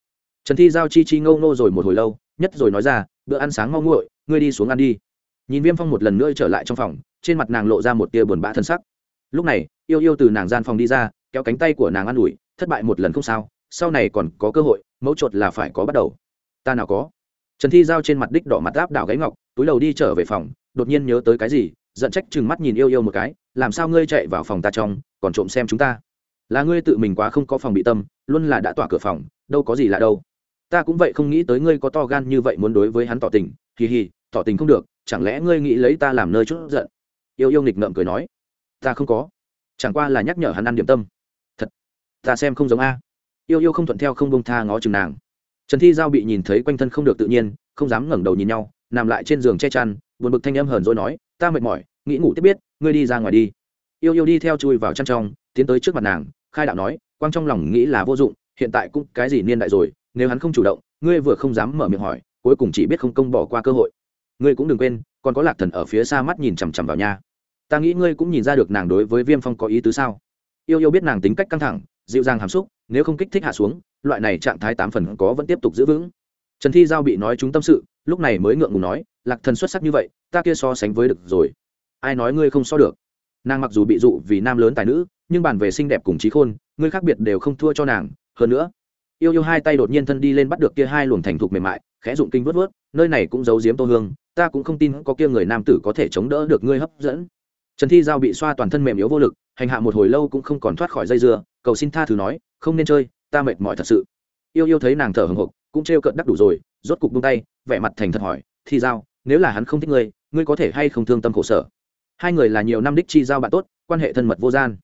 Trần thi giao chi chi ngâu nô rồi một hồi lâu, nhất rồi nói ra, bữa ăn sáng mau nguội, ngươi đi xuống ăn đi. Nhìn viêm phong một lần nữa trở lại trong phòng, trên mặt nàng lộ ra một tia buồn bã thân sắc. Lúc này, yêu yêu từ nàng gian phòng đi ra, kéo cánh tay của nàng an ủi, thất bại một lần không sao, sau này còn có cơ hội, mấu chốt là phải có bắt đầu. Ta nào có. Trần thi giao trên mặt đích đỏ mặt áp đảo gáy ngọc, túi đầu đi trở về phòng, đột nhiên nhớ tới cái gì giận trách chừng mắt nhìn yêu yêu một cái, làm sao ngươi chạy vào phòng ta trong, còn trộm xem chúng ta? Là ngươi tự mình quá không có phòng bị tâm, luôn là đã tỏa cửa phòng, đâu có gì lạ đâu. Ta cũng vậy không nghĩ tới ngươi có to gan như vậy muốn đối với hắn tỏ tình. Hì hì, tỏ tình không được, chẳng lẽ ngươi nghĩ lấy ta làm nơi chút giận? Yêu yêu nghịch ngợm cười nói, ta không có. Chẳng qua là nhắc nhở hắn ăn điểm tâm. Thật? Ta xem không giống a. Yêu yêu không thuận theo không bông tha ngó chừng nàng. Trần thi giao bị nhìn thấy quanh thân không được tự nhiên, không dám ngẩng đầu nhìn nhau, nằm lại trên giường che chăn, buồn bực thanh âm hờn rồi nói, ta mệt mỏi nghĩ ngủ tiếp biết, ngươi đi ra ngoài đi. Yêu yêu đi theo chui vào chăn trong, tiến tới trước mặt nàng, khai đạo nói, quang trong lòng nghĩ là vô dụng, hiện tại cũng cái gì niên đại rồi, nếu hắn không chủ động, ngươi vừa không dám mở miệng hỏi, cuối cùng chỉ biết không công bỏ qua cơ hội. Ngươi cũng đừng quên, còn có lạc thần ở phía xa mắt nhìn chằm chằm vào nhà ta nghĩ ngươi cũng nhìn ra được nàng đối với viêm phong có ý tứ sao? Yêu yêu biết nàng tính cách căng thẳng, dịu dàng hàm xúc, nếu không kích thích hạ xuống, loại này trạng thái tám phần có vẫn tiếp tục giữ vững. Trần thi giao bị nói chúng tâm sự, lúc này mới ngượng ngùng nói, lạc thần xuất sắc như vậy, ta kia so sánh với được rồi ai nói ngươi không so được? Nàng mặc dù bị dụ vì nam lớn tài nữ, nhưng bàn về xinh đẹp cùng trí khôn, ngươi khác biệt đều không thua cho nàng. Hơn nữa, yêu yêu hai tay đột nhiên thân đi lên bắt được kia hai luồng thành thục mềm mại, khẽ dụng kinh vớt vớt, nơi này cũng giấu giếm tô hương, ta cũng không tin có kia người nam tử có thể chống đỡ được ngươi hấp dẫn. Trần thi giao bị xoa toàn thân mềm yếu vô lực, hành hạ một hồi lâu cũng không còn thoát khỏi dây dưa, cầu xin tha thứ nói, không nên chơi, ta mệt mỏi thật sự. Yêu yêu thấy nàng thở hồng hộc, cũng trêu cợt đắc đủ rồi, rốt cục buông tay, vẻ mặt thành thật hỏi, thi giao, nếu là hắn không thích ngươi ngươi có thể hay không thương tâm khổ sở? Hai người là nhiều năm đích chi giao bạn tốt, quan hệ thân mật vô gian.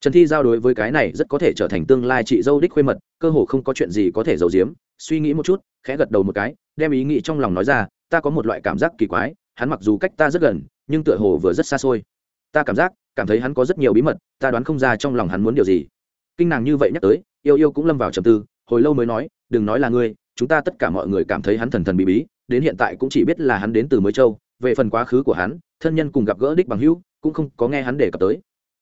Trần thi giao đối với cái này rất có thể trở thành tương lai chị dâu đích khuê mật, cơ hồ không có chuyện gì có thể giấu giếm, suy nghĩ một chút, khẽ gật đầu một cái, đem ý nghĩ trong lòng nói ra, ta có một loại cảm giác kỳ quái, hắn mặc dù cách ta rất gần, nhưng tựa hồ vừa rất xa xôi. Ta cảm giác, cảm thấy hắn có rất nhiều bí mật, ta đoán không ra trong lòng hắn muốn điều gì. Kinh nàng như vậy nhắc tới, yêu yêu cũng lâm vào trầm tư, hồi lâu mới nói, đừng nói là ngươi, chúng ta tất cả mọi người cảm thấy hắn thần thần bí bí, đến hiện tại cũng chỉ biết là hắn đến từ mới châu về phần quá khứ của hắn thân nhân cùng gặp gỡ đích bằng hữu cũng không có nghe hắn đề cập tới.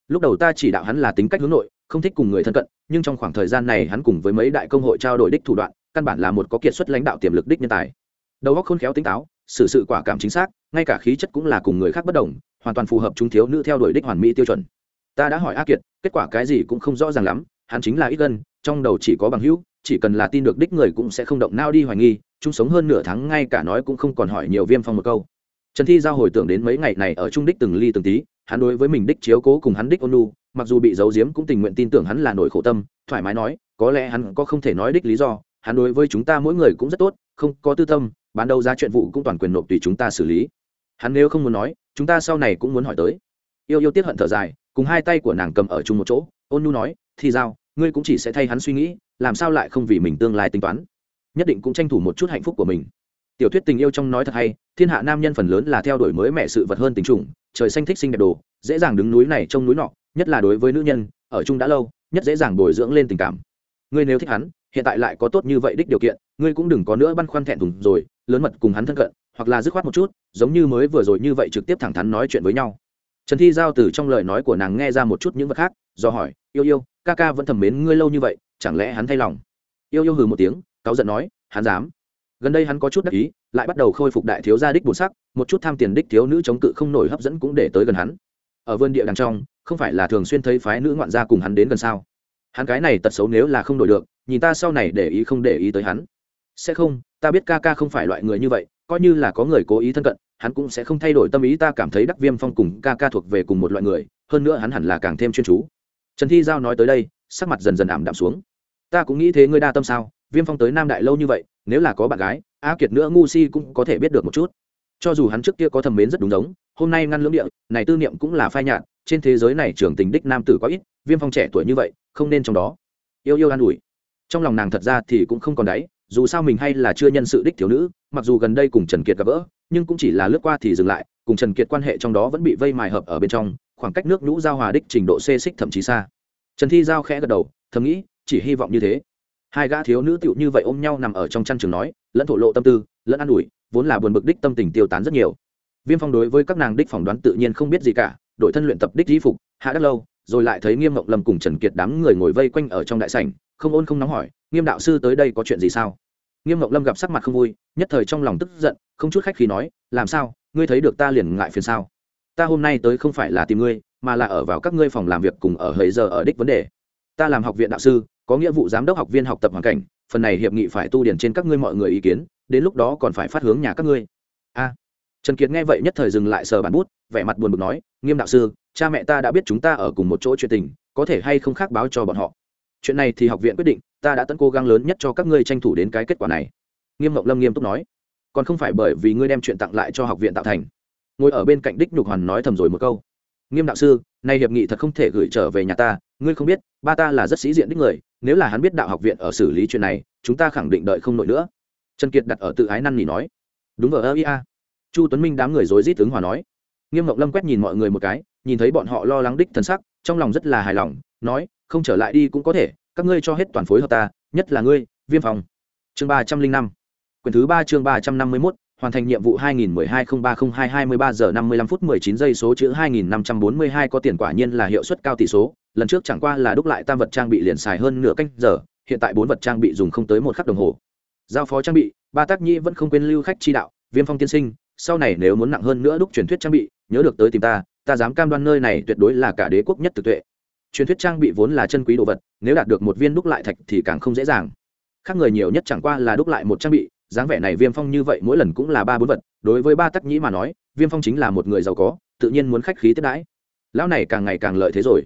Lúc đầu ta chỉ đạo hắn là tính cách hướng nội không thích cùng người thân cận nhưng trong khoảng thời gian này hắn cùng với mấy đại công hội trao đổi đích thủ đoạn căn bản là một có kiệt xuất lãnh đạo tiềm lực đích nhân tài. Đầu óc khôn khéo tính táo xử sự, sự quả cảm chính xác ngay cả khí chất cũng là cùng người khác bất đồng hoàn toàn phù hợp chúng thiếu nữ theo đuổi đích hoàn mỹ tiêu chuẩn. Ta đã hỏi a kiệt kết quả cái gì cũng không rõ ràng lắm hắn chính là ít gân trong đầu chỉ có bằng hữu chỉ cần là tin được đích người cũng sẽ không động nao đi hoài nghi chung sống hơn nửa tháng ngay cả nói cũng không còn hỏi nhiều viêm phong một câu trần thi giao hồi tưởng đến mấy ngày này ở trung đích từng ly từng tí, hắn đối với mình đích chiếu cố cùng hắn đích ôn lu mặc dù bị giấu giếm cũng tình nguyện tin tưởng hắn là nỗi khổ tâm, thoải mái nói, có lẽ hắn có không thể nói đích lý do, hắn đối với chúng ta mỗi người cũng rất tốt, không có tư tâm, bán đầu ra chuyện vụ cũng toàn quyền nộp tùy chúng ta xử lý. Hắn nếu không muốn nói, chúng ta sau này cũng muốn hỏi tới. Yêu yêu Tiết hận thở dài, cùng hai tay của nàng cầm ở chung một chỗ, ôn nu nói, thì giao, ngươi cũng chỉ sẽ thay hắn suy nghĩ, làm sao lại không vì mình tương lai tính toán? Nhất định cũng tranh thủ một chút hạnh phúc của mình tiểu thuyết tình yêu trong nói thật hay, thiên hạ nam nhân phần lớn là theo đuổi mới mẹ sự vật hơn tình trùng, trời xanh thích sinh đẹp đồ, dễ dàng đứng núi này trông núi nọ, nhất là đối với nữ nhân, ở chung đã lâu, nhất dễ dàng bồi dưỡng lên tình cảm. Ngươi nếu thích hắn, hiện tại lại có tốt như vậy đích điều kiện, ngươi cũng đừng có nữa băn khoăn thẹn thùng rồi, lớn mật cùng hắn thân cận, hoặc là dứt khoát một chút, giống như mới vừa rồi như vậy trực tiếp thẳng thắn nói chuyện với nhau. Trần thi giao từ trong lời nói của nàng nghe ra một chút những vật khác, do hỏi, yêu yêu, ca ca vẫn thầm mến ngươi lâu như vậy, chẳng lẽ hắn thay lòng? Yêu yêu hừ một tiếng, cáu giận nói, hắn dám gần đây hắn có chút đắc ý, lại bắt đầu khôi phục đại thiếu gia đích bùn sắc, một chút tham tiền đích thiếu nữ chống cự không nổi hấp dẫn cũng để tới gần hắn. Ở vườn địa đằng trong, không phải là thường xuyên thấy phái nữ ngoạn gia cùng hắn đến gần sao? Hắn cái này tật xấu nếu là không đổi được, nhìn ta sau này để ý không để ý tới hắn. Sẽ không, ta biết ca ca không phải loại người như vậy, coi như là có người cố ý thân cận, hắn cũng sẽ không thay đổi tâm ý, ta cảm thấy đắc viêm phong cùng ca ca thuộc về cùng một loại người, hơn nữa hắn hẳn là càng thêm chuyên chú. Trần thi giao nói tới đây, sắc mặt dần dần ảm đạm xuống. Ta cũng nghĩ thế ngươi đa tâm sao? Viêm phong tới nam đại lâu như vậy nếu là có bạn gái, a kiệt nữa ngu si cũng có thể biết được một chút. Cho dù hắn trước kia có thầm mến rất đúng giống, hôm nay ngăn lưỡng địa, này tư niệm cũng là phai nhạt, trên thế giới này trưởng tình đích nam tử quá ít, viêm phong trẻ tuổi như vậy, không nên trong đó. Yêu yêu an ủi. Trong lòng nàng thật ra thì cũng không còn đáy, dù sao mình hay là chưa nhân sự đích thiếu nữ, mặc dù gần đây cùng trần kiệt gặp gỡ, nhưng cũng chỉ là lướt qua thì dừng lại, cùng trần kiệt quan hệ trong đó vẫn bị vây mài hợp ở bên trong, khoảng cách nước nhũ giao hòa đích trình độ xê xích thậm chí xa. Trần thi giao khẽ gật đầu, thầm nghĩ, chỉ hy vọng như thế hai gã thiếu nữ tựu như vậy ôm nhau nằm ở trong chăn trường nói, lẫn thổ lộ tâm tư, lẫn an ủi, vốn là buồn bực đích tâm tình tiêu tán rất nhiều. Viêm phong đối với các nàng đích phỏng đoán tự nhiên không biết gì cả, đội thân luyện tập đích di phục, hạ đắc lâu, rồi lại thấy nghiêm mộng lâm cùng trần kiệt đám người ngồi vây quanh ở trong đại sảnh, không ôn không nóng hỏi, nghiêm đạo sư tới đây có chuyện gì sao? Nghiêm mộng lâm gặp sắc mặt không vui, nhất thời trong lòng tức giận, không chút khách khi nói, làm sao? Ngươi thấy được ta liền ngại phiền sao? Ta hôm nay tới không phải là tìm ngươi, mà là ở vào các ngươi phòng làm việc cùng ở hơi giờ ở đích vấn đề ta làm học viện đạo sư, có nghĩa vụ giám đốc học viên học tập hoàn cảnh, phần này hiệp nghị phải tu điển trên các ngươi mọi người ý kiến, đến lúc đó còn phải phát hướng nhà các ngươi. A. Trần kiệt nghe vậy nhất thời dừng lại sờ bàn bút, vẻ mặt buồn bực nói, nghiêm đạo sư, cha mẹ ta đã biết chúng ta ở cùng một chỗ chuyện tình, có thể hay không khác báo cho bọn họ? Chuyện này thì học viện quyết định, ta đã tận cố gắng lớn nhất cho các ngươi tranh thủ đến cái kết quả này. Nghiêm mộng lâm nghiêm túc nói, còn không phải bởi vì ngươi đem chuyện tặng lại cho học viện tạo thành. Ngồi ở bên cạnh đích nhục hoàn nói thầm rồi một câu, nghiêm đạo sư, nay hiệp nghị thật không thể gửi trở về nhà ta ngươi không biết, ba ta là rất sĩ diện đích người, nếu là hắn biết đạo học viện ở xử lý chuyện này, chúng ta khẳng định đợi không nổi nữa. Trần kiệt đặt ở tự ái năn nỉ nói. Đúng vào ơ ia. Chu tuấn minh đám người rối rít tướng hòa nói. Nghiêm ngọc lâm quét nhìn mọi người một cái, nhìn thấy bọn họ lo lắng đích thần sắc, trong lòng rất là hài lòng, nói, không trở lại đi cũng có thể, các ngươi cho hết toàn phối hợp ta, nhất là ngươi, viêm phòng chương ba trăm linh năm. Quyển thứ ba chương ba trăm năm mươi mốt hoàn thành nhiệm vụ 2012-0302-23 giờ 55 phút 19 giây số chữ 2542 có tiền quả nhiên là hiệu suất cao tỷ số, lần trước chẳng qua là đúc lại tam vật trang bị liền xài hơn nửa canh giờ, hiện tại bốn vật trang bị dùng không tới một khắc đồng hồ. Giao phó trang bị, ba tác nhĩ vẫn không quên lưu khách chi đạo, Viêm Phong tiên sinh, sau này nếu muốn nặng hơn nữa đúc truyền thuyết trang bị, nhớ được tới tìm ta, ta dám cam đoan nơi này tuyệt đối là cả đế quốc nhất thực tuệ. Truyền thuyết trang bị vốn là chân quý đồ vật, nếu đạt được một viên đúc lại thạch thì càng không dễ dàng. Khác người nhiều nhất chẳng qua là đúc lại một trang bị, dáng vẻ này viêm phong như vậy mỗi lần cũng là ba bốn vật, đối với ba tắc nhĩ mà nói, viêm phong chính là một người giàu có, tự nhiên muốn khách khí tiếp đãi. Lão này càng ngày càng lợi thế rồi.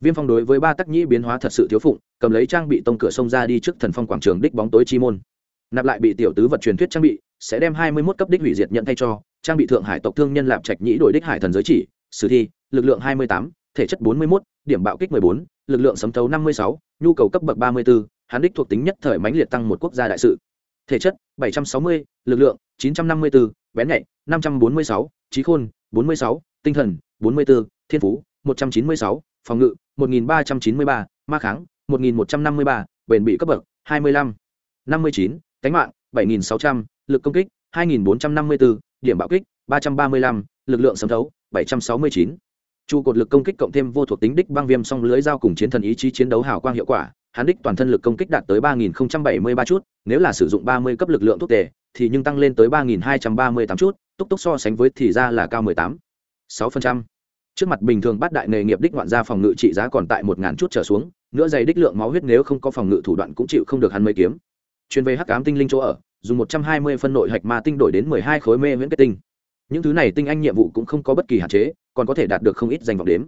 Viêm phong đối với ba tắc nhĩ biến hóa thật sự thiếu phụng, cầm lấy trang bị tông cửa sông ra đi trước thần phong quảng trường đích bóng tối chi môn. Nạp lại bị tiểu tứ vật truyền thuyết trang bị, sẽ đem hai mươi mốt cấp đích hủy diệt nhận thay cho, trang bị thượng hải tộc thương nhân lạp trạch nhĩ đổi đích hải thần giới chỉ, sử thi, lực lượng hai mươi tám, thể chất bốn mươi mốt, điểm bạo kích mười bốn, lực lượng sấm thấu năm mươi sáu, nhu cầu cấp bậc ba mươi b ố hắn đích thuộc tính nhất thời mãnh liệt tăng một quốc gia đại sự thể chất 760, lực lượng 954, bén nhạy 546, trí khôn 46, tinh thần 44, thiên phú 196, phòng ngự 1393, ma kháng 1153, bền bị cấp bậc 25, 59, cánh mạng 7600, lực công kích 2454, điểm bạo kích 335, lực lượng sấm thấu 769. Chu cột lực công kích cộng thêm vô thuộc tính đích băng viêm song lưới giao cùng chiến thần ý chí chiến đấu hào quang hiệu quả, hắn đích toàn thân lực công kích đạt tới 3073 chút, nếu là sử dụng 30 cấp lực lượng thuốc tề, thì nhưng tăng lên tới 3238 chút, túc túc so sánh với thì ra là cao 18. 6%. Trước mặt bình thường bát đại nghề nghiệp đích ngoạn gia phòng ngự trị giá còn tại 1000 chút trở xuống, nữa dày đích lượng máu huyết nếu không có phòng ngự thủ đoạn cũng chịu không được hắn mấy kiếm. Chuyên về hắc ám tinh linh chỗ ở, dùng 120 phân nội hạch ma tinh đổi đến 12 khối mê huyễn kết tinh. Những thứ này tinh anh nhiệm vụ cũng không có bất kỳ hạn chế, còn có thể đạt được không ít danh vọng đến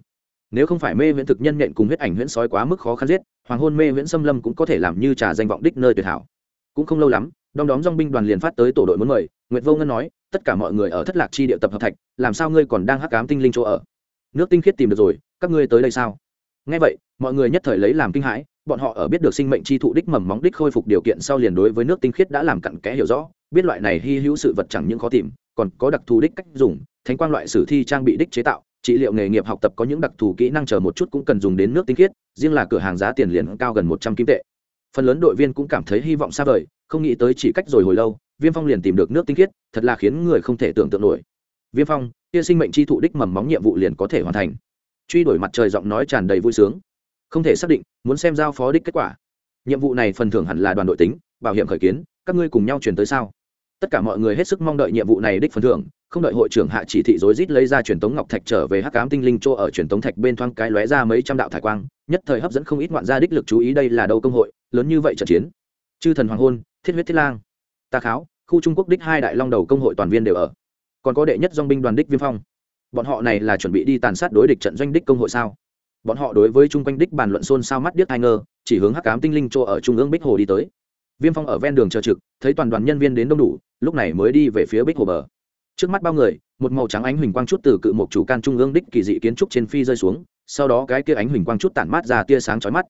nếu không phải mê viễn thực nhân nện cùng huyết ảnh huyễn sói quá mức khó khăn giết, hoàng hôn mê viễn xâm lâm cũng có thể làm như trà danh vọng đích nơi tuyệt hảo. Cũng không lâu lắm, đom đóm dong binh đoàn liền phát tới tổ đội muốn mời, nguyệt vô ngân nói, tất cả mọi người ở thất lạc chi địa tập hợp thạch, làm sao ngươi còn đang hắc cám tinh linh chỗ ở? Nước tinh khiết tìm được rồi, các ngươi tới đây sao? Nghe vậy, mọi người nhất thời lấy làm kinh hãi, bọn họ ở biết được sinh mệnh chi thụ đích mầm móng đích khôi phục điều kiện sau liền đối với nước tinh khiết đã làm cặn kẽ hiểu rõ, biết loại này hy hữu sự vật chẳng những khó tìm, còn có đặc thù đích cách dùng, thánh quan loại sử thi trang bị đích chế tạo trị liệu nghề nghiệp học tập có những đặc thù kỹ năng chờ một chút cũng cần dùng đến nước tinh khiết, riêng là cửa hàng giá tiền liền cao gần một trăm kim tệ. Phần lớn đội viên cũng cảm thấy hy vọng xa vời, không nghĩ tới chỉ cách rồi hồi lâu, viêm phong liền tìm được nước tinh khiết, thật là khiến người không thể tưởng tượng nổi. Viêm phong, kia sinh mệnh chi thụ đích mầm móng nhiệm vụ liền có thể hoàn thành. Truy đổi mặt trời giọng nói tràn đầy vui sướng. Không thể xác định, muốn xem giao phó đích kết quả. Nhiệm vụ này phần thưởng hẳn là đoàn đội tính, bảo hiểm khởi kiến, các ngươi cùng nhau truyền tới sao? Tất cả mọi người hết sức mong đợi nhiệm vụ này đích phần thưởng, không đợi hội trưởng hạ chỉ thị rối rít lấy ra truyền tống ngọc thạch trở về hắc ám tinh linh chỗ ở truyền tống thạch bên thoáng cái lóe ra mấy trăm đạo thải quang, nhất thời hấp dẫn không ít ngoạn gia đích lực chú ý đây là đâu công hội, lớn như vậy trận chiến. Chư thần hoàng hôn, thiết huyết thiết lang. Ta kháo, khu trung quốc đích hai đại long đầu công hội toàn viên đều ở. Còn có đệ nhất dong binh đoàn đích viêm phong. Bọn họ này là chuẩn bị đi tàn sát đối địch trận doanh đích công hội sao? Bọn họ đối với chung quanh đích bàn luận xôn xao mắt điếc hai ngơ, chỉ hướng hắc ám tinh linh chỗ ở trung ương bích hồ đi tới viêm phong ở ven đường chờ trực, thấy toàn đoàn nhân viên đến đông đủ, lúc này mới đi về phía bích hồ bờ. Trước mắt bao người, một màu trắng ánh huỳnh quang chút từ cự một chủ can trung ương đích kỳ dị kiến trúc trên phi rơi xuống, sau đó cái kia ánh huỳnh quang chút tản mát ra tia sáng chói mắt.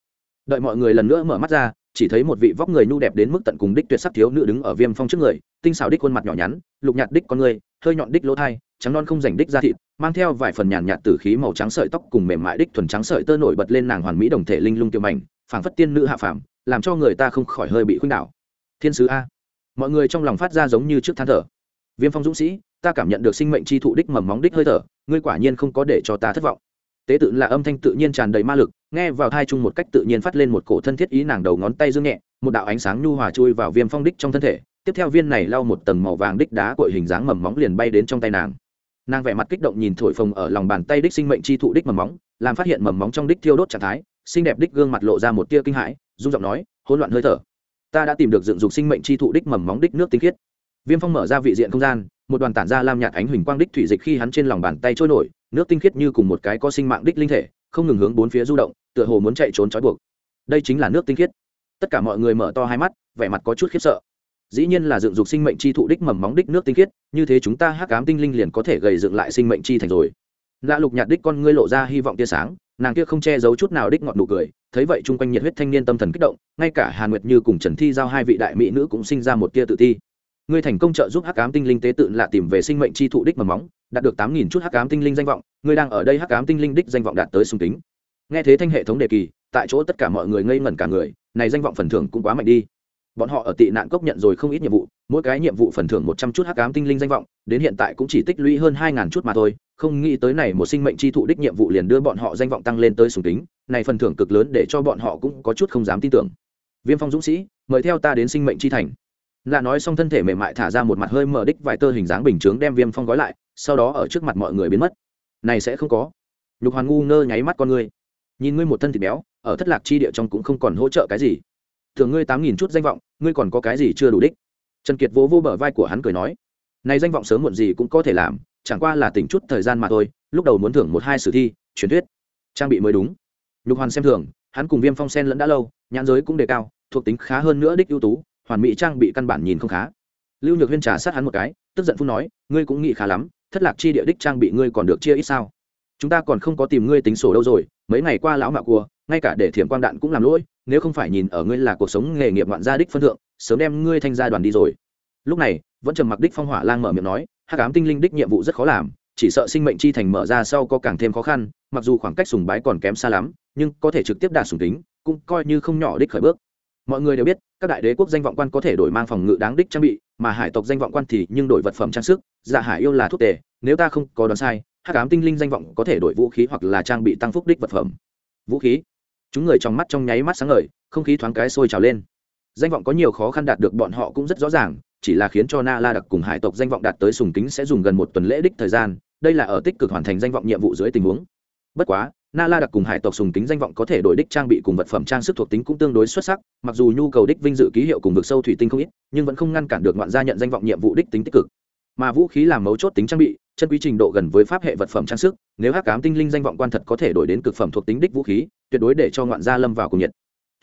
Đợi mọi người lần nữa mở mắt ra, chỉ thấy một vị vóc người nhu đẹp đến mức tận cùng đích tuyệt sắc thiếu nữ đứng ở viêm phong trước người, tinh xảo đích khuôn mặt nhỏ nhắn, lục nhạt đích con người, hơi nhọn đích lỗ thai, trắng non không rảnh đích ra thịt, mang theo vài phần nhàn nhạt từ khí màu trắng sợi tóc cùng mềm mại đích thuần trắng sợi tơ nổi bật lên nàng hoàn mỹ đồng thể linh lung tiêu mảnh, phảng phất tiên nữ hạ phàm làm cho người ta không khỏi hơi bị khuynh đảo. Thiên sứ a. Mọi người trong lòng phát ra giống như trước than thở. Viêm phong dũng sĩ, ta cảm nhận được sinh mệnh chi thụ đích mầm móng đích hơi thở, ngươi quả nhiên không có để cho ta thất vọng. Tế tự là âm thanh tự nhiên tràn đầy ma lực, nghe vào thai chung một cách tự nhiên phát lên một cổ thân thiết ý nàng đầu ngón tay dương nhẹ, một đạo ánh sáng nhu hòa chui vào viêm phong đích trong thân thể, tiếp theo viên này lau một tầng màu vàng đích đá cội hình dáng mầm móng liền bay đến trong tay nàng. Nàng vẻ mặt kích động nhìn thổi phồng ở lòng bàn tay đích sinh mệnh chi thụ đích mầm móng, làm phát hiện mầm móng trong đích thiêu đốt trạng thái xinh đẹp đích gương mặt lộ ra một tia kinh hãi run giọng nói, hỗn loạn hơi thở. Ta đã tìm được dựng dục sinh mệnh chi thụ đích mầm móng đích nước tinh khiết. Viêm phong mở ra vị diện không gian, một đoàn tản ra lam nhạt ánh huỳnh quang đích thủy dịch khi hắn trên lòng bàn tay trôi nổi, nước tinh khiết như cùng một cái có sinh mạng đích linh thể, không ngừng hướng bốn phía du động, tựa hồ muốn chạy trốn trói buộc. Đây chính là nước tinh khiết. Tất cả mọi người mở to hai mắt, vẻ mặt có chút khiếp sợ. Dĩ nhiên là dựng dục sinh mệnh chi thụ đích mầm móng đích nước tinh khiết, như thế chúng ta hắc ám tinh linh liền có thể gầy dựng lại sinh mệnh chi thành rồi. Lạ lục nhạt đích con ngươi lộ ra hy vọng tia sáng nàng kia không che giấu chút nào đích ngọn nụ cười, thấy vậy chung quanh nhiệt huyết thanh niên tâm thần kích động, ngay cả hàn nguyệt như cùng trần thi giao hai vị đại mỹ nữ cũng sinh ra một tia tự ti. Ngươi thành công trợ giúp hắc ám tinh linh tế tự lạ tìm về sinh mệnh chi thụ đích mầm móng, đạt được tám nghìn chút hắc ám tinh linh danh vọng, ngươi đang ở đây hắc ám tinh linh đích danh vọng đạt tới sung tính. Nghe thế thanh hệ thống đề kỳ, tại chỗ tất cả mọi người ngây ngẩn cả người, này danh vọng phần thưởng cũng quá mạnh đi. Bọn họ ở tị nạn cốc nhận rồi không ít nhiệm vụ, mỗi cái nhiệm vụ phần thưởng một trăm chút hắc ám tinh linh danh vọng đến hiện tại cũng chỉ tích lũy hơn hai ngàn chút mà thôi, không nghĩ tới này một sinh mệnh chi thụ đích nhiệm vụ liền đưa bọn họ danh vọng tăng lên tới sùng tính này phần thưởng cực lớn để cho bọn họ cũng có chút không dám tin tưởng. Viêm phong dũng sĩ, mời theo ta đến sinh mệnh chi thành. Là nói xong thân thể mềm mại thả ra một mặt hơi mở đích vài tơ hình dáng bình chướng đem viêm phong gói lại, sau đó ở trước mặt mọi người biến mất. Này sẽ không có. Nhục hoàn ngu ngơ nháy mắt con ngươi. Nhìn ngươi một thân thịt béo, ở thất lạc chi địa trong cũng không còn hỗ trợ cái gì. Thường ngươi tám nghìn chút danh vọng, ngươi còn có cái gì chưa đủ đích? Trần kiệt vỗ vô bờ vai của hắn cười nói này danh vọng sớm muộn gì cũng có thể làm, chẳng qua là tỉnh chút thời gian mà thôi, lúc đầu muốn thưởng một hai sử thi, truyền thuyết. Trang bị mới đúng. Nhục hoàn xem thường, hắn cùng viêm phong sen lẫn đã lâu, nhãn giới cũng đề cao, thuộc tính khá hơn nữa đích ưu tú, hoàn mỹ trang bị căn bản nhìn không khá. Lưu nhược huyên trả sát hắn một cái, tức giận phun nói, ngươi cũng nghĩ khá lắm, thất lạc chi địa đích trang bị ngươi còn được chia ít sao? Chúng ta còn không có tìm ngươi tính sổ đâu rồi, mấy ngày qua lão mạ cua, ngay cả để thiểm quang đạn cũng làm lỗi, nếu không phải nhìn ở ngươi là cuộc sống nghề nghiệp ngoạn gia đích phân thượng, sớm đem ngươi thanh gia đoàn đi rồi lúc này, vẫn trầm mặc đích phong hỏa lang mở miệng nói, hắc ám tinh linh đích nhiệm vụ rất khó làm, chỉ sợ sinh mệnh chi thành mở ra sau có càng thêm khó khăn, mặc dù khoảng cách sùng bái còn kém xa lắm, nhưng có thể trực tiếp đạt sùng tính cũng coi như không nhỏ đích khởi bước. Mọi người đều biết, các đại đế quốc danh vọng quan có thể đổi mang phòng ngự đáng đích trang bị, mà hải tộc danh vọng quan thì nhưng đổi vật phẩm trang sức dạ hải yêu là thuốc tề, nếu ta không có đoán sai, hắc ám tinh linh danh vọng có thể đổi vũ khí hoặc là trang bị tăng phúc đích vật phẩm. Vũ khí? Chúng người trong mắt trong nháy mắt sáng ngời, không khí thoáng cái sôi trào lên. Danh vọng có nhiều khó khăn đạt được bọn họ cũng rất rõ ràng chỉ là khiến cho na la đặc cùng hải tộc danh vọng đạt tới sùng kính sẽ dùng gần một tuần lễ đích thời gian, đây là ở tích cực hoàn thành danh vọng nhiệm vụ dưới tình huống. Bất quá, na la đặc cùng hải tộc sùng kính danh vọng có thể đổi đích trang bị cùng vật phẩm trang sức thuộc tính cũng tương đối xuất sắc, mặc dù nhu cầu đích vinh dự ký hiệu cùng vực sâu thủy tinh không ít, nhưng vẫn không ngăn cản được ngoạn gia nhận danh vọng nhiệm vụ đích tính tích cực. Mà vũ khí làm mấu chốt tính trang bị, chân quý trình độ gần với pháp hệ vật phẩm trang sức, nếu hắc cám tinh linh danh vọng quan thật có thể đổi đến cực phẩm thuộc tính đích vũ khí, tuyệt đối để cho ngoạn gia lâm vào cùng nhiệt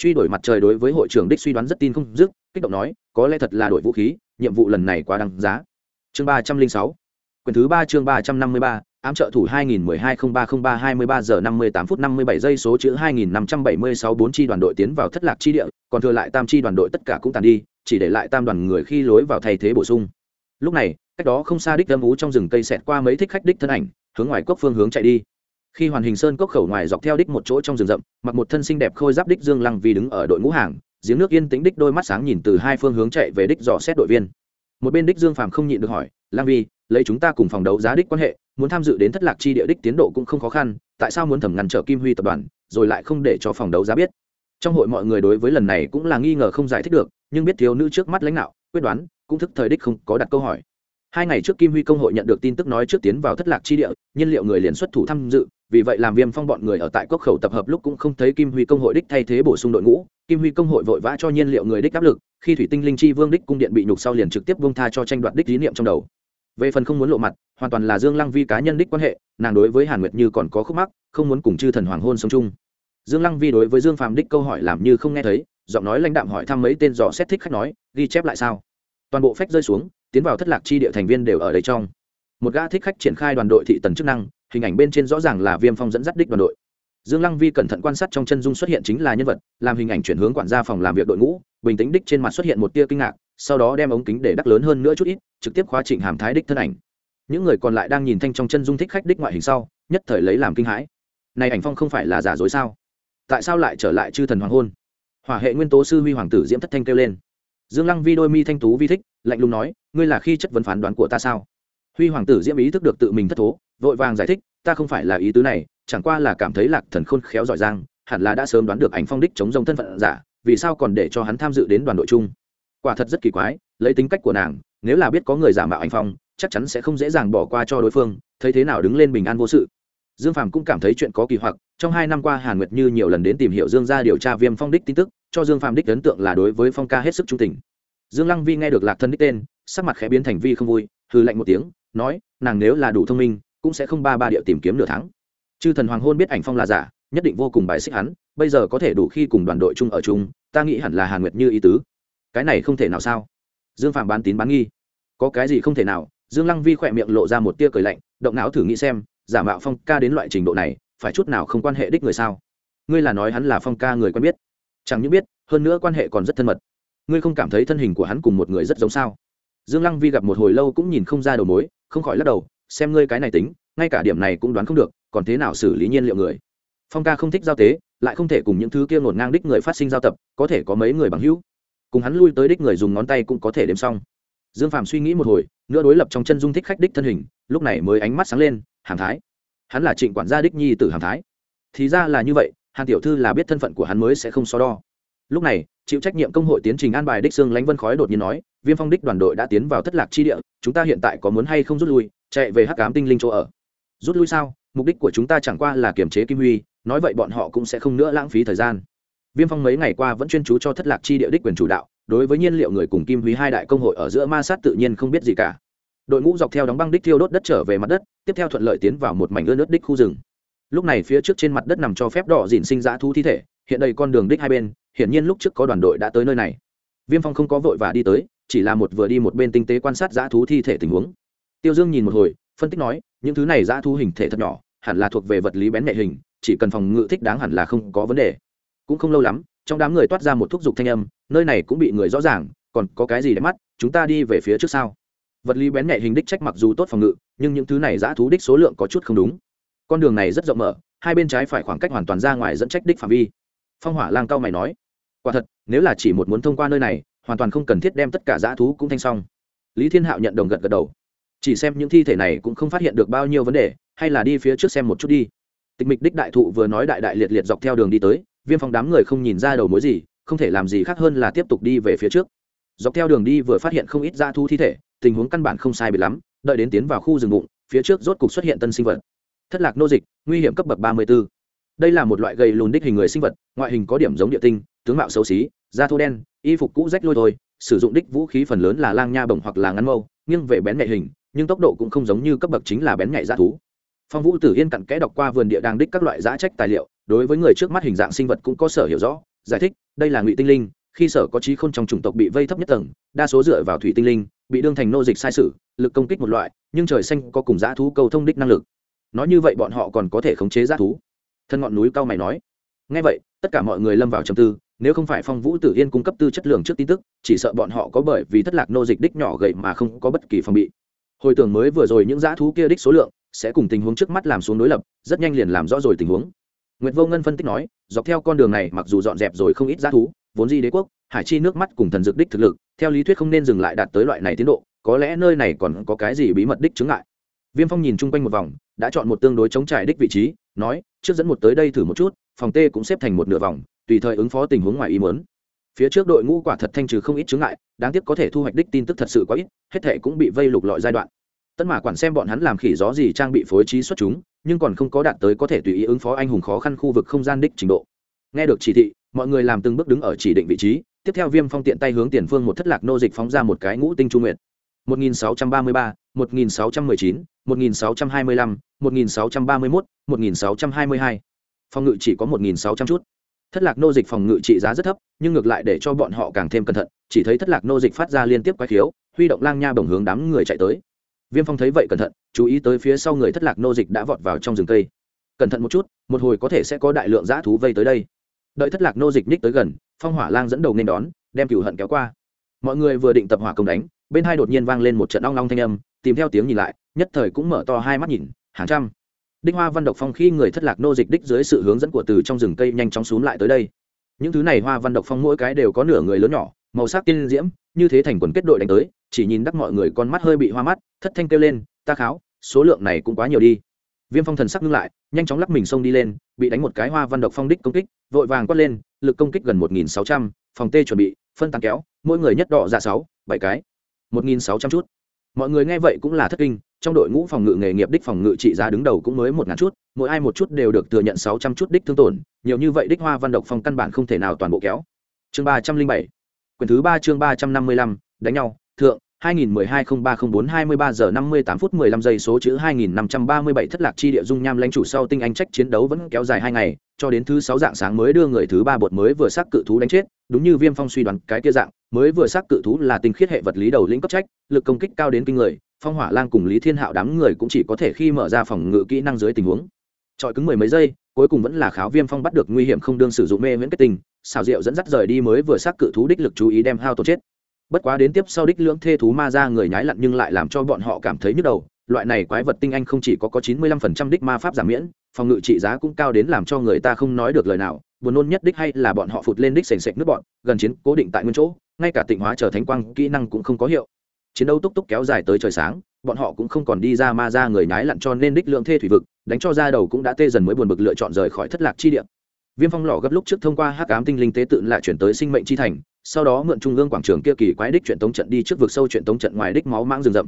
truy đổi mặt trời đối với hội trưởng đích suy đoán rất tin không dứt kích động nói có lẽ thật là đổi vũ khí nhiệm vụ lần này quá đăng giá chương ba trăm linh sáu quyển thứ ba chương ba trăm năm mươi ba ám trợ thủ 2012-0303-23 giờ 58 phút 57 giây số chữ 2576 4 chi đoàn đội tiến vào thất lạc chi địa, còn thừa lại tam chi đoàn đội tất cả cũng tàn đi, chỉ để lại tam đoàn người khi lối vào thay thế bổ sung. Lúc này, cách đó không xa đích âm ú trong rừng cây xẹt qua mấy thích khách đích thân ảnh, hướng ngoài cốc phương hướng chạy đi. Khi hoàn hình sơn cốc khẩu ngoài dọc theo đích một chỗ trong rừng rậm, mặc một thân xinh đẹp khôi giáp đích Dương Lăng vì đứng ở đội ngũ hàng, giếng nước yên tĩnh đích đôi mắt sáng nhìn từ hai phương hướng chạy về đích dò xét đội viên. Một bên đích Dương Phàm không nhịn được hỏi, "Lăng Vi, lấy chúng ta cùng phòng đấu giá đích quan hệ, muốn tham dự đến thất lạc chi địa đích tiến độ cũng không khó khăn tại sao muốn thẩm ngăn trở kim huy tập đoàn rồi lại không để cho phòng đấu giá biết trong hội mọi người đối với lần này cũng là nghi ngờ không giải thích được nhưng biết thiếu nữ trước mắt lãnh đạo quyết đoán cũng thức thời đích không có đặt câu hỏi hai ngày trước kim huy công hội nhận được tin tức nói trước tiến vào thất lạc chi địa nhiên liệu người liền xuất thủ tham dự vì vậy làm viêm phong bọn người ở tại cốc khẩu tập hợp lúc cũng không thấy kim huy công hội đích thay thế bổ sung đội ngũ. Kim huy công hội vội vã cho nhiên liệu người đích áp lực, khi thủy tinh linh chi vương đích cung điện bị nhục sau liền trực tiếp bông tha cho tranh đoạt đích lý niệm trong đầu. Về phần không muốn lộ mặt, hoàn toàn là dương lăng vi cá nhân đích quan hệ, nàng đối với hàn nguyệt như còn có khúc mắc, không muốn cùng chư thần hoàng hôn sống chung. Dương lăng vi đối với dương phàm đích câu hỏi làm như không nghe thấy, giọng nói lãnh đạm hỏi thăm mấy tên dò xét thích khách nói, ghi chép lại sao? Toàn bộ phách rơi xuống, tiến vào thất lạc chi địa thành viên đều ở đây trong. Một gã thích khách triển khai đoàn đội thị tần chức năng hình ảnh bên trên rõ ràng là viêm phong dẫn dắt đích đoàn đội. Dương lăng vi cẩn thận quan sát trong chân dung xuất hiện chính là nhân vật, làm hình ảnh chuyển hướng quản gia phòng làm việc đội ngũ, bình tĩnh đích trên mặt xuất hiện một tia kinh ngạc, sau đó đem ống kính để đắc lớn hơn nữa chút ít, trực tiếp khóa trịnh hàm thái đích thân ảnh. Những người còn lại đang nhìn thanh trong chân dung thích khách đích ngoại hình sau, nhất thời lấy làm kinh hãi. Này ảnh phong không phải là giả dối sao? Tại sao lại trở lại chư thần hoàng hôn? Hỏa hệ nguyên tố sư huy hoàng tử diễm thất thanh kêu lên. Dương lăng vi đôi mi thanh tú vi thích, lạnh lùng nói, ngươi là khi chất vấn phán đoán của ta sao? Huy hoàng tử diễm ý thức được tự mình thất thố vội vàng giải thích, ta không phải là ý tứ này, chẳng qua là cảm thấy lạc thần khôn khéo giỏi giang, hẳn là đã sớm đoán được ảnh phong đích chống rông thân phận giả, vì sao còn để cho hắn tham dự đến đoàn đội chung? Quả thật rất kỳ quái, lấy tính cách của nàng, nếu là biết có người giả mạo ảnh phong, chắc chắn sẽ không dễ dàng bỏ qua cho đối phương, thấy thế nào đứng lên bình an vô sự. Dương phàm cũng cảm thấy chuyện có kỳ hoặc, trong hai năm qua hàn nguyệt như nhiều lần đến tìm hiểu dương ra điều tra viêm phong đích tin tức, cho dương phàm đích ấn tượng là đối với phong ca hết sức trung tình. Dương lăng vi nghe được lạc thân đích tên, sắc mặt khẽ biến thành vi không vui hư lạnh một tiếng, nói, nàng nếu là đủ thông minh cũng sẽ không ba ba địa tìm kiếm nửa tháng. Chư thần hoàng hôn biết ảnh phong là giả, nhất định vô cùng bài xích hắn, bây giờ có thể đủ khi cùng đoàn đội chung ở chung, ta nghĩ hẳn là hàn nguyệt như ý tứ. Cái này không thể nào sao? Dương phạm bán tín bán nghi. Có cái gì không thể nào? Dương lăng vi khỏe miệng lộ ra một tia cười lạnh, động não thử nghĩ xem, giả mạo phong ca đến loại trình độ này, phải chút nào không quan hệ đích người sao? Ngươi là nói hắn là phong ca người quen biết. Chẳng những biết, hơn nữa quan hệ còn rất thân mật. Ngươi không cảm thấy thân hình của hắn cùng một người rất giống sao? Dương lăng vi gặp một hồi lâu cũng nhìn không ra đầu mối, không khỏi lắc đầu xem ngươi cái này tính, ngay cả điểm này cũng đoán không được, còn thế nào xử lý nhiên liệu người? Phong ca không thích giao tế, lại không thể cùng những thứ kia ngổn ngang đích người phát sinh giao tập, có thể có mấy người bằng hữu. Cùng hắn lui tới đích người dùng ngón tay cũng có thể đếm xong. Dương phạm suy nghĩ một hồi, nữa đối lập trong chân dung thích khách đích thân hình, lúc này mới ánh mắt sáng lên, hàng thái. Hắn là trịnh quản gia đích nhi t hàng thái. Thì ra là như vậy hàn tiểu thư là biết thân phận của hắn mới sẽ không so đo. Lúc này, chịu trách nhiệm công hội tiến trình an bài đích xương lãnh vân khói đột nhiên nói, viêm phong đích đoàn đội đã tiến vào thất lạc chi địa chúng ta hiện tại có muốn hay không rút lui, chạy về hắc cám tinh linh chỗ ở. Rút lui sao? Mục đích của chúng ta chẳng qua là kiềm chế kim huy, nói vậy bọn họ cũng sẽ không nữa lãng phí thời gian. Viêm phong mấy ngày qua vẫn chuyên chú cho thất lạc chi địa đích quyền chủ đạo, đối với nhiên liệu người cùng kim huy hai đại công hội ở giữa ma sát tự nhiên không biết gì cả. Đội ngũ dọc theo đóng băng đích thiêu đốt đất trở về mặt đất, tiếp theo thuận lợi tiến vào một mảnh ưa nước đích khu rừng. Lúc này phía trước trên mặt đất nằm cho phép đỏ dìn sinh dã thu thi thể, hiện đây con đường đích hai bên, hiển nhiên lúc trước có đoàn đội đã tới nơi này. Viêm phong không có vội và đi tới chỉ là một vừa đi một bên tinh tế quan sát dã thú thi thể tình huống. Tiêu dương nhìn một hồi, phân tích nói, những thứ này dã thú hình thể thật nhỏ, hẳn là thuộc về vật lý bén nhẹ hình, chỉ cần phòng ngự thích đáng hẳn là không có vấn đề. Cũng không lâu lắm, trong đám người toát ra một thúc giục thanh âm, nơi này cũng bị người rõ ràng, còn có cái gì để mắt, chúng ta đi về phía trước sau vật lý bén nhẹ hình đích trách mặc dù tốt phòng ngự, nhưng những thứ này dã thú đích số lượng có chút không đúng. Con đường này rất rộng mở, hai bên trái phải khoảng cách hoàn toàn ra ngoài dẫn trách đích phạm vi. Phong hỏa lang cao mày nói, quả thật, nếu là chỉ một muốn thông qua nơi này hoàn toàn không cần thiết đem tất cả dã thú cũng thanh xong. Lý thiên hạo nhận đồng gật gật đầu. Chỉ xem những thi thể này cũng không phát hiện được bao nhiêu vấn đề, hay là đi phía trước xem một chút đi. Tịch mịch đích đại thụ vừa nói đại đại liệt liệt dọc theo đường đi tới, viêm phong đám người không nhìn ra đầu mối gì, không thể làm gì khác hơn là tiếp tục đi về phía trước. Dọc theo đường đi vừa phát hiện không ít dã thú thi thể, tình huống căn bản không sai bị lắm, đợi đến tiến vào khu rừng bụng, phía trước rốt cục xuất hiện tân sinh vật. Thất lạc nô dịch, nguy hiểm cấp bậc ba mươi b ố đây là một loại gầy lùn đích hình người sinh vật, ngoại hình có điểm giống địa tinh, tướng mạo xấu xí da thô đen, y phục cũ rách lôi thôi, sử dụng đích vũ khí phần lớn là lang nha bổng hoặc là ngắn mâu, nghiêng về bén nhạy hình, nhưng tốc độ cũng không giống như cấp bậc chính là bén nhạy dã thú. Phong vũ tử yên cặn kẽ đọc qua vườn địa đàng đích các loại giá trách tài liệu, đối với người trước mắt hình dạng sinh vật cũng có sở hiểu rõ, giải thích, đây là ngụy tinh linh, khi sở có trí khôn trong chủng tộc bị vây thấp nhất tầng, đa số dựa vào thủy tinh linh, bị đương thành nô dịch sai sự, lực công kích một loại, nhưng trời xanh có cùng dã thú cầu thông đích năng lực. Nói như vậy bọn họ còn có thể khống chế dã thú. Thân ngọn núi cao mày nói. Ngay vậy, tất cả mọi người lâm vào trầm tư nếu không phải phong vũ tử yên cung cấp tư chất lượng trước tin tức chỉ sợ bọn họ có bởi vì thất lạc nô dịch đích nhỏ gậy mà không có bất kỳ phòng bị hồi tưởng mới vừa rồi những dã thú kia đích số lượng sẽ cùng tình huống trước mắt làm xuống đối lập rất nhanh liền làm rõ rồi tình huống Nguyệt Vô Ngân phân tích nói, dọc theo con đường này mặc dù dọn dẹp rồi không ít giá thú, vốn di đế quốc, hải chi nước mắt cùng thần dược đích thực lực, theo lý thuyết không nên dừng lại đạt tới loại này tiến độ, có lẽ nơi này còn có cái gì bí mật đích chứng ngại. Viêm Phong nhìn chung quanh một vòng, đã chọn một tương đối chống trải đích vị trí, nói, trước dẫn một tới đây thử một chút, phòng T cũng xếp thành một nửa vòng, tùy thời ứng phó tình huống ngoài ý muốn. Phía trước đội ngũ quả thật thanh trừ không ít chướng ngại, đáng tiếc có thể thu hoạch đích tin tức thật sự quá ít, hết thảy cũng bị vây lục lọi giai đoạn. Tân Mã quản xem bọn hắn làm khỉ gió gì trang bị phối trí xuất chúng, nhưng còn không có đạt tới có thể tùy ý ứng phó anh hùng khó khăn khu vực không gian đích trình độ nghe được chỉ thị mọi người làm từng bước đứng ở chỉ định vị trí tiếp theo viêm phong tiện tay hướng tiền phương một thất lạc nô dịch phóng ra một cái ngũ tinh trung nguyện 1633, 1619, 1625, 1631, 1622. Phong ngự chỉ có 1600 chút. thất lạc nô dịch phòng ngự trị giá rất thấp nhưng ngược lại để cho bọn họ càng thêm cẩn thận chỉ thấy thất lạc nô dịch phát ra liên tiếp quái khiếu huy động lang nha bổng hướng đám người chạy tới viêm phong thấy vậy cẩn thận chú ý tới phía sau người thất lạc nô dịch đã vọt vào trong rừng cây cẩn thận một chút một hồi có thể sẽ có đại lượng dã thú vây tới đây đợi thất lạc nô dịch ních tới gần phong hỏa lang dẫn đầu nên đón đem cửu hận kéo qua mọi người vừa định tập hỏa công đánh bên hai đột nhiên vang lên một trận long long thanh âm, tìm theo tiếng nhìn lại, nhất thời cũng mở to hai mắt nhìn, hàng trăm. Đinh hoa văn độc phong khi người thất lạc nô dịch đích dưới sự hướng dẫn của từ trong rừng cây nhanh chóng xuống lại tới đây. Những thứ này hoa văn độc phong mỗi cái đều có nửa người lớn nhỏ, màu sắc tiên diễm, như thế thành quần kết đội đánh tới, chỉ nhìn đắc mọi người con mắt hơi bị hoa mắt, thất thanh kêu lên, ta kháo, số lượng này cũng quá nhiều đi. Viêm phong thần sắc ngưng lại, nhanh chóng lắc mình xông đi lên, bị đánh một cái hoa văn độc phong đích công kích, vội vàng quát lên, lực công kích gần một nghìn sáu trăm, phòng tê chuẩn bị, phân tán kéo, mỗi người nhất đỏ ra sáu, bảy cái một nghìn sáu trăm chút. Mọi người nghe vậy cũng là thất kinh, trong đội ngũ phòng ngự nghề nghiệp đích phòng ngự trị giá đứng đầu cũng mới một ngàn chút, mỗi ai một chút đều được thừa nhận sáu trăm chút đích thương tổn, nhiều như vậy đích hoa văn độc phong căn bản không thể nào toàn bộ kéo. Chương ba trăm linh bảy, quyển thứ ba chương ba trăm năm mươi lăm, đánh nhau, thượng. 2012-0304-23 giờ 58 phút 15 giây số chữ 2537 thất lạc chi địa dung nham lãnh chủ sau tinh anh trách chiến đấu vẫn kéo dài hai ngày, cho đến thứ sáu dạng sáng mới đưa người thứ ba bột mới vừa xác cự thú đánh chết, đúng như Viêm Phong suy đoán cái kia dạng, mới vừa xác cự thú là tinh khiết hệ vật lý đầu lĩnh cấp trách, lực công kích cao đến kinh người, Phong Hỏa Lang cùng Lý Thiên Hạo đám người cũng chỉ có thể khi mở ra phòng ngự kỹ năng dưới tình huống. Trọi cứng mười mấy giây, cuối cùng vẫn là Kháo Viêm Phong bắt được nguy hiểm không đương sử dụng mê miễn kết tình, xảo diệu dẫn dắt rời đi mới vừa xác cự thú đích lực chú ý đem hao tổn chết bất quá đến tiếp sau đích lưỡng thê thú ma ra người nhái lặn nhưng lại làm cho bọn họ cảm thấy nhức đầu. Loại này quái vật tinh anh không chỉ có có chín mươi lăm phần trăm đích ma pháp giảm miễn, phòng ngự trị giá cũng cao đến làm cho người ta không nói được lời nào. Buồn nôn nhất đích hay là bọn họ phụt lên đích sành sạch nước bọn, gần chiến cố định tại nguyên chỗ, ngay cả tịnh hóa trở thánh quang, kỹ năng cũng không có hiệu. Chiến đấu túc túc kéo dài tới trời sáng, bọn họ cũng không còn đi ra ma ra người nhái lặn cho nên đích lượng thê thủy vực, đánh cho ra đầu cũng đã tê dần mới buồn bực lựa chọn rời khỏi thất lạc chi địa. Viêm phong lò gấp lúc trước thông qua hắc ám tinh linh tế tự lại chuyển tới sinh mệnh chi thành sau đó mượn trung ương quảng trường kia kỳ quái đích chuyện tống trận đi trước vực sâu chuyện tống trận ngoài đích máu mãng rừng rậm.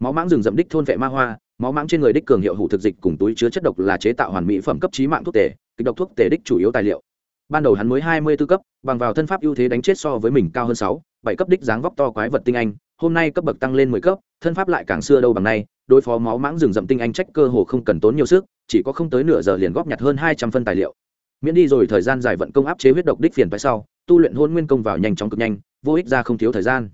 Máu mãng rừng rậm đích thôn vệ ma hoa, máu mãng trên người đích cường hiệu hủ thực dịch cùng túi chứa chất độc là chế tạo hoàn mỹ phẩm cấp trí mạng thuốc tể kịch độc thuốc tể đích chủ yếu tài liệu. Ban đầu hắn mới hai mươi tư cấp, bằng vào thân pháp ưu thế đánh chết so với mình cao hơn sáu, bảy cấp đích dáng vóc to quái vật tinh anh, hôm nay cấp bậc tăng lên mười cấp, thân pháp lại càng xưa đâu bằng nay, đối phó máu mãng rừng rậm tinh anh trách cơ hồ không cần tốn nhiều sức, chỉ có không tới nửa giờ liền góp nhặt hơn hai trăm phân tài liệu miễn đi rồi thời gian dài vận công áp chế huyết độc đích phiền phải sau, tu luyện hôn nguyên công vào nhanh chóng cực nhanh, vô ích ra không thiếu thời gian.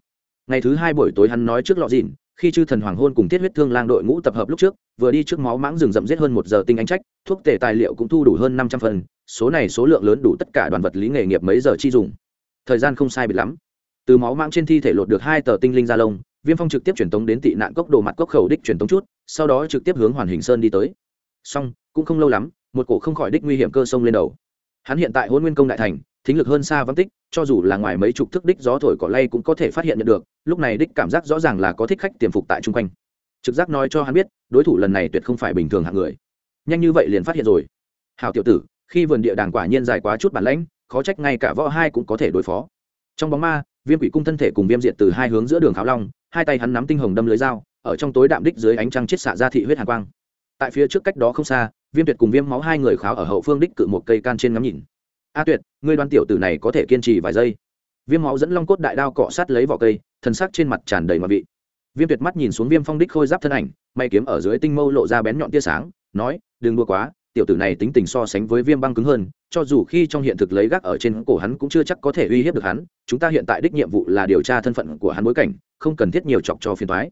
Ngày thứ hai buổi tối hắn nói trước lọ dìn khi chư thần hoàng hôn cùng tiết huyết thương lang đội ngũ tập hợp lúc trước, vừa đi trước máu mãng rừng rậm giết hơn một giờ tinh anh trách, thuốc tể tài liệu cũng thu đủ hơn năm trăm phần, số này số lượng lớn đủ tất cả đoàn vật lý nghề nghiệp mấy giờ chi dùng. Thời gian không sai biệt lắm. Từ máu mãng trên thi thể lột được hai tờ tinh linh da lông, viêm phong trực tiếp truyền tống đến tị nạn cốc đồ mặt cốc khẩu đích truyền tống chút, sau đó trực tiếp hướng hoàn hình sơn đi tới. Xong, cũng không lâu lắm một cổ không khỏi đích nguy hiểm cơ sông lên đầu. Hắn hiện tại hôn nguyên công đại thành, thính lực hơn xa vắng tích, cho dù là ngoài mấy chục thức đích gió thổi cỏ lay cũng có thể phát hiện nhận được, lúc này đích cảm giác rõ ràng là có thích khách tiềm phục tại chung quanh. Trực giác nói cho hắn biết, đối thủ lần này tuyệt không phải bình thường hạng người. Nhanh như vậy liền phát hiện rồi. Hào tiểu tử, khi vườn địa đàng quả nhiên dài quá chút bản lãnh, khó trách ngay cả võ hai cũng có thể đối phó. Trong bóng ma, viêm quỷ cung thân thể cùng viêm diệt từ hai hướng giữa đường kháo long, hai tay hắn nắm tinh hồng đâm lưới dao, ở trong tối đạm đích dưới ánh trăng chết xạ ra thị huyết hàn quang. Tại phía trước cách đó không xa viêm tuyệt cùng viêm máu hai người kháo ở hậu phương đích cự một cây can trên ngắm nhìn. A tuyệt, ngươi đoán tiểu tử này có thể kiên trì vài giây? Viêm máu dẫn long cốt đại đao cọ sát lấy vỏ cây, thân sắc trên mặt tràn đầy mà vị. Viêm tuyệt mắt nhìn xuống viêm phong đích khôi giáp thân ảnh, may kiếm ở dưới tinh mâu lộ ra bén nhọn tia sáng, nói, đừng đua quá, tiểu tử này tính tình so sánh với viêm băng cứng hơn, cho dù khi trong hiện thực lấy gác ở trên cổ hắn cũng chưa chắc có thể uy hiếp được hắn, chúng ta hiện tại đích nhiệm vụ là điều tra thân phận của hắn bối cảnh, không cần thiết nhiều chọc cho phiền thoái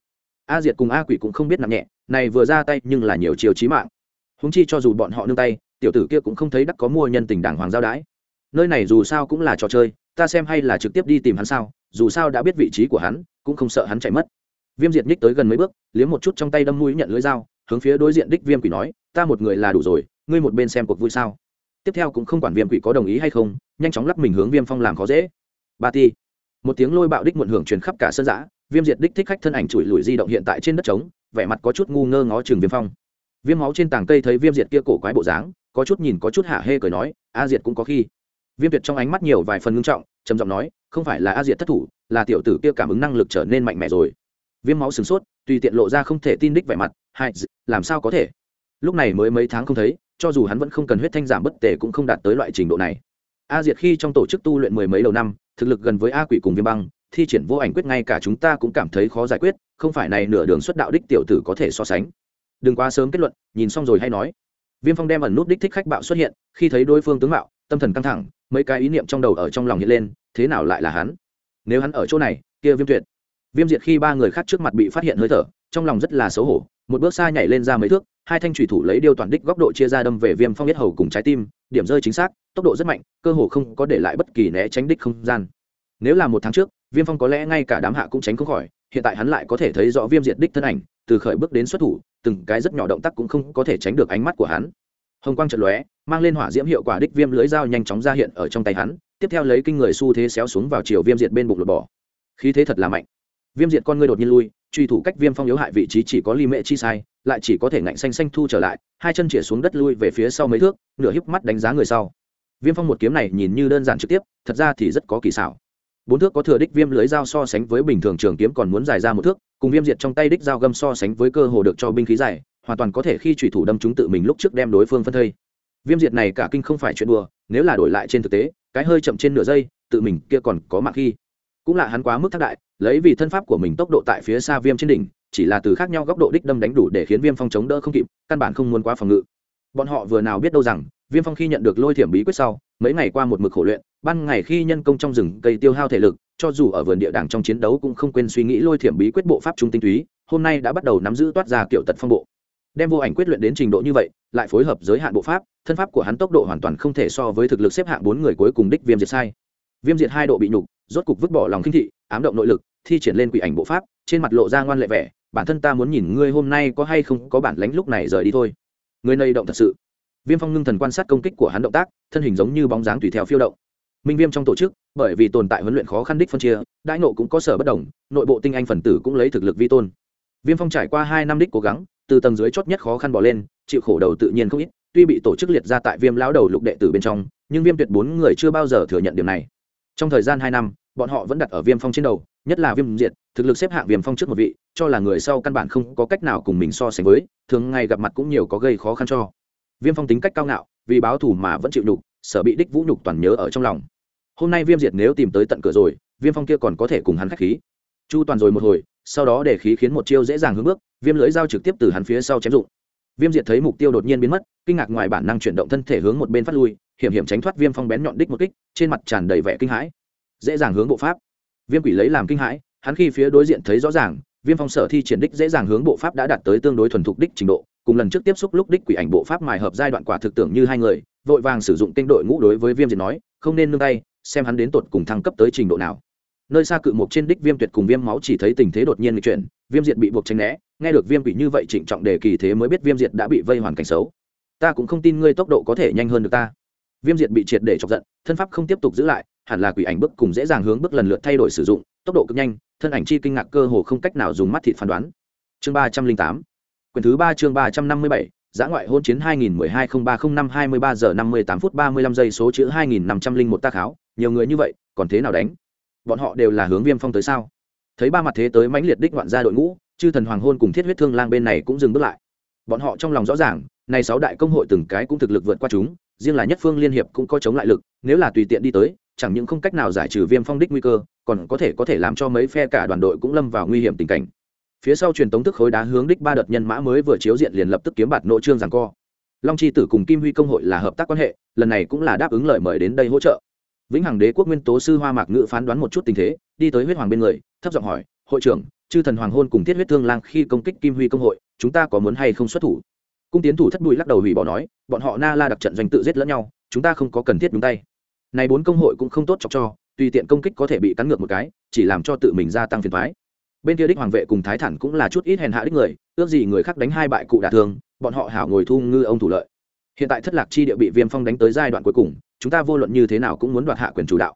a diệt cùng a quỷ cũng không biết nặng nhẹ, này vừa ra tay nhưng là nhiều chiều trí mạng húng chi cho dù bọn họ nương tay, tiểu tử kia cũng không thấy đắc có mua nhân tình đảng hoàng giao đái. Nơi này dù sao cũng là trò chơi, ta xem hay là trực tiếp đi tìm hắn sao, dù sao đã biết vị trí của hắn, cũng không sợ hắn chạy mất. Viêm diệt nhích tới gần mấy bước, liếm một chút trong tay đâm mũi nhận lưỡi dao, hướng phía đối diện đích viêm quỷ nói, ta một người là đủ rồi, ngươi một bên xem cuộc vui sao? Tiếp theo cũng không quản viêm quỷ có đồng ý hay không, nhanh chóng lắp mình hướng viêm phong làm khó dễ. Ba ti. Một tiếng lôi bạo đích muộn hưởng truyền khắp cả sân giã viêm diệt đích thích khách thân ảnh chùi lùi di động hiện tại trên đất trống, vẻ mặt có chút ngu ngơ ngó chừng viêm phong viêm máu trên tảng cây thấy viêm diệt kia cổ quái bộ dáng, có chút nhìn có chút hạ hê cười nói, a diệt cũng có khi. Viêm tuyệt trong ánh mắt nhiều vài phần ngưng trọng, trầm giọng nói, không phải là a diệt thất thủ, là tiểu tử kia cảm ứng năng lực trở nên mạnh mẽ rồi. Viêm máu sửng sốt, tùy tiện lộ ra không thể tin đích vẻ mặt, hai làm sao có thể? Lúc này mới mấy tháng không thấy, cho dù hắn vẫn không cần huyết thanh giảm bất tề cũng không đạt tới loại trình độ này. A diệt khi trong tổ chức tu luyện mười mấy đầu năm, thực lực gần với a quỷ cùng viêm băng, thi triển vô ảnh quyết ngay cả chúng ta cũng cảm thấy khó giải quyết, không phải này nửa đường xuất đạo đích tiểu tử có thể so sánh đừng quá sớm kết luận, nhìn xong rồi hay nói. Viêm phong đem ẩn nút đích thích khách bạo xuất hiện, khi thấy đối phương tướng mạo, tâm thần căng thẳng, mấy cái ý niệm trong đầu ở trong lòng hiện lên, thế nào lại là hắn? Nếu hắn ở chỗ này, kia viêm tuyệt. Viêm diệt khi ba người khác trước mặt bị phát hiện hơi thở, trong lòng rất là xấu hổ, một bước xa nhảy lên ra mấy thước, hai thanh thủy thủ lấy điều toàn đích góc độ chia ra đâm về viêm phong biết hầu cùng trái tim, điểm rơi chính xác, tốc độ rất mạnh, cơ hồ không có để lại bất kỳ né tránh đích không gian. Nếu là một tháng trước, viêm phong có lẽ ngay cả đám hạ cũng tránh không khỏi hiện tại hắn lại có thể thấy rõ viêm diệt đích thân ảnh, từ khởi bước đến xuất thủ, từng cái rất nhỏ động tác cũng không có thể tránh được ánh mắt của hắn. Hồng quang trận lóe, mang lên hỏa diễm hiệu quả đích viêm lưới dao nhanh chóng ra hiện ở trong tay hắn, tiếp theo lấy kinh người xu thế xéo xuống vào chiều viêm diệt bên bụng lột bỏ. Khí thế thật là mạnh. Viêm diệt con ngươi đột nhiên lui, truy thủ cách viêm phong yếu hại vị trí chỉ có ly mệ chi sai, lại chỉ có thể ngạnh xanh xanh thu trở lại, hai chân chĩa xuống đất lui về phía sau mấy thước, nửa híp mắt đánh giá người sau. Viêm phong một kiếm này nhìn như đơn giản trực tiếp, thật ra thì rất có kỳ xảo bốn thước có thừa đích viêm lưới dao so sánh với bình thường trường kiếm còn muốn dài ra một thước, cùng viêm diệt trong tay đích dao găm so sánh với cơ hồ được cho binh khí dài, hoàn toàn có thể khi trùy thủ đâm chúng tự mình lúc trước đem đối phương phân thây. Viêm diệt này cả kinh không phải chuyện đùa, nếu là đổi lại trên thực tế, cái hơi chậm trên nửa giây, tự mình kia còn có mạng khi. Cũng là hắn quá mức thác đại, lấy vì thân pháp của mình tốc độ tại phía xa viêm trên đỉnh, chỉ là từ khác nhau góc độ đích đâm đánh đủ để khiến viêm phong chống đỡ không kịp, căn bản không muốn quá phòng ngự. Bọn họ vừa nào biết đâu rằng, viêm phong khi nhận được lôi thiểm bí quyết sau, mấy ngày qua một mực khổ luyện ban ngày khi nhân công trong rừng cây tiêu hao thể lực, cho dù ở vườn địa đàng trong chiến đấu cũng không quên suy nghĩ lôi thiểm bí quyết bộ pháp trung tinh túy, hôm nay đã bắt đầu nắm giữ toát ra kiểu tật phong bộ. Đem vô ảnh quyết luyện đến trình độ như vậy, lại phối hợp giới hạn bộ pháp, thân pháp của hắn tốc độ hoàn toàn không thể so với thực lực xếp hạng bốn người cuối cùng đích viêm diệt sai. Viêm diệt hai độ bị nhục, rốt cục vứt bỏ lòng khinh thị, ám động nội lực, thi triển lên quỷ ảnh bộ pháp, trên mặt lộ ra ngoan lệ vẻ, bản thân ta muốn nhìn ngươi hôm nay có hay không có bản lánh lúc này rời đi thôi. Người này động thật sự. Viêm phong ngưng thần quan sát công kích của hắn động tác, thân hình giống như bóng dáng tùy theo phiêu động minh viêm trong tổ chức, bởi vì tồn tại huấn luyện khó khăn đích phân chia đại nộ cũng có sở bất đồng, nội bộ tinh anh phần tử cũng lấy thực lực vi tôn viêm phong trải qua hai năm đích cố gắng, từ tầng dưới chót nhất khó khăn bỏ lên, chịu khổ đầu tự nhiên không ít, tuy bị tổ chức liệt ra tại viêm lão đầu lục đệ tử bên trong, nhưng viêm tuyệt bốn người chưa bao giờ thừa nhận điều này trong thời gian hai năm, bọn họ vẫn đặt ở viêm phong trên đầu, nhất là viêm diệt, thực lực xếp hạng viêm phong trước một vị, cho là người sau căn bản không có cách nào cùng mình so sánh với, thường ngày gặp mặt cũng nhiều có gây khó khăn cho viêm phong tính cách cao ngạo, vì báo thù mà vẫn chịu đủ sở bị đích vũ nhục toàn nhớ ở trong lòng. Hôm nay viêm diệt nếu tìm tới tận cửa rồi, viêm phong kia còn có thể cùng hắn khách khí. Chu toàn rồi một hồi, sau đó để khí khiến một chiêu dễ dàng hướng bước, viêm lưỡi dao trực tiếp từ hắn phía sau chém dụng. Viêm diệt thấy mục tiêu đột nhiên biến mất, kinh ngạc ngoài bản năng chuyển động thân thể hướng một bên phát lui, hiểm hiểm tránh thoát viêm phong bén nhọn đích một kích, trên mặt tràn đầy vẻ kinh hãi. Dễ dàng hướng bộ pháp. Viêm quỷ lấy làm kinh hãi, hắn khi phía đối diện thấy rõ ràng, viêm phong sở thi triển đích dễ dàng hướng bộ pháp đã đạt tới tương đối thuần thục đích trình độ, cùng lần trước tiếp xúc lúc đích quỷ ảnh bộ pháp mài hợp giai đoạn quả thực tưởng như hai người vội vàng sử dụng kênh đội ngũ đối với viêm diệt nói, không nên nương tay, xem hắn đến tột cùng thăng cấp tới trình độ nào. Nơi xa cự mục trên đích viêm tuyệt cùng viêm máu chỉ thấy tình thế đột nhiên lịch chuyển, viêm diệt bị buộc tranh né, nghe được viêm quỷ như vậy trịnh trọng đề kỳ thế mới biết viêm diệt đã bị vây hoàn cảnh xấu. Ta cũng không tin ngươi tốc độ có thể nhanh hơn được ta. Viêm diệt bị triệt để chọc giận, thân pháp không tiếp tục giữ lại, hẳn là quỷ ảnh bước cùng dễ dàng hướng bước lần lượt thay đổi sử dụng, tốc độ cực nhanh, thân ảnh chi kinh ngạc cơ hồ không cách nào dùng mắt thịt phán đoán. Chương ba trăm linh tám, quyển thứ ba chương ba trăm năm mươi bảy giã ngoại hôn chiến 2012-0305-23 giờ 58 phút 35 giây số chữ 2501 tác kháo, nhiều người như vậy, còn thế nào đánh? Bọn họ đều là hướng Viêm Phong tới sao? Thấy ba mặt thế tới mãnh liệt đích ngoạn gia đội ngũ, chư thần hoàng hôn cùng thiết huyết thương lang bên này cũng dừng bước lại. Bọn họ trong lòng rõ ràng, này sáu đại công hội từng cái cũng thực lực vượt qua chúng, riêng là nhất phương liên hiệp cũng có chống lại lực, nếu là tùy tiện đi tới, chẳng những không cách nào giải trừ Viêm Phong đích nguy cơ, còn có thể có thể làm cho mấy phe cả đoàn đội cũng lâm vào nguy hiểm tình cảnh phía sau truyền tống thức khối đá hướng đích ba đợt nhân mã mới vừa chiếu diện liền lập tức kiếm bạt nội trương rằng co. Long chi tử cùng kim huy công hội là hợp tác quan hệ, lần này cũng là đáp ứng lời mời đến đây hỗ trợ. Vĩnh hằng đế quốc nguyên tố sư hoa mạc ngự phán đoán một chút tình thế, đi tới huyết hoàng bên người, thấp giọng hỏi, hội trưởng, chư thần hoàng hôn cùng thiết huyết thương lang khi công kích kim huy công hội, chúng ta có muốn hay không xuất thủ? Cung tiến thủ thất bụi lắc đầu hủy bỏ nói, bọn họ na la đặc trận doanh tự giết lẫn nhau, chúng ta không có cần thiết đúng tay. Này bốn công hội cũng không tốt chọc cho, tùy tiện công kích có thể bị cắn ngược một cái, chỉ làm cho tự mình gia tăng phiền thoái bên kia đích hoàng vệ cùng thái thản cũng là chút ít hèn hạ đích người, ước gì người khác đánh hai bại cụ đả thương, bọn họ hảo ngồi thu ngư ông thủ lợi. Hiện tại thất lạc chi địa bị viêm phong đánh tới giai đoạn cuối cùng, chúng ta vô luận như thế nào cũng muốn đoạt hạ quyền chủ đạo.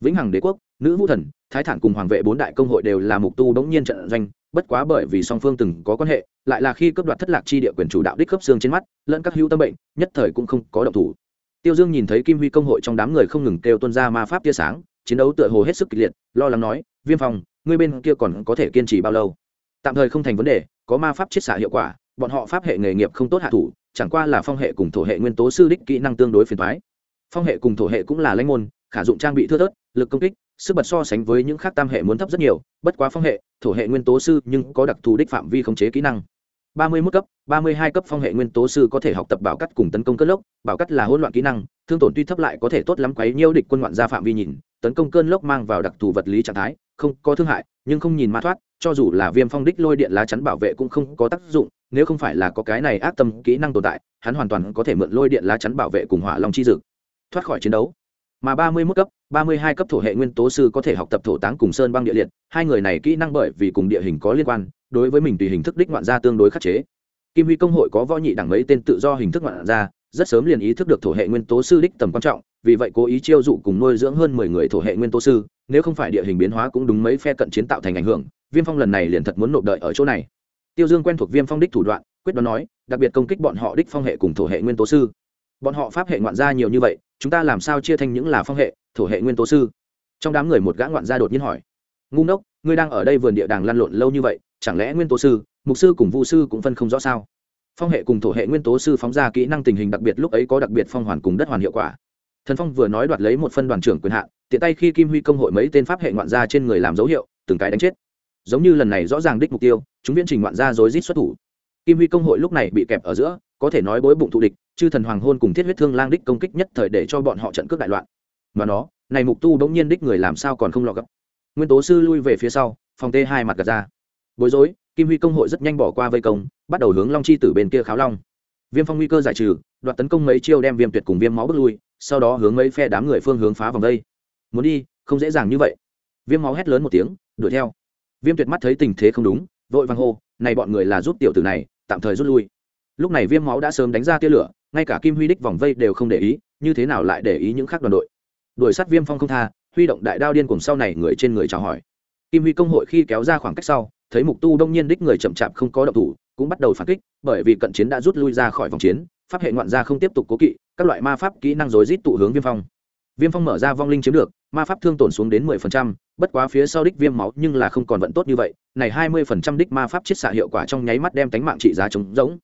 Vĩnh hằng đế quốc, nữ vũ thần, thái thản cùng hoàng vệ bốn đại công hội đều là mục tu đống nhiên trận doanh, bất quá bởi vì song phương từng có quan hệ, lại là khi cấp đoạt thất lạc chi địa quyền chủ đạo đích khớp xương trên mắt, lẫn các hữu tâm bệnh, nhất thời cũng không có động thủ. Tiêu dương nhìn thấy kim huy công hội trong đám người không ngừng kêu tuân ra ma pháp tia sáng, chiến đấu tựa hồ hết sức kịch liệt, lo lắng nói, viêm phong ngươi bên kia còn có thể kiên trì bao lâu? Tạm thời không thành vấn đề, có ma pháp chiết xạ hiệu quả, bọn họ pháp hệ nghề nghiệp không tốt hạ thủ, chẳng qua là phong hệ cùng thổ hệ nguyên tố sư đích kỹ năng tương đối phiền thoái phong hệ cùng thổ hệ cũng là lãnh môn, khả dụng trang bị thưa thớt, lực công kích, sức bật so sánh với những khác tam hệ muốn thấp rất nhiều, bất quá phong hệ, thổ hệ nguyên tố sư nhưng có đặc thù đích phạm vi khống chế kỹ năng. Ba mươi 31 cấp, ba mươi hai cấp phong hệ nguyên tố sư có thể học tập bảo cắt cùng tấn công cơn lốc, bảo cắt là hỗn loạn kỹ năng, thương tổn tuy thấp lại có thể tốt lắm quấy nhiêu địch quân ngoạn ra phạm vi nhìn, tấn công cơn lốc mang vào đặc thù vật lý trạng thái không có thương hại, nhưng không nhìn ma thoát, cho dù là viêm phong đích lôi điện lá chắn bảo vệ cũng không có tác dụng, nếu không phải là có cái này ác tâm kỹ năng tồn tại, hắn hoàn toàn có thể mượn lôi điện lá chắn bảo vệ cùng hỏa long chi dực, thoát khỏi chiến đấu. Mà ba mươi 31 cấp, ba mươi hai cấp thổ hệ nguyên tố sư có thể học tập thổ táng cùng sơn băng địa liệt, hai người này kỹ năng bởi vì cùng địa hình có liên quan, đối với mình tùy hình thức đích ngoạn gia tương đối khắc chế. Kim huy công hội có võ nhị đẳng mấy tên tự do hình thức ngoạn gia, rất sớm liền ý thức được thổ hệ nguyên tố sư đích tầm quan trọng vì vậy cố ý chiêu dụ cùng nuôi dưỡng hơn mười người thổ hệ nguyên tố sư, nếu không phải địa hình biến hóa cũng đúng mấy phe cận chiến tạo thành ảnh hưởng, viêm phong lần này liền thật muốn nộp đợi ở chỗ này. Tiêu dương quen thuộc viêm phong đích thủ đoạn, quyết đoán nói, đặc biệt công kích bọn họ đích phong hệ cùng thổ hệ nguyên tố sư. Bọn họ pháp hệ ngoạn gia nhiều như vậy, chúng ta làm sao chia thành những là phong hệ, thổ hệ nguyên tố sư? Trong đám người một gã ngoạn gia đột nhiên hỏi. Ngu ngốc, ngươi đang ở đây vườn địa đàng lăn lộn lâu như vậy, chẳng lẽ nguyên tố sư, mục sư cùng vu sư cũng phân không rõ sao? Phong hệ cùng thổ hệ nguyên tố sư phóng ra kỹ năng tình hình đặc biệt lúc ấy có đặc biệt phong hoàn cùng đất hoàn hiệu quả thần phong vừa nói đoạt lấy một phân đoàn trưởng quyền hạn, tiện tay khi kim huy công hội mấy tên pháp hệ ngoạn gia trên người làm dấu hiệu, từng cái đánh chết. Giống như lần này rõ ràng đích mục tiêu, chúng viễn trình ngoạn gia rối rít xuất thủ. Kim huy công hội lúc này bị kẹp ở giữa, có thể nói bối bụng thụ địch, chư thần hoàng hôn cùng thiết huyết thương lang đích công kích nhất thời để cho bọn họ trận cướp đại loạn. Mà nó, này mục tu bỗng nhiên đích người làm sao còn không lọ gấp nguyên tố sư lui về phía sau, phòng t hai mặt gạt ra. Bối rối, kim huy công hội rất nhanh bỏ qua vây công, bắt đầu hướng long chi tử bên kia kháo long viêm phong nguy cơ giải trừ, đoạt tấn công mấy chiêu đem viêm tuyệt cùng viêm máu bước lui, sau đó hướng mấy phe đám người phương hướng phá vòng đây. Muốn đi, không dễ dàng như vậy. Viêm máu hét lớn một tiếng, đuổi theo. Viêm tuyệt mắt thấy tình thế không đúng, vội vàng hô, này bọn người là giúp tiểu tử này, tạm thời rút lui. Lúc này viêm máu đã sớm đánh ra tia lửa, ngay cả kim huy đích vòng vây đều không để ý, như thế nào lại để ý những khác đoàn đội? Đuổi sát viêm phong không tha, huy động đại đao điên cùng sau này người trên người chào hỏi. Kim huy công hội khi kéo ra khoảng cách sau, thấy mục tu đông nhiên đích người chậm chạp không có động thủ cũng bắt đầu phản kích, bởi vì cận chiến đã rút lui ra khỏi vòng chiến, pháp hệ ngoạn gia không tiếp tục cố kỵ, các loại ma pháp kỹ năng rối rít tụ hướng viêm phong. Viêm phong mở ra vong linh chiếm được, ma pháp thương tổn xuống đến mười phần trăm, bất quá phía sau đích viêm máu nhưng là không còn vận tốt như vậy, này hai mươi phần trăm đích ma pháp chiết xạ hiệu quả trong nháy mắt đem tánh mạng trị giá trống rỗng.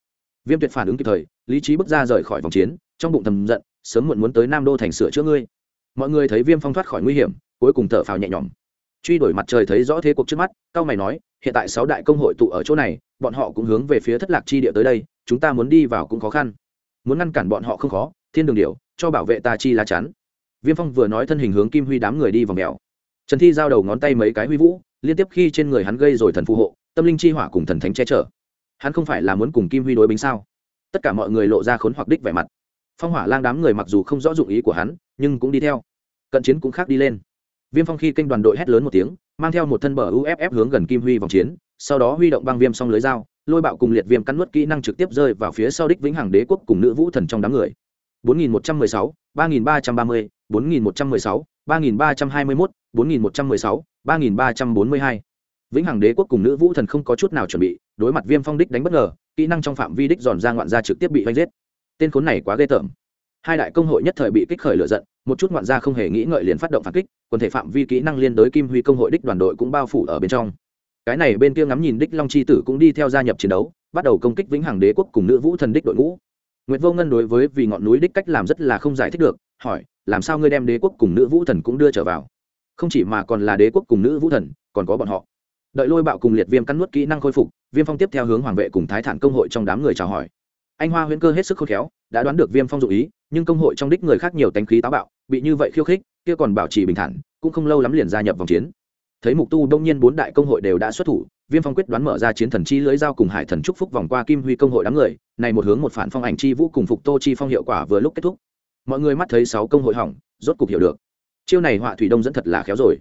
Viêm tuyệt phản ứng kịp thời, lý trí bước ra rời khỏi vòng chiến, trong bụng thầm giận, sớm muộn muốn tới nam đô thành sửa chữa ngươi. Mọi người thấy viêm phong thoát khỏi nguy hiểm, cuối cùng thở phào nhẹ nhõm. Truy đuổi mặt trời thấy rõ thế cuộc trước mắt cao mày nói hiện tại sáu đại công hội tụ ở chỗ này, bọn họ cũng hướng về phía thất lạc chi địa tới đây, chúng ta muốn đi vào cũng khó khăn. Muốn ngăn cản bọn họ không khó, thiên đường điều cho bảo vệ ta chi lá chắn. Viêm phong vừa nói thân hình hướng kim huy đám người đi vào mèo. Trần thi giao đầu ngón tay mấy cái huy vũ, liên tiếp khi trên người hắn gây rồi thần phù hộ, tâm linh chi hỏa cùng thần thánh che chở. Hắn không phải là muốn cùng kim huy đối bính sao? Tất cả mọi người lộ ra khốn hoặc đích vẻ mặt. Phong hỏa lang đám người mặc dù không rõ dụng ý của hắn, nhưng cũng đi theo. Cận chiến cũng khác đi lên viêm phong khi kênh đoàn đội hét lớn một tiếng mang theo một thân bờ uff hướng gần kim huy vòng chiến sau đó huy động băng viêm xong lưới dao lôi bạo cùng liệt viêm cắn nuốt kỹ năng trực tiếp rơi vào phía sau đích vĩnh hằng đế quốc cùng nữ vũ thần trong đám người 4116, 3330, 4116, 3321, 4116, 3342. Vĩnh Hằng Đế quốc cùng nữ vũ thần không có chút nào chuẩn bị, đối mặt Viêm Phong đích đánh bất ngờ, kỹ năng trong phạm vi đích giòn ra ngoạn gia trực tiếp bị vây giết. Tên khốn này quá ghê tởm. Hai đại công hội nhất thời bị kích khởi lửa giận, một chút ngoạn gia không hề nghĩ ngợi liền phát động phản kích, quần thể phạm vi kỹ năng liên đối Kim Huy công hội đích đoàn đội cũng bao phủ ở bên trong. Cái này bên kia ngắm nhìn đích Long chi tử cũng đi theo gia nhập chiến đấu, bắt đầu công kích Vĩnh Hằng Đế quốc cùng nữ vũ thần đích đội ngũ. Nguyệt Vô Ngân đối với vì ngọn núi đích cách làm rất là không giải thích được, hỏi, làm sao ngươi đem đế quốc cùng nữ vũ thần cũng đưa trở vào? Không chỉ mà còn là đế quốc cùng nữ vũ thần, còn có bọn họ. Đợi Lôi Bạo cùng Liệt Viêm cắn nuốt kỹ năng khôi phục, Viêm Phong tiếp theo hướng Hoàng vệ cùng Thái Thản công hội trong đám người chào hỏi. Anh Hoa Huyễn Cơ hết sức khôn khéo, đã đoán được Viêm Phong dụ ý, nhưng công hội trong đích người khác nhiều tánh khí táo bạo, bị như vậy khiêu khích, kia còn bảo trì bình thản, cũng không lâu lắm liền gia nhập vòng chiến. Thấy mục tu đông nhiên bốn đại công hội đều đã xuất thủ, Viêm Phong quyết đoán mở ra chiến thần chi lưới giao cùng Hải thần trúc phúc vòng qua Kim Huy công hội đám người, này một hướng một phản phong ảnh chi vũ cùng phục tô chi phong hiệu quả vừa lúc kết thúc. Mọi người mắt thấy sáu công hội hỏng rốt cục hiểu được. Chiêu này họa thủy đông dẫn thật là khéo rồi.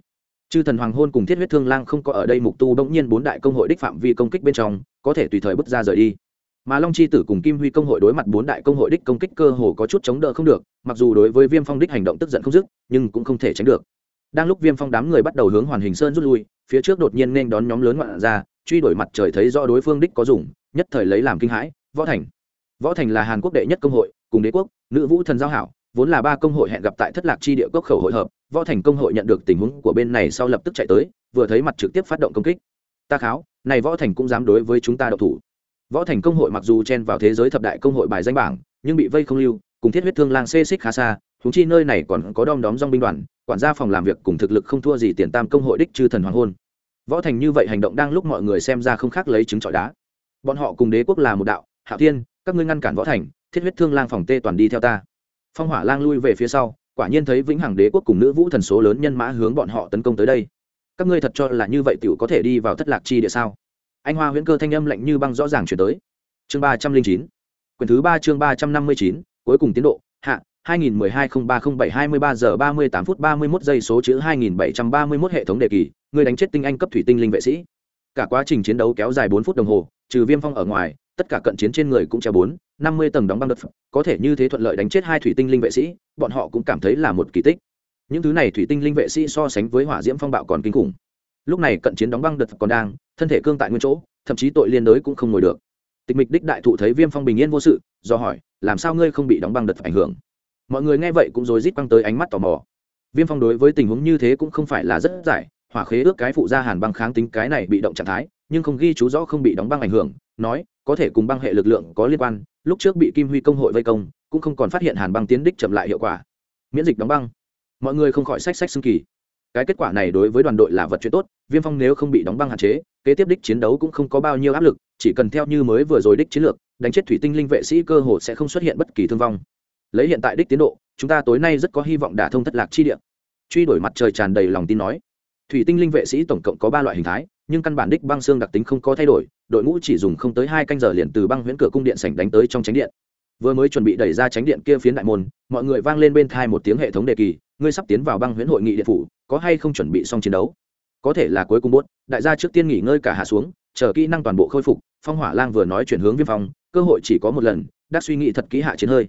Chư thần hoàng hôn cùng thiết huyết thương lang không có ở đây mục tu Đông nhiên bốn đại công hội đích phạm vi công kích bên trong có thể tùy thời bước ra rời đi mà long chi tử cùng kim huy công hội đối mặt bốn đại công hội đích công kích cơ hồ có chút chống đỡ không được, mặc dù đối với viêm phong đích hành động tức giận không dứt, nhưng cũng không thể tránh được. Đang lúc viêm phong đám người bắt đầu hướng hoàn hình sơn rút lui, phía trước đột nhiên nên đón nhóm lớn ngoạn ra, truy đuổi mặt trời thấy do đối phương đích có dùng, nhất thời lấy làm kinh hãi, võ thành. Võ thành là hàn quốc đệ nhất công hội, cùng đế quốc, nữ vũ thần giao hảo, vốn là ba công hội hẹn gặp tại thất lạc chi địa cốc khẩu hội hợp, võ thành công hội nhận được tình huống của bên này sau lập tức chạy tới, vừa thấy mặt trực tiếp phát động công kích. Ta kháo, này võ thành cũng dám đối với chúng ta đậu thủ võ thành công hội mặc dù chen vào thế giới thập đại công hội bài danh bảng, nhưng bị vây không lưu, cùng thiết huyết thương lang xê xích khá xa thúng chi nơi này còn có đom đóm dong binh đoàn, quản gia phòng làm việc cùng thực lực không thua gì tiền tam công hội đích chư thần hoàng hôn. Võ thành như vậy hành động đang lúc mọi người xem ra không khác lấy trứng trọi đá. Bọn họ cùng đế quốc là một đạo, hạo thiên, các ngươi ngăn cản võ thành, thiết huyết thương lang phòng tê toàn đi theo ta. Phong hỏa lang lui về phía sau, quả nhiên thấy vĩnh hằng đế quốc cùng nữ vũ thần số lớn nhân mã hướng bọn họ tấn công tới đây. Các ngươi thật cho là như vậy tiểu có thể đi vào thất lạc chi địa sao? Anh hoa huyễn cơ thanh âm lạnh như băng rõ ràng chuyển tới chương ba trăm linh chín quyển thứ ba chương ba trăm năm mươi chín cuối cùng tiến độ hạ 2012-0307-23 giờ 38 phút 31 giây số chữ 2731 hệ thống đề kỳ, người đánh chết tinh anh cấp thủy tinh linh vệ sĩ. Cả quá trình chiến đấu kéo dài 4 phút đồng hồ, trừ Viêm Phong ở ngoài, tất cả cận chiến trên người cũng treo 4, 50 tầng đóng băng đợt, có thể như thế thuận lợi đánh chết hai thủy tinh linh vệ sĩ, bọn họ cũng cảm thấy là một kỳ tích. Những thứ này thủy tinh linh vệ sĩ so sánh với hỏa diễm phong bạo còn kinh khủng. Lúc này cận chiến đóng băng đợt còn đang, thân thể cương tại nguyên chỗ, thậm chí tội liên đới cũng không ngồi được. Tịch Mịch đích đại thụ thấy Viêm Phong bình yên vô sự, do hỏi, làm sao ngươi không bị đóng băng đợt ảnh hưởng? mọi người nghe vậy cũng rối rít quăng tới ánh mắt tò mò viêm phong đối với tình huống như thế cũng không phải là rất giải hỏa khế ước cái phụ gia hàn băng kháng tính cái này bị động trạng thái nhưng không ghi chú rõ không bị đóng băng ảnh hưởng nói có thể cùng băng hệ lực lượng có liên quan lúc trước bị kim huy công hội vây công cũng không còn phát hiện hàn băng tiến đích chậm lại hiệu quả miễn dịch đóng băng mọi người không khỏi sách sách xưng kỳ cái kết quả này đối với đoàn đội là vật chuyện tốt, viêm phong nếu không bị đóng băng hạn chế, kế tiếp đích chiến đấu cũng không có bao nhiêu áp lực, chỉ cần theo như mới vừa rồi đích chiến lược, đánh chết thủy tinh linh vệ sĩ cơ hồ sẽ không xuất hiện bất kỳ thương vong. Lấy hiện tại đích tiến độ, chúng ta tối nay rất có hy vọng đả thông thất lạc chi địa. Truy đổi mặt trời tràn đầy lòng tin nói. Thủy tinh linh vệ sĩ tổng cộng có ba loại hình thái, nhưng căn bản đích băng xương đặc tính không có thay đổi, đội ngũ chỉ dùng không tới hai canh giờ liền từ băng huyễn cửa cung điện sảnh đánh tới trong tránh điện. Vừa mới chuẩn bị đẩy ra tránh điện kia phiến đại môn, mọi người vang lên bên thai một tiếng hệ thống đề kỳ ngươi sắp tiến vào băng huyễn hội nghị điện phủ, có hay không chuẩn bị xong chiến đấu? Có thể là cuối cùng muốn đại gia trước tiên nghỉ ngơi cả hạ xuống, chờ kỹ năng toàn bộ khôi phục, phong hỏa lang vừa nói chuyển hướng viêm phong, cơ hội chỉ có một lần, đắc suy nghĩ thật kỹ hạ chiến hơi.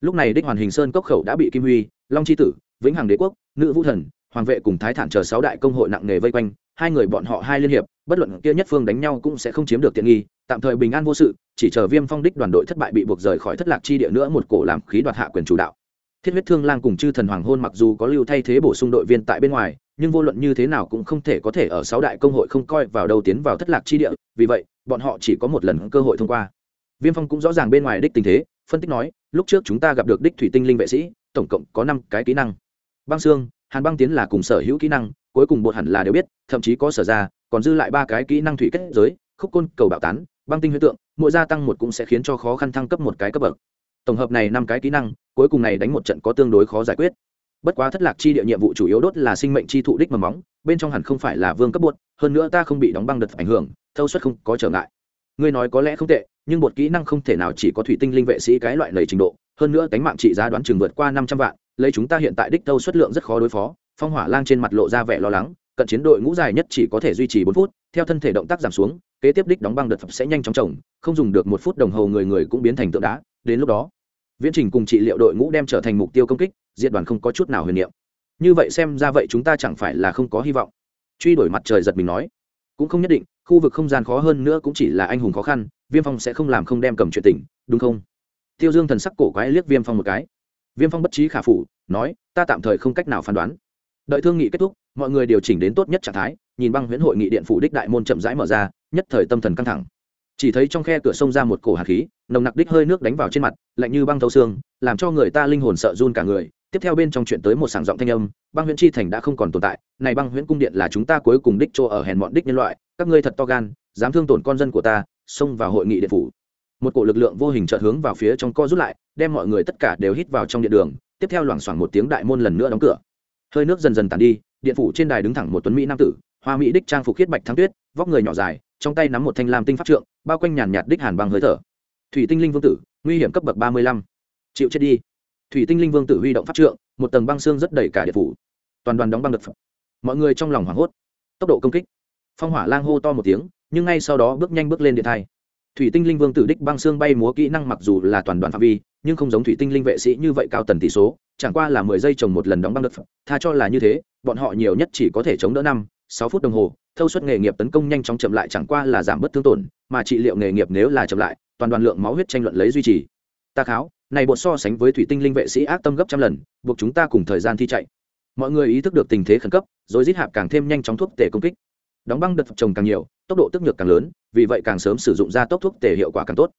Lúc này đích hoàn hình sơn cốc khẩu đã bị kim huy, long c tử, vĩnh hằng đế quốc, nữ vũ thần, hoàng vệ cùng thái thản chờ sáu đại công hội nặng nề vây quanh, hai người bọn họ hai liên hiệp, bất luận kia nhất phương đánh nhau cũng sẽ không chiếm được tiện nghi, tạm thời bình an vô sự, chỉ chờ viêm phong đích đoàn đội thất bại bị buộc rời khỏi thất lạc chi địa nữa một cổ làm khí đoạt hạ quyền chủ đạo thiết huyết thương lang cùng chư thần hoàng hôn mặc dù có lưu thay thế bổ sung đội viên tại bên ngoài, nhưng vô luận như thế nào cũng không thể có thể ở sáu đại công hội không coi vào đầu tiến vào thất lạc chi địa, vì vậy, bọn họ chỉ có một lần cơ hội thông qua. Viêm phong cũng rõ ràng bên ngoài đích tình thế, phân tích nói, lúc trước chúng ta gặp được đích thủy tinh linh vệ sĩ, tổng cộng có năm cái kỹ năng. Băng xương, hàn băng tiến là cùng sở hữu kỹ năng, cuối cùng bột hẳn là đều biết, thậm chí có sở ra, còn dư lại ba cái kỹ năng thủy kết giới, khúc côn, cầu bạo tán, băng tinh huyết tượng, mỗi gia tăng một cũng sẽ khiến cho khó khăn thăng cấp một cái cấp bậc. Tổng hợp này năm cái kỹ năng cuối cùng này đánh một trận có tương đối khó giải quyết. Bất quá thất lạc chi địa nhiệm vụ chủ yếu đốt là sinh mệnh chi thụ đích mầm móng, bên trong hẳn không phải là vương cấp bột, hơn nữa ta không bị đóng băng đợt ảnh hưởng, thâu suất không có trở ngại. Ngươi nói có lẽ không tệ, nhưng bột kỹ năng không thể nào chỉ có thủy tinh linh vệ sĩ cái loại lầy trình độ, hơn nữa cánh mạng trị giá đoán chừng vượt qua năm trăm vạn, lấy chúng ta hiện tại đích thâu suất lượng rất khó đối phó, phong hỏa lang trên mặt lộ ra vẻ lo lắng, cận chiến đội ngũ dài nhất chỉ có thể duy trì bốn phút, theo thân thể động tác giảm xuống, kế tiếp đích đóng băng đợt sẽ nhanh chóng trồng, không dùng được một phút đồng hồ người người cũng biến thành tượng đá, đến lúc đó viễn trình cùng trị liệu đội ngũ đem trở thành mục tiêu công kích diện đoàn không có chút nào huyền niệm. Như vậy xem ra vậy chúng ta chẳng phải là không có hy vọng. Truy đổi mặt trời giật mình nói. Cũng không nhất định, khu vực không gian khó hơn nữa cũng chỉ là anh hùng khó khăn, viêm phong sẽ không làm không đem cầm chuyện tình, đúng không? Tiêu dương thần sắc cổ quái liếc viêm phong một cái. Viêm phong bất trí khả phủ, nói, ta tạm thời không cách nào phán đoán. Đợi thương nghị kết thúc, mọi người điều chỉnh đến tốt nhất trạng thái, nhìn băng huyễn hội nghị điện phủ đích đại môn chậm rãi mở ra, nhất thời tâm thần căng thẳng. Chỉ thấy trong khe cửa sông ra một cổ hạt khí nồng nặc đích hơi nước đánh vào trên mặt, lạnh như băng thấu xương, làm cho người ta linh hồn sợ run cả người. Tiếp theo bên trong chuyện tới một sảng giọng thanh âm, băng huyễn chi thành đã không còn tồn tại. Này băng huyễn cung điện là chúng ta cuối cùng đích chỗ ở hèn mọn đích nhân loại. Các ngươi thật to gan, dám thương tổn con dân của ta, xông vào hội nghị điện phủ. Một cổ lực lượng vô hình chợt hướng vào phía trong co rút lại, đem mọi người tất cả đều hít vào trong điện đường. Tiếp theo loảng xoảng một tiếng đại môn lần nữa đóng cửa. Hơi nước dần dần tàn đi, điện phủ trên đài đứng thẳng một tuấn mỹ nam tử, hoa mỹ đích trang phục khiết bạch thắng tuyết, vóc người nhỏ dài, trong tay nắm một thanh lam tinh pháp trượng, bao quanh nhàn nhạt đích hàn băng hơi thở thủy tinh linh vương tử, nguy hiểm cấp bậc ba mươi lăm. Chịu chết đi. Thủy tinh linh vương tử huy động pháp trượng, một tầng băng xương rất đầy cả điện phủ. Toàn đoàn đóng băng đợt mọi người trong lòng hoảng hốt. Tốc độ công kích. Phong hỏa lang hô to một tiếng, nhưng ngay sau đó bước nhanh bước lên điện thai. Thủy tinh linh vương tử đích băng xương bay múa kỹ năng mặc dù là toàn đoàn phạm vi, nhưng không giống thủy tinh linh vệ sĩ như vậy cao tần tỷ số, chẳng qua là mười giây trồng một lần đóng băng đất tha cho là như thế, bọn họ nhiều nhất chỉ có thể chống đỡ năm, sáu phút đồng hồ, thâu suất nghề nghiệp tấn công nhanh chóng chậm lại chẳng qua là giảm bớt thương tổn, mà trị liệu nghề nghiệp nếu là chậm lại toàn đoàn lượng máu huyết tranh luận lấy duy trì. Ta kháo, này bột so sánh với thủy tinh linh vệ sĩ ác tâm gấp trăm lần, buộc chúng ta cùng thời gian thi chạy. Mọi người ý thức được tình thế khẩn cấp, rồi giết hạp càng thêm nhanh chóng thuốc tể công kích. Đóng băng đợt trồng càng nhiều, tốc độ tức nhược càng lớn, vì vậy càng sớm sử dụng ra tốc thuốc tể hiệu quả càng tốt.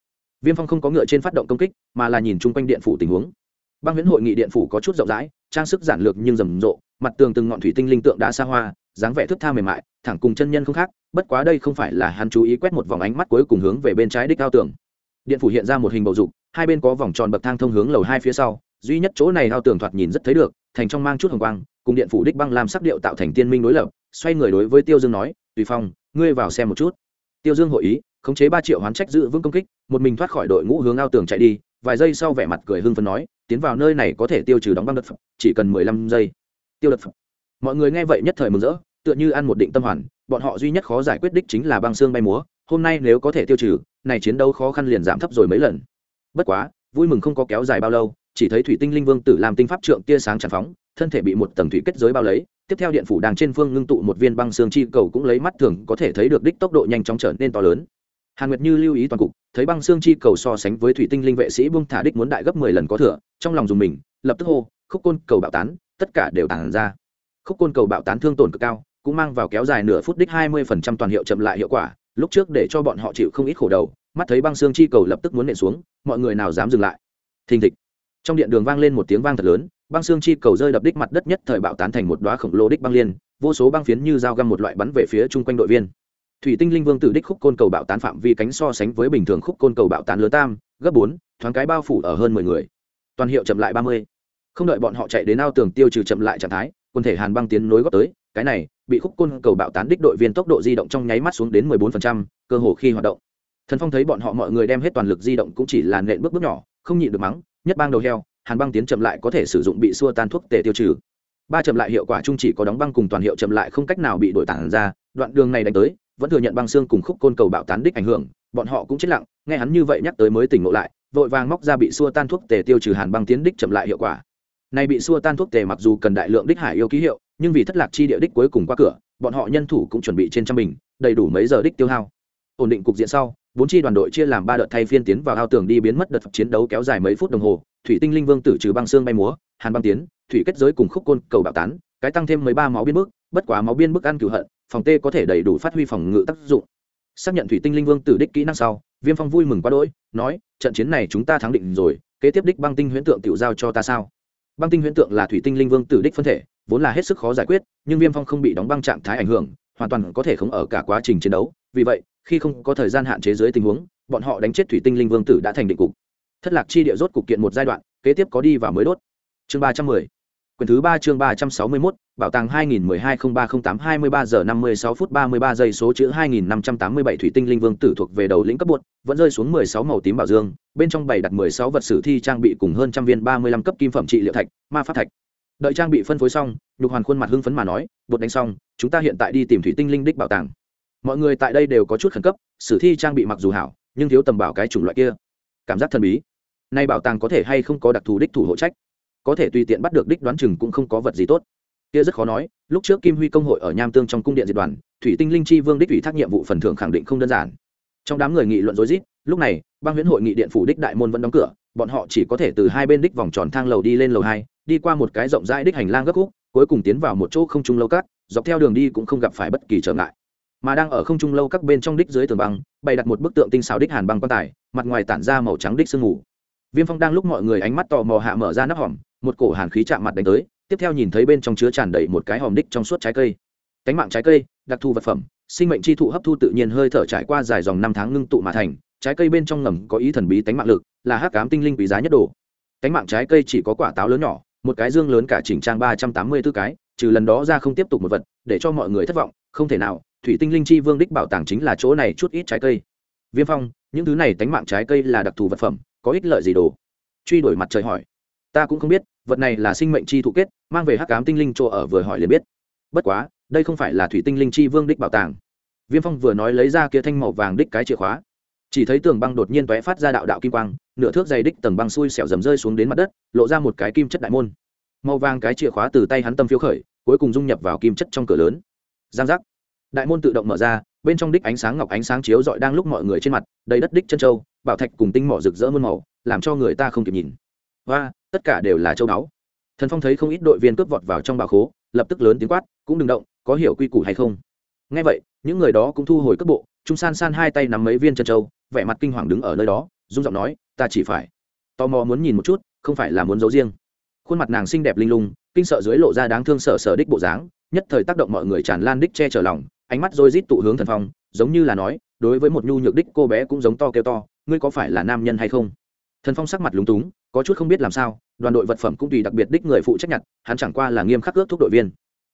Viêm phong không có ngựa trên phát động công kích, mà là nhìn chung quanh điện phủ tình huống. Băng huyễn hội nghị điện phủ có chút rộng rãi, trang sức giản lược nhưng rầm rộ, mặt tường từng ngọn thủy tinh linh tượng đã xa hoa, dáng vẻ thức tha mềm mại, thẳng cùng chân nhân không khác, bất quá đây không phải là hắn chú ý quét một vòng ánh mắt cuối cùng hướng về bên trái đích cao tường điện phủ hiện ra một hình bầu dục, hai bên có vòng tròn bậc thang thông hướng lầu hai phía sau, duy nhất chỗ này ao tường thoạt nhìn rất thấy được, thành trong mang chút hồng quang, cùng điện phủ đích băng làm sắc điệu tạo thành tiên minh đối lập, xoay người đối với tiêu dương nói, tùy phong, ngươi vào xem một chút. Tiêu dương hội ý, khống chế ba triệu hoán trách giữ vững công kích, một mình thoát khỏi đội ngũ hướng ao tường chạy đi, vài giây sau vẻ mặt cười hưng phấn nói, tiến vào nơi này có thể tiêu trừ đóng băng đất phẩm chỉ cần mười lăm giây. Tiêu đất phẩm mọi người nghe vậy nhất thời mừng rỡ, tựa như ăn một định tâm hoàn, bọn họ duy nhất khó giải quyết đích chính là băng xương bay múa hôm nay nếu có thể tiêu trừ, này chiến đấu khó khăn liền giảm thấp rồi mấy lần. Bất quá, vui mừng không có kéo dài bao lâu, chỉ thấy thủy tinh linh vương tử làm tinh pháp trượng tia sáng tràn phóng, thân thể bị một tầng thủy kết giới bao lấy, tiếp theo điện phủ đàng trên phương ngưng tụ một viên băng xương chi cầu cũng lấy mắt thường có thể thấy được đích tốc độ nhanh chóng trở nên to lớn. Hàn nguyệt như lưu ý toàn cục, thấy băng xương chi cầu so sánh với thủy tinh linh vệ sĩ buông thả đích muốn đại gấp mười lần có thừa, trong lòng dùng mình, lập tức hô, khúc côn cầu bạo tán, tất cả đều tàn ra. Khúc côn cầu bạo tán thương tổn cực cao, cũng mang vào kéo dài nửa phút đích hai mươi phần trăm toàn hiệu chậm lại hiệu quả lúc trước để cho bọn họ chịu không ít khổ đầu, mắt thấy băng xương chi cầu lập tức muốn nện xuống, mọi người nào dám dừng lại. Thình thịch. Trong điện đường vang lên một tiếng vang thật lớn, băng xương chi cầu rơi đập đích mặt đất nhất thời bạo tán thành một đoá khổng lồ đích băng liên, vô số băng phiến như dao găm một loại bắn về phía chung quanh đội viên. Thủy tinh linh vương tử đích khúc côn cầu bạo tán phạm vi cánh so sánh với bình thường khúc côn cầu bạo tán lớn tam, gấp bốn, thoáng cái bao phủ ở hơn mười người. Toàn hiệu chậm lại ba mươi. Không đợi bọn họ chạy đến ao tường tiêu trừ chậm lại trạng thái quân thể hàn băng tiến nối góp tới, cái này bị khúc côn cầu bạo tán đích đội viên tốc độ di động trong nháy mắt xuống đến mười bốn phần trăm, cơ hồ khi hoạt động. Thần phong thấy bọn họ mọi người đem hết toàn lực di động cũng chỉ là nện bước bước nhỏ, không nhịn được mắng, nhất bang đầu heo, hàn băng tiến chậm lại có thể sử dụng bị xua tan thuốc tề tiêu trừ. Ba chậm lại hiệu quả chung chỉ có đóng băng cùng toàn hiệu chậm lại không cách nào bị đổi tản ra, đoạn đường này đánh tới, vẫn thừa nhận băng xương cùng khúc côn cầu bạo tán đích ảnh hưởng, bọn họ cũng chết lặng, nghe hắn như vậy nhắc tới mới tỉnh ngộ lại, vội vàng móc ra bị xua tan thuốc tề tiêu trừ hàn băng tiến đích chậm lại hiệu quả. Này bị xua tan thuốc tề mặc dù cần đại lượng đích hải yêu ký hiệu nhưng vì thất lạc chi địa đích cuối cùng qua cửa, bọn họ nhân thủ cũng chuẩn bị trên trăm bình, đầy đủ mấy giờ đích tiêu hao. Ổn định cục diện sau, bốn chi đoàn đội chia làm ba đợt thay phiên tiến vào ao tường đi biến mất đợt chiến đấu kéo dài mấy phút đồng hồ, thủy tinh linh vương tử trừ băng xương bay múa, hàn băng tiến, thủy kết giới cùng khúc côn cầu bạo tán, cái tăng thêm mấy ba máu biên bức, bất quá máu biên bức ăn cửu hận, phòng tê có thể đầy đủ phát huy phòng ngự tác dụng. Xác nhận thủy tinh linh vương tử đích kỹ năng sau, viêm phong vui mừng quá đỗi, nói, trận chiến này chúng ta thắng định rồi, kế tiếp đích băng tinh huyễn tượng tiểu giao cho ta sao? Băng tinh huyễn tượng là thủy tinh linh vương tử đích phân thể vốn là hết sức khó giải quyết, nhưng viêm phong không bị đóng băng trạng thái ảnh hưởng, hoàn toàn có thể không ở cả quá trình chiến đấu. Vì vậy, khi không có thời gian hạn chế dưới tình huống, bọn họ đánh chết thủy tinh linh vương tử đã thành định cục. Thất lạc chi địa rốt cục kiện một giai đoạn, kế tiếp có đi và mới đốt. Chương ba trăm mười. Quyển thứ ba chương ba trăm sáu mươi mốt, bảo tàng hai nghìn mười hai không ba không tám hai mươi ba giờ năm mươi sáu phút ba mươi ba giây số chữ hai nghìn năm trăm tám mươi bảy thủy tinh linh vương tử thuộc về đầu lĩnh cấp bột, vẫn rơi xuống mười sáu màu tím bảo dương, bên trong bảy đặt mười sáu vật sử thi trang bị cùng hơn trăm viên ba mươi lăm cấp kim phẩm trị liệu thạch, ma pháp thạch đợi trang bị phân phối xong, nhục hoàn khuôn mặt hưng phấn mà nói, bột đánh xong, chúng ta hiện tại đi tìm thủy tinh linh đích bảo tàng. Mọi người tại đây đều có chút khẩn cấp, sử thi trang bị mặc dù hảo, nhưng thiếu tầm bảo cái chủng loại kia, cảm giác thần bí. Nay bảo tàng có thể hay không có đặc thù đích thủ hộ trách? Có thể tùy tiện bắt được đích đoán chừng cũng không có vật gì tốt. Kia rất khó nói, lúc trước kim huy công hội ở nham tương trong cung điện diệt đoàn, thủy tinh linh chi vương đích ủy thác nhiệm vụ phần thưởng khẳng định không đơn giản. Trong đám người nghị luận rối rít, lúc này, bang huyễn hội nghị điện phủ đích đại môn vẫn đóng cửa, bọn họ chỉ có thể từ hai bên đích vòng tròn thang lầu đi lên lầu hai đi qua một cái rộng rãi đích hành lang gấp khúc, cuối cùng tiến vào một chỗ không trung lâu cát, dọc theo đường đi cũng không gặp phải bất kỳ trở ngại. Mà đang ở không trung lâu các bên trong đích dưới tường băng, bày đặt một bức tượng tinh xào đích hàn băng quan tài, mặt ngoài tản ra màu trắng đích sương mù. Viêm phong đang lúc mọi người ánh mắt tò mò hạ mở ra nắp hòm, một cổ hàn khí chạm mặt đánh tới, tiếp theo nhìn thấy bên trong chứa tràn đầy một cái hòm đích trong suốt trái cây. Cánh mạng trái cây, đặc thù vật phẩm, sinh mệnh chi thụ hấp thu tự nhiên hơi thở trải qua dài dòng năm tháng ngưng tụ mà thành, trái cây bên trong ngầm có ý thần bí tánh mạng lực, là hắc cám tinh linh quý giá nhất đồ. Cánh mạng trái cây chỉ có quả táo lớn nhỏ một cái dương lớn cả chỉnh trang ba trăm tám mươi b ố cái, trừ lần đó ra không tiếp tục một vật, để cho mọi người thất vọng, không thể nào, thủy tinh linh chi vương đích bảo tàng chính là chỗ này chút ít trái cây. Viêm phong, những thứ này tánh mạng trái cây là đặc thù vật phẩm, có ích lợi gì đồ? Truy đổi mặt trời hỏi. Ta cũng không biết, vật này là sinh mệnh chi thụ kết, mang về hắc cám tinh linh chỗ ở vừa hỏi liền biết. Bất quá, đây không phải là thủy tinh linh chi vương đích bảo tàng. Viêm phong vừa nói lấy ra kia thanh màu vàng đích cái chìa khóa chỉ thấy tường băng đột nhiên tóe phát ra đạo đạo kim quang, nửa thước dày đích tầng băng xui xẻo dầm rơi xuống đến mặt đất, lộ ra một cái kim chất đại môn. Màu vàng cái chìa khóa từ tay hắn tâm phiếu khởi, cuối cùng dung nhập vào kim chất trong cửa lớn. Giang giác. Đại môn tự động mở ra, bên trong đích ánh sáng ngọc ánh sáng chiếu rọi đang lúc mọi người trên mặt, đầy đất đích chân châu, bảo thạch cùng tinh mỏ rực rỡ muôn màu, làm cho người ta không kịp nhìn. Và tất cả đều là châu báu. Thần phong thấy không ít đội viên cướp vọt vào trong bà khố, lập tức lớn tiếng quát, cũng đừng động, có hiểu quy củ hay không? Ngay vậy, những người đó cũng thu hồi cước bộ trung san san hai tay nắm mấy viên chân châu vẻ mặt kinh hoàng đứng ở nơi đó dung giọng nói, ta chỉ phải tò mò muốn nhìn một chút, không phải là muốn giấu riêng. Khuôn mặt nàng xinh đẹp linh lung, kinh sợ dưới lộ ra đáng thương sợ sợ đích bộ dáng, nhất thời tác động mọi người tràn lan đích che chở lòng, ánh mắt rồi rít tụ hướng thần phong, giống như là nói, đối với một nhu nhược đích cô bé cũng giống to kêu to, ngươi có phải là nam nhân hay không? Thần phong sắc mặt lúng túng, có chút không biết làm sao, đoàn đội vật phẩm cũng tùy đặc biệt đích người phụ trách nhặt, hắn chẳng qua là nghiêm khắc ước thúc đội viên.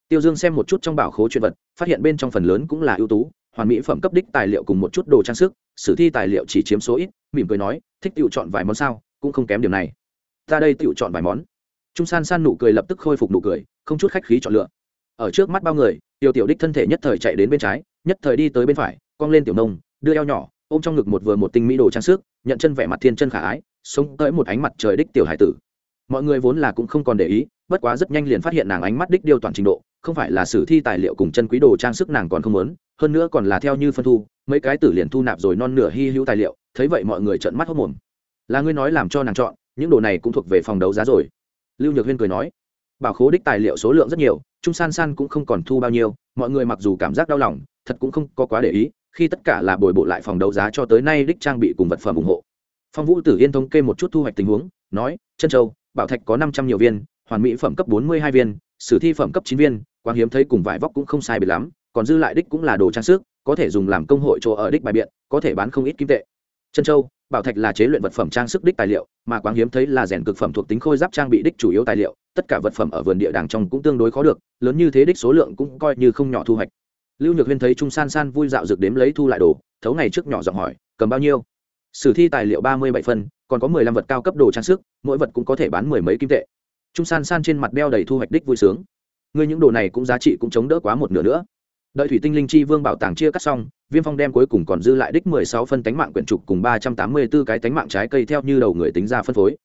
Tiêu dương xem một chút trong bảo khố chuyện vật, phát hiện bên trong phần lớn cũng là ưu tú hoàn mỹ phẩm cấp đích tài liệu cùng một chút đồ trang sức, sử thi tài liệu chỉ chiếm số ít, mỉm cười nói, thích tự chọn vài món sao? Cũng không kém điểm này. Ta đây tự chọn vài món. Trung san san nụ cười lập tức khôi phục nụ cười, không chút khách khí chọn lựa. Ở trước mắt bao người tiểu tiểu đích thân thể nhất thời chạy đến bên trái, nhất thời đi tới bên phải, cong lên tiểu nông, đưa eo nhỏ, ôm trong ngực một vừa một tinh mỹ đồ trang sức, nhận chân vẻ mặt thiên chân khả ái, sống tới một ánh mặt trời đích tiểu hải tử. Mọi người vốn là cũng không còn để ý bất quá rất nhanh liền phát hiện nàng ánh mắt đích điêu toàn trình độ, không phải là sử thi tài liệu cùng chân quý đồ trang sức nàng còn không muốn, hơn nữa còn là theo như phân thu, mấy cái tử liền thu nạp rồi non nửa hy hữu tài liệu, thấy vậy mọi người trợn mắt hốc mồm. Là ngươi nói làm cho nàng chọn, những đồ này cũng thuộc về phòng đấu giá rồi. Lưu nhược huyên cười nói. Bảo khố đích tài liệu số lượng rất nhiều, trung san san cũng không còn thu bao nhiêu, mọi người mặc dù cảm giác đau lòng, thật cũng không có quá để ý, khi tất cả là bồi bộ lại phòng đấu giá cho tới nay đích trang bị cùng vật phẩm ủng hộ. Phong vũ tử yên thống kê một chút thu hoạch tình huống, nói chân châu, bảo thạch có năm trăm nhiều viên hoàn mỹ phẩm cấp bốn mươi hai viên, sử thi phẩm cấp chín viên, quang hiếm thấy cùng vải vóc cũng không sai biệt lắm, còn dư lại đích cũng là đồ trang sức, có thể dùng làm công hội chỗ ở đích bài biện, có thể bán không ít kim tệ. Chân châu, bảo thạch là chế luyện vật phẩm trang sức đích tài liệu, mà quang hiếm thấy là rèn cực phẩm thuộc tính khôi giáp trang bị đích chủ yếu tài liệu, tất cả vật phẩm ở vườn địa đàng trong cũng tương đối khó được, lớn như thế đích số lượng cũng coi như không nhỏ thu hoạch. Lưu nhược huyên thấy trung san san vui dạo dược đếm lấy thu lại đồ, thấu ngày trước nhỏ giọng hỏi, cầm bao nhiêu? Sử thi tài liệu ba mươi bảy phân, còn có mười lăm vật cao cấp đồ trang sức, mỗi vật cũng có thể bán mười mấy kim tệ trung san san trên mặt đeo đầy thu hoạch đích vui sướng. Ngươi những đồ này cũng giá trị cũng chống đỡ quá một nửa nữa. Đợi thủy tinh linh chi vương bảo tàng chia cắt xong, viêm phong đem cuối cùng còn dư lại đích mười sáu phân tánh mạng quyển trục cùng ba trăm tám mươi b ố cái tánh mạng trái cây theo như đầu người tính ra phân phối.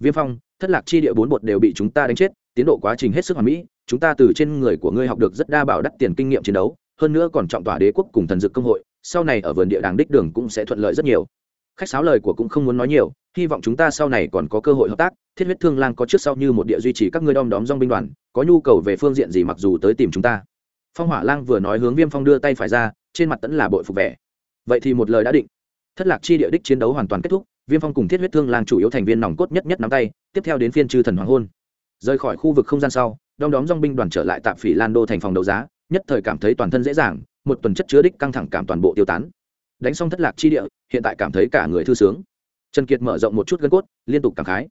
Viêm phong, thất lạc chi địa bốn bột đều bị chúng ta đánh chết, tiến độ quá trình hết sức hoàn mỹ, chúng ta từ trên người của ngươi học được rất đa bảo đắt tiền kinh nghiệm chiến đấu, hơn nữa còn trọng tỏa đế quốc cùng thần dực công hội, sau này ở vườn địa đàng đích đường cũng sẽ thuận lợi rất nhiều khách sáo lời của cũng không muốn nói nhiều, hy vọng chúng ta sau này còn có cơ hội hợp tác, thiết huyết thương lang có trước sau như một địa duy trì các ngươi đom đóm dong binh đoàn, có nhu cầu về phương diện gì mặc dù tới tìm chúng ta. Phong hỏa lang vừa nói hướng viêm phong đưa tay phải ra, trên mặt tẫn là bội phục vẻ. Vậy thì một lời đã định. Thất lạc chi địa đích chiến đấu hoàn toàn kết thúc, viêm phong cùng thiết huyết thương lang chủ yếu thành viên nòng cốt nhất nhất nắm tay, tiếp theo đến phiên chư thần hoàng hôn. Rời khỏi khu vực không gian sau, đom đóm dong binh đoàn trở lại tạm phỉ lan đô thành phòng đấu giá, nhất thời cảm thấy toàn thân dễ dàng, một tuần chất chứa đích căng thẳng cảm toàn bộ tiêu tán đánh xong thất lạc chi địa hiện tại cảm thấy cả người thư sướng. Trần kiệt mở rộng một chút gân cốt liên tục cảm khái.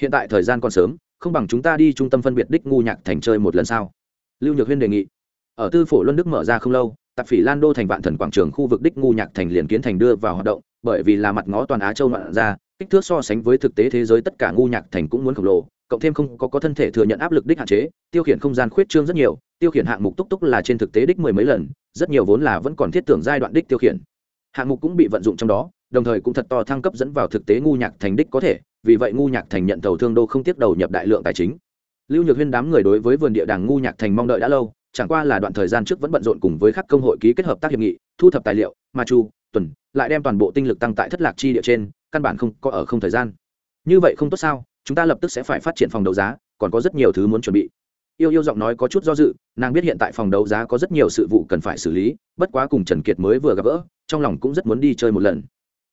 Hiện tại thời gian còn sớm không bằng chúng ta đi trung tâm phân biệt đích ngu nhạc thành chơi một lần sao lưu nhược huyên đề nghị. Ở tư phổ luân đức mở ra không lâu tạp phỉ lan đô thành vạn thần quảng trường khu vực đích ngu nhạc thành liền kiến thành đưa vào hoạt động bởi vì là mặt ngó toàn á châu loạn ra kích thước so sánh với thực tế thế giới tất cả ngu nhạc thành cũng muốn khổng lồ cộng thêm không có, có thân thể thừa nhận áp lực đích hạn chế tiêu khiển không gian khuyết trương rất nhiều tiêu khiển hạng mục túc túc là trên thực tế đích mười mấy lần rất nhiều vốn là vẫn còn thiết tưởng giai đoạn đích tiêu khiển hạng mục cũng bị vận dụng trong đó, đồng thời cũng thật to thăng cấp dẫn vào thực tế ngu nhạc thành đích có thể, vì vậy ngu nhạc thành nhận tàu thương đô không tiếp đầu nhập đại lượng tài chính. Lưu nhược huyên đám người đối với vườn địa đàng ngu nhạc thành mong đợi đã lâu, chẳng qua là đoạn thời gian trước vẫn bận rộn cùng với các công hội ký kết hợp tác hiệp nghị, thu thập tài liệu, mà chu, tuần lại đem toàn bộ tinh lực tăng tại thất lạc chi địa trên, căn bản không có ở không thời gian. Như vậy không tốt sao, chúng ta lập tức sẽ phải phát triển phòng đấu giá, còn có rất nhiều thứ muốn chuẩn bị yêu yêu giọng nói có chút do dự, nàng biết hiện tại phòng đấu giá có rất nhiều sự vụ cần phải xử lý, bất quá cùng trần kiệt mới vừa gặp gỡ, trong lòng cũng rất muốn đi chơi một lần.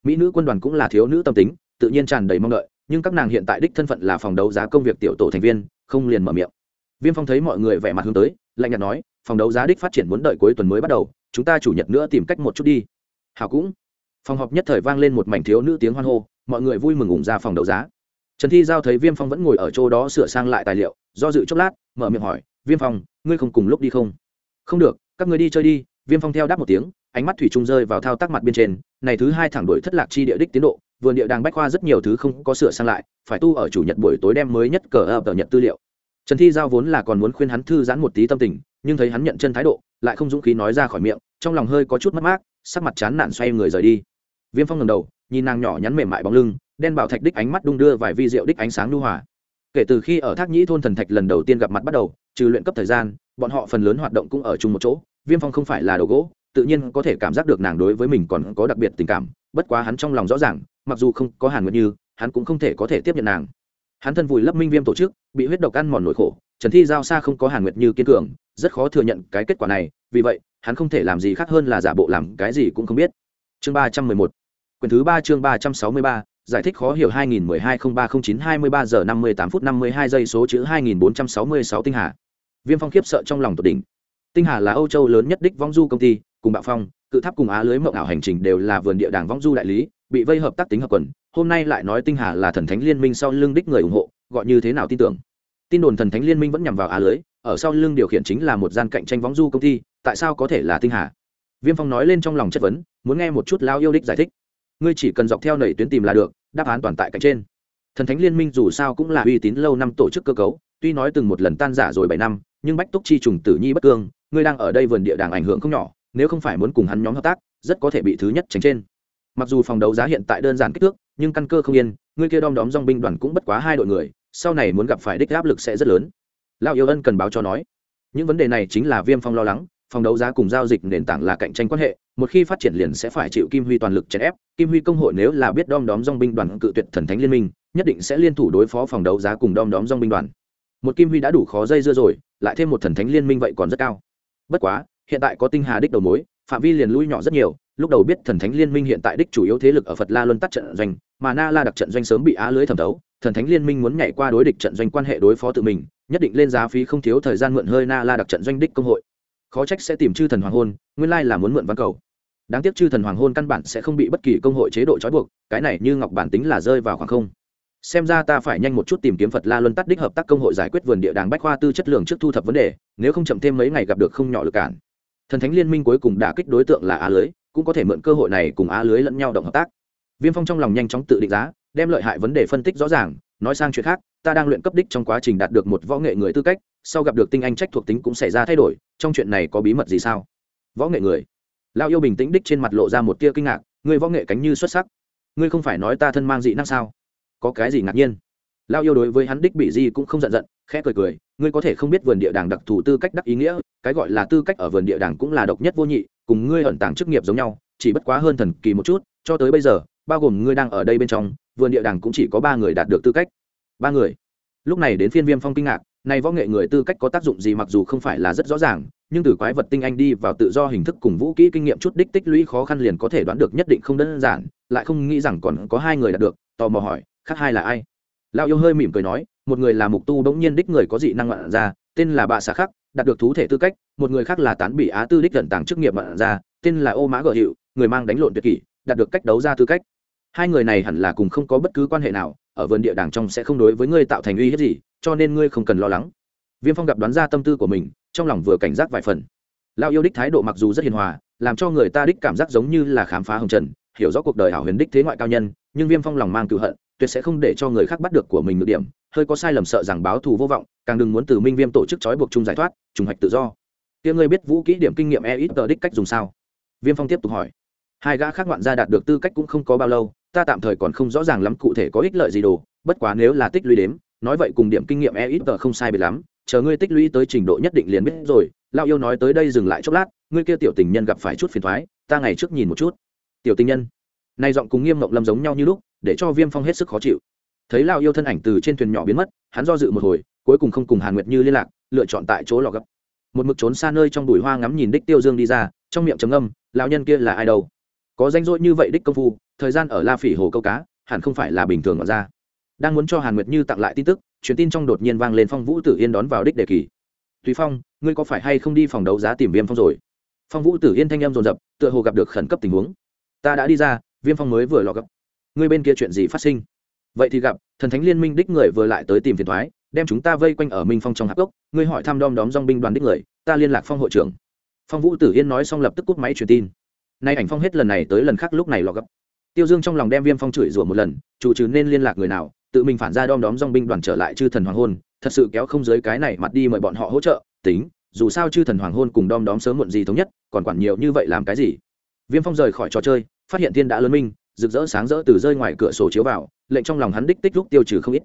Mỹ nữ quân đoàn cũng là thiếu nữ tâm tính, tự nhiên tràn đầy mong đợi, nhưng các nàng hiện tại đích thân phận là phòng đấu giá công việc tiểu tổ thành viên, không liền mở miệng. Viêm phong thấy mọi người vẻ mặt hướng tới, lạnh nhạt nói, phòng đấu giá đích phát triển muốn đợi cuối tuần mới bắt đầu, chúng ta chủ nhật nữa tìm cách một chút đi. Hào cũng. Phòng họp nhất thời vang lên một mảnh thiếu nữ tiếng hoan hô, mọi người vui mừng ủng ra phòng đấu giá. Trần thi giao thấy viêm phong vẫn ngồi ở chỗ đó sửa sang lại tài liệu, do dự chốc lát mở miệng hỏi, viêm phong, ngươi không cùng lúc đi không? Không được, các người đi chơi đi. Viêm phong theo đáp một tiếng, ánh mắt thủy trung rơi vào thao tác mặt bên trên, này thứ hai thẳng đổi thất lạc chi địa đích tiến độ, vườn địa đàng bách khoa rất nhiều thứ không có sửa sang lại, phải tu ở chủ nhật buổi tối đem mới nhất cờ ập ở nhật tư liệu. Trần thi giao vốn là còn muốn khuyên hắn thư giãn một tí tâm tình, nhưng thấy hắn nhận chân thái độ, lại không dũng khí nói ra khỏi miệng, trong lòng hơi có chút mất mát, sắc mặt chán nản xoay người rời đi. Viêm phong ngầm đầu, nhìn nàng nhỏ nhắn mềm mại bóng lưng, đen bảo thạch đích ánh mắt đung đưa vài vi diệu đích ánh sáng lưu hòa kể từ khi ở thác nhĩ thôn thần thạch lần đầu tiên gặp mặt bắt đầu, trừ luyện cấp thời gian, bọn họ phần lớn hoạt động cũng ở chung một chỗ. Viêm phong không phải là đồ gỗ, tự nhiên có thể cảm giác được nàng đối với mình còn có đặc biệt tình cảm, bất quá hắn trong lòng rõ ràng, mặc dù không có hàn nguyệt như, hắn cũng không thể có thể tiếp nhận nàng. Hắn thân vùi lấp minh viêm tổ chức, bị huyết độc ăn mòn nỗi khổ, trần thi giao xa không có hàn nguyệt như kiên cường, rất khó thừa nhận cái kết quả này, vì vậy, hắn không thể làm gì khác hơn là giả bộ làm cái gì cũng không biết. Chương ba trăm mười một, quyển thứ ba chương ba trăm sáu mươi ba giải thích khó hiểu 2012-0309-23 giờ 58 phút 52 giây số chữ 2466 tinh hà. Viêm phong khiếp sợ trong lòng tột đỉnh. Tinh hà là âu châu lớn nhất đích vong du công ty, cùng bạo phong, cự tháp cùng á lưới mộng ảo hành trình đều là vườn địa đàng vong du đại lý, bị vây hợp tác tính hợp quần. Hôm nay lại nói tinh hà là thần thánh liên minh sau lưng đích người ủng hộ, gọi như thế nào tin tưởng. Tin đồn thần thánh liên minh vẫn nhằm vào á lưới, ở sau lưng điều khiển chính là một gian cạnh tranh vong du công ty, tại sao có thể là tinh hà? Viêm phong nói lên trong lòng chất vấn, muốn nghe một chút lao yêu đích giải thích ngươi chỉ cần dọc theo nảy tuyến tìm là được, đáp án toàn tại cạnh trên. Thần thánh liên minh dù sao cũng là uy tín lâu năm tổ chức cơ cấu, tuy nói từng một lần tan giả rồi bảy năm, nhưng bách túc chi trùng tử nhi bất cương, ngươi đang ở đây vườn địa đàng ảnh hưởng không nhỏ, nếu không phải muốn cùng hắn nhóm hợp tác, rất có thể bị thứ nhất tránh trên. Mặc dù phòng đấu giá hiện tại đơn giản kích thước, nhưng căn cơ không yên, ngươi kia đom đóm dong binh đoàn cũng bất quá hai đội người, sau này muốn gặp phải đích áp lực sẽ rất lớn. Lao yêu ân cần báo cho nói, những vấn đề này chính là viêm phong lo lắng phòng đấu giá cùng giao dịch nền tảng là cạnh tranh quan hệ, một khi phát triển liền sẽ phải chịu kim huy toàn lực chèn ép. Kim huy công hội nếu là biết đom đóm dong binh đoàn cự tuyệt thần thánh liên minh, nhất định sẽ liên thủ đối phó phòng đấu giá cùng đom đóm dong binh đoàn. Một kim huy đã đủ khó dây dưa rồi, lại thêm một thần thánh liên minh vậy còn rất cao. Bất quá, hiện tại có tinh hà đích đầu mối, phạm vi liền lui nhỏ rất nhiều, lúc đầu biết thần thánh liên minh hiện tại đích chủ yếu thế lực ở phật la luân tắt trận doanh, mà na la đặc trận doanh sớm bị á lưới thẩm thấu, thần thánh liên minh muốn nhảy qua đối địch trận doanh quan hệ đối phó tự mình, nhất định lên giá phí không thiếu thời gian mượn hơi na la đặc trận doanh đích công hội khó trách sẽ tìm chư thần hoàng hôn, nguyên lai là muốn mượn văn cầu. Đáng tiếc chư thần hoàng hôn căn bản sẽ không bị bất kỳ công hội chế độ trói buộc, cái này như ngọc bản tính là rơi vào khoảng không. Xem ra ta phải nhanh một chút tìm kiếm phật la luân tắt đích hợp tác công hội giải quyết vườn địa đàng bách khoa tư chất lượng trước thu thập vấn đề, nếu không chậm thêm mấy ngày gặp được không nhỏ lực cản. Thần thánh liên minh cuối cùng đã kích đối tượng là á lưới, cũng có thể mượn cơ hội này cùng á lưới lẫn nhau động hợp tác. Viêm phong trong lòng nhanh chóng tự định giá, đem lợi hại vấn đề phân tích rõ ràng, nói sang chuyện khác ta đang luyện cấp đích trong quá trình đạt được một võ nghệ người tư cách, sau gặp được tinh anh trách thuộc tính cũng xảy ra thay đổi, trong chuyện này có bí mật gì sao? Võ nghệ người. Lao yêu bình tĩnh đích trên mặt lộ ra một tia kinh ngạc, người võ nghệ cánh như xuất sắc. Ngươi không phải nói ta thân mang dị năng sao? Có cái gì ngạc nhiên? Lao yêu đối với hắn đích bị di cũng không giận giận, khẽ cười cười, ngươi có thể không biết vườn địa đàng đặc thù tư cách đắc ý nghĩa, cái gọi là tư cách ở vườn địa đàng cũng là độc nhất vô nhị, cùng ngươi ẩn tàng chức nghiệp giống nhau, chỉ bất quá hơn thần kỳ một chút, cho tới bây giờ, bao gồm ngươi đang ở đây bên trong, vườn địa đàng cũng chỉ có ba người đạt được tư cách ba người. Lúc này đến phiên viêm phong kinh ngạc này võ nghệ người tư cách có tác dụng gì mặc dù không phải là rất rõ ràng, nhưng từ quái vật tinh anh đi vào tự do hình thức cùng vũ kỹ kinh nghiệm chút đích tích lũy khó khăn liền có thể đoán được nhất định không đơn giản, lại không nghĩ rằng còn có hai người đạt được, tò mò hỏi, khác hai là ai? Lao yêu hơi mỉm cười nói, một người là mục tu bỗng nhiên đích người có dị năng ngoạn ra, tên là bạ xà khắc, đạt được thú thể tư cách, một người khác là tán bị á tư đích gần tàng chức nghiệp ngoạn ra, tên là ô mã gợ hiệu người mang đánh lộn tuyệt kỷ, đạt được cách đấu ra tư cách hai người này hẳn là cùng không có bất cứ quan hệ nào, ở vườn địa đàng trong sẽ không đối với ngươi tạo thành uy hiếp gì, cho nên ngươi không cần lo lắng. Viêm phong gặp đoán ra tâm tư của mình, trong lòng vừa cảnh giác vài phần. Lao yêu đích thái độ mặc dù rất hiền hòa, làm cho người ta đích cảm giác giống như là khám phá hồng trần, hiểu rõ cuộc đời hảo huyền đích thế ngoại cao nhân, nhưng viêm phong lòng mang cựu hận, tuyệt sẽ không để cho người khác bắt được của mình ngược điểm, hơi có sai lầm sợ rằng báo thù vô vọng, càng đừng muốn từ minh viêm tổ chức trói buộc chung giải thoát, trùng hoạch tự do. Tiếng ngươi biết vũ kỹ điểm kinh nghiệm e ít tờ đích cách dùng sao? Viêm phong tiếp tục hỏi. Hai gã khác ngoạn gia đạt được tư cách cũng không có bao lâu ta tạm thời còn không rõ ràng lắm cụ thể có ích lợi gì đồ, bất quá nếu là tích lũy đếm, nói vậy cùng điểm kinh nghiệm e ít tờ không sai biệt lắm, chờ ngươi tích lũy tới trình độ nhất định liền biết rồi. Lao yêu nói tới đây dừng lại chốc lát, ngươi kia tiểu tình nhân gặp phải chút phiền thoái ta ngày trước nhìn một chút. Tiểu tình nhân? Nay giọng cùng nghiêm mộng lâm giống nhau như lúc, để cho viêm phong hết sức khó chịu. Thấy lao yêu thân ảnh từ trên thuyền nhỏ biến mất, hắn do dự một hồi, cuối cùng không cùng hàn nguyệt như liên lạc, lựa chọn tại chỗ lò gấp. Một mực trốn xa nơi trong bụi hoa ngắm nhìn đích tiêu dương đi ra, trong miệng trầm âm lao nhân kia là ai đâu? Có danh dỗi như vậy đích công phu, thời gian ở la phỉ hồ câu cá, hẳn không phải là bình thường mà ra. Đang muốn cho hàn nguyệt như tặng lại tin tức, truyền tin trong đột nhiên vang lên phong vũ tử yên đón vào đích đề kỳ. Tùy phong, ngươi có phải hay không đi phòng đấu giá tìm viêm phong rồi? Phong vũ tử yên thanh em dồn dập, tựa hồ gặp được khẩn cấp tình huống. Ta đã đi ra, viêm phong mới vừa lọ gấp ngươi bên kia chuyện gì phát sinh? Vậy thì gặp, thần thánh liên minh đích người vừa lại tới tìm phiền thoái, đem chúng ta vây quanh ở minh phong trong hạp gốc ngươi hỏi thăm đom đóm dong binh đoàn đích người, ta liên lạc phong hội trưởng. Phong vũ tử yên nói xong lập tức cúp máy truyền tin nay ảnh phong hết lần này tới lần khác lúc này lò gấp. Tiêu dương trong lòng đem viêm phong chửi rủa một lần, chủ trừ nên liên lạc người nào, tự mình phản ra đom đóm dong binh đoàn trở lại chư thần hoàng hôn, thật sự kéo không giới cái này mặt đi mời bọn họ hỗ trợ, tính, dù sao chư thần hoàng hôn cùng đom đóm sớm muộn gì thống nhất, còn quản nhiều như vậy làm cái gì? Viêm phong rời khỏi trò chơi, phát hiện thiên đã lớn minh, rực rỡ sáng rỡ từ rơi ngoài cửa sổ chiếu vào, lệnh trong lòng hắn đích tích lúc tiêu trừ không ít.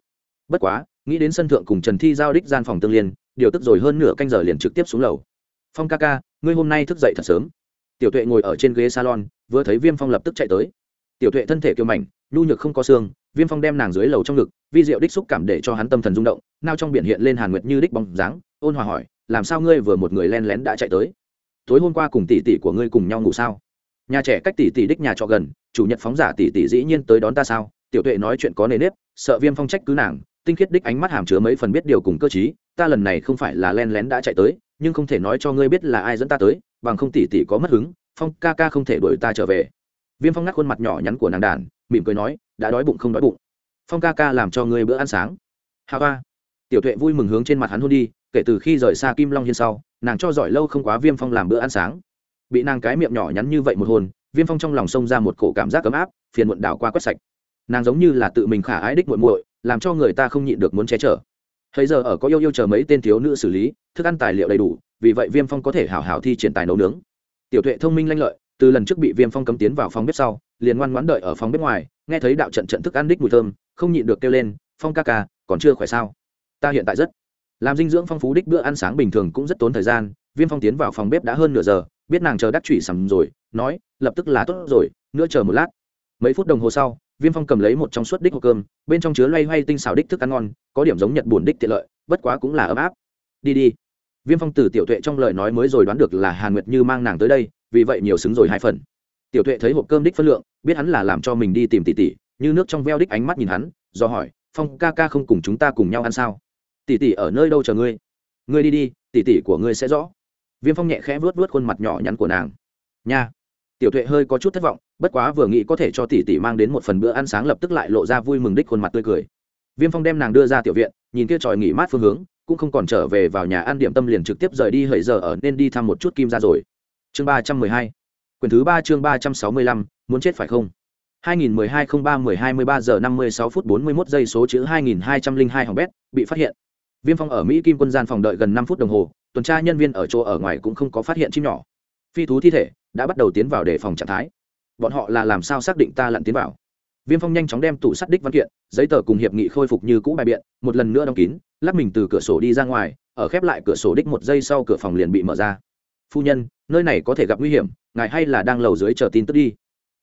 Bất quá, nghĩ đến sân thượng cùng trần thi giao đích gian phòng tương liên, điều tức rồi hơn nửa canh giờ liền trực tiếp xuống lầu. Phong ca ca, ngươi hôm nay thức dậy thật sớm tiểu tuệ ngồi ở trên ghế salon, vừa thấy viêm phong lập tức chạy tới. Tiểu tuệ thân thể kiêu mảnh, nhu nhược không có xương, viêm phong đem nàng dưới lầu trong ngực, vi diệu đích xúc cảm để cho hắn tâm thần rung động, nao trong biển hiện lên hàn nguyệt như đích bóng dáng, ôn hòa hỏi, làm sao ngươi vừa một người len lén đã chạy tới? Tối hôm qua cùng tỷ tỷ của ngươi cùng nhau ngủ sao? Nhà trẻ cách tỷ tỷ đích nhà trọ gần, chủ nhật phóng giả tỷ tỷ dĩ nhiên tới đón ta sao? Tiểu tuệ nói chuyện có nề nếp, sợ viêm phong trách cứ nàng, tinh khiết đích ánh mắt hàm chứa mấy phần biết điều cùng cơ chí ta lần này không phải là len lén đã chạy tới, nhưng không thể nói cho ngươi biết là ai dẫn ta tới bằng không tỷ tỷ có mất hứng, phong ca ca không thể đuổi ta trở về. Viêm phong ngắt khuôn mặt nhỏ nhắn của nàng đàn, mỉm cười nói, đã đói bụng không đói bụng. Phong ca ca làm cho ngươi bữa ăn sáng. Hà ba tiểu tuệ vui mừng hướng trên mặt hắn hôn đi, kể từ khi rời xa kim long hiên sau, nàng cho giỏi lâu không quá viêm phong làm bữa ăn sáng. Bị nàng cái miệng nhỏ nhắn như vậy một hồn, viêm phong trong lòng sông ra một cổ cảm giác ấm áp, phiền muộn đảo qua quét sạch. Nàng giống như là tự mình khả ái đích muội muội, làm cho người ta không nhịn được muốn che chở thấy giờ ở có yêu yêu chờ mấy tên thiếu nữ xử lý, thức ăn tài liệu đầy đủ, vì vậy viêm phong có thể hảo hảo thi triển tài nấu nướng. Tiểu tuệ thông minh lanh lợi, từ lần trước bị viêm phong cấm tiến vào phòng bếp sau, liền ngoan ngoãn đợi ở phòng bếp ngoài, nghe thấy đạo trận trận thức ăn đích mùi thơm, không nhịn được kêu lên, phong ca ca, còn chưa khỏe sao? Ta hiện tại rất làm dinh dưỡng phong phú đích bữa ăn sáng bình thường cũng rất tốn thời gian. Viêm phong tiến vào phòng bếp đã hơn nửa giờ, biết nàng chờ đắc chủy sầm rồi, nói, lập tức là tốt rồi, nữa chờ một lát. Mấy phút đồng hồ sau viêm phong cầm lấy một trong suất đích hộp cơm, bên trong chứa loay hoay tinh xào đích thức ăn ngon, có điểm giống nhật bùn đích tiện lợi, bất quá cũng là ấm áp. Đi đi. Viêm phong từ tiểu tuệ trong lời nói mới rồi đoán được là hàn nguyệt như mang nàng tới đây, vì vậy nhiều xứng rồi hai phần. Tiểu tuệ thấy hộp cơm đích phân lượng, biết hắn là làm cho mình đi tìm tỷ tỷ, như nước trong veo đích ánh mắt nhìn hắn, do hỏi, phong ca ca không cùng chúng ta cùng nhau ăn sao? Tỷ tỷ ở nơi đâu chờ ngươi? Ngươi đi đi, tỷ tỷ của ngươi sẽ rõ. Viêm phong nhẹ khẽ vớt vớt khuôn mặt nhỏ nhắn của nàng. Nha. Tiểu tuệ hơi có chút thất vọng bất quá vừa nghĩ có thể cho tỷ tỷ mang đến một phần bữa ăn sáng lập tức lại lộ ra vui mừng đích khuôn mặt tươi cười. Viêm phong đem nàng đưa ra tiểu viện, nhìn kia tròi nghỉ mát phương hướng, cũng không còn trở về vào nhà ăn điểm tâm liền trực tiếp rời đi hời giờ ở nên đi thăm một chút kim ra rồi. Chương ba trăm mười hai, quyển thứ ba chương ba trăm sáu mươi lăm, muốn chết phải không? 2012 03 10 23 giờ 56 phút 41 giây số chữ 2202 hỏng bét, bị phát hiện. Viêm phong ở mỹ kim quân gian phòng đợi gần 5 phút đồng hồ, tuần tra nhân viên ở chỗ ở ngoài cũng không có phát hiện chim nhỏ. Phi thú thi thể đã bắt đầu tiến vào để phòng trạng thái bọn họ là làm sao xác định ta lặn tiến vào? Viêm phong nhanh chóng đem tủ sắt đích văn kiện, giấy tờ cùng hiệp nghị khôi phục như cũ bài biện, một lần nữa đóng kín lắp mình từ cửa sổ đi ra ngoài, ở khép lại cửa sổ đích một giây sau cửa phòng liền bị mở ra. Phu nhân, nơi này có thể gặp nguy hiểm, ngài hay là đang lầu dưới chờ tin tức đi.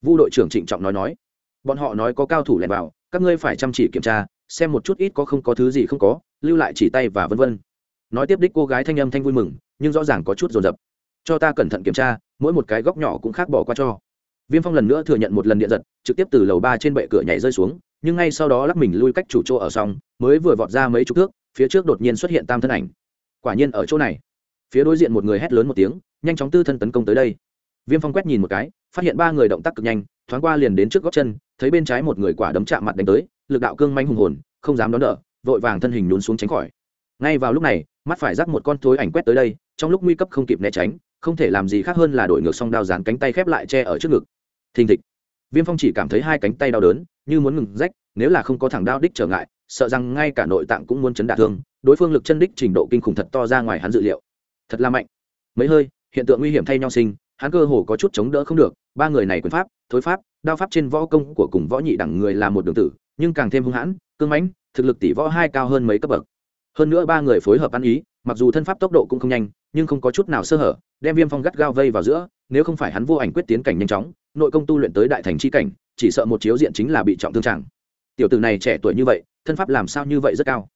Vu đội trưởng trịnh trọng nói nói. Bọn họ nói có cao thủ lẻn vào, các ngươi phải chăm chỉ kiểm tra, xem một chút ít có không có thứ gì không có, lưu lại chỉ tay và vân vân. Nói tiếp đích cô gái thanh âm thanh vui mừng, nhưng rõ ràng có chút dồn dập. Cho ta cẩn thận kiểm tra, mỗi một cái góc nhỏ cũng khác bỏ qua cho viêm phong lần nữa thừa nhận một lần điện giật, trực tiếp từ lầu ba trên bệ cửa nhảy rơi xuống, nhưng ngay sau đó lắc mình lui cách chủ chỗ ở xong, mới vừa vọt ra mấy chục thước, phía trước đột nhiên xuất hiện tam thân ảnh. Quả nhiên ở chỗ này. Phía đối diện một người hét lớn một tiếng, nhanh chóng tư thân tấn công tới đây. Viêm phong quét nhìn một cái, phát hiện ba người động tác cực nhanh, thoáng qua liền đến trước góc chân, thấy bên trái một người quả đấm chạm mặt đánh tới, lực đạo cương manh hùng hồn, không dám đón đỡ, vội vàng thân hình lún xuống tránh khỏi. Ngay vào lúc này, mắt phải giác một con thối ảnh quét tới đây, trong lúc nguy cấp không kịp né tránh, không thể làm gì khác hơn là đổi ngược song đao dán cánh tay khép lại che ở trước ngực thình thịch. Viêm phong chỉ cảm thấy hai cánh tay đau đớn, như muốn ngừng rách, nếu là không có thằng đao đích trở ngại, sợ rằng ngay cả nội tạng cũng muốn chấn đả thương, đối phương lực chân đích trình độ kinh khủng thật to ra ngoài hắn dự liệu. Thật là mạnh. Mấy hơi, hiện tượng nguy hiểm thay nhau sinh, hắn cơ hồ có chút chống đỡ không được, ba người này quyền pháp, thối pháp, đao pháp trên võ công của cùng võ nhị đẳng người là một đường tử, nhưng càng thêm hung hãn, cương mãnh, thực lực tỷ võ hai cao hơn mấy cấp bậc. Hơn nữa ba người phối hợp ăn ý, mặc dù thân pháp tốc độ cũng không nhanh, nhưng không có chút nào sơ hở, đem viêm phong gắt gao vây vào giữa nếu không phải hắn vô ảnh quyết tiến cảnh nhanh chóng, nội công tu luyện tới đại thành c h i cảnh, chỉ sợ một chiếu diện chính là bị trọng thương chẳng. tiểu tử này trẻ tuổi như vậy, thân pháp làm sao như vậy rất cao?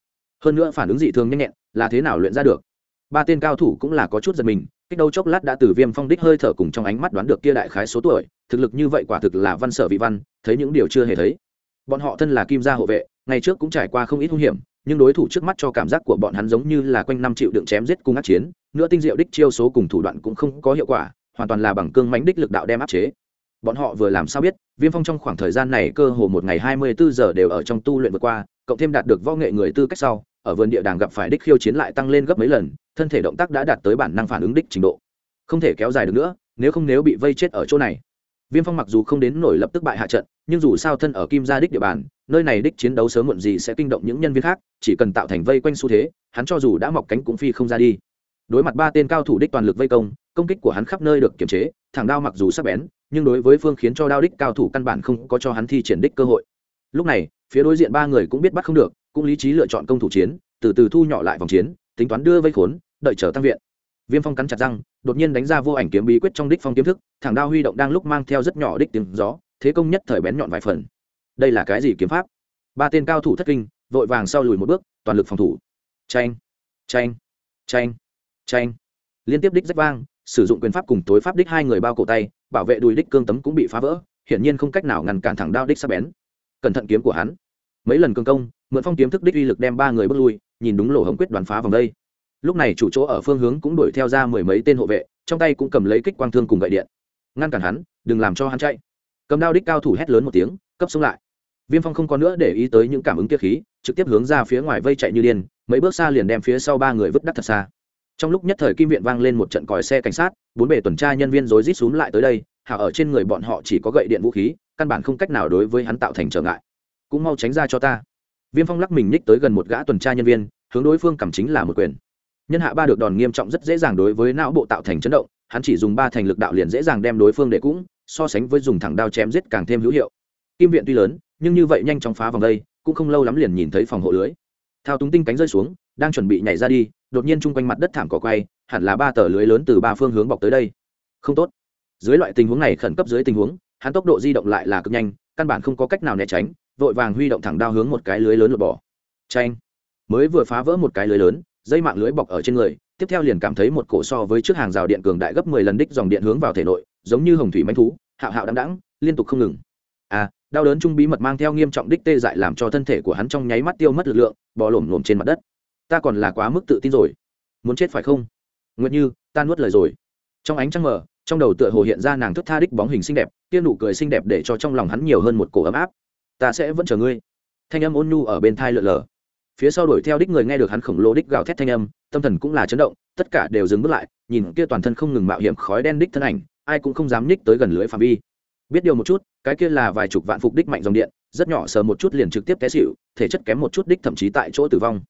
Hơn nữa phản ứng dị thường nhanh nhẹn, là thế nào luyện ra được? Ba tên cao thủ cũng là có chút giật mình, cách đâu chốc lát đã từ viêm phong đích hơi thở cùng trong ánh mắt đoán được kia đại khái số tuổi, thực lực như vậy quả thực là văn sở vị văn, thấy những điều chưa hề thấy. Bọn họ thân là kim gia hộ vệ, ngày trước cũng trải qua không ít hung hiểm, nhưng đối thủ trước mắt cho cảm giác của bọn hắn giống như là quanh năm triệu đựng chém giết cùng ác chiến nữa tinh diệu đích chiêu số cùng thủ đoạn cũng không có hiệu quả hoàn toàn là bằng cương mãnh đích lực đạo đem áp chế. Bọn họ vừa làm sao biết, viêm phong trong khoảng thời gian này cơ hồ một ngày hai mươi bốn giờ đều ở trong tu luyện vượt qua, cộng thêm đạt được võ nghệ người tư cách sau, ở vườn địa đàng gặp phải đích khiêu chiến lại tăng lên gấp mấy lần, thân thể động tác đã đạt tới bản năng phản ứng đích trình độ. Không thể kéo dài được nữa, nếu không nếu bị vây chết ở chỗ này. Viêm phong mặc dù không đến nổi lập tức bại hạ trận, nhưng dù sao thân ở kim gia đích địa bàn, nơi này đích chiến đấu sớm muộn gì sẽ kinh động những nhân viên khác, chỉ cần tạo thành vây quanh xu thế, hắn cho dù đã mọc cánh cũng phi không ra đi. Đối mặt ba tên cao thủ đích toàn lực vây công công kích của hắn khắp nơi được kiềm chế, thẳng đao mặc dù sắc bén, nhưng đối với phương khiến cho đao đích cao thủ căn bản không có cho hắn thi triển đích cơ hội. Lúc này, phía đối diện ba người cũng biết bắt không được, cũng lý trí lựa chọn công thủ chiến, từ từ thu nhỏ lại vòng chiến, tính toán đưa vây khốn, đợi chờ tăng viện. Viêm phong cắn chặt răng, đột nhiên đánh ra vô ảnh kiếm bí quyết trong đích phong kiếm thức, thẳng đao huy động đang lúc mang theo rất nhỏ đích tiếng gió, thế công nhất thời bén nhọn vài phần. Đây là cái gì kiếm pháp? Ba tên cao thủ thất kinh, vội vàng sau lùi một bước, toàn lực phòng thủ. Tranh tranh tranh tranh liên tiếp đích rách vang sử dụng quyền pháp cùng tối pháp đích hai người bao cổ tay, bảo vệ đùi đích cương tấm cũng bị phá vỡ, hiển nhiên không cách nào ngăn cản thẳng đao đích sắp bén. Cẩn thận kiếm của hắn. Mấy lần cương công, mượn phong kiếm thức đích uy lực đem ba người bước lui, nhìn đúng lỗ hổng quyết đoán phá vòng đây. Lúc này chủ chỗ ở phương hướng cũng đuổi theo ra mười mấy tên hộ vệ, trong tay cũng cầm lấy kích quang thương cùng gậy điện. Ngăn cản hắn, đừng làm cho hắn chạy. Cầm đao đích cao thủ hét lớn một tiếng, cấp xuống lại. Viêm phong không có nữa để ý tới những cảm ứng kia khí, trực tiếp hướng ra phía ngoài vây chạy như điên, mấy bước xa liền đem phía sau ba người vứt đắt thật xa trong lúc nhất thời kim viện vang lên một trận còi xe cảnh sát, bốn bề tuần tra nhân viên rối rít xuống lại tới đây hảo ở trên người bọn họ chỉ có gậy điện vũ khí, căn bản không cách nào đối với hắn tạo thành trở ngại. Cũng mau tránh ra cho ta. Viêm phong lắc mình ních tới gần một gã tuần tra nhân viên, hướng đối phương cầm chính là một quyền. Nhân hạ ba được đòn nghiêm trọng rất dễ dàng đối với não bộ tạo thành chấn động, hắn chỉ dùng ba thành lực đạo liền dễ dàng đem đối phương để cũng, so sánh với dùng thẳng đao chém giết càng thêm hữu hiệu. Kim viện tuy lớn, nhưng như vậy nhanh chóng phá vòng đây, cũng không lâu lắm liền nhìn thấy phòng hộ lưới. Thao túng tinh cánh rơi xuống, đang chuẩn bị nhảy ra đi đột nhiên chung quanh mặt đất thảm cỏ quay, hẳn là ba tờ lưới lớn từ ba phương hướng bọc tới đây. Không tốt. Dưới loại tình huống này, khẩn cấp dưới tình huống, hắn tốc độ di động lại là cực nhanh, căn bản không có cách nào né tránh, vội vàng huy động thẳng đao hướng một cái lưới lớn lột bỏ. Tranh mới vừa phá vỡ một cái lưới lớn, dây mạng lưới bọc ở trên người, tiếp theo liền cảm thấy một cổ so với trước hàng rào điện cường đại gấp mười lần đích dòng điện hướng vào thể nội, giống như hồng thủy manh thú, hạo hạo đăng đẳng liên tục không ngừng. À đau đớn trung bí mật mang theo nghiêm trọng đích tê dại làm cho thân thể của hắn trong nháy mắt tiêu mất lực lượng, bò lổm lổm trên mặt đất ta còn là quá mức tự tin rồi. Muốn chết phải không? Nguyệt như, ta nuốt lời rồi. Trong ánh trăng mờ, trong đầu tựa hồ hiện ra nàng thức tha đích bóng hình xinh đẹp, kia nụ cười xinh đẹp để cho trong lòng hắn nhiều hơn một cổ ấm áp. Ta sẽ vẫn chờ ngươi. Thanh âm ôn nhu ở bên thai lượn lờ. Phía sau đuổi theo đích người nghe được hắn khổng lồ đích gào thét thanh âm, tâm thần cũng là chấn động, tất cả đều dừng bước lại, nhìn kia toàn thân không ngừng mạo hiểm khói đen đích thân ảnh, ai cũng không dám nhích tới gần lưới phạm vi. Biết điều một chút, cái kia là vài chục vạn phục đích mạnh dòng điện, rất nhỏ sờ một chút liền trực tiếp té xịu thể chất kém một chút đích thậm chí tại chỗ tử vong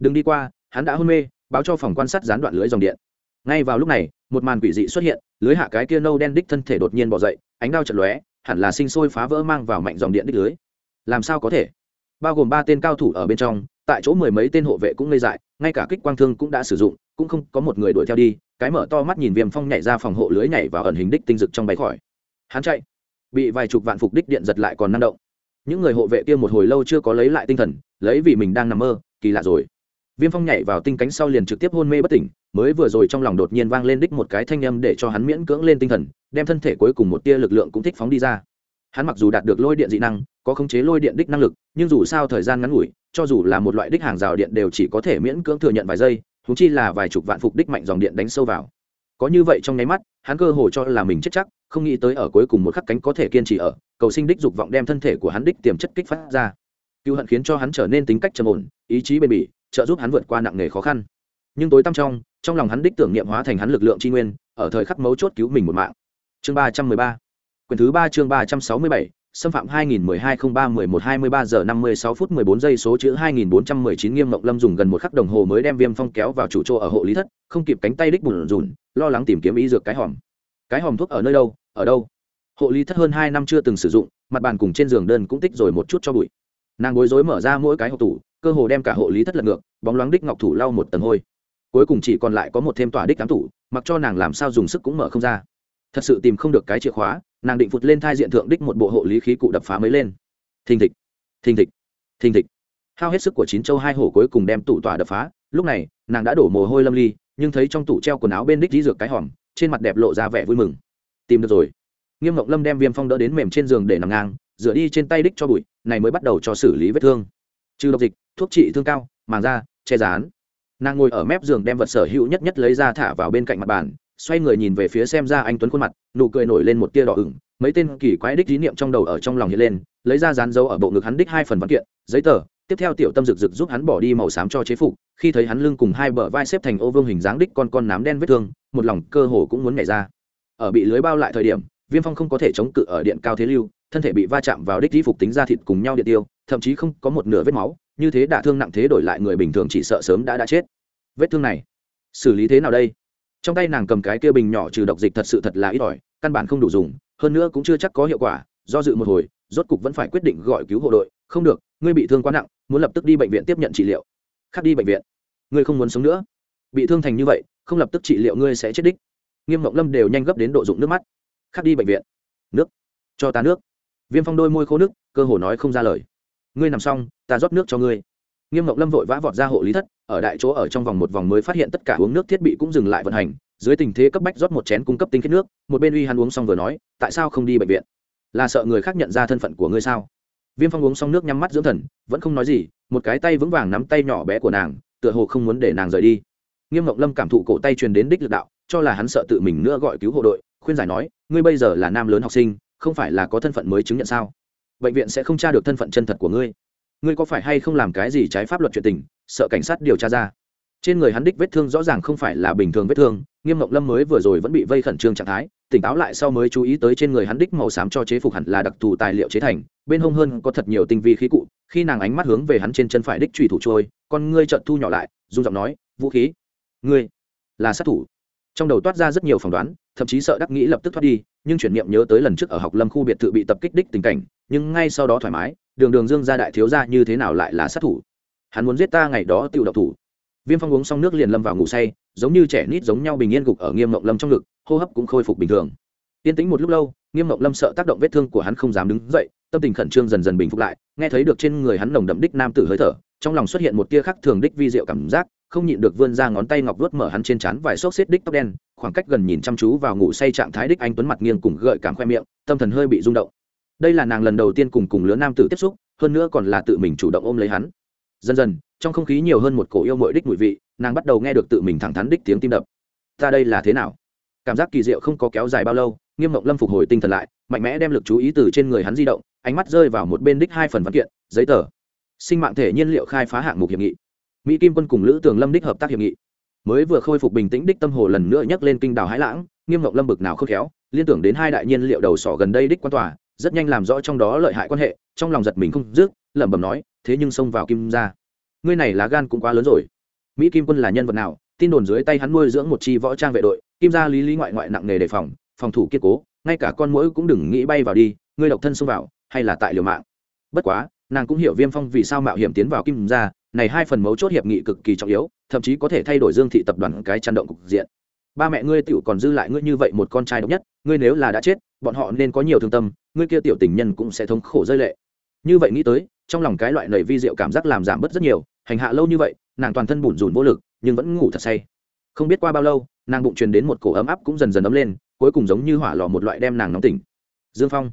đừng đi qua, hắn đã hôn mê, báo cho phòng quan sát gián đoạn lưới dòng điện. Ngay vào lúc này, một màn quỷ dị xuất hiện, lưới hạ cái kia nâu đen đích thân thể đột nhiên bỏ dậy, ánh đao chật lóe, hẳn là sinh sôi phá vỡ mang vào mạnh dòng điện đích lưới. Làm sao có thể? Bao gồm ba tên cao thủ ở bên trong, tại chỗ mười mấy tên hộ vệ cũng ngây dại, ngay cả kích quang thương cũng đã sử dụng, cũng không có một người đuổi theo đi, cái mở to mắt nhìn viêm phong nhảy ra phòng hộ lưới nhảy vào ẩn hình đích tinh dực trong bay khỏi. Hắn chạy. Bị vài chục vạn phục đích điện giật lại còn năng động. Những người hộ vệ kia một hồi lâu chưa có lấy lại tinh thần, lấy vì mình đang nằm mơ, kỳ lạ rồi viêm phong nhảy vào tinh cánh sau liền trực tiếp hôn mê bất tỉnh, mới vừa rồi trong lòng đột nhiên vang lên đích một cái thanh âm để cho hắn miễn cưỡng lên tinh thần, đem thân thể cuối cùng một tia lực lượng cũng thích phóng đi ra. Hắn mặc dù đạt được lôi điện dị năng, có khống chế lôi điện đích năng lực, nhưng dù sao thời gian ngắn ngủi, cho dù là một loại đích hàng rào điện đều chỉ có thể miễn cưỡng thừa nhận vài giây thú chi là vài chục vạn phục đích mạnh dòng điện đánh sâu vào. Có như vậy trong nháy mắt, hắn cơ hồ cho là mình chết chắc, không nghĩ tới ở cuối cùng một khắc cánh có thể kiên trì ở, cầu sinh đích dục vọng đem thân thể của hắn đích tiềm chất kích phát ra. Cựu hận khiến cho hắn trở nên tính cách trầm ổn, ý chí bền bỉ trợ giúp hắn vượt qua nặng nề khó khăn. Nhưng tối tăm trong trong lòng hắn đích tưởng niệm hóa thành hắn lực lượng tri nguyên, ở thời khắc mấu chốt cứu mình một mạng. Chương ba trăm mười ba, quyển thứ ba chương ba trăm sáu mươi bảy, xâm phạm 2012-03-11-23 giờ 56 phút 14 giây số chữ 2419 nghiêm mộng lâm dùng gần một khắc đồng hồ mới đem viêm phong kéo vào chủ trô ở hộ lý thất, không kịp cánh tay đích bùn rùn, lo lắng tìm kiếm ý dược cái hòm. Cái hòm thuốc ở nơi đâu? Ở đâu? Hộ lý thất hơn hai năm chưa từng sử dụng, mặt bàn cùng trên giường đơn cũng tích rồi một chút cho bụi. Nàng bối rối mở ra mỗi cái hộp tủ cơ hồ đem cả hộ lý thất lật ngược, bóng loáng đích ngọc thủ lau một tầng hôi. Cuối cùng chỉ còn lại có một thêm tỏa đích cám thủ, mặc cho nàng làm sao dùng sức cũng mở không ra. Thật sự tìm không được cái chìa khóa, nàng định phụt lên thai diện thượng đích một bộ hộ lý khí cụ đập phá mới lên. Thình thịch thình thịch thình thịch. Hao hết sức của chín châu hai hổ cuối cùng đem tủ tỏa đập phá, lúc này, nàng đã đổ mồ hôi lâm ly, nhưng thấy trong tủ treo quần áo bên đích dí dược cái hòm, trên mặt đẹp lộ ra vẻ vui mừng. Tìm được rồi. Nghiêm ngọc lâm đem viêm phong đỡ đến mềm trên giường để nằm ngang, rửa đi trên tay đích cho bụi, này mới bắt đầu cho xử lý vết thương. Trừ độc dịch thuốc trị thương cao, màng da, che rán nàng ngồi ở mép giường đem vật sở hữu nhất nhất lấy ra thả vào bên cạnh mặt bàn, xoay người nhìn về phía xem ra anh tuấn khuôn mặt, nụ cười nổi lên một tia đỏ ửng, mấy tên kỳ quái đích ý niệm trong đầu ở trong lòng hiện lên, lấy ra dán dấu ở bộ ngực hắn đích hai phần văn kiện, giấy tờ, tiếp theo tiểu tâm rực rực giúp hắn bỏ đi màu xám cho chế phục, khi thấy hắn lưng cùng hai bờ vai xếp thành ô vương hình dáng đích con con nám đen vết thương, một lòng cơ hồ cũng muốn nhảy ra. Ở bị lưới bao lại thời điểm, viêm phong không có thể chống cự ở điện cao thế lưu, thân thể bị va chạm vào đích di phục tính ra thịt cùng nhau điện tiêu, thậm chí không có một nửa vết máu như thế đả thương nặng thế đổi lại người bình thường chỉ sợ sớm đã đã chết. Vết thương này, xử lý thế nào đây? Trong tay nàng cầm cái kia bình nhỏ trừ độc dịch thật sự thật là ít ỏi, căn bản không đủ dùng, hơn nữa cũng chưa chắc có hiệu quả, do dự một hồi, rốt cục vẫn phải quyết định gọi cứu hộ đội. Không được, ngươi bị thương quá nặng, muốn lập tức đi bệnh viện tiếp nhận trị liệu. Khác đi bệnh viện. Ngươi không muốn sống nữa. Bị thương thành như vậy, không lập tức trị liệu ngươi sẽ chết đích. Nghiêm mộng lâm đều nhanh gấp đến độ dụng nước mắt. Khác đi bệnh viện. Nước. Cho ta nước. Viêm phong đôi môi khô nước, cơ hồ nói không ra lời ngươi nằm xong, ta rót nước cho ngươi. Nghiêm Ngọc lâm vội vã vọt ra hộ lý thất, ở đại chỗ ở trong vòng một vòng mới phát hiện tất cả uống nước thiết bị cũng dừng lại vận hành, dưới tình thế cấp bách rót một chén cung cấp tinh khiết nước, một bên uy hắn uống xong vừa nói, tại sao không đi bệnh viện? Là sợ người khác nhận ra thân phận của ngươi sao? Viêm phong uống xong nước nhắm mắt dưỡng thần, vẫn không nói gì, một cái tay vững vàng nắm tay nhỏ bé của nàng, tựa hồ không muốn để nàng rời đi. Nghiêm ngọc lâm cảm thụ cổ tay truyền đến đích lực đạo, cho là hắn sợ tự mình nữa gọi cứu hộ đội, khuyên giải nói, ngươi bây giờ là nam lớn học sinh, không phải là có thân phận mới chứng nhận sao? Bệnh viện sẽ không tra được thân phận chân thật của ngươi. Ngươi có phải hay không làm cái gì trái pháp luật chuyện tình, sợ cảnh sát điều tra ra? Trên người hắn đích vết thương rõ ràng không phải là bình thường vết thương, nghiêm ngọc lâm mới vừa rồi vẫn bị vây khẩn trương trạng thái, tỉnh táo lại sau mới chú ý tới trên người hắn đích màu xám cho chế phục hẳn là đặc thù tài liệu chế thành, bên hông hơn có thật nhiều tinh vi khí cụ, khi nàng ánh mắt hướng về hắn trên chân phải đích trùy thủ trôi, con ngươi trợn thu nhỏ lại dung giọng nói, vũ khí, ngươi là sát thủ. Trong đầu toát ra rất nhiều phỏng đoán thậm chí sợ đắc nghĩ lập tức thoát đi, nhưng chuyển niệm nhớ tới lần trước ở học lâm khu biệt thự bị tập kích đích tình cảnh, nhưng ngay sau đó thoải mái, đường đường dương gia đại thiếu gia như thế nào lại là sát thủ? Hắn muốn giết ta ngày đó tự độc thủ. Viêm phong uống xong nước liền lâm vào ngủ say, giống như trẻ nít giống nhau bình yên gục ở nghiêm mộng lâm trong ngực, hô hấp cũng khôi phục bình thường. Yên tĩnh một lúc lâu, nghiêm mộng lâm sợ tác động vết thương của hắn không dám đứng dậy, tâm tình khẩn trương dần dần bình phục lại, nghe thấy được trên người hắn nồng đậm đích nam tử hơi thở, trong lòng xuất hiện một tia khắc thường đích vi diệu cảm giác không nhịn được vươn ra ngón tay ngọc vuốt mở hắn trên trán vài xốc xếp đích tóc đen, khoảng cách gần nhìn chăm chú vào ngủ say trạng thái đích anh tuấn mặt nghiêng cùng gợi cảm khoe miệng, tâm thần hơi bị rung động. Đây là nàng lần đầu tiên cùng cùng lứa nam tử tiếp xúc, hơn nữa còn là tự mình chủ động ôm lấy hắn. Dần dần, trong không khí nhiều hơn một cổ yêu mội đích mùi vị, nàng bắt đầu nghe được tự mình thẳng thắn đích tiếng tim đập. Ta đây là thế nào? Cảm giác kỳ diệu không có kéo dài bao lâu, nghiêm mộng lâm phục hồi tinh thần lại, mạnh mẽ đem lực chú ý từ trên người hắn di động, ánh mắt rơi vào một bên đích hai phần văn kiện, giấy tờ. Sinh mạng thể nhiên liệu khai phá hạng mục hiệp nghị mỹ kim quân cùng lữ tường lâm đích hợp tác hiệp nghị. Mới vừa khôi phục bình tĩnh đích tâm hồ lần nữa nhắc lên kinh đảo hãi lãng, nghiêm ngọc lâm bực nào khôn khéo, liên tưởng đến hai đại nhiên liệu đầu sỏ gần đây đích quan tòa, rất nhanh làm rõ trong đó lợi hại quan hệ, trong lòng giật mình không dứt, lẩm bẩm nói, thế nhưng xông vào kim ra ngươi này lá gan cũng quá lớn rồi. Mỹ kim quân là nhân vật nào, tin đồn dưới tay hắn nuôi dưỡng một chi võ trang vệ đội, kim gia lý lý ngoại ngoại nặng nghề đề phòng phòng thủ kiên cố, ngay cả con mũi cũng đừng nghĩ bay vào đi, ngươi độc thân xông vào, hay là tại liều mạng? Bất quá, nàng cũng hiểu viêm phong vì sao mạo hiểm tiến vào kim gia này hai phần mấu chốt hiệp nghị cực kỳ trọng yếu, thậm chí có thể thay đổi dương thị tập đoàn cái chăn động cục diện. Ba mẹ ngươi tiểu còn dư lại ngươi như vậy một con trai độc nhất, ngươi nếu là đã chết, bọn họ nên có nhiều thương tâm, ngươi kia tiểu tình nhân cũng sẽ thống khổ rơi lệ. Như vậy nghĩ tới, trong lòng cái loại nầy vi diệu cảm giác làm giảm bớt rất nhiều, hành hạ lâu như vậy, nàng toàn thân bủn rủn vô lực, nhưng vẫn ngủ thật say. Không biết qua bao lâu, nàng bụng truyền đến một cổ ấm áp cũng dần dần ấm lên, cuối cùng giống như hỏa lò một loại đem nàng nóng tỉnh. Dương phong,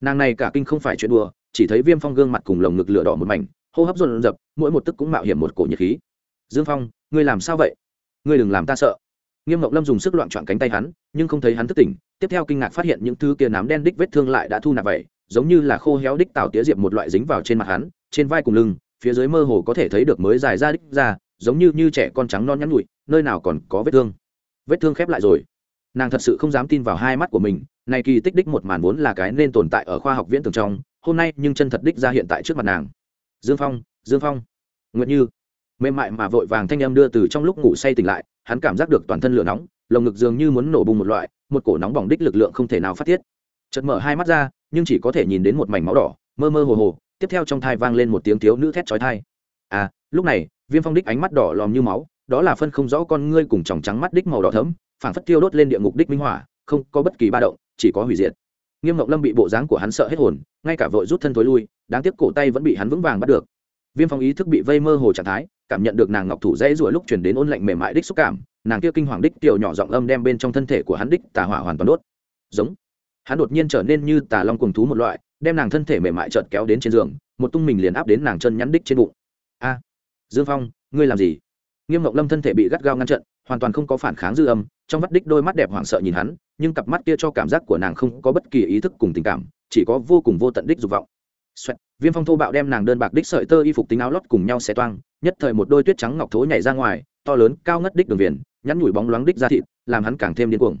nàng này cả kinh không phải chuyện đùa, chỉ thấy viêm phong gương mặt cùng lồng ngực lửa đỏ một mảnh hô hấp dồn dập mỗi một tức cũng mạo hiểm một cổ nhiệt khí. Dương phong, ngươi làm sao vậy? Ngươi đừng làm ta sợ. Nghiêm ngọc lâm dùng sức loạn trọn cánh tay hắn, nhưng không thấy hắn thức tỉnh. Tiếp theo kinh ngạc phát hiện những thứ kia nám đen đích vết thương lại đã thu nạp vậy, giống như là khô héo đích tạo tía diệp một loại dính vào trên mặt hắn, trên vai cùng lưng, phía dưới mơ hồ có thể thấy được mới dài ra đích ra, giống như như trẻ con trắng non nhắn nhụi nơi nào còn có vết thương. Vết thương khép lại rồi. Nàng thật sự không dám tin vào hai mắt của mình, này kỳ tích đích một màn vốn là cái nên tồn tại ở khoa học viễn tưởng trong, hôm nay nhưng chân thật đích ra hiện tại trước mặt nàng dương phong dương phong. Nguyện như. Mềm mại mà vội vàng thanh em đưa từ trong lúc ngủ say tỉnh lại, hắn cảm giác được toàn thân lửa nóng, lồng ngực dường như muốn nổ bùng một loại, một cổ nóng bỏng đích lực lượng không thể nào phát tiết. Chật mở hai mắt ra, nhưng chỉ có thể nhìn đến một mảnh máu đỏ, mơ mơ hồ hồ, tiếp theo trong thai vang lên một tiếng thiếu nữ thét chói thai à lúc này, viêm phong đích ánh mắt đỏ lòm như máu, đó là phân không rõ con ngươi cùng tròng trắng mắt đích màu đỏ thấm phảng phất tiêu đốt lên địa ngục đích minh hỏa không có bất kỳ ba động, chỉ có hủy diệt nghiêm ngọc lâm bị bộ dáng của hắn sợ hết hồn, ngay cả vội rút thân thối lui, đáng tiếc cổ tay vẫn bị hắn vững vàng bắt được. Viêm phong ý thức bị vây mơ hồ trạng thái, cảm nhận được nàng ngọc thủ dễ rủa lúc chuyển đến ôn lạnh mềm mại đích xúc cảm, nàng kia kinh hoàng đích tiểu nhỏ giọng âm đem bên trong thân thể của hắn đích tà hỏa hoàn toàn đốt. Giống. Hắn đột nhiên trở nên như tà long cùng thú một loại, đem nàng thân thể mềm mại chợt kéo đến trên giường, một tung mình liền áp đến nàng chân nhắn đích trên bụng. A, dương phong, ngươi làm gì? Nghiêm ngọc lâm thân thể bị gắt gao ngăn trận hoàn toàn không có phản kháng dư âm trong mắt đích đôi mắt đẹp hoảng sợ nhìn hắn nhưng cặp mắt kia cho cảm giác của nàng không có bất kỳ ý thức cùng tình cảm chỉ có vô cùng vô tận đích dục vọng. Xoẹt, viêm phong thô bạo đem nàng đơn bạc đích sợi tơ y phục tính áo lót cùng nhau xé toang nhất thời một đôi tuyết trắng ngọc thố nhảy ra ngoài to lớn cao ngất đích đường viền nhắn nhủi bóng loáng đích ra thịt làm hắn càng thêm điên cuồng.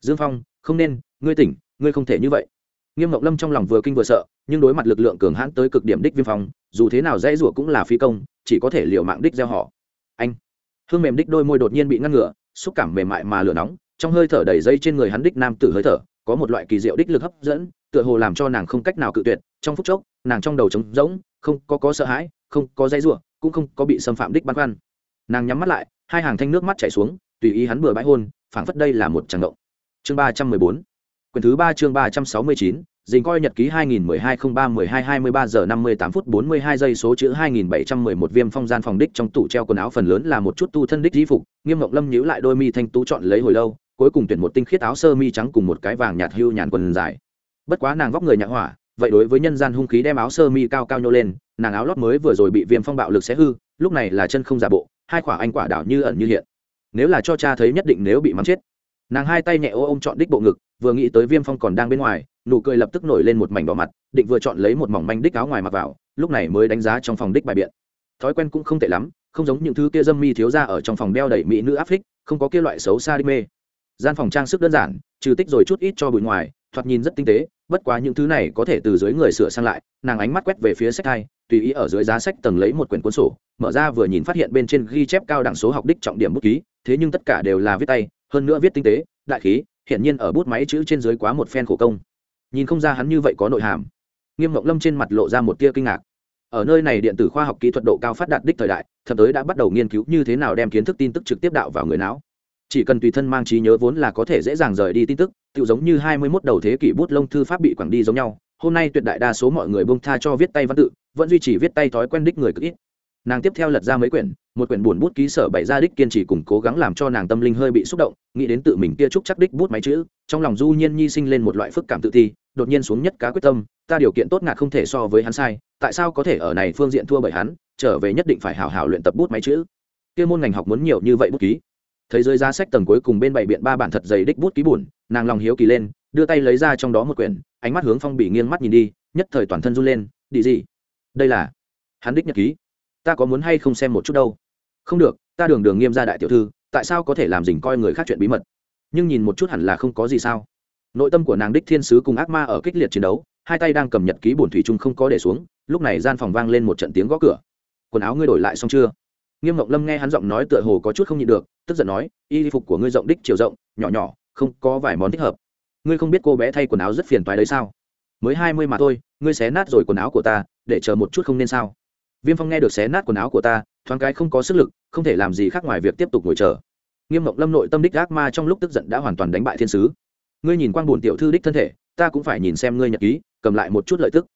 Dương phong không nên ngươi tỉnh ngươi không thể như vậy. Nghiêm ngọc lâm trong lòng vừa kinh vừa sợ nhưng đối mặt lực lượng cường hãn tới cực điểm đích viêm phong dù thế nào dễ rủa cũng là phi công chỉ có thể liều mạng đích gieo họ. Anh hương mềm đích đôi môi đột nhiên bị ngăn ngửa xúc cảm mềm mại mà lửa nóng, trong hơi thở đầy dây trên người hắn đích nam tử hơi thở, có một loại kỳ diệu đích lực hấp dẫn, tựa hồ làm cho nàng không cách nào cự tuyệt, trong phút chốc, nàng trong đầu trống rỗng, không có có sợ hãi, không có dây rủa, cũng không có bị xâm phạm đích băn khoăn. Nàng nhắm mắt lại, hai hàng thanh nước mắt chảy xuống, tùy ý hắn bừa bãi hôn, phảng phất đây là một tràng động chương ba trăm mười bốn, quyển thứ ba chương ba trăm sáu mươi chín dình coi nhật ký 2012-03-12-23 giờ 58 phút 42 giây số chữ 2711 viêm phong gian phòng đích trong tủ treo quần áo phần lớn là một chút tu thân đích di phục, nghiêm ngọc lâm nhíu lại đôi mi thanh tú chọn lấy hồi lâu, cuối cùng tuyển một tinh khiết áo sơ mi trắng cùng một cái vàng nhạt hưu nhàn quần dài. Bất quá nàng vóc người nhạc hỏa, vậy đối với nhân gian hung khí đem áo sơ mi cao cao nhô lên, nàng áo lót mới vừa rồi bị viêm phong bạo lực xé hư, lúc này là chân không giả bộ, hai quả anh quả đảo như ẩn như hiện. Nếu là cho cha thấy nhất định nếu bị mắng chết. Nàng hai tay nhẹ ô ô m chọn đích bộ ngực vừa nghĩ tới viêm phong còn đang bên ngoài, nụ cười lập tức nổi lên một mảnh đỏ mặt, định vừa chọn lấy một mỏng manh đích áo ngoài mặc vào, lúc này mới đánh giá trong phòng đích bài biện. Thói quen cũng không tệ lắm, không giống những thứ kia dâm mi thiếu ra ở trong phòng đeo đẩy mỹ nữ áp phích, không có kia loại xấu xa đi mê. Gian phòng trang sức đơn giản, trừ tích rồi chút ít cho bụi ngoài, thoạt nhìn rất tinh tế, bất quá những thứ này có thể từ dưới người sửa sang lại, nàng ánh mắt quét về phía sách hai, tùy ý ở dưới giá sách tầng lấy một quyển cuốn sổ, mở ra vừa nhìn phát hiện bên trên ghi chép cao đẳng số học đích trọng điểm bút ký, thế nhưng tất cả đều là viết tay, hơn nữa viết tinh tế, đại khí hiển nhiên ở bút máy chữ trên dưới quá một phen khổ công. Nhìn không ra hắn như vậy có nội hàm. Nghiêm ngọc lâm trên mặt lộ ra một tia kinh ngạc. Ở nơi này điện tử khoa học kỹ thuật độ cao phát đạt đích thời đại, thậm tới đã bắt đầu nghiên cứu như thế nào đem kiến thức tin tức trực tiếp đạo vào người não. Chỉ cần tùy thân mang trí nhớ vốn là có thể dễ dàng rời đi tin tức tự giống như hai mươi 21 đầu thế kỷ bút lông thư pháp bị quẳng đi giống nhau. Hôm nay tuyệt đại đa số mọi người bông tha cho viết tay văn tự, vẫn duy trì viết tay thói quen đích người cực ít nàng tiếp theo lật ra mấy quyển, một quyển buồn bút ký sở bày ra đích kiên trì cùng cố gắng làm cho nàng tâm linh hơi bị xúc động, nghĩ đến tự mình kia trúc chắc đích bút máy chữ, trong lòng du nhiên nhi sinh lên một loại phức cảm tự ti, đột nhiên xuống nhất cá quyết tâm, ta điều kiện tốt ngạt không thể so với hắn sai, tại sao có thể ở này phương diện thua bởi hắn, trở về nhất định phải hào hào luyện tập bút máy chữ. Kia môn ngành học muốn nhiều như vậy bút ký. Thấy dưới giá sách tầng cuối cùng bên bảy biện ba bản thật dày đích bút ký buồn, nàng lòng hiếu kỳ lên, đưa tay lấy ra trong đó một quyển, ánh mắt hướng phong bị nghiêng mắt nhìn đi, nhất thời toàn thân run lên, đi gì? Đây là hắn đích nhật ký ta có muốn hay không xem một chút đâu? Không được, ta đường đường nghiêm gia đại tiểu thư, tại sao có thể làm dình coi người khác chuyện bí mật? Nhưng nhìn một chút hẳn là không có gì sao. Nội tâm của nàng đích thiên sứ cùng ác ma ở kích liệt chiến đấu, hai tay đang cầm nhật ký bổn thủy chung không có để xuống, lúc này gian phòng vang lên một trận tiếng gõ cửa. Quần áo ngươi đổi lại xong chưa? Nghiêm ngọc lâm nghe hắn giọng nói tựa hồ có chút không nhịn được, tức giận nói, y phục của ngươi rộng đích chiều rộng, nhỏ nhỏ, không có vài món thích hợp. Ngươi không biết cô bé thay quần áo rất phiền toái đấy sao? Mới hai mươi mà thôi, ngươi xé nát rồi quần áo của ta, để chờ một chút không nên sao? Viêm phong nghe được xé nát quần áo của ta, thoáng cái không có sức lực, không thể làm gì khác ngoài việc tiếp tục ngồi chờ. Nghiêm mộng lâm nội tâm đích ác ma trong lúc tức giận đã hoàn toàn đánh bại thiên sứ. Ngươi nhìn quang bùn tiểu thư đích thân thể, ta cũng phải nhìn xem ngươi nhật ký, cầm lại một chút lợi tức.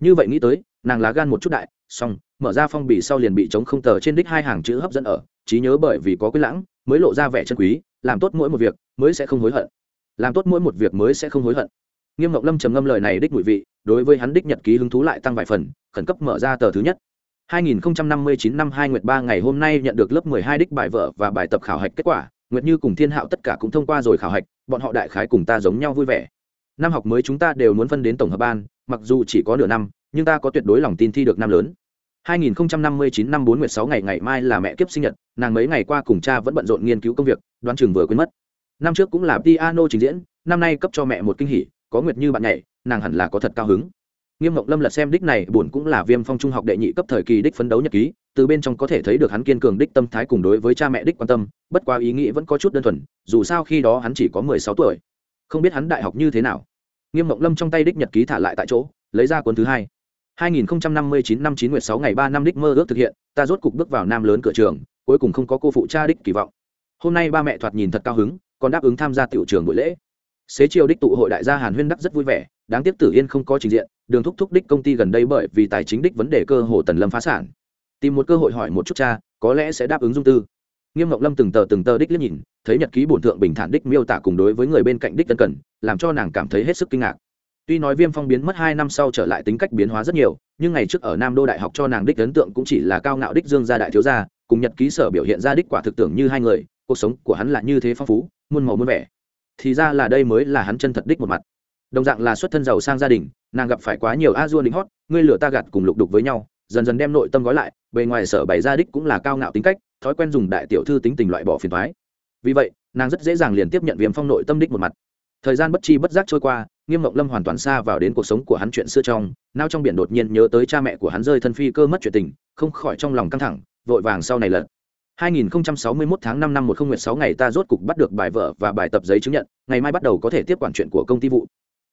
Như vậy nghĩ tới, nàng lá gan một chút đại, xong, mở ra phong bì sau liền bị chống không tờ trên đích hai hàng chữ hấp dẫn ở, trí nhớ bởi vì có quyết lãng, mới lộ ra vẻ chân quý, làm tốt mỗi một việc, mới sẽ không hối hận. Làm tốt mỗi một việc mới sẽ không hối hận. Nghiêm ngọc lâm trầm ngâm lời này đích ngụy vị, đối với hắn đích nhật ký hứng thú lại tăng vài phần, khẩn cấp mở ra tờ thứ nhất. 2059 năm 2 Nguyệt 3 ngày hôm nay nhận được lớp 12 đích bài vở và bài tập khảo hạch kết quả, Nguyệt Như cùng Thiên Hạo tất cả cũng thông qua rồi khảo hạch, bọn họ đại khái cùng ta giống nhau vui vẻ. Năm học mới chúng ta đều muốn phân đến tổng hợp ban, mặc dù chỉ có nửa năm, nhưng ta có tuyệt đối lòng tin thi được năm lớn. 2059 năm 4 Nguyệt 6 ngày ngày mai là mẹ kiếp sinh nhật, nàng mấy ngày qua cùng cha vẫn bận rộn nghiên cứu công việc, đoán chừng vừa quên mất. Năm trước cũng là piano trình diễn, năm nay cấp cho mẹ một kinh hỉ, có Nguyệt Như bạn nhảy, nàng hẳn là có thật cao hứng nghiêm ngọc lâm lật xem đích này buồn cũng là viêm phong trung học đệ nhị cấp thời kỳ đích phấn đấu nhật ký từ bên trong có thể thấy được hắn kiên cường đích tâm thái cùng đối với cha mẹ đích quan tâm bất quá ý nghĩ vẫn có chút đơn thuần dù sao khi đó hắn chỉ có mười sáu tuổi không biết hắn đại học như thế nào nghiêm ngọc lâm trong tay đích nhật ký thả lại tại chỗ lấy ra cuốn thứ hai 2059 năm 9 nguyệt 6 ngày 3 năm đích mơ ước thực hiện, ta rốt cục bước vào nam lớn cửa trường, cuối cùng không có cô phụ cha đích kỳ vọng. Hôm nay ba mẹ thoạt nhìn thật cao hứng, còn đáp ứng tham gia tiểu trường buổi lễ. Xế chiều đích tụ hội đại gia Hàn Huyên đắc rất vui vẻ, đáng tiếc Tử Yên không có trình diện, đường thúc thúc đích công ty gần đây bởi vì tài chính đích vấn đề cơ hồ tần lâm phá sản. Tìm một cơ hội hỏi một chút cha có lẽ sẽ đáp ứng dung tư. Nghiêm ngọc lâm từng tờ từng tờ đích liếc nhìn thấy nhật ký bổn thượng bình thản đích miêu tả cùng đối với người bên cạnh đích tân cần làm cho nàng cảm thấy hết sức kinh ngạc. Tuy nói viêm phong biến mất hai năm sau trở lại tính cách biến hóa rất nhiều nhưng ngày trước ở nam đô đại học cho nàng đích ấn tượng cũng chỉ là cao ngạo đích dương gia đại thiếu gia cùng nhật ký sở biểu hiện ra đích quả thực tưởng như hai người cuộc sống của hắn là như thế phong phú muôn màu muôn vẻ. Thì ra là đây mới là hắn chân thật đích một mặt đồng dạng là xuất thân giàu sang gia đình nàng gặp phải quá nhiều a dua đính hót ngươi lửa ta gạt cùng lục đục với nhau dần dần đem nội tâm gói lại bề ngoài sở bày ra đích cũng là cao ngạo tính cách thói quen dùng đại tiểu thư tính tình loại bỏ phiền thoái vì vậy nàng rất dễ dàng liền tiếp nhận viêm phong nội tâm đích một mặt. Thời gian bất chi bất giác trôi qua nghiêm mộng lâm hoàn toàn xa vào đến cuộc sống của hắn chuyện xưa trong nao trong biển đột nhiên nhớ tới cha mẹ của hắn rơi thân phi cơ mất chuyện tình không khỏi trong lòng căng thẳng vội vàng sau này lật. 2061 tháng 5 năm 10 nguyệt 6 ngày ta rốt cục bắt được bài vở và bài tập giấy chứng nhận, ngày mai bắt đầu có thể tiếp quản chuyện của công ty vụ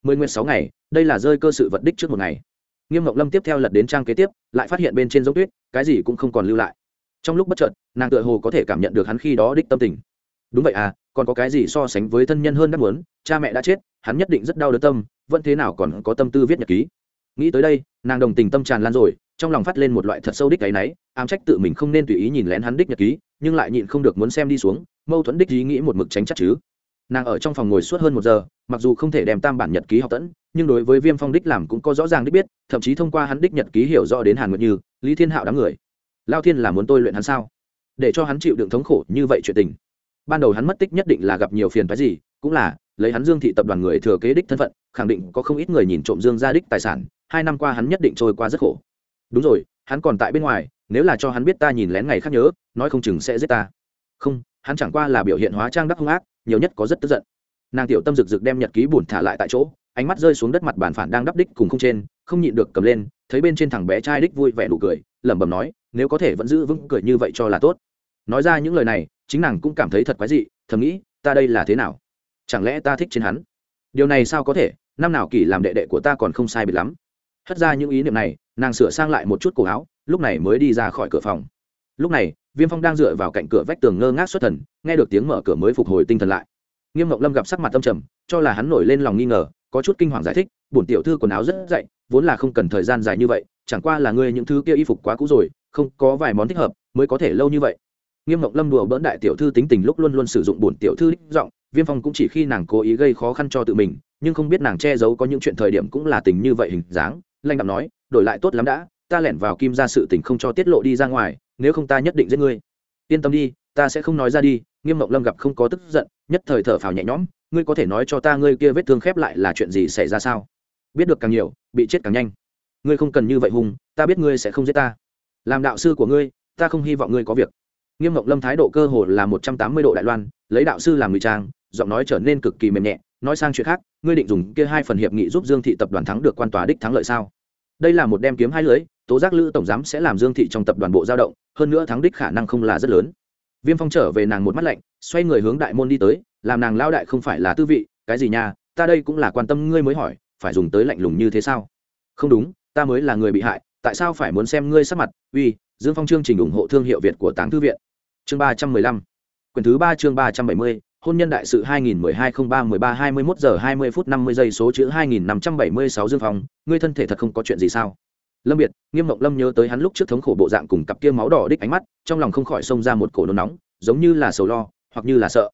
mười nguyên sáu ngày, đây là rơi cơ sự vật đích trước một ngày. Nghiêm ngọc lâm tiếp theo lật đến trang kế tiếp, lại phát hiện bên trên giống tuyết, cái gì cũng không còn lưu lại. Trong lúc bất chợt, nàng tựa hồ có thể cảm nhận được hắn khi đó đích tâm tình. Đúng vậy à còn có cái gì so sánh với thân nhân hơn đắc muốn, cha mẹ đã chết, hắn nhất định rất đau đớn tâm, vẫn thế nào còn có tâm tư viết nhật ký. Nghĩ tới đây, nàng đồng tình tâm tràn lan rồi, trong lòng phát lên một loại thật sâu đích cái náy, ám trách tự mình không nên tùy ý nhìn lén hắn đích nhật ký, nhưng lại nhịn không được muốn xem đi xuống, mâu thuẫn đích ý nghĩ một mực tránh chắc chứ nàng ở trong phòng ngồi suốt hơn một giờ, mặc dù không thể đem tam bản nhật ký học tẫn, nhưng đối với viêm phong đích làm cũng có rõ ràng đích biết, thậm chí thông qua hắn đích nhật ký hiểu rõ đến hàn nguyệt như, lý thiên hạo đám người. Lao thiên là muốn tôi luyện hắn sao? Để cho hắn chịu đựng thống khổ như vậy chuyện tình. Ban đầu hắn mất tích nhất định là gặp nhiều phiền phái gì, cũng là lấy hắn dương thị tập đoàn người thừa kế đích thân phận, khẳng định có không ít người nhìn trộm dương gia đích tài sản, hai năm qua hắn nhất định trôi qua rất khổ. Đúng rồi, hắn còn tại bên ngoài, nếu là cho hắn biết ta nhìn lén ngày khác nhớ, nói không chừng sẽ giết ta. Không, hắn chẳng qua là biểu hiện hóa trang đắc hung ác nhiều nhất có rất tức giận. Nàng tiểu tâm rực rực đem nhật ký bùn thả lại tại chỗ, ánh mắt rơi xuống đất mặt bàn phản đang đắp đích cùng không trên, không nhịn được cầm lên, thấy bên trên thằng bé trai đích vui vẻ nụ cười, lẩm bẩm nói, nếu có thể vẫn giữ vững cười như vậy cho là tốt. Nói ra những lời này, chính nàng cũng cảm thấy thật quái dị, thầm nghĩ, ta đây là thế nào? Chẳng lẽ ta thích trên hắn? Điều này sao có thể? Năm nào kỳ làm đệ đệ của ta còn không sai biệt lắm. Hất ra những ý niệm này, nàng sửa sang lại một chút cổ áo, lúc này mới đi ra khỏi cửa phòng. Lúc này viêm phong đang dựa vào cạnh cửa vách tường ngơ ngác xuất thần, nghe được tiếng mở cửa mới phục hồi tinh thần lại. Nghiêm ngọc lâm gặp sắc mặt tâm trầm, cho là hắn nổi lên lòng nghi ngờ, có chút kinh hoàng giải thích, bổn tiểu thư quần áo rất dậy vốn là không cần thời gian dài như vậy, chẳng qua là ngươi những thứ kia y phục quá cũ rồi, không có vài món thích hợp, mới có thể lâu như vậy. Nghiêm ngọc lâm đùa bỡn đại tiểu thư tính tình lúc luôn luôn sử dụng bổn tiểu thư đích giọng, viêm phong cũng chỉ khi nàng cố ý gây khó khăn cho tự mình, nhưng không biết nàng che giấu có những chuyện thời điểm cũng là tình như vậy hình dáng lanh đạm nói, đổi lại tốt lắm đã, ta lẻn vào kim ra sự tình không cho tiết lộ đi ra ngoài nếu không ta nhất định giết ngươi. Yên tâm đi, ta sẽ không nói ra đi, nghiêm mộng lâm gặp không có tức giận, nhất thời thở phào nhẹ nhõm, ngươi có thể nói cho ta ngươi kia vết thương khép lại là chuyện gì xảy ra sao? Biết được càng nhiều, bị chết càng nhanh. Ngươi không cần như vậy hùng, ta biết ngươi sẽ không giết ta. Làm đạo sư của ngươi, ta không hy vọng ngươi có việc. Nghiêm mộng lâm thái độ cơ hồ là một trăm tám mươi độ đại loan, lấy đạo sư làm ngụy trang, giọng nói trở nên cực kỳ mềm nhẹ, nói sang chuyện khác, ngươi định dùng kia hai phần hiệp nghị giúp dương thị tập đoàn thắng được quan tòa đích thắng lợi sao? Đây là một đem kiếm hai lưới, tố giác lữ tổng giám sẽ làm dương thị trong tập đoàn bộ giao động, hơn nữa thắng đích khả năng không là rất lớn. Viêm phong trở về nàng một mắt lạnh, xoay người hướng đại môn đi tới, làm nàng lao đại không phải là tư vị, cái gì nha, ta đây cũng là quan tâm ngươi mới hỏi, phải dùng tới lạnh lùng như thế sao? Không đúng, ta mới là người bị hại, tại sao phải muốn xem ngươi sắc mặt? Uy, dương phong chương trình ủng hộ thương hiệu việt của táng thư viện. Chương ba trăm mười lăm. Quyển thứ ba chương ba trăm bảy mươi hôn nhân đại sự 2012-03-13-21 giờ 20 phút 50 giây số chữ 2576 Dương Phong, ngươi thân thể thật không có chuyện gì sao? Lâm Biệt, Nghiêm Mộng Lâm nhớ tới hắn lúc trước thống khổ bộ dạng cùng cặp kia máu đỏ đích ánh mắt, trong lòng không khỏi xông ra một cổ nôn nóng, giống như là sầu lo, hoặc như là sợ.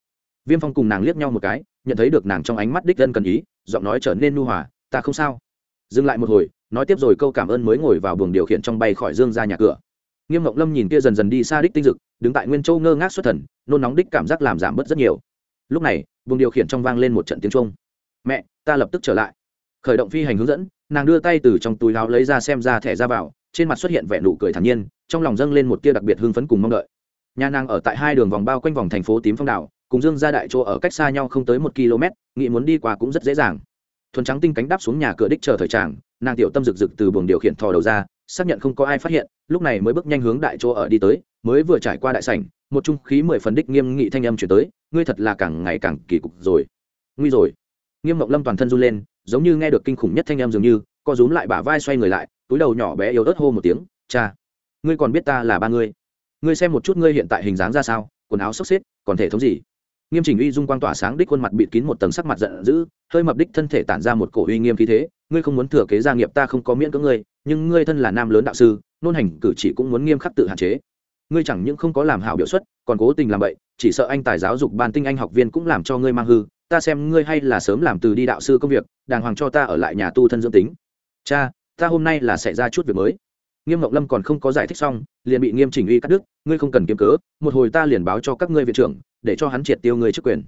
Viêm Phong cùng nàng liếc nhau một cái, nhận thấy được nàng trong ánh mắt đích dân cần ý, giọng nói trở nên nhu hòa, "Ta không sao." Dừng lại một hồi, nói tiếp rồi câu cảm ơn mới ngồi vào buồng điều khiển trong bay khỏi Dương ra nhà cửa. Nghiêm ngọc Lâm nhìn kia dần dần đi xa đích tinh dực, đứng tại Nguyên Châu ngơ ngác xuất thần, nôn nóng đích cảm giác làm giảm bớt rất nhiều lúc này vùng điều khiển trong vang lên một trận tiếng trung mẹ, ta lập tức trở lại. Khởi động phi hành hướng dẫn, nàng đưa tay từ trong túi áo lấy ra xem ra thẻ ra vào, trên mặt xuất hiện vẻ nụ cười thản nhiên, trong lòng dâng lên một tia đặc biệt hưng phấn cùng mong đợi. Nhà nàng ở tại hai đường vòng bao quanh vòng thành phố tím phong đảo, cùng dương ra đại chỗ ở cách xa nhau không tới một km nghị muốn đi qua cũng rất dễ dàng. Thuần trắng tinh cánh đáp xuống nhà cửa đích chờ thời tràng, nàng tiểu tâm rực rực từ buồng điều khiển thò đầu ra, xác nhận không có ai phát hiện, lúc này mới bước nhanh hướng đại chỗ ở đi tới mới vừa trải qua đại sảnh, một trung khí mười phần đích nghiêm nghị thanh âm chuyển tới, ngươi thật là càng ngày càng kỳ cục rồi. Nguy rồi. Nghiêm mộng lâm toàn thân run lên, giống như nghe được kinh khủng nhất thanh âm dường như, co rúm lại bả vai xoay người lại, túi đầu nhỏ bé yếu ớt hô một tiếng, cha, ngươi còn biết ta là ba ngươi? Ngươi xem một chút ngươi hiện tại hình dáng ra sao, quần áo xốc xếp, còn thể thống gì? Nghiêm chỉnh uy dung quang tỏa sáng đích khuôn mặt bịt kín một tầng sắc mặt giận dữ, hơi mập đích thân thể tản ra một cổ uy nghiêm khí thế, ngươi không muốn thừa kế gia nghiệp ta không có miễn cưỡng ngươi, nhưng ngươi thân là nam lớn đạo sư, nôn hành cử chỉ cũng muốn nghiêm khắc tự hạn chế ngươi chẳng những không có làm hảo biểu xuất, còn cố tình làm vậy chỉ sợ anh tài giáo dục ban tinh anh học viên cũng làm cho ngươi mang hư. Ta xem ngươi hay là sớm làm từ đi đạo sư công việc, đàng hoàng cho ta ở lại nhà tu thân dưỡng tính. Cha, ta hôm nay là xảy ra chút việc mới. Nghiêm ngọc lâm còn không có giải thích xong, liền bị nghiêm chỉnh uy cắt đứt. Ngươi không cần kiếm cớ, một hồi ta liền báo cho các ngươi viện trưởng, để cho hắn triệt tiêu ngươi chức quyền.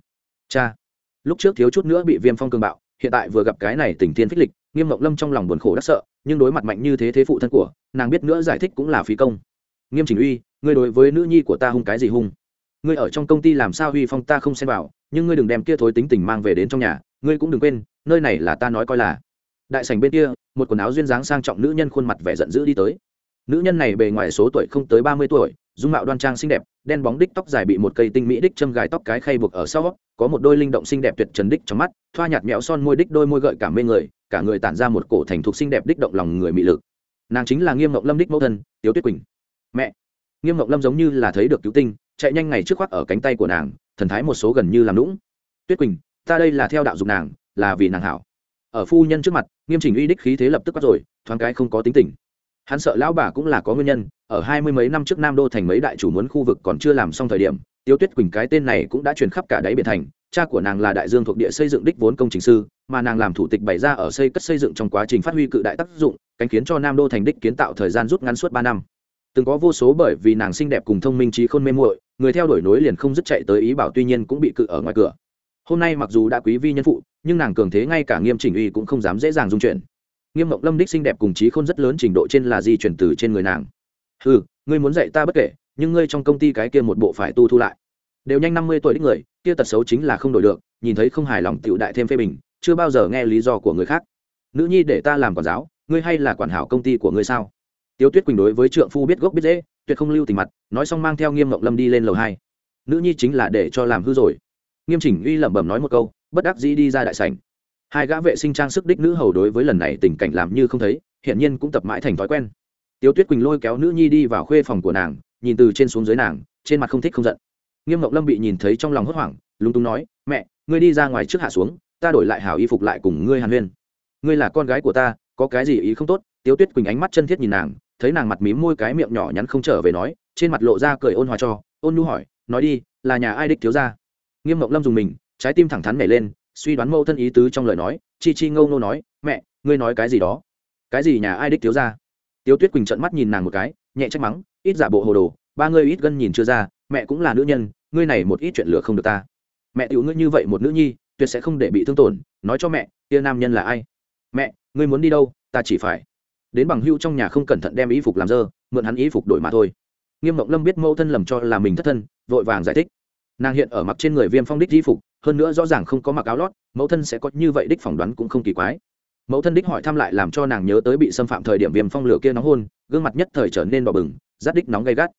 Cha, lúc trước thiếu chút nữa bị viêm phong cường bạo, hiện tại vừa gặp cái này tình thiên phích lịch, nghiêm ngọc lâm trong lòng buồn khổ đắc sợ, nhưng đối mặt mạnh như thế thế phụ thân của, nàng biết nữa giải thích cũng là phí công nghiêm chỉnh uy, ngươi đối với nữ nhi của ta hung cái gì hung? Ngươi ở trong công ty làm sao uy phong ta không xem vào, nhưng ngươi đừng đem kia thối tính tình mang về đến trong nhà, ngươi cũng đừng quên, nơi này là ta nói coi là. Đại sảnh bên kia, một quần áo duyên dáng sang trọng nữ nhân khuôn mặt vẻ giận dữ đi tới. Nữ nhân này bề ngoài số tuổi không tới ba mươi tuổi, dung mạo đoan trang xinh đẹp, đen bóng đích tóc dài bị một cây tinh mỹ đích châm gài tóc cái khay buộc ở sau, có một đôi linh động xinh đẹp tuyệt trần đích trong mắt, thoa nhạt mẹo son môi đích đôi môi gợi cả mê người, cả người tản ra một cổ thành thục xinh đẹp đích động lòng người mị lực. Nàng chính là nghiêm ngọc lâm đích mẫu thân, tiếu tuyết quỳnh mẹ. Nghiêm ngọc lâm giống như là thấy được cứu tinh, chạy nhanh ngày trước khoác ở cánh tay của nàng, thần thái một số gần như làm lũng tuyết quỳnh, ta đây là theo đạo dục nàng, là vì nàng hảo. Ở phu nhân trước mặt, nghiêm chỉnh uy đích khí thế lập tức bắt rồi, thoáng cái không có tính tình. Hắn sợ lão bà cũng là có nguyên nhân, ở hai mươi mấy năm trước nam đô thành mấy đại chủ muốn khu vực còn chưa làm xong thời điểm tiêu tuyết quỳnh cái tên này cũng đã truyền khắp cả đáy biển thành. Cha của nàng là đại dương thuộc địa xây dựng đích vốn công trình sư, mà nàng làm thủ tịch bày ra ở xây cất xây dựng trong quá trình phát huy cự đại tác dụng, cánh khiến cho nam đô thành đích kiến tạo thời gian rút ngắn suốt ba năm từng có vô số bởi vì nàng xinh đẹp cùng thông minh trí khôn mê muội, người theo đuổi nối liền không dứt chạy tới ý bảo tuy nhiên cũng bị cự ở ngoài cửa. Hôm nay mặc dù đã quý vi nhân phụ, nhưng nàng cường thế ngay cả nghiêm chỉnh uy cũng không dám dễ dàng dung chuyển. Nghiêm mộng lâm đích xinh đẹp cùng trí khôn rất lớn trình độ trên là di chuyển từ trên người nàng. Ừ ngươi muốn dạy ta bất kể, nhưng ngươi trong công ty cái kia một bộ phải tu thu lại. Đều nhanh năm mươi tuổi đích người, kia tật xấu chính là không đổi được, nhìn thấy không hài lòng tựu đại thêm phê bình, chưa bao giờ nghe lý do của người khác. Nữ nhi để ta làm quản giáo, ngươi hay là quản hảo công ty của ngươi sao? Tiêu tuyết quỳnh đối với trượng phu biết gốc biết dễ tuyệt không lưu tình mặt, nói xong mang theo nghiêm Ngọc lâm đi lên lầu hai. Nữ nhi chính là để cho làm hư rồi. Nghiêm chỉnh uy lẩm bẩm nói một câu, bất đắc dĩ đi ra đại sảnh. Hai gã vệ sinh trang sức đích nữ hầu đối với lần này tình cảnh làm như không thấy hiện nhiên cũng tập mãi thành thói quen. Tiêu tuyết quỳnh lôi kéo nữ nhi đi vào khuê phòng của nàng, nhìn từ trên xuống dưới nàng, trên mặt không thích không giận. Nghiêm Ngọc lâm bị nhìn thấy trong lòng hốt hoảng, lúng túng nói, mẹ, ngươi đi ra ngoài trước hạ xuống, ta đổi lại hảo y phục lại cùng ngươi hàn huyên. Ngươi là con gái của ta, có cái gì ý không tốt? Tiếu tuyết quỳnh ánh mắt chân thiết nhìn nàng thấy nàng mặt mím môi cái miệng nhỏ nhắn không trở về nói, trên mặt lộ ra cười ôn hòa cho, ôn nhu hỏi, nói đi, là nhà ai đích thiếu ra nghiêm mộng lâm dùng mình, trái tim thẳng thắn nảy lên, suy đoán mâu thân ý tứ trong lời nói, chi chi ngâu nô nói, mẹ, ngươi nói cái gì đó? Cái gì nhà ai đích thiếu ra tiếu tuyết quỳnh trận mắt nhìn nàng một cái, nhẹ trách mắng, ít giả bộ hồ đồ, ba ngươi ít gân nhìn chưa ra, mẹ cũng là nữ nhân, ngươi này một ít chuyện lửa không được ta. Mẹ tiểu ngươi như vậy một nữ nhi, tuyệt sẽ không để bị thương tổn, nói cho mẹ tia nam nhân là ai? Mẹ, ngươi muốn đi đâu, ta chỉ phải đến bằng hưu trong nhà không cẩn thận đem y phục làm dơ, mượn hắn y phục đổi mà thôi. Nghiêm mộng lâm biết mẫu thân lầm cho là mình thất thân, vội vàng giải thích. Nàng hiện ở mặc trên người viêm phong đích y phục, hơn nữa rõ ràng không có mặc áo lót, mẫu thân sẽ có như vậy đích phỏng đoán cũng không kỳ quái. Mẫu thân đích hỏi thăm lại làm cho nàng nhớ tới bị xâm phạm thời điểm viêm phong lửa kia nóng hôn, gương mặt nhất thời trở nên đỏ bừng, rát đích nóng gay gắt.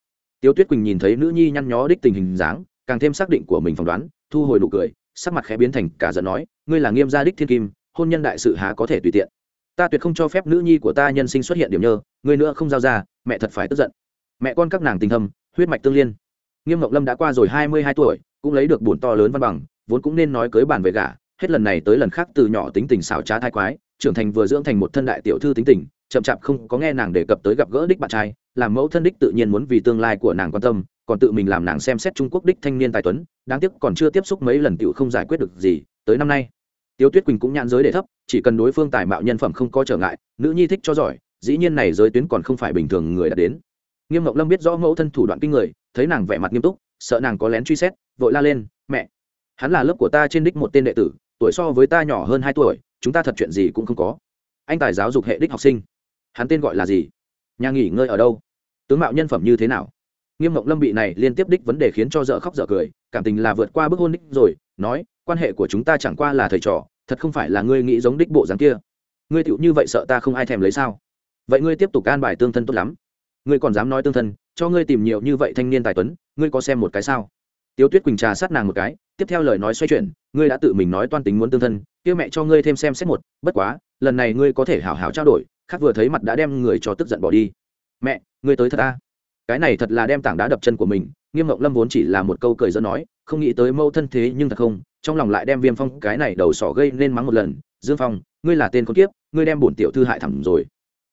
Tiêu tuyết quỳnh nhìn thấy nữ nhi nhăn nhó đích tình hình dáng, càng thêm xác định của mình phỏng đoán, thu hồi nụ cười, sắc mặt khẽ biến thành cả giận nói, ngươi là nghiêm gia đích thiên kim, hôn nhân đại sự há có thể tùy tiện ta tuyệt không cho phép nữ nhi của ta nhân sinh xuất hiện điểm nhơ người nữa không giao ra, mẹ thật phải tức giận. Mẹ con các nàng tình thâm, huyết mạch tương liên. Nghiêm ngọc lâm đã qua rồi hai mươi hai tuổi, cũng lấy được bùn to lớn văn bằng, vốn cũng nên nói cưới bàn về gả, hết lần này tới lần khác từ nhỏ tính tình xảo trá thai quái, trưởng thành vừa dưỡng thành một thân đại tiểu thư tính tình, chậm chạp không có nghe nàng đề cập tới gặp gỡ đích bạn trai, làm mẫu thân đích tự nhiên muốn vì tương lai của nàng quan tâm, còn tự mình làm nàng xem xét trung quốc đích thanh niên tài tuấn, đáng tiếc còn chưa tiếp xúc mấy lần tiểu không giải quyết được gì, tới năm nay tiêu tuyết quỳnh cũng nhãn giới để thấp, chỉ cần đối phương tài mạo nhân phẩm không có trở ngại, nữ nhi thích cho giỏi, dĩ nhiên này giới tuyến còn không phải bình thường người đã đến. Nghiêm ngọc lâm biết rõ mẫu thân thủ đoạn kinh người, thấy nàng vẻ mặt nghiêm túc, sợ nàng có lén truy xét, vội la lên, mẹ, hắn là lớp của ta trên đích một tên đệ tử, tuổi so với ta nhỏ hơn hai tuổi, chúng ta thật chuyện gì cũng không có. Anh tài giáo dục hệ đích học sinh. Hắn tên gọi là gì? Nhà nghỉ ngơi ở đâu? Tướng mạo nhân phẩm như thế nào? Nghiêm Ngọc lâm bị này liên tiếp đích vấn đề khiến cho dợ khóc dợ cười, cảm tình là vượt qua bức hôn đích rồi, nói quan hệ của chúng ta chẳng qua là thầy trò, thật không phải là ngươi nghĩ giống đích bộ dáng kia. Ngươi tựu như vậy sợ ta không ai thèm lấy sao? Vậy ngươi tiếp tục can bài tương thân tốt lắm. Ngươi còn dám nói tương thân, cho ngươi tìm nhiều như vậy thanh niên tài tuấn, ngươi có xem một cái sao? Tiếu tuyết quỳnh trà sát nàng một cái, tiếp theo lời nói xoay chuyển, ngươi đã tự mình nói toan tính muốn tương thân, kia mẹ cho ngươi thêm xem xét một, bất quá, lần này ngươi có thể hảo hảo trao đổi, khác vừa thấy mặt đã đem người cho tức giận bỏ đi. Mẹ, ngươi tới thật ta cái này thật là đem tảng đá đập chân của mình, nghiêm ngọc lâm vốn chỉ là một câu cười dẫn nói, không nghĩ tới mâu thân thế nhưng thật không trong lòng lại đem viêm phong cái này đầu sỏ gây nên mắng một lần. Dương phong, ngươi là tên con kiếp, ngươi đem bổn tiểu thư hại thẳm rồi.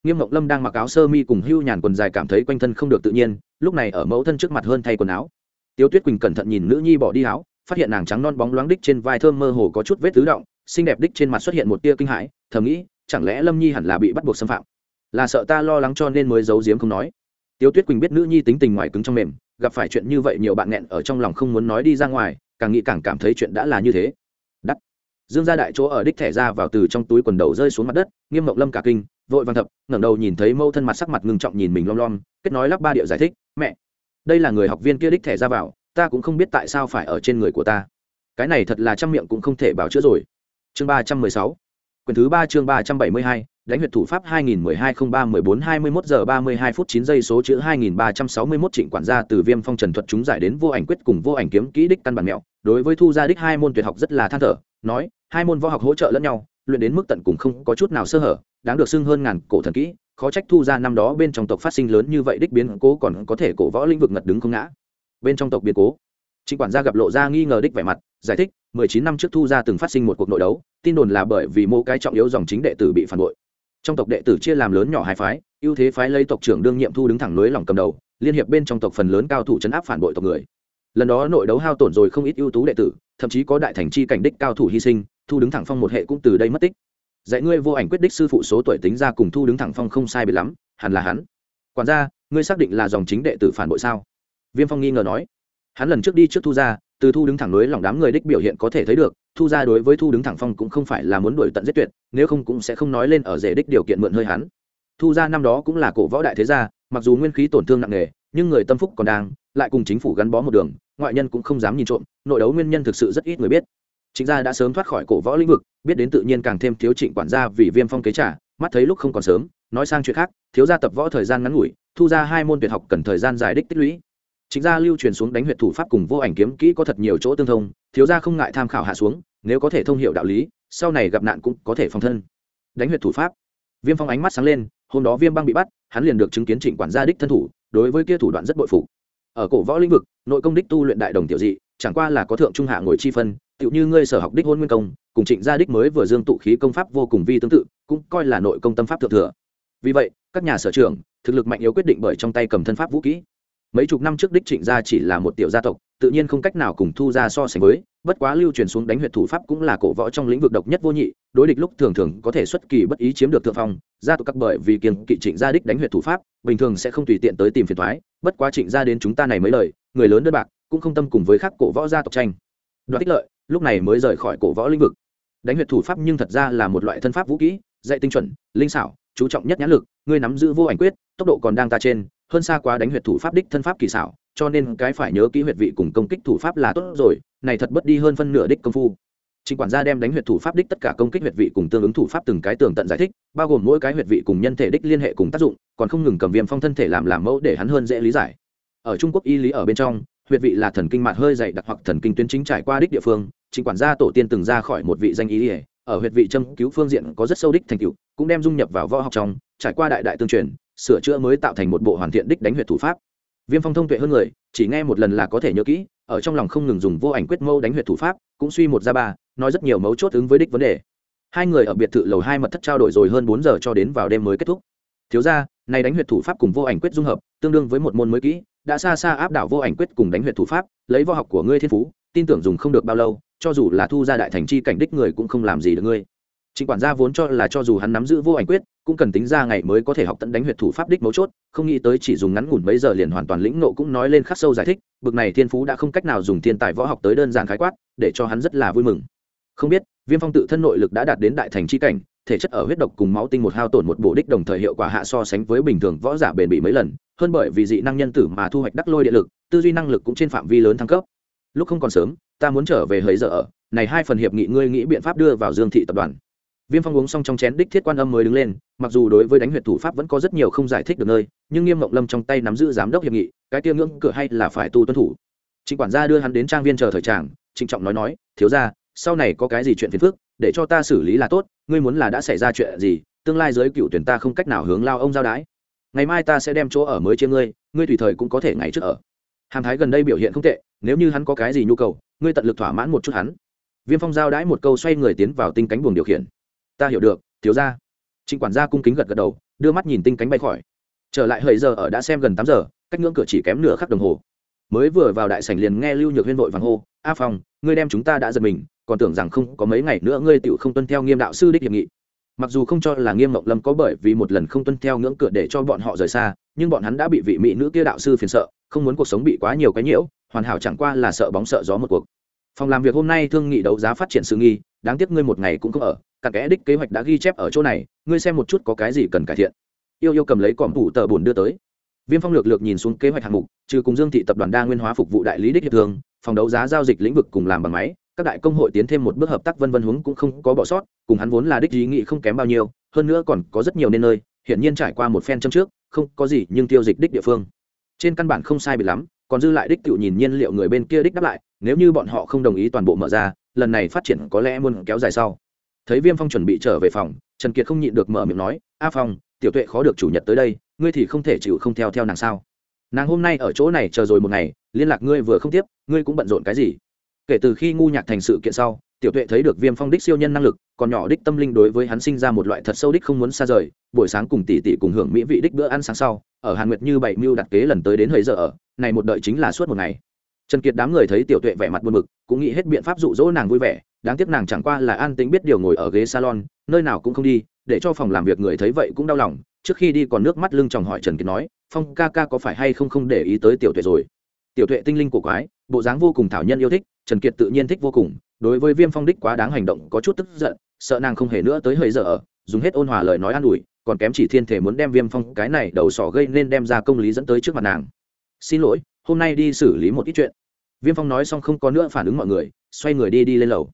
Nghiêm Mộng lâm đang mặc áo sơ mi cùng hưu nhàn quần dài cảm thấy quanh thân không được tự nhiên, lúc này ở mẫu thân trước mặt hơn thay quần áo. Tiêu tuyết quỳnh cẩn thận nhìn nữ nhi bỏ đi áo, phát hiện nàng trắng non bóng loáng đích trên vai thơm mơ hồ có chút vết tứ động, xinh đẹp đích trên mặt xuất hiện một tia kinh hãi, thầm nghĩ, chẳng lẽ lâm nhi hẳn là bị bắt buộc xâm phạm? Là sợ ta lo lắng cho nên mới giấu giếm không nói. Tiêu tuyết quỳnh biết nữ nhi tính tình ngoài cứng trong mềm, gặp phải chuyện như vậy nhiều bạn nghẹn ở trong lòng không muốn nói đi ra ngoài càng nghĩ càng cảm thấy chuyện đã là như thế. Đắt dương gia đại chỗ ở đích thẻ ra vào từ trong túi quần đầu rơi xuống mặt đất, nghiêm mộng lâm cả kinh, vội vàng thập, ngẩng đầu nhìn thấy mâu thân mặt sắc mặt ngưng trọng nhìn mình lom lom, kết nói lắp ba điệu giải thích, mẹ, đây là người học viên kia đích thẻ ra vào, ta cũng không biết tại sao phải ở trên người của ta. Cái này thật là trăm miệng cũng không thể bảo chữa rồi. Chương ba trăm mười sáu. Quyển thứ ba chương ba trăm bảy mươi hai đánh huyệt thủ pháp 2012-03-14-21 giờ 32 phút 9 giây số chữ 2361 trịnh quản gia từ viêm phong trần thuật chúng giải đến vô ảnh quyết cùng vô ảnh kiếm kỹ đích căn bản mẹo. Đối với thu gia đích hai môn tuyệt học rất là than thở, nói, hai môn võ học hỗ trợ lẫn nhau, luyện đến mức tận cùng không có chút nào sơ hở, đáng được xưng hơn ngàn cổ thần kỹ, khó trách thu gia năm đó bên trong tộc phát sinh lớn như vậy đích biến cố còn có thể cổ võ lĩnh vực ngật đứng không ngã. Bên trong tộc biến cố, trịnh quản gia gặp lộ ra nghi ngờ đích vẻ mặt, giải thích 19 năm trước thu gia từng phát sinh một cuộc nội đấu, tin đồn là bởi vì mô cái trọng yếu dòng chính đệ tử bị phản bội trong tộc đệ tử chia làm lớn nhỏ hai phái, ưu thế phái lấy tộc trưởng đương nhiệm thu đứng thẳng núi lòng cầm đầu, liên hiệp bên trong tộc phần lớn cao thủ chấn áp phản bội tộc người. Lần đó nội đấu hao tổn rồi không ít ưu tú đệ tử, thậm chí có đại thành chi cảnh đích cao thủ hy sinh, thu đứng thẳng phong một hệ cũng từ đây mất tích. Dạy ngươi vô ảnh quyết đích sư phụ số tuổi tính ra cùng thu đứng thẳng phong không sai biệt lắm, hẳn là hắn. Quản gia, ngươi xác định là dòng chính đệ tử phản bội sao? Viêm phong nghi ngờ nói. Hắn lần trước đi trước thu ra từ thu đứng thẳng núi lòng đám người đích biểu hiện có thể thấy được, thu ra đối với thu đứng thẳng phong cũng không phải là muốn đuổi tận giết tuyệt, nếu không cũng sẽ không nói lên ở rể đích điều kiện mượn hơi hắn. Thu ra năm đó cũng là cổ võ đại thế gia, mặc dù nguyên khí tổn thương nặng nề, nhưng người tâm phúc còn đang, lại cùng chính phủ gắn bó một đường, ngoại nhân cũng không dám nhìn trộm, nội đấu nguyên nhân thực sự rất ít người biết. Chính gia đã sớm thoát khỏi cổ võ lĩnh vực, biết đến tự nhiên càng thêm thiếu trịnh quản gia vì viêm phong kế trả, mắt thấy lúc không còn sớm, nói sang chuyện khác, thiếu gia tập võ thời gian ngắn ngủi, thu ra hai môn tuyệt học cần thời gian dài đích tích lũy chính gia lưu truyền xuống đánh huyệt thủ pháp cùng vô ảnh kiếm kỹ có thật nhiều chỗ tương thông, thiếu gia không ngại tham khảo hạ xuống, nếu có thể thông hiệu đạo lý, sau này gặp nạn cũng có thể phòng thân. Đánh huyệt thủ pháp. Viêm phong ánh mắt sáng lên, hôm đó viêm băng bị bắt, hắn liền được chứng kiến trịnh quản gia đích thân thủ, đối với kia thủ đoạn rất bội phụ ở cổ võ lĩnh vực, nội công đích tu luyện đại đồng tiểu dị, chẳng qua là có thượng trung hạ ngồi chi phân, tựu như ngươi sở học đích hôn nguyên công, cùng trịnh gia đích mới vừa dương tụ khí công pháp vô cùng vi tương tự, cũng coi là nội công tâm pháp thượng thừa. Vì vậy, các nhà sở trưởng, thực lực mạnh yếu quyết định bởi trong tay cầm thân pháp vũ kỹ mấy chục năm trước đích trịnh gia chỉ là một tiểu gia tộc, tự nhiên không cách nào cùng thu ra so sánh với, bất quá lưu truyền xuống đánh huyệt thủ pháp cũng là cổ võ trong lĩnh vực độc nhất vô nhị, đối địch lúc thường thường có thể xuất kỳ bất ý chiếm được thượng phong, gia tộc các bởi vì kiềng kỵ trịnh gia đích đánh huyệt thủ pháp, bình thường sẽ không tùy tiện tới tìm phiền thoái bất quá trịnh gia đến chúng ta này mấy lời, người lớn đơn bạc, cũng không tâm cùng với khác cổ võ gia tộc tranh. Đoạt tích lợi, lúc này mới rời khỏi cổ võ lĩnh vực. Đánh huyệt thủ pháp nhưng thật ra là một loại thân pháp vũ kỹ, dạy tinh chuẩn, linh xảo, chú trọng nhất nhãn lực, ngươi nắm giữ vô ảnh quyết, tốc độ còn đang ta trên hơn xa quá đánh huyệt thủ pháp đích thân pháp kỳ xảo cho nên cái phải nhớ kỹ huyệt vị cùng công kích thủ pháp là tốt rồi này thật bất đi hơn phân nửa đích công phu Trình quản gia đem đánh huyệt thủ pháp đích tất cả công kích huyệt vị cùng tương ứng thủ pháp từng cái tường tận giải thích, bao gồm mỗi cái huyệt vị cùng nhân thể đích liên hệ cùng tác dụng, còn không ngừng cầm viêm phong thân thể làm làm mẫu để hắn hơn dễ lý giải. Ở Trung Quốc y lý ở bên trong, huyệt vị là thần kinh mạn hơi dày đặc hoặc thần kinh tuyến chính trải qua đích địa phương, Trình quản gia tổ tiên từng ra khỏi một vị danh y, lý, ở huyệt vị châm cứu phương diện có rất sâu đích thành tựu, cũng đem dung nhập vào võ học trong, trải qua đại đại tương truyền, sửa chữa mới tạo thành một bộ hoàn thiện đích đánh huyệt thủ pháp. Viêm phong thông tuệ hơn người chỉ nghe một lần là có thể nhớ kỹ ở trong lòng không ngừng dùng vô ảnh quyết mâu đánh huyệt thủ pháp cũng suy một ra ba nói rất nhiều mấu chốt ứng với đích vấn đề. Hai người ở biệt thự lầu hai mật thất trao đổi rồi hơn bốn giờ cho đến vào đêm mới kết thúc. Thiếu ra này đánh huyệt thủ pháp cùng vô ảnh quyết dung hợp tương đương với một môn mới kỹ đã xa xa áp đảo vô ảnh quyết cùng đánh huyệt thủ pháp lấy võ học của ngươi thiên phú tin tưởng dùng không được bao lâu cho dù là thu ra đại thành chi cảnh đích người cũng không làm gì được ngươi. Trịnh quản gia vốn cho là cho dù hắn nắm giữ vô ảnh quyết, cũng cần tính ra ngày mới có thể học tận đánh huyệt thủ pháp đích mấu chốt, không nghĩ tới chỉ dùng ngắn ngủn mấy giờ liền hoàn toàn lĩnh nộ cũng nói lên khắc sâu giải thích, bực này thiên phú đã không cách nào dùng thiên tài võ học tới đơn giản khái quát, để cho hắn rất là vui mừng. Không biết, Viêm Phong tự thân nội lực đã đạt đến đại thành chi cảnh, thể chất ở huyết độc cùng máu tinh một hao tổn một bổ đích đồng thời hiệu quả hạ so sánh với bình thường võ giả bền bỉ mấy lần, hơn bởi vì dị năng nhân tử mà thu hoạch đắc lôi điện lực, tư duy năng lực cũng trên phạm vi lớn thăng cấp. Lúc không còn sớm, ta muốn trở về hấy giờ ở, này hai phần hiệp nghị ngươi nghĩ biện pháp đưa vào Dương thị tập đoàn viêm phong uống xong trong chén đích thiết quan âm mới đứng lên, mặc dù đối với đánh huyệt thủ pháp vẫn có rất nhiều không giải thích được nơi, nhưng nghiêm mộng lâm trong tay nắm giữ giám đốc hiệp nghị, cái tiêu ngưỡng cửa hay là phải tu tuân thủ. Trịnh quản gia đưa hắn đến trang viên chờ thời tràng, trịnh trọng nói nói, thiếu ra sau này có cái gì chuyện phiền phức, để cho ta xử lý là tốt, ngươi muốn là đã xảy ra chuyện gì, tương lai giới cựu tuyển ta không cách nào hướng lao ông giao đái. Ngày mai ta sẽ đem chỗ ở mới chia ngươi ngươi tùy thời cũng có thể ngày trước ở. Hàm thái gần đây biểu hiện không tệ, nếu như hắn có cái gì nhu cầu, ngươi tận lực thỏa mãn một chút hắn. Viêm phong giao đái một câu xoay người tiến vào tinh cánh buồng điều khiển ta hiểu được, thiếu ra trịnh quản gia cung kính gật gật đầu, đưa mắt nhìn tinh cánh bay khỏi. Trở lại hơi giờ ở đã xem gần tám giờ, cách ngưỡng cửa chỉ kém nửa khắc đồng hồ. Mới vừa vào đại sảnh liền nghe lưu nhược huyên vội vàng hô, a phong, ngươi đem chúng ta đã giật mình, còn tưởng rằng không có mấy ngày nữa ngươi tựu không tuân theo nghiêm đạo sư đích hiệp nghị. Mặc dù không cho là nghiêm mộng lâm có bởi vì một lần không tuân theo ngưỡng cửa để cho bọn họ rời xa, nhưng bọn hắn đã bị vị mỹ nữ kia đạo sư phiền sợ, không muốn cuộc sống bị quá nhiều cái nhiễu, hoàn hảo chẳng qua là sợ bóng sợ gió một cuộc. Phòng làm việc hôm nay thương nghị đấu giá phát triển sự nghi, đáng tiếc ngươi một ngày cũng không ở cặn kẽ đích kế hoạch đã ghi chép ở chỗ này, ngươi xem một chút có cái gì cần cải thiện. Yêu yêu cầm lấy còm phủ tờ bùn đưa tới. Viêm phong lược lược nhìn xuống kế hoạch hạng mục, trừ cùng dương thị tập đoàn đa nguyên hóa phục vụ đại lý đích hiệp thương, phòng đấu giá giao dịch lĩnh vực cùng làm bằng máy, các đại công hội tiến thêm một bước hợp tác vân vân hướng cũng không có bỏ sót, cùng hắn vốn là đích ý nghĩ không kém bao nhiêu, hơn nữa còn có rất nhiều nên nơi, hiển nhiên trải qua một phen châm trước, không có gì nhưng tiêu dịch đích địa phương. Trên căn bản không sai bị lắm, còn dư lại đích tự nhìn nhiên liệu người bên kia đích đáp lại, nếu như bọn họ không đồng ý toàn bộ mở ra, lần này phát triển có lẽ muốn kéo dài sau thấy viêm phong chuẩn bị trở về phòng, trần kiệt không nhịn được mở miệng nói, a phong, tiểu tuệ khó được chủ nhật tới đây, ngươi thì không thể chịu không theo theo nàng sao? Nàng hôm nay ở chỗ này chờ rồi một ngày, liên lạc ngươi vừa không tiếp, ngươi cũng bận rộn cái gì? Kể từ khi ngu nhạc thành sự kiện sau, tiểu tuệ thấy được viêm phong đích siêu nhân năng lực, còn nhỏ đích tâm linh đối với hắn sinh ra một loại thật sâu đích không muốn xa rời, buổi sáng cùng tỷ tỷ cùng hưởng mỹ vị đích bữa ăn sáng sau, ở hàn nguyệt như bảy mưu đặt kế lần tới đến hơi giờ ở, này một đợi chính là suốt một ngày. Trần kiệt đám người thấy tiểu tuệ vẻ mặt buồn bực, cũng nghĩ hết biện pháp dụ dỗ nàng vui vẻ đáng tiếc nàng chẳng qua là an tĩnh biết điều ngồi ở ghế salon, nơi nào cũng không đi, để cho phòng làm việc người thấy vậy cũng đau lòng. Trước khi đi còn nước mắt lưng chồng hỏi trần kiệt nói, phong ca ca có phải hay không không để ý tới tiểu tuệ rồi? Tiểu tuệ tinh linh của quái, bộ dáng vô cùng thảo nhân yêu thích, trần kiệt tự nhiên thích vô cùng, đối với viêm phong đích quá đáng hành động có chút tức giận, sợ nàng không hề nữa tới hơi giờ dùng hết ôn hòa lời nói an ủi, còn kém chỉ thiên thể muốn đem viêm phong cái này đầu sỏ gây nên đem ra công lý dẫn tới trước mặt nàng. Xin lỗi, hôm nay đi xử lý một ít chuyện. Viêm phong nói xong không có nữa phản ứng mọi người, xoay người đi đi lên lầu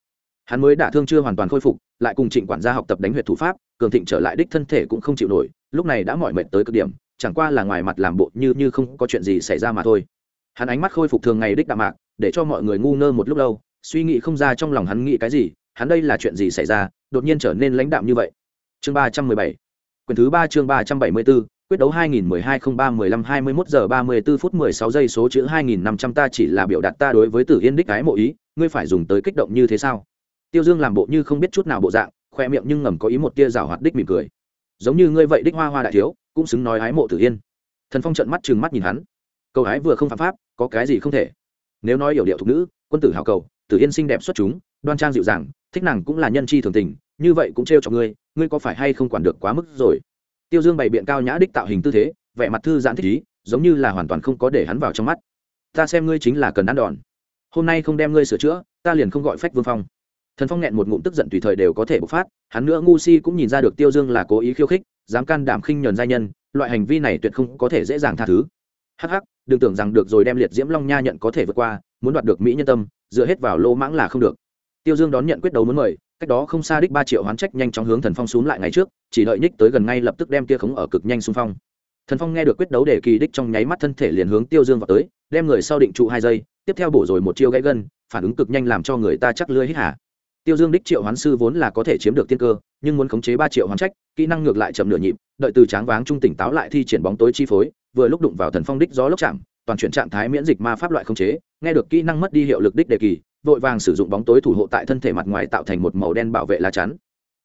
hắn mới đả thương chưa hoàn toàn khôi phục lại cùng trịnh quản gia học tập đánh huyệt thủ pháp cường thịnh trở lại đích thân thể cũng không chịu nổi lúc này đã mỏi mệt tới cực điểm chẳng qua là ngoài mặt làm bộ như như không có chuyện gì xảy ra mà thôi hắn ánh mắt khôi phục thường ngày đích đạm mạc để cho mọi người ngu ngơ một lúc lâu suy nghĩ không ra trong lòng hắn nghĩ cái gì hắn đây là chuyện gì xảy ra đột nhiên trở nên lãnh đạm như vậy chương ba trăm mười bảy quyển thứ ba chương ba trăm bảy mươi bốn quyết đấu 2012-03-15-21 giờ 34 phút 16 giây số chữ 2500 ta chỉ là biểu đạt ta đối với Tử Yên đích cái mộ ý, ngươi phải dùng tới kích động như thế sao? Tiêu Dương làm bộ như không biết chút nào bộ dạng, khoe miệng nhưng ngầm có ý một tia rào hoạt đích mỉm cười. Giống như ngươi vậy đích hoa hoa đại thiếu, cũng xứng nói ái mộ Tử Yên. Thần Phong trợn mắt trừng mắt nhìn hắn. Câu ái vừa không phạm pháp, có cái gì không thể? Nếu nói hiểu điệu thuộc nữ, quân tử hảo cầu, Tử Yên xinh đẹp xuất chúng, đoan trang dịu dàng, thích nàng cũng là nhân chi thường tình, như vậy cũng trêu cho ngươi, ngươi có phải hay không quản được quá mức rồi? tiêu dương bày biện cao nhã đích tạo hình tư thế vẻ mặt thư giãn thích ý giống như là hoàn toàn không có để hắn vào trong mắt ta xem ngươi chính là cần ăn đòn hôm nay không đem ngươi sửa chữa ta liền không gọi phách vương phong thần phong nghẹn một ngụm tức giận tùy thời đều có thể bộc phát, hắn nữa ngu si cũng nhìn ra được tiêu dương là cố ý khiêu khích, dám can đảm khinh nhuần giai nhân, loại hành vi này tuyệt không có thể dễ dàng tha thứ. Hắc hắc, đừng tưởng rằng được rồi đem liệt diễm long nha nhận có thể vượt qua, muốn đoạt được mỹ nhân tâm, dựa hết vào lô mãng là không được. Tiêu dương đón nhận quyết đấu muốn mời, cách đó không xa đích ba triệu hoán trách nhanh chóng hướng thần phong xuống lại ngày trước, chỉ đợi nhích tới gần ngay lập tức đem tia khống ở cực nhanh xung phong. Thần phong nghe được quyết đấu để kỳ đích trong nháy mắt thân thể liền hướng tiêu dương vào tới, đem người sau định trụ hai giây, tiếp theo bổ rồi một chiêu gãy gân, phản ứng cực nhanh làm cho người ta chắc lưới hít hả tiêu dương đích triệu hoán sư vốn là có thể chiếm được tiên cơ, nhưng muốn khống chế ba triệu hoán trách, kỹ năng ngược lại chậm nửa nhịp, đợi từ tráng váng trung tỉnh táo lại thi triển bóng tối chi phối, vừa lúc đụng vào thần phong đích gió lốc chạm, toàn chuyển trạng thái miễn dịch ma pháp loại khống chế, nghe được kỹ năng mất đi hiệu lực đích đề kỳ, vội vàng sử dụng bóng tối thủ hộ tại thân thể mặt ngoài tạo thành một màu đen bảo vệ lá chắn.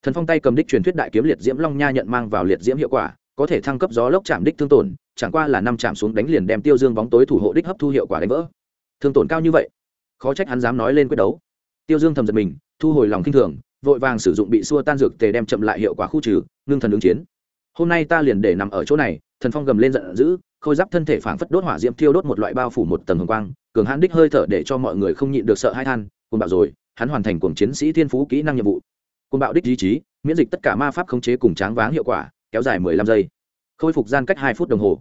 Thần phong tay cầm đích truyền thuyết đại kiếm liệt diễm long nha nhận mang vào liệt diễm hiệu quả, có thể thăng cấp gió lốc chạm đích thương tổn, chẳng qua là năm chạm xuống đánh liền đem tiêu dương bóng tối thủ hộ đích hấp thu hiệu quả đánh vỡ. Thương tổn cao như vậy? Khó trách hắn dám nói lên quyết đấu tiêu dương thầm giật mình, thu hồi lòng kinh thường, vội vàng sử dụng bị xua tan dược tề đem chậm lại hiệu quả khu trừ, ngưng thần ứng chiến. Hôm nay ta liền để nằm ở chỗ này, thần phong gầm lên giận dữ, khôi giáp thân thể phảng phất đốt hỏa diễm thiêu đốt một loại bao phủ một tầng hồng quang, cường hãn đích hơi thở để cho mọi người không nhịn được sợ hai than cùng bạo rồi, hắn hoàn thành cuồng chiến sĩ thiên phú kỹ năng nhiệm vụ. Cùng bạo đích ý chí, miễn dịch tất cả ma pháp khống chế cùng tráng váng hiệu quả, kéo dài mười lăm giây. Khôi phục gian cách hai phút đồng hồ.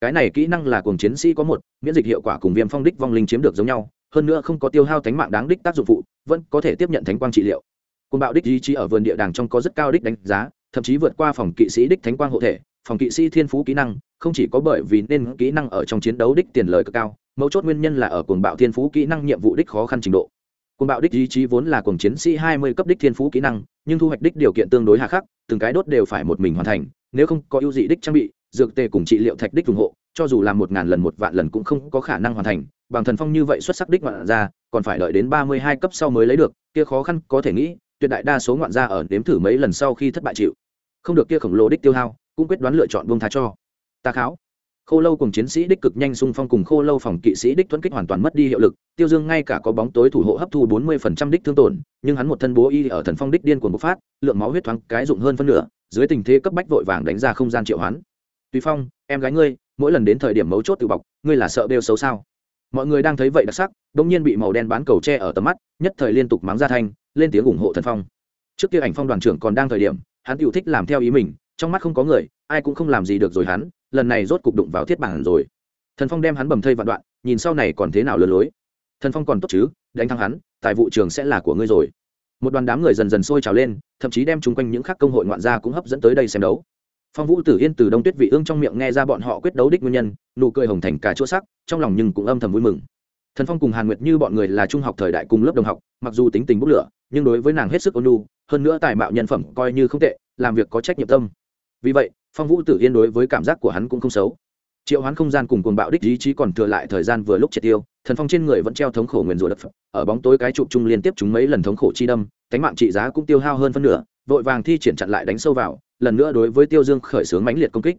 Cái này kỹ năng là cuồng chiến sĩ có một, miễn dịch hiệu quả cùng viêm phong đích vong linh chiếm được giống nhau hơn nữa không có tiêu hao thánh mạng đáng đích tác dụng phụ, vẫn có thể tiếp nhận thánh quang trị liệu. Côn bạo đích ý chí ở vườn địa đàng trong có rất cao đích đánh giá, thậm chí vượt qua phòng kỵ sĩ đích thánh quang hộ thể, phòng kỵ sĩ thiên phú kỹ năng, không chỉ có bởi vì nên kỹ năng ở trong chiến đấu đích tiền lời cực cao, mấu chốt nguyên nhân là ở cuồng bạo thiên phú kỹ năng nhiệm vụ đích khó khăn trình độ. Cuồng bạo đích ý chí vốn là cuồng chiến sĩ hai mươi cấp đích thiên phú kỹ năng, nhưng thu hoạch đích điều kiện tương đối hà khắc, từng cái đốt đều phải một mình hoàn thành, nếu không có ưu dị đích trang bị, dược tề cùng trị liệu thạch đích ủng hộ, cho dù là một ngàn lần một vạn lần cũng không có khả năng hoàn thành bằng thần phong như vậy xuất sắc đích ngoạn ra còn phải đợi đến ba mươi hai cấp sau mới lấy được, kia khó khăn có thể nghĩ, tuyệt đại đa số ngoạn gia ở nếm thử mấy lần sau khi thất bại chịu. Không được kia khổng lồ đích tiêu hao, cũng quyết đoán lựa chọn buông tha cho. Ta kháo. Khô lâu cùng chiến sĩ đích cực nhanh xung phong cùng khô lâu phòng kỵ sĩ đích thuẫn kích hoàn toàn mất đi hiệu lực, tiêu dương ngay cả có bóng tối thủ hộ hấp thu bốn mươi phần trăm đích thương tổn, nhưng hắn một thân bố y ở thần phong đích điên cuồng bộc phát, lượng máu huyết thoáng cái dụng hơn phân nửa, dưới tình thế cấp bách vội vàng đánh ra không gian triệu hoán. Tùy phong, em gái ngươi, mỗi lần đến thời điểm mấu chốt tự bọc, ngươi là sợ bêu xấu sao? Mọi người đang thấy vậy đặc sắc đ nhiên bị màu đen bán cầu tre ở tầm mắt, nhất thời liên tục mắng ra thanh, lên tiếng ủng hộ thần phong. Trước kia ảnh phong đoàn trưởng còn đang thời điểm, hắn tự thích làm theo ý mình, trong mắt không có người, ai cũng không làm gì được rồi hắn, lần này rốt cục đụng vào thiết bản rồi. Thần phong đem hắn bầm thây vạn đoạn, nhìn sau này còn thế nào lừa lối. Thần phong còn tốt chứ, đánh thắng hắn, tài vụ trường sẽ là của ngươi rồi. Một đoàn đám người dần dần sôi trào lên, thậm chí đem chung quanh những khác công hội ngoạn gia cũng hấp dẫn tới đây xem đấu phong vũ tử yên từ đông tuyết vị ương trong miệng nghe ra bọn họ quyết đấu đích nguyên nhân, nụ cười hồng thành cả chỗ sắc, trong lòng nhưng cũng âm thầm vui mừng. Thần phong cùng hàn nguyệt như bọn người là trung học thời đại cùng lớp đồng học, mặc dù tính tình bốc lửa, nhưng đối với nàng hết sức ôn nhu, hơn nữa tài mạo nhân phẩm coi như không tệ, làm việc có trách nhiệm tâm. Vì vậy, phong vũ tử yên đối với cảm giác của hắn cũng không xấu. Triệu hoán không gian cùng cuồng bạo đích ý chí còn thừa lại thời gian vừa lúc triệt tiêu, thần phong trên người vẫn treo thống khổ nguyền rủa đất phật ở bóng tối cái trụ chung liên tiếp chúng mấy lần thống khổ chi đâm cánh mạng trị giá cũng tiêu hao hơn phân nửa, vội vàng thi triển chặn lại đánh sâu vào lần nữa đối với tiêu dương khởi xướng mãnh liệt công kích.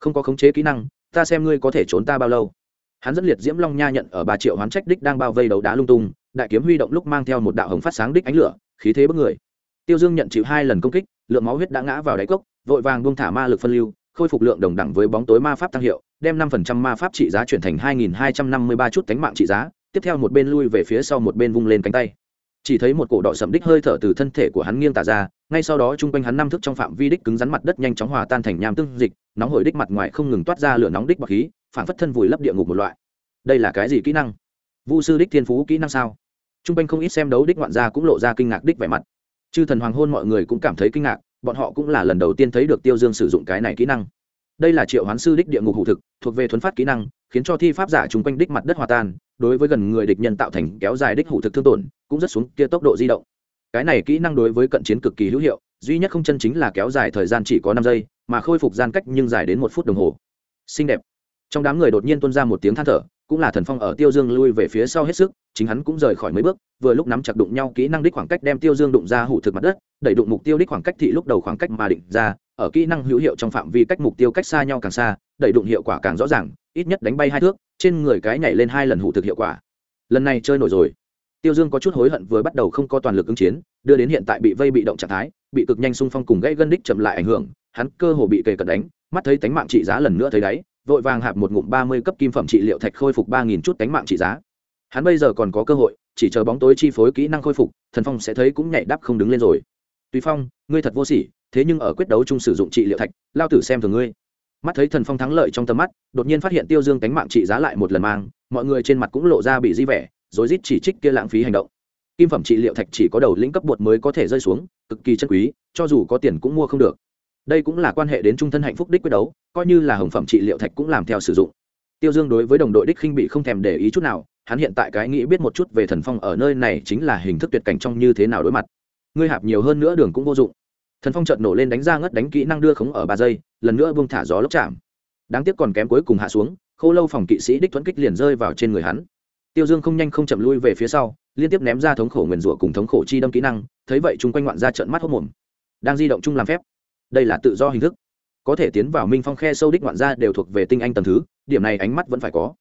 Không có khống chế kỹ năng, ta xem ngươi có thể trốn ta bao lâu. Hắn dẫn liệt diễm long nha nhận ở ba triệu hoán trách đích đang bao vây đấu đá lung tung, đại kiếm huy động lúc mang theo một đạo hồng phát sáng đích ánh lửa, khí thế bất người. Tiêu dương nhận chịu hai lần công kích, lượng máu huyết đã ngã vào đáy cốc, vội vàng buông thả ma lực phân lưu, khôi phục lượng đồng đẳng với bóng tối ma pháp tăng hiệu, đem năm phần trăm ma pháp trị giá chuyển thành hai nghìn hai trăm năm mươi ba chút cánh mạng trị giá, tiếp theo một bên lui về phía sau một bên vung lên cánh tay chỉ thấy một cổ đỏ sậm đích hơi thở từ thân thể của hắn nghiêng tả ra, ngay sau đó chung quanh hắn năm thức trong phạm vi đích cứng rắn mặt đất nhanh chóng hòa tan thành nham tương dịch, nóng hổi đích mặt ngoài không ngừng toát ra lửa nóng đích bọc khí phản phất thân vùi lấp địa ngục một loại. Đây là cái gì kỹ năng? Vu sư đích thiên phú kỹ năng sao? Chung quanh không ít xem đấu đích ngoạn gia cũng lộ ra kinh ngạc đích vẻ mặt. Chư thần hoàng hôn mọi người cũng cảm thấy kinh ngạc, bọn họ cũng là lần đầu tiên thấy được tiêu dương sử dụng cái này kỹ năng. Đây là triệu hoán sư đích địa ngục hủ thực, thuộc về thuấn phát kỹ năng, khiến cho thi pháp giả chung quanh đích mặt đất hòa tan đối với gần người địch nhân tạo thành kéo dài đích hủ thực thương tổn, cũng rất xuống kia tốc độ di động. Cái này kỹ năng đối với cận chiến cực kỳ hữu hiệu, duy nhất không chân chính là kéo dài thời gian chỉ có năm giây, mà khôi phục gian cách nhưng dài đến một phút đồng hồ. Xinh đẹp. Trong đám người đột nhiên tuôn ra một tiếng than thở cũng là thần phong ở tiêu dương lui về phía sau hết sức, chính hắn cũng rời khỏi mấy bước, vừa lúc nắm chặt đụng nhau kỹ năng đích khoảng cách đem tiêu dương đụng ra hủ thực mặt đất, đẩy đụng mục tiêu đích khoảng cách thị lúc đầu khoảng cách mà định ra, ở kỹ năng hữu hiệu trong phạm vi cách mục tiêu cách xa nhau càng xa, đẩy đụng hiệu quả càng rõ ràng, ít nhất đánh bay hai thước, trên người cái nhảy lên hai lần hủ thực hiệu quả. Lần này chơi nổi rồi. Tiêu dương có chút hối hận vừa bắt đầu không có toàn lực ứng chiến, đưa đến hiện tại bị vây bị động trạng thái, bị cực nhanh xung phong cùng gãy gân đích chậm lại ảnh hưởng, hắn cơ hồ bị kề cận đánh, mắt thấy tánh mạng trị giá lần nữa thấy đáy vội vàng hạp một ngụm ba mươi cấp kim phẩm trị liệu thạch khôi phục ba nghìn chút tánh mạng trị giá. Hắn bây giờ còn có cơ hội, chỉ chờ bóng tối chi phối kỹ năng khôi phục, thần phong sẽ thấy cũng nhảy đáp không đứng lên rồi. Tùy phong, ngươi thật vô sỉ, thế nhưng ở quyết đấu chung sử dụng trị liệu thạch, lao tử xem thường ngươi. Mắt thấy thần phong thắng lợi trong tầm mắt, đột nhiên phát hiện tiêu dương tánh mạng trị giá lại một lần mang, mọi người trên mặt cũng lộ ra bị di vẻ, rối rít chỉ trích kia lãng phí hành động. Kim phẩm trị liệu thạch chỉ có đầu lĩnh cấp bột mới có thể rơi xuống, cực kỳ chân quý, cho dù có tiền cũng mua không được đây cũng là quan hệ đến trung thân hạnh phúc đích quyết đấu, coi như là hồng phẩm trị liệu thạch cũng làm theo sử dụng. Tiêu dương đối với đồng đội đích khinh bị không thèm để ý chút nào, hắn hiện tại cái nghĩ biết một chút về thần phong ở nơi này chính là hình thức tuyệt cảnh trong như thế nào đối mặt. Ngươi hạp nhiều hơn nữa đường cũng vô dụng. Thần phong chợt nổ lên đánh ra ngất đánh kỹ năng đưa khống ở ba giây, lần nữa buông thả gió lốc chạm. Đáng tiếc còn kém cuối cùng hạ xuống, khô lâu phòng kỵ sĩ đích thuẫn kích liền rơi vào trên người hắn. Tiêu dương không nhanh không chậm lui về phía sau, liên tiếp ném ra thống khổ nguyền rủa cùng thống khổ chi đâm kỹ năng, thấy vậy chung quanh ngoạn ra trận mắt hốc mồm. Đang di động chung làm phép đây là tự do hình thức. Có thể tiến vào minh phong khe sâu đích ngoạn gia đều thuộc về tinh anh tầm thứ, điểm này ánh mắt vẫn phải có.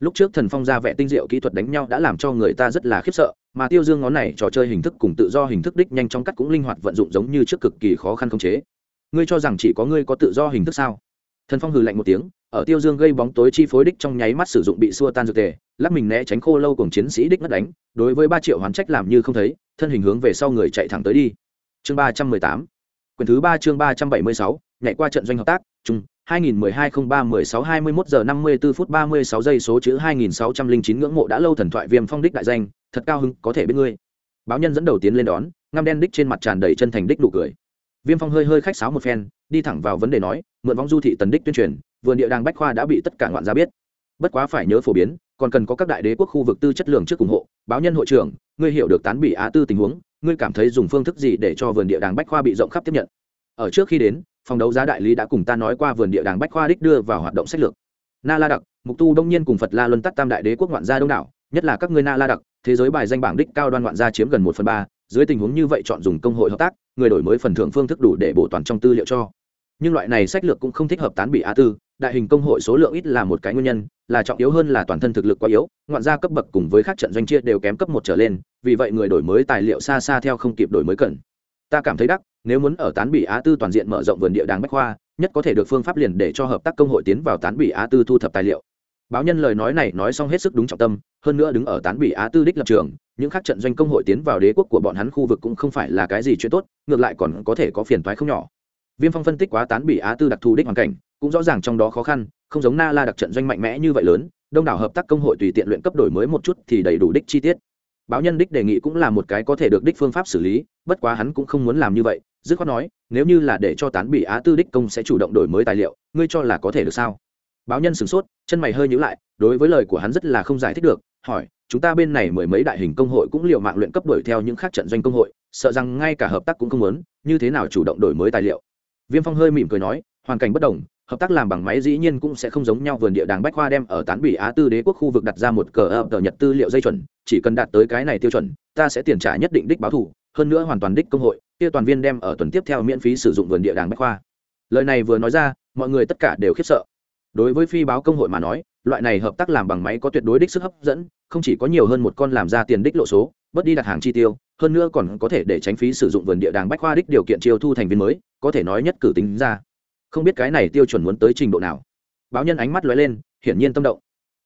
Lúc trước thần phong ra vẽ tinh diệu kỹ thuật đánh nhau đã làm cho người ta rất là khiếp sợ, mà tiêu dương ngón này trò chơi hình thức cùng tự do hình thức đích nhanh trong cắt cũng linh hoạt vận dụng giống như trước cực kỳ khó khăn khống chế. Ngươi cho rằng chỉ có ngươi có tự do hình thức sao? Thần phong hừ lạnh một tiếng, ở tiêu dương gây bóng tối chi phối đích trong nháy mắt sử dụng bị xua tan dược tề, lắc mình né tránh khô lâu cùng chiến sĩ đích ngất đánh, đối với ba triệu hoán trách làm như không thấy, thân hình hướng về sau người chạy thẳng tới đi. Chương ba trăm mười tám quyển thứ ba chương ba trăm bảy mươi sáu nhảy qua trận doanh hợp tác chung 2012-03-16-21 giờ 54 phút 36 giây số chữ 2609 ngưỡng mộ đã lâu thần thoại viêm phong đích đại danh, thật cao hứng, có thể biết ngươi. Báo nhân dẫn đầu tiến lên đón, ngăm đen đích trên mặt tràn đầy chân thành đích nụ cười. Viêm phong hơi hơi khách sáo một phen, đi thẳng vào vấn đề nói, mượn vong du thị tần đích tuyên truyền, vườn địa đàng bách khoa đã bị tất cả ngoạn gia biết. Bất quá phải nhớ phổ biến, còn cần có các đại đế quốc khu vực tư chất lượng trước ủng hộ. Báo nhân hội trưởng, ngươi hiểu được tán bị á tư tình huống, ngươi cảm thấy dùng phương thức gì để cho vườn địa đàng bách khoa bị rộng khắp tiếp nhận? Ở trước khi đến, phòng đấu giá đại lý đã cùng ta nói qua vườn địa đàng bách khoa đích đưa vào hoạt động sách lược. Na la đặc mục tu đông nhiên cùng phật la luân tắt tam đại đế quốc ngoạn gia đông đảo nhất là các ngươi na la đặc thế giới bài danh bảng đích cao đoan ngoạn gia chiếm gần một phần ba dưới tình huống như vậy chọn dùng công hội hợp tác người đổi mới phần thưởng phương thức đủ để bổ toàn trong tư liệu cho. Nhưng loại này sách lược cũng không thích hợp tán bị a tư đại hình công hội số lượng ít là một cái nguyên nhân, là trọng yếu hơn là toàn thân thực lực quá yếu, ngoạn gia cấp bậc cùng với các trận doanh chia đều kém cấp một trở lên, vì vậy người đổi mới tài liệu xa xa theo không kịp đổi mới cần. Ta cảm thấy đắc, nếu muốn ở tán bị á tư toàn diện mở rộng vườn địa đàng bách khoa, nhất có thể được phương pháp liền để cho hợp tác công hội tiến vào tán bị á tư thu thập tài liệu. Báo nhân lời nói này nói xong hết sức đúng trọng tâm, hơn nữa đứng ở tán bị á tư đích lập trường, những khác trận doanh công hội tiến vào đế quốc của bọn hắn khu vực cũng không phải là cái gì chuyện tốt, ngược lại còn có thể có phiền toái không nhỏ. Viêm phong phân tích quá tán bị á tư đặc thù đích hoàn cảnh cũng rõ ràng trong đó khó khăn, không giống na la đặc trận doanh mạnh mẽ như vậy lớn, đông đảo hợp tác công hội tùy tiện luyện cấp đổi mới một chút thì đầy đủ đích chi tiết. Báo nhân đích đề nghị cũng là một cái có thể được đích phương pháp xử lý, bất quá hắn cũng không muốn làm như vậy, dứt khoát nói, nếu như là để cho tán bị á tư đích công sẽ chủ động đổi mới tài liệu, ngươi cho là có thể được sao? Báo nhân sửng sốt, chân mày hơi nhữ lại, đối với lời của hắn rất là không giải thích được, hỏi, chúng ta bên này mười mấy đại hình công hội cũng liệu mạng luyện cấp đổi theo những khác trận doanh công hội, sợ rằng ngay cả hợp tác cũng không muốn, như thế nào chủ động đổi mới tài liệu? Viêm phong hơi mỉm cười nói, hoàn cảnh bất đồng hợp tác làm bằng máy dĩ nhiên cũng sẽ không giống nhau, vườn địa đàng bách khoa đem ở tán bỉ á tư đế quốc khu vực đặt ra một cờ ập tờ nhật tư liệu dây chuẩn, chỉ cần đạt tới cái này tiêu chuẩn, ta sẽ tiền trả nhất định đích báo thủ hơn nữa hoàn toàn đích công hội, kia toàn viên đem ở tuần tiếp theo miễn phí sử dụng vườn địa đàng bách khoa. Lời này vừa nói ra, mọi người tất cả đều khiếp sợ. Đối với phi báo công hội mà nói, loại này hợp tác làm bằng máy có tuyệt đối đích sức hấp dẫn, không chỉ có nhiều hơn một con làm ra tiền đích lộ số, bớt đi đặt hàng chi tiêu, hơn nữa còn có thể để tránh phí sử dụng vườn địa đàng bách khoa đích điều kiện chiêu thu thành viên mới, có thể nói nhất cử tính ra không biết cái này tiêu chuẩn muốn tới trình độ nào. Báo nhân ánh mắt lóe lên, hiển nhiên tâm động.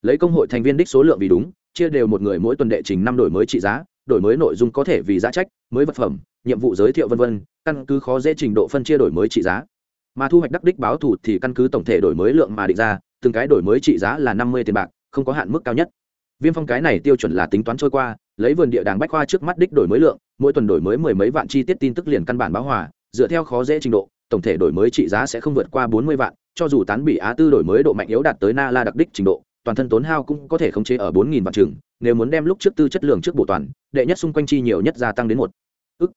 Lấy công hội thành viên đích số lượng vì đúng, chia đều một người mỗi tuần đệ trình năm đổi mới trị giá, đổi mới nội dung có thể vì giá trách, mới vật phẩm, nhiệm vụ giới thiệu vân vân, căn cứ khó dễ trình độ phân chia đổi mới trị giá. Mà thu hoạch đắc đích báo thù thì căn cứ tổng thể đổi mới lượng mà định ra, từng cái đổi mới trị giá là năm mươi tiền bạc, không có hạn mức cao nhất. Viêm phong cái này tiêu chuẩn là tính toán trôi qua, lấy vườn địa đàng bách khoa trước mắt đích đổi mới lượng, mỗi tuần đổi mới mười mấy vạn chi tiết tin tức liền căn bản báo hòa, dựa theo khó dễ trình độ tổng thể đổi mới trị giá sẽ không vượt qua bốn mươi vạn, cho dù tán bị á tư đổi mới độ mạnh yếu đạt tới na la đặc đích trình độ, toàn thân tốn hao cũng có thể khống chế ở bốn nghìn vạn chừng nếu muốn đem lúc trước tư chất lượng trước bộ toàn, đệ nhất xung quanh chi nhiều nhất gia tăng đến một. Ức.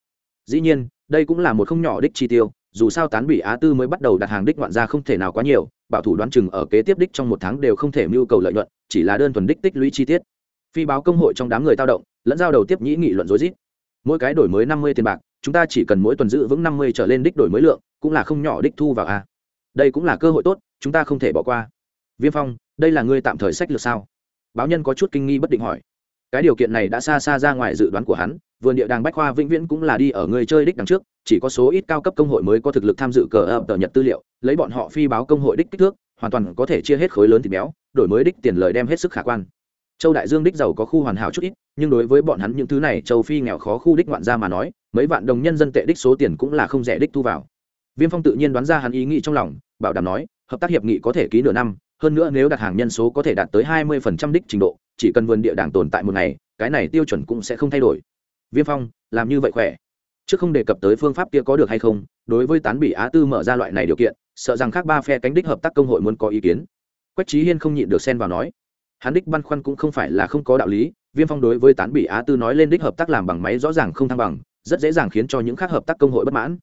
Dĩ nhiên, đây cũng là một không nhỏ đích chi tiêu, dù sao tán bị á tư mới bắt đầu đặt hàng đích ngoạn ra không thể nào quá nhiều, bảo thủ đoán chừng ở kế tiếp đích trong một tháng đều không thể mưu cầu lợi nhuận, chỉ là đơn thuần đích tích lũy chi tiết. Phi báo công hội trong đám người tao động, lẫn giao đầu tiếp nhĩ nghị luận rối rít mỗi cái đổi mới năm mươi tiền bạc, chúng ta chỉ cần mỗi tuần giữ vững năm mươi trở lên đích đổi mới lượng, cũng là không nhỏ đích thu vào a. Đây cũng là cơ hội tốt, chúng ta không thể bỏ qua. Viêm phong, đây là ngươi tạm thời sách lược sao? Báo nhân có chút kinh nghi bất định hỏi. Cái điều kiện này đã xa xa ra ngoài dự đoán của hắn, vườn địa đàng bách khoa vĩnh viễn cũng là đi ở người chơi đích đằng trước, chỉ có số ít cao cấp công hội mới có thực lực tham dự cờ ập tờ nhật tư liệu, lấy bọn họ phi báo công hội đích kích thước, hoàn toàn có thể chia hết khối lớn thịt béo, đổi mới đích tiền lời đem hết sức khả quan châu đại dương đích giàu có khu hoàn hảo chút ít, nhưng đối với bọn hắn những thứ này, châu phi nghèo khó khu đích ngoạn ra mà nói, mấy vạn đồng nhân dân tệ đích số tiền cũng là không rẻ đích thu vào. Viêm phong tự nhiên đoán ra hắn ý nghĩ trong lòng, bảo đảm nói, hợp tác hiệp nghị có thể ký nửa năm, hơn nữa nếu đặt hàng nhân số có thể đạt tới hai mươi phần trăm đích trình độ, chỉ cần vườn địa đảng tồn tại một ngày, cái này tiêu chuẩn cũng sẽ không thay đổi. Viêm phong, làm như vậy khỏe. Trước không đề cập tới phương pháp kia có được hay không, đối với tán bị á tư mở ra loại này điều kiện, sợ rằng khác ba phe cánh đích hợp tác công hội muốn có ý kiến. Quách trí hiên không nhịn được xen vào nói hắn đích băn khoăn cũng không phải là không có đạo lý, viêm phong đối với tán bị á tư nói lên đích hợp tác làm bằng máy rõ ràng không thăng bằng, rất dễ dàng khiến cho những khác hợp tác công hội bất mãn.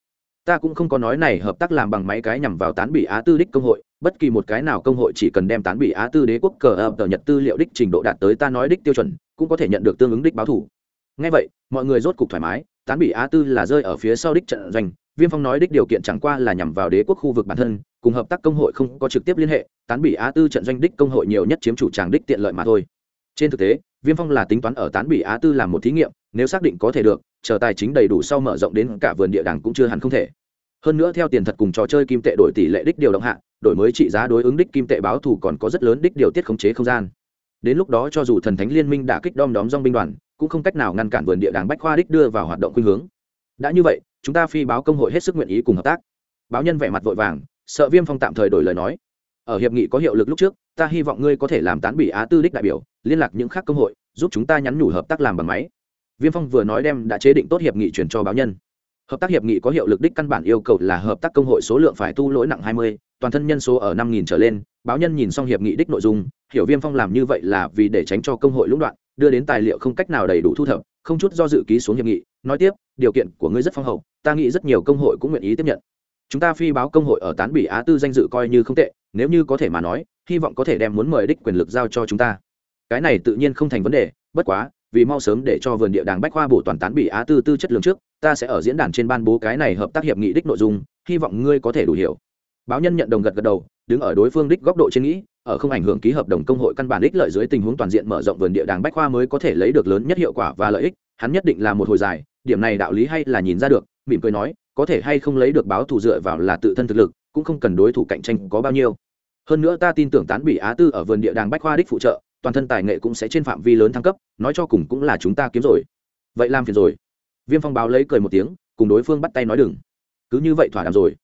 Ta cũng không có nói này hợp tác làm bằng máy cái nhằm vào tán bị á tư đích công hội, bất kỳ một cái nào công hội chỉ cần đem tán bị á tư đế quốc cờ ập tờ nhật tư liệu đích trình độ đạt tới ta nói đích tiêu chuẩn, cũng có thể nhận được tương ứng đích báo thủ. Ngay vậy, mọi người rốt cục thoải mái, tán bị á tư là rơi ở phía sau đích trận doanh, viêm phong nói đích điều kiện chẳng qua là nhằm vào đế quốc khu vực bản thân cùng hợp tác công hội không có trực tiếp liên hệ, tán bị á tư trận doanh đích công hội nhiều nhất chiếm chủ tràng đích tiện lợi mà thôi. Trên thực tế, viêm phong là tính toán ở tán bị á tư làm một thí nghiệm, nếu xác định có thể được, chờ tài chính đầy đủ sau mở rộng đến cả vườn địa đàng cũng chưa hẳn không thể. Hơn nữa theo tiền thật cùng trò chơi kim tệ đổi tỷ lệ đích điều động hạ, đổi mới trị giá đối ứng đích kim tệ báo thù còn có rất lớn đích điều tiết khống chế không gian. Đến lúc đó cho dù thần thánh liên minh đã kích đom đóm dong binh đoàn, cũng không cách nào ngăn cản vườn địa đàng bách khoa đích đưa vào hoạt động khuynh hướng. Đã như vậy, chúng ta phi báo công hội hết sức nguyện ý cùng hợp tác. Báo nhân vẻ mặt vội vàng sợ viêm phong tạm thời đổi lời nói. Ở hiệp nghị có hiệu lực lúc trước, ta hy vọng ngươi có thể làm tán bị á tư đích đại biểu, liên lạc những khác công hội, giúp chúng ta nhắn nhủ hợp tác làm bằng máy. Viêm phong vừa nói đem đã chế định tốt hiệp nghị chuyển cho báo nhân. Hợp tác hiệp nghị có hiệu lực đích căn bản yêu cầu là hợp tác công hội số lượng phải tu lỗi nặng hai mươi, toàn thân nhân số ở năm nghìn trở lên. Báo nhân nhìn xong hiệp nghị đích nội dung, hiểu viêm phong làm như vậy là vì để tránh cho công hội lũng đoạn, đưa đến tài liệu không cách nào đầy đủ thu thập, không chút do dự ký xuống hiệp nghị, nói tiếp, điều kiện của ngươi rất phong hậu, ta nghĩ rất nhiều công hội cũng nguyện ý tiếp nhận chúng ta phi báo công hội ở tán bị á tư danh dự coi như không tệ, nếu như có thể mà nói, hy vọng có thể đem muốn mời đích quyền lực giao cho chúng ta. Cái này tự nhiên không thành vấn đề, bất quá, vì mau sớm để cho vườn địa đàng bách khoa bổ toàn tán bị á tư tư chất lượng trước, ta sẽ ở diễn đàn trên ban bố cái này hợp tác hiệp nghị đích nội dung, hy vọng ngươi có thể đủ hiểu. Báo nhân nhận đồng gật gật đầu, đứng ở đối phương đích góc độ trên nghĩ, ở không ảnh hưởng ký hợp đồng công hội căn bản đích lợi dưới tình huống toàn diện mở rộng vườn địa đàng bách khoa mới có thể lấy được lớn nhất hiệu quả và lợi ích, hắn nhất định là một hồi dài, điểm này đạo lý hay là nhìn ra được, mỉm cười nói có thể hay không lấy được báo thù dựa vào là tự thân thực lực, cũng không cần đối thủ cạnh tranh có bao nhiêu. Hơn nữa ta tin tưởng tán bị á tư ở vườn địa đàng bách khoa đích phụ trợ, toàn thân tài nghệ cũng sẽ trên phạm vi lớn thăng cấp, nói cho cùng cũng là chúng ta kiếm rồi. Vậy làm phiền rồi. Viêm phong báo lấy cười một tiếng, cùng đối phương bắt tay nói đừng. Cứ như vậy thỏa đàm rồi.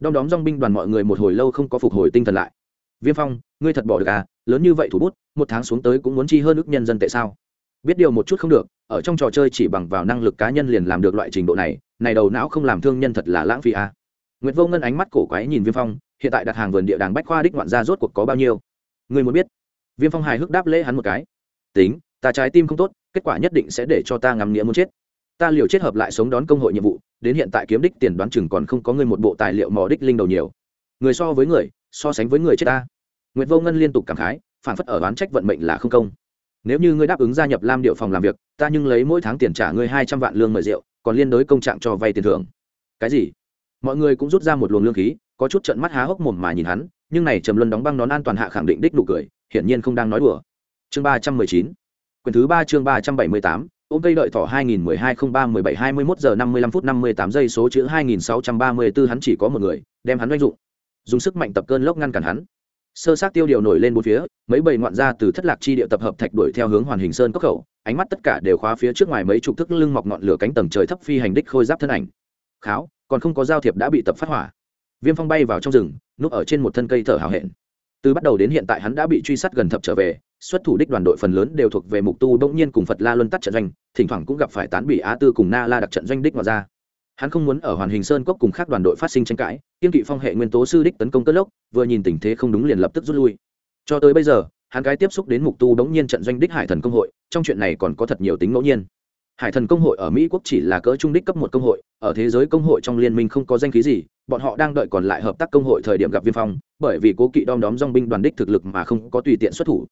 Đom đóm dong binh đoàn mọi người một hồi lâu không có phục hồi tinh thần lại. Viêm phong, ngươi thật bỏ được à lớn như vậy thủ bút, một tháng xuống tới cũng muốn chi hơn ước nhân dân tệ sao? Biết điều một chút không được, ở trong trò chơi chỉ bằng vào năng lực cá nhân liền làm được loại trình độ này này đầu não không làm thương nhân thật là lãng phí à. Nguyệt Vô Ngân ánh mắt cổ quái nhìn Viêm Phong, hiện tại đặt hàng vườn địa đàng bách khoa đích ngoạn gia rốt cuộc có bao nhiêu? người muốn biết? Viêm Phong hài hước đáp lễ hắn một cái. Tính, ta trái tim không tốt, kết quả nhất định sẽ để cho ta ngắm nghĩa muốn chết. Ta liều chết hợp lại sống đón công hội nhiệm vụ, đến hiện tại kiếm đích tiền đoán chừng còn không có ngươi một bộ tài liệu mò đích linh đầu nhiều. Người so với người, so sánh với người chết ta nguyệt vô ngân liên tục cảm khái phản phất ở đoán trách vận mệnh là không công nếu như ngươi đáp ứng gia nhập lam điệu phòng làm việc ta nhưng lấy mỗi tháng tiền trả ngươi hai trăm vạn lương mời rượu còn liên đối công trạng cho vay tiền thưởng cái gì mọi người cũng rút ra một luồng lương khí có chút trận mắt há hốc mồm mà nhìn hắn nhưng này trầm luân đóng băng nón an toàn hạ khẳng định đích nụ cười hiển nhiên không đang nói đùa chương ba trăm mười chín quyển thứ ba chương ba trăm bảy mươi tám ôm cây đợi thỏ 2012 03 17 21 giờ 55 phút 58 giây số chữ 2634 hắn chỉ có một người, đem hắn doanh dụng. Dùng sức mạnh tập cơn lốc ngăn cản hắn. Sơ sát tiêu điều nổi lên bốn phía, mấy bầy ngoạn ra từ thất lạc chi địa tập hợp thạch đuổi theo hướng hoàn hình sơn cốc khẩu, ánh mắt tất cả đều khóa phía trước ngoài mấy chục thước lưng mọc ngọn lửa cánh tầng trời thấp phi hành đích khôi giáp thân ảnh. Kháo, còn không có giao thiệp đã bị tập phát hỏa. Viêm Phong bay vào trong rừng, núp ở trên một thân cây thở hào hẹn. Từ bắt đầu đến hiện tại hắn đã bị truy sát gần thập trở về, xuất thủ đích đoàn đội phần lớn đều thuộc về mục tu bỗng nhiên cùng phật la luân tắt trận doanh thỉnh thoảng cũng gặp phải tán bị á tư cùng na la đặc trận doanh đích ngoài ra hắn không muốn ở hoàn hình sơn cốc cùng khác đoàn đội phát sinh tranh cãi kiên kỵ phong hệ nguyên tố sư đích tấn công cất lốc, vừa nhìn tình thế không đúng liền lập tức rút lui. Cho tới bây giờ, hắn cái tiếp xúc đến mục tu đống nhiên trận doanh đích hải thần công hội, trong chuyện này còn có thật nhiều tính ngẫu nhiên. Hải thần công hội ở mỹ quốc chỉ là cỡ trung đích cấp một công hội, ở thế giới công hội trong liên minh không có danh khí gì, bọn họ đang đợi còn lại hợp tác công hội thời điểm gặp viêm phong, bởi vì cố kỵ đom đóm dong binh đoàn đích thực lực mà không có tùy tiện xuất thủ.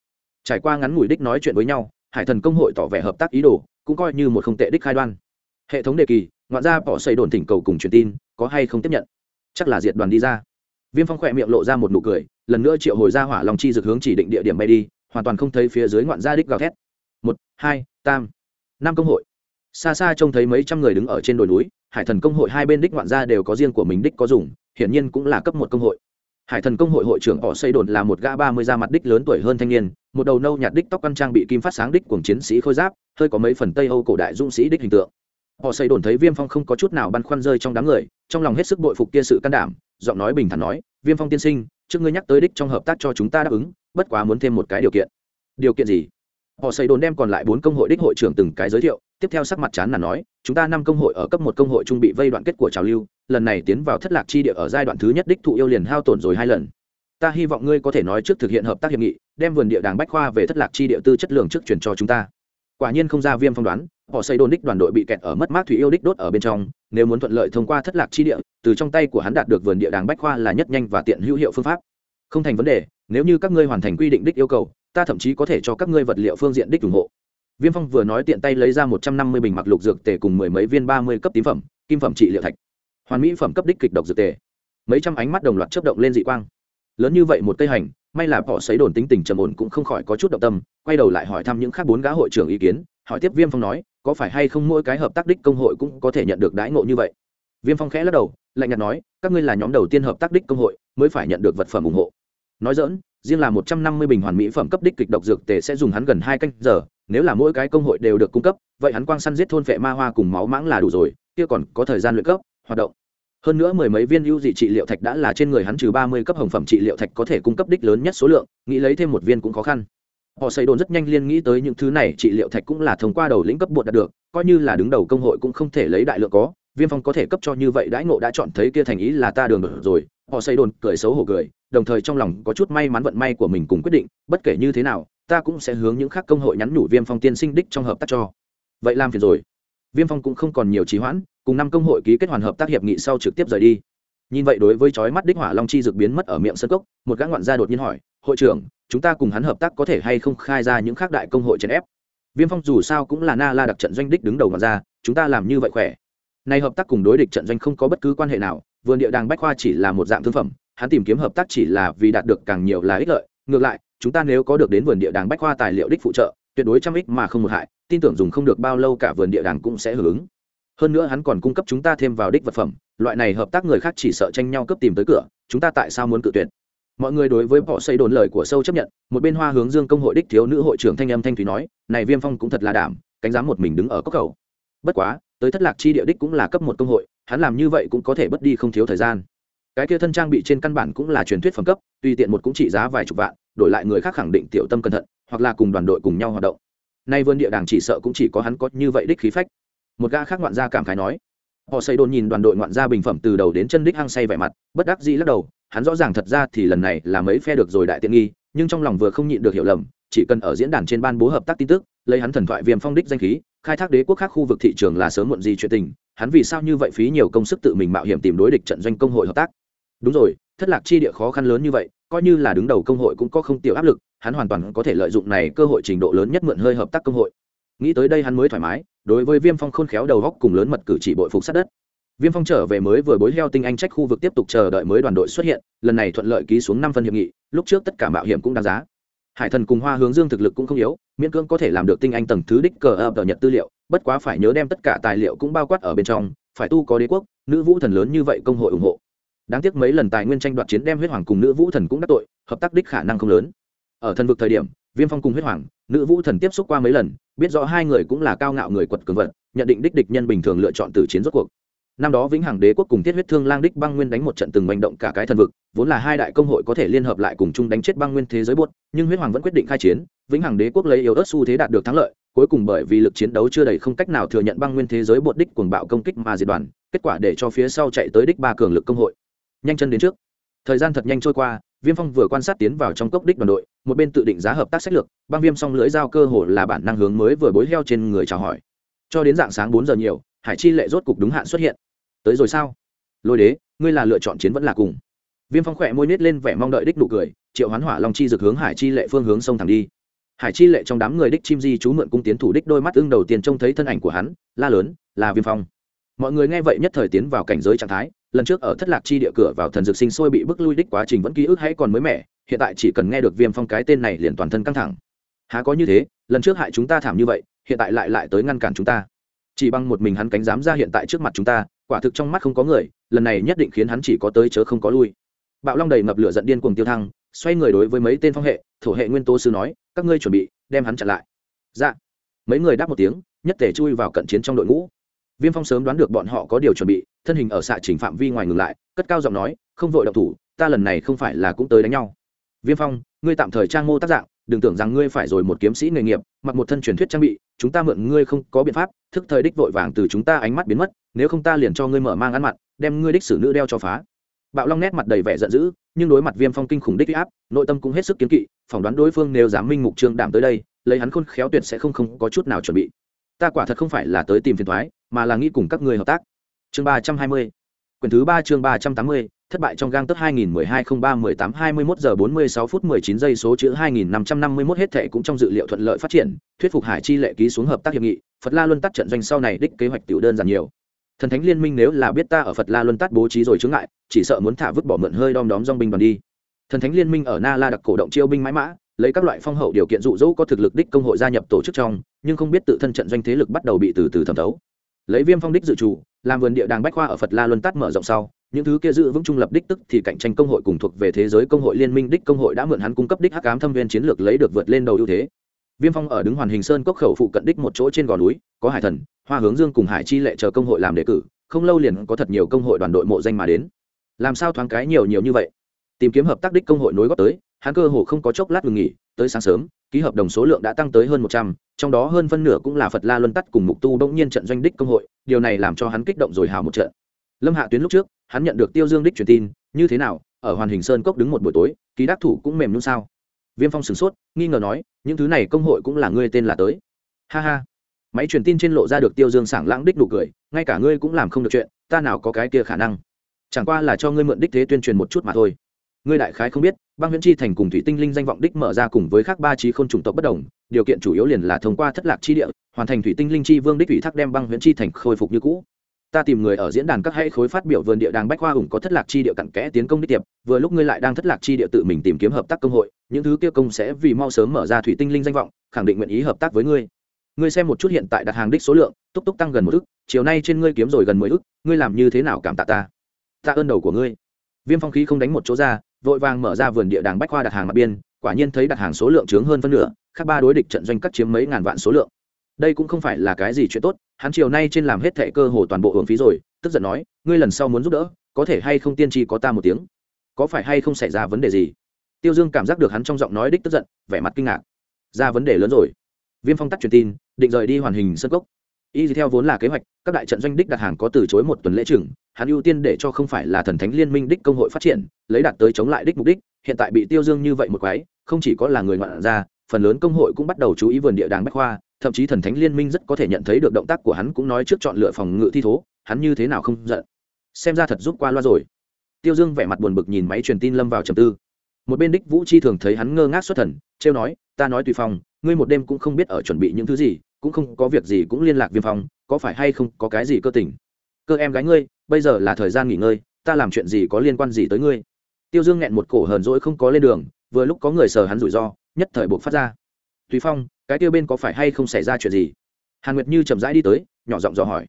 Trải qua ngắn ngủi đích nói chuyện với nhau, hải thần công hội tỏ vẻ hợp tác ý đồ, cũng coi như một không tệ đích khai đoan. Hệ thống đề kỳ, ngoạn ra bỏ xây đồn thỉnh cầu cùng truyền tin, có hay không tiếp nhận? Chắc là diệt đoàn đi ra. Viêm phong khỏe miệng lộ ra một nụ cười, lần nữa triệu hồi ra hỏa lòng chi dược hướng chỉ định địa điểm bay đi, hoàn toàn không thấy phía dưới ngoạn gia đích gào thét. Một, hai, tam. Năm công hội. Xa xa trông thấy mấy trăm người đứng ở trên đồi núi, hải thần công hội hai bên đích ngoạn gia đều có riêng của mình đích có dùng, hiển nhiên cũng là cấp một công hội. Hải thần công hội hội trưởng họ xây đồn là một gã ba mươi da mặt đích lớn tuổi hơn thanh niên, một đầu nâu nhạt đích tóc căn trang bị kim phát sáng đích cùng chiến sĩ khôi giáp, hơi có mấy phần tây âu cổ đại dũng sĩ đích hình tượng. Họ xây đồn thấy viêm phong không có chút nào băn khoăn rơi trong đám người trong lòng hết sức bội phục kia sự can đảm, giọng nói bình thản nói, viêm phong tiên sinh, trước ngươi nhắc tới đích trong hợp tác cho chúng ta đáp ứng, bất quá muốn thêm một cái điều kiện. Điều kiện gì? Họ xây đồn đem còn lại bốn công hội đích hội trưởng từng cái giới thiệu, tiếp theo sắc mặt chán là nói, chúng ta năm công hội ở cấp một công hội trung bị vây đoạn kết của trào lưu, lần này tiến vào thất lạc chi địa ở giai đoạn thứ nhất đích thụ yêu liền hao tổn rồi hai lần. Ta hy vọng ngươi có thể nói trước thực hiện hợp tác hiệp nghị, đem vườn địa đàng bách khoa về thất lạc chi địa tư chất lượng trước chuyển cho chúng ta. Quả nhiên không ra viêm phong đoán họ xây đồn đích đoàn đội bị kẹt ở mất mát thủy yêu đích đốt ở bên trong, nếu muốn thuận lợi thông qua thất lạc chi địa, từ trong tay của hắn đạt được vườn địa đàng bách khoa là nhất nhanh và tiện hữu hiệu phương pháp. Không thành vấn đề, nếu như các ngươi hoàn thành quy định đích yêu cầu, ta thậm chí có thể cho các ngươi vật liệu phương diện đích ủng hộ. Viêm phong vừa nói tiện tay lấy ra một trăm năm mươi bình mặc lục dược tề cùng mười mấy viên ba mươi cấp tím phẩm, kim phẩm trị liệu thạch. Hoàn mỹ phẩm cấp đích kịch độc dược tề. Mấy trăm ánh mắt đồng loạt chấp động lên dị quang. Lớn như vậy một cây hành, may là họ xấy đồn tính tình trầm ổn cũng không khỏi có chút động tâm, quay đầu lại hỏi thăm những khác bốn gã hội trưởng ý kiến, hỏi tiếp viêm phong nói có phải hay không mỗi cái hợp tác đích công hội cũng có thể nhận được đãi ngộ như vậy? Viêm phong khẽ lắc đầu, lạnh nhạt nói, các ngươi là nhóm đầu tiên hợp tác đích công hội, mới phải nhận được vật phẩm ủng hộ. Nói dỡn riêng là một trăm năm mươi bình hoàn mỹ phẩm cấp đích kịch độc dược tề sẽ dùng hắn gần hai canh giờ, nếu là mỗi cái công hội đều được cung cấp, vậy hắn quang săn giết thôn vệ ma hoa cùng máu mãng là đủ rồi, kia còn có thời gian luyện cấp, hoạt động. Hơn nữa mười mấy viên ưu dị trị liệu thạch đã là trên người hắn trừ ba mươi cấp hồng phẩm trị liệu thạch có thể cung cấp đích lớn nhất số lượng, nghĩ lấy thêm một viên cũng khó khăn họ xây đồn rất nhanh liên nghĩ tới những thứ này, trị liệu thạch cũng là thông qua đầu lĩnh cấp bột đạt được, coi như là đứng đầu công hội cũng không thể lấy đại lượng có. Viêm phong có thể cấp cho như vậy đãi ngộ đã chọn thấy kia thành ý là ta đường rồi. Họ xây đồn cười xấu hổ cười, đồng thời trong lòng có chút may mắn vận may của mình cùng quyết định, bất kể như thế nào, ta cũng sẽ hướng những khác công hội nhắn nhủ viêm phong tiên sinh đích trong hợp tác cho. Vậy làm phiền rồi. Viêm phong cũng không còn nhiều trì hoãn, cùng năm công hội ký kết hoàn hợp tác hiệp nghị sau trực tiếp rời đi. Nhìn vậy đối với chói mắt đích hỏa long chi dược biến mất ở miệng sân cốc, một gã ngoạn gia đột nhiên hỏi hội trưởng chúng ta cùng hắn hợp tác có thể hay không khai ra những khác đại công hội chèn ép. Viêm phong dù sao cũng là na la đặc trận doanh đích đứng đầu mà ra, chúng ta làm như vậy khỏe. Nay hợp tác cùng đối địch trận doanh không có bất cứ quan hệ nào vườn địa đàng bách khoa chỉ là một dạng thương phẩm hắn tìm kiếm hợp tác chỉ là vì đạt được càng nhiều là ích lợi. Ngược lại chúng ta nếu có được đến vườn địa đàng bách khoa tài liệu đích phụ trợ tuyệt đối trăm ích mà không một hại tin tưởng dùng không được bao lâu cả vườn địa đàng cũng sẽ hưởng ứng. Hơn nữa hắn còn cung cấp chúng ta thêm vào đích vật phẩm loại này hợp tác người khác chỉ sợ tranh nhau cấp tìm tới cửa chúng ta tại sao muốn cự tuyệt? Mọi người đối với họ xây đồn lời của sâu chấp nhận, một bên hoa hướng dương công hội đích thiếu nữ hội trưởng thanh âm thanh thúy nói, này viêm phong cũng thật là đảm, cánh dám một mình đứng ở cốc cầu bất quá, tới thất lạc chi địa đích cũng là cấp một công hội, hắn làm như vậy cũng có thể bất đi không thiếu thời gian. Cái kia thân trang bị trên căn bản cũng là truyền thuyết phẩm cấp, tùy tiện một cũng trị giá vài chục vạn, đổi lại người khác khẳng định tiểu tâm cẩn thận, hoặc là cùng đoàn đội cùng nhau hoạt động. Nay vườn địa đàng chỉ sợ cũng chỉ có hắn có như vậy đích khí phách. Một gã khác ngoạn gia cảm khái nói, họ xây đồn nhìn đoàn đội ngoạn gia bình phẩm từ đầu đến chân đích hăng say vẻ mặt, bất đắc dĩ lắc đầu hắn rõ ràng thật ra thì lần này là mấy phe được rồi đại tiện nghi, nhưng trong lòng vừa không nhịn được hiểu lầm, chỉ cần ở diễn đàn trên ban bố hợp tác tin tức, lấy hắn thần thoại viêm phong đích danh khí, khai thác đế quốc khác khu vực thị trường là sớm muộn gì chuyện tình, hắn vì sao như vậy phí nhiều công sức tự mình mạo hiểm tìm đối địch trận doanh công hội hợp tác? Đúng rồi, thất lạc chi địa khó khăn lớn như vậy, coi như là đứng đầu công hội cũng có không tiểu áp lực, hắn hoàn toàn có thể lợi dụng này cơ hội trình độ lớn nhất mượn hơi hợp tác công hội. Nghĩ tới đây hắn mới thoải mái, đối với viêm phong khôn khéo đầu góc cùng lớn mật cử chỉ bội phục sát đất viêm phong trở về mới vừa bối heo tinh anh trách khu vực tiếp tục chờ đợi mới đoàn đội xuất hiện, lần này thuận lợi ký xuống năm phân hiệp nghị, lúc trước tất cả mạo hiểm cũng đáng giá. Hải thần cùng hoa hướng dương thực lực cũng không yếu, miễn cưỡng có thể làm được tinh anh tầng thứ đích cờ ập tờ nhật tư liệu, bất quá phải nhớ đem tất cả tài liệu cũng bao quát ở bên trong, phải tu có đế quốc, nữ vũ thần lớn như vậy công hội ủng hộ. Đáng tiếc mấy lần tài nguyên tranh đoạt chiến đem huyết hoàng cùng nữ vũ thần cũng đắc tội, hợp tác đích khả năng không lớn. Ở thần vực thời điểm, viêm phong cùng huyết hoàng, nữ vũ thần tiếp xúc qua mấy lần, biết rõ hai người cũng là cao ngạo người quật cường vật, nhận định đích địch nhân bình thường lựa chọn từ chiến rốt cuộc năm đó vĩnh hằng đế quốc cùng thiết huyết thương lang đích băng nguyên đánh một trận từng manh động cả cái thần vực, vốn là hai đại công hội có thể liên hợp lại cùng chung đánh chết băng nguyên thế giới buốt, nhưng huyết hoàng vẫn quyết định khai chiến, vĩnh hằng đế quốc lấy yếu ớt xu thế đạt được thắng lợi, cuối cùng bởi vì lực chiến đấu chưa đầy không cách nào thừa nhận băng nguyên thế giới bột đích cuồng bạo công kích mà diệt đoàn, kết quả để cho phía sau chạy tới đích ba cường lực công hội. Nhanh chân đến trước. Thời gian thật nhanh trôi qua, viêm phong vừa quan sát tiến vào trong cốc đích đoàn đội, một bên tự định giá hợp tác sách lược, băng viêm song lưỡi dao cơ hồ là bản năng hướng mới vừa bối heo trên người chào hỏi. Cho đến dạng sáng bốn giờ nhiều, hải chi lệ rốt cục đúng hạn xuất hiện tới rồi sao? Lôi đế, ngươi là lựa chọn chiến vẫn là cùng. Viêm phong khỏe môi nết lên vẻ mong đợi đích nụ cười, triệu hoán hỏa long chi rực hướng hải chi lệ phương hướng sông thẳng đi. Hải chi lệ trong đám người đích chim di chú mượn cung tiến thủ đích đôi mắt ưng đầu tiên trông thấy thân ảnh của hắn, la lớn, là viêm phong. Mọi người nghe vậy nhất thời tiến vào cảnh giới trạng thái, lần trước ở thất lạc chi địa cửa vào thần dược sinh sôi bị bức lui đích quá trình vẫn ký ức hay còn mới mẻ, hiện tại chỉ cần nghe được viêm phong cái tên này liền toàn thân căng thẳng. Há có như thế, lần trước hại chúng ta thảm như vậy, hiện tại lại lại tới ngăn cản chúng ta. Chỉ bằng một mình hắn cánh dám ra hiện tại trước mặt chúng ta quả thực trong mắt không có người, lần này nhất định khiến hắn chỉ có tới chớ không có lui. Bạo long đầy ngập lửa giận điên cuồng tiêu thăng, xoay người đối với mấy tên phong hệ, thổ hệ nguyên tố sư nói, các ngươi chuẩn bị, đem hắn chặn lại. Dạ. Mấy người đáp một tiếng, nhất thể chui vào cận chiến trong đội ngũ. Viêm phong sớm đoán được bọn họ có điều chuẩn bị, thân hình ở xạ chỉnh phạm vi ngoài ngừng lại, cất cao giọng nói, không vội động thủ, ta lần này không phải là cũng tới đánh nhau. Viêm phong, ngươi tạm thời trang mô tác dạng đừng tưởng rằng ngươi phải rồi một kiếm sĩ nghề nghiệp, mặc một thân truyền thuyết trang bị, chúng ta mượn ngươi không có biện pháp, thức thời đích vội vàng từ chúng ta ánh mắt biến mất, nếu không ta liền cho ngươi mở mang ăn mặt đem ngươi đích xử nữ đeo cho phá. Bạo long nét mặt đầy vẻ giận dữ, nhưng đối mặt viêm phong kinh khủng đích áp, nội tâm cũng hết sức kiến kỵ, phỏng đoán đối phương nếu dám minh mục trương đảm tới đây, lấy hắn khôn khéo tuyệt sẽ không không có chút nào chuẩn bị. Ta quả thật không phải là tới tìm phiền thoái, mà là nghĩ cùng các người hợp tác. Chương ba trăm hai mươi. Quyển thứ ba chương ba trăm tám mươi thất bại trong gang tấc 2012 03 18 21 giờ 46 phút 19 giây số chữ 2551 hết thệ cũng trong dự liệu thuận lợi phát triển, thuyết phục Hải Chi lệ ký xuống hợp tác hiệp nghị, Phật La Luân Tát trận doanh sau này đích kế hoạch tiểu đơn giản nhiều. Thần Thánh Liên Minh nếu là biết ta ở Phật La Luân Tát bố trí rồi chướng ngại, chỉ sợ muốn thả vứt bỏ mượn hơi đom đóm dòng binh đoàn đi. Thần Thánh Liên Minh ở Na La đặc cổ động chiêu binh mãi mã, lấy các loại phong hậu điều kiện dụ dỗ có thực lực đích công hội gia nhập tổ chức trong, nhưng không biết tự thân trận doanh thế lực bắt đầu bị từ từ thẩm thấu. Lấy Viêm Phong đích dự chủ, làm vườn địa đàng bách khoa ở Phật La Luân Tát mở rộng sau, những thứ kia giữ vững trung lập đích tức thì cạnh tranh công hội cùng thuộc về thế giới công hội liên minh đích công hội đã mượn hắn cung cấp đích hắc ám thâm viên chiến lược lấy được vượt lên đầu ưu thế. Viêm phong ở đứng hoàn hình sơn cốc khẩu phụ cận đích một chỗ trên gò núi, có hải thần, hoa hướng dương cùng hải chi lệ chờ công hội làm đề cử, không lâu liền có thật nhiều công hội đoàn đội mộ danh mà đến. Làm sao thoáng cái nhiều nhiều như vậy? Tìm kiếm hợp tác đích công hội nối góp tới, hắn cơ hồ không có chốc lát ngừng nghỉ, tới sáng sớm, ký hợp đồng số lượng đã tăng tới hơn một trăm, trong đó hơn phân nửa cũng là phật la luân tắt cùng mục tu đông nhiên trận doanh đích công hội, điều này làm cho hắn kích động rồi hào một trận. Lâm hạ tuyến lúc trước hắn nhận được tiêu dương đích truyền tin, như thế nào, ở hoàn hình sơn cốc đứng một buổi tối, ký đắc thủ cũng mềm luôn sao? Viêm phong sửng sốt, nghi ngờ nói, những thứ này công hội cũng là ngươi tên là tới. Ha ha. Máy truyền tin trên lộ ra được tiêu dương sảng lãng đích nụ cười, ngay cả ngươi cũng làm không được chuyện, ta nào có cái kia khả năng? Chẳng qua là cho ngươi mượn đích thế tuyên truyền một chút mà thôi. Ngươi đại khái không biết, băng huyễn chi thành cùng thủy tinh linh danh vọng đích mở ra cùng với các ba trí không chủng tộc bất đồng, điều kiện chủ yếu liền là thông qua thất lạc chi địa, hoàn thành thủy tinh linh chi vương đích ủy thác đem băng huyễn chi thành khôi phục như cũ ta tìm người ở diễn đàn các hãy khối phát biểu vườn địa đàng bách khoa hùng có thất lạc chi địa cặn kẽ tiến công đích tiệp, vừa lúc ngươi lại đang thất lạc chi địa tự mình tìm kiếm hợp tác công hội, những thứ kia công sẽ vì mau sớm mở ra thủy tinh linh danh vọng, khẳng định nguyện ý hợp tác với ngươi. Ngươi xem một chút hiện tại đặt hàng đích số lượng túc túc tăng gần một ức, chiều nay trên ngươi kiếm rồi gần mười ức, ngươi làm như thế nào cảm tạ ta? Ta ơn đầu của ngươi. Viêm phong khí không đánh một chỗ ra, vội vàng mở ra vườn địa đàng bách khoa đặt hàng mặt biên, quả nhiên thấy đặt hàng số lượng chướng hơn phân nửa, khác ba đối địch trận doanh cắt chiếm mấy ngàn vạn số lượng đây cũng không phải là cái gì chuyện tốt, hắn chiều nay trên làm hết thệ cơ hồ toàn bộ hưởng phí rồi, tức giận nói, ngươi lần sau muốn giúp đỡ, có thể hay không tiên tri có ta một tiếng? Có phải hay không xảy ra vấn đề gì? Tiêu dương cảm giác được hắn trong giọng nói đích tức giận, vẻ mặt kinh ngạc. Ra vấn đề lớn rồi. Viêm phong tắt truyền tin, định rời đi hoàn hình sân cốc. Y theo vốn là kế hoạch, các đại trận doanh đích đặt hàng có từ chối một tuần lễ trưởng. hắn ưu tiên để cho không phải là thần thánh liên minh đích công hội phát triển, lấy đạt tới chống lại đích mục đích, hiện tại bị tiêu dương như vậy một quái, không chỉ có là người ngoạn ra phần lớn công hội cũng bắt đầu chú ý vườn địa đàng bách khoa, thậm chí thần thánh liên minh rất có thể nhận thấy được động tác của hắn cũng nói trước chọn lựa phòng ngự thi thố, hắn như thế nào không giận. Xem ra thật giúp qua loa rồi. Tiêu dương vẻ mặt buồn bực nhìn máy truyền tin lâm vào trầm tư. Một bên đích vũ chi thường thấy hắn ngơ ngác xuất thần, trêu nói, ta nói tùy phong ngươi một đêm cũng không biết ở chuẩn bị những thứ gì, cũng không có việc gì cũng liên lạc viêm phong có phải hay không có cái gì cơ tình? Cơ em gái ngươi, bây giờ là thời gian nghỉ ngơi, ta làm chuyện gì có liên quan gì tới ngươi? Tiêu dương nghẹn một cổ hờn dỗi không có lên đường vừa lúc có người sờ hắn rủi ro, nhất thời buộc phát ra. Tùy phong, cái tiêu bên có phải hay không xảy ra chuyện gì? Hàn nguyệt như chậm rãi đi tới, nhỏ giọng dò hỏi.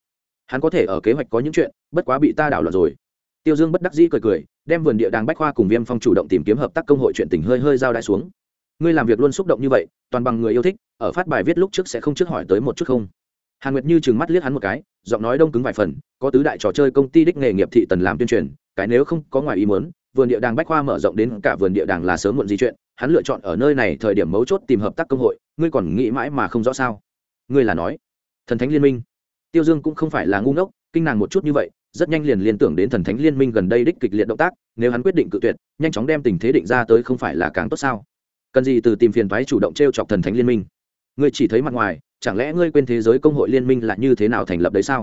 Hắn có thể ở kế hoạch có những chuyện, bất quá bị ta đảo loạn rồi. Tiêu dương bất đắc dĩ cười cười, đem vườn địa đàng bách khoa cùng viêm phong chủ động tìm kiếm hợp tác công hội chuyện tình hơi hơi giao đại xuống. Ngươi làm việc luôn xúc động như vậy, toàn bằng người yêu thích, ở phát bài viết lúc trước sẽ không trước hỏi tới một chút không? Hàn nguyệt như chừng mắt liếc hắn một cái, giọng nói đông cứng vài phần, có tứ đại trò chơi công ty đích nghề nghiệp thị tần làm tuyên truyền, cái nếu không có ngoài ý muốn vườn địa đàng bách khoa mở rộng đến cả vườn địa đàng là sớm muộn gì chuyện, hắn lựa chọn ở nơi này thời điểm mấu chốt tìm hợp tác công hội, ngươi còn nghĩ mãi mà không rõ sao? Ngươi là nói, thần thánh liên minh. Tiêu dương cũng không phải là ngu ngốc, kinh nàng một chút như vậy, rất nhanh liền liên tưởng đến thần thánh liên minh gần đây đích kịch liệt động tác, nếu hắn quyết định cự tuyệt, nhanh chóng đem tình thế định ra tới không phải là càng tốt sao? Cần gì từ tìm phiền thoái chủ động t r e o chọc thần thánh liên minh? Ngươi chỉ thấy mặt ngoài, chẳng lẽ ngươi quên thế giới công hội liên minh là như thế nào thành lập đấy sao?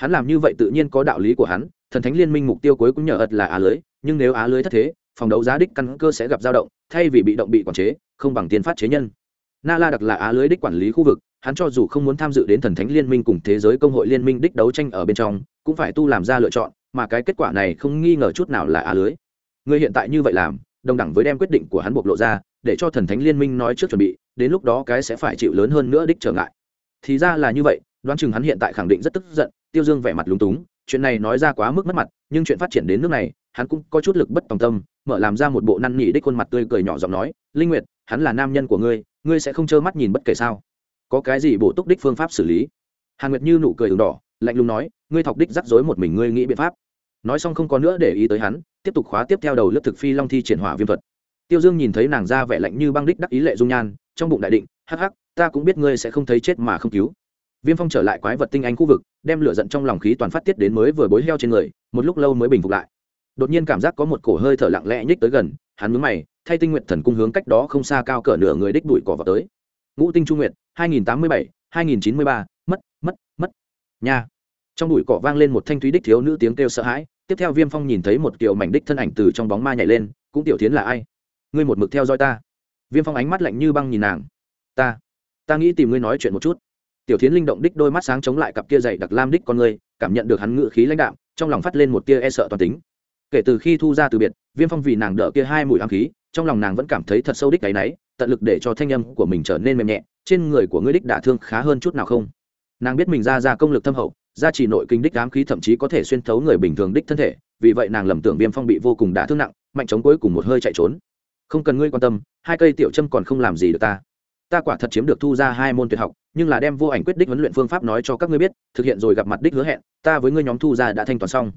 Hắn làm như vậy tự nhiên có đạo lý của hắn, thần thánh liên minh mục tiêu cuối cũng nhờ ật là á lưới nhưng nếu á lưới thất thế, phòng đấu giá đích căn cơ sẽ gặp dao động, thay vì bị động bị quản chế, không bằng tiền phát chế nhân. Na la đặc là á lưới đích quản lý khu vực, hắn cho dù không muốn tham dự đến thần thánh liên minh cùng thế giới công hội liên minh đích đấu tranh ở bên trong, cũng phải tu làm ra lựa chọn, mà cái kết quả này không nghi ngờ chút nào là á lưới. Người hiện tại như vậy làm, đồng đẳng với đem quyết định của hắn bộc lộ ra, để cho thần thánh liên minh nói trước chuẩn bị, đến lúc đó cái sẽ phải chịu lớn hơn nữa đích trở ngại. Thì ra là như vậy, đoán chừng hắn hiện tại khẳng định rất tức giận, tiêu dương vẻ mặt lúng túng chuyện này nói ra quá mức mất mặt, nhưng chuyện phát triển đến nước này, hắn cũng có chút lực bất tòng tâm, mở làm ra một bộ năn nỉ đích khuôn mặt tươi cười nhỏ giọng nói, linh nguyệt, hắn là nam nhân của ngươi ngươi sẽ không trơ mắt nhìn bất kể sao. Có cái gì bổ túc đích phương pháp xử lý? Hàn nguyệt như nụ cười đường đỏ, lạnh lùng nói, ngươi thọc đích rắc rối một mình ngươi nghĩ biện pháp. Nói xong không có nữa để ý tới hắn, tiếp tục khóa tiếp theo đầu lớp thực phi long thi triển hỏa viêm thuật. Tiêu dương nhìn thấy nàng ra vẻ lạnh như băng đích đắc ý lệ dung nhan, trong bụng đại định, hắc hắc, ta cũng biết ngươi sẽ không thấy chết mà không cứu viêm phong trở lại quái vật tinh anh khu vực, đem lửa giận trong lòng khí toàn phát tiết đến mới vừa bối heo trên người, một lúc lâu mới bình phục lại. Đột nhiên cảm giác có một cổ hơi thở lặng lẽ nhích tới gần, hắn mướn mày, thay tinh nguyện thần cung hướng cách đó không xa cao cỡ nửa người đích đuổi cỏ vào tới. Ngũ tinh trung nguyện hai nghìn tám mươi bảy, hai nghìn chín mươi ba, mất mất mất. Nha. Trong đùi cỏ vang lên một thanh thúy đích thiếu nữ tiếng kêu sợ hãi, tiếp theo viêm phong nhìn thấy một kiểu mảnh đích thân ảnh từ trong bóng ma nhảy lên, cũng tiểu tiến là ai? Ngươi một mực theo dõi ta. Viêm phong ánh mắt lạnh như băng nhìn nàng. Ta ta nghĩ tìm ngươi nói chuyện một chút tiểu tiến linh động đích đôi mắt sáng chống lại cặp kia dày đặc lam đích con người, cảm nhận được hắn ngự khí lãnh đạm, trong lòng phát lên một tia e sợ toàn tính. Kể từ khi thu ra từ biệt, viêm phong vì nàng đỡ kia hai mùi ám khí, trong lòng nàng vẫn cảm thấy thật sâu đích cái náy, tận lực để cho thanh âm của mình trở nên mềm nhẹ, trên người của ngươi đích đả thương khá hơn chút nào không? Nàng biết mình ra ra công lực thâm hậu, gia trì nội kinh đích ám khí thậm chí có thể xuyên thấu người bình thường đích thân thể, vì vậy nàng lầm tưởng viêm phong bị vô cùng đả thương nặng, mạnh chống cuối cùng một hơi chạy trốn. Không cần ngươi quan tâm, hai cây tiểu châm còn không làm gì được ta. Ta quả thật chiếm được thu ra hai môn tuyệt học nhưng là đem vô ảnh quyết đích huấn luyện phương pháp nói cho các ngươi biết, thực hiện rồi gặp mặt đích hứa hẹn, ta với ngươi nhóm thu gia đã thanh toán xong.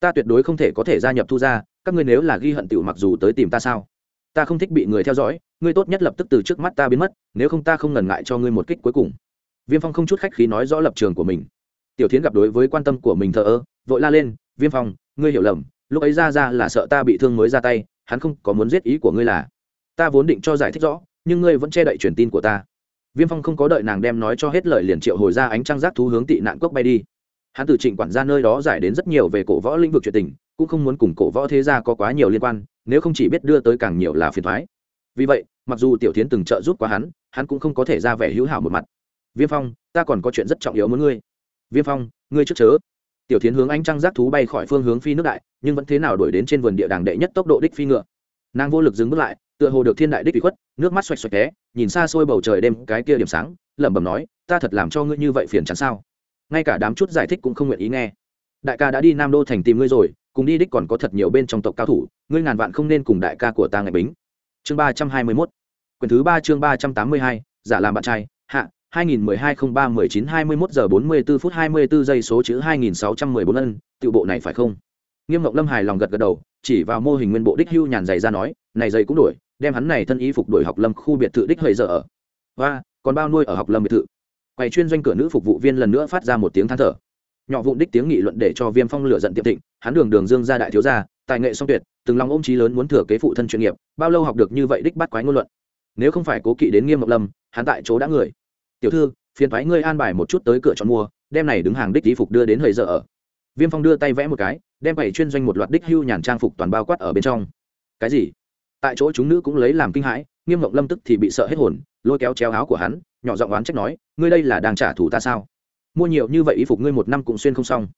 Ta tuyệt đối không thể có thể gia nhập thu gia các ngươi nếu là ghi hận tiểu mặc dù tới tìm ta sao? Ta không thích bị người theo dõi, ngươi tốt nhất lập tức từ trước mắt ta biến mất, nếu không ta không ngần ngại cho ngươi một kích cuối cùng. Viêm phong không chút khách khí nói rõ lập trường của mình. Tiểu tiến h gặp đối với quan tâm của mình thờ ơ, vội la lên, viêm phong, ngươi hiểu lầm, lúc ấy ra ra là sợ ta bị thương mới ra tay, hắn không có muốn giết ý của ngươi là. Ta vốn định cho giải thích rõ, nhưng ngươi vẫn che đậy truyền tin của ta viêm phong không có đợi nàng đem nói cho hết lời liền triệu hồi ra ánh trăng giác thú hướng tị nạn cốc bay đi. Hắn từ trịnh quản gia nơi đó giải đến rất nhiều về cổ võ lĩnh vực chuyện tình, cũng không muốn cùng cổ võ thế gia có quá nhiều liên quan, nếu không chỉ biết đưa tới càng nhiều là phiền thoái vì vậy, mặc dù tiểu tiến từng trợ giúp qua hắn hắn cũng không có thể ra vẻ hữu hảo một mặt. Viêm phong, ta còn có chuyện rất trọng yếu muốn ngươi. Viêm phong, ngươi trước chớ. Tiểu tiến hướng ánh trăng giác thú bay khỏi phương hướng phi nước đại, nhưng vẫn thế nào đuổi đến trên vườn địa đàng đệ nhất tốc độ đích phi ngựa. Nàng vô lực dừng bước lại, tựa hồ được thiên đại đích bị khuất, nước mắt xoạch xoạch té nhìn xa xôi bầu trời đêm cái kia điểm sáng, lẩm bẩm nói, ta thật làm cho ngươi như vậy phiền chán sao? Ngay cả đám chút giải thích cũng không nguyện ý nghe. Đại ca đã đi nam đô thành tìm ngươi rồi, cùng đi đích còn có thật nhiều bên trong tộc cao thủ, ngươi ngàn vạn không nên cùng đại ca của ta ngại bính. Chương ba trăm hai mươi mốt. Quyển thứ ba chương ba trăm tám mươi hai, giả làm bạn trai, hạ, hai nghìn mười hai không ba mười chín hai mươi mốt giờ bốn mươi bốn phút hai mươi bốn giây số chữ hai nghìn sáu trăm mười bốn ân, tiểu bộ này phải không? Nghiêm ngọc lâm hài lòng gật gật đầu, chỉ vào mô hình nguyên bộ đích hưu nhàn dày ra nói này dày cũng đổi, đem hắn này thân y phục đổi học lâm khu biệt thự đích hơi giờ ở. Và còn bao nuôi ở học lâm biệt thự. Quầy chuyên doanh cửa nữ phục vụ viên lần nữa phát ra một tiếng than thở. Nhỏ vụn đích tiếng nghị luận để cho viêm phong lửa giận tiệm thịnh, hắn đường đường dương ra đại thiếu gia, tài nghệ song tuyệt, từng lòng ôm trí lớn muốn thừa kế phụ thân chuyên nghiệp, bao lâu học được như vậy đích bắt quái ngôn luận. Nếu không phải cố kỵ đến nghiêm ngọc lâm, hắn tại chỗ đã người. Tiểu thư, phiền thoái ngươi an bài một chút tới cửa chọn mua, đem này đứng hàng đích y phục đưa đến hơi giờ ở. Viêm phong đưa tay vẽ một cái, đem bảy chuyên doanh một loạt đích hưu nhàn trang phục toàn bao quát ở bên trong. Cái gì? Tại chỗ chúng nữ cũng lấy làm kinh hãi, nghiêm ngọc lâm tức thì bị sợ hết hồn, lôi kéo treo áo của hắn, nhỏ giọng oán trách nói, ngươi đây là đang trả thù ta sao? Mua nhiều như vậy y phục ngươi một năm cũng xuyên không xong.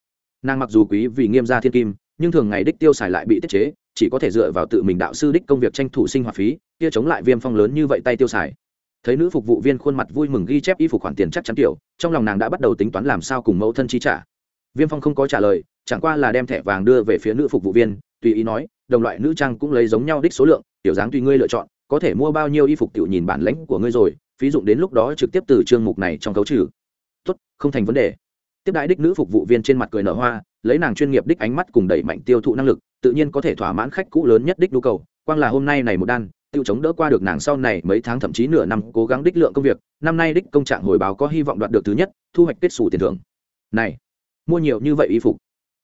Nàng mặc dù quý vì nghiêm gia thiên kim, nhưng thường ngày đích tiêu xài lại bị tiết chế, chỉ có thể dựa vào tự mình đạo sư đích công việc tranh thủ sinh hoạt phí, kia chống lại viêm phong lớn như vậy tay tiêu xài. Thấy nữ phục vụ viên khuôn mặt vui mừng ghi chép y phục khoản tiền chắc chắn kiểu trong lòng nàng đã bắt đầu tính toán làm sao cùng mẫu thân chi trả. Viêm phong không có trả lời, chẳng qua là đem thẻ vàng đưa về phía nữ phục vụ viên, tùy ý nói, đồng loại nữ trang cũng lấy giống nhau đích số lượng tiểu dáng tùy ngươi lựa chọn, có thể mua bao nhiêu y phục tiểu nhìn bản lãnh của ngươi rồi, phí dụng đến lúc đó trực tiếp từ chương mục này trong cấu trừ. Tốt, không thành vấn đề. Tiếp đại đích nữ phục vụ viên trên mặt cười nở hoa, lấy nàng chuyên nghiệp đích ánh mắt cùng đẩy mạnh tiêu thụ năng lực, tự nhiên có thể thỏa mãn khách cũ lớn nhất đích nhu cầu. Quang là hôm nay này một đan, tiêu chống đỡ qua được nàng sau này mấy tháng thậm chí nửa năm cố gắng đích lượng công việc, năm nay đích công trạng hồi báo có hy vọng đoạt được thứ nhất, thu hoạch kết xù tiền thưởng. Này, mua nhiều như vậy y phục.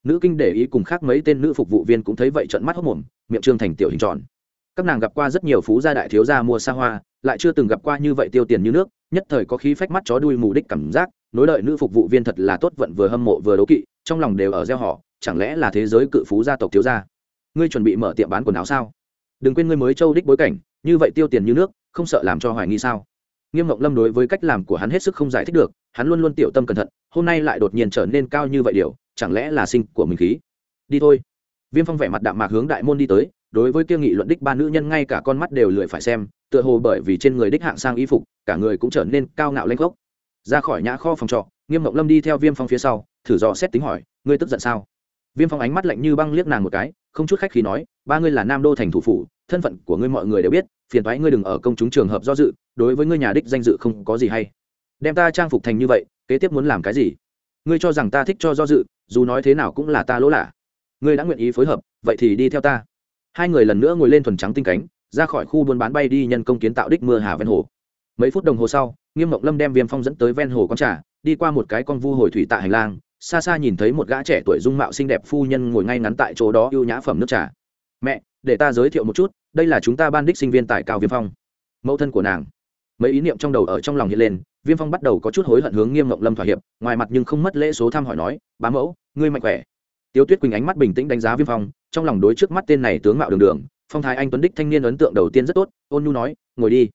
Nữ kinh để ý cùng khác mấy tên nữ phục vụ viên cũng thấy vậy trận mắt hốc mồm, miệng trương thành tiểu hình tròn các nàng gặp qua rất nhiều phú gia đại thiếu gia mua xa hoa, lại chưa từng gặp qua như vậy tiêu tiền như nước, nhất thời có khí phách mắt chó đuôi mù đích cảm giác, nối lợi nữ phục vụ viên thật là tốt vận vừa hâm mộ vừa đấu kỵ, trong lòng đều ở gieo họ, chẳng lẽ là thế giới cự phú gia tộc thiếu gia? Ngươi chuẩn bị mở tiệm bán quần áo sao? Đừng quên ngươi mới châu đích bối cảnh, như vậy tiêu tiền như nước, không sợ làm cho hoài nghi sao? Nghiêm ngọc lâm đối với cách làm của hắn hết sức không giải thích được, hắn luôn luôn tiểu tâm cẩn thận, hôm nay lại đột nhiên trở nên cao như vậy điều, chẳng lẽ là sinh của mình khí? Đi thôi. Viêm phong vẻ mặt đạm mạc hướng đại môn đi tới đối với kia nghị luận đích ba nữ nhân ngay cả con mắt đều lười phải xem, tựa hồ bởi vì trên người đích hạng sang y phục, cả người cũng trở nên cao ngạo lanh gốc. Ra khỏi nhã kho phòng trọ, nghiêm mộng lâm đi theo viêm phong phía sau, thử dò xét tính hỏi, ngươi tức giận sao? Viêm phong ánh mắt lạnh như băng liếc nàng một cái, không chút khách khi nói, ba ngươi là nam đô thành thủ phủ, thân phận của ngươi mọi người đều biết, phiền thoái ngươi đừng ở công chúng trường hợp do dự, đối với ngươi nhà đích danh dự không có gì hay. Đem ta trang phục thành như vậy, kế tiếp muốn làm cái gì? Ngươi cho rằng ta thích cho do dự, dù nói thế nào cũng là ta lỗ lạ. Ngươi đã nguyện ý phối hợp, vậy thì đi theo ta hai người lần nữa ngồi lên thuần trắng tinh cánh, ra khỏi khu buôn bán bay đi nhân công kiến tạo đích mưa hà ven hồ. Mấy phút đồng hồ sau, nghiêm mộng lâm đem viêm phong dẫn tới ven hồ con trà, đi qua một cái con vu hồi thủy tạ hành lang, xa xa nhìn thấy một gã trẻ tuổi dung mạo xinh đẹp phu nhân ngồi ngay ngắn tại chỗ đó ưu nhã phẩm nước trà. Mẹ, để ta giới thiệu một chút, đây là chúng ta ban đích sinh viên tại cao viêm phong. Mẫu thân của nàng. Mấy ý niệm trong đầu ở trong lòng hiện lên, viêm phong bắt đầu có chút hối hận hướng nghiêm mộng lâm thỏa hiệp, ngoài mặt nhưng không mất lễ số thăm hỏi nói, bá mẫu, ngươi mạnh khỏe. Tiêu tuyết quỳnh ánh mắt bình tĩnh đánh giá viêm phong trong lòng đối trước mắt tên này tướng mạo đường đường, phong thái anh tuấn đích thanh niên ấn tượng đầu tiên rất tốt, ôn nhu nói, ngồi đi.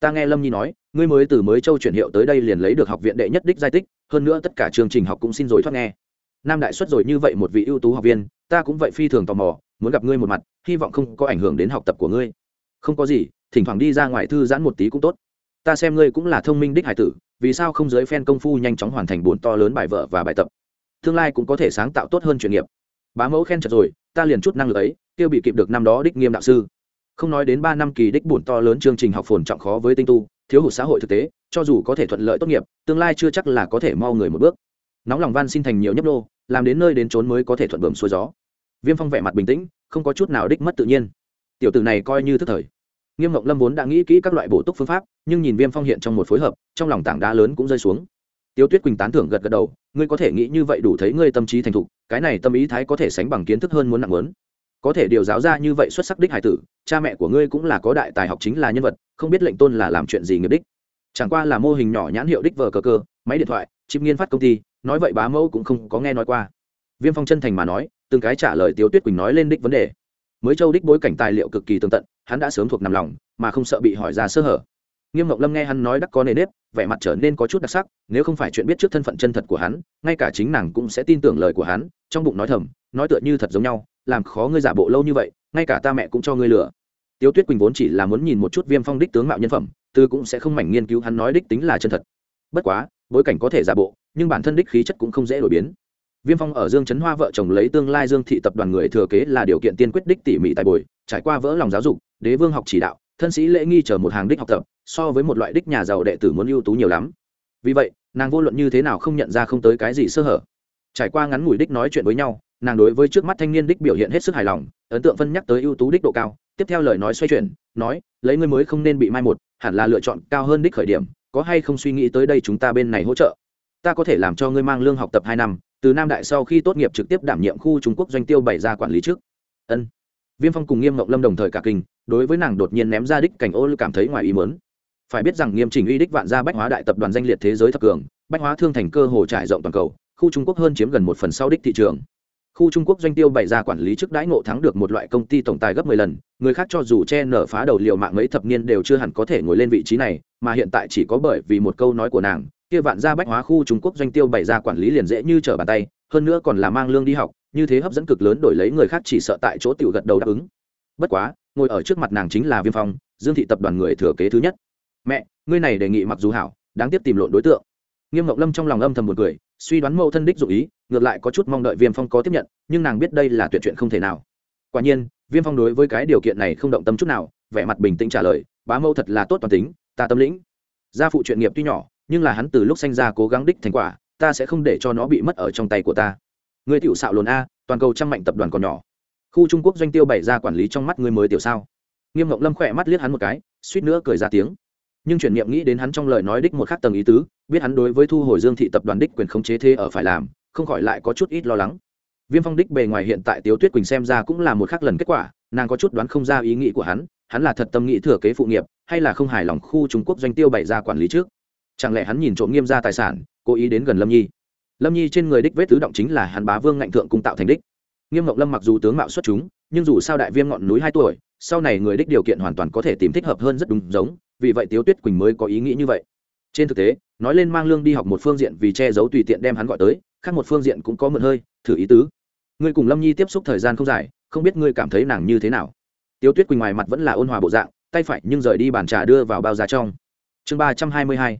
Ta nghe lâm nhi nói, ngươi mới từ mới châu chuyển hiệu tới đây liền lấy được học viện đệ nhất đích giai tích, hơn nữa tất cả chương trình học cũng xin rồi thoát nghe. Nam đại xuất rồi như vậy một vị ưu tú học viên, ta cũng vậy phi thường tò mò, muốn gặp ngươi một mặt, hy vọng không có ảnh hưởng đến học tập của ngươi. Không có gì, thỉnh thoảng đi ra ngoài thư giãn một tí cũng tốt. Ta xem ngươi cũng là thông minh đích hải tử, vì sao không giới phen công phu nhanh chóng hoàn thành bốn to lớn bài vợ và bài tập? Tương lai cũng có thể sáng tạo tốt hơn chuyên nghiệp. Bá mẫu khen chật rồi ta liền chút năng lực ấy tiêu bị kịp được năm đó đích nghiêm đạo sư. Không nói đến ba năm kỳ đích bổn to lớn chương trình học phồn trọng khó với tinh tu, thiếu hụt xã hội thực tế, cho dù có thể thuận lợi tốt nghiệp, tương lai chưa chắc là có thể mau người một bước. Nóng lòng van xin thành nhiều nhấp đô làm đến nơi đến trốn mới có thể thuận bờm xuôi gió. Viêm phong vẻ mặt bình tĩnh, không có chút nào đích mất tự nhiên. Tiểu tử này coi như thức thời. Nghiêm ngọc lâm vốn đã nghĩ kỹ các loại bổ túc phương pháp, nhưng nhìn viêm phong hiện trong một phối hợp, trong lòng tảng đá lớn cũng rơi xuống tiêu tuyết quỳnh tán thưởng gật gật đầu, ngươi có thể nghĩ như vậy đủ thấy ngươi tâm trí thành thục, cái này tâm ý thái có thể sánh bằng kiến thức hơn muốn nặng muốn. Có thể điều giáo ra như vậy xuất sắc đích hải tử, cha mẹ của ngươi cũng là có đại tài học chính là nhân vật, không biết lệnh tôn là làm chuyện gì nghiệp đích. Chẳng qua là mô hình nhỏ nhãn hiệu đích vờ cờ cơ máy điện thoại, chip nghiên phát công ty, nói vậy bá mẫu cũng không có nghe nói qua. Viêm phong chân thành mà nói, từng cái trả lời tiêu tuyết quỳnh nói lên đích vấn đề. Mới châu đích bối cảnh tài liệu cực kỳ tường tận, hắn đã sớm thuộc nằm lòng, mà không sợ bị hỏi ra sơ hở nghiêm ngọc lâm nghe hắn nói đắc có nề nếp, vẻ mặt trở nên có chút đặc sắc, nếu không phải chuyện biết trước thân phận chân thật của hắn, ngay cả chính nàng cũng sẽ tin tưởng lời của hắn, trong bụng nói thầm, nói tựa như thật giống nhau, làm khó ngươi giả bộ lâu như vậy, ngay cả ta mẹ cũng cho ngươi lừa. Tiêu tuyết quỳnh vốn chỉ là muốn nhìn một chút viêm phong đích tướng mạo nhân phẩm tư cũng sẽ không mảnh nghiên cứu hắn nói đích tính là chân thật. Bất quá, bối cảnh có thể giả bộ, nhưng bản thân đích khí chất cũng không dễ đổi biến. Viêm phong ở dương chấn hoa vợ chồng lấy tương lai dương thị tập đoàn người thừa kế là điều kiện tiên quyết đích tỉ mỉ tài bồi, trải qua vỡ lòng giáo dục, đế vương học chỉ đạo, thân sĩ lễ nghi chờ một hàng đích học tập so với một loại đích nhà giàu đệ tử muốn ưu tú nhiều lắm. Vì vậy, nàng vô luận như thế nào không nhận ra không tới cái gì sơ hở. Trải qua ngắn ngủi đích nói chuyện với nhau, nàng đối với trước mắt thanh niên đích biểu hiện hết sức hài lòng, ấn tượng phân nhắc tới ưu tú đích độ cao, tiếp theo lời nói xoay chuyển, nói, lấy ngươi mới không nên bị mai một, hẳn là lựa chọn cao hơn đích khởi điểm, có hay không suy nghĩ tới đây chúng ta bên này hỗ trợ? Ta có thể làm cho ngươi mang lương học tập hai năm, từ nam đại sau khi tốt nghiệp trực tiếp đảm nhiệm khu trung quốc doanh tiêu bày ra quản lý trước. Ân. Viêm phong cùng nghiêm ngọc lâm đồng thời cả kinh, đối với nàng đột nhiên ném ra đích cảnh ô cảm thấy ngoài ý mớn phải biết rằng nghiêm chỉnh uy đích vạn gia bách hóa đại tập đoàn danh liệt thế giới thập cường, bách hóa thương thành cơ hồ trải rộng toàn cầu, khu trung quốc hơn chiếm gần một phần sau đích thị trường. Khu trung quốc doanh tiêu bày ra quản lý chức đãi ngộ thắng được một loại công ty tổng tài gấp mười lần, người khác cho dù che nở phá đầu liệu mạng mấy thập niên đều chưa hẳn có thể ngồi lên vị trí này, mà hiện tại chỉ có bởi vì một câu nói của nàng, kia vạn gia bách hóa khu trung quốc doanh tiêu bày ra quản lý liền dễ như trở bàn tay, hơn nữa còn là mang lương đi học, như thế hấp dẫn cực lớn đổi lấy người khác chỉ sợ tại chỗ tiểu gật đầu đáp ứng. Bất quá, ngồi ở trước mặt nàng chính là viêm phong, dương thị tập đoàn người thừa kế thứ nhất mẹ, ngươi này đề nghị mặc dù hảo, đáng tiếc tìm lộn đối tượng. Nghiêm ngọc lâm trong lòng âm thầm một cười, suy đoán mẫu thân đích dụ ý, ngược lại có chút mong đợi viêm phong có tiếp nhận, nhưng nàng biết đây là tuyệt chuyện không thể nào. Quả nhiên, viêm phong đối với cái điều kiện này không động tâm chút nào, vẻ mặt bình tĩnh trả lời, bá mẫu thật là tốt toàn tính, ta tâm lĩnh. Gia phụ chuyện nghiệp tuy nhỏ, nhưng là hắn từ lúc sanh ra cố gắng đích thành quả, ta sẽ không để cho nó bị mất ở trong tay của ta. Người tiểu xạo lồn a, toàn cầu trăm mạnh tập đoàn còn nhỏ. Khu trung quốc doanh tiêu bày ra quản lý trong mắt người mới tiểu sao? Nghiêm ngọc lâm khỏe mắt liếc hắn một cái, suýt nữa cười ra tiếng nhưng chuyển niệm nghĩ đến hắn trong lời nói đích một khắc tầng ý tứ, biết hắn đối với thu hồi dương thị tập đoàn đích quyền khống chế thế ở phải làm, không khỏi lại có chút ít lo lắng. Viêm phong đích bề ngoài hiện tại tiếu tuyết quỳnh xem ra cũng là một khắc lần kết quả, nàng có chút đoán không ra ý nghĩ của hắn hắn là thật tâm nghĩ thừa kế phụ nghiệp, hay là không hài lòng khu trung quốc doanh tiêu bày ra quản lý trước. Chẳng lẽ hắn nhìn trộm nghiêm ra tài sản, cố ý đến gần lâm nhi? Lâm nhi trên người đích vết tứ động chính là hắn bá vương ngạnh thượng cung tạo thành đích. Nghiêm ngọc lâm mặc dù tướng mạo xuất chúng, nhưng dù sao đại viêm ngọn núi hai tuổi, sau này người đích điều kiện hoàn toàn có thể tìm thích hợp hơn rất đúng giống vì vậy tiếu tuyết quỳnh mới có ý nghĩ như vậy. Trên thực tế, nói lên mang lương đi học một phương diện vì che giấu tùy tiện đem hắn gọi tới, khác một phương diện cũng có mượn hơi, thử ý tứ. Ngươi cùng lâm nhi tiếp xúc thời gian không dài, không biết ngươi cảm thấy nàng như thế nào. Tiếu tuyết quỳnh ngoài mặt vẫn là ôn hòa bộ dạng, tay phải nhưng rời đi bàn trà đưa vào bao giá trong. Chương ba trăm hai mươi hai.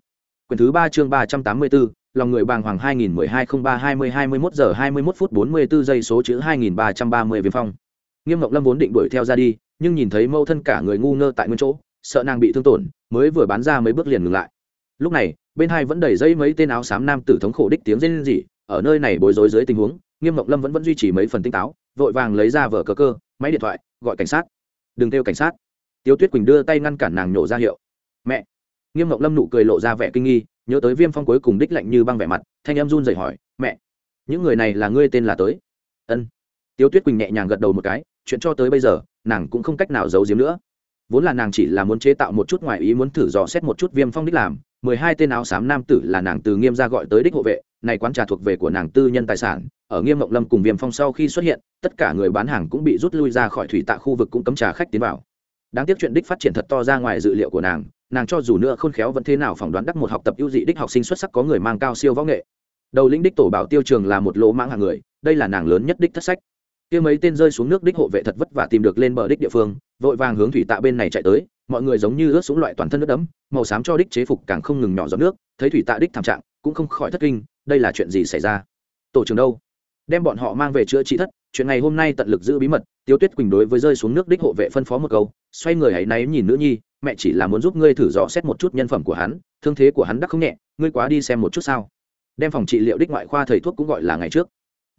Quyển thứ ba chương ba trăm tám mươi bốn, lòng người bàng hoàng hai nghìn mười hai không ba hai mươi hai mươi mốt giờ hai mươi mốt phút bốn mươi bốn giây số chữ hai nghìn ba trăm ba mươi viêm phong. Nghiêm ngọc lâm vốn định đuổi theo ra đi, nhưng nhìn thấy mâu thân cả người ngu ngơ tại nguyên chỗ sợ nàng bị thương tổn, mới vừa bán ra mấy bước liền ngừng lại. Lúc này, bên hai vẫn đầy dây mấy tên áo xám nam tử thống khổ đích tiếng rên rỉ, ở nơi này bối rối dưới tình huống, nghiêm mộng lâm vẫn vẫn duy trì mấy phần tinh táo, vội vàng lấy ra vở cơ cơ, máy điện thoại, gọi cảnh sát. Đừng kêu cảnh sát. Tiêu tuyết quỳnh đưa tay ngăn cản nàng nhổ ra hiệu. Mẹ! Nghiêm mộng lâm nụ cười lộ ra vẻ kinh nghi, nhớ tới viêm phong cuối cùng đích lạnh như băng vẻ mặt, thanh em run dậy hỏi, mẹ, những người này là ngươi tên là tới? Ân. Tiêu tuyết quỳnh nhẹ nhàng gật đầu một cái, chuyện cho tới bây giờ, nàng cũng không cách nào giấu giếm nữa vốn là nàng chỉ là muốn chế tạo một chút ngoài ý muốn thử dò xét một chút viêm phong đích làm, mười hai tên áo xám nam tử là nàng từ nghiêm ra gọi tới đích hộ vệ, này quán trà thuộc về của nàng tư nhân tài sản, ở nghiêm mộng lâm cùng viêm phong sau khi xuất hiện, tất cả người bán hàng cũng bị rút lui ra khỏi thủy tạ khu vực cũng cấm trà khách tiến vào. Đáng tiếc chuyện đích phát triển thật to ra ngoài dự liệu của nàng nàng cho dù nữa khôn khéo vẫn thế nào phỏng đoán đắc một học tập ưu dị đích học sinh xuất sắc có người mang cao siêu võ nghệ. Đầu lĩnh đích tổ bảo tiêu trường là một lỗ mãng hàng người, đây là nàng lớn nhất đích thất sách. Kia mấy tên rơi xuống nước đích hộ vệ thật vất vả tìm được lên bờ đích địa phương vội vàng hướng thủy tạ bên này chạy tới, mọi người giống như ướt xuống loại toàn thân nước đẫm, màu xám cho đích chế phục càng không ngừng nhỏ giọt nước, thấy thủy tạ đích thảm trạng, cũng không khỏi thất kinh, đây là chuyện gì xảy ra? Tổ trưởng đâu? Đem bọn họ mang về chữa trị thất, chuyện ngày hôm nay tận lực giữ bí mật, tiêu tuyết quỳnh đối với rơi xuống nước đích hộ vệ phân phó một câu, xoay người hãy náy nhìn nữ nhi, mẹ chỉ là muốn giúp ngươi thử dò xét một chút nhân phẩm của hắn, thương thế của hắn đắc không nhẹ, ngươi quá đi xem một chút sao? Đem phòng trị liệu đích ngoại khoa thầy thuốc cũng gọi là ngày trước.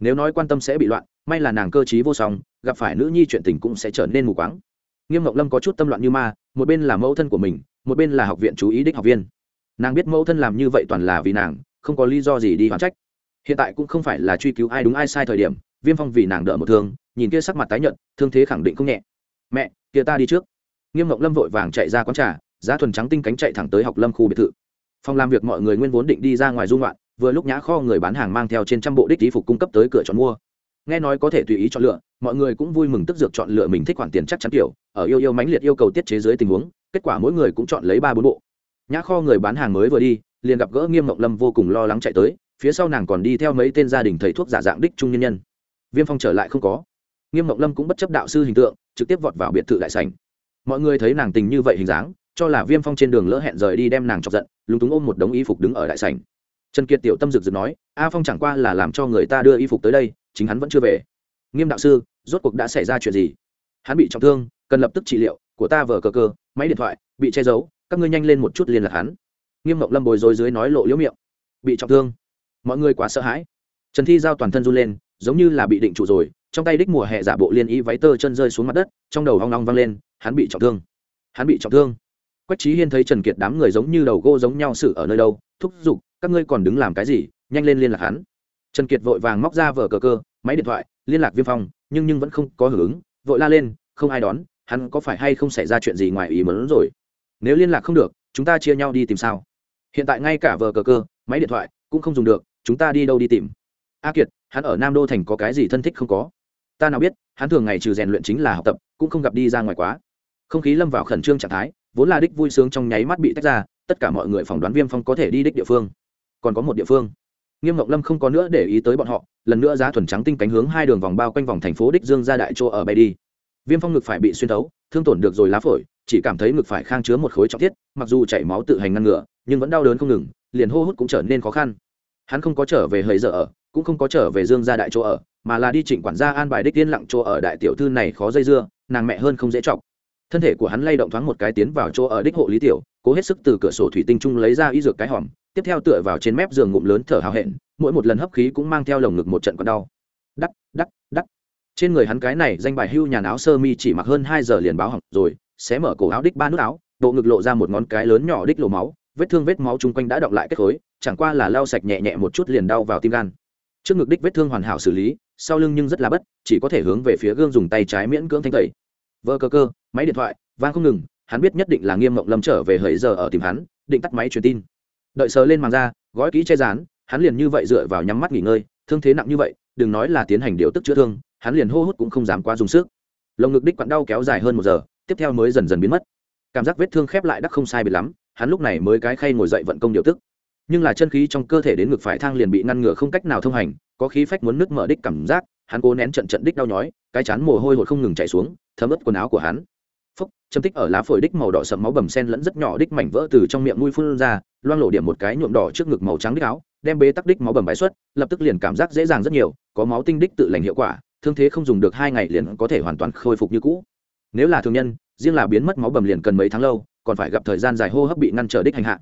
Nếu nói quan tâm sẽ bị loạn, may là nàng cơ t vô song, gặp phải nữ nhi chuyện tình cũng sẽ trở nên mù quáng nghiêm ngọc lâm có chút tâm loạn như ma, một bên là mẫu thân của mình, một bên là học viện chú ý đích học viên. Nàng biết mẫu thân làm như vậy toàn là vì nàng, không có lý do gì đi hoàn trách. Hiện tại cũng không phải là truy cứu ai đúng ai sai thời điểm, viêm phong vì nàng đỡ một thương, nhìn kia sắc mặt tái nhận thương thế khẳng định không nhẹ. Mẹ, kia ta đi trước. Nghiêm ngọc lâm vội vàng chạy ra quán trà, giá thuần trắng tinh cánh chạy thẳng tới học lâm khu biệt thự. Phòng làm việc mọi người nguyên vốn định đi ra ngoài dung loạn vừa lúc nhã kho người bán hàng mang theo trên trăm bộ đích ý phục cung cấp tới cửa chọn mua. Nghe nói có thể tùy ý chọn lựa mọi người cũng vui mừng tức dược chọn lựa mình thích khoản tiền chắc chắn kiểu, ở yêu yêu mãnh liệt yêu cầu tiết chế dưới tình huống, kết quả mỗi người cũng chọn lấy ba bốn bộ. Nhã kho người bán hàng mới vừa đi, liền gặp gỡ nghiêm mộng lâm vô cùng lo lắng chạy tới, phía sau nàng còn đi theo mấy tên gia đình thầy thuốc giả dạng đích trung nhân nhân. Viêm phong trở lại không có. Nghiêm mộng lâm cũng bất chấp đạo sư hình tượng, trực tiếp vọt vào biệt thự đại sành mọi người thấy nàng tình như vậy hình dáng, cho là viêm phong trên đường lỡ hẹn rời đi đem nàng chọc giận, lúng túng ôm một đống y phục đứng ở đại sành trần kiệt tiểu tâm rực rực nói, a phong chẳng qua là làm cho người ta đưa y phục tới đây, chính hắn vẫn chưa về nghiêm đạo sư, rốt cuộc đã xảy ra chuyện gì? Hắn bị trọng thương, cần lập tức trị liệu, của ta vờ cờ cơ máy điện thoại, bị che giấu, các ngươi nhanh lên một chút liên lạc hắn. Nghiêm mộng lâm bồi dối dưới nói lộ liễu miệng. Bị trọng thương. Mọi người quá sợ hãi. Trần thi giao toàn thân run lên, giống như là bị định trụ rồi, trong tay đích mùa hè giả bộ liên y váy tơ chân rơi xuống mặt đất, trong đầu hoang long vang lên, hắn bị trọng thương. Hắn bị trọng thương. Quách trí hiên thấy trần kiệt đám người giống như đầu gô giống nhau xử ở nơi đâu, thúc giục, các ngươi còn đứng làm cái gì, nhanh lên liên lạc hắn trần kiệt vội vàng móc ra vở cờ cơ, máy điện thoại, liên lạc viêm phong, nhưng nhưng vẫn không có hưởng ứng, vội la lên, không ai đón, hắn có phải hay không xảy ra chuyện gì ngoài ý muốn rồi? Nếu liên lạc không được, chúng ta chia nhau đi tìm sao? Hiện tại ngay cả vờ cờ cơ, máy điện thoại cũng không dùng được, chúng ta đi đâu đi tìm? A kiệt, hắn ở nam đô thành có cái gì thân thích không có? Ta nào biết, hắn thường ngày trừ rèn luyện chính là học tập, cũng không gặp đi ra ngoài quá. Không khí lâm vào khẩn trương trạng thái, vốn là đích vui sướng trong nháy mắt bị tách ra, tất cả mọi người phỏng đoán viêm phong có thể đi đích địa phương. Còn có một địa phương nghiêm ngọc lâm không có nữa để ý tới bọn họ, lần nữa giá thuần trắng tinh cánh hướng hai đường vòng bao quanh vòng thành phố đích dương ra đại chỗ ở bay đi. Viêm phong ngực phải bị xuyên thấu, thương tổn được rồi lá phổi, chỉ cảm thấy ngực phải khang chứa một khối trọng thiết, mặc dù chảy máu tự hành ngăn ngựa nhưng vẫn đau đớn không ngừng, liền hô hút cũng trở nên khó khăn. Hắn không có trở về hơi giờ ở, cũng không có trở về dương gia đại chỗ ở, mà là đi chỉnh quản gia an bài đích tiên lặng chỗ ở đại tiểu thư này khó dây dưa, nàng mẹ hơn không dễ chọc. Thân thể của hắn lay động thoáng một cái tiến vào chỗ ở đích hộ lý tiểu, cố hết sức từ cửa sổ thủy tinh trung lấy ra y dược cái hòm tiếp theo tựa vào trên mép giường ngụm lớn thở hào hẹn, mỗi một lần hấp khí cũng mang theo lồng ngực một trận còn đau. Đắt đắt đắt trên người hắn cái này danh bài hưu nhà áo sơ mi chỉ mặc hơn hai giờ liền báo hỏng rồi, xé mở cổ áo đích ba nút áo, bộ ngực lộ ra một ngón cái lớn nhỏ đích lổ máu, vết thương vết máu chung quanh đã động lại kết khối, chẳng qua là lau sạch nhẹ nhẹ một chút liền đau vào tim gan. Trước ngực đích vết thương hoàn hảo xử lý, sau lưng nhưng rất là bất, chỉ có thể hướng về phía gương dùng tay trái miễn cưỡng thanh tẩy. Vơ cơ cơ, máy điện thoại, vang không ngừng, hắn biết nhất định là nghiêm mộng lâm trở về hời giờ ở tìm hắn, định tắt máy truyền tin đợi sờ lên màng ra gói kỹ che rán, hắn liền như vậy dựa vào nhắm mắt nghỉ ngơi, thương thế nặng như vậy, đừng nói là tiến hành điều tức chữa thương, hắn liền hô hút cũng không dám quá dùng sức. Lồng ngực đích quặn đau kéo dài hơn một giờ, tiếp theo mới dần dần biến mất. Cảm giác vết thương khép lại đắc không sai biệt lắm, hắn lúc này mới cái khay ngồi dậy vận công điều tức. Nhưng là chân khí trong cơ thể đến ngực phải thang liền bị ngăn ngừa không cách nào thông hành, có khí phách muốn nứt mở đích cảm giác, hắn cố nén trận trận đích đau nhói, cái chán mồ hôi hột không ngừng chảy xuống, thấm ướt quần áo của hắn phúc châm tích ở lá phổi đích màu đỏ sậm máu bầm sen lẫn rất nhỏ đích mảnh vỡ từ trong miệng mũi phun ra, loang lộ điểm một cái nhuộm đỏ trước ngực màu trắng đích áo, đem bế tắc đích máu bầm bãi xuất, lập tức liền cảm giác dễ dàng rất nhiều, có máu tinh đích tự lành hiệu quả, thương thế không dùng được hai ngày liền có thể hoàn toàn khôi phục như cũ. Nếu là thường nhân, riêng là biến mất máu bầm liền cần mấy tháng lâu, còn phải gặp thời gian dài hô hấp bị ngăn trở đích hành hạ.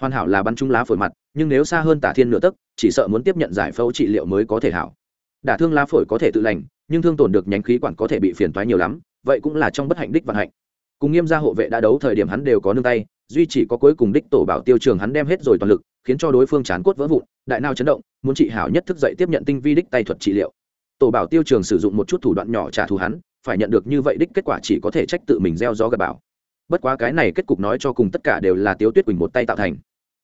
Hoàn hảo là bắn trúng lá phổi mặt, nhưng nếu xa hơn tả thiên nửa tấc, chỉ sợ muốn tiếp nhận giải phẫu trị liệu mới có thể hảo. Đả thương lá phổi có thể tự lành, nhưng thương tổn được nhánh khí quản có thể bị phiền toái nhiều lắm vậy cũng là trong bất hạnh đích vận hạnh. Cùng nghiêm gia hộ vệ đã đấu thời điểm hắn đều có nương tay, duy chỉ có cuối cùng đích tổ bảo tiêu trường hắn đem hết rồi toàn lực, khiến cho đối phương chán cốt vỡ vụn, đại nao chấn động, muốn trị hảo nhất thức dậy tiếp nhận tinh vi đích tay thuật trị liệu. Tổ bảo tiêu trường sử dụng một chút thủ đoạn nhỏ trả thù hắn, phải nhận được như vậy đích kết quả chỉ có thể trách tự mình gieo gió gặp bảo bất quá cái này kết cục nói cho cùng tất cả đều là tiếu tuyết quỳnh một tay tạo thành.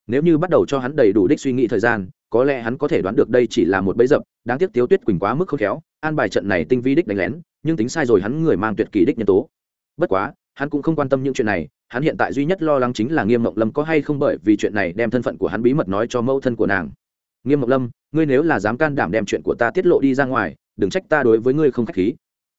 Nếu như bắt đầu cho hắn đầy đủ đích suy nghĩ thời gian, có lẽ hắn có thể đoán được đây chỉ là một bẫy dập, đáng tiếc tiếu tuyết quỳnh quá mức khôn khéo, an bài trận này tinh vi đích đánh lén nhưng tính sai rồi hắn người mang tuyệt kỳ đích nhân tố. Bất quá, hắn cũng không quan tâm những chuyện này, hắn hiện tại duy nhất lo lắng chính là nghiêm mộng lâm có hay không bởi vì chuyện này đem thân phận của hắn bí mật nói cho mẫu thân của nàng. Nghiêm mộng lâm, ngươi nếu là dám can đảm đem chuyện của ta tiết lộ đi ra ngoài, đừng trách ta đối với ngươi không k h á c h khí.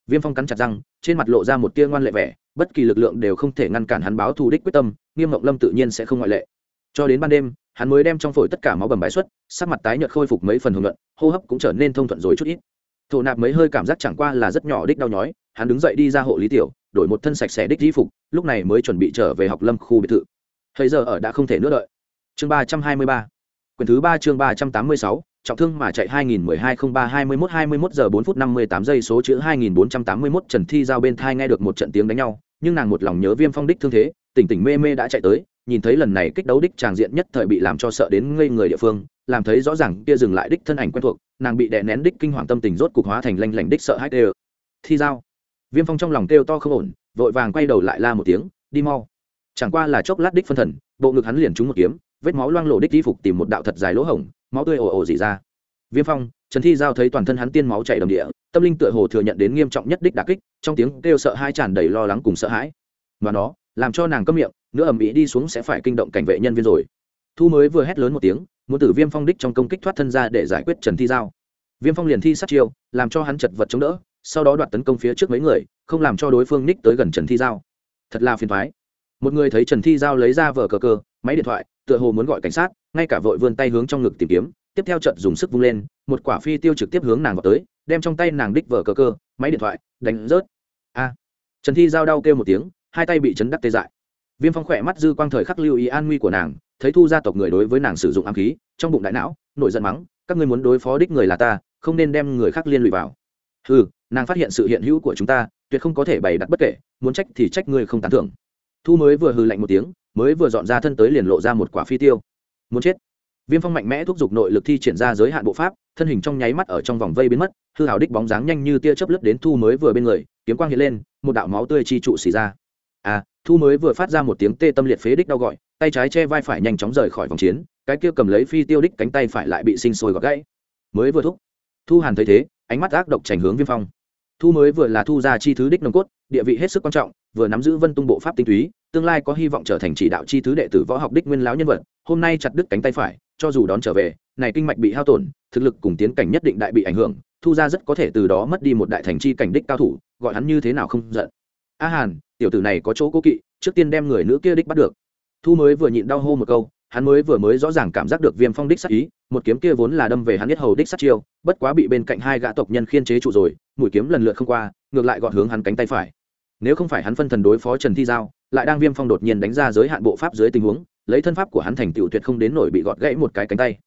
Viêm phong cắn chặt răng, trên mặt lộ ra một tia ngoan lệ vẻ, bất kỳ lực lượng đều không thể ngăn cản hắn báo thù đích quyết tâm, nghiêm mộng lâm tự nhiên sẽ không ngoại lệ. Cho đến ban đêm, hắn mới đem trong phổi tất cả máu bầm bãi xuất, sắc mặt tái nhợt khôi phục mấy phần hưởng luận, hô hấp cũng trở nên thông thuận rồi chút ít thổ nạp mấy hơi cảm giác chẳng qua là rất nhỏ đích đau nhói hắn đứng dậy đi ra hộ lý tiểu đổi một thân sạch sẽ đích di phục lúc này mới chuẩn bị trở về học lâm khu biệt thự. Thời giờ ở đã không thể nữa đợi. Chương ba trăm hai mươi ba. Quyển thứ ba chương ba trăm tám mươi sáu trọng thương mà chạy 2012-03-21-21 giờ 4 phút 58 giây số chữ 2481 Trần Thi giao bên thai nghe được một trận tiếng đánh nhau, nhưng nàng một lòng nhớ Viêm Phong đích thương thế, tỉnh tỉnh mê mê đã chạy tới, nhìn thấy lần này kích đấu đích tràng diện nhất thời bị làm cho sợ đến ngây người địa phương, làm thấy rõ ràng kia dừng lại đích thân ảnh quen thuộc, nàng bị đè nén đích kinh hoàng tâm tình rốt cục hóa thành lanh lảnh đích sợ hãi đều. Thi giao. Viêm Phong trong lòng kêu to không ổn, vội vàng quay đầu lại la một tiếng, đi mau. Chẳng qua là chốc lát đích phân thần, bộ ngực hắn liền trúng một kiếm, vết máu loang lổ đích đi phục tìm một đạo thật dài lỗ hổng, máu tươi ồ ồ dị ra viêm phong trần thi giao thấy toàn thân hắn tiên máu chảy đầm địa tâm linh tựa hồ thừa nhận đến nghiêm trọng nhất đích đà kích trong tiếng kêu sợ hai tràn đầy lo lắng cùng sợ hãi. Và nó làm cho nàng câm miệng nữa ầm ĩ đi xuống sẽ phải kinh động cảnh vệ nhân viên rồi. Thu mới vừa hét lớn một tiếng muốn tử viêm phong đích trong công kích thoát thân ra để giải quyết trần thi giao. Viêm phong liền thi sát chiêu làm cho hắn chật vật chống đỡ sau đó đoạt tấn công phía trước mấy người không làm cho đối phương ních tới gần trần thi giao. Thật là phiền thoái một người thấy trần thi giao lấy ra vờ cờ cờ, máy điện thoại tựa hồ muốn gọi cảnh sát ngay cả vội vươn tay hướng trong ngực tìm kiếm tiếp theo trận dùng sức vung lên, một quả phi tiêu trực tiếp hướng nàng vào tới, đem trong tay nàng đích vở cơ cơ máy điện thoại, đánh rớt. A. Trần thi giao đau kêu một tiếng, hai tay bị chấn đắc tê dại. Viêm phong khỏe mắt dư quang thời khắc lưu ý an nguy của nàng, thấy thu gia tộc người đối với nàng sử dụng ám khí, trong bụng đại não, nổi giận mắng, các ngươi muốn đối phó đích người là ta, không nên đem người khác liên lụy vào. Ừ nàng phát hiện sự hiện hữu của chúng ta, tuyệt không có thể bày đặt bất kể, muốn trách thì trách ngươi không tán thưởng. Thu mới vừa hừ lạnh một tiếng, mới vừa dọn ra thân tới liền lộ ra một quả phi tiêu. Muốn chết viêm phong mạnh mẽ thúc giục nội lực thi triển ra giới hạn bộ pháp, thân hình trong nháy mắt ở trong vòng vây biến mất, hư hào đích bóng dáng nhanh như tia chớp lướt đến thu mới vừa bên người, kiếm quang hiện lên, một đạo máu tươi chi trụ xì ra. À thu mới vừa phát ra một tiếng tê tâm liệt phế đích đau gọi, tay trái che vai phải nhanh chóng rời khỏi vòng chiến, cái kia cầm lấy phi tiêu đích cánh tay phải lại bị sinh sôi gọt gãy. Mới vừa thúc, thu hàn thấy thế, ánh mắt ác độc trành hướng viêm phong. Thu mới vừa là thu ra chi thứ đích nồng cốt, địa vị hết sức quan trọng, vừa nắm giữ vân tung bộ pháp tinh túy, tương lai có hy vọng trở thành chỉ đạo chi thứ đệ tử võ học đích nguyên lão nhân vật, hôm nay chặt đứt cánh tay phải cho dù đón trở về, này kinh mạch bị hao tổn, thực lực cùng tiến cảnh nhất định đại bị ảnh hưởng, thu ra rất có thể từ đó mất đi một đại thành chi cảnh đích cao thủ, gọi hắn như thế nào không giận. A hàn, tiểu tử này có chỗ cố kỵ, trước tiên đem người nữ kia đích bắt được. Thu mới vừa nhịn đau hô một câu, hắn mới vừa mới rõ ràng cảm giác được viêm phong đích sát ý, một kiếm kia vốn là đâm về hắn biết hầu đích sát chiêu, bất quá bị bên cạnh hai gã tộc nhân khiên chế trụ rồi, mũi kiếm lần lượt không qua, ngược lại gọn hướng hắn cánh tay phải. Nếu không phải hắn phân thần đối phó trần thi giao, lại đang viêm phong đột nhiên đánh ra giới hạn bộ pháp dưới tình huống lấy thân pháp của hắn thành tựu tuyệt không đến nổi bị gọt gãy một cái cánh tay.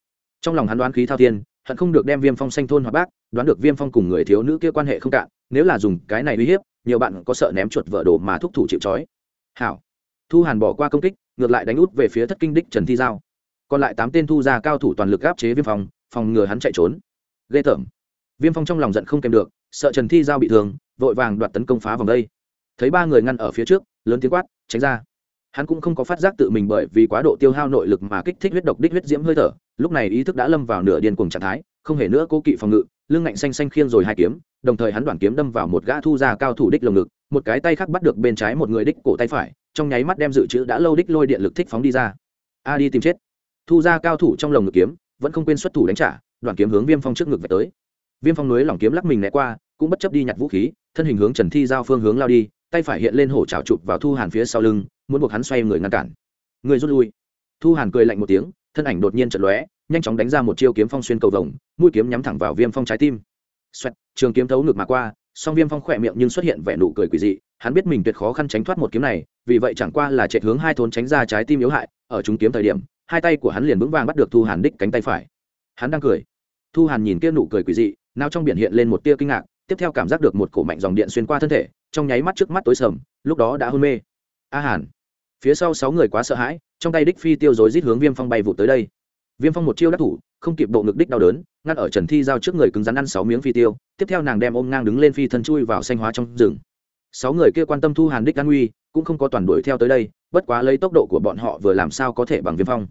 Trong lòng hắn đoán khí thao thiên, hận không được đem viêm phong xanh thôn hoặc bác, đoán được viêm phong cùng người thiếu nữ kia quan hệ không cạn, nếu là dùng cái này uy hiếp, nhiều bạn có sợ ném chuột vợ đồ mà thúc thủ chịu trói. Hảo. Thu hàn bỏ qua công kích, ngược lại đánh út về phía thất kinh đích trần thi giao. Còn lại tám tên thu ra cao thủ toàn lực áp chế viêm phong, phòng ngừa hắn chạy trốn. Ghê tởm. Viêm phong trong lòng giận không kèm được, sợ trần thi giao bị thương, vội vàng đoạt tấn công phá vòng đây. Thấy ba người ngăn ở phía trước, lớn tiếng quát, tránh ra hắn cũng không có phát giác tự mình bởi vì quá độ tiêu hao nội lực mà kích thích huyết độc đích huyết diễm hơi thở, lúc này ý thức đã lâm vào nửa điên cùng trạng thái, không hề nữa cố kỵ phòng ngự, lưng ngạnh xanh xanh khiêng rồi hai kiếm, đồng thời hắn đoạn kiếm đâm vào một gã thu ra cao thủ đích lồng ngực, một cái tay khác bắt được bên trái một người đích cổ tay phải, trong nháy mắt đem dự trữ đã lâu đích lôi điện lực thích phóng đi ra. A đi tìm chết. Thu ra cao thủ trong lồng ngực kiếm, vẫn không quên xuất thủ đánh trả, đoạn kiếm hướng viêm phong trước ngực về tới. Viêm phong núi lỏng kiếm lắc mình né qua, cũng bất chấp đi nhặt vũ khí, thân hình hướng trần thi giao phương hướng lao đi, tay phải hiện lên hổ trào chụp vào thu hàn phía sau lưng muốn buộc hắn xoay người ngăn cản. Người rút lui. Thu hàn cười lạnh một tiếng, thân ảnh đột nhiên chật lóe, nhanh chóng đánh ra một chiêu kiếm phong xuyên cầu vồng, mũi kiếm nhắm thẳng vào viêm phong trái tim. Xoẹt, trường kiếm thấu ngực mà qua, song viêm phong khỏe miệng nhưng xuất hiện vẻ nụ cười quỷ dị, hắn biết mình tuyệt khó khăn tránh thoát một kiếm này, vì vậy chẳng qua là chạy hướng hai thốn tránh ra trái tim yếu hại, ở chúng kiếm thời điểm, hai tay của hắn liền vững vàng bắt được thu hàn đích cánh tay phải. Hắn đang cười. Thu hàn nhìn kia nụ cười quỷ dị, nào trong biển hiện lên một tia kinh ngạc, tiếp theo cảm giác được một cổ mạnh dòng điện xuyên qua thân thể, trong nháy mắt trước mắt tối sầm, lúc đó đã hôn mê. A hàn phía sau sáu người quá sợ hãi, trong tay đích phi tiêu dối rít hướng viêm phong bay vụ tới đây. Viêm phong một chiêu đắc thủ, không kịp bộ ngực đích đau đớn, ngăn ở trần thi giao trước người cứng rắn ăn sáu miếng phi tiêu, tiếp theo nàng đem ôm ngang đứng lên phi thân chui vào xanh hóa trong rừng. Sáu người kia quan tâm thu hàn đích an nguy cũng không có toàn đuổi theo tới đây, bất quá lấy tốc độ của bọn họ vừa làm sao có thể bằng viêm phong.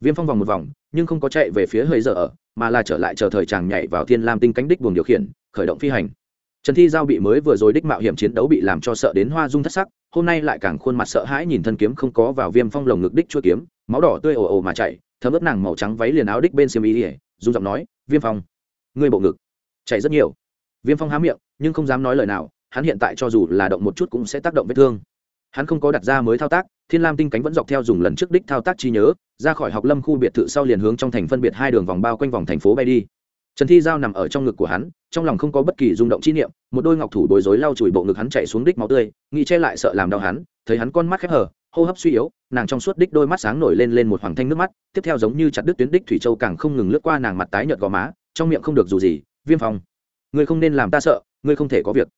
Viêm phong vòng một vòng, nhưng không có chạy về phía hơi dở ở, mà là trở lại chờ thời chàng nhảy vào thiên lam tinh cánh đích buồng điều khiển, khởi động phi hành trần thi giao bị mới vừa rồi đích mạo hiểm chiến đấu bị làm cho sợ đến hoa dung thất sắc, hôm nay lại càng khuôn mặt sợ hãi nhìn thân kiếm không có vào viêm phong lồng ngực đích chua kiếm, máu đỏ tươi ồ ồ mà chạy, thấm ướt nàng màu trắng váy liền áo đích bên xiêm ý ỉa dung giọng nói, viêm phong, ngươi bộ ngực chảy rất nhiều. Viêm phong há miệng, nhưng không dám nói lời nào, hắn hiện tại cho dù là động một chút cũng sẽ tác động vết thương. Hắn không có đặt ra mới thao tác, thiên lam tinh cánh vẫn dọc theo dùng lần trước đích thao tác chi nhớ, ra khỏi học lâm khu biệt thự sau liền hướng trong thành phân biệt hai đường vòng bao quanh vòng thành phố bay đi trần thi giao nằm ở trong ngực của hắn, trong lòng không có bất kỳ rung động chi niệm, một đôi ngọc thủ bối rối lau chùi bộ ngực hắn chạy xuống đích máu tươi, nghĩ che lại sợ làm đau hắn, thấy hắn con mắt khép hờ, hô hấp suy yếu, nàng trong suốt đích đôi mắt sáng nổi lên lên một hoàng thanh nước mắt, tiếp theo giống như chặt đứt tuyến đích thủy châu càng không ngừng lướt qua nàng mặt tái nhợt gò má, trong miệng không được dù gì, viêm phong, ngươi không nên làm ta sợ, ngươi không thể có việc.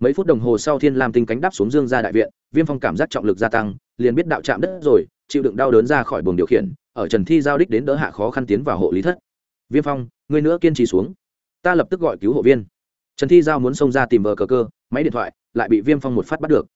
Mấy phút đồng hồ sau thiên lam tinh cánh đáp xuống dương ra đại viện, viêm phong cảm giác trọng lực gia tăng, liền biết đạo chạm đất rồi, chịu đựng đau đớn ra khỏi buồng điều khiển, ở trần thi giao đích đến đỡ hạ khó khăn tiến vào hộ lý thất viêm phong, ngươi nữa kiên trì xuống. Ta lập tức gọi cứu hộ viên. Trần thi giao muốn xông ra tìm vờ cờ cơ, máy điện thoại lại bị viêm phong một phát bắt được.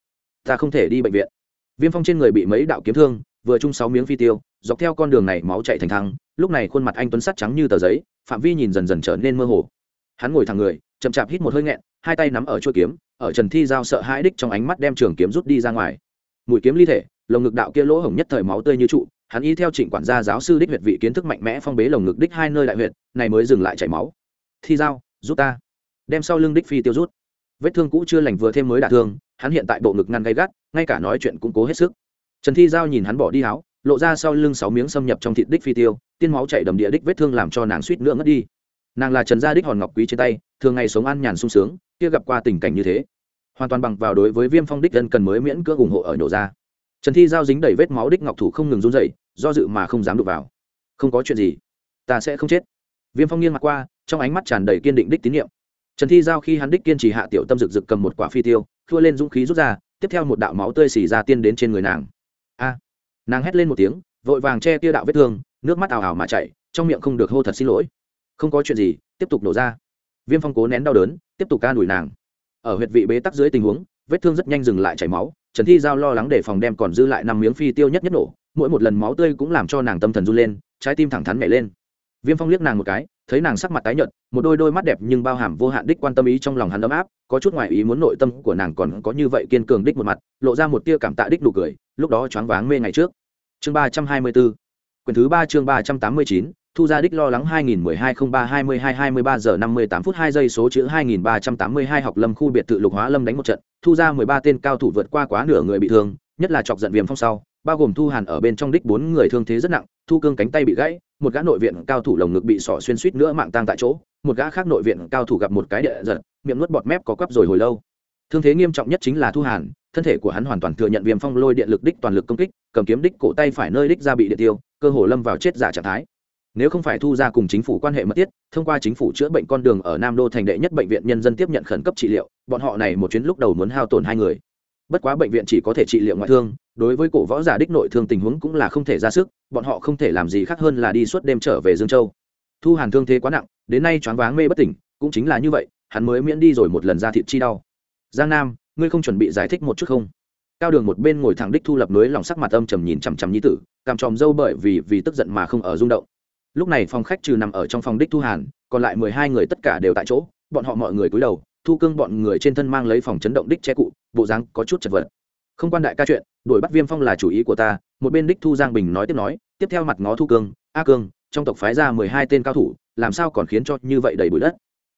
Ta không thể đi bệnh viện. Viêm phong trên người bị mấy đạo kiếm thương, vừa chung sáu miếng phi tiêu, dọc theo con đường này máu chạy thành thắng lúc này khuôn mặt anh tuấn sắt trắng như tờ giấy, phạm vi nhìn dần dần trở nên mơ hồ. Hắn ngồi thẳng người, chậm chạp hít một hơi nghẹn, hai tay nắm ở chuôi kiếm, ở trần thi giao sợ hãi đích trong ánh mắt đem trường kiếm rút đi ra ngoài. Mũi kiếm ly thể, lồng ngực đạo kia lỗ hổng nhất thời máu tươi như trụ hắn y theo trịnh quản gia giáo sư đích huyệt vị kiến thức mạnh mẽ phong bế lồng ngực đích hai nơi đại huyệt, này mới dừng lại chảy máu. Thi giao giúp ta. Đem sau lưng đích phi tiêu rút. Vết thương cũ chưa lành vừa thêm mới đả thương, hắn hiện tại bộ ngực ngăn gay gắt, ngay cả nói chuyện cũng cố hết sức. Trần thi giao nhìn hắn bỏ đi áo, lộ ra sau lưng sáu miếng xâm nhập trong thịt đích phi tiêu, tiên máu chảy đầm địa đích vết thương làm cho nàng suýt nữa ngất đi. Nàng là trần gia đích hòn ngọc quý trên tay, thường ngày sống ăn nhàn sung sướng, kia gặp qua tình cảnh như thế. Hoàn toàn bằng vào đối với viêm phong đích dân cần mới miễn cưỡng ủng hộ ở nhổ ra trần thi giao dính đầy vết máu đích ngọc thủ không ngừng run dậy do dự mà không dám đụng vào. Không có chuyện gì, ta sẽ không chết. Viêm phong nghiêng mặt qua, trong ánh mắt tràn đầy kiên định đích tín nhiệm. Trần thi giao khi hắn đích kiên trì hạ tiểu tâm rực rực cầm một quả phi tiêu thua lên dũng khí rút ra, tiếp theo một đạo máu tươi xì ra tiên đến trên người nàng. A! Nàng hét lên một tiếng, vội vàng che tia đạo vết thương, nước mắt ào ào mà chảy, trong miệng không được hô thật xin lỗi. Không có chuyện gì, tiếp tục nổ ra. Viêm phong cố nén đau đớn, tiếp tục ca đuổi nàng. Ở huyệt vị bế tắc dưới tình huống, vết thương rất nhanh dừng lại chảy máu trần thi giao lo lắng để phòng đem còn dư lại năm miếng phi tiêu nhất nhất nổ, mỗi một lần máu tươi cũng làm cho nàng tâm thần run lên, trái tim thẳng thắn nhảy lên. Viêm phong liếc nàng một cái, thấy nàng sắc mặt tái nhợt, một đôi đôi mắt đẹp nhưng bao hàm vô hạn đích quan tâm ý trong lòng hắn ấm áp, có chút ngoại ý muốn nội tâm của nàng còn có như vậy kiên cường đích một mặt, lộ ra một tia cảm tạ đích nụ cười, lúc đó choáng váng mê ngày trước. Chương ba trăm hai mươi bốn quyển thứ ba chương ba trăm tám mươi chín, thu ra đích lo lắng 2012 03 22 23 giờ 58 phút 2 giây số chữ 2382 học lâm khu biệt tự lục hóa lâm đánh một trận thu ra 13 tên cao thủ vượt qua quá nửa người bị thương, nhất là chọc giận viêm phong sau, bao gồm thu hàn ở bên trong đích bốn người thương thế rất nặng, thu cương cánh tay bị gãy, một gã nội viện cao thủ lồng ngực bị sỏ xuyên suýt nữa mạng tang tại chỗ, một gã khác nội viện cao thủ gặp một cái địa giật, miệng nuốt bọt mép có quắp rồi hồi lâu. Thương thế nghiêm trọng nhất chính là thu hàn, thân thể của hắn hoàn toàn thừa nhận viêm phong lôi điện lực đích toàn lực công kích, cầm kiếm đích cổ tay phải nơi đích ra bị điện tiêu, cơ hồ lâm vào chết giả trạng thái nếu không phải thu ra cùng chính phủ quan hệ mật thiết, thông qua chính phủ chữa bệnh con đường ở nam đô thành đệ nhất bệnh viện nhân dân tiếp nhận khẩn cấp trị liệu, bọn họ này một chuyến lúc đầu muốn hao tổn hai người. Bất quá bệnh viện chỉ có thể trị liệu ngoại thương, đối với cổ võ giả đích nội thương tình huống cũng là không thể ra sức, bọn họ không thể làm gì khác hơn là đi suốt đêm trở về dương châu. Thu hàn thương thế quá nặng, đến nay choáng váng mê bất tỉnh, cũng chính là như vậy, hắn mới miễn đi rồi một lần ra thịt chi đau. Giang nam, ngươi không chuẩn bị giải thích một chút không? Cao đường một bên ngồi thẳng đích thu lập núi lòng sắc mặt âm trầm nhìn chằm chằm như tử cảm tròm dâu bởi vì vì tức giận mà không ở rung động lúc này phòng khách trừ nằm ở trong phòng đích thu hàn, còn lại mười hai người tất cả đều tại chỗ, bọn họ mọi người cúi đầu, thu cương bọn người trên thân mang lấy phòng chấn động đích che cụ, bộ dáng có chút chật vật. Không quan đại ca chuyện, đuổi bắt viêm phong là chủ ý của ta, một bên đích thu giang bình nói tiếp nói, tiếp theo mặt ngó thu cương, a cương, trong tộc phái ra mười hai tên cao thủ, làm sao còn khiến cho như vậy đầy bụi đất?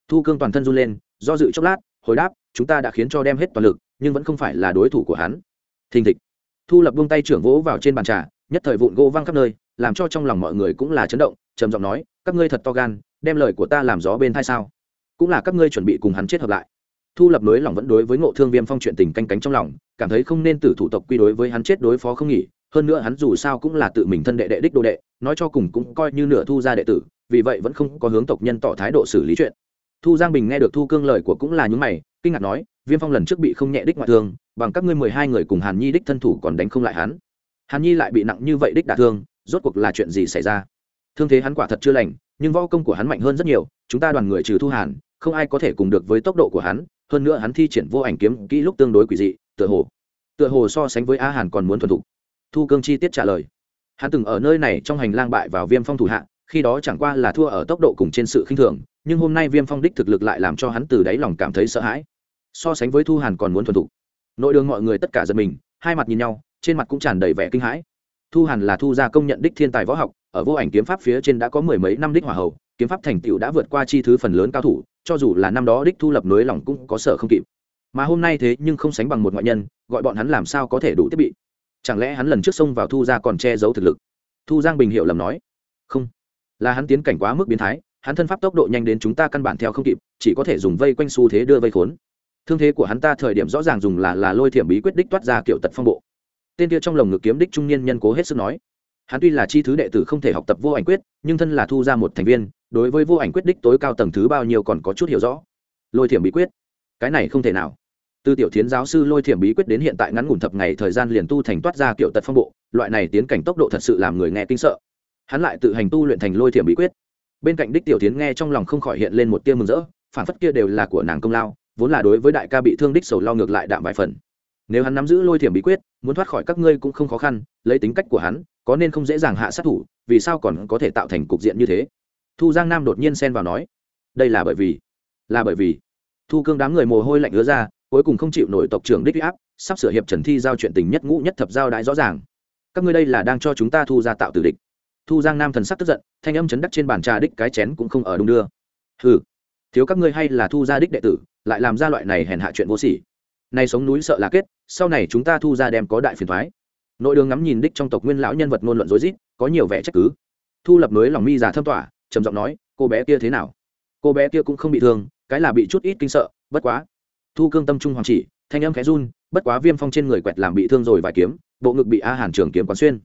Thu cương toàn thân run lên, do dự chốc lát, hồi đáp, chúng ta đã khiến cho đem hết toàn lực, nhưng vẫn không phải là đối thủ của hắn. Thình thịch. Thu lập buông tay trưởng vỗ vào trên bàn trà, nhất thời vụn gỗ văng khắp nơi, làm cho trong lòng mọi người cũng là chấn động trầm giọng nói, các ngươi thật to gan, đem lời của ta làm gió bên thai sao? Cũng là các ngươi chuẩn bị cùng hắn chết hợp lại. Thu lập nối lòng vẫn đối với ngộ thương viêm phong chuyện tình canh cánh trong lòng, cảm thấy không nên tử thủ tộc quy đối với hắn chết đối phó không nghỉ, hơn nữa hắn dù sao cũng là tự mình thân đệ đệ đích đồ đệ, nói cho cùng cũng coi như nửa thu ra đệ tử, vì vậy vẫn không có hướng tộc nhân tỏ thái độ xử lý chuyện. Thu giang bình nghe được thu cương lời của cũng là những mày, kinh ngạc nói, viêm phong lần trước bị không nhẹ đích ngoại thương, bằng các ngươi mười hai người cùng hàn nhi đích thân thủ còn đánh không lại hắn. Hàn nhi lại bị nặng như vậy đích đả thương, rốt cuộc là chuyện gì xảy ra? Thương thế hắn quả thật chưa lành, nhưng võ công của hắn mạnh hơn rất nhiều, chúng ta đoàn người trừ thu hàn, không ai có thể cùng được với tốc độ của hắn, hơn nữa hắn thi triển vô ảnh kiếm kỹ lúc tương đối quỷ dị, tựa hồ tựa hồ so sánh với a hàn còn muốn thuần thục. Thu cương chi tiết trả lời. Hắn từng ở nơi này trong hành lang bại vào viêm phong thủ hạ, khi đó chẳng qua là thua ở tốc độ cùng trên sự khinh thường, nhưng hôm nay viêm phong đích thực lực lại làm cho hắn từ đáy lòng cảm thấy sợ hãi. So sánh với thu hàn còn muốn thuần thục. Nội đường mọi người tất cả giật mình, hai mặt nhìn nhau, trên mặt cũng tràn đầy vẻ kinh hãi thu hàn là thu gia công nhận đích thiên tài võ học, ở vô ảnh kiếm pháp phía trên đã có mười mấy năm đích hỏa hậu kiếm pháp thành tựu đã vượt qua chi thứ phần lớn cao thủ, cho dù là năm đó đích thu lập nối lòng cũng có sở không kịp. Mà hôm nay thế nhưng không sánh bằng một ngoại nhân, gọi bọn hắn làm sao có thể đủ thiết bị? Chẳng lẽ hắn lần trước xông vào thu gia còn che giấu thực lực? Thu giang bình hiệu lầm nói. Không. Là hắn tiến cảnh quá mức biến thái, hắn thân pháp tốc độ nhanh đến chúng ta căn bản theo không kịp, chỉ có thể dùng vây quanh xu thế đưa vây khốn. Thương thế của hắn ta thời điểm rõ ràng dùng là là lôi thiểm bí quyết đích toát ra kiểu tật phong bộ tên kia trong lồng ngực kiếm đích trung niên nhân cố hết sức nói. Hắn tuy là chi thứ đệ tử không thể học tập vô ảnh quyết, nhưng thân là thu ra một thành viên, đối với vô ảnh quyết đích tối cao tầng thứ bao nhiêu còn có chút hiểu rõ. Lôi thiểm bí quyết. Cái này không thể nào. Từ tiểu thiến giáo sư lôi thiểm bí quyết đến hiện tại ngắn ngủn thập ngày thời gian liền tu thành toát ra kiểu tật phong bộ, loại này tiến cảnh tốc độ thật sự làm người nghe kinh sợ. Hắn lại tự hành tu luyện thành lôi thiểm bí quyết. Bên cạnh đích tiểu tiến nghe trong lòng không khỏi hiện lên một tia mừng rỡ, phản phất kia đều là của nàng công lao, vốn là đối với đại ca bị thương đích sầu lo ngược lại đạm vài phần nếu hắn nắm giữ lôi thiểm bí quyết, muốn thoát khỏi các ngươi cũng không khó khăn, lấy tính cách của hắn, có nên không dễ dàng hạ sát thủ, vì sao còn có thể tạo thành cục diện như thế? Thu giang nam đột nhiên xen vào nói, đây là bởi vì, là bởi vì. Thu cương đám người mồ hôi lạnh ứa ra, cuối cùng không chịu nổi tộc trưởng đích áp, sắp sửa hiệp trần thi giao chuyện tình nhất ngũ nhất thập giao đại rõ ràng. Các ngươi đây là đang cho chúng ta thu ra tạo tử địch. Thu giang nam thần sắc tức giận, thanh âm chấn đắc trên bàn trà đích cái chén cũng không ở đung đưa. Hừ, thiếu các ngươi hay là thu ra đích đệ tử, lại làm ra loại này hèn hạ chuyện vô sỉ. Nay sống núi sợ là kết sau này chúng ta thu ra đem có đại phiền thoái. Nội đường ngắm nhìn đích trong tộc nguyên lão nhân vật ngôn luận rối rít, có nhiều vẻ trách cứ. Thu lập núi lòng mi già thâm tỏa, trầm giọng nói, cô bé kia thế nào? Cô bé kia cũng không bị thương, cái là bị chút ít kinh sợ, bất quá. Thu cương tâm trung hoàng chỉ, thanh âm khẽ run, bất quá viêm phong trên người quẹt làm bị thương rồi vài kiếm, bộ ngực bị a hàn trường kiếm quán xuyên.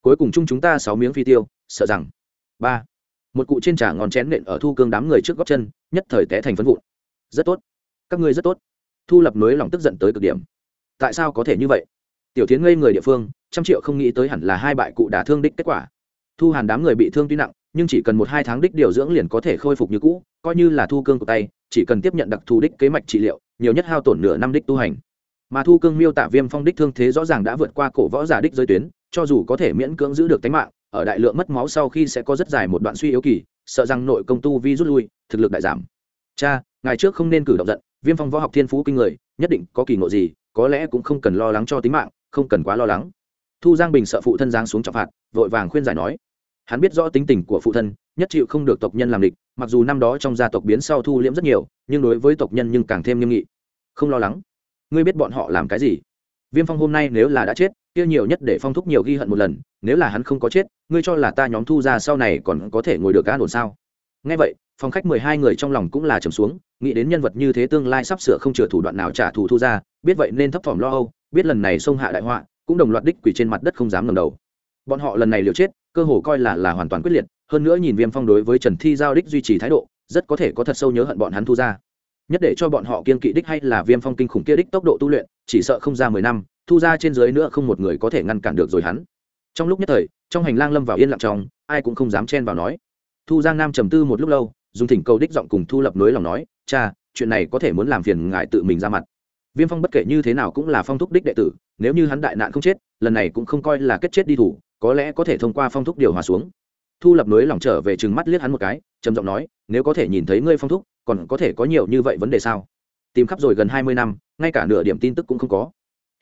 Cuối cùng chung chúng ta sáu miếng phi tiêu, sợ rằng. Ba. Một cụ trên trà ngón chén nện ở thu cương đám người trước góc chân, nhất thời té thành phấn vụn. Rất tốt, các ngươi rất tốt. Thu lập nối lòng tức giận tới cực điểm tại sao có thể như vậy? Tiểu tiến ngây người địa phương, trăm triệu không nghĩ tới hẳn là hai bại cụ đả thương đích kết quả. Thu hàn đám người bị thương tuy nặng, nhưng chỉ cần một hai tháng đích điều dưỡng liền có thể khôi phục như cũ, coi như là thu cương của tay, chỉ cần tiếp nhận đặc thù đích kế mạch trị liệu, nhiều nhất hao tổn nửa năm đích tu hành. Mà thu cương miêu tả viêm phong đích thương thế rõ ràng đã vượt qua cổ võ giả đích giới tuyến, cho dù có thể miễn cưỡng giữ được tính mạng, ở đại lượng mất máu sau khi sẽ có rất dài một đoạn suy yếu kỳ, sợ rằng nội công tu vi rút lui, thực lực đại giảm. Cha ngày trước không nên cử động giận, viêm phong võ học thiên phú kinh người, nhất định có kỳ ngộ gì có lẽ cũng không cần lo lắng cho tính mạng, không cần quá lo lắng. Thu giang bình sợ phụ thân giáng xuống trọng phạt, vội vàng khuyên giải nói, hắn biết rõ tính tình của phụ thân, nhất chịu không được tộc nhân làm địch, mặc dù năm đó trong gia tộc biến sau thu liễm rất nhiều, nhưng đối với tộc nhân nhưng càng thêm nghiêm nghị. Không lo lắng. Ngươi biết bọn họ làm cái gì? Viêm phong hôm nay nếu là đã chết, kia nhiều nhất để phong thúc nhiều ghi hận một lần, nếu là hắn không có chết, ngươi cho là ta nhóm thu ra sau này còn có thể ngồi được an ổn sao? Nghe vậy phòng khách mười hai người trong lòng cũng là trầm xuống, nghĩ đến nhân vật như thế tương lai sắp sửa không chừa thủ đoạn nào trả thù thu ra biết vậy nên thấp thỏm lo âu, biết lần này xông hạ đại họa, cũng đồng loạt đích quỷ trên mặt đất không dám ngầm đầu. Bọn họ lần này liều chết, cơ hồ coi là là hoàn toàn quyết liệt, hơn nữa nhìn viêm phong đối với trần thi giao đích duy trì thái độ, rất có thể có thật sâu nhớ hận bọn hắn thu ra nhất để cho bọn họ kiên kỵ đích hay là viêm phong kinh khủng kia đích tốc độ tu luyện, chỉ sợ không ra mười năm, thu ra trên dưới nữa không một người có thể ngăn cản được rồi hắn. Trong lúc nhất thời, trong hành lang lâm vào yên lặng trong, ai cũng không dám chen vào nói. Thu giang nam trầm tư một lúc lâu dùng thỉnh cầu đích giọng cùng thu lập nối lòng nói, cha, chuyện này có thể muốn làm phiền ngài tự mình ra mặt. Viêm phong bất kể như thế nào cũng là phong thúc đích đệ tử, nếu như hắn đại nạn không chết, lần này cũng không coi là kết chết đi thủ, có lẽ có thể thông qua phong thúc điều hòa xuống. Thu lập nối lòng trở về chừng mắt liếc hắn một cái, trầm giọng nói, nếu có thể nhìn thấy ngươi phong thúc, còn có thể có nhiều như vậy vấn đề sao? Tìm khắp rồi gần hai mươi năm, ngay cả nửa điểm tin tức cũng không có.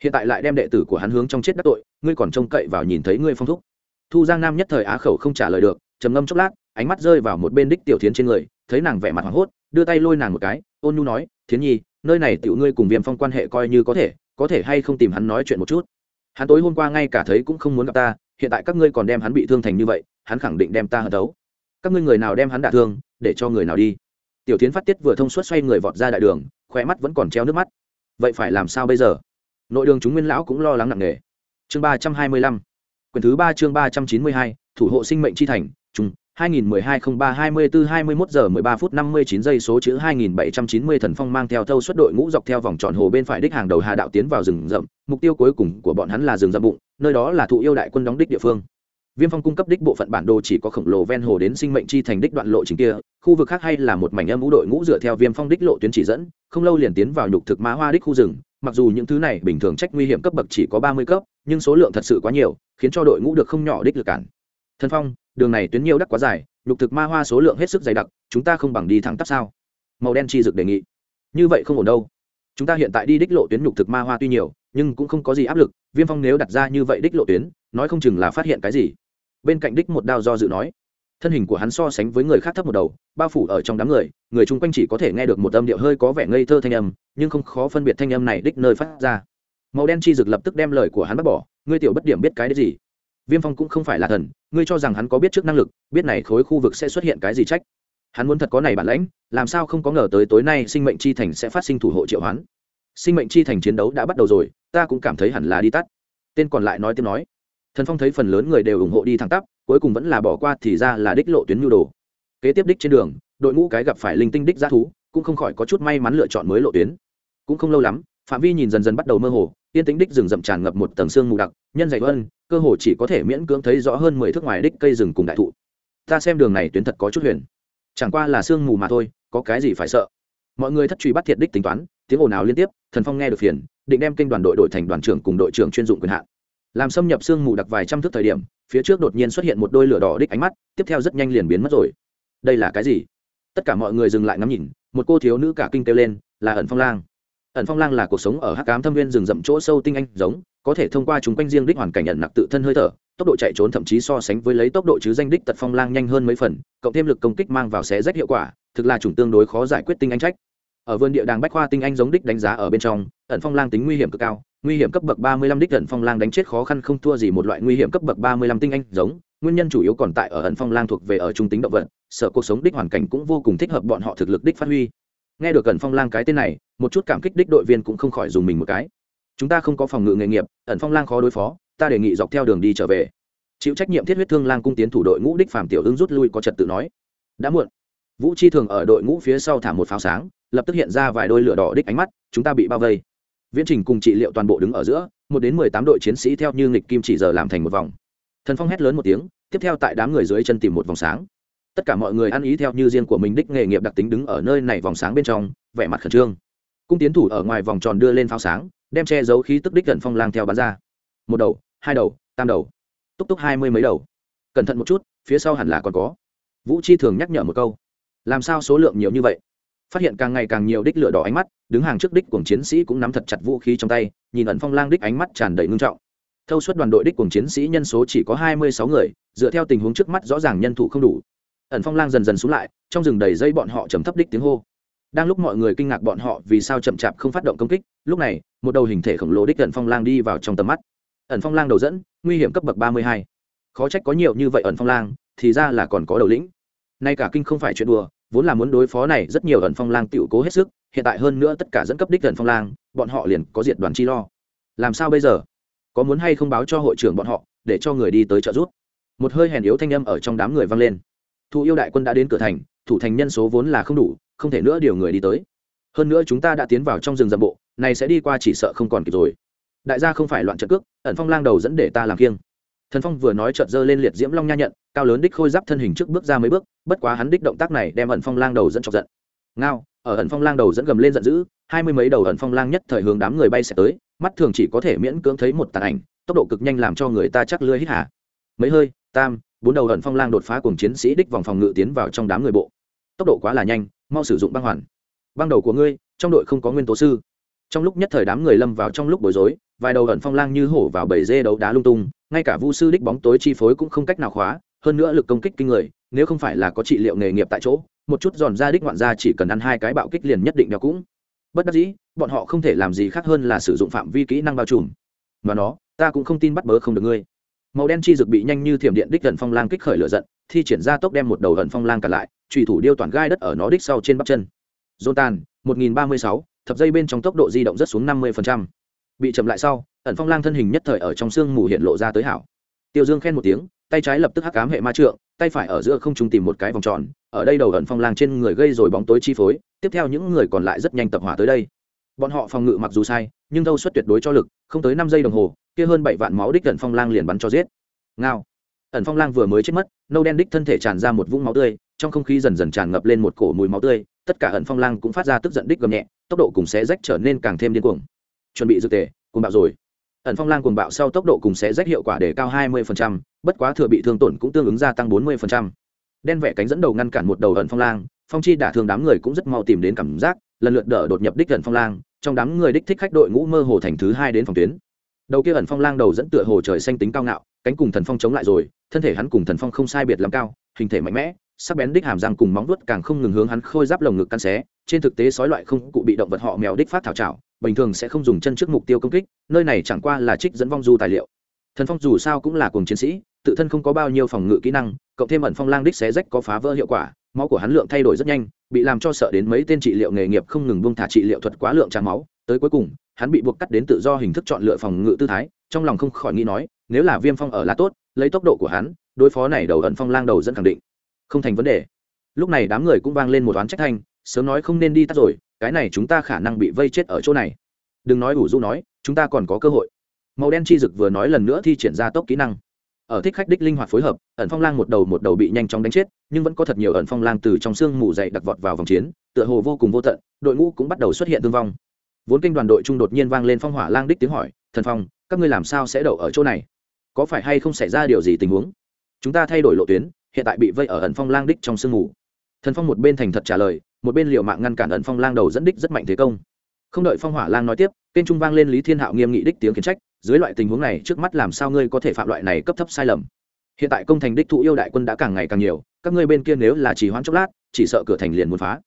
Hiện tại lại đem đệ tử của hắn hướng trong chết đắc tội, ngươi còn trông cậy vào nhìn thấy ngươi phong thúc. Thu giang nam nhất thời á khẩu không trả lời được, trầm ngâm chốc lát ánh mắt rơi vào một bên đích tiểu thiến trên người, thấy nàng vẻ mặt hoảng hốt, đưa tay lôi nàng một cái, ôn nhu nói, thiến nhi, nơi này tiểu ngươi cùng viêm phong quan hệ coi như có thể có thể hay không tìm hắn nói chuyện một chút? Hắn tối hôm qua ngay cả thấy cũng không muốn gặp ta, hiện tại các ngươi còn đem hắn bị thương thành như vậy, hắn khẳng định đem ta hận đấu. Các ngươi người nào đem hắn đả thương, để cho người nào đi. Tiểu tiến phát tiết vừa thông suốt xoay người vọt ra đại đường khỏe mắt vẫn còn treo nước mắt. Vậy phải làm sao bây giờ? Nội đường chúng nguyên lão cũng lo lắng nặng nề. Chương ba trăm hai mươi lăm, quyển thứ ba chương ba trăm chín mươi hai, thủ hộ sinh mệnh chi thành trung 2012-03-24-21 giờ 13 phút 59 giây số chữ 2790 thần phong mang theo thâu xuất đội ngũ dọc theo vòng tròn hồ bên phải đích hàng đầu hà đạo tiến vào rừng rậm. Mục tiêu cuối cùng của bọn hắn là rừng rậm bụng, nơi đó là thụ yêu đại quân đóng đích địa phương. Viêm phong cung cấp đích bộ phận bản đồ chỉ có khổng lồ ven hồ đến sinh mệnh chi thành đích đoạn lộ chính kia, khu vực khác hay là một mảnh âm ngũ đội ngũ dựa theo viêm phong đích lộ tuyến chỉ dẫn, không lâu liền tiến vào nhục thực mã hoa đích khu rừng. Mặc dù những thứ này bình thường trách nguy hiểm cấp bậc chỉ có ba mươi cấp, nhưng số lượng thật sự quá nhiều, khiến cho đội ngũ được không nhỏ đích lực cản. Thần phong đường này tuyến nhiều đắc quá dài lục thực ma hoa số lượng hết sức dày đặc, chúng ta không bằng đi thẳng tắp sao? Màu đen chi dực đề nghị. Như vậy không ổn đâu. Chúng ta hiện tại đi đích lộ tuyến lục thực ma hoa tuy nhiều, nhưng cũng không có gì áp lực, viêm phong nếu đặt ra như vậy đích lộ tuyến, nói không chừng là phát hiện cái gì. Bên cạnh đích một đao do dự nói, thân hình của hắn so sánh với người khác thấp một đầu, bao phủ ở trong đám người người chung quanh chỉ có thể nghe được một âm điệu hơi có vẻ ngây thơ thanh âm, nhưng không khó phân biệt thanh âm này đích nơi phát ra. Màu đen chi dực lập tức đem lời của hắn bắt bỏ, ngươi tiểu bất điểm biết cái đấy gì? Viêm phong cũng không phải là thần, ngươi cho rằng hắn có biết trước năng lực, biết này khối khu vực sẽ xuất hiện cái gì trách? Hắn muốn thật có này bản lãnh, làm sao không có ngờ tới tối nay sinh mệnh chi thành sẽ phát sinh thủ hộ triệu hoán? Sinh mệnh chi thành chiến đấu đã bắt đầu rồi, ta cũng cảm thấy hẳn là đi tắt. Tên còn lại nói tiếp nói. Thần phong thấy phần lớn người đều ủng hộ đi thẳng tắp, cuối cùng vẫn là bỏ qua thì ra là đích lộ tuyến nhu đồ. Kế tiếp đích trên đường, đội ngũ cái gặp phải linh tinh đích g thú, cũng không khỏi có chút may mắn lựa chọn mới lộ tuyến. Cũng không lâu lắm, phạm vi nhìn dần dần bắt đầu mơ hồ yên tính đích rừng rậm tràn ngập một tầng xương mù đặc, nhân dày hơn, cơ hồ chỉ có thể miễn cưỡng thấy rõ hơn mười thước ngoài đích cây rừng cùng đại thụ. Ta xem đường này tuyến thật có chút huyền. Chẳng qua là sương mù mà thôi, có cái gì phải sợ? Mọi người thất truy bắt thiệt đích tính toán, tiếng ồn ào liên tiếp, thần phong nghe được phiền, định đem kênh đoàn đội đội thành đoàn trưởng cùng đội trưởng chuyên dụng quyền hạn. Làm xâm nhập sương mù đặc vài trăm thước thời điểm, phía trước đột nhiên xuất hiện một đôi lửa đỏ đích ánh mắt, tiếp theo rất nhanh liền biến mất rồi. Đây là cái gì? Tất cả mọi người dừng lại ngắm nhìn, một cô thiếu nữ cả kinh kêu lên, là ẩn phong lang ẩn phong lang là cuộc sống ở hắc cám thâm viên rừng rậm chỗ sâu tinh anh giống, có thể thông qua chúng quanh riêng đích hoàn cảnh nhận nặc tự thân hơi thở, tốc độ chạy trốn thậm chí so sánh với lấy tốc độ chứ danh đích tật phong lang nhanh hơn mấy phần, cộng thêm lực công kích mang vào xé rách hiệu quả, thực là chủng tương đối khó giải quyết tinh anh trách. Ở vườn địa đàng bách khoa tinh anh giống đích đánh giá ở bên trong, ẩn phong lang tính nguy hiểm cực cao, nguy hiểm cấp bậc ba mươi lăm đích ẩn phong lang đánh chết khó khăn không thua gì một loại nguy hiểm cấp bậc ba mươi lăm tinh anh giống, nguyên nhân chủ yếu còn tại ở ẩn phong lang thuộc về ở trung tính động vật, sở cuộc sống đích hoàn cảnh cũng vô cùng thích hợp bọn họ thực lực đích phát huy nghe được ẩn phong lang cái tên này, một chút cảm kích đích đội viên cũng không khỏi dùng mình một cái. Chúng ta không có phòng ngự nghề nghiệp ẩn phong lang khó đối phó, ta đề nghị dọc theo đường đi trở về. Chịu trách nhiệm thiết huyết thương lang cung tiến thủ đội ngũ đích phàm tiểu ứng rút lui có trật tự nói. Đã muộn. Vũ chi thường ở đội ngũ phía sau thả một pháo sáng, lập tức hiện ra vài đôi lửa đỏ đích ánh mắt, chúng ta bị bao vây. Viễn trình cùng trị liệu toàn bộ đứng ở giữa, một đến mười tám đội chiến sĩ theo như nghịch kim chỉ giờ làm thành một vòng. Thần phong hét lớn một tiếng, tiếp theo tại đám người dưới chân tìm một vòng sáng tất cả mọi người ăn ý theo như riêng của mình, đích nghề nghiệp đặc tính đứng ở nơi này vòng sáng bên trong, vẻ mặt khẩn trương. Cung tiến thủ ở ngoài vòng tròn đưa lên pháo sáng, đem che giấu khí tức đích gần phong lang theo bắn ra. Một đầu, hai đầu, tam đầu, túc túc hai mươi mấy đầu. Cẩn thận một chút, phía sau hẳn là còn có. Vũ chi thường nhắc nhở một câu, làm sao số lượng nhiều như vậy? Phát hiện càng ngày càng nhiều đích lửa đỏ ánh mắt, đứng hàng trước đích cùng chiến sĩ cũng nắm thật chặt vũ khí trong tay, nhìn ẩn phong lang đích ánh mắt tràn đầy ngưng trọng. Thâu suất đoàn đội đích cùng chiến sĩ nhân số chỉ có hai mươi sáu người, dựa theo tình huống trước mắt rõ ràng nhân thủ không đủ ẩn phong lang dần dần xuống lại, trong rừng đầy dây bọn họ chấm thấp đích tiếng hô. Đang lúc mọi người kinh ngạc bọn họ vì sao chậm chạp không phát động công kích, lúc này, một đầu hình thể khổng lồ đích ẩn phong lang đi vào trong tầm mắt. Ẩn phong lang đầu dẫn, nguy hiểm cấp bậc ba mươi hai. Khó trách có nhiều như vậy ẩn phong lang, thì ra là còn có đầu lĩnh. Nay cả kinh không phải chuyện đùa, vốn là muốn đối phó này rất nhiều ẩn phong lang tiểu cố hết sức, hiện tại hơn nữa tất cả dẫn cấp đích ẩn phong lang, bọn họ liền có diện đoàn chi lo. Làm sao bây giờ? Có muốn hay không báo cho hội trưởng bọn họ, để cho người đi tới trợ giúp? Một hơi hèn yếu thanh âm ở trong đám người vang lên. Thu yêu đại quân đã đến cửa thành, thủ thành nhân số vốn là không đủ, không thể nữa điều người đi tới. Hơn nữa chúng ta đã tiến vào trong rừng dậm bộ này sẽ đi qua chỉ sợ không còn kịp rồi. Đại gia không phải loạn trận cước, ẩn phong lang đầu dẫn để ta làm kiêng. Thần phong vừa nói chợt dơ lên liệt diễm long nha nhận, cao lớn đích khôi giáp thân hình trước bước ra mấy bước, bất quá hắn đích động tác này đem ẩn phong lang đầu dẫn chọc giận. Ngao, ở ẩn phong lang đầu dẫn gầm lên giận dữ, hai mươi mấy đầu ẩn phong lang nhất thời hướng đám người bay sẽ tới, mắt thường chỉ có thể miễn cưỡng thấy một tàn ảnh, tốc độ cực nhanh làm cho người ta chắc lưới hít hả mấy hơi, tam bốn đầu ẩn phong lang đột phá cùng chiến sĩ đích vòng phòng ngự tiến vào trong đám người bộ. Tốc độ quá là nhanh, mau sử dụng băng hoàn. Băng đầu của ngươi, trong đội không có nguyên tố sư. Trong lúc nhất thời đám người lâm vào trong lúc bối rối, vài đầu ẩn phong lang như hổ vào bầy dê đấu đá lung tung, ngay cả vu sư đích bóng tối chi phối cũng không cách nào khóa, hơn nữa lực công kích kinh người, nếu không phải là có trị liệu nghề nghiệp tại chỗ, một chút giòn da đích ngoạn ra chỉ cần ăn hai cái bạo kích liền nhất định đeo cũng. Bất đắc dĩ, bọn họ không thể làm gì khác hơn là sử dụng phạm vi kỹ năng bao trùm. Và nó, ta cũng không tin bắt bớ không được ngươi màu đen chi rực bị nhanh như thiểm điện đích gần phong lang kích khởi lửa giận, thi triển ra tốc đem một đầu gần phong lang cả lại trùy thủ điêu toàn gai đất ở nó đích sau trên bắp chân. Dồn tàn, một nghìn ba mươi sáu, thập dây bên trong tốc độ di động rất xuống năm mươi bị chậm lại sau, ẩn phong lang thân hình nhất thời ở trong sương mù hiện lộ ra tới hảo. Tiêu dương khen một tiếng, tay trái lập tức hắc cám hệ ma trượng, tay phải ở giữa không trung tìm một cái vòng tròn, ở đây đầu ẩn phong lang trên người gây rồi bóng tối chi phối, tiếp theo những người còn lại rất nhanh tập hỏa tới đây. Bọn họ phòng ngự mặc dù sai, nhưng thâu suất tuyệt đối cho lực, không tới năm giây đồng hồ kia hơn bảy vạn máu đích ẩn phong lang liền bắn cho giết. Ngao. Ẩn phong lang vừa mới chết mất nâu đen đích thân thể tràn ra một vũng máu tươi trong không khí dần dần tràn ngập lên một cổ mùi máu tươi tất cả ẩn phong lang cũng phát ra tức giận đích gầm nhẹ tốc độ cùng xé rách trở nên càng thêm điên cuồng. Chuẩn bị dược tề cùng bạo rồi. Ẩn phong lang cuồng bạo sau tốc độ cùng xé rách hiệu quả để cao 20%, bất quá thừa bị thương tổn cũng tương ứng gia tăng 40%. đen vẽ cánh dẫn đầu ngăn cản một đầu ẩn phong lang phong chi đả thương đám người cũng rất mau tìm đến cảm giác lần lượt đỡ đột nhập đích ẩn phong lang trong đám người đích thích khách đội ngũ mơ hồ thành thứ hai đến phòng tuyến đầu kia ẩn phong lang đầu dẫn tựa hồ trời xanh tính cao ngạo, cánh cùng thần phong chống lại rồi, thân thể hắn cùng thần phong không sai biệt lắm cao, hình thể mạnh mẽ, sắc bén đích hàm răng cùng móng vuốt càng không ngừng hướng hắn khôi giáp lồng ngực căn xé, trên thực tế sói loại không cụ bị động vật họ mèo đích phát thảo trảo, bình thường sẽ không dùng chân trước mục tiêu công kích, nơi này chẳng qua là trích dẫn vong du tài liệu. Thần phong dù sao cũng là cùng chiến sĩ, tự thân không có bao nhiêu phòng ngự kỹ năng, cộng thêm ẩn phong lang đích xé rách có phá vỡ hiệu quả, máu của hắn lượng thay đổi rất nhanh, bị làm cho sợ đến mấy tên trị liệu nghề nghiệp không ngừng buông thả trị liệu thuật quá lượng tràn máu tới cuối cùng, hắn bị buộc cắt đến tự do hình thức chọn lựa phòng ngự tư thái, trong lòng không khỏi nghĩ nói, nếu là viêm phong ở là tốt, lấy tốc độ của hắn, đối phó này đầu ẩn phong lang đầu dẫn khẳng định. Không thành vấn đề. Lúc này đám người cũng vang lên một oán trách thanh, sớm nói không nên đi tắt rồi, cái này chúng ta khả năng bị vây chết ở chỗ này. Đừng nói ủ du nói, chúng ta còn có cơ hội. Màu đen chi dực vừa nói lần nữa thi triển ra tốc kỹ năng. Ở thích khách đích linh hoạt phối hợp, ẩn phong lang một đầu một đầu bị nhanh chóng đánh chết, nhưng vẫn có thật nhiều ẩn phong lang từ trong xương mù dậy đặc vọt vào vòng chiến, tựa hồ vô cùng vô tận, đội ngũ cũng bắt đầu xuất hiện thương vong vốn kinh đoàn đội trung đột nhiên vang lên phong hỏa lang đích tiếng hỏi, thần phong, các ngươi làm sao sẽ đậu ở chỗ này? Có phải hay không xảy ra điều gì tình huống? Chúng ta thay đổi lộ tuyến, hiện tại bị vây ở ẩn phong lang đích trong sương mù. Thần phong một bên thành thật trả lời, một bên liệu mạng ngăn cản ẩn phong lang đầu dẫn đích rất mạnh thế công. Không đợi phong hỏa lang nói tiếp, kênh trung vang lên lý thiên hạo nghiêm nghị đích tiếng kiến trách, dưới loại tình huống này, trước mắt làm sao ngươi có thể phạm loại này cấp thấp sai lầm? Hiện tại công thành đích thụ yêu đại quân đã càng ngày càng nhiều, các ngươi bên kia nếu là chỉ hoãn chốc lát, chỉ sợ cửa thành liền muốn phá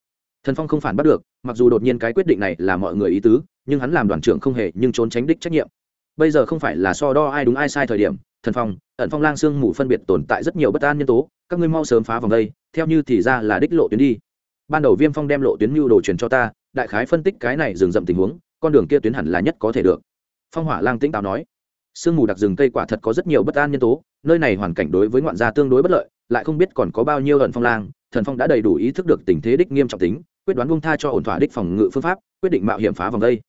thần phong không phản bắt được, mặc dù đột nhiên cái quyết định này là mọi người ý tứ, nhưng hắn làm đoàn trưởng không hề nhưng trốn tránh đích trách nhiệm. Bây giờ không phải là so đo ai đúng ai sai thời điểm, thần phong, ẩn phong lang sương mù phân biệt tồn tại rất nhiều bất an nhân tố, các ngươi mau sớm phá vòng đây, theo như thì ra là đích lộ tuyến đi. Ban đầu viêm phong đem lộ tuyến mưu đồ truyền cho ta, đại khái phân tích cái này dừng dậm tình huống, con đường kia tuyến hẳn là nhất có thể được. Phong hỏa lang tĩnh táo nói sương mù đặc rừng cây quả thật có rất nhiều bất an nhân tố, nơi này hoàn cảnh đối với ngoạn gia tương đối bất lợi, lại không biết còn có bao nhiêu ẩn phong lang, thần phong đã đầy đủ ý thức được tình thế đích nghiêm trọng tính quyết đoán buông tha cho ổn thỏa đích phòng ngự phương pháp quyết định mạo hiểm phá vòng đây.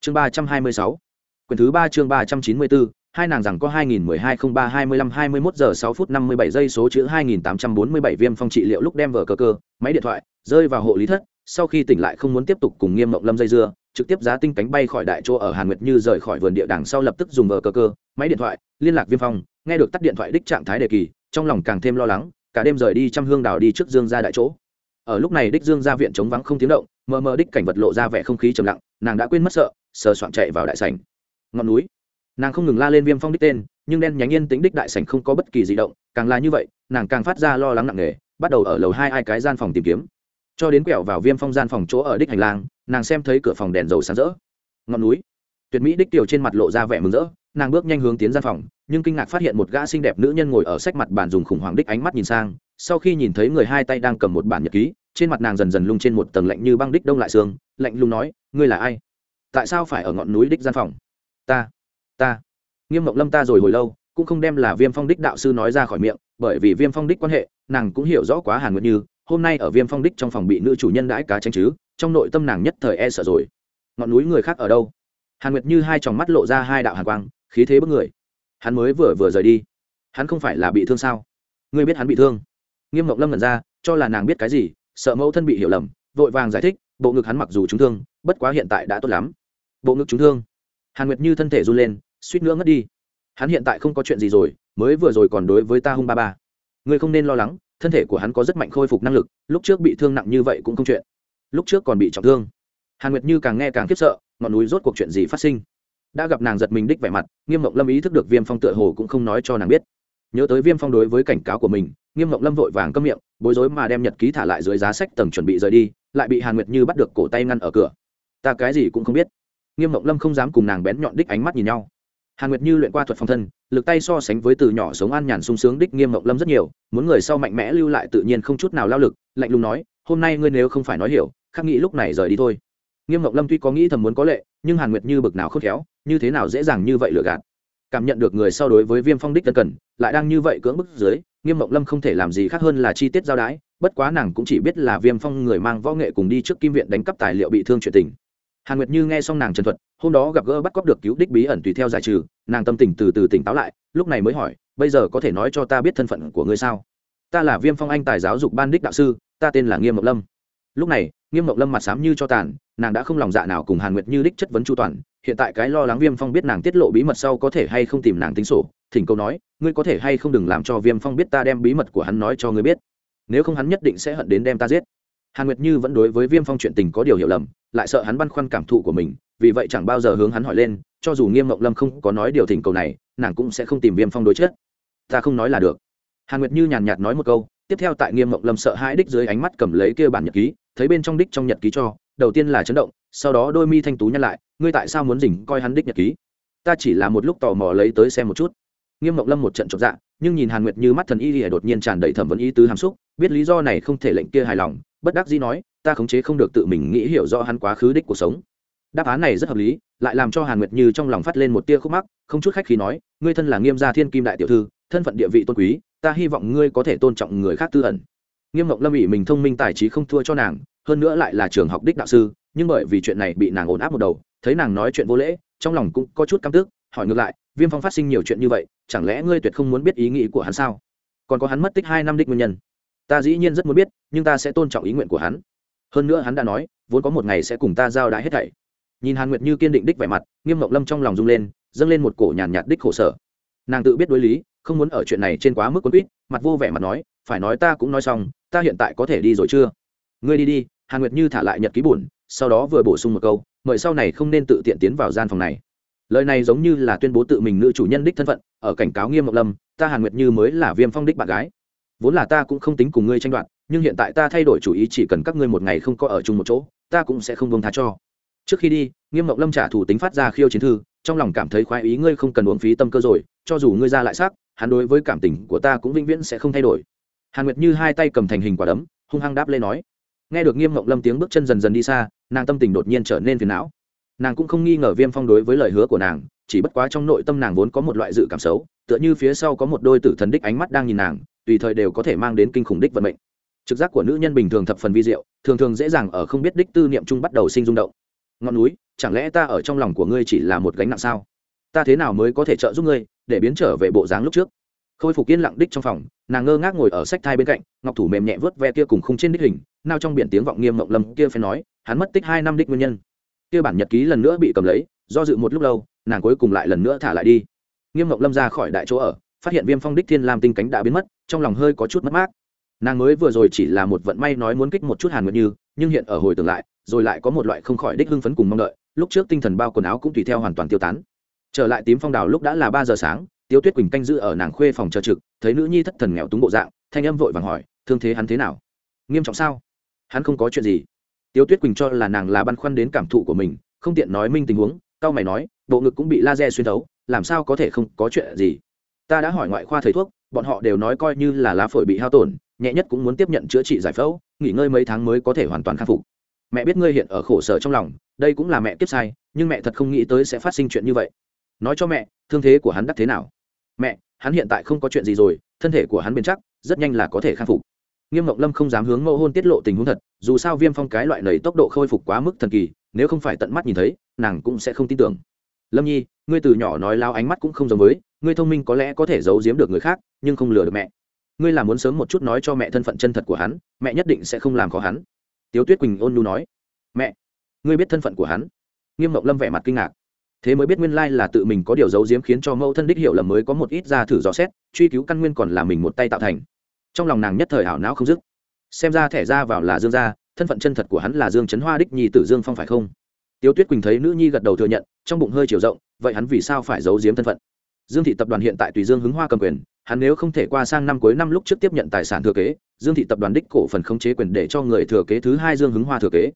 Chương ba trăm hai mươi sáu. Quyển thứ ba chương ba trăm chín mươi bốn hai nàng rằng có 2012 03 25 21 giờ 6 phút 57 giây số chữ 2847 viêm phong trị liệu lúc đem vở cơ cơ, máy điện thoại, rơi vào hộ lý thất, sau khi tỉnh lại không muốn tiếp tục cùng Nghiêm Mộng Lâm dây dưa, trực tiếp giá tinh cánh bay khỏi đại chỗ ở Hàn Nguyệt Như rời khỏi vườn địa đàng sau lập tức dùng vở cơ cơ, máy điện thoại, liên lạc Viêm Phong, nghe được tắt điện thoại đích trạng thái đề kỳ, trong lòng càng thêm lo lắng, cả đêm rời đi trăm hương đảo đi trước dương ra đại chỗ ở lúc này đích dương ra viện chống vắng không tiếng động, mờ mờ đích cảnh vật lộ ra vẻ không khí trầm lặng, nàng đã quên mất sợ, sờ soạn chạy vào đại sảnh. Ngọn núi. Nàng không ngừng la lên viêm phong đích tên, nhưng đen nhánh yên tính đích đại sảnh không có bất kỳ di động, càng là như vậy, nàng càng phát ra lo lắng nặng nề, bắt đầu ở lầu hai ai cái gian phòng tìm kiếm. Cho đến quẹo vào viêm phong gian phòng chỗ ở đích hành lang, nàng xem thấy cửa phòng đèn dầu sáng rỡ. Ngọn núi. Tuyệt mỹ đích tiểu trên mặt lộ ra vẻ mừng rỡ, nàng bước nhanh hướng tiến gian phòng, nhưng kinh ngạc phát hiện một gã xinh đẹp nữ nhân ngồi ở sách mặt bàn dùng khủng hoảng đích ánh mắt nhìn sang sau khi nhìn thấy người hai tay đang cầm một bản nhật ký, trên mặt nàng dần dần lung trên một tầng lạnh như băng đích đông lại xương lạnh lùng nói, ngươi là ai? Tại sao phải ở ngọn núi đích gian phòng? Ta ta. Nghiêm mộng lâm ta rồi hồi lâu, cũng không đem là viêm phong đích đạo sư nói ra khỏi miệng, bởi vì viêm phong đích quan hệ, nàng cũng hiểu rõ quá hàn nguyệt như, hôm nay ở viêm phong đích trong phòng bị nữ chủ nhân đãi cá tranh chứ, trong nội tâm nàng nhất thời e sợ rồi. Ngọn núi người khác ở đâu? Hàn nguyệt như hai tròng mắt lộ ra hai đạo hàn quang, khí thế bức người. Hắn mới vừa vừa rời đi. Hắn không phải là bị thương sao? Ngươi biết hắn bị thương? Nghiêm mộng lâm nhận ra, cho là nàng biết cái gì, sợ mẫu thân bị hiểu lầm, vội vàng giải thích, bộ ngực hắn mặc dù trúng thương, bất quá hiện tại đã tốt lắm. Bộ ngực trúng thương. Hàn nguyệt như thân thể run lên, suýt nữa ngất đi. Hắn hiện tại không có chuyện gì rồi, mới vừa rồi còn đối với ta hung ba ba. Ngươi không nên lo lắng, thân thể của hắn có rất mạnh khôi phục năng lực, lúc trước bị thương nặng như vậy cũng không chuyện. Lúc trước còn bị trọng thương. Hàn nguyệt như càng nghe càng khiếp sợ, ngọn núi rốt cuộc chuyện gì phát sinh? Đã gặp nàng giật mình đích vẻ mặt, nghiêm mộng lâm ý thức được viêm phong tựa hồ cũng không nói cho nàng biết. Nhớ tới viêm phong đối với cảnh cáo của mình nghiêm Ngọc lâm vội vàng câm miệng, bối rối mà đem nhật ký thả lại dưới giá sách tầng chuẩn bị rời đi, lại bị hàn nguyệt như bắt được cổ tay ngăn ở cửa. Ta cái gì cũng không biết. Nghiêm Ngọc lâm không dám cùng nàng bén nhọn đích ánh mắt nhìn nhau. Hàn nguyệt như luyện qua thuật phòng thân, lực tay so sánh với từ nhỏ sống an nhàn sung sướng đích nghiêm Ngọc lâm rất nhiều, muốn người sau mạnh mẽ lưu lại tự nhiên không chút nào lao lực, lạnh lùng nói, hôm nay ngươi nếu không phải nói hiểu, khắc nghĩ lúc này rời đi thôi. Nghiêm Ngọc lâm tuy có nghĩ thầm muốn có lệ, nhưng hàn nguyệt như bực nào khôn khéo, như thế nào dễ dàng như vậy lừa gạt. Cảm nhận được người sau đối với viêm phong đích tân cần lại đang như vậy cưỡng bức dưới nghiêm mộng lâm không thể làm gì khác hơn là chi tiết giao đái, bất quá nàng cũng chỉ biết là viêm phong người mang võ nghệ cùng đi trước kim viện đánh cắp tài liệu bị thương chuyện tình. Hàn nguyệt như nghe xong nàng trần thuật, hôm đó gặp gỡ bắt cóc được cứu đích bí ẩn tùy theo giải trừ, nàng tâm tình từ từ tỉnh táo lại, lúc này mới hỏi, bây giờ có thể nói cho ta biết thân phận của ngươi sao? Ta là viêm phong anh tài giáo dục ban đích đạo sư, ta tên là nghiêm mộng lâm. Lúc này, nghiêm mộng lâm mặt sám như cho tàn, nàng đã không lòng dạ nào cùng hàn nguyệt như đích chất vấn chu toàn, hiện tại cái lo lắng viêm phong biết nàng tiết lộ bí mật sau có thể hay không tìm nàng tính sổ thỉnh cầu nói, ngươi có thể hay không đừng làm cho viêm phong biết ta đem bí mật của hắn nói cho ngươi biết. Nếu không hắn nhất định sẽ hận đến đem ta giết. Hàn nguyệt như vẫn đối với viêm phong chuyện tình có điều hiểu lầm, lại sợ hắn băn khoăn cảm thụ của mình, vì vậy chẳng bao giờ hướng hắn hỏi lên, cho dù nghiêm mộng lâm không có nói điều thỉnh cầu này, nàng cũng sẽ không tìm viêm phong đối chết ta không nói là được. Hàn nguyệt như nhàn nhạt nói một câu, tiếp theo tại nghiêm mộng lâm sợ hãi đích dưới ánh mắt cầm lấy kia bản nhật ký, thấy bên trong đích trong nhật ký cho, đầu tiên là chấn động, sau đó đôi mi thanh tú nhăn lại, ngươi tại sao muốn dình coi hắn đích nhật ký? Ta chỉ là một lúc tò mò lấy tới xem một chút nghiêm mộng lâm một trận chột dạ nhưng nhìn hàn nguyệt như mắt thần y lìa đột nhiên tràn đầy thẩm vấn ý tứ hàm xúc, biết lý do này không thể lệnh kia hài lòng, bất đắc dĩ nói, ta khống chế không được tự mình nghĩ hiểu rõ hắn quá khứ đích cuộc sống. Đáp án này rất hợp lý, lại làm cho hàn nguyệt như trong lòng phát lên một tia khúc mắc, không chút khách khi nói, ngươi thân là nghiêm gia thiên kim đại tiểu thư, thân phận địa vị tôn quý, ta hy vọng ngươi có thể tôn trọng người khác tư ẩn. Nghiêm mộng lâm ỉ mình thông minh tài trí không thua cho nàng, hơn nữa lại là trường học đích đạo sư, nhưng bởi vì chuyện này bị nàng ổn áp một đầu, thấy nàng nói chuyện vô lễ, trong lòng cũng có chút căm tức, hỏi ngược lại, viêm phong phát sinh nhiều chuyện như vậy chẳng lẽ ngươi tuyệt không muốn biết ý nghĩ của hắn sao? Còn có hắn mất tích hai năm đích nguyên nhân. Ta dĩ nhiên rất muốn biết, nhưng ta sẽ tôn trọng ý nguyện của hắn. Hơn nữa hắn đã nói, vốn có một ngày sẽ cùng ta giao đãi hết thảy. Nhìn hàn nguyệt như kiên định đích vẻ mặt, nghiêm ngọc lâm trong lòng rung lên, dâng lên một cổ nhàn nhạt đích khổ sở. Nàng tự biết đối lý, không muốn ở chuyện này trên quá mức quân quýt, mặt vô vẻ mặt nói, phải nói ta cũng nói xong, ta hiện tại có thể đi rồi chưa? Ngươi đi đi. Hàn nguyệt như thả lại nhật ký bổn, sau đó vừa bổ sung một câu, mời sau này không nên tự tiện tiến vào gian phòng này lời này giống như là tuyên bố tự mình nữ chủ nhân đích thân phận, ở cảnh cáo nghiêm ngọc lâm, ta hàn nguyệt như mới là viêm phong đích bạn gái. Vốn là ta cũng không tính cùng ngươi tranh đoạt, nhưng hiện tại ta thay đổi chủ ý chỉ cần các ngươi một ngày không có ở chung một chỗ, ta cũng sẽ không buông tha cho. Trước khi đi, nghiêm ngọc lâm trả thủ tính phát ra khiêu chiến thư, trong lòng cảm thấy khoái ý ngươi không cần uống phí tâm cơ rồi, cho dù ngươi ra lại xác, hắn đối với cảm tình của ta cũng vĩnh viễn sẽ không thay đổi. Hàn nguyệt như hai tay cầm thành hình quả đấm, hung hăng đáp lên nói. Nghe được nghiêm ngọc lâm tiếng bước chân dần dần đi xa, nàng tâm tình đột nhiên trở nên phiền não nàng cũng không nghi ngờ viêm phong đối với lời hứa của nàng, chỉ bất quá trong nội tâm nàng vốn có một loại dự cảm xấu, tựa như phía sau có một đôi tử thần đích ánh mắt đang nhìn nàng, tùy thời đều có thể mang đến kinh khủng đích vận mệnh. Trực giác của nữ nhân bình thường thập phần vi diệu, thường thường dễ dàng ở không biết đích tư niệm chung bắt đầu sinh rung động. Ngọn núi, chẳng lẽ ta ở trong lòng của ngươi chỉ là một gánh nặng sao? Ta thế nào mới có thể trợ giúp ngươi, để biến trở về bộ dáng lúc trước? Khôi phục yên lặng đích trong phòng, nàng ngơ ngác ngồi ở sách thai bên cạnh, ngọc thủ mềm nhẹ vớt ve kia cùng khung trên đích hình, nao trong biển tiếng vọng nghiêm mộng lâm kia phải nói, hắn mất tích hai năm đích nguyên nhân kia bản nhật ký lần nữa bị cầm lấy, do dự một lúc lâu, nàng cuối cùng lại lần nữa thả lại đi. Nghiêm ngọc lâm ra khỏi đại chỗ ở, phát hiện viêm phong đích thiên lam tinh cánh đã biến mất, trong lòng hơi có chút mất mát. Nàng mới vừa rồi chỉ là một vận may nói muốn kích một chút hàn nguyệt như, nhưng hiện ở hồi tưởng lại, rồi lại có một loại không khỏi đích hưng phấn cùng mong đợi, lúc trước tinh thần bao quần áo cũng tùy theo hoàn toàn tiêu tán. Trở lại tím phong đào lúc đã là ba giờ sáng, tiêu tuyết quỳnh canh giữ ở nàng khuê phòng chờ trực, thấy nữ nhi thất thần nghèo túng bộ dạng, thanh âm vội vàng hỏi, thương thế hắn thế nào? Nghiêm trọng sao? Hắn không có chuyện gì tiêu tuyết quỳnh cho là nàng là băn khoăn đến cảm thụ của mình, không tiện nói minh tình huống cao mày nói, bộ ngực cũng bị laser xuyên thấu, làm sao có thể không có chuyện gì? Ta đã hỏi ngoại khoa thầy thuốc, bọn họ đều nói coi như là lá phổi bị hao tổn, nhẹ nhất cũng muốn tiếp nhận chữa trị giải phẫu, nghỉ ngơi mấy tháng mới có thể hoàn toàn khắc phục. Mẹ biết ngươi hiện ở khổ sở trong lòng, đây cũng là mẹ kiếp sai, nhưng mẹ thật không nghĩ tới sẽ phát sinh chuyện như vậy. Nói cho mẹ, thương thế của hắn đắt thế nào? Mẹ, hắn hiện tại không có chuyện gì rồi, thân thể của hắn bền chắc, rất nhanh là có thể khắc phục nghiêm ngọc lâm không dám hướng mẫu hôn tiết lộ tình huống thật, dù sao viêm phong cái loại nầy tốc độ khôi phục quá mức thần kỳ, nếu không phải tận mắt nhìn thấy, nàng cũng sẽ không tin tưởng. Lâm nhi, ngươi từ nhỏ nói lao ánh mắt cũng không giống với, ngươi thông minh có lẽ có thể giấu giếm được người khác, nhưng không lừa được mẹ. Ngươi là muốn sớm một chút nói cho mẹ thân phận chân thật của hắn, mẹ nhất định sẽ không làm khó hắn. Tiếu tuyết quỳnh ôn nhu nói, mẹ, ngươi biết thân phận của hắn? Nghiêm mộng lâm vẻ mặt kinh ngạc. Thế mới biết nguyên lai là tự mình có điều giấu giếm khiến cho mẫu thân đích hiểu lầm mới có một ít ra thử dò xét, truy cứu căn nguyên còn là mình một tay tạo thành trong lòng nàng nhất thời ảo não không dứt. Xem ra thẻ ra vào là dương gia, thân phận chân thật của hắn là dương trấn hoa đích nhi tử dương phong phải không? Tiêu tuyết quỳnh thấy nữ nhi gật đầu thừa nhận, trong bụng hơi chiều rộng, vậy hắn vì sao phải giấu giếm thân phận? Dương thị tập đoàn hiện tại tùy dương hứng hoa cầm quyền, hắn nếu không thể qua sang năm cuối năm lúc trước tiếp nhận tài sản thừa kế, dương thị tập đoàn đích cổ phần khống chế quyền để cho người thừa kế thứ hai dương hứng hoa thừa kế.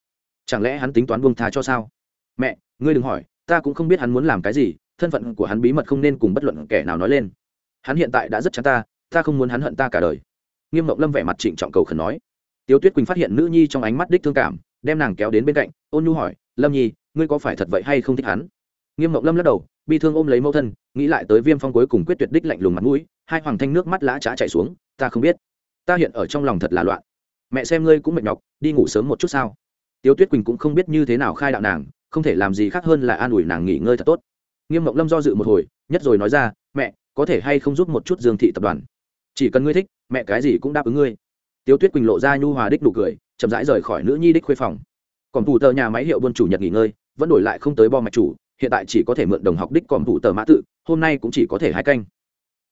Chẳng lẽ hắn tính toán buông tha cho sao? Mẹ, ngươi đừng hỏi, ta cũng không biết hắn muốn làm cái gì, thân phận của hắn bí mật không nên cùng bất luận kẻ nào nói lên. Hắn hiện tại đã rất chán ta ta không muốn hắn hận ta cả đời nghiêm mộng lâm vẻ mặt trịnh trọng cầu khẩn nói. Tiếu tuyết quỳnh phát hiện nữ nhi trong ánh mắt đích thương cảm, đem nàng kéo đến bên cạnh, ôn nhu hỏi, lâm nhi, ngươi có phải thật vậy hay không thích hắn? Nghiêm mộng lâm lắc đầu, bi thương ôm lấy mẫu thân, nghĩ lại tới viêm phong cuối cùng quyết tuyệt đích lạnh lùng mặt mũi, hai hoàng thanh nước mắt lã trá chạy xuống, ta không biết. Ta hiện ở trong lòng thật là loạn. Mẹ xem ngươi cũng mệt nhọc, đi ngủ sớm một chút sao? Tiếu tuyết quỳnh cũng không biết như thế nào khai đạo nàng, không thể làm gì khác hơn là an ủi nàng nghỉ ngơi thật tốt. Nghiêm mộng lâm do dự một hồi, nhất rồi nói ra, mẹ, có thể hay không giúp một chút dương thị tập đoàn? Chỉ cần ngươi thích, mẹ cái gì cũng đáp ứng ngươi. Tiếu tuyết quỳnh lộ ra nhu hòa đích nụ cười, chậm rãi rời khỏi nữ nhi đích khuê phòng. Còn thủ tờ nhà máy hiệu buôn chủ nhật nghỉ ngơi, vẫn đổi lại không tới bo mạch chủ, hiện tại chỉ có thể mượn đồng học đích còn thủ tờ mã tự, hôm nay cũng chỉ có thể hai canh.